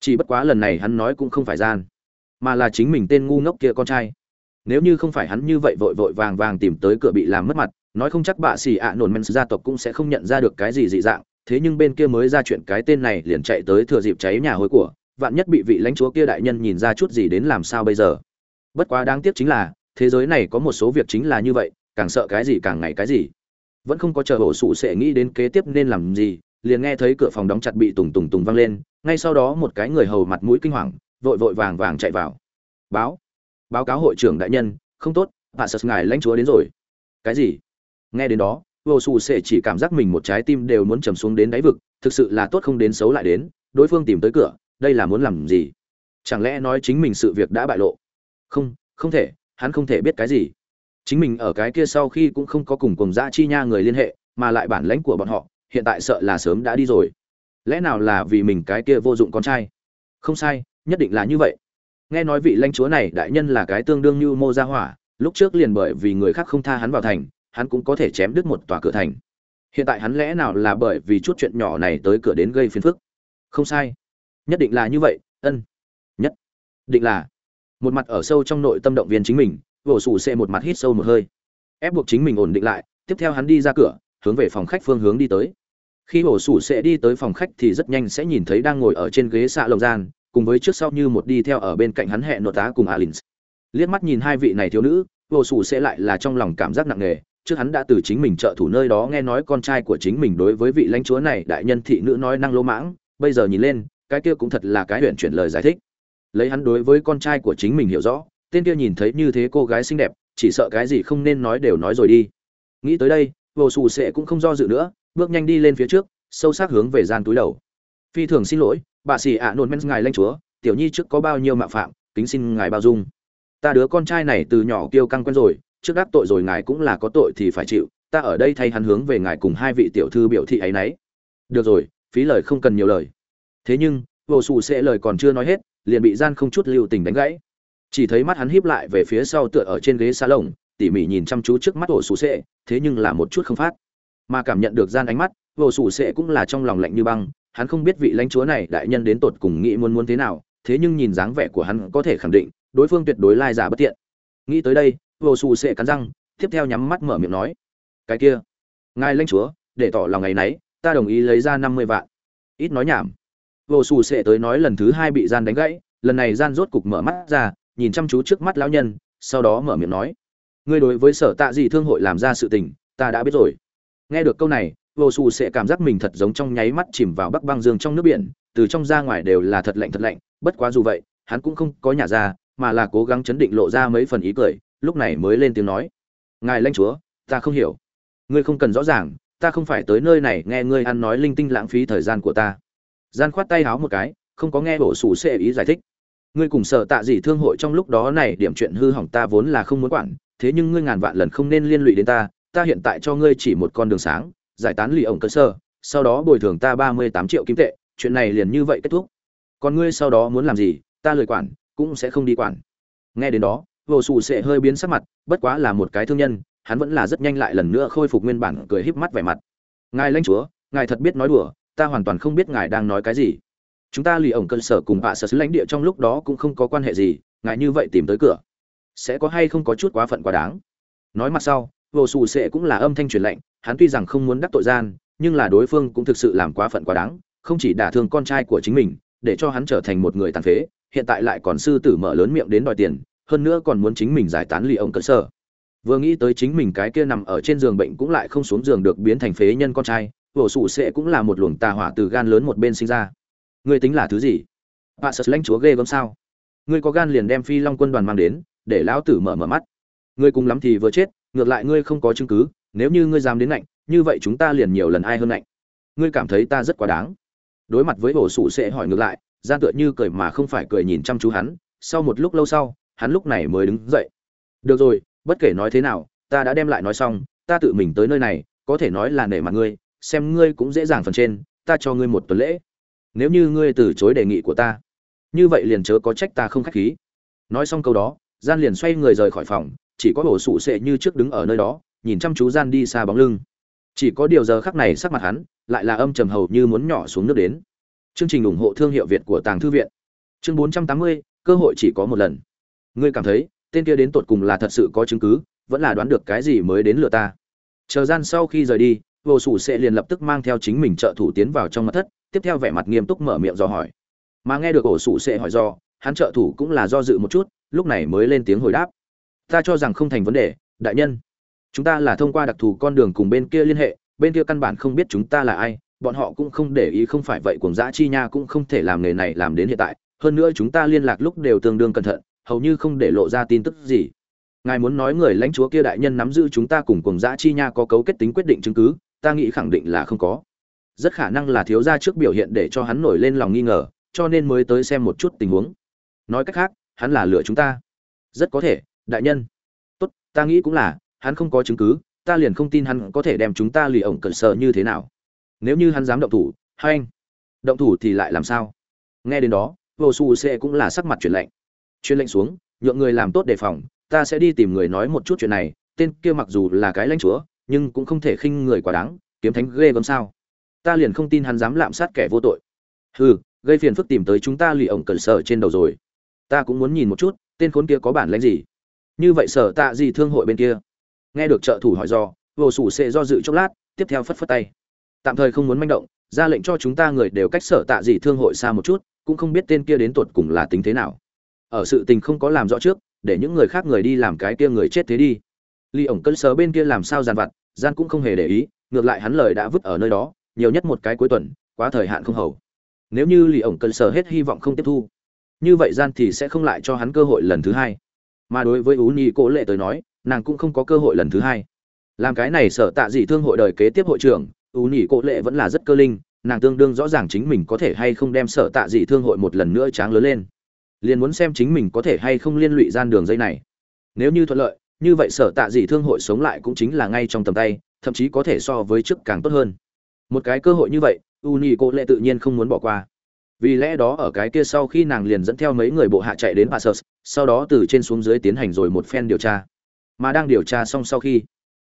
Chỉ bất quá lần này hắn nói cũng không phải gian, mà là chính mình tên ngu ngốc kia con trai. Nếu như không phải hắn như vậy vội vội vàng vàng tìm tới cửa bị làm mất mặt, nói không chắc bạ xì ạ nổn mèn gia tộc cũng sẽ không nhận ra được cái gì dị dạng thế nhưng bên kia mới ra chuyện cái tên này liền chạy tới thừa dịp cháy nhà hối của, vạn nhất bị vị lãnh chúa kia đại nhân nhìn ra chút gì đến làm sao bây giờ? Bất quá đáng tiếc chính là, thế giới này có một số việc chính là như vậy, càng sợ cái gì càng ngày cái gì. Vẫn không có chờ hổ sụ sẽ nghĩ đến kế tiếp nên làm gì, liền nghe thấy cửa phòng đóng chặt bị tùng tùng tùng vang lên, ngay sau đó một cái người hầu mặt mũi kinh hoàng, vội vội vàng vàng chạy vào. Báo báo cáo hội trưởng đại nhân, không tốt, hạ sật ngài lãnh chúa đến rồi. Cái gì? Nghe đến đó vô su sẽ chỉ cảm giác mình một trái tim đều muốn trầm xuống đến đáy vực, thực sự là tốt không đến xấu lại đến, đối phương tìm tới cửa, đây là muốn làm gì? Chẳng lẽ nói chính mình sự việc đã bại lộ? Không không thể, hắn không thể biết cái gì. Chính mình ở cái kia sau khi cũng không có cùng cùng dã chi nha người liên hệ, mà lại bản lãnh của bọn họ, hiện tại sợ là sớm đã đi rồi. Lẽ nào là vì mình cái kia vô dụng con trai? Không sai, nhất định là như vậy. Nghe nói vị lãnh chúa này đại nhân là cái tương đương như mô gia hỏa, lúc trước liền bởi vì người khác không tha hắn vào thành hắn cũng có thể chém đứt một tòa cửa thành. Hiện tại hắn lẽ nào là bởi vì chút chuyện nhỏ này tới cửa đến gây phiền phức? Không sai. Nhất định là như vậy, ân. Nhất định là. Một mặt ở sâu trong nội tâm động viên chính mình, vỗ sủ xe một mặt hít sâu một hơi. Ép buộc chính mình ổn định lại, tiếp theo hắn đi ra cửa, hướng về phòng khách phương hướng đi tới. Khi hổ sủ sẽ đi tới phòng khách thì rất nhanh sẽ nhìn thấy đang ngồi ở trên ghế xạ lồng gian, cùng với trước sau như một đi theo ở bên cạnh hắn hẹn nội tá cùng alin liếc mắt nhìn hai vị này thiếu nữ hổ sủ sẽ lại là trong lòng cảm giác nặng nề trước hắn đã từ chính mình trợ thủ nơi đó nghe nói con trai của chính mình đối với vị lãnh chúa này, đại nhân thị nữ nói năng lỗ mãng, bây giờ nhìn lên, cái kia cũng thật là cái huyện chuyển lời giải thích. Lấy hắn đối với con trai của chính mình hiểu rõ, tên kia nhìn thấy như thế cô gái xinh đẹp, chỉ sợ cái gì không nên nói đều nói rồi đi. Nghĩ tới đây, vô xù sệ cũng không do dự nữa, bước nhanh đi lên phía trước, sâu sắc hướng về gian túi đầu. Phi thường xin lỗi, bà xì ạ nôn men ngài lãnh chúa, tiểu nhi trước có bao nhiêu mạo phạm, kính xin ngài bao dung. Ta đứa con trai này từ nhỏ kiêu căng quen rồi trước đắc tội rồi ngài cũng là có tội thì phải chịu, ta ở đây thay hắn hướng về ngài cùng hai vị tiểu thư biểu thị ấy nấy. Được rồi, phí lời không cần nhiều lời. Thế nhưng, vô xù sẽ lời còn chưa nói hết, liền bị gian không chút lưu tình đánh gãy. Chỉ thấy mắt hắn híp lại về phía sau tựa ở trên ghế xa lồng tỉ mỉ nhìn chăm chú trước mắt ổ xù sệ thế nhưng là một chút không phát. Mà cảm nhận được gian ánh mắt, vô xù sệ cũng là trong lòng lạnh như băng, hắn không biết vị lãnh chúa này đại nhân đến tột cùng nghĩ muốn muốn thế nào, thế nhưng nhìn dáng vẻ của hắn có thể khẳng định, đối phương tuyệt đối lai giả bất tiện. Nghĩ tới đây vô xù sệ cắn răng, tiếp theo nhắm mắt mở miệng nói, cái kia, ngài lãnh chúa, để tỏ lòng ngày nấy, ta đồng ý lấy ra năm mươi vạn. Ít nói nhảm. Vô xù sệ tới nói lần thứ hai bị gian đánh gãy, lần này gian rốt cục mở mắt ra, nhìn chăm chú trước mắt lão nhân, sau đó mở miệng nói, ngươi đối với sở tạ gì thương hội làm ra sự tình, ta đã biết rồi. Nghe được câu này, vô xù sẽ cảm giác mình thật giống trong nháy mắt chìm vào bắc băng dương trong nước biển, từ trong ra ngoài đều là thật lạnh thật lạnh, bất quá dù vậy, hắn cũng không có nhà ra, mà là cố gắng chấn định lộ ra mấy phần ý cười lúc này mới lên tiếng nói, ngài lãnh chúa, ta không hiểu. Ngươi không cần rõ ràng, ta không phải tới nơi này nghe ngươi ăn nói linh tinh lãng phí thời gian của ta. Gian khoát tay háo một cái, không có nghe bổ sủ xệ ý giải thích. Ngươi cùng sợ tạ gì thương hội trong lúc đó này, điểm chuyện hư hỏng ta vốn là không muốn quản, thế nhưng ngươi ngàn vạn lần không nên liên lụy đến ta ta hiện tại cho ngươi chỉ một con đường sáng, giải tán lì ổng cơ sơ, sau đó bồi thường ta ba mươi tám triệu kim tệ, chuyện này liền như vậy kết thúc. Còn ngươi sau đó muốn làm gì, ta lời quản, cũng sẽ không đi quản. Nghe đến đó vô sủ sẽ hơi biến sắc mặt, bất quá là một cái thương nhân, hắn vẫn là rất nhanh lại lần nữa khôi phục nguyên bản cười híp mắt vẻ mặt. Ngài lãnh chúa, ngài thật biết nói đùa, ta hoàn toàn không biết ngài đang nói cái gì. Chúng ta lì ổng cơ sở cùng bạ sở xứ lãnh địa trong lúc đó cũng không có quan hệ gì, ngài như vậy tìm tới cửa, sẽ có hay không có chút quá phận quá đáng. Nói mặt sau, vô sù sệ cũng là âm thanh truyền lệnh, hắn tuy rằng không muốn đắc tội gian, nhưng là đối phương cũng thực sự làm quá phận quá đáng, không chỉ đả thương con trai của chính mình, để cho hắn trở thành một người tàn phế, hiện tại lại còn sư tử mở lớn miệng đến đòi tiền hơn nữa còn muốn chính mình giải tán lì ổng cơ sở. Vừa nghĩ tới chính mình cái kia nằm ở trên giường bệnh cũng lại không xuống giường được biến thành phế nhân con trai vỗ sụ sẽ cũng là một luồng tà hỏa từ gan lớn một bên sinh ra. Ngươi tính là thứ gì? Bạn sợ lãnh chúa ghê gớm sao? Ngươi có gan liền đem phi long quân đoàn mang đến, để lão tử mở mở mắt. Ngươi cùng lắm thì vừa chết, ngược lại ngươi không có chứng cứ, nếu như ngươi dám đến lạnh như vậy chúng ta liền nhiều lần ai hơn lạnh ngươi cảm thấy ta rất quá đáng. Đối mặt với bổ sụ sẽ hỏi ngược lại, gian tựa như cười mà không phải cười nhìn chăm chú hắn, sau một lúc lâu sau hắn lúc này mới đứng dậy. Được rồi bất kể nói thế nào ta đã đem lại nói xong ta tự mình tới nơi này có thể nói là nể mặt ngươi xem ngươi cũng dễ dàng phần trên ta cho ngươi một tuần lễ. Nếu như ngươi từ chối đề nghị của ta như vậy liền chớ có trách ta không khách khí. Nói xong câu đó gian liền xoay người rời khỏi phòng chỉ có ổ sụ sệ như trước đứng ở nơi đó nhìn chăm chú gian đi xa bóng lưng. Chỉ có điều giờ khắc này sắc mặt hắn lại là âm trầm hầu như muốn nhỏ xuống nước đến. Chương trình ủng hộ thương hiệu việt của tàng thư viện. Chương 480, cơ hội chỉ có một lần ngươi cảm thấy, tên kia đến tột cùng là thật sự có chứng cứ, vẫn là đoán được cái gì mới đến lừa ta. Chờ gian sau khi rời đi, vô sủ sẽ liền lập tức mang theo chính mình trợ thủ tiến vào trong mặt thất, tiếp theo vẻ mặt nghiêm túc mở miệng do hỏi. Mà nghe được ổ sủ sẽ hỏi do, hắn trợ thủ cũng là do dự một chút, lúc này mới lên tiếng hồi đáp. Ta cho rằng không thành vấn đề, đại nhân. Chúng ta là thông qua đặc thù con đường cùng bên kia liên hệ, bên kia căn bản không biết chúng ta là ai, bọn họ cũng không để ý không phải vậy, cuồng dã chi nha cũng không thể làm nghề này làm đến hiện tại. Hơn nữa chúng ta liên lạc lúc đều tương đương cẩn thận hầu như không để lộ ra tin tức gì. Ngài muốn nói người lãnh chúa kia đại nhân nắm giữ chúng ta cùng cùng dã chi nha có cấu kết tính quyết định chứng cứ, ta nghĩ khẳng định là không có. Rất khả năng là thiếu gia trước biểu hiện để cho hắn nổi lên lòng nghi ngờ, cho nên mới tới xem một chút tình huống. Nói cách khác, hắn là lừa chúng ta. Rất có thể, đại nhân. Tốt, ta nghĩ cũng là, hắn không có chứng cứ, ta liền không tin hắn có thể đem chúng ta lì ổng cẩn sợ như thế nào. Nếu như hắn dám động thủ, hay anh. Động thủ thì lại làm sao? Nghe đến đó, vô su sẽ cũng là sắc mặt chuyển lạnh. Chuyên lệnh xuống, nhượng người làm tốt đề phòng, ta sẽ đi tìm người nói một chút chuyện này, tên kia mặc dù là cái lãnh chúa, nhưng cũng không thể khinh người quá đáng, kiếm thánh ghê gớm sao? Ta liền không tin hắn dám lạm sát kẻ vô tội. Hừ, gây phiền phức tìm tới chúng ta lì ổng cẩn sở trên đầu rồi. Ta cũng muốn nhìn một chút, tên khốn kia có bản lãnh gì? Như vậy sở tạ gì thương hội bên kia? Nghe được trợ thủ hỏi do, vô sủ sẽ do dự chốc lát, tiếp theo phất phất tay. Tạm thời không muốn manh động, ra lệnh cho chúng ta người đều cách sở tạ gì thương hội xa một chút, cũng không biết tên kia đến tột cùng là tính thế nào ở sự tình không có làm rõ trước, để những người khác người đi làm cái kia người chết thế đi. Ly ổng cân sớ bên kia làm sao gian vặt, gian cũng không hề để ý, ngược lại hắn lời đã vứt ở nơi đó, nhiều nhất một cái cuối tuần, quá thời hạn không hầu. Nếu như lì ổng cân sờ hết hy vọng không tiếp thu, như vậy gian thì sẽ không lại cho hắn cơ hội lần thứ hai. Mà đối với ú nhi cố lệ tới nói, nàng cũng không có cơ hội lần thứ hai. Làm cái này sở tạ dị thương hội đời kế tiếp hội trưởng, ú nhi cố lệ vẫn là rất cơ linh, nàng tương đương rõ ràng chính mình có thể hay không đem sở tạ dị thương hội một lần nữa tráng lớn lên liền muốn xem chính mình có thể hay không liên lụy gian đường dây này. Nếu như thuận lợi như vậy sở tạ dị thương hội sống lại cũng chính là ngay trong tầm tay thậm chí có thể so với trước càng tốt hơn. Một cái cơ hội như vậy u nhi cô lệ tự nhiên không muốn bỏ qua. Vì lẽ đó ở cái kia sau khi nàng liền dẫn theo mấy người bộ hạ chạy đến Passus, sau đó từ trên xuống dưới tiến hành rồi một phen điều tra. Mà đang điều tra xong sau khi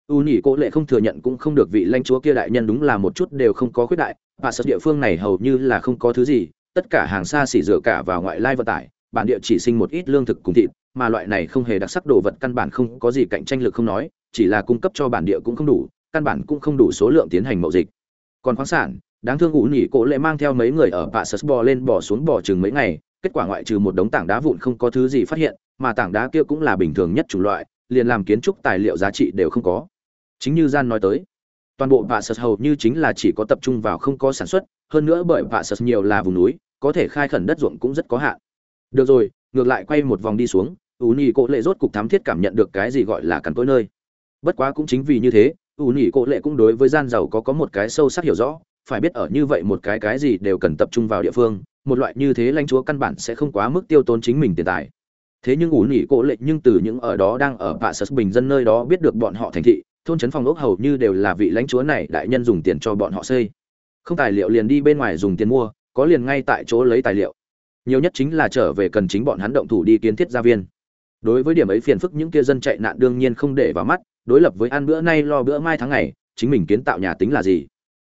u cô lệ không thừa nhận cũng không được vị lãnh chúa kia đại nhân đúng là một chút đều không có khuyết đại. Và địa phương này hầu như là không có thứ gì tất cả hàng xa xỉ dựa cả vào ngoại lai vận tải bản địa chỉ sinh một ít lương thực cùng thịt, mà loại này không hề đặc sắc đồ vật căn bản không có gì cạnh tranh lực không nói, chỉ là cung cấp cho bản địa cũng không đủ, căn bản cũng không đủ số lượng tiến hành mậu dịch. Còn khoáng sản, đáng thương ủ nhị cố lệ mang theo mấy người ở bạ bò lên bò xuống bò chừng mấy ngày, kết quả ngoại trừ một đống tảng đá vụn không có thứ gì phát hiện, mà tảng đá kia cũng là bình thường nhất chủng loại, liền làm kiến trúc tài liệu giá trị đều không có. Chính như gian nói tới, toàn bộ bạ sật hầu như chính là chỉ có tập trung vào không có sản xuất, hơn nữa bởi bạ sật nhiều là vùng núi, có thể khai khẩn đất ruộng cũng rất có hạn được rồi, ngược lại quay một vòng đi xuống U nhị cố lệ rốt cục thám thiết cảm nhận được cái gì gọi là cắn tối nơi. Bất quá cũng chính vì như thế U nhị cố lệ cũng đối với gian giàu có có một cái sâu sắc hiểu rõ, phải biết ở như vậy một cái cái gì đều cần tập trung vào địa phương, một loại như thế lãnh chúa căn bản sẽ không quá mức tiêu tốn chính mình tiền tài. Thế nhưng ủ nhị cố lệ nhưng từ những ở đó đang ở bạ sật bình dân nơi đó biết được bọn họ thành thị, thôn trấn phòng ốc hầu như đều là vị lãnh chúa này đại nhân dùng tiền cho bọn họ xây. Không tài liệu liền đi bên ngoài dùng tiền mua, có liền ngay tại chỗ lấy tài liệu nhiều nhất chính là trở về cần chính bọn hắn động thủ đi kiến thiết gia viên. Đối với điểm ấy phiền phức những kia dân chạy nạn đương nhiên không để vào mắt, đối lập với ăn bữa nay lo bữa mai tháng ngày, chính mình kiến tạo nhà tính là gì?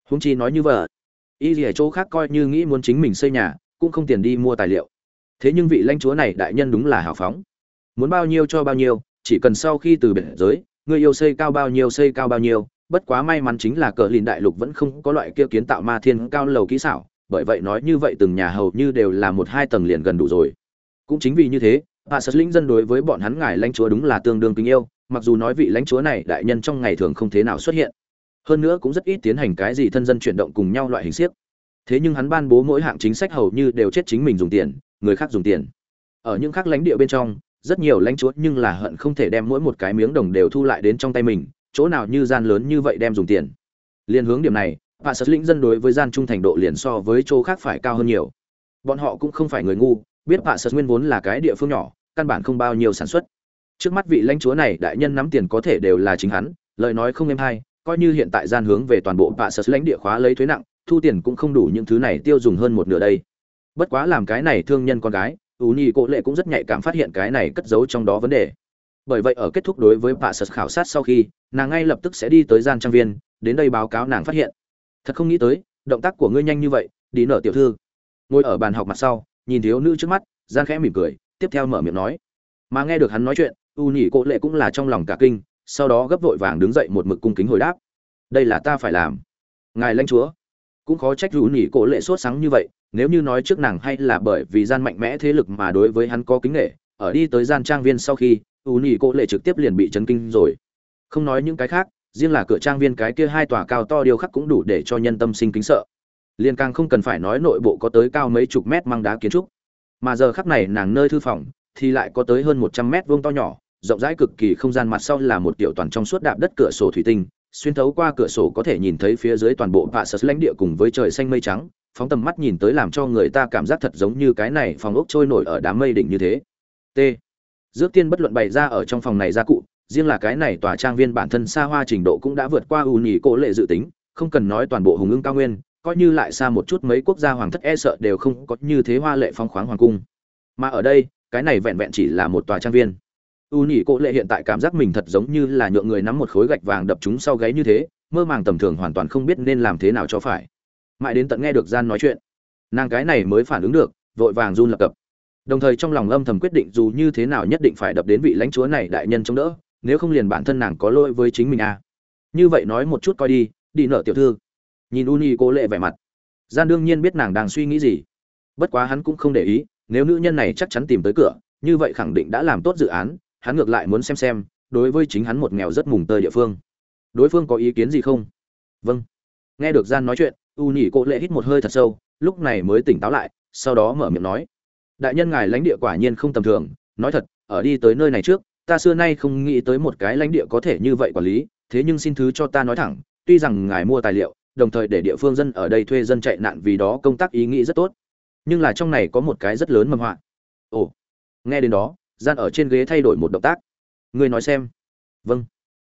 Húng chi nói như vợ y gì ở chỗ khác coi như nghĩ muốn chính mình xây nhà, cũng không tiền đi mua tài liệu. Thế nhưng vị lãnh chúa này đại nhân đúng là hào phóng. Muốn bao nhiêu cho bao nhiêu, chỉ cần sau khi từ biệt giới, người yêu xây cao bao nhiêu xây cao bao nhiêu, bất quá may mắn chính là cờ lìn đại lục vẫn không có loại kia kiến tạo ma thiên cao lầu kỹ xảo bởi vậy nói như vậy từng nhà hầu như đều là một hai tầng liền gần đủ rồi. Cũng chính vì như thế, hạ sật lĩnh dân đối với bọn hắn ngài lãnh chúa đúng là tương đương kính yêu, mặc dù nói vị lãnh chúa này đại nhân trong ngày thường không thế nào xuất hiện. Hơn nữa cũng rất ít tiến hành cái gì thân dân chuyển động cùng nhau loại hình siếc. Thế nhưng hắn ban bố mỗi hạng chính sách hầu như đều chết chính mình dùng tiền, người khác dùng tiền. Ở những khác lãnh địa bên trong, rất nhiều lãnh chúa nhưng là hận không thể đem mỗi một cái miếng đồng đều thu lại đến trong tay mình, chỗ nào như gian lớn như vậy đem dùng tiền. Liên hướng điểm này và sở lĩnh dân đối với gian trung thành độ liền so với chỗ khác phải cao hơn nhiều. Bọn họ cũng không phải người ngu, biết vạ sật nguyên vốn là cái địa phương nhỏ, căn bản không bao nhiêu sản xuất. Trước mắt vị lãnh chúa này, đại nhân nắm tiền có thể đều là chính hắn, lời nói không êm hay, coi như hiện tại gian hướng về toàn bộ vạ sật lãnh địa khóa lấy thuế nặng, thu tiền cũng không đủ những thứ này tiêu dùng hơn một nửa đây. Bất quá làm cái này thương nhân con gái, ú nhi cổ lệ cũng rất nhạy cảm phát hiện cái này cất giấu trong đó vấn đề. Bởi vậy ở kết thúc đối với vạ sật khảo sát sau khi, nàng ngay lập tức sẽ đi tới gian trang viên, đến đây báo cáo nàng phát hiện thật không nghĩ tới, động tác của ngươi nhanh như vậy, đi nở tiểu thư. Ngồi ở bàn học mặt sau, nhìn thiếu nữ trước mắt gian khẽ mỉm cười, tiếp theo mở miệng nói. Mà nghe được hắn nói chuyện, u nhỉ cỗ lệ cũng là trong lòng cả kinh, sau đó gấp vội vàng đứng dậy một mực cung kính hồi đáp. Đây là ta phải làm. Ngài lãnh chúa. Cũng khó trách u nhỉ cỗ lệ sốt sáng như vậy, nếu như nói trước nàng hay là bởi vì gian mạnh mẽ thế lực mà đối với hắn có kính nghệ ở đi tới gian trang viên sau khi, u nhỉ cỗ lệ trực tiếp liền bị chấn kinh rồi. Không nói những cái khác riêng là cửa trang viên cái kia hai tòa cao to điêu khắc cũng đủ để cho nhân tâm sinh kính sợ. Liên càng không cần phải nói nội bộ có tới cao mấy chục mét mang đá kiến trúc. Mà giờ khắc này nàng nơi thư phòng thì lại có tới hơn một trăm mét vuông to nhỏ, rộng rãi cực kỳ không gian mặt sau là một tiểu toàn trong suốt đạp đất cửa sổ thủy tinh, xuyên thấu qua cửa sổ có thể nhìn thấy phía dưới toàn bộ vạ sật lãnh địa cùng với trời xanh mây trắng, phóng tầm mắt nhìn tới làm cho người ta cảm giác thật giống như cái này phòng ốc trôi nổi ở đám mây đỉnh như thế. T. Dước tiên bất luận bày ra ở trong phòng này gia cụ riêng là cái này tòa trang viên bản thân xa hoa trình độ cũng đã vượt qua ưu nhị cổ lệ dự tính, không cần nói toàn bộ hùng ưng cao nguyên, coi như lại xa một chút mấy quốc gia hoàng thất e sợ đều không có như thế hoa lệ phong khoáng hoàng cung. Mà ở đây, cái này vẹn vẹn chỉ là một tòa trang viên. U nhị cổ lệ hiện tại cảm giác mình thật giống như là nhượng người nắm một khối gạch vàng đập chúng sau gáy như thế, mơ màng tầm thường hoàn toàn không biết nên làm thế nào cho phải. Mãi đến tận nghe được gian nói chuyện, nàng cái này mới phản ứng được, vội vàng run lập cập. Đồng thời trong lòng âm thầm quyết định dù như thế nào nhất định phải đập đến vị lãnh chúa này đại nhân chống đỡ nếu không liền bản thân nàng có lỗi với chính mình à. như vậy nói một chút coi đi đi nợ tiểu thư. Nhìn u nhi cố lệ vẻ mặt. Gian đương nhiên biết nàng đang suy nghĩ gì. Bất quá hắn cũng không để ý, nếu nữ nhân này chắc chắn tìm tới cửa, như vậy khẳng định đã làm tốt dự án, hắn ngược lại muốn xem xem, đối với chính hắn một nghèo rất mùng tơi địa phương. Đối phương có ý kiến gì không? Vâng. Nghe được gian nói chuyện u nhỉ cô lệ hít một hơi thật sâu, lúc này mới tỉnh táo lại, sau đó mở miệng nói. Đại nhân ngài lãnh địa quả nhiên không tầm thường, nói thật, ở đi tới nơi này trước ta xưa nay không nghĩ tới một cái lãnh địa có thể như vậy quản lý, thế nhưng xin thứ cho ta nói thẳng, tuy rằng ngài mua tài liệu, đồng thời để địa phương dân ở đây thuê dân chạy nạn vì đó công tác ý nghĩ rất tốt, nhưng là trong này có một cái rất lớn mầm họa. Ồ, nghe đến đó, gian ở trên ghế thay đổi một động tác. Người nói xem. Vâng.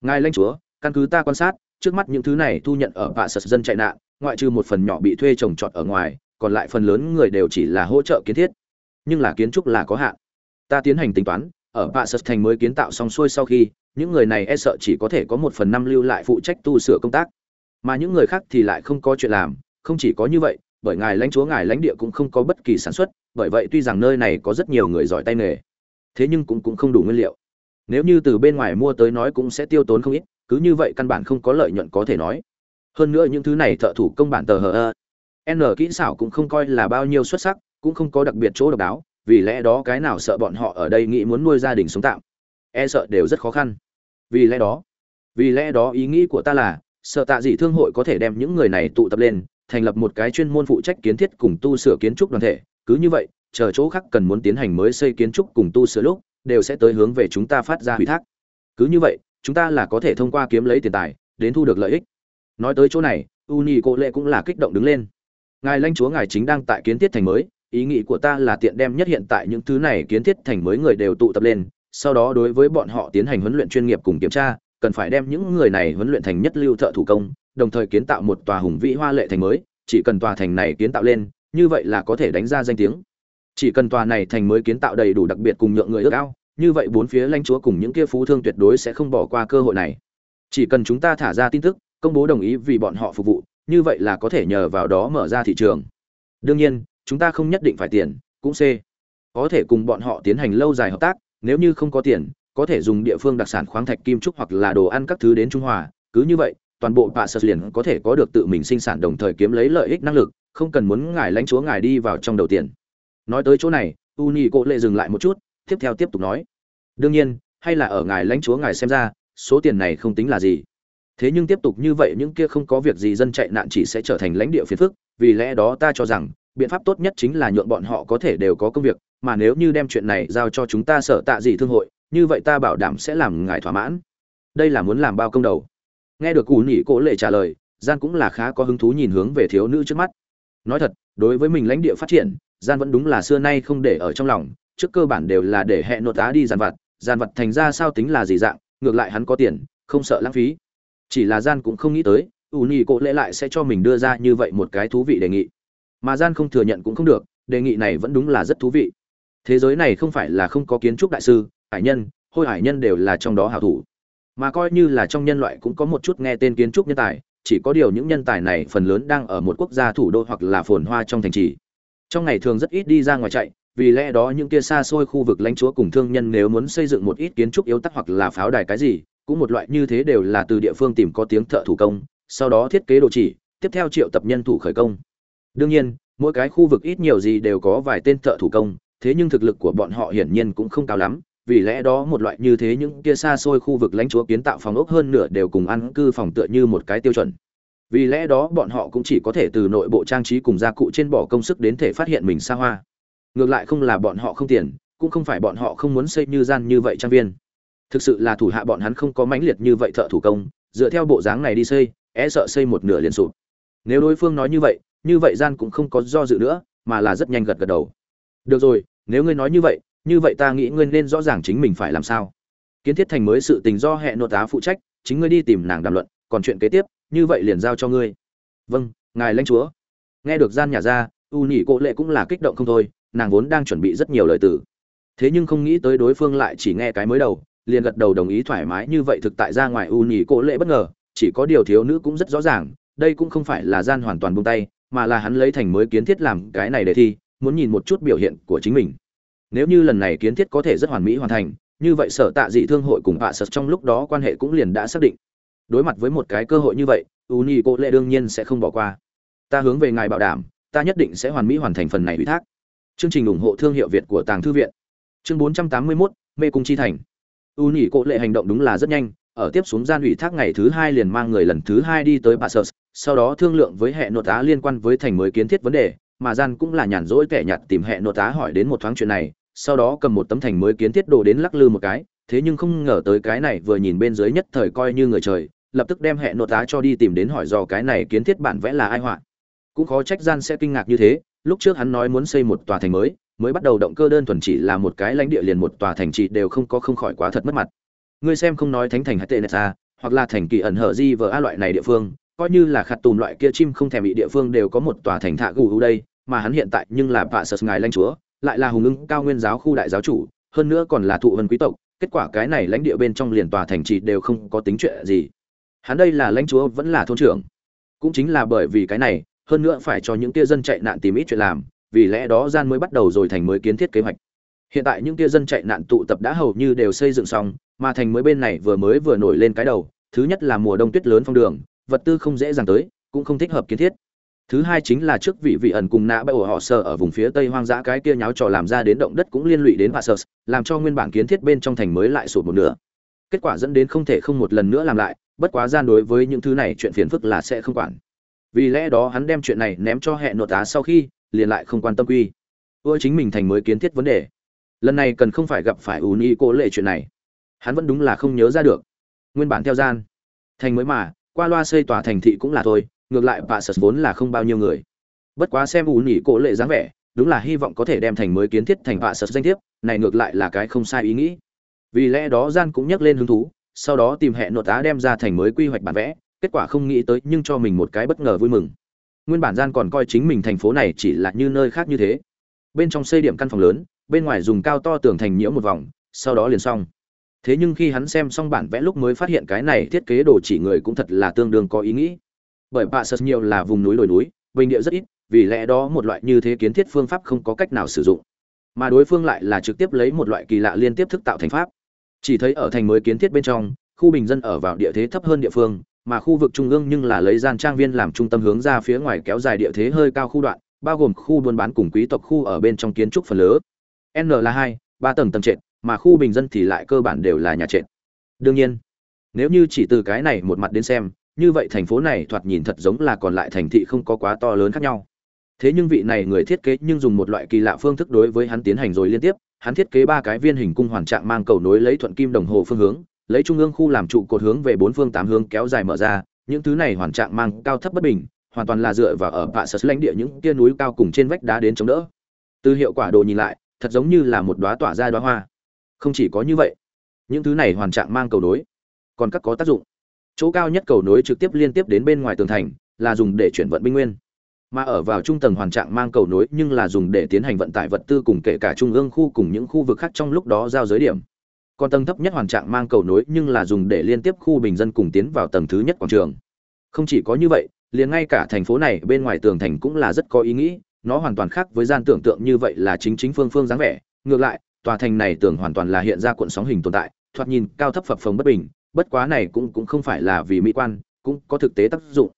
Ngài lãnh chúa, căn cứ ta quan sát, trước mắt những thứ này thu nhận ở bạ sật dân chạy nạn, ngoại trừ một phần nhỏ bị thuê trồng trọt ở ngoài, còn lại phần lớn người đều chỉ là hỗ trợ kiến thiết. Nhưng là kiến trúc là có hạn. Ta tiến hành tính toán ở bạ sật thành mới kiến tạo xong xuôi sau khi, những người này e sợ chỉ có thể có một phần năm lưu lại phụ trách tu sửa công tác. Mà những người khác thì lại không có chuyện làm, không chỉ có như vậy, bởi ngài lãnh chúa, ngài lãnh địa cũng không có bất kỳ sản xuất, bởi vậy tuy rằng nơi này có rất nhiều người giỏi tay nghề, thế nhưng cũng cũng không đủ nguyên liệu. Nếu như từ bên ngoài mua tới nói cũng sẽ tiêu tốn không ít, cứ như vậy căn bản không có lợi nhuận có thể nói. Hơn nữa những thứ này thợ thủ công bản tờ hờ ơ, n kỹ xảo cũng không coi là bao nhiêu xuất sắc, cũng không có đặc biệt chỗ độc đáo vì lẽ đó cái nào sợ bọn họ ở đây nghĩ muốn nuôi gia đình sống tạm? E sợ đều rất khó khăn. Vì lẽ đó, vì lẽ đó ý nghĩ của ta là, sợ tạ dị thương hội có thể đem những người này tụ tập lên, thành lập một cái chuyên môn phụ trách kiến thiết cùng tu sửa kiến trúc đoàn thể. Cứ như vậy, chờ chỗ khác cần muốn tiến hành mới xây kiến trúc cùng tu sửa lúc, đều sẽ tới hướng về chúng ta phát ra ủy thác. Cứ như vậy, chúng ta là có thể thông qua kiếm lấy tiền tài, đến thu được lợi ích. Nói tới chỗ này u nhi cô lệ cũng là kích động đứng lên. Ngài lãnh chúa ngài chính đang tại kiến thiết thành mới ý nghĩ của ta là tiện đem nhất hiện tại những thứ này kiến thiết thành mới người đều tụ tập lên, sau đó đối với bọn họ tiến hành huấn luyện chuyên nghiệp cùng kiểm tra, cần phải đem những người này huấn luyện thành nhất lưu thợ thủ công, đồng thời kiến tạo một tòa hùng vĩ hoa lệ thành mới, chỉ cần tòa thành này kiến tạo lên, như vậy là có thể đánh ra danh tiếng. Chỉ cần tòa này thành mới kiến tạo đầy đủ đặc biệt cùng nhượng người ước ao, như vậy bốn phía lãnh chúa cùng những kia phú thương tuyệt đối sẽ không bỏ qua cơ hội này. Chỉ cần chúng ta thả ra tin tức, công bố đồng ý vì bọn họ phục vụ, như vậy là có thể nhờ vào đó mở ra thị trường. Đương nhiên chúng ta không nhất định phải tiền, cũng c. Có thể cùng bọn họ tiến hành lâu dài hợp tác, nếu như không có tiền, có thể dùng địa phương đặc sản khoáng thạch kim trúc hoặc là đồ ăn các thứ đến trung hòa cứ như vậy, toàn bộ bạ sở liền có thể có được tự mình sinh sản đồng thời kiếm lấy lợi ích năng lực, không cần muốn ngài lãnh chúa ngài đi vào trong đầu tiền. Nói tới chỗ này u Cổ lệ dừng lại một chút, tiếp theo tiếp tục nói. Đương nhiên, hay là ở ngài lãnh chúa ngài xem ra, số tiền này không tính là gì. Thế nhưng tiếp tục như vậy những kia không có việc gì dân chạy nạn chỉ sẽ trở thành lãnh địa phiền phức, vì lẽ đó ta cho rằng biện pháp tốt nhất chính là nhượng bọn họ có thể đều có công việc, mà nếu như đem chuyện này giao cho chúng ta sở tạ gì thương hội, như vậy ta bảo đảm sẽ làm ngài thỏa mãn. Đây là muốn làm bao công đầu. Nghe được cù nhị cố lệ trả lời, gian cũng là khá có hứng thú nhìn hướng về thiếu nữ trước mắt. Nói thật, đối với mình lãnh địa phát triển, gian vẫn đúng là xưa nay không để ở trong lòng, trước cơ bản đều là để hẹn nội tá đi giàn vặt giàn vặt thành ra sao tính là gì dạng, ngược lại hắn có tiền, không sợ lãng phí. Chỉ là gian cũng không nghĩ tới ủ nhị cố lệ lại sẽ cho mình đưa ra như vậy một cái thú vị đề nghị mà gian không thừa nhận cũng không được, đề nghị này vẫn đúng là rất thú vị. Thế giới này không phải là không có kiến trúc đại sư, hải nhân, hôi hải nhân đều là trong đó hảo thủ. Mà coi như là trong nhân loại cũng có một chút nghe tên kiến trúc nhân tài, chỉ có điều những nhân tài này phần lớn đang ở một quốc gia thủ đô hoặc là phồn hoa trong thành trì. Trong ngày thường rất ít đi ra ngoài chạy, vì lẽ đó những kia xa xôi khu vực lãnh chúa cùng thương nhân nếu muốn xây dựng một ít kiến trúc yếu tắc hoặc là pháo đài cái gì, cũng một loại như thế đều là từ địa phương tìm có tiếng thợ thủ công, sau đó thiết kế đồ chỉ, tiếp theo triệu tập nhân thủ khởi công đương nhiên, mỗi cái khu vực ít nhiều gì đều có vài tên thợ thủ công, thế nhưng thực lực của bọn họ hiển nhiên cũng không cao lắm, vì lẽ đó một loại như thế những kia xa xôi khu vực lãnh chúa kiến tạo phòng ốc hơn nửa đều cùng ăn cư phòng tựa như một cái tiêu chuẩn. Vì lẽ đó bọn họ cũng chỉ có thể từ nội bộ trang trí cùng gia cụ trên bỏ công sức đến thể phát hiện mình xa hoa. Ngược lại không là bọn họ không tiền, cũng không phải bọn họ không muốn xây như gian như vậy trang viên. Thực sự là thủ hạ bọn hắn không có mãnh liệt như vậy thợ thủ công, dựa theo bộ dáng này đi xây e sợ xây một nửa liền sụp. Nếu đối phương nói như vậy như vậy gian cũng không có do dự nữa, mà là rất nhanh gật gật đầu. Được rồi, nếu ngươi nói như vậy như vậy ta nghĩ ngươi nên rõ ràng chính mình phải làm sao. Kiến thiết thành mới sự tình do hệ nội tá phụ trách, chính ngươi đi tìm nàng đàm luận, còn chuyện kế tiếp, như vậy liền giao cho ngươi. Vâng ngài lãnh chúa. Nghe được gian nhà ra, u nhị cô lệ cũng là kích động không thôi, nàng vốn đang chuẩn bị rất nhiều lời từ. Thế nhưng không nghĩ tới đối phương lại chỉ nghe cái mới đầu, liền gật đầu đồng ý thoải mái như vậy thực tại ra ngoài u nhị cô lệ bất ngờ, chỉ có điều thiếu nữ cũng rất rõ ràng, đây cũng không phải là gian hoàn toàn buông tay mà là hắn lấy thành mới kiến thiết làm cái này để thi muốn nhìn một chút biểu hiện của chính mình. Nếu như lần này kiến thiết có thể rất hoàn mỹ hoàn thành như vậy sở tạ dị thương hội cùng bạ sật trong lúc đó quan hệ cũng liền đã xác định. Đối mặt với một cái cơ hội như vậy u nhi cô lệ đương nhiên sẽ không bỏ qua. Ta hướng về ngài bảo đảm ta nhất định sẽ hoàn mỹ hoàn thành phần này ủy thác. Chương trình ủng hộ thương hiệu việt của tàng thư viện. Chương 481, mê cung chi thành. U nhi cô lệ hành động đúng là rất nhanh ở tiếp xuống gian ủy thác ngày thứ hai liền mang người lần thứ hai đi tới Passus, sau đó thương lượng với hệ nội tá liên quan với thành mới kiến thiết vấn đề, mà gian cũng là nhàn rỗi kẻ nhặt tìm hệ nội tá hỏi đến một thoáng chuyện này, sau đó cầm một tấm thành mới kiến thiết đồ đến lắc lư một cái, thế nhưng không ngờ tới cái này vừa nhìn bên dưới nhất thời coi như người trời, lập tức đem hệ nội tá cho đi tìm đến hỏi do cái này kiến thiết bản vẽ là ai họa. Cũng khó trách gian sẽ kinh ngạc như thế, lúc trước hắn nói muốn xây một tòa thành mới, mới bắt đầu động cơ đơn thuần chỉ là một cái lãnh địa liền một tòa thành trị đều không có không khỏi quá thật mất mặt ngươi xem không nói thánh thành hay tệ nệ à, hoặc là thành kỳ ẩn hở di vờ a loại này địa phương coi như là khát tùm loại kia chim không thèm bị địa phương đều có một tòa thành thạ gù đây, mà hắn hiện tại nhưng là vạ sật ngài lãnh chúa, lại là hùng ưng cao nguyên giáo khu đại giáo chủ, hơn nữa còn là thụ vân quý tộc, kết quả cái này lãnh địa bên trong liền tòa thành trì đều không có tính chuyện gì. Hắn đây là lãnh chúa vẫn là thôn trưởng. Cũng chính là bởi vì cái này, hơn nữa phải cho những kia dân chạy nạn tìm ít chuyện làm, vì lẽ đó gian mới bắt đầu rồi thành mới kiến thiết kế hoạch. Hiện tại những kia dân chạy nạn tụ tập đã hầu như đều xây dựng xong, mà thành mới bên này vừa mới vừa nổi lên cái đầu, thứ nhất là mùa đông tuyết lớn phong đường vật tư không dễ dàng tới, cũng không thích hợp kiến thiết. Thứ hai chính là trước vị vị ẩn cùng nã bay ổ họ sợ ở vùng phía tây hoang dã cái kia nháo trò làm ra đến động đất cũng liên lụy đến bà sợ làm cho nguyên bản kiến thiết bên trong thành mới lại sụt một nửa. Kết quả dẫn đến không thể không một lần nữa làm lại, bất quá gian đối với những thứ này chuyện phiền phức là sẽ không quản. Vì lẽ đó hắn đem chuyện này ném cho hẹn nội tá sau khi, liền lại không quan tâm quy. Ưa chính mình thành mới kiến thiết vấn đề. Lần này cần không phải gặp phải ủ ni cố lệ chuyện này. Hắn vẫn đúng là không nhớ ra được. Nguyên bản theo gian. Thành mới mà qua loa xây tòa thành thị cũng là thôi, ngược lại bà sật vốn là không bao nhiêu người. Bất quá xem ủ nhỉ cổ lệ dáng vẻ, đúng là hy vọng có thể đem thành mới kiến thiết thành bà sật danh thiếp, này ngược lại là cái không sai ý nghĩ. Vì lẽ đó gian cũng nhắc lên hứng thú, sau đó tìm hẹn nội tá đem ra thành mới quy hoạch bản vẽ, kết quả không nghĩ tới nhưng cho mình một cái bất ngờ vui mừng. Nguyên bản gian còn coi chính mình thành phố này chỉ là như nơi khác như thế. Bên trong xây điểm căn phòng lớn, bên ngoài dùng cao to tường thành nhiễu một vòng, sau đó liền xong thế nhưng khi hắn xem xong bản vẽ lúc mới phát hiện cái này thiết kế đồ chỉ người cũng thật là tương đương có ý nghĩ. Bởi bạ sật nhiều là vùng núi đồi núi, bình địa rất ít, vì lẽ đó một loại như thế kiến thiết phương pháp không có cách nào sử dụng. Mà đối phương lại là trực tiếp lấy một loại kỳ lạ liên tiếp thức tạo thành pháp. Chỉ thấy ở thành mới kiến thiết bên trong, khu bình dân ở vào địa thế thấp hơn địa phương, mà khu vực trung ương nhưng là lấy gian trang viên làm trung tâm hướng ra phía ngoài kéo dài địa thế hơi cao khu đoạn, bao gồm khu buôn bán cùng quý tộc khu ở bên trong kiến trúc phần lớn. N là hai, ba tầng tầng trệt mà khu bình dân thì lại cơ bản đều là nhà trệt. Đương nhiên, nếu như chỉ từ cái này một mặt đến xem, như vậy thành phố này thoạt nhìn thật giống là còn lại thành thị không có quá to lớn khác nhau. Thế nhưng vị này người thiết kế nhưng dùng một loại kỳ lạ phương thức đối với hắn tiến hành rồi liên tiếp. Hắn thiết kế ba cái viên hình cung hoàn trạng mang cầu nối lấy thuận kim đồng hồ phương hướng, lấy trung ương khu làm trụ cột hướng về bốn phương tám hướng kéo dài mở ra. Những thứ này hoàn trạng mang cao thấp bất bình, hoàn toàn là dựa vào ở vạ sật lãnh địa những kia núi cao cùng trên vách đá đến chống đỡ. Từ hiệu quả đồ nhìn lại, thật giống như là một đóa tỏa ra đóa hoa không chỉ có như vậy, những thứ này hoàn trạng mang cầu nối, còn các có tác dụng. Chỗ cao nhất cầu nối trực tiếp liên tiếp đến bên ngoài tường thành là dùng để chuyển vận binh nguyên. Mà ở vào trung tầng hoàn trạng mang cầu nối nhưng là dùng để tiến hành vận tải vật tư cùng kể cả trung ương khu cùng những khu vực khác trong lúc đó giao giới điểm. Còn tầng thấp nhất hoàn trạng mang cầu nối nhưng là dùng để liên tiếp khu bình dân cùng tiến vào tầng thứ nhất quảng trường. Không chỉ có như vậy, liền ngay cả thành phố này bên ngoài tường thành cũng là rất có ý nghĩ, nó hoàn toàn khác với gian tưởng tượng như vậy là chính chính phương phương dáng vẻ. Ngược lại tòa thành này tưởng hoàn toàn là hiện ra cuộn sóng hình tồn tại, thoạt nhìn cao thấp phập phồng bất bình, bất quá này cũng cũng không phải là vì mỹ quan, cũng có thực tế tác dụng.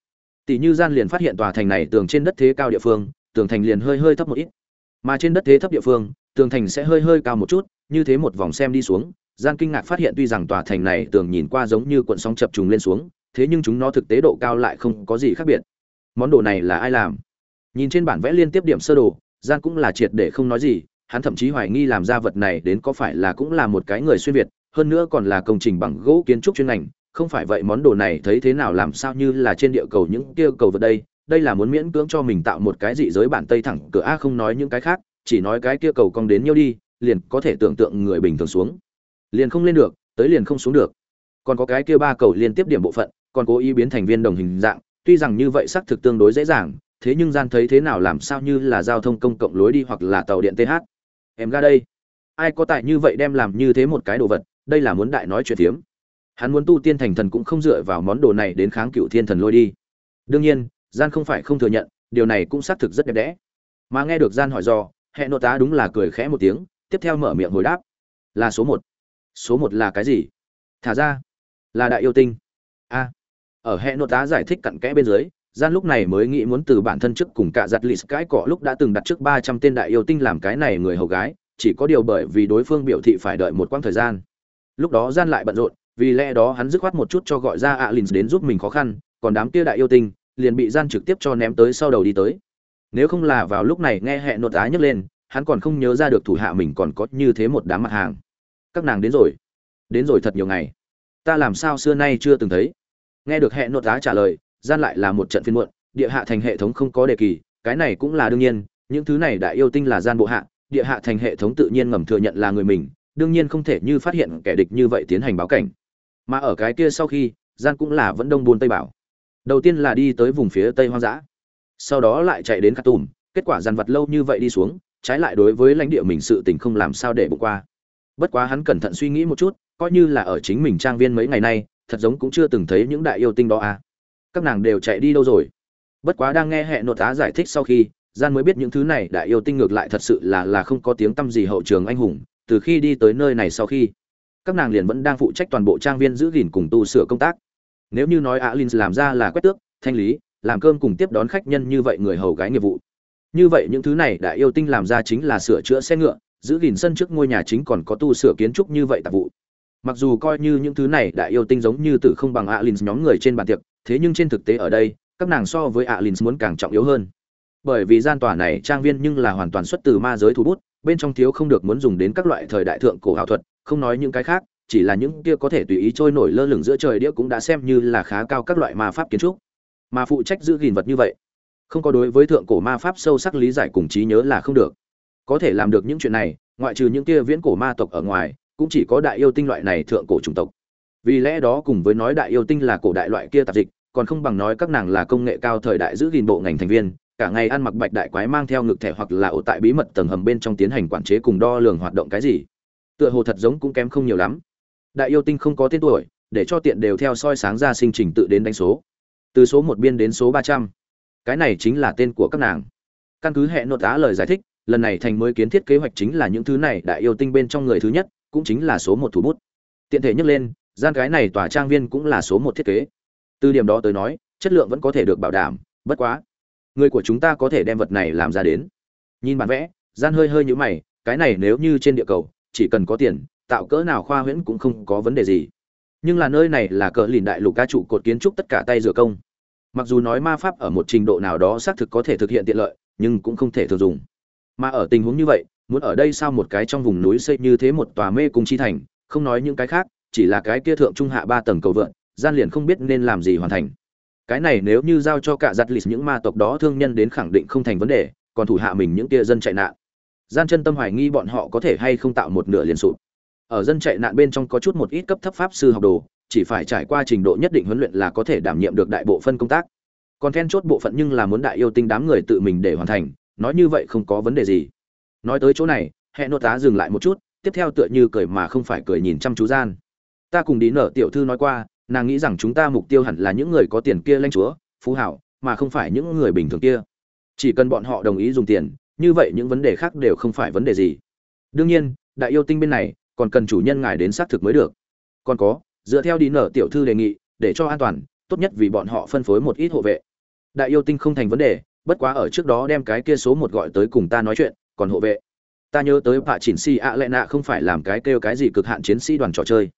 Tỷ như gian liền phát hiện tòa thành này tường trên đất thế cao địa phương, tường thành liền hơi hơi thấp một ít. Mà trên đất thế thấp địa phương, tường thành sẽ hơi hơi cao một chút, như thế một vòng xem đi xuống, gian kinh ngạc phát hiện tuy rằng tòa thành này tường nhìn qua giống như cuộn sóng chập trùng lên xuống, thế nhưng chúng nó thực tế độ cao lại không có gì khác biệt. Món đồ này là ai làm? Nhìn trên bản vẽ liên tiếp điểm sơ đồ, gian cũng là triệt để không nói gì hắn thậm chí hoài nghi làm ra vật này đến có phải là cũng là một cái người xuyên việt, hơn nữa còn là công trình bằng gỗ kiến trúc chuyên ngành, không phải vậy món đồ này thấy thế nào làm sao như là trên địa cầu những kia cầu vật đây đây là muốn miễn cưỡng cho mình tạo một cái dị giới bản tây thẳng cửa a không nói những cái khác, chỉ nói cái kia cầu cong đến nhiêu đi, liền có thể tưởng tượng người bình thường xuống. Liền không lên được, tới liền không xuống được. Còn có cái kia ba cầu liên tiếp điểm bộ phận, còn cố ý biến thành viên đồng hình dạng, tuy rằng như vậy xác thực tương đối dễ dàng, thế nhưng gian thấy thế nào làm sao như là giao thông công cộng lối đi hoặc là tàu điện th em ra đây. Ai có tài như vậy đem làm như thế một cái đồ vật, đây là muốn đại nói chuyện phiếm. Hắn muốn tu tiên thành thần cũng không dựa vào món đồ này đến kháng cựu thiên thần lôi đi. Đương nhiên, gian không phải không thừa nhận, điều này cũng xác thực rất đẹp đẽ. Mà nghe được gian hỏi do hệ nội tá đúng là cười khẽ một tiếng, tiếp theo mở miệng hồi đáp. Là số một. Số một là cái gì? Thả ra. Là đại yêu tinh. A. Ở hệ nội tá giải thích cặn kẽ bên dưới gian lúc này mới nghĩ muốn từ bản thân trước cùng cả giặt lì cái cọ lúc đã từng đặt trước ba trăm tên đại yêu tinh làm cái này người hầu gái, chỉ có điều bởi vì đối phương biểu thị phải đợi một quãng thời gian. Lúc đó gian lại bận rộn, vì lẽ đó hắn dứt khoát một chút cho gọi ra alin đến giúp mình khó khăn, còn đám kia đại yêu tinh liền bị gian trực tiếp cho ném tới sau đầu đi tới. Nếu không là vào lúc này nghe hẹn nột tá nhấc lên, hắn còn không nhớ ra được thủ hạ mình còn có như thế một đám mặt hàng. Các nàng đến rồi. Đến rồi thật nhiều ngày. Ta làm sao xưa nay chưa từng thấy? Nghe được hẹn nột tá trả lời gian lại là một trận phiên muộn, địa hạ thành hệ thống không có đề kỳ, cái này cũng là đương nhiên, những thứ này đại yêu tinh là gian bộ hạ, địa hạ thành hệ thống tự nhiên ngầm thừa nhận là người mình, đương nhiên không thể như phát hiện kẻ địch như vậy tiến hành báo cảnh. Mà ở cái kia sau khi, gian cũng là vẫn đông buôn tây bảo. Đầu tiên là đi tới vùng phía tây hoang dã, sau đó lại chạy đến khát tùm kết quả dàn vật lâu như vậy đi xuống, trái lại đối với lãnh địa mình sự tình không làm sao để bỏ qua. Bất quá hắn cẩn thận suy nghĩ một chút, coi như là ở chính mình trang viên mấy ngày nay, thật giống cũng chưa từng thấy những đại yêu tinh đó à các nàng đều chạy đi đâu rồi? Bất quá đang nghe hệ nội tá giải thích sau khi, gian mới biết những thứ này đại yêu tinh ngược lại thật sự là là không có tiếng tăm gì hậu trường anh hùng, từ khi đi tới nơi này sau khi, các nàng liền vẫn đang phụ trách toàn bộ trang viên giữ gìn cùng tu sửa công tác. Nếu như nói alin làm ra là quét tước, thanh lý, làm cơm cùng tiếp đón khách nhân như vậy người hầu gái nghiệp vụ. Như vậy những thứ này đại yêu tinh làm ra chính là sửa chữa xe ngựa, giữ gìn sân trước ngôi nhà chính còn có tu sửa kiến trúc như vậy tạp vụ. Mặc dù coi như những thứ này đại yêu tinh giống như từ không bằng alin nhóm người trên bàn tiệc thế nhưng trên thực tế ở đây, các nàng so với alin muốn càng trọng yếu hơn. Bởi vì gian tòa này trang viên nhưng là hoàn toàn xuất từ ma giới thu bút, bên trong thiếu không được muốn dùng đến các loại thời đại thượng cổ ảo thuật, không nói những cái khác, chỉ là những kia có thể tùy ý trôi nổi lơ lửng giữa trời đĩa cũng đã xem như là khá cao các loại ma pháp kiến trúc. Mà phụ trách giữ gìn vật như vậy, không có đối với thượng cổ ma pháp sâu sắc lý giải cùng trí nhớ là không được. Có thể làm được những chuyện này, ngoại trừ những kia viễn cổ ma tộc ở ngoài, cũng chỉ có đại yêu tinh loại này thượng cổ chủng tộc. Vì lẽ đó cùng với nói đại yêu tinh là cổ đại loại kia tạp dịch còn không bằng nói các nàng là công nghệ cao thời đại giữ gìn bộ ngành thành viên, cả ngày ăn mặc bạch đại quái mang theo ngực thẻ hoặc là ổ tại bí mật tầng hầm bên trong tiến hành quản chế cùng đo lường hoạt động cái gì. Tựa hồ thật giống cũng kém không nhiều lắm. Đại yêu tinh không có tên tuổi, để cho tiện đều theo soi sáng ra sinh trình tự đến đánh số. Từ số một biên đến số ba trăm. Cái này chính là tên của các nàng. Căn cứ hệ nội tá lời giải thích, lần này thành mới kiến thiết kế hoạch chính là những thứ này, đại yêu tinh bên trong người thứ nhất, cũng chính là số một thủ bút. Tiện thể nhắc lên, gian cái này tòa trang viên cũng là số một thiết kế từ điểm đó tới nói, chất lượng vẫn có thể được bảo đảm, bất quá, người của chúng ta có thể đem vật này làm ra đến. Nhìn bản vẽ, gian hơi hơi như mày, cái này nếu như trên địa cầu, chỉ cần có tiền, tạo cỡ nào khoa huyễn cũng không có vấn đề gì. Nhưng là nơi này là cỡ lìn đại lục ca trụ cột kiến trúc tất cả tay rửa công. Mặc dù nói ma pháp ở một trình độ nào đó xác thực có thể thực hiện tiện lợi, nhưng cũng không thể thường dùng. Mà ở tình huống như vậy, muốn ở đây sao một cái trong vùng núi xây như thế một tòa mê cung chi thành, không nói những cái khác, chỉ là cái kia thượng trung hạ ba tầng cầu vượn gian liền không biết nên làm gì hoàn thành. Cái này nếu như giao cho cả giặt lịch những ma tộc đó thương nhân đến khẳng định không thành vấn đề, còn thủ hạ mình những kia dân chạy nạn. Gian chân tâm hoài nghi bọn họ có thể hay không tạo một nửa liền sụp. Ở dân chạy nạn bên trong có chút một ít cấp thấp pháp sư học đồ, chỉ phải trải qua trình độ nhất định huấn luyện là có thể đảm nhiệm được đại bộ phân công tác. Còn then chốt bộ phận nhưng là muốn đại yêu tinh đám người tự mình để hoàn thành, nói như vậy không có vấn đề gì. Nói tới chỗ này hệ nội tá dừng lại một chút, tiếp theo tựa như cười mà không phải cười nhìn chăm chú gian. Ta cùng đi nở tiểu thư nói qua nàng nghĩ rằng chúng ta mục tiêu hẳn là những người có tiền kia lanh chúa, phú hảo, mà không phải những người bình thường kia. Chỉ cần bọn họ đồng ý dùng tiền, như vậy những vấn đề khác đều không phải vấn đề gì. Đương nhiên, đại yêu tinh bên này, còn cần chủ nhân ngài đến xác thực mới được. Còn có, dựa theo đi nở tiểu thư đề nghị, để cho an toàn, tốt nhất vì bọn họ phân phối một ít hộ vệ. Đại yêu tinh không thành vấn đề, bất quá ở trước đó đem cái kia số một gọi tới cùng ta nói chuyện, còn hộ vệ. Ta nhớ tới bà chỉnh si ạ lệ nạ không phải làm cái kêu cái gì cực hạn chiến sĩ đoàn trò chơi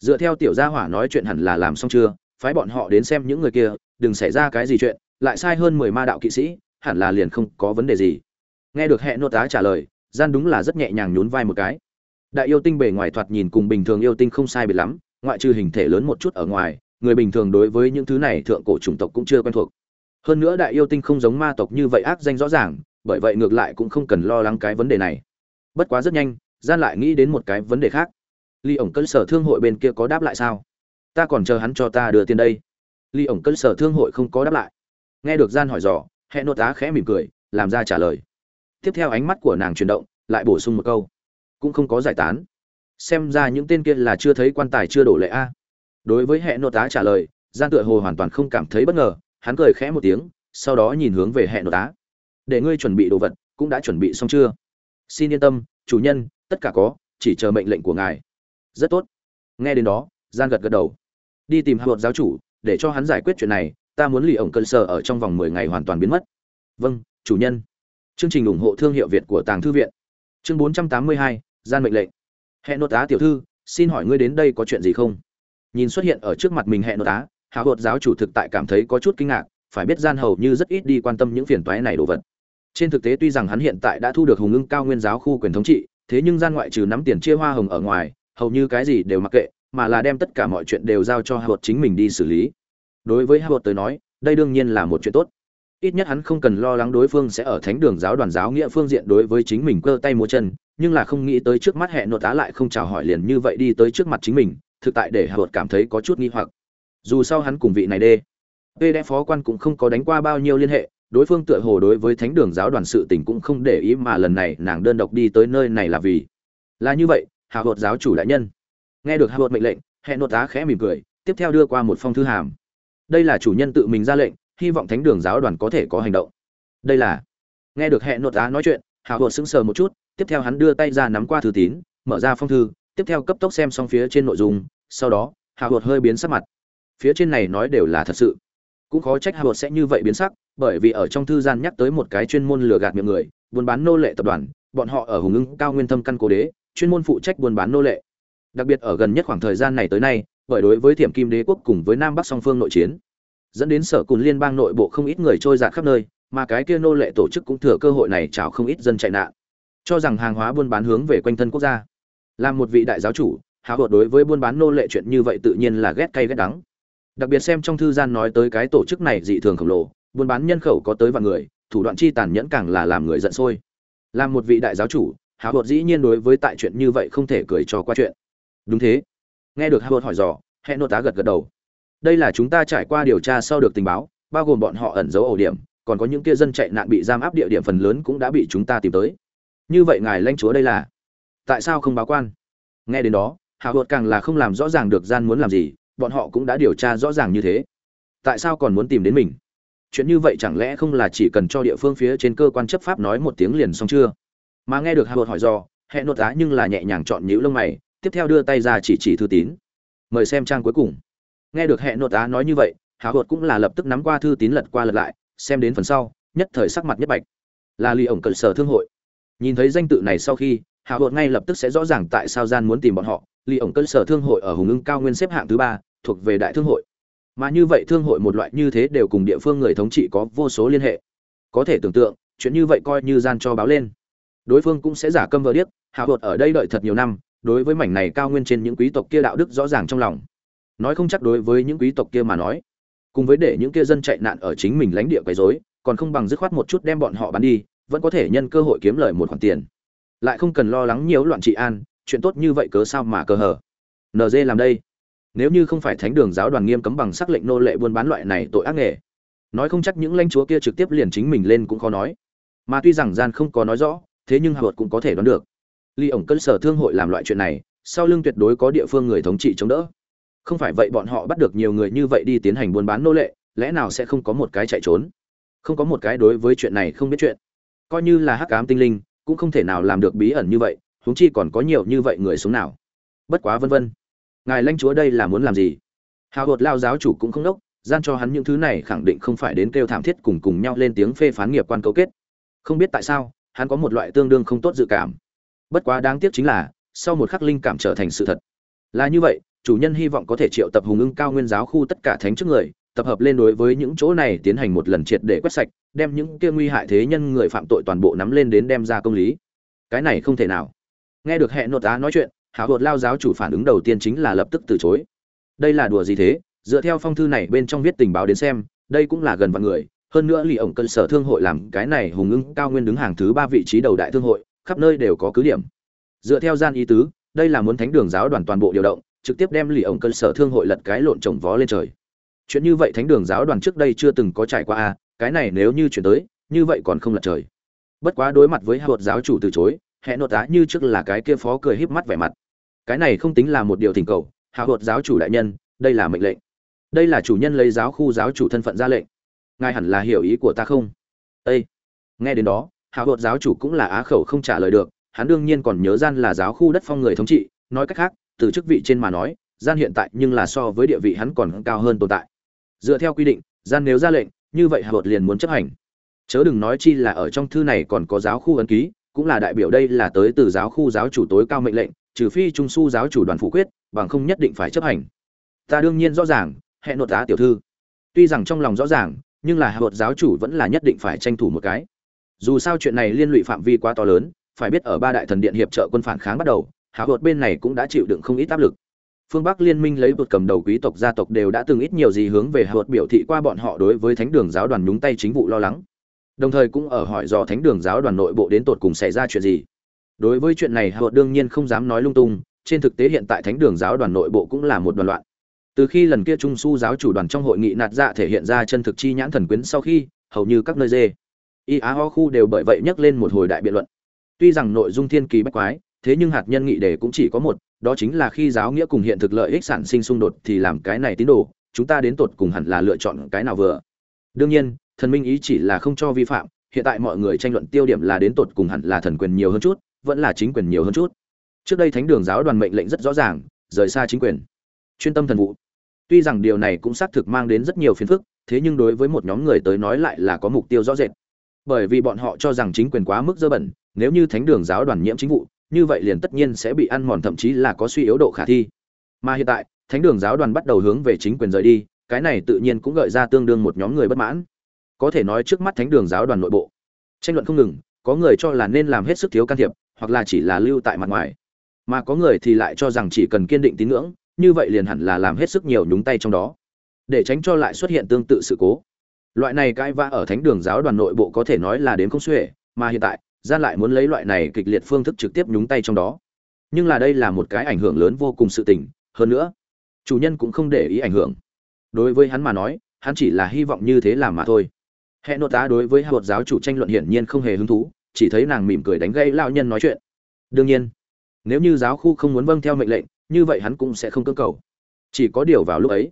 dựa theo tiểu gia hỏa nói chuyện hẳn là làm xong chưa, phái bọn họ đến xem những người kia, đừng xảy ra cái gì chuyện, lại sai hơn mười ma đạo kỵ sĩ, hẳn là liền không có vấn đề gì. Nghe được hệ nô tá trả lời, gian đúng là rất nhẹ nhàng nhún vai một cái. Đại yêu tinh bề ngoài thoạt nhìn cùng bình thường yêu tinh không sai biệt lắm, ngoại trừ hình thể lớn một chút ở ngoài, người bình thường đối với những thứ này thượng cổ chủng tộc cũng chưa quen thuộc. Hơn nữa đại yêu tinh không giống ma tộc như vậy ác danh rõ ràng, bởi vậy ngược lại cũng không cần lo lắng cái vấn đề này. Bất quá rất nhanh, gian lại nghĩ đến một cái vấn đề khác ly ổng cân sở thương hội bên kia có đáp lại sao? Ta còn chờ hắn cho ta đưa tiền đây. Ly ổng cân sở thương hội không có đáp lại. Nghe được gian hỏi dò hẹn nô tá khẽ mỉm cười, làm ra trả lời. Tiếp theo ánh mắt của nàng chuyển động, lại bổ sung một câu. Cũng không có giải tán. Xem ra những tên kia là chưa thấy quan tài chưa đổ lệ a. Đối với hệ nô tá trả lời, gian tựa hồ hoàn toàn không cảm thấy bất ngờ, hắn cười khẽ một tiếng, sau đó nhìn hướng về hệ nô tá để ngươi chuẩn bị đồ vật, cũng đã chuẩn bị xong chưa? Xin yên tâm, chủ nhân, tất cả có, chỉ chờ mệnh lệnh của ngài rất tốt. Nghe đến đó gian gật gật đầu. Đi tìm hạ luật giáo chủ, để cho hắn giải quyết chuyện này, ta muốn lì ổng cơn sở ở trong vòng mười ngày hoàn toàn biến mất. Vâng chủ nhân. Chương trình ủng hộ thương hiệu việt của tàng thư viện. Chương bốn trăm tám mươi hai, gian mệnh lệnh. Hẹn nốt á tiểu thư, xin hỏi ngươi đến đây có chuyện gì không? Nhìn xuất hiện ở trước mặt mình hẹn nốt á hạ luật giáo chủ thực tại cảm thấy có chút kinh ngạc, phải biết gian hầu như rất ít đi quan tâm những phiền toái này đồ vật. Trên thực tế tuy rằng hắn hiện tại đã thu được hùng ưng cao nguyên giáo khu quyền thống trị, thế nhưng gian ngoại trừ nắm tiền chia hoa hồng ở ngoài hầu như cái gì đều mặc kệ, mà là đem tất cả mọi chuyện đều giao cho hạ chính mình đi xử lý. Đối với hạ tới nói, đây đương nhiên là một chuyện tốt. Ít nhất hắn không cần lo lắng đối phương sẽ ở thánh đường giáo đoàn giáo nghĩa phương diện đối với chính mình cơ tay múa chân, nhưng là không nghĩ tới trước mắt hẹn nội tá lại không chào hỏi liền như vậy đi tới trước mặt chính mình, thực tại để hạ cảm thấy có chút nghi hoặc. Dù sao hắn cùng vị này đê. Tê đẽ phó quan cũng không có đánh qua bao nhiêu liên hệ, đối phương tựa hồ đối với thánh đường giáo đoàn sự tình cũng không để ý mà lần này nàng đơn độc đi tới nơi này là vì. Là như vậy hạ luật giáo chủ đại nhân. Nghe được hạ luật mệnh lệnh hẹn nội tá khẽ mỉm cười, tiếp theo đưa qua một phong thư hàm. Đây là chủ nhân tự mình ra lệnh, hy vọng thánh đường giáo đoàn có thể có hành động. Đây là. Nghe được hẹn nội tá nói chuyện hạ luật sững sờ một chút, tiếp theo hắn đưa tay ra nắm qua thư tín, mở ra phong thư, tiếp theo cấp tốc xem xong phía trên nội dung, sau đó hạ hột hơi biến sắc mặt. Phía trên này nói đều là thật sự. Cũng khó trách hạ hột sẽ như vậy biến sắc, bởi vì ở trong thư gian nhắc tới một cái chuyên môn lừa gạt miệng người, buôn bán nô lệ tập đoàn, bọn họ ở hùng ưng cao nguyên thâm căn cố đế chuyên môn phụ trách buôn bán nô lệ. Đặc biệt ở gần nhất khoảng thời gian này tới nay, bởi đối với thiểm kim đế quốc cùng với nam bắc song phương nội chiến, dẫn đến sở cùng liên bang nội bộ không ít người trôi dạt khắp nơi, mà cái kia nô lệ tổ chức cũng thừa cơ hội này chào không ít dân chạy nạn, cho rằng hàng hóa buôn bán hướng về quanh thân quốc gia. Làm một vị đại giáo chủ, há hột đối với buôn bán nô lệ chuyện như vậy tự nhiên là ghét cay ghét đắng. Đặc biệt xem trong thư gian nói tới cái tổ chức này dị thường khổng lồ, buôn bán nhân khẩu có tới vạn người, thủ đoạn chi tàn nhẫn càng là làm người giận sôi. Làm một vị đại giáo chủ hào Bột dĩ nhiên đối với tại chuyện như vậy không thể cười cho qua chuyện. Đúng thế. Nghe được hào Bột hỏi dò hẹn nội tá gật gật đầu. Đây là chúng ta trải qua điều tra sau được tình báo, bao gồm bọn họ ẩn giấu ổ điểm, còn có những kia dân chạy nạn bị giam áp địa điểm phần lớn cũng đã bị chúng ta tìm tới. Như vậy ngài lãnh chúa đây là? Tại sao không báo quan? Nghe đến đó, hào hột càng là không làm rõ ràng được gian muốn làm gì, bọn họ cũng đã điều tra rõ ràng như thế. Tại sao còn muốn tìm đến mình? Chuyện như vậy chẳng lẽ không là chỉ cần cho địa phương phía trên cơ quan chấp pháp nói một tiếng liền xong chưa? Mà nghe được hào hột hỏi do, hẹn nốt á nhưng là nhẹ nhàng chọn nhữ lông mày, tiếp theo đưa tay ra chỉ chỉ thư tín. Mời xem trang cuối cùng. Nghe được hẹn nốt á nói như vậy hào hột cũng là lập tức nắm qua thư tín lật qua lật lại, xem đến phần sau, nhất thời sắc mặt nhất bạch. Là lì ổng cận sở thương hội. Nhìn thấy danh tự này sau khi hạ hột ngay lập tức sẽ rõ ràng tại sao gian muốn tìm bọn họ. Lì ổng cận sở thương hội ở hùng ưng cao nguyên xếp hạng thứ ba, thuộc về đại thương hội. Mà như vậy thương hội một loại như thế đều cùng địa phương người thống trị có vô số liên hệ. Có thể tưởng tượng, chuyện như vậy coi như gian cho báo lên đối phương cũng sẽ giả câm vờ điếc, hạ hột ở đây đợi thật nhiều năm, đối với mảnh này cao nguyên trên những quý tộc kia đạo đức rõ ràng trong lòng. Nói không chắc đối với những quý tộc kia mà nói, cùng với để những kia dân chạy nạn ở chính mình lãnh địa quấy rối, còn không bằng dứt khoát một chút đem bọn họ bán đi, vẫn có thể nhân cơ hội kiếm lời một khoản tiền. Lại không cần lo lắng nhiều loạn trị an, chuyện tốt như vậy cớ sao mà cơ hở nd làm đây. Nếu như không phải thánh đường giáo đoàn nghiêm cấm bằng sắc lệnh nô lệ buôn bán loại này tội ác nghề, nói không chắc những lãnh chúa kia trực tiếp liền chính mình lên cũng khó nói. Mà tuy rằng gian không có nói rõ thế nhưng hạ luật cũng có thể đoán được. Ly ổng cân sở thương hội làm loại chuyện này, sau lưng tuyệt đối có địa phương người thống trị chống đỡ. Không phải vậy bọn họ bắt được nhiều người như vậy đi tiến hành buôn bán nô lệ, lẽ nào sẽ không có một cái chạy trốn? Không có một cái đối với chuyện này không biết chuyện. Coi như là hắc ám tinh linh, cũng không thể nào làm được bí ẩn như vậy, huống chi còn có nhiều như vậy người xuống nào. Bất quá vân vân. Ngài lãnh chúa đây là muốn làm gì? Hào hột lao giáo chủ cũng không đốc, gian cho hắn những thứ này khẳng định không phải đến kêu thảm thiết cùng cùng nhau lên tiếng phê phán nghiệp quan cấu kết. Không biết tại sao hắn có một loại tương đương không tốt dự cảm. Bất quá đáng tiếc chính là, sau một khắc linh cảm trở thành sự thật. Là như vậy, chủ nhân hy vọng có thể triệu tập hùng ưng cao nguyên giáo khu tất cả thánh trước người, tập hợp lên đối với những chỗ này tiến hành một lần triệt để quét sạch, đem những kia nguy hại thế nhân người phạm tội toàn bộ nắm lên đến đem ra công lý. Cái này không thể nào. Nghe được hệ nội tá nói chuyện hảo hột lao giáo chủ phản ứng đầu tiên chính là lập tức từ chối. Đây là đùa gì thế? Dựa theo phong thư này bên trong viết tình báo đến xem, đây cũng là gần vạn người hơn nữa lì ổng cân sở thương hội làm cái này hùng ưng cao nguyên đứng hàng thứ ba vị trí đầu đại thương hội khắp nơi đều có cứ điểm. Dựa theo gian ý tứ đây là muốn thánh đường giáo đoàn toàn bộ điều động trực tiếp đem lì ổng cân sở thương hội lật cái lộn trồng vó lên trời. Chuyện như vậy thánh đường giáo đoàn trước đây chưa từng có trải qua a à, cái này nếu như chuyển tới như vậy còn không lật trời. Bất quá đối mặt với hai luật giáo chủ từ chối hệ nội tá như trước là cái kia phó cười híp mắt vẻ mặt. Cái này không tính là một điều thỉnh cầu hạ luật giáo chủ đại nhân đây là mệnh lệnh. Đây là chủ nhân lấy giáo khu giáo chủ thân phận ra lệnh ngài hẳn là hiểu ý của ta không? Â nghe đến đó, hạ luật giáo chủ cũng là á khẩu không trả lời được, hắn đương nhiên còn nhớ gian là giáo khu đất phong người thống trị, nói cách khác, từ chức vị trên mà nói, gian hiện tại nhưng là so với địa vị hắn còn cao hơn tồn tại. Dựa theo quy định, gian nếu ra lệnh, như vậy hạ luật liền muốn chấp hành. Chớ đừng nói chi là ở trong thư này còn có giáo khu ấn ký, cũng là đại biểu đây là tới từ giáo khu giáo chủ tối cao mệnh lệnh, trừ phi trung su giáo chủ đoàn phủ quyết, bằng không nhất định phải chấp hành. Ta đương nhiên rõ ràng, hẹn nội tá tiểu thư. Tuy rằng trong lòng rõ ràng nhưng là hạ giáo chủ vẫn là nhất định phải tranh thủ một cái. Dù sao chuyện này liên lụy phạm vi quá to lớn, phải biết ở ba đại thần điện hiệp trợ quân phản kháng bắt đầu hạ luật bên này cũng đã chịu đựng không ít áp lực. Phương bắc liên minh lấy bột cầm đầu quý tộc gia tộc đều đã từng ít nhiều gì hướng về hạ luật biểu thị qua bọn họ đối với thánh đường giáo đoàn nhúng tay chính vụ lo lắng. Đồng thời cũng ở hỏi do thánh đường giáo đoàn nội bộ đến tột cùng xảy ra chuyện gì. Đối với chuyện này hạ luật đương nhiên không dám nói lung tung, trên thực tế hiện tại thánh đường giáo đoàn nội bộ cũng là một đoàn loạn từ khi lần kia trung su giáo chủ đoàn trong hội nghị nạt dạ thể hiện ra chân thực chi nhãn thần quyến sau khi, hầu như các nơi dê, y á ho khu đều bởi vậy nhắc lên một hồi đại biện luận. Tuy rằng nội dung thiên kỳ bách quái, thế nhưng hạt nhân nghị đề cũng chỉ có một, đó chính là khi giáo nghĩa cùng hiện thực lợi ích sản sinh xung đột thì làm cái này tín đồ, chúng ta đến tột cùng hẳn là lựa chọn cái nào vừa? Đương nhiên, thần minh ý chỉ là không cho vi phạm, hiện tại mọi người tranh luận tiêu điểm là đến tột cùng hẳn là thần quyền nhiều hơn chút, vẫn là chính quyền nhiều hơn chút. Trước đây thánh đường giáo đoàn mệnh lệnh rất rõ ràng, rời xa chính quyền chuyên tâm thần vụ. Tuy rằng điều này cũng xác thực mang đến rất nhiều phiền phức, thế nhưng đối với một nhóm người tới nói lại là có mục tiêu rõ rệt. Bởi vì bọn họ cho rằng chính quyền quá mức dơ bẩn, nếu như thánh đường giáo đoàn nhiễm chính vụ, như vậy liền tất nhiên sẽ bị ăn mòn, thậm chí là có suy yếu độ khả thi. Mà hiện tại, thánh đường giáo đoàn bắt đầu hướng về chính quyền rời đi, cái này tự nhiên cũng gợi ra tương đương một nhóm người bất mãn. Có thể nói trước mắt thánh đường giáo đoàn nội bộ, tranh luận không ngừng, có người cho là nên làm hết sức thiếu can thiệp, hoặc là chỉ là lưu tại mặt ngoài. Mà có người thì lại cho rằng chỉ cần kiên định tín ngưỡng như vậy liền hẳn là làm hết sức nhiều nhúng tay trong đó, để tránh cho lại xuất hiện tương tự sự cố. Loại này cãi vã ở thánh đường giáo đoàn nội bộ có thể nói là đến không xuể, mà hiện tại, gian lại muốn lấy loại này kịch liệt phương thức trực tiếp nhúng tay trong đó. Nhưng là đây là một cái ảnh hưởng lớn vô cùng sự tình, hơn nữa, chủ nhân cũng không để ý ảnh hưởng. Đối với hắn mà nói, hắn chỉ là hy vọng như thế làm mà thôi. Hệ nội tá đối với hạ giáo chủ tranh luận hiển nhiên không hề hứng thú, chỉ thấy nàng mỉm cười đánh gây lao nhân nói chuyện. Đương nhiên, nếu như giáo khu không muốn vâng theo mệnh lệnh như vậy hắn cũng sẽ không cơ cầu. Chỉ có điều vào lúc ấy,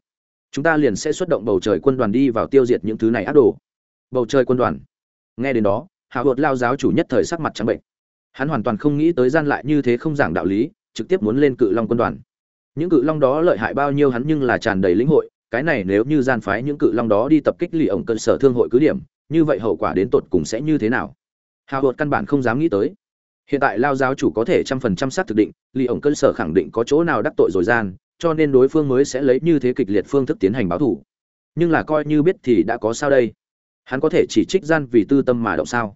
chúng ta liền sẽ xuất động bầu trời quân đoàn đi vào tiêu diệt những thứ này ác đồ. Bầu trời quân đoàn. Nghe đến đó, hạ hột lao giáo chủ nhất thời sắc mặt trắng bệnh. Hắn hoàn toàn không nghĩ tới gian lại như thế không giảng đạo lý, trực tiếp muốn lên cự long quân đoàn. Những cự long đó lợi hại bao nhiêu hắn nhưng là tràn đầy lĩnh hội, cái này nếu như gian phái những cự long đó đi tập kích lì ổng cơ sở thương hội cứ điểm, như vậy hậu quả đến tột cùng sẽ như thế nào? Hào hột căn bản không dám nghĩ tới hiện tại lao giáo chủ có thể trăm phần trăm xác thực định lì ổng cơ sở khẳng định có chỗ nào đắc tội rồi gian, cho nên đối phương mới sẽ lấy như thế kịch liệt phương thức tiến hành báo thủ. Nhưng là coi như biết thì đã có sao đây? Hắn có thể chỉ trích gian vì tư tâm mà động sao?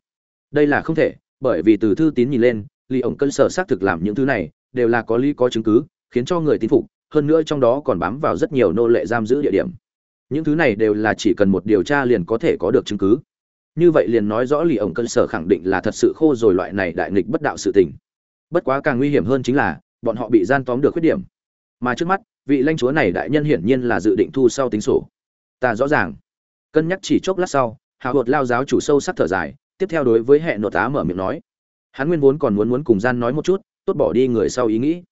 Đây là không thể, bởi vì từ thư tín nhìn lên lì ổng cơ sở xác thực làm những thứ này, đều là có lý có chứng cứ, khiến cho người tin phục, hơn nữa trong đó còn bám vào rất nhiều nô lệ giam giữ địa điểm. Những thứ này đều là chỉ cần một điều tra liền có thể có được chứng cứ như vậy liền nói rõ lì ổng cơ sở khẳng định là thật sự khô rồi loại này đại nghịch bất đạo sự tình. Bất quá càng nguy hiểm hơn chính là, bọn họ bị gian tóm được khuyết điểm. Mà trước mắt, vị lãnh chúa này đại nhân hiển nhiên là dự định thu sau tính sổ. Ta rõ ràng. Cân nhắc chỉ chốc lát sau hào hột lao giáo chủ sâu sắc thở dài, tiếp theo đối với hệ nội tá mở miệng nói. Hắn nguyên vốn còn muốn muốn cùng gian nói một chút, tốt bỏ đi người sau ý nghĩ.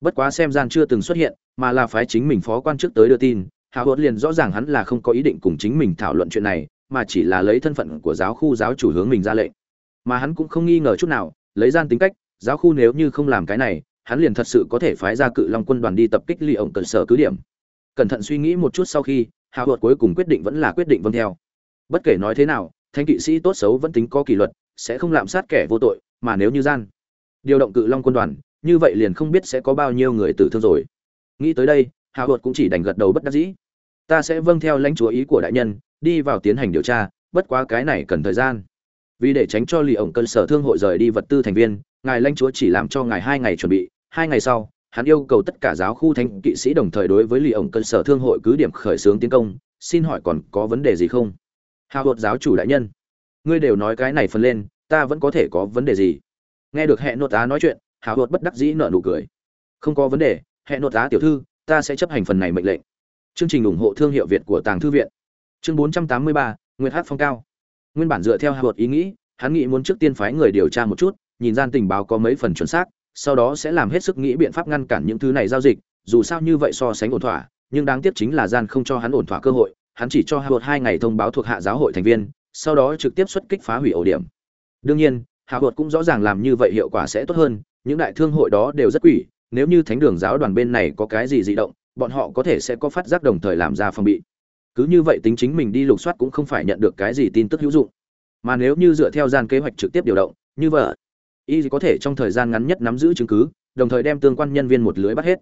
Bất quá xem gian chưa từng xuất hiện, mà là phái chính mình phó quan chức tới đưa tin hào hột liền rõ ràng hắn là không có ý định cùng chính mình thảo luận chuyện này mà chỉ là lấy thân phận của giáo khu giáo chủ hướng mình ra lệnh. Mà hắn cũng không nghi ngờ chút nào, lấy gian tính cách, giáo khu nếu như không làm cái này, hắn liền thật sự có thể phái ra cự long quân đoàn đi tập kích ly ổng cận sở cứ điểm. Cẩn thận suy nghĩ một chút sau khi, hạ hột cuối cùng quyết định vẫn là quyết định vâng theo. Bất kể nói thế nào thanh kỵ sĩ tốt xấu vẫn tính có kỷ luật, sẽ không lạm sát kẻ vô tội, mà nếu như gian điều động cự long quân đoàn, như vậy liền không biết sẽ có bao nhiêu người tử thương rồi. Nghĩ tới đây, hạ hột cũng chỉ đành gật đầu bất đắc dĩ. Ta sẽ vâng theo lãnh chúa ý của đại nhân đi vào tiến hành điều tra, bất quá cái này cần thời gian. Vì để tránh cho lì ổng cơ sở thương hội rời đi vật tư thành viên, ngài lãnh chúa chỉ làm cho ngài hai ngày chuẩn bị. Hai ngày sau, hắn yêu cầu tất cả giáo khu thánh kỵ sĩ đồng thời đối với lì ổng cơ sở thương hội cứ điểm khởi xướng tiến công, xin hỏi còn có vấn đề gì không? Hào hột giáo chủ đại nhân, ngươi đều nói cái này phần lên, ta vẫn có thể có vấn đề gì? Nghe được hệ nội tá nói chuyện hào hột bất đắc dĩ nợ nụ cười. Không có vấn đề hệ nội tá tiểu thư, ta sẽ chấp hành phần này mệnh lệnh. Chương trình ủng hộ thương hiệu việt của tàng thư viện chương 483, nguyệt hát phong cao nguyên bản dựa theo hào hột ý nghĩ hắn nghĩ muốn trước tiên phái người điều tra một chút nhìn gian tình báo có mấy phần chuẩn xác sau đó sẽ làm hết sức nghĩ biện pháp ngăn cản những thứ này giao dịch dù sao như vậy so sánh ổn thỏa nhưng đáng tiếc chính là gian không cho hắn ổn thỏa cơ hội hắn chỉ cho Howard hai ngày thông báo thuộc hạ giáo hội thành viên, sau đó trực tiếp xuất kích phá hủy ổ điểm. Đương nhiên, Howard cũng rõ ràng làm như vậy hiệu quả sẽ tốt hơn, những đại thương hội đó đều rất quỷ, nếu như thánh đường giáo đoàn bên này có cái gì dị động, bọn họ có thể sẽ có phát giác đồng thời làm ra phòng bị. Cứ như vậy tính chính mình đi lục soát cũng không phải nhận được cái gì tin tức hữu dụng. Mà nếu như dựa theo gian kế hoạch trực tiếp điều động, như vậy, y có thể trong thời gian ngắn nhất nắm giữ chứng cứ, đồng thời đem tương quan nhân viên một lưới bắt hết.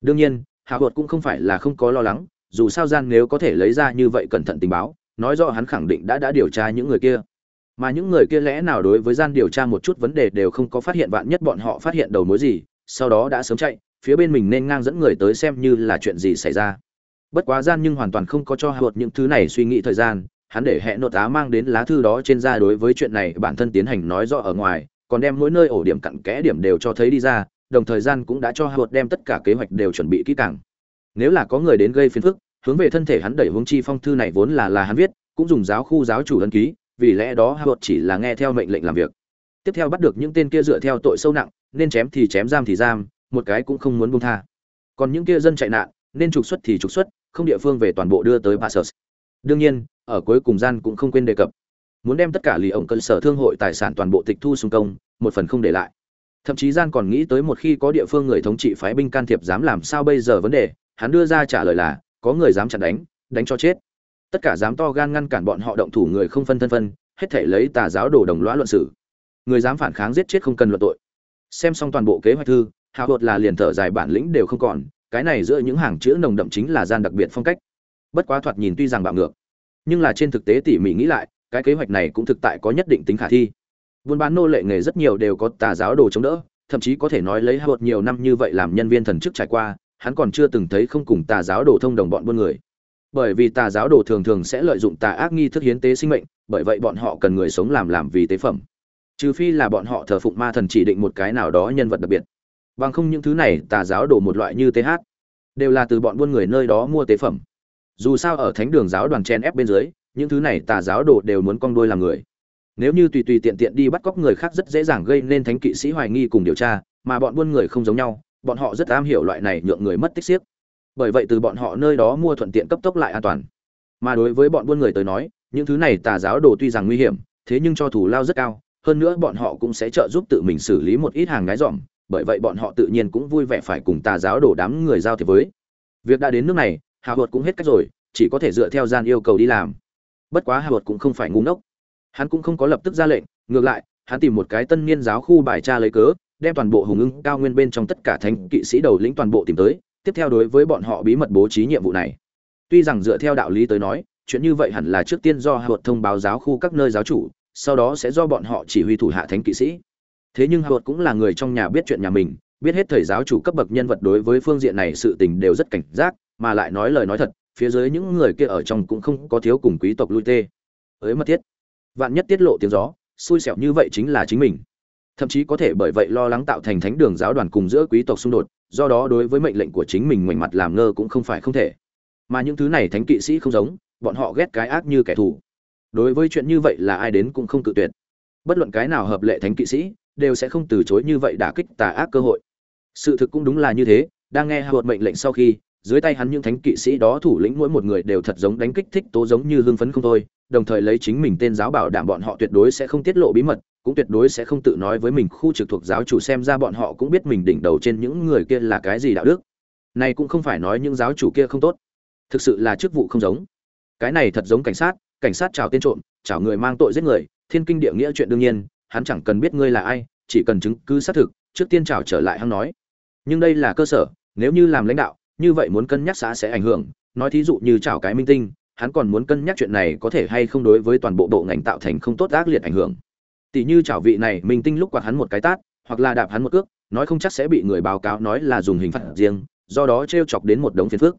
Đương nhiên, hạ hột cũng không phải là không có lo lắng, dù sao gian nếu có thể lấy ra như vậy cẩn thận tình báo nói rõ hắn khẳng định đã đã điều tra những người kia mà những người kia lẽ nào đối với gian điều tra một chút vấn đề đều không có phát hiện vạn nhất bọn họ phát hiện đầu mối gì sau đó đã sớm chạy phía bên mình nên ngang dẫn người tới xem như là chuyện gì xảy ra bất quá gian nhưng hoàn toàn không có cho hạ những thứ này suy nghĩ thời gian, hắn để hẹn nội tá mang đến lá thư đó trên ra đối với chuyện này bản thân tiến hành nói rõ ở ngoài, còn đem mỗi nơi ổ điểm cặn kẽ điểm đều cho thấy đi ra, đồng thời gian cũng đã cho hạ đem tất cả kế hoạch đều chuẩn bị kỹ càng. Nếu là có người đến gây phiền phức, hướng về thân thể hắn đẩy hướng chi phong thư này vốn là là hắn viết, cũng dùng giáo khu giáo chủ ấn ký, vì lẽ đó hụt chỉ là nghe theo mệnh lệnh làm việc. Tiếp theo bắt được những tên kia dựa theo tội sâu nặng, nên chém thì chém giam thì giam, một cái cũng không muốn buông tha. Còn những kia dân chạy nạn, nên trục xuất thì trục xuất không địa phương về toàn bộ đưa tới Passus. đương nhiên, ở cuối cùng gian cũng không quên đề cập. Muốn đem tất cả lì ổng cơ sở thương hội tài sản toàn bộ tịch thu xung công, một phần không để lại. Thậm chí gian còn nghĩ tới một khi có địa phương người thống trị phái binh can thiệp dám làm sao bây giờ vấn đề, hắn đưa ra trả lời là, có người dám chặn đánh đánh cho chết. Tất cả dám to gan ngăn cản bọn họ động thủ người không phân thân phân, hết thể lấy tà giáo đồ đồng lõa luận xử. Người dám phản kháng giết chết không cần luận tội. Xem xong toàn bộ kế hoạch thư hào hột là liền thở dài bản lĩnh đều không còn cái này giữa những hàng chữ nồng đậm chính là gian đặc biệt phong cách. Bất quá thoạt nhìn tuy rằng bạo ngược, nhưng là trên thực tế tỉ mỉ nghĩ lại, cái kế hoạch này cũng thực tại có nhất định tính khả thi. Buôn bán nô lệ nghề rất nhiều đều có tà giáo đồ chống đỡ, thậm chí có thể nói lấy hào nhiều năm như vậy làm nhân viên thần chức trải qua, hắn còn chưa từng thấy không cùng tà giáo đồ thông đồng bọn buôn người. Bởi vì tà giáo đồ thường thường sẽ lợi dụng tà ác nghi thức hiến tế sinh mệnh, bởi vậy bọn họ cần người sống làm làm vì tế phẩm. Trừ phi là bọn họ thờ phụng ma thần chỉ định một cái nào đó nhân vật đặc biệt bằng không những thứ này, tà giáo đổ một loại như th đều là từ bọn buôn người nơi đó mua tế phẩm. Dù sao ở thánh đường giáo đoàn chen ép bên dưới, những thứ này tà giáo đồ đều muốn cong đuôi làm người. Nếu như tùy tùy tiện tiện đi bắt cóc người khác rất dễ dàng gây nên thánh kỵ sĩ hoài nghi cùng điều tra, mà bọn buôn người không giống nhau, bọn họ rất am hiểu loại này nhượng người mất tích xiếc. Bởi vậy từ bọn họ nơi đó mua thuận tiện cấp tốc lại an toàn. Mà đối với bọn buôn người tới nói, những thứ này tà giáo đồ tuy rằng nguy hiểm, thế nhưng cho thủ lao rất cao, hơn nữa bọn họ cũng sẽ trợ giúp tự mình xử lý một ít hàng ngái dỏm bởi vậy bọn họ tự nhiên cũng vui vẻ phải cùng tà giáo đổ đám người giao thiệp với. Việc đã đến nước này, hà luật cũng hết cách rồi, chỉ có thể dựa theo gian yêu cầu đi làm. Bất quá hà luật cũng không phải ngu ngốc. Hắn cũng không có lập tức ra lệnh, ngược lại, hắn tìm một cái tân niên giáo khu bài tra lấy cớ, đem toàn bộ hùng ưng cao nguyên bên trong tất cả thánh kỵ sĩ đầu lĩnh toàn bộ tìm tới, tiếp theo đối với bọn họ bí mật bố trí nhiệm vụ này. Tuy rằng dựa theo đạo lý tới nói, chuyện như vậy hẳn là trước tiên do hạ thông báo giáo khu các nơi giáo chủ, sau đó sẽ do bọn họ chỉ huy thủ hạ thánh kỵ sĩ thế nhưng hạ cũng là người trong nhà biết chuyện nhà mình, biết hết thầy giáo chủ cấp bậc nhân vật đối với phương diện này sự tình đều rất cảnh giác, mà lại nói lời nói thật, phía dưới những người kia ở trong cũng không có thiếu cùng quý tộc lui tê. Ới mất thiết. Vạn nhất tiết lộ tiếng gió, xui xẻo như vậy chính là chính mình. Thậm chí có thể bởi vậy lo lắng tạo thành thánh đường giáo đoàn cùng giữa quý tộc xung đột, do đó đối với mệnh lệnh của chính mình ngoảnh mặt làm ngơ cũng không phải không thể. Mà những thứ này thánh kỵ sĩ không giống, bọn họ ghét cái ác như kẻ thù. Đối với chuyện như vậy là ai đến cũng không tự tuyệt. Bất luận cái nào hợp lệ thánh kỵ sĩ đều sẽ không từ chối như vậy đả kích tà ác cơ hội. Sự thực cũng đúng là như thế, đang nghe hụt mệnh lệnh sau khi, dưới tay hắn những thánh kỵ sĩ đó thủ lĩnh mỗi một người đều thật giống đánh kích thích tố giống như hưng phấn không thôi, đồng thời lấy chính mình tên giáo bảo đảm bọn họ tuyệt đối sẽ không tiết lộ bí mật, cũng tuyệt đối sẽ không tự nói với mình khu trực thuộc giáo chủ xem ra bọn họ cũng biết mình đỉnh đầu trên những người kia là cái gì đạo đức. Này cũng không phải nói những giáo chủ kia không tốt. Thực sự là chức vụ không giống. Cái này thật giống cảnh sát cảnh sát chào tên trộm, chào người mang tội giết người, thiên kinh địa nghĩa chuyện đương nhiên hắn chẳng cần biết ngươi là ai, chỉ cần chứng cứ xác thực, trước tiên chào trở lại hắn nói. Nhưng đây là cơ sở, nếu như làm lãnh đạo, như vậy muốn cân nhắc xã sẽ ảnh hưởng. Nói thí dụ như chào cái minh tinh, hắn còn muốn cân nhắc chuyện này có thể hay không đối với toàn bộ bộ ngành tạo thành không tốt ác liệt ảnh hưởng. Tỷ như chào vị này, minh tinh lúc quạt hắn một cái tát, hoặc là đạp hắn một cước, nói không chắc sẽ bị người báo cáo nói là dùng hình phạt riêng, do đó t chọc đến một đống phiền phức.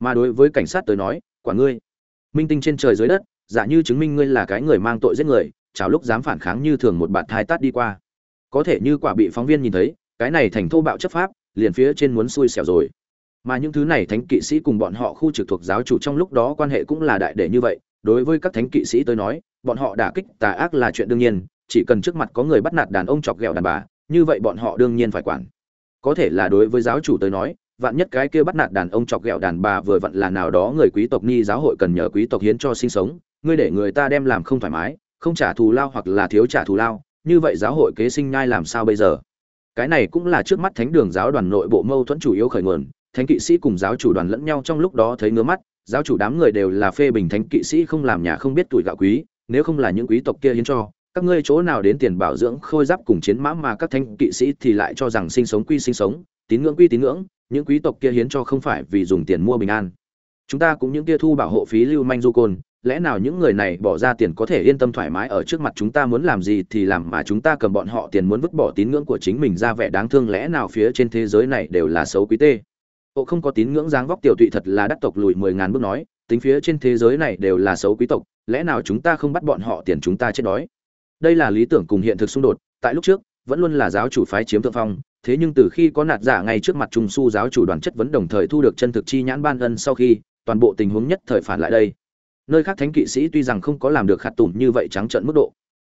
Mà đối với cảnh sát tới nói, quả ngươi, minh tinh trên trời dưới đất, giả như chứng minh ngươi là cái người mang tội giết người chảo lúc dám phản kháng như thường một bạn thai tát đi qua. Có thể như quả bị phóng viên nhìn thấy, cái này thành thô bạo chấp pháp, liền phía trên muốn xui xẻo rồi. Mà những thứ này thánh kỵ sĩ cùng bọn họ khu trực thuộc giáo chủ trong lúc đó quan hệ cũng là đại để như vậy, đối với các thánh kỵ sĩ tới nói, bọn họ đả kích tà ác là chuyện đương nhiên, chỉ cần trước mặt có người bắt nạt đàn ông chọc ghẹo đàn bà, như vậy bọn họ đương nhiên phải quản. Có thể là đối với giáo chủ tới nói, vạn nhất cái kia bắt nạt đàn ông chọc ghẹo đàn bà vừa vặn là nào đó người quý tộc ni giáo hội cần nhờ quý tộc hiến cho sinh sống, ngươi để người ta đem làm không thoải mái không trả thù lao hoặc là thiếu trả thù lao, như vậy giáo hội kế sinh nhai làm sao bây giờ? Cái này cũng là trước mắt thánh đường giáo đoàn nội bộ mâu thuẫn chủ yếu khởi nguồn, thánh kỵ sĩ cùng giáo chủ đoàn lẫn nhau trong lúc đó thấy ngứa mắt, giáo chủ đám người đều là phê bình thánh kỵ sĩ không làm nhà không biết tuổi gạo quý, nếu không là những quý tộc kia hiến cho, các ngươi chỗ nào đến tiền bảo dưỡng khôi giáp cùng chiến mã mà các thánh kỵ sĩ thì lại cho rằng sinh sống quy sinh sống, tín ngưỡng quy tín ngưỡng, những quý tộc kia hiến cho không phải vì dùng tiền mua bình an. Chúng ta cũng những kia thu bảo hộ phí lưu manh du côn lẽ nào những người này bỏ ra tiền có thể yên tâm thoải mái ở trước mặt chúng ta muốn làm gì thì làm mà chúng ta cầm bọn họ tiền muốn vứt bỏ tín ngưỡng của chính mình ra vẻ đáng thương lẽ nào phía trên thế giới này đều là xấu quý tê? Ộ không có tín ngưỡng dáng vóc tiểu tụy thật là đắc tộc lùi mười ngàn bước nói, tính phía trên thế giới này đều là xấu quý tộc, lẽ nào chúng ta không bắt bọn họ tiền chúng ta chết đói? Đây là lý tưởng cùng hiện thực xung đột, tại lúc trước, vẫn luôn là giáo chủ phái chiếm thượng phong, thế nhưng từ khi có nạt giả ngay trước mặt trung su giáo chủ đoàn chất vấn đồng thời thu được chân thực chi nhãn ban ân sau khi, toàn bộ tình huống nhất thời phản lại đây nơi khác thánh kỵ sĩ tuy rằng không có làm được khạt tủm như vậy trắng trợn mức độ.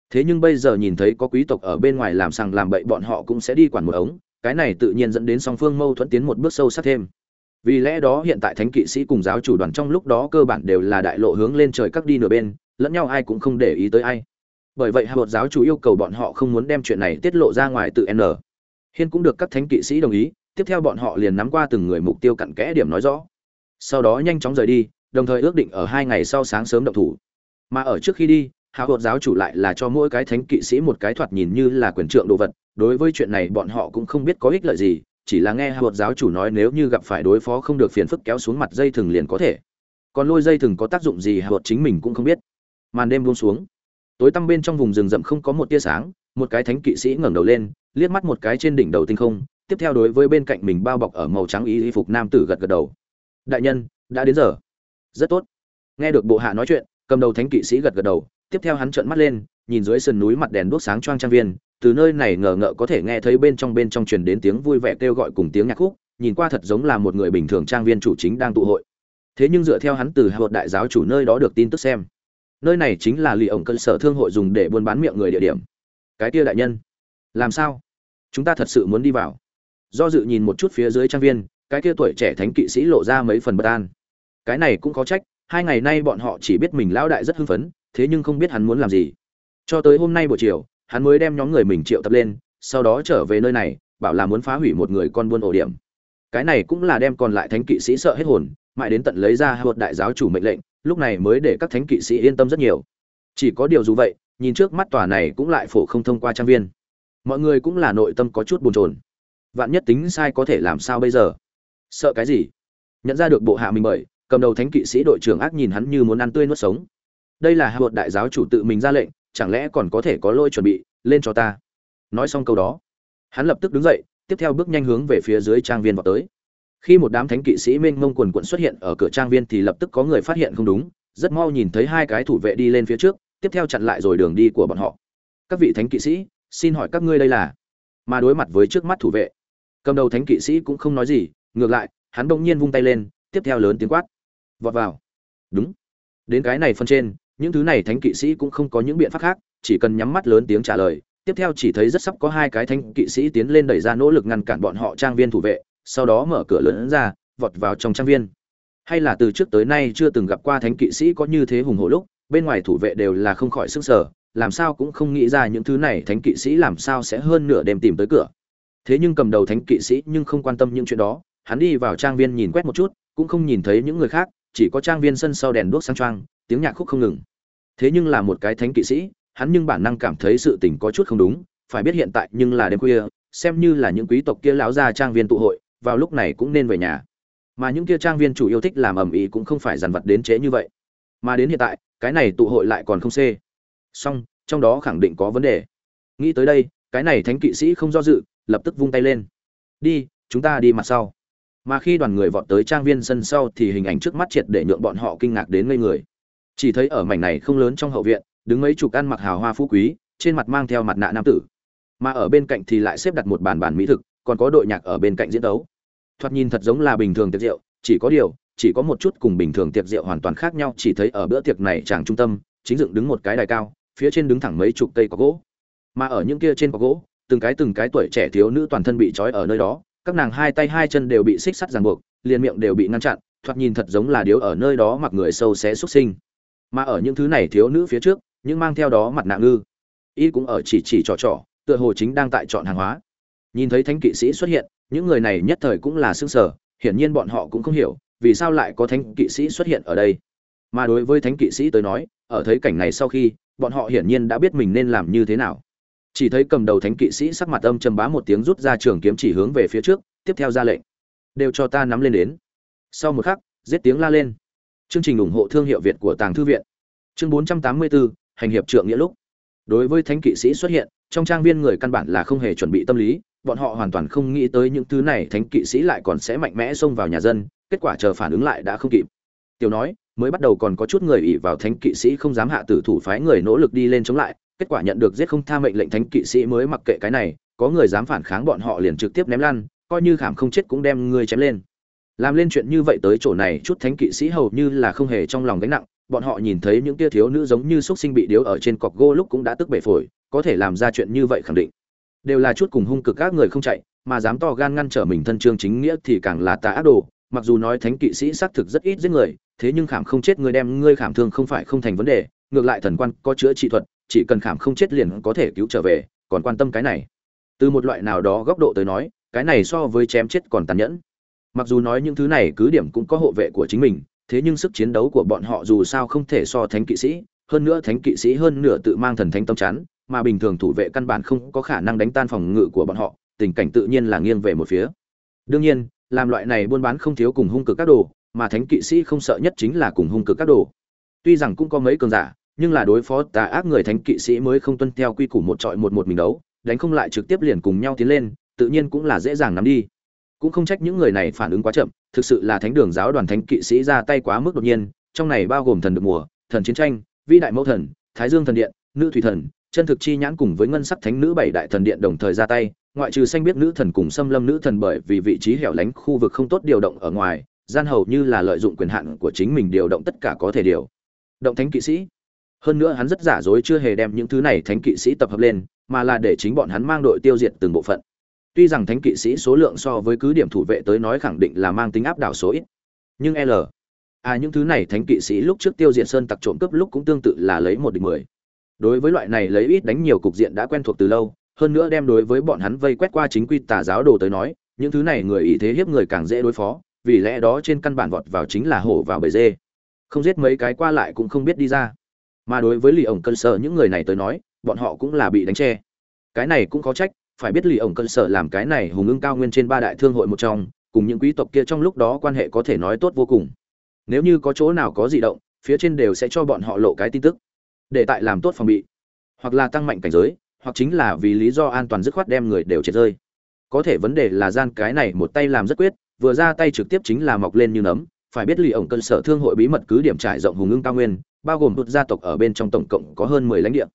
Thế nhưng bây giờ nhìn thấy có quý tộc ở bên ngoài làm sằng làm bậy bọn họ cũng sẽ đi quản một ống, cái này tự nhiên dẫn đến song phương mâu thuẫn tiến một bước sâu sắc thêm. Vì lẽ đó hiện tại thánh kỵ sĩ cùng giáo chủ đoàn trong lúc đó cơ bản đều là đại lộ hướng lên trời các đi nửa bên, lẫn nhau ai cũng không để ý tới ai. Bởi vậy hạ bột giáo chủ yêu cầu bọn họ không muốn đem chuyện này tiết lộ ra ngoài tự n. Hiên cũng được các thánh kỵ sĩ đồng ý, tiếp theo bọn họ liền nắm qua từng người mục tiêu cặn kẽ điểm nói rõ. Sau đó nhanh chóng rời đi đồng thời ước định ở hai ngày sau sáng sớm động thủ. Mà ở trước khi đi, hạ bột giáo chủ lại là cho mỗi cái thánh kỵ sĩ một cái thoạt nhìn như là quyền trượng đồ vật, đối với chuyện này bọn họ cũng không biết có ích lợi gì, chỉ là nghe hạ bột giáo chủ nói nếu như gặp phải đối phó không được phiền phức kéo xuống mặt dây thừng liền có thể. Còn lôi dây thừng có tác dụng gì hạ bột chính mình cũng không biết. Màn đêm buông xuống. Tối tăm bên trong vùng rừng rậm không có một tia sáng, một cái thánh kỵ sĩ ngẩng đầu lên, liếc mắt một cái trên đỉnh đầu tinh không, tiếp theo đối với bên cạnh mình bao bọc ở màu trắng y y phục nam tử gật gật đầu. Đại nhân, đã đến giờ rất tốt. Nghe được bộ hạ nói chuyện, cầm đầu thánh kỵ sĩ gật gật đầu, tiếp theo hắn trợn mắt lên, nhìn dưới sườn núi mặt đèn đuốc sáng choang trang viên, từ nơi này ngờ ngợ có thể nghe thấy bên trong bên trong truyền đến tiếng vui vẻ kêu gọi cùng tiếng nhạc khúc, nhìn qua thật giống là một người bình thường trang viên chủ chính đang tụ hội. Thế nhưng dựa theo hắn từ hạ đại giáo chủ nơi đó được tin tức xem, nơi này chính là lì ổng cơ sở thương hội dùng để buôn bán miệng người địa điểm. Cái kia đại nhân, làm sao? Chúng ta thật sự muốn đi vào. Do dự nhìn một chút phía dưới trang viên, cái kia tuổi trẻ thánh kỵ sĩ lộ ra mấy phần bất an cái này cũng có trách, hai ngày nay bọn họ chỉ biết mình lão đại rất hưng phấn, thế nhưng không biết hắn muốn làm gì. Cho tới hôm nay buổi chiều, hắn mới đem nhóm người mình triệu tập lên, sau đó trở về nơi này, bảo là muốn phá hủy một người con buôn ổ điểm. Cái này cũng là đem còn lại thánh kỵ sĩ sợ hết hồn, mãi đến tận lấy ra hai đại giáo chủ mệnh lệnh, lúc này mới để các thánh kỵ sĩ yên tâm rất nhiều. Chỉ có điều dù vậy, nhìn trước mắt tòa này cũng lại phổ không thông qua trang viên. Mọi người cũng là nội tâm có chút bồn chồn. Vạn nhất tính sai có thể làm sao bây giờ? Sợ cái gì? Nhận ra được bộ hạ mình bởi cầm đầu thánh kỵ sĩ đội trưởng ác nhìn hắn như muốn ăn tươi nuốt sống. Đây là hạ bột đại giáo chủ tự mình ra lệnh, chẳng lẽ còn có thể có lôi chuẩn bị, lên cho ta. Nói xong câu đó, hắn lập tức đứng dậy, tiếp theo bước nhanh hướng về phía dưới trang viên vào tới. Khi một đám thánh kỵ sĩ mênh mông quần quận xuất hiện ở cửa trang viên thì lập tức có người phát hiện không đúng, rất mau nhìn thấy hai cái thủ vệ đi lên phía trước, tiếp theo chặn lại rồi đường đi của bọn họ. Các vị thánh kỵ sĩ, xin hỏi các ngươi đây là? Mà đối mặt với trước mắt thủ vệ, cầm đầu thánh kỵ sĩ cũng không nói gì, ngược lại, hắn bỗng nhiên vung tay lên, tiếp theo lớn tiếng quát vọt vào. Đúng. Đến cái này phân trên, những thứ này thánh kỵ sĩ cũng không có những biện pháp khác, chỉ cần nhắm mắt lớn tiếng trả lời. Tiếp theo chỉ thấy rất sắp có hai cái thánh kỵ sĩ tiến lên đẩy ra nỗ lực ngăn cản bọn họ trang viên thủ vệ, sau đó mở cửa lớn ra, vọt vào trong trang viên. Hay là từ trước tới nay chưa từng gặp qua thánh kỵ sĩ có như thế hùng hổ lúc, bên ngoài thủ vệ đều là không khỏi sức sở làm sao cũng không nghĩ ra những thứ này thánh kỵ sĩ làm sao sẽ hơn nửa đêm tìm tới cửa. Thế nhưng cầm đầu thánh kỵ sĩ nhưng không quan tâm những chuyện đó, hắn đi vào trang viên nhìn quét một chút, cũng không nhìn thấy những người khác chỉ có trang viên sân sau đèn đuốc sang trang tiếng nhạc khúc không ngừng. Thế nhưng là một cái thánh kỵ sĩ, hắn nhưng bản năng cảm thấy sự tình có chút không đúng, phải biết hiện tại nhưng là đêm khuya, xem như là những quý tộc kia lão gia trang viên tụ hội, vào lúc này cũng nên về nhà. Mà những kia trang viên chủ yêu thích làm ầm ĩ cũng không phải dằn vặt đến chế như vậy. Mà đến hiện tại, cái này tụ hội lại còn không xê. Song trong đó khẳng định có vấn đề. Nghĩ tới đây, cái này thánh kỵ sĩ không do dự, lập tức vung tay lên. Đi, chúng ta đi mặt sau mà khi đoàn người vọt tới trang viên sân sau thì hình ảnh trước mắt triệt để nhượng bọn họ kinh ngạc đến ngây người. Chỉ thấy ở mảnh này không lớn trong hậu viện, đứng mấy chục ăn mặc hào hoa phú quý, trên mặt mang theo mặt nạ nam tử. Mà ở bên cạnh thì lại xếp đặt một bàn bàn mỹ thực, còn có đội nhạc ở bên cạnh diễn đấu. Thoạt nhìn thật giống là bình thường tiệc rượu, chỉ có điều, chỉ có một chút cùng bình thường tiệc rượu hoàn toàn khác nhau, chỉ thấy ở bữa tiệc này chàng trung tâm, chính dựng đứng một cái đài cao, phía trên đứng thẳng mấy chục cây có gỗ. Mà ở những kia trên có gỗ, từng cái từng cái tuổi trẻ thiếu nữ toàn thân bị trói ở nơi đó các nàng hai tay hai chân đều bị xích sắt ràng buộc, liền miệng đều bị ngăn chặn, thoạt nhìn thật giống là điếu ở nơi đó mặc người sâu xé xuất sinh. Mà ở những thứ này thiếu nữ phía trước, những mang theo đó mặt nạ ngư, y cũng ở chỉ chỉ trò trò, tựa hồ chính đang tại chọn hàng hóa. Nhìn thấy thánh kỵ sĩ xuất hiện, những người này nhất thời cũng là xương sở hiển nhiên bọn họ cũng không hiểu, vì sao lại có thánh kỵ sĩ xuất hiện ở đây. Mà đối với thánh kỵ sĩ tới nói, ở thấy cảnh này sau khi, bọn họ hiển nhiên đã biết mình nên làm như thế nào chỉ thấy cầm đầu thánh kỵ sĩ sắc mặt âm trầm bá một tiếng rút ra trường kiếm chỉ hướng về phía trước tiếp theo ra lệnh. Đều cho ta nắm lên đến. Sau một khắc giết tiếng la lên. Chương trình ủng hộ thương hiệu việt của tàng thư viện. Chương 484, hành hiệp trượng nghĩa lúc. Đối với thánh kỵ sĩ xuất hiện trong trang viên người căn bản là không hề chuẩn bị tâm lý bọn họ hoàn toàn không nghĩ tới những thứ này thánh kỵ sĩ lại còn sẽ mạnh mẽ xông vào nhà dân kết quả chờ phản ứng lại đã không kịp. Tiểu nói mới bắt đầu còn có chút người ỉ vào thánh kỵ sĩ không dám hạ tử thủ phái người nỗ lực đi lên chống lại kết quả nhận được giết không tha mệnh lệnh thánh kỵ sĩ mới mặc kệ cái này, có người dám phản kháng bọn họ liền trực tiếp ném lăn, coi như khảm không chết cũng đem người chém lên. Làm lên chuyện như vậy tới chỗ này, chút thánh kỵ sĩ hầu như là không hề trong lòng gánh nặng, bọn họ nhìn thấy những tia thiếu nữ giống như xúc sinh bị điếu ở trên cọc gỗ lúc cũng đã tức bể phổi, có thể làm ra chuyện như vậy khẳng định. Đều là chút cùng hung cực các người không chạy, mà dám to gan ngăn trở mình thân trương chính nghĩa thì càng là tà ác đồ, mặc dù nói thánh kỵ sĩ xác thực rất ít giết người, thế nhưng khảm không chết người đem ngươi khảm thương không phải không thành vấn đề, ngược lại thần quan có chữa trị thuật chỉ cần khảm không chết liền có thể cứu trở về, còn quan tâm cái này. Từ một loại nào đó góc độ tới nói, cái này so với chém chết còn tàn nhẫn. Mặc dù nói những thứ này cứ điểm cũng có hộ vệ của chính mình, thế nhưng sức chiến đấu của bọn họ dù sao không thể so thánh kỵ sĩ, hơn nữa thánh kỵ sĩ hơn nửa tự mang thần thánh tâm chắn, mà bình thường thủ vệ căn bản không có khả năng đánh tan phòng ngự của bọn họ, tình cảnh tự nhiên là nghiêng về một phía. Đương nhiên, làm loại này buôn bán không thiếu cùng hung cực các đồ, mà thánh kỵ sĩ không sợ nhất chính là cùng hung cực các đồ. Tuy rằng cũng có mấy cường giả nhưng là đối phó tà ác người thánh kỵ sĩ mới không tuân theo quy củ một trọi một một mình đấu, đánh không lại trực tiếp liền cùng nhau tiến lên, tự nhiên cũng là dễ dàng nắm đi. Cũng không trách những người này phản ứng quá chậm, thực sự là thánh đường giáo đoàn thánh kỵ sĩ ra tay quá mức đột nhiên, trong này bao gồm thần được mùa, thần chiến tranh, vĩ đại mẫu thần, thái dương thần điện, nữ thủy thần, chân thực chi nhãn cùng với ngân sắc thánh nữ bảy đại thần điện đồng thời ra tay, ngoại trừ xanh biết nữ thần cùng xâm lâm nữ thần bởi vì vị trí hẻo lánh khu vực không tốt điều động ở ngoài, gian hầu như là lợi dụng quyền hạn của chính mình điều động tất cả có thể điều động thánh kỵ sĩ hơn nữa hắn rất giả dối chưa hề đem những thứ này thánh kỵ sĩ tập hợp lên, mà là để chính bọn hắn mang đội tiêu diệt từng bộ phận. Tuy rằng thánh kỵ sĩ số lượng so với cứ điểm thủ vệ tới nói khẳng định là mang tính áp đảo số ít, nhưng l à những thứ này thánh kỵ sĩ lúc trước tiêu diệt sơn tặc trộm cướp lúc cũng tương tự là lấy một địch mười. Đối với loại này lấy ít đánh nhiều cục diện đã quen thuộc từ lâu, hơn nữa đem đối với bọn hắn vây quét qua chính quy tà giáo đồ tới nói, những thứ này người ý thế hiếp người càng dễ đối phó, vì lẽ đó trên căn bản vọt vào chính là hổ vào bầy dê. Không giết mấy cái qua lại cũng không biết đi ra mà đối với lì ổng cân sợ những người này tới nói, bọn họ cũng là bị đánh che. Cái này cũng có trách, phải biết lì ổng cân sợ làm cái này hùng ưng cao nguyên trên ba đại thương hội một trong, cùng những quý tộc kia trong lúc đó quan hệ có thể nói tốt vô cùng. Nếu như có chỗ nào có di động, phía trên đều sẽ cho bọn họ lộ cái tin tức. Để tại làm tốt phòng bị. Hoặc là tăng mạnh cảnh giới, hoặc chính là vì lý do an toàn dứt khoát đem người đều chết rơi. Có thể vấn đề là gian cái này một tay làm rất quyết, vừa ra tay trực tiếp chính là mọc lên như nấm. Phải biết lì ổng cân sở thương hội bí mật cứ điểm trải rộng hùng ưng cao nguyên bao gồm một gia tộc ở bên trong tổng cộng có hơn mười lãnh địa.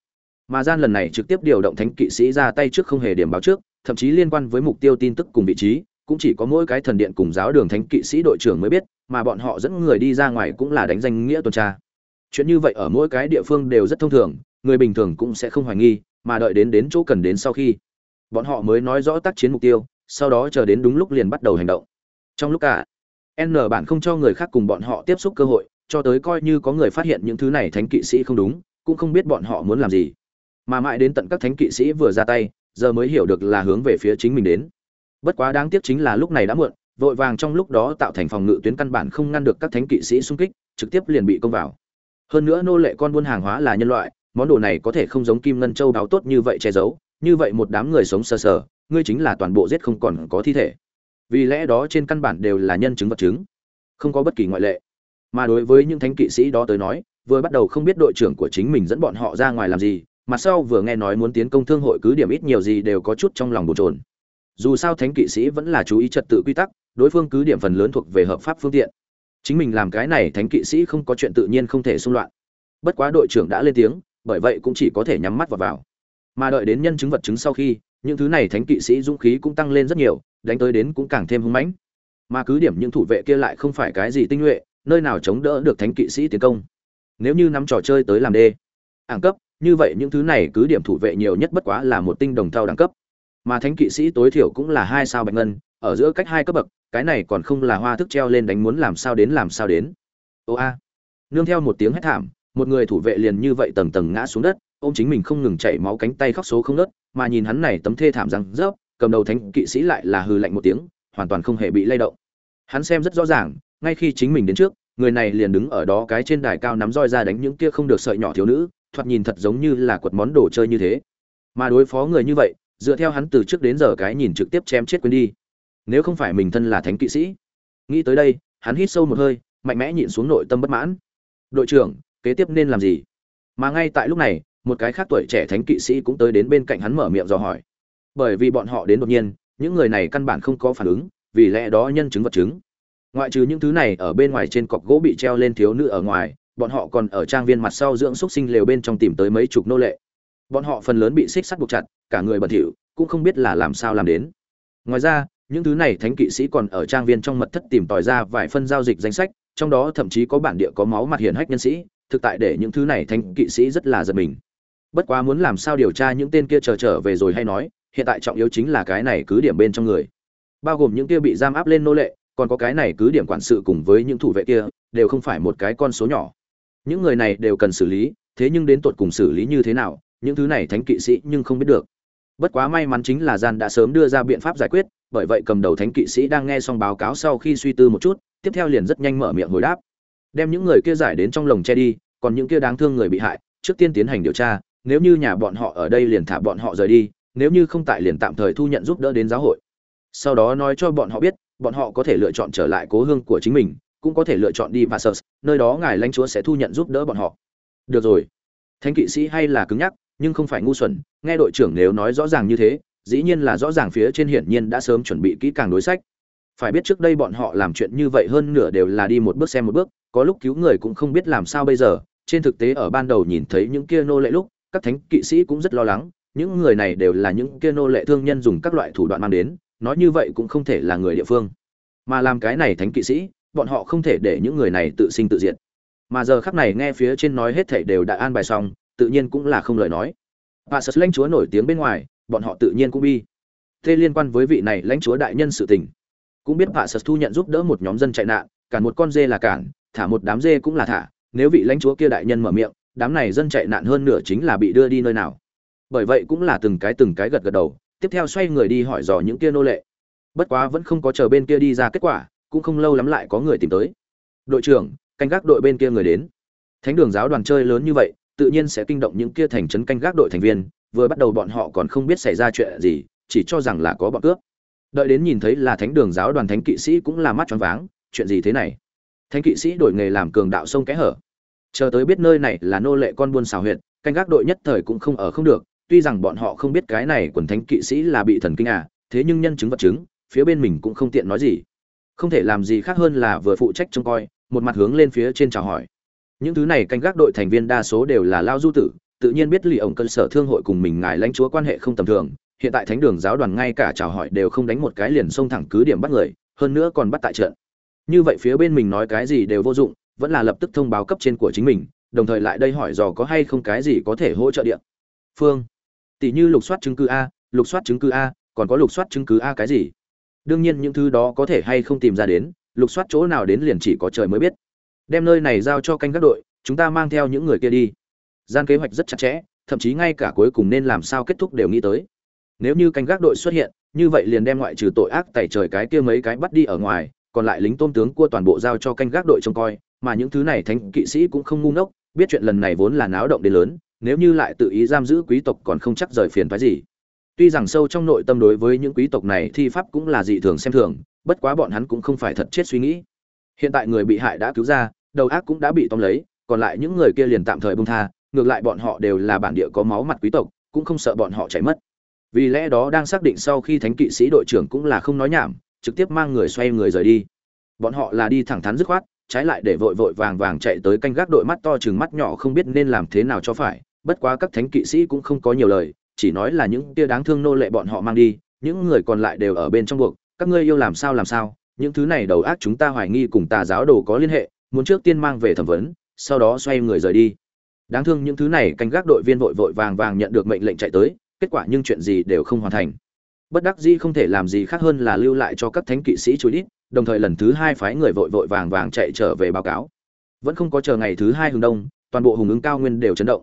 Mà gian lần này trực tiếp điều động thánh kỵ sĩ ra tay trước không hề điểm báo trước, thậm chí liên quan với mục tiêu tin tức cùng vị trí, cũng chỉ có mỗi cái thần điện cùng giáo đường thánh kỵ sĩ đội trưởng mới biết, mà bọn họ dẫn người đi ra ngoài cũng là đánh danh nghĩa tuần tra. Chuyện như vậy ở mỗi cái địa phương đều rất thông thường, người bình thường cũng sẽ không hoài nghi, mà đợi đến đến chỗ cần đến sau khi bọn họ mới nói rõ tác chiến mục tiêu, sau đó chờ đến đúng lúc liền bắt đầu hành động. Trong lúc cả, n bản không cho người khác cùng bọn họ tiếp xúc cơ hội cho tới coi như có người phát hiện những thứ này thánh kỵ sĩ không đúng, cũng không biết bọn họ muốn làm gì. Mà mãi đến tận các thánh kỵ sĩ vừa ra tay, giờ mới hiểu được là hướng về phía chính mình đến. Bất quá đáng tiếc chính là lúc này đã muộn, vội vàng trong lúc đó tạo thành phòng ngự tuyến căn bản không ngăn được các thánh kỵ sĩ xung kích, trực tiếp liền bị công vào. Hơn nữa nô lệ con buôn hàng hóa là nhân loại, món đồ này có thể không giống kim ngân châu đáo tốt như vậy che giấu, như vậy một đám người sống sờ sờ, ngươi chính là toàn bộ giết không còn có thi thể. Vì lẽ đó trên căn bản đều là nhân chứng vật chứng, không có bất kỳ ngoại lệ mà đối với những thánh kỵ sĩ đó tới nói, vừa bắt đầu không biết đội trưởng của chính mình dẫn bọn họ ra ngoài làm gì mặt sau vừa nghe nói muốn tiến công thương hội cứ điểm ít nhiều gì đều có chút trong lòng bồn trồn dù sao thánh kỵ sĩ vẫn là chú ý trật tự quy tắc, đối phương cứ điểm phần lớn thuộc về hợp pháp phương tiện. Chính mình làm cái này thánh kỵ sĩ không có chuyện tự nhiên không thể xung loạn. Bất quá đội trưởng đã lên tiếng, bởi vậy cũng chỉ có thể nhắm mắt vào vào. Mà đợi đến nhân chứng vật chứng sau khi, những thứ này thánh kỵ sĩ dũng khí cũng tăng lên rất nhiều, đánh tới đến cũng càng thêm hung mãnh. Mà cứ điểm những thủ vệ kia lại không phải cái gì tinh nhuệ nơi nào chống đỡ được thánh kỵ sĩ tiến công. Nếu như nắm trò chơi tới làm đê ảng cấp, như vậy những thứ này cứ điểm thủ vệ nhiều nhất bất quá là một tinh đồng thao đẳng cấp. Mà thánh kỵ sĩ tối thiểu cũng là hai sao bạch ngân, ở giữa cách hai cấp bậc, cái này còn không là hoa thức treo lên đánh muốn làm sao đến làm sao đến. Ô a. Nương theo một tiếng hét thảm, một người thủ vệ liền như vậy tầng tầng ngã xuống đất, ôm chính mình không ngừng chảy máu cánh tay khóc số không nớt mà nhìn hắn này tấm thê thảm răng rớp, cầm đầu thánh kỵ sĩ lại là hư lạnh một tiếng, hoàn toàn không hề bị lay động. Hắn xem rất rõ ràng ngay khi chính mình đến trước, người này liền đứng ở đó cái trên đài cao nắm roi ra đánh những kia không được sợi nhỏ thiếu nữ, thoạt nhìn thật giống như là quật món đồ chơi như thế. Mà đối phó người như vậy, dựa theo hắn từ trước đến giờ cái nhìn trực tiếp chém chết quên đi. Nếu không phải mình thân là thánh kỵ sĩ. Nghĩ tới đây, hắn hít sâu một hơi, mạnh mẽ nhịn xuống nội tâm bất mãn. Đội trưởng, kế tiếp nên làm gì? Mà ngay tại lúc này, một cái khác tuổi trẻ thánh kỵ sĩ cũng tới đến bên cạnh hắn mở miệng dò hỏi. Bởi vì bọn họ đến đột nhiên, những người này căn bản không có phản ứng, vì lẽ đó nhân chứng vật chứng ngoại trừ những thứ này, ở bên ngoài trên cọc gỗ bị treo lên thiếu nữ ở ngoài, bọn họ còn ở trang viên mặt sau dưỡng xúc sinh lều bên trong tìm tới mấy chục nô lệ. Bọn họ phần lớn bị xích sắt buộc chặt, cả người bẩn thỉu, cũng không biết là làm sao làm đến. Ngoài ra, những thứ này thánh kỵ sĩ còn ở trang viên trong mật thất tìm tòi ra vài phân giao dịch danh sách, trong đó thậm chí có bản địa có máu mặt hiển hách nhân sĩ, thực tại để những thứ này thánh kỵ sĩ rất là giật mình. Bất quá muốn làm sao điều tra những tên kia chờ trở về rồi hay nói, hiện tại trọng yếu chính là cái này cứ điểm bên trong người. Bao gồm những kia bị giam áp lên nô lệ còn có cái này cứ điểm quản sự cùng với những thủ vệ kia, đều không phải một cái con số nhỏ. Những người này đều cần xử lý, thế nhưng đến tột cùng xử lý như thế nào, những thứ này thánh kỵ sĩ nhưng không biết được. Bất quá may mắn chính là gian đã sớm đưa ra biện pháp giải quyết, bởi vậy cầm đầu thánh kỵ sĩ đang nghe xong báo cáo sau khi suy tư một chút, tiếp theo liền rất nhanh mở miệng hồi đáp. Đem những người kia giải đến trong lồng che đi, còn những kia đáng thương người bị hại, trước tiên tiến hành điều tra, nếu như nhà bọn họ ở đây liền thả bọn họ rời đi, nếu như không tại liền tạm thời thu nhận giúp đỡ đến giáo hội. Sau đó nói cho bọn họ biết bọn họ có thể lựa chọn trở lại cố hương của chính mình cũng có thể lựa chọn đi Vassos, nơi đó ngài lãnh chúa sẽ thu nhận giúp đỡ bọn họ. Được rồi. Thánh kỵ sĩ hay là cứng nhắc, nhưng không phải ngu xuẩn, nghe đội trưởng nếu nói rõ ràng như thế, dĩ nhiên là rõ ràng phía trên hiển nhiên đã sớm chuẩn bị kỹ càng đối sách. Phải biết trước đây bọn họ làm chuyện như vậy hơn nửa đều là đi một bước xem một bước, có lúc cứu người cũng không biết làm sao bây giờ, trên thực tế ở ban đầu nhìn thấy những kia nô lệ lúc, các thánh kỵ sĩ cũng rất lo lắng, những người này đều là những kia nô lệ thương nhân dùng các loại thủ đoạn mang đến, nói như vậy cũng không thể là người địa phương. Mà làm cái này thánh kỵ sĩ, bọn họ không thể để những người này tự sinh tự diệt. Mà giờ khắc này nghe phía trên nói hết thảy đều đã an bài xong tự nhiên cũng là không lời nói. Và sật lãnh chúa nổi tiếng bên ngoài bọn họ tự nhiên cũng bi. Thế liên quan với vị này lãnh chúa đại nhân sự tình. Cũng biết vạ sật thu nhận giúp đỡ một nhóm dân chạy nạn cản một con dê là cản thả một đám dê cũng là thả. Nếu vị lãnh chúa kia đại nhân mở miệng đám này dân chạy nạn hơn nửa chính là bị đưa đi nơi nào. Bởi vậy cũng là từng cái từng cái gật gật đầu tiếp theo xoay người đi hỏi dò những kia nô lệ. Bất quá vẫn không có chờ bên kia đi ra kết quả, cũng không lâu lắm lại có người tìm tới. Đội trưởng, canh gác đội bên kia người đến. Thánh đường giáo đoàn chơi lớn như vậy, tự nhiên sẽ kinh động những kia thành trấn canh gác đội thành viên, vừa bắt đầu bọn họ còn không biết xảy ra chuyện gì, chỉ cho rằng là có bọn cướp. Đợi đến nhìn thấy là thánh đường giáo đoàn thánh kỵ sĩ cũng là mắt choáng váng, chuyện gì thế này? Thánh kỵ sĩ đổi nghề làm cường đạo sông kẽ hở. Chờ tới biết nơi này là nô lệ con buôn xào huyệt, canh gác đội nhất thời cũng không ở không được tuy rằng bọn họ không biết cái này quần thánh kỵ sĩ là bị thần kinh à thế nhưng nhân chứng vật chứng, phía bên mình cũng không tiện nói gì. Không thể làm gì khác hơn là vừa phụ trách trông coi, một mặt hướng lên phía trên chào hỏi. Những thứ này canh gác đội thành viên đa số đều là lao du tử, tự nhiên biết lì ổng cơ sở thương hội cùng mình ngài lãnh chúa quan hệ không tầm thường, hiện tại thánh đường giáo đoàn ngay cả chào hỏi đều không đánh một cái liền xông thẳng cứ điểm bắt người, hơn nữa còn bắt tại trận. Như vậy phía bên mình nói cái gì đều vô dụng, vẫn là lập tức thông báo cấp trên của chính mình, đồng thời lại đây hỏi dò có hay không cái gì có thể hỗ trợ điện phương tỷ như lục soát chứng cứ a, lục soát chứng cứ a, còn có lục soát chứng cứ a cái gì? Đương nhiên những thứ đó có thể hay không tìm ra đến, lục soát chỗ nào đến liền chỉ có trời mới biết. Đem nơi này giao cho canh các đội, chúng ta mang theo những người kia đi. Gian kế hoạch rất chặt chẽ, thậm chí ngay cả cuối cùng nên làm sao kết thúc đều nghĩ tới. Nếu như canh gác đội xuất hiện, như vậy liền đem ngoại trừ tội ác tẩy trời cái kia mấy cái bắt đi ở ngoài, còn lại lính tôm tướng cua toàn bộ giao cho canh gác đội trông coi, mà những thứ này thánh kỵ sĩ cũng không ngu ngốc, biết chuyện lần này vốn là náo động đến lớn nếu như lại tự ý giam giữ quý tộc còn không chắc rời phiền phái gì. Tuy rằng sâu trong nội tâm đối với những quý tộc này thi pháp cũng là dị thường xem thường, bất quá bọn hắn cũng không phải thật chết suy nghĩ. Hiện tại người bị hại đã cứu ra, đầu ác cũng đã bị tóm lấy, còn lại những người kia liền tạm thời bông tha, ngược lại bọn họ đều là bản địa có máu mặt quý tộc, cũng không sợ bọn họ chạy mất. Vì lẽ đó đang xác định sau khi thánh kỵ sĩ đội trưởng cũng là không nói nhảm, trực tiếp mang người xoay người rời đi. Bọn họ là đi thẳng thắn dứt khoát, trái lại để vội vội vàng vàng chạy tới canh gác đội mắt to chừng mắt nhỏ không biết nên làm thế nào cho phải bất quá các thánh kỵ sĩ cũng không có nhiều lời, chỉ nói là những tia đáng thương nô lệ bọn họ mang đi, những người còn lại đều ở bên trong buộc, các ngươi yêu làm sao làm sao, những thứ này đầu ác chúng ta hoài nghi cùng tà giáo đồ có liên hệ, muốn trước tiên mang về thẩm vấn, sau đó xoay người rời đi. Đáng thương những thứ này canh gác đội viên vội vội vàng vàng nhận được mệnh lệnh chạy tới, kết quả nhưng chuyện gì đều không hoàn thành. Bất đắc dĩ không thể làm gì khác hơn là lưu lại cho các thánh kỵ sĩ chú ít đồng thời lần thứ hai phái người vội vội vàng vàng chạy trở về báo cáo. Vẫn không có chờ ngày thứ hai hừng đông, toàn bộ hùng ứng cao nguyên đều chấn động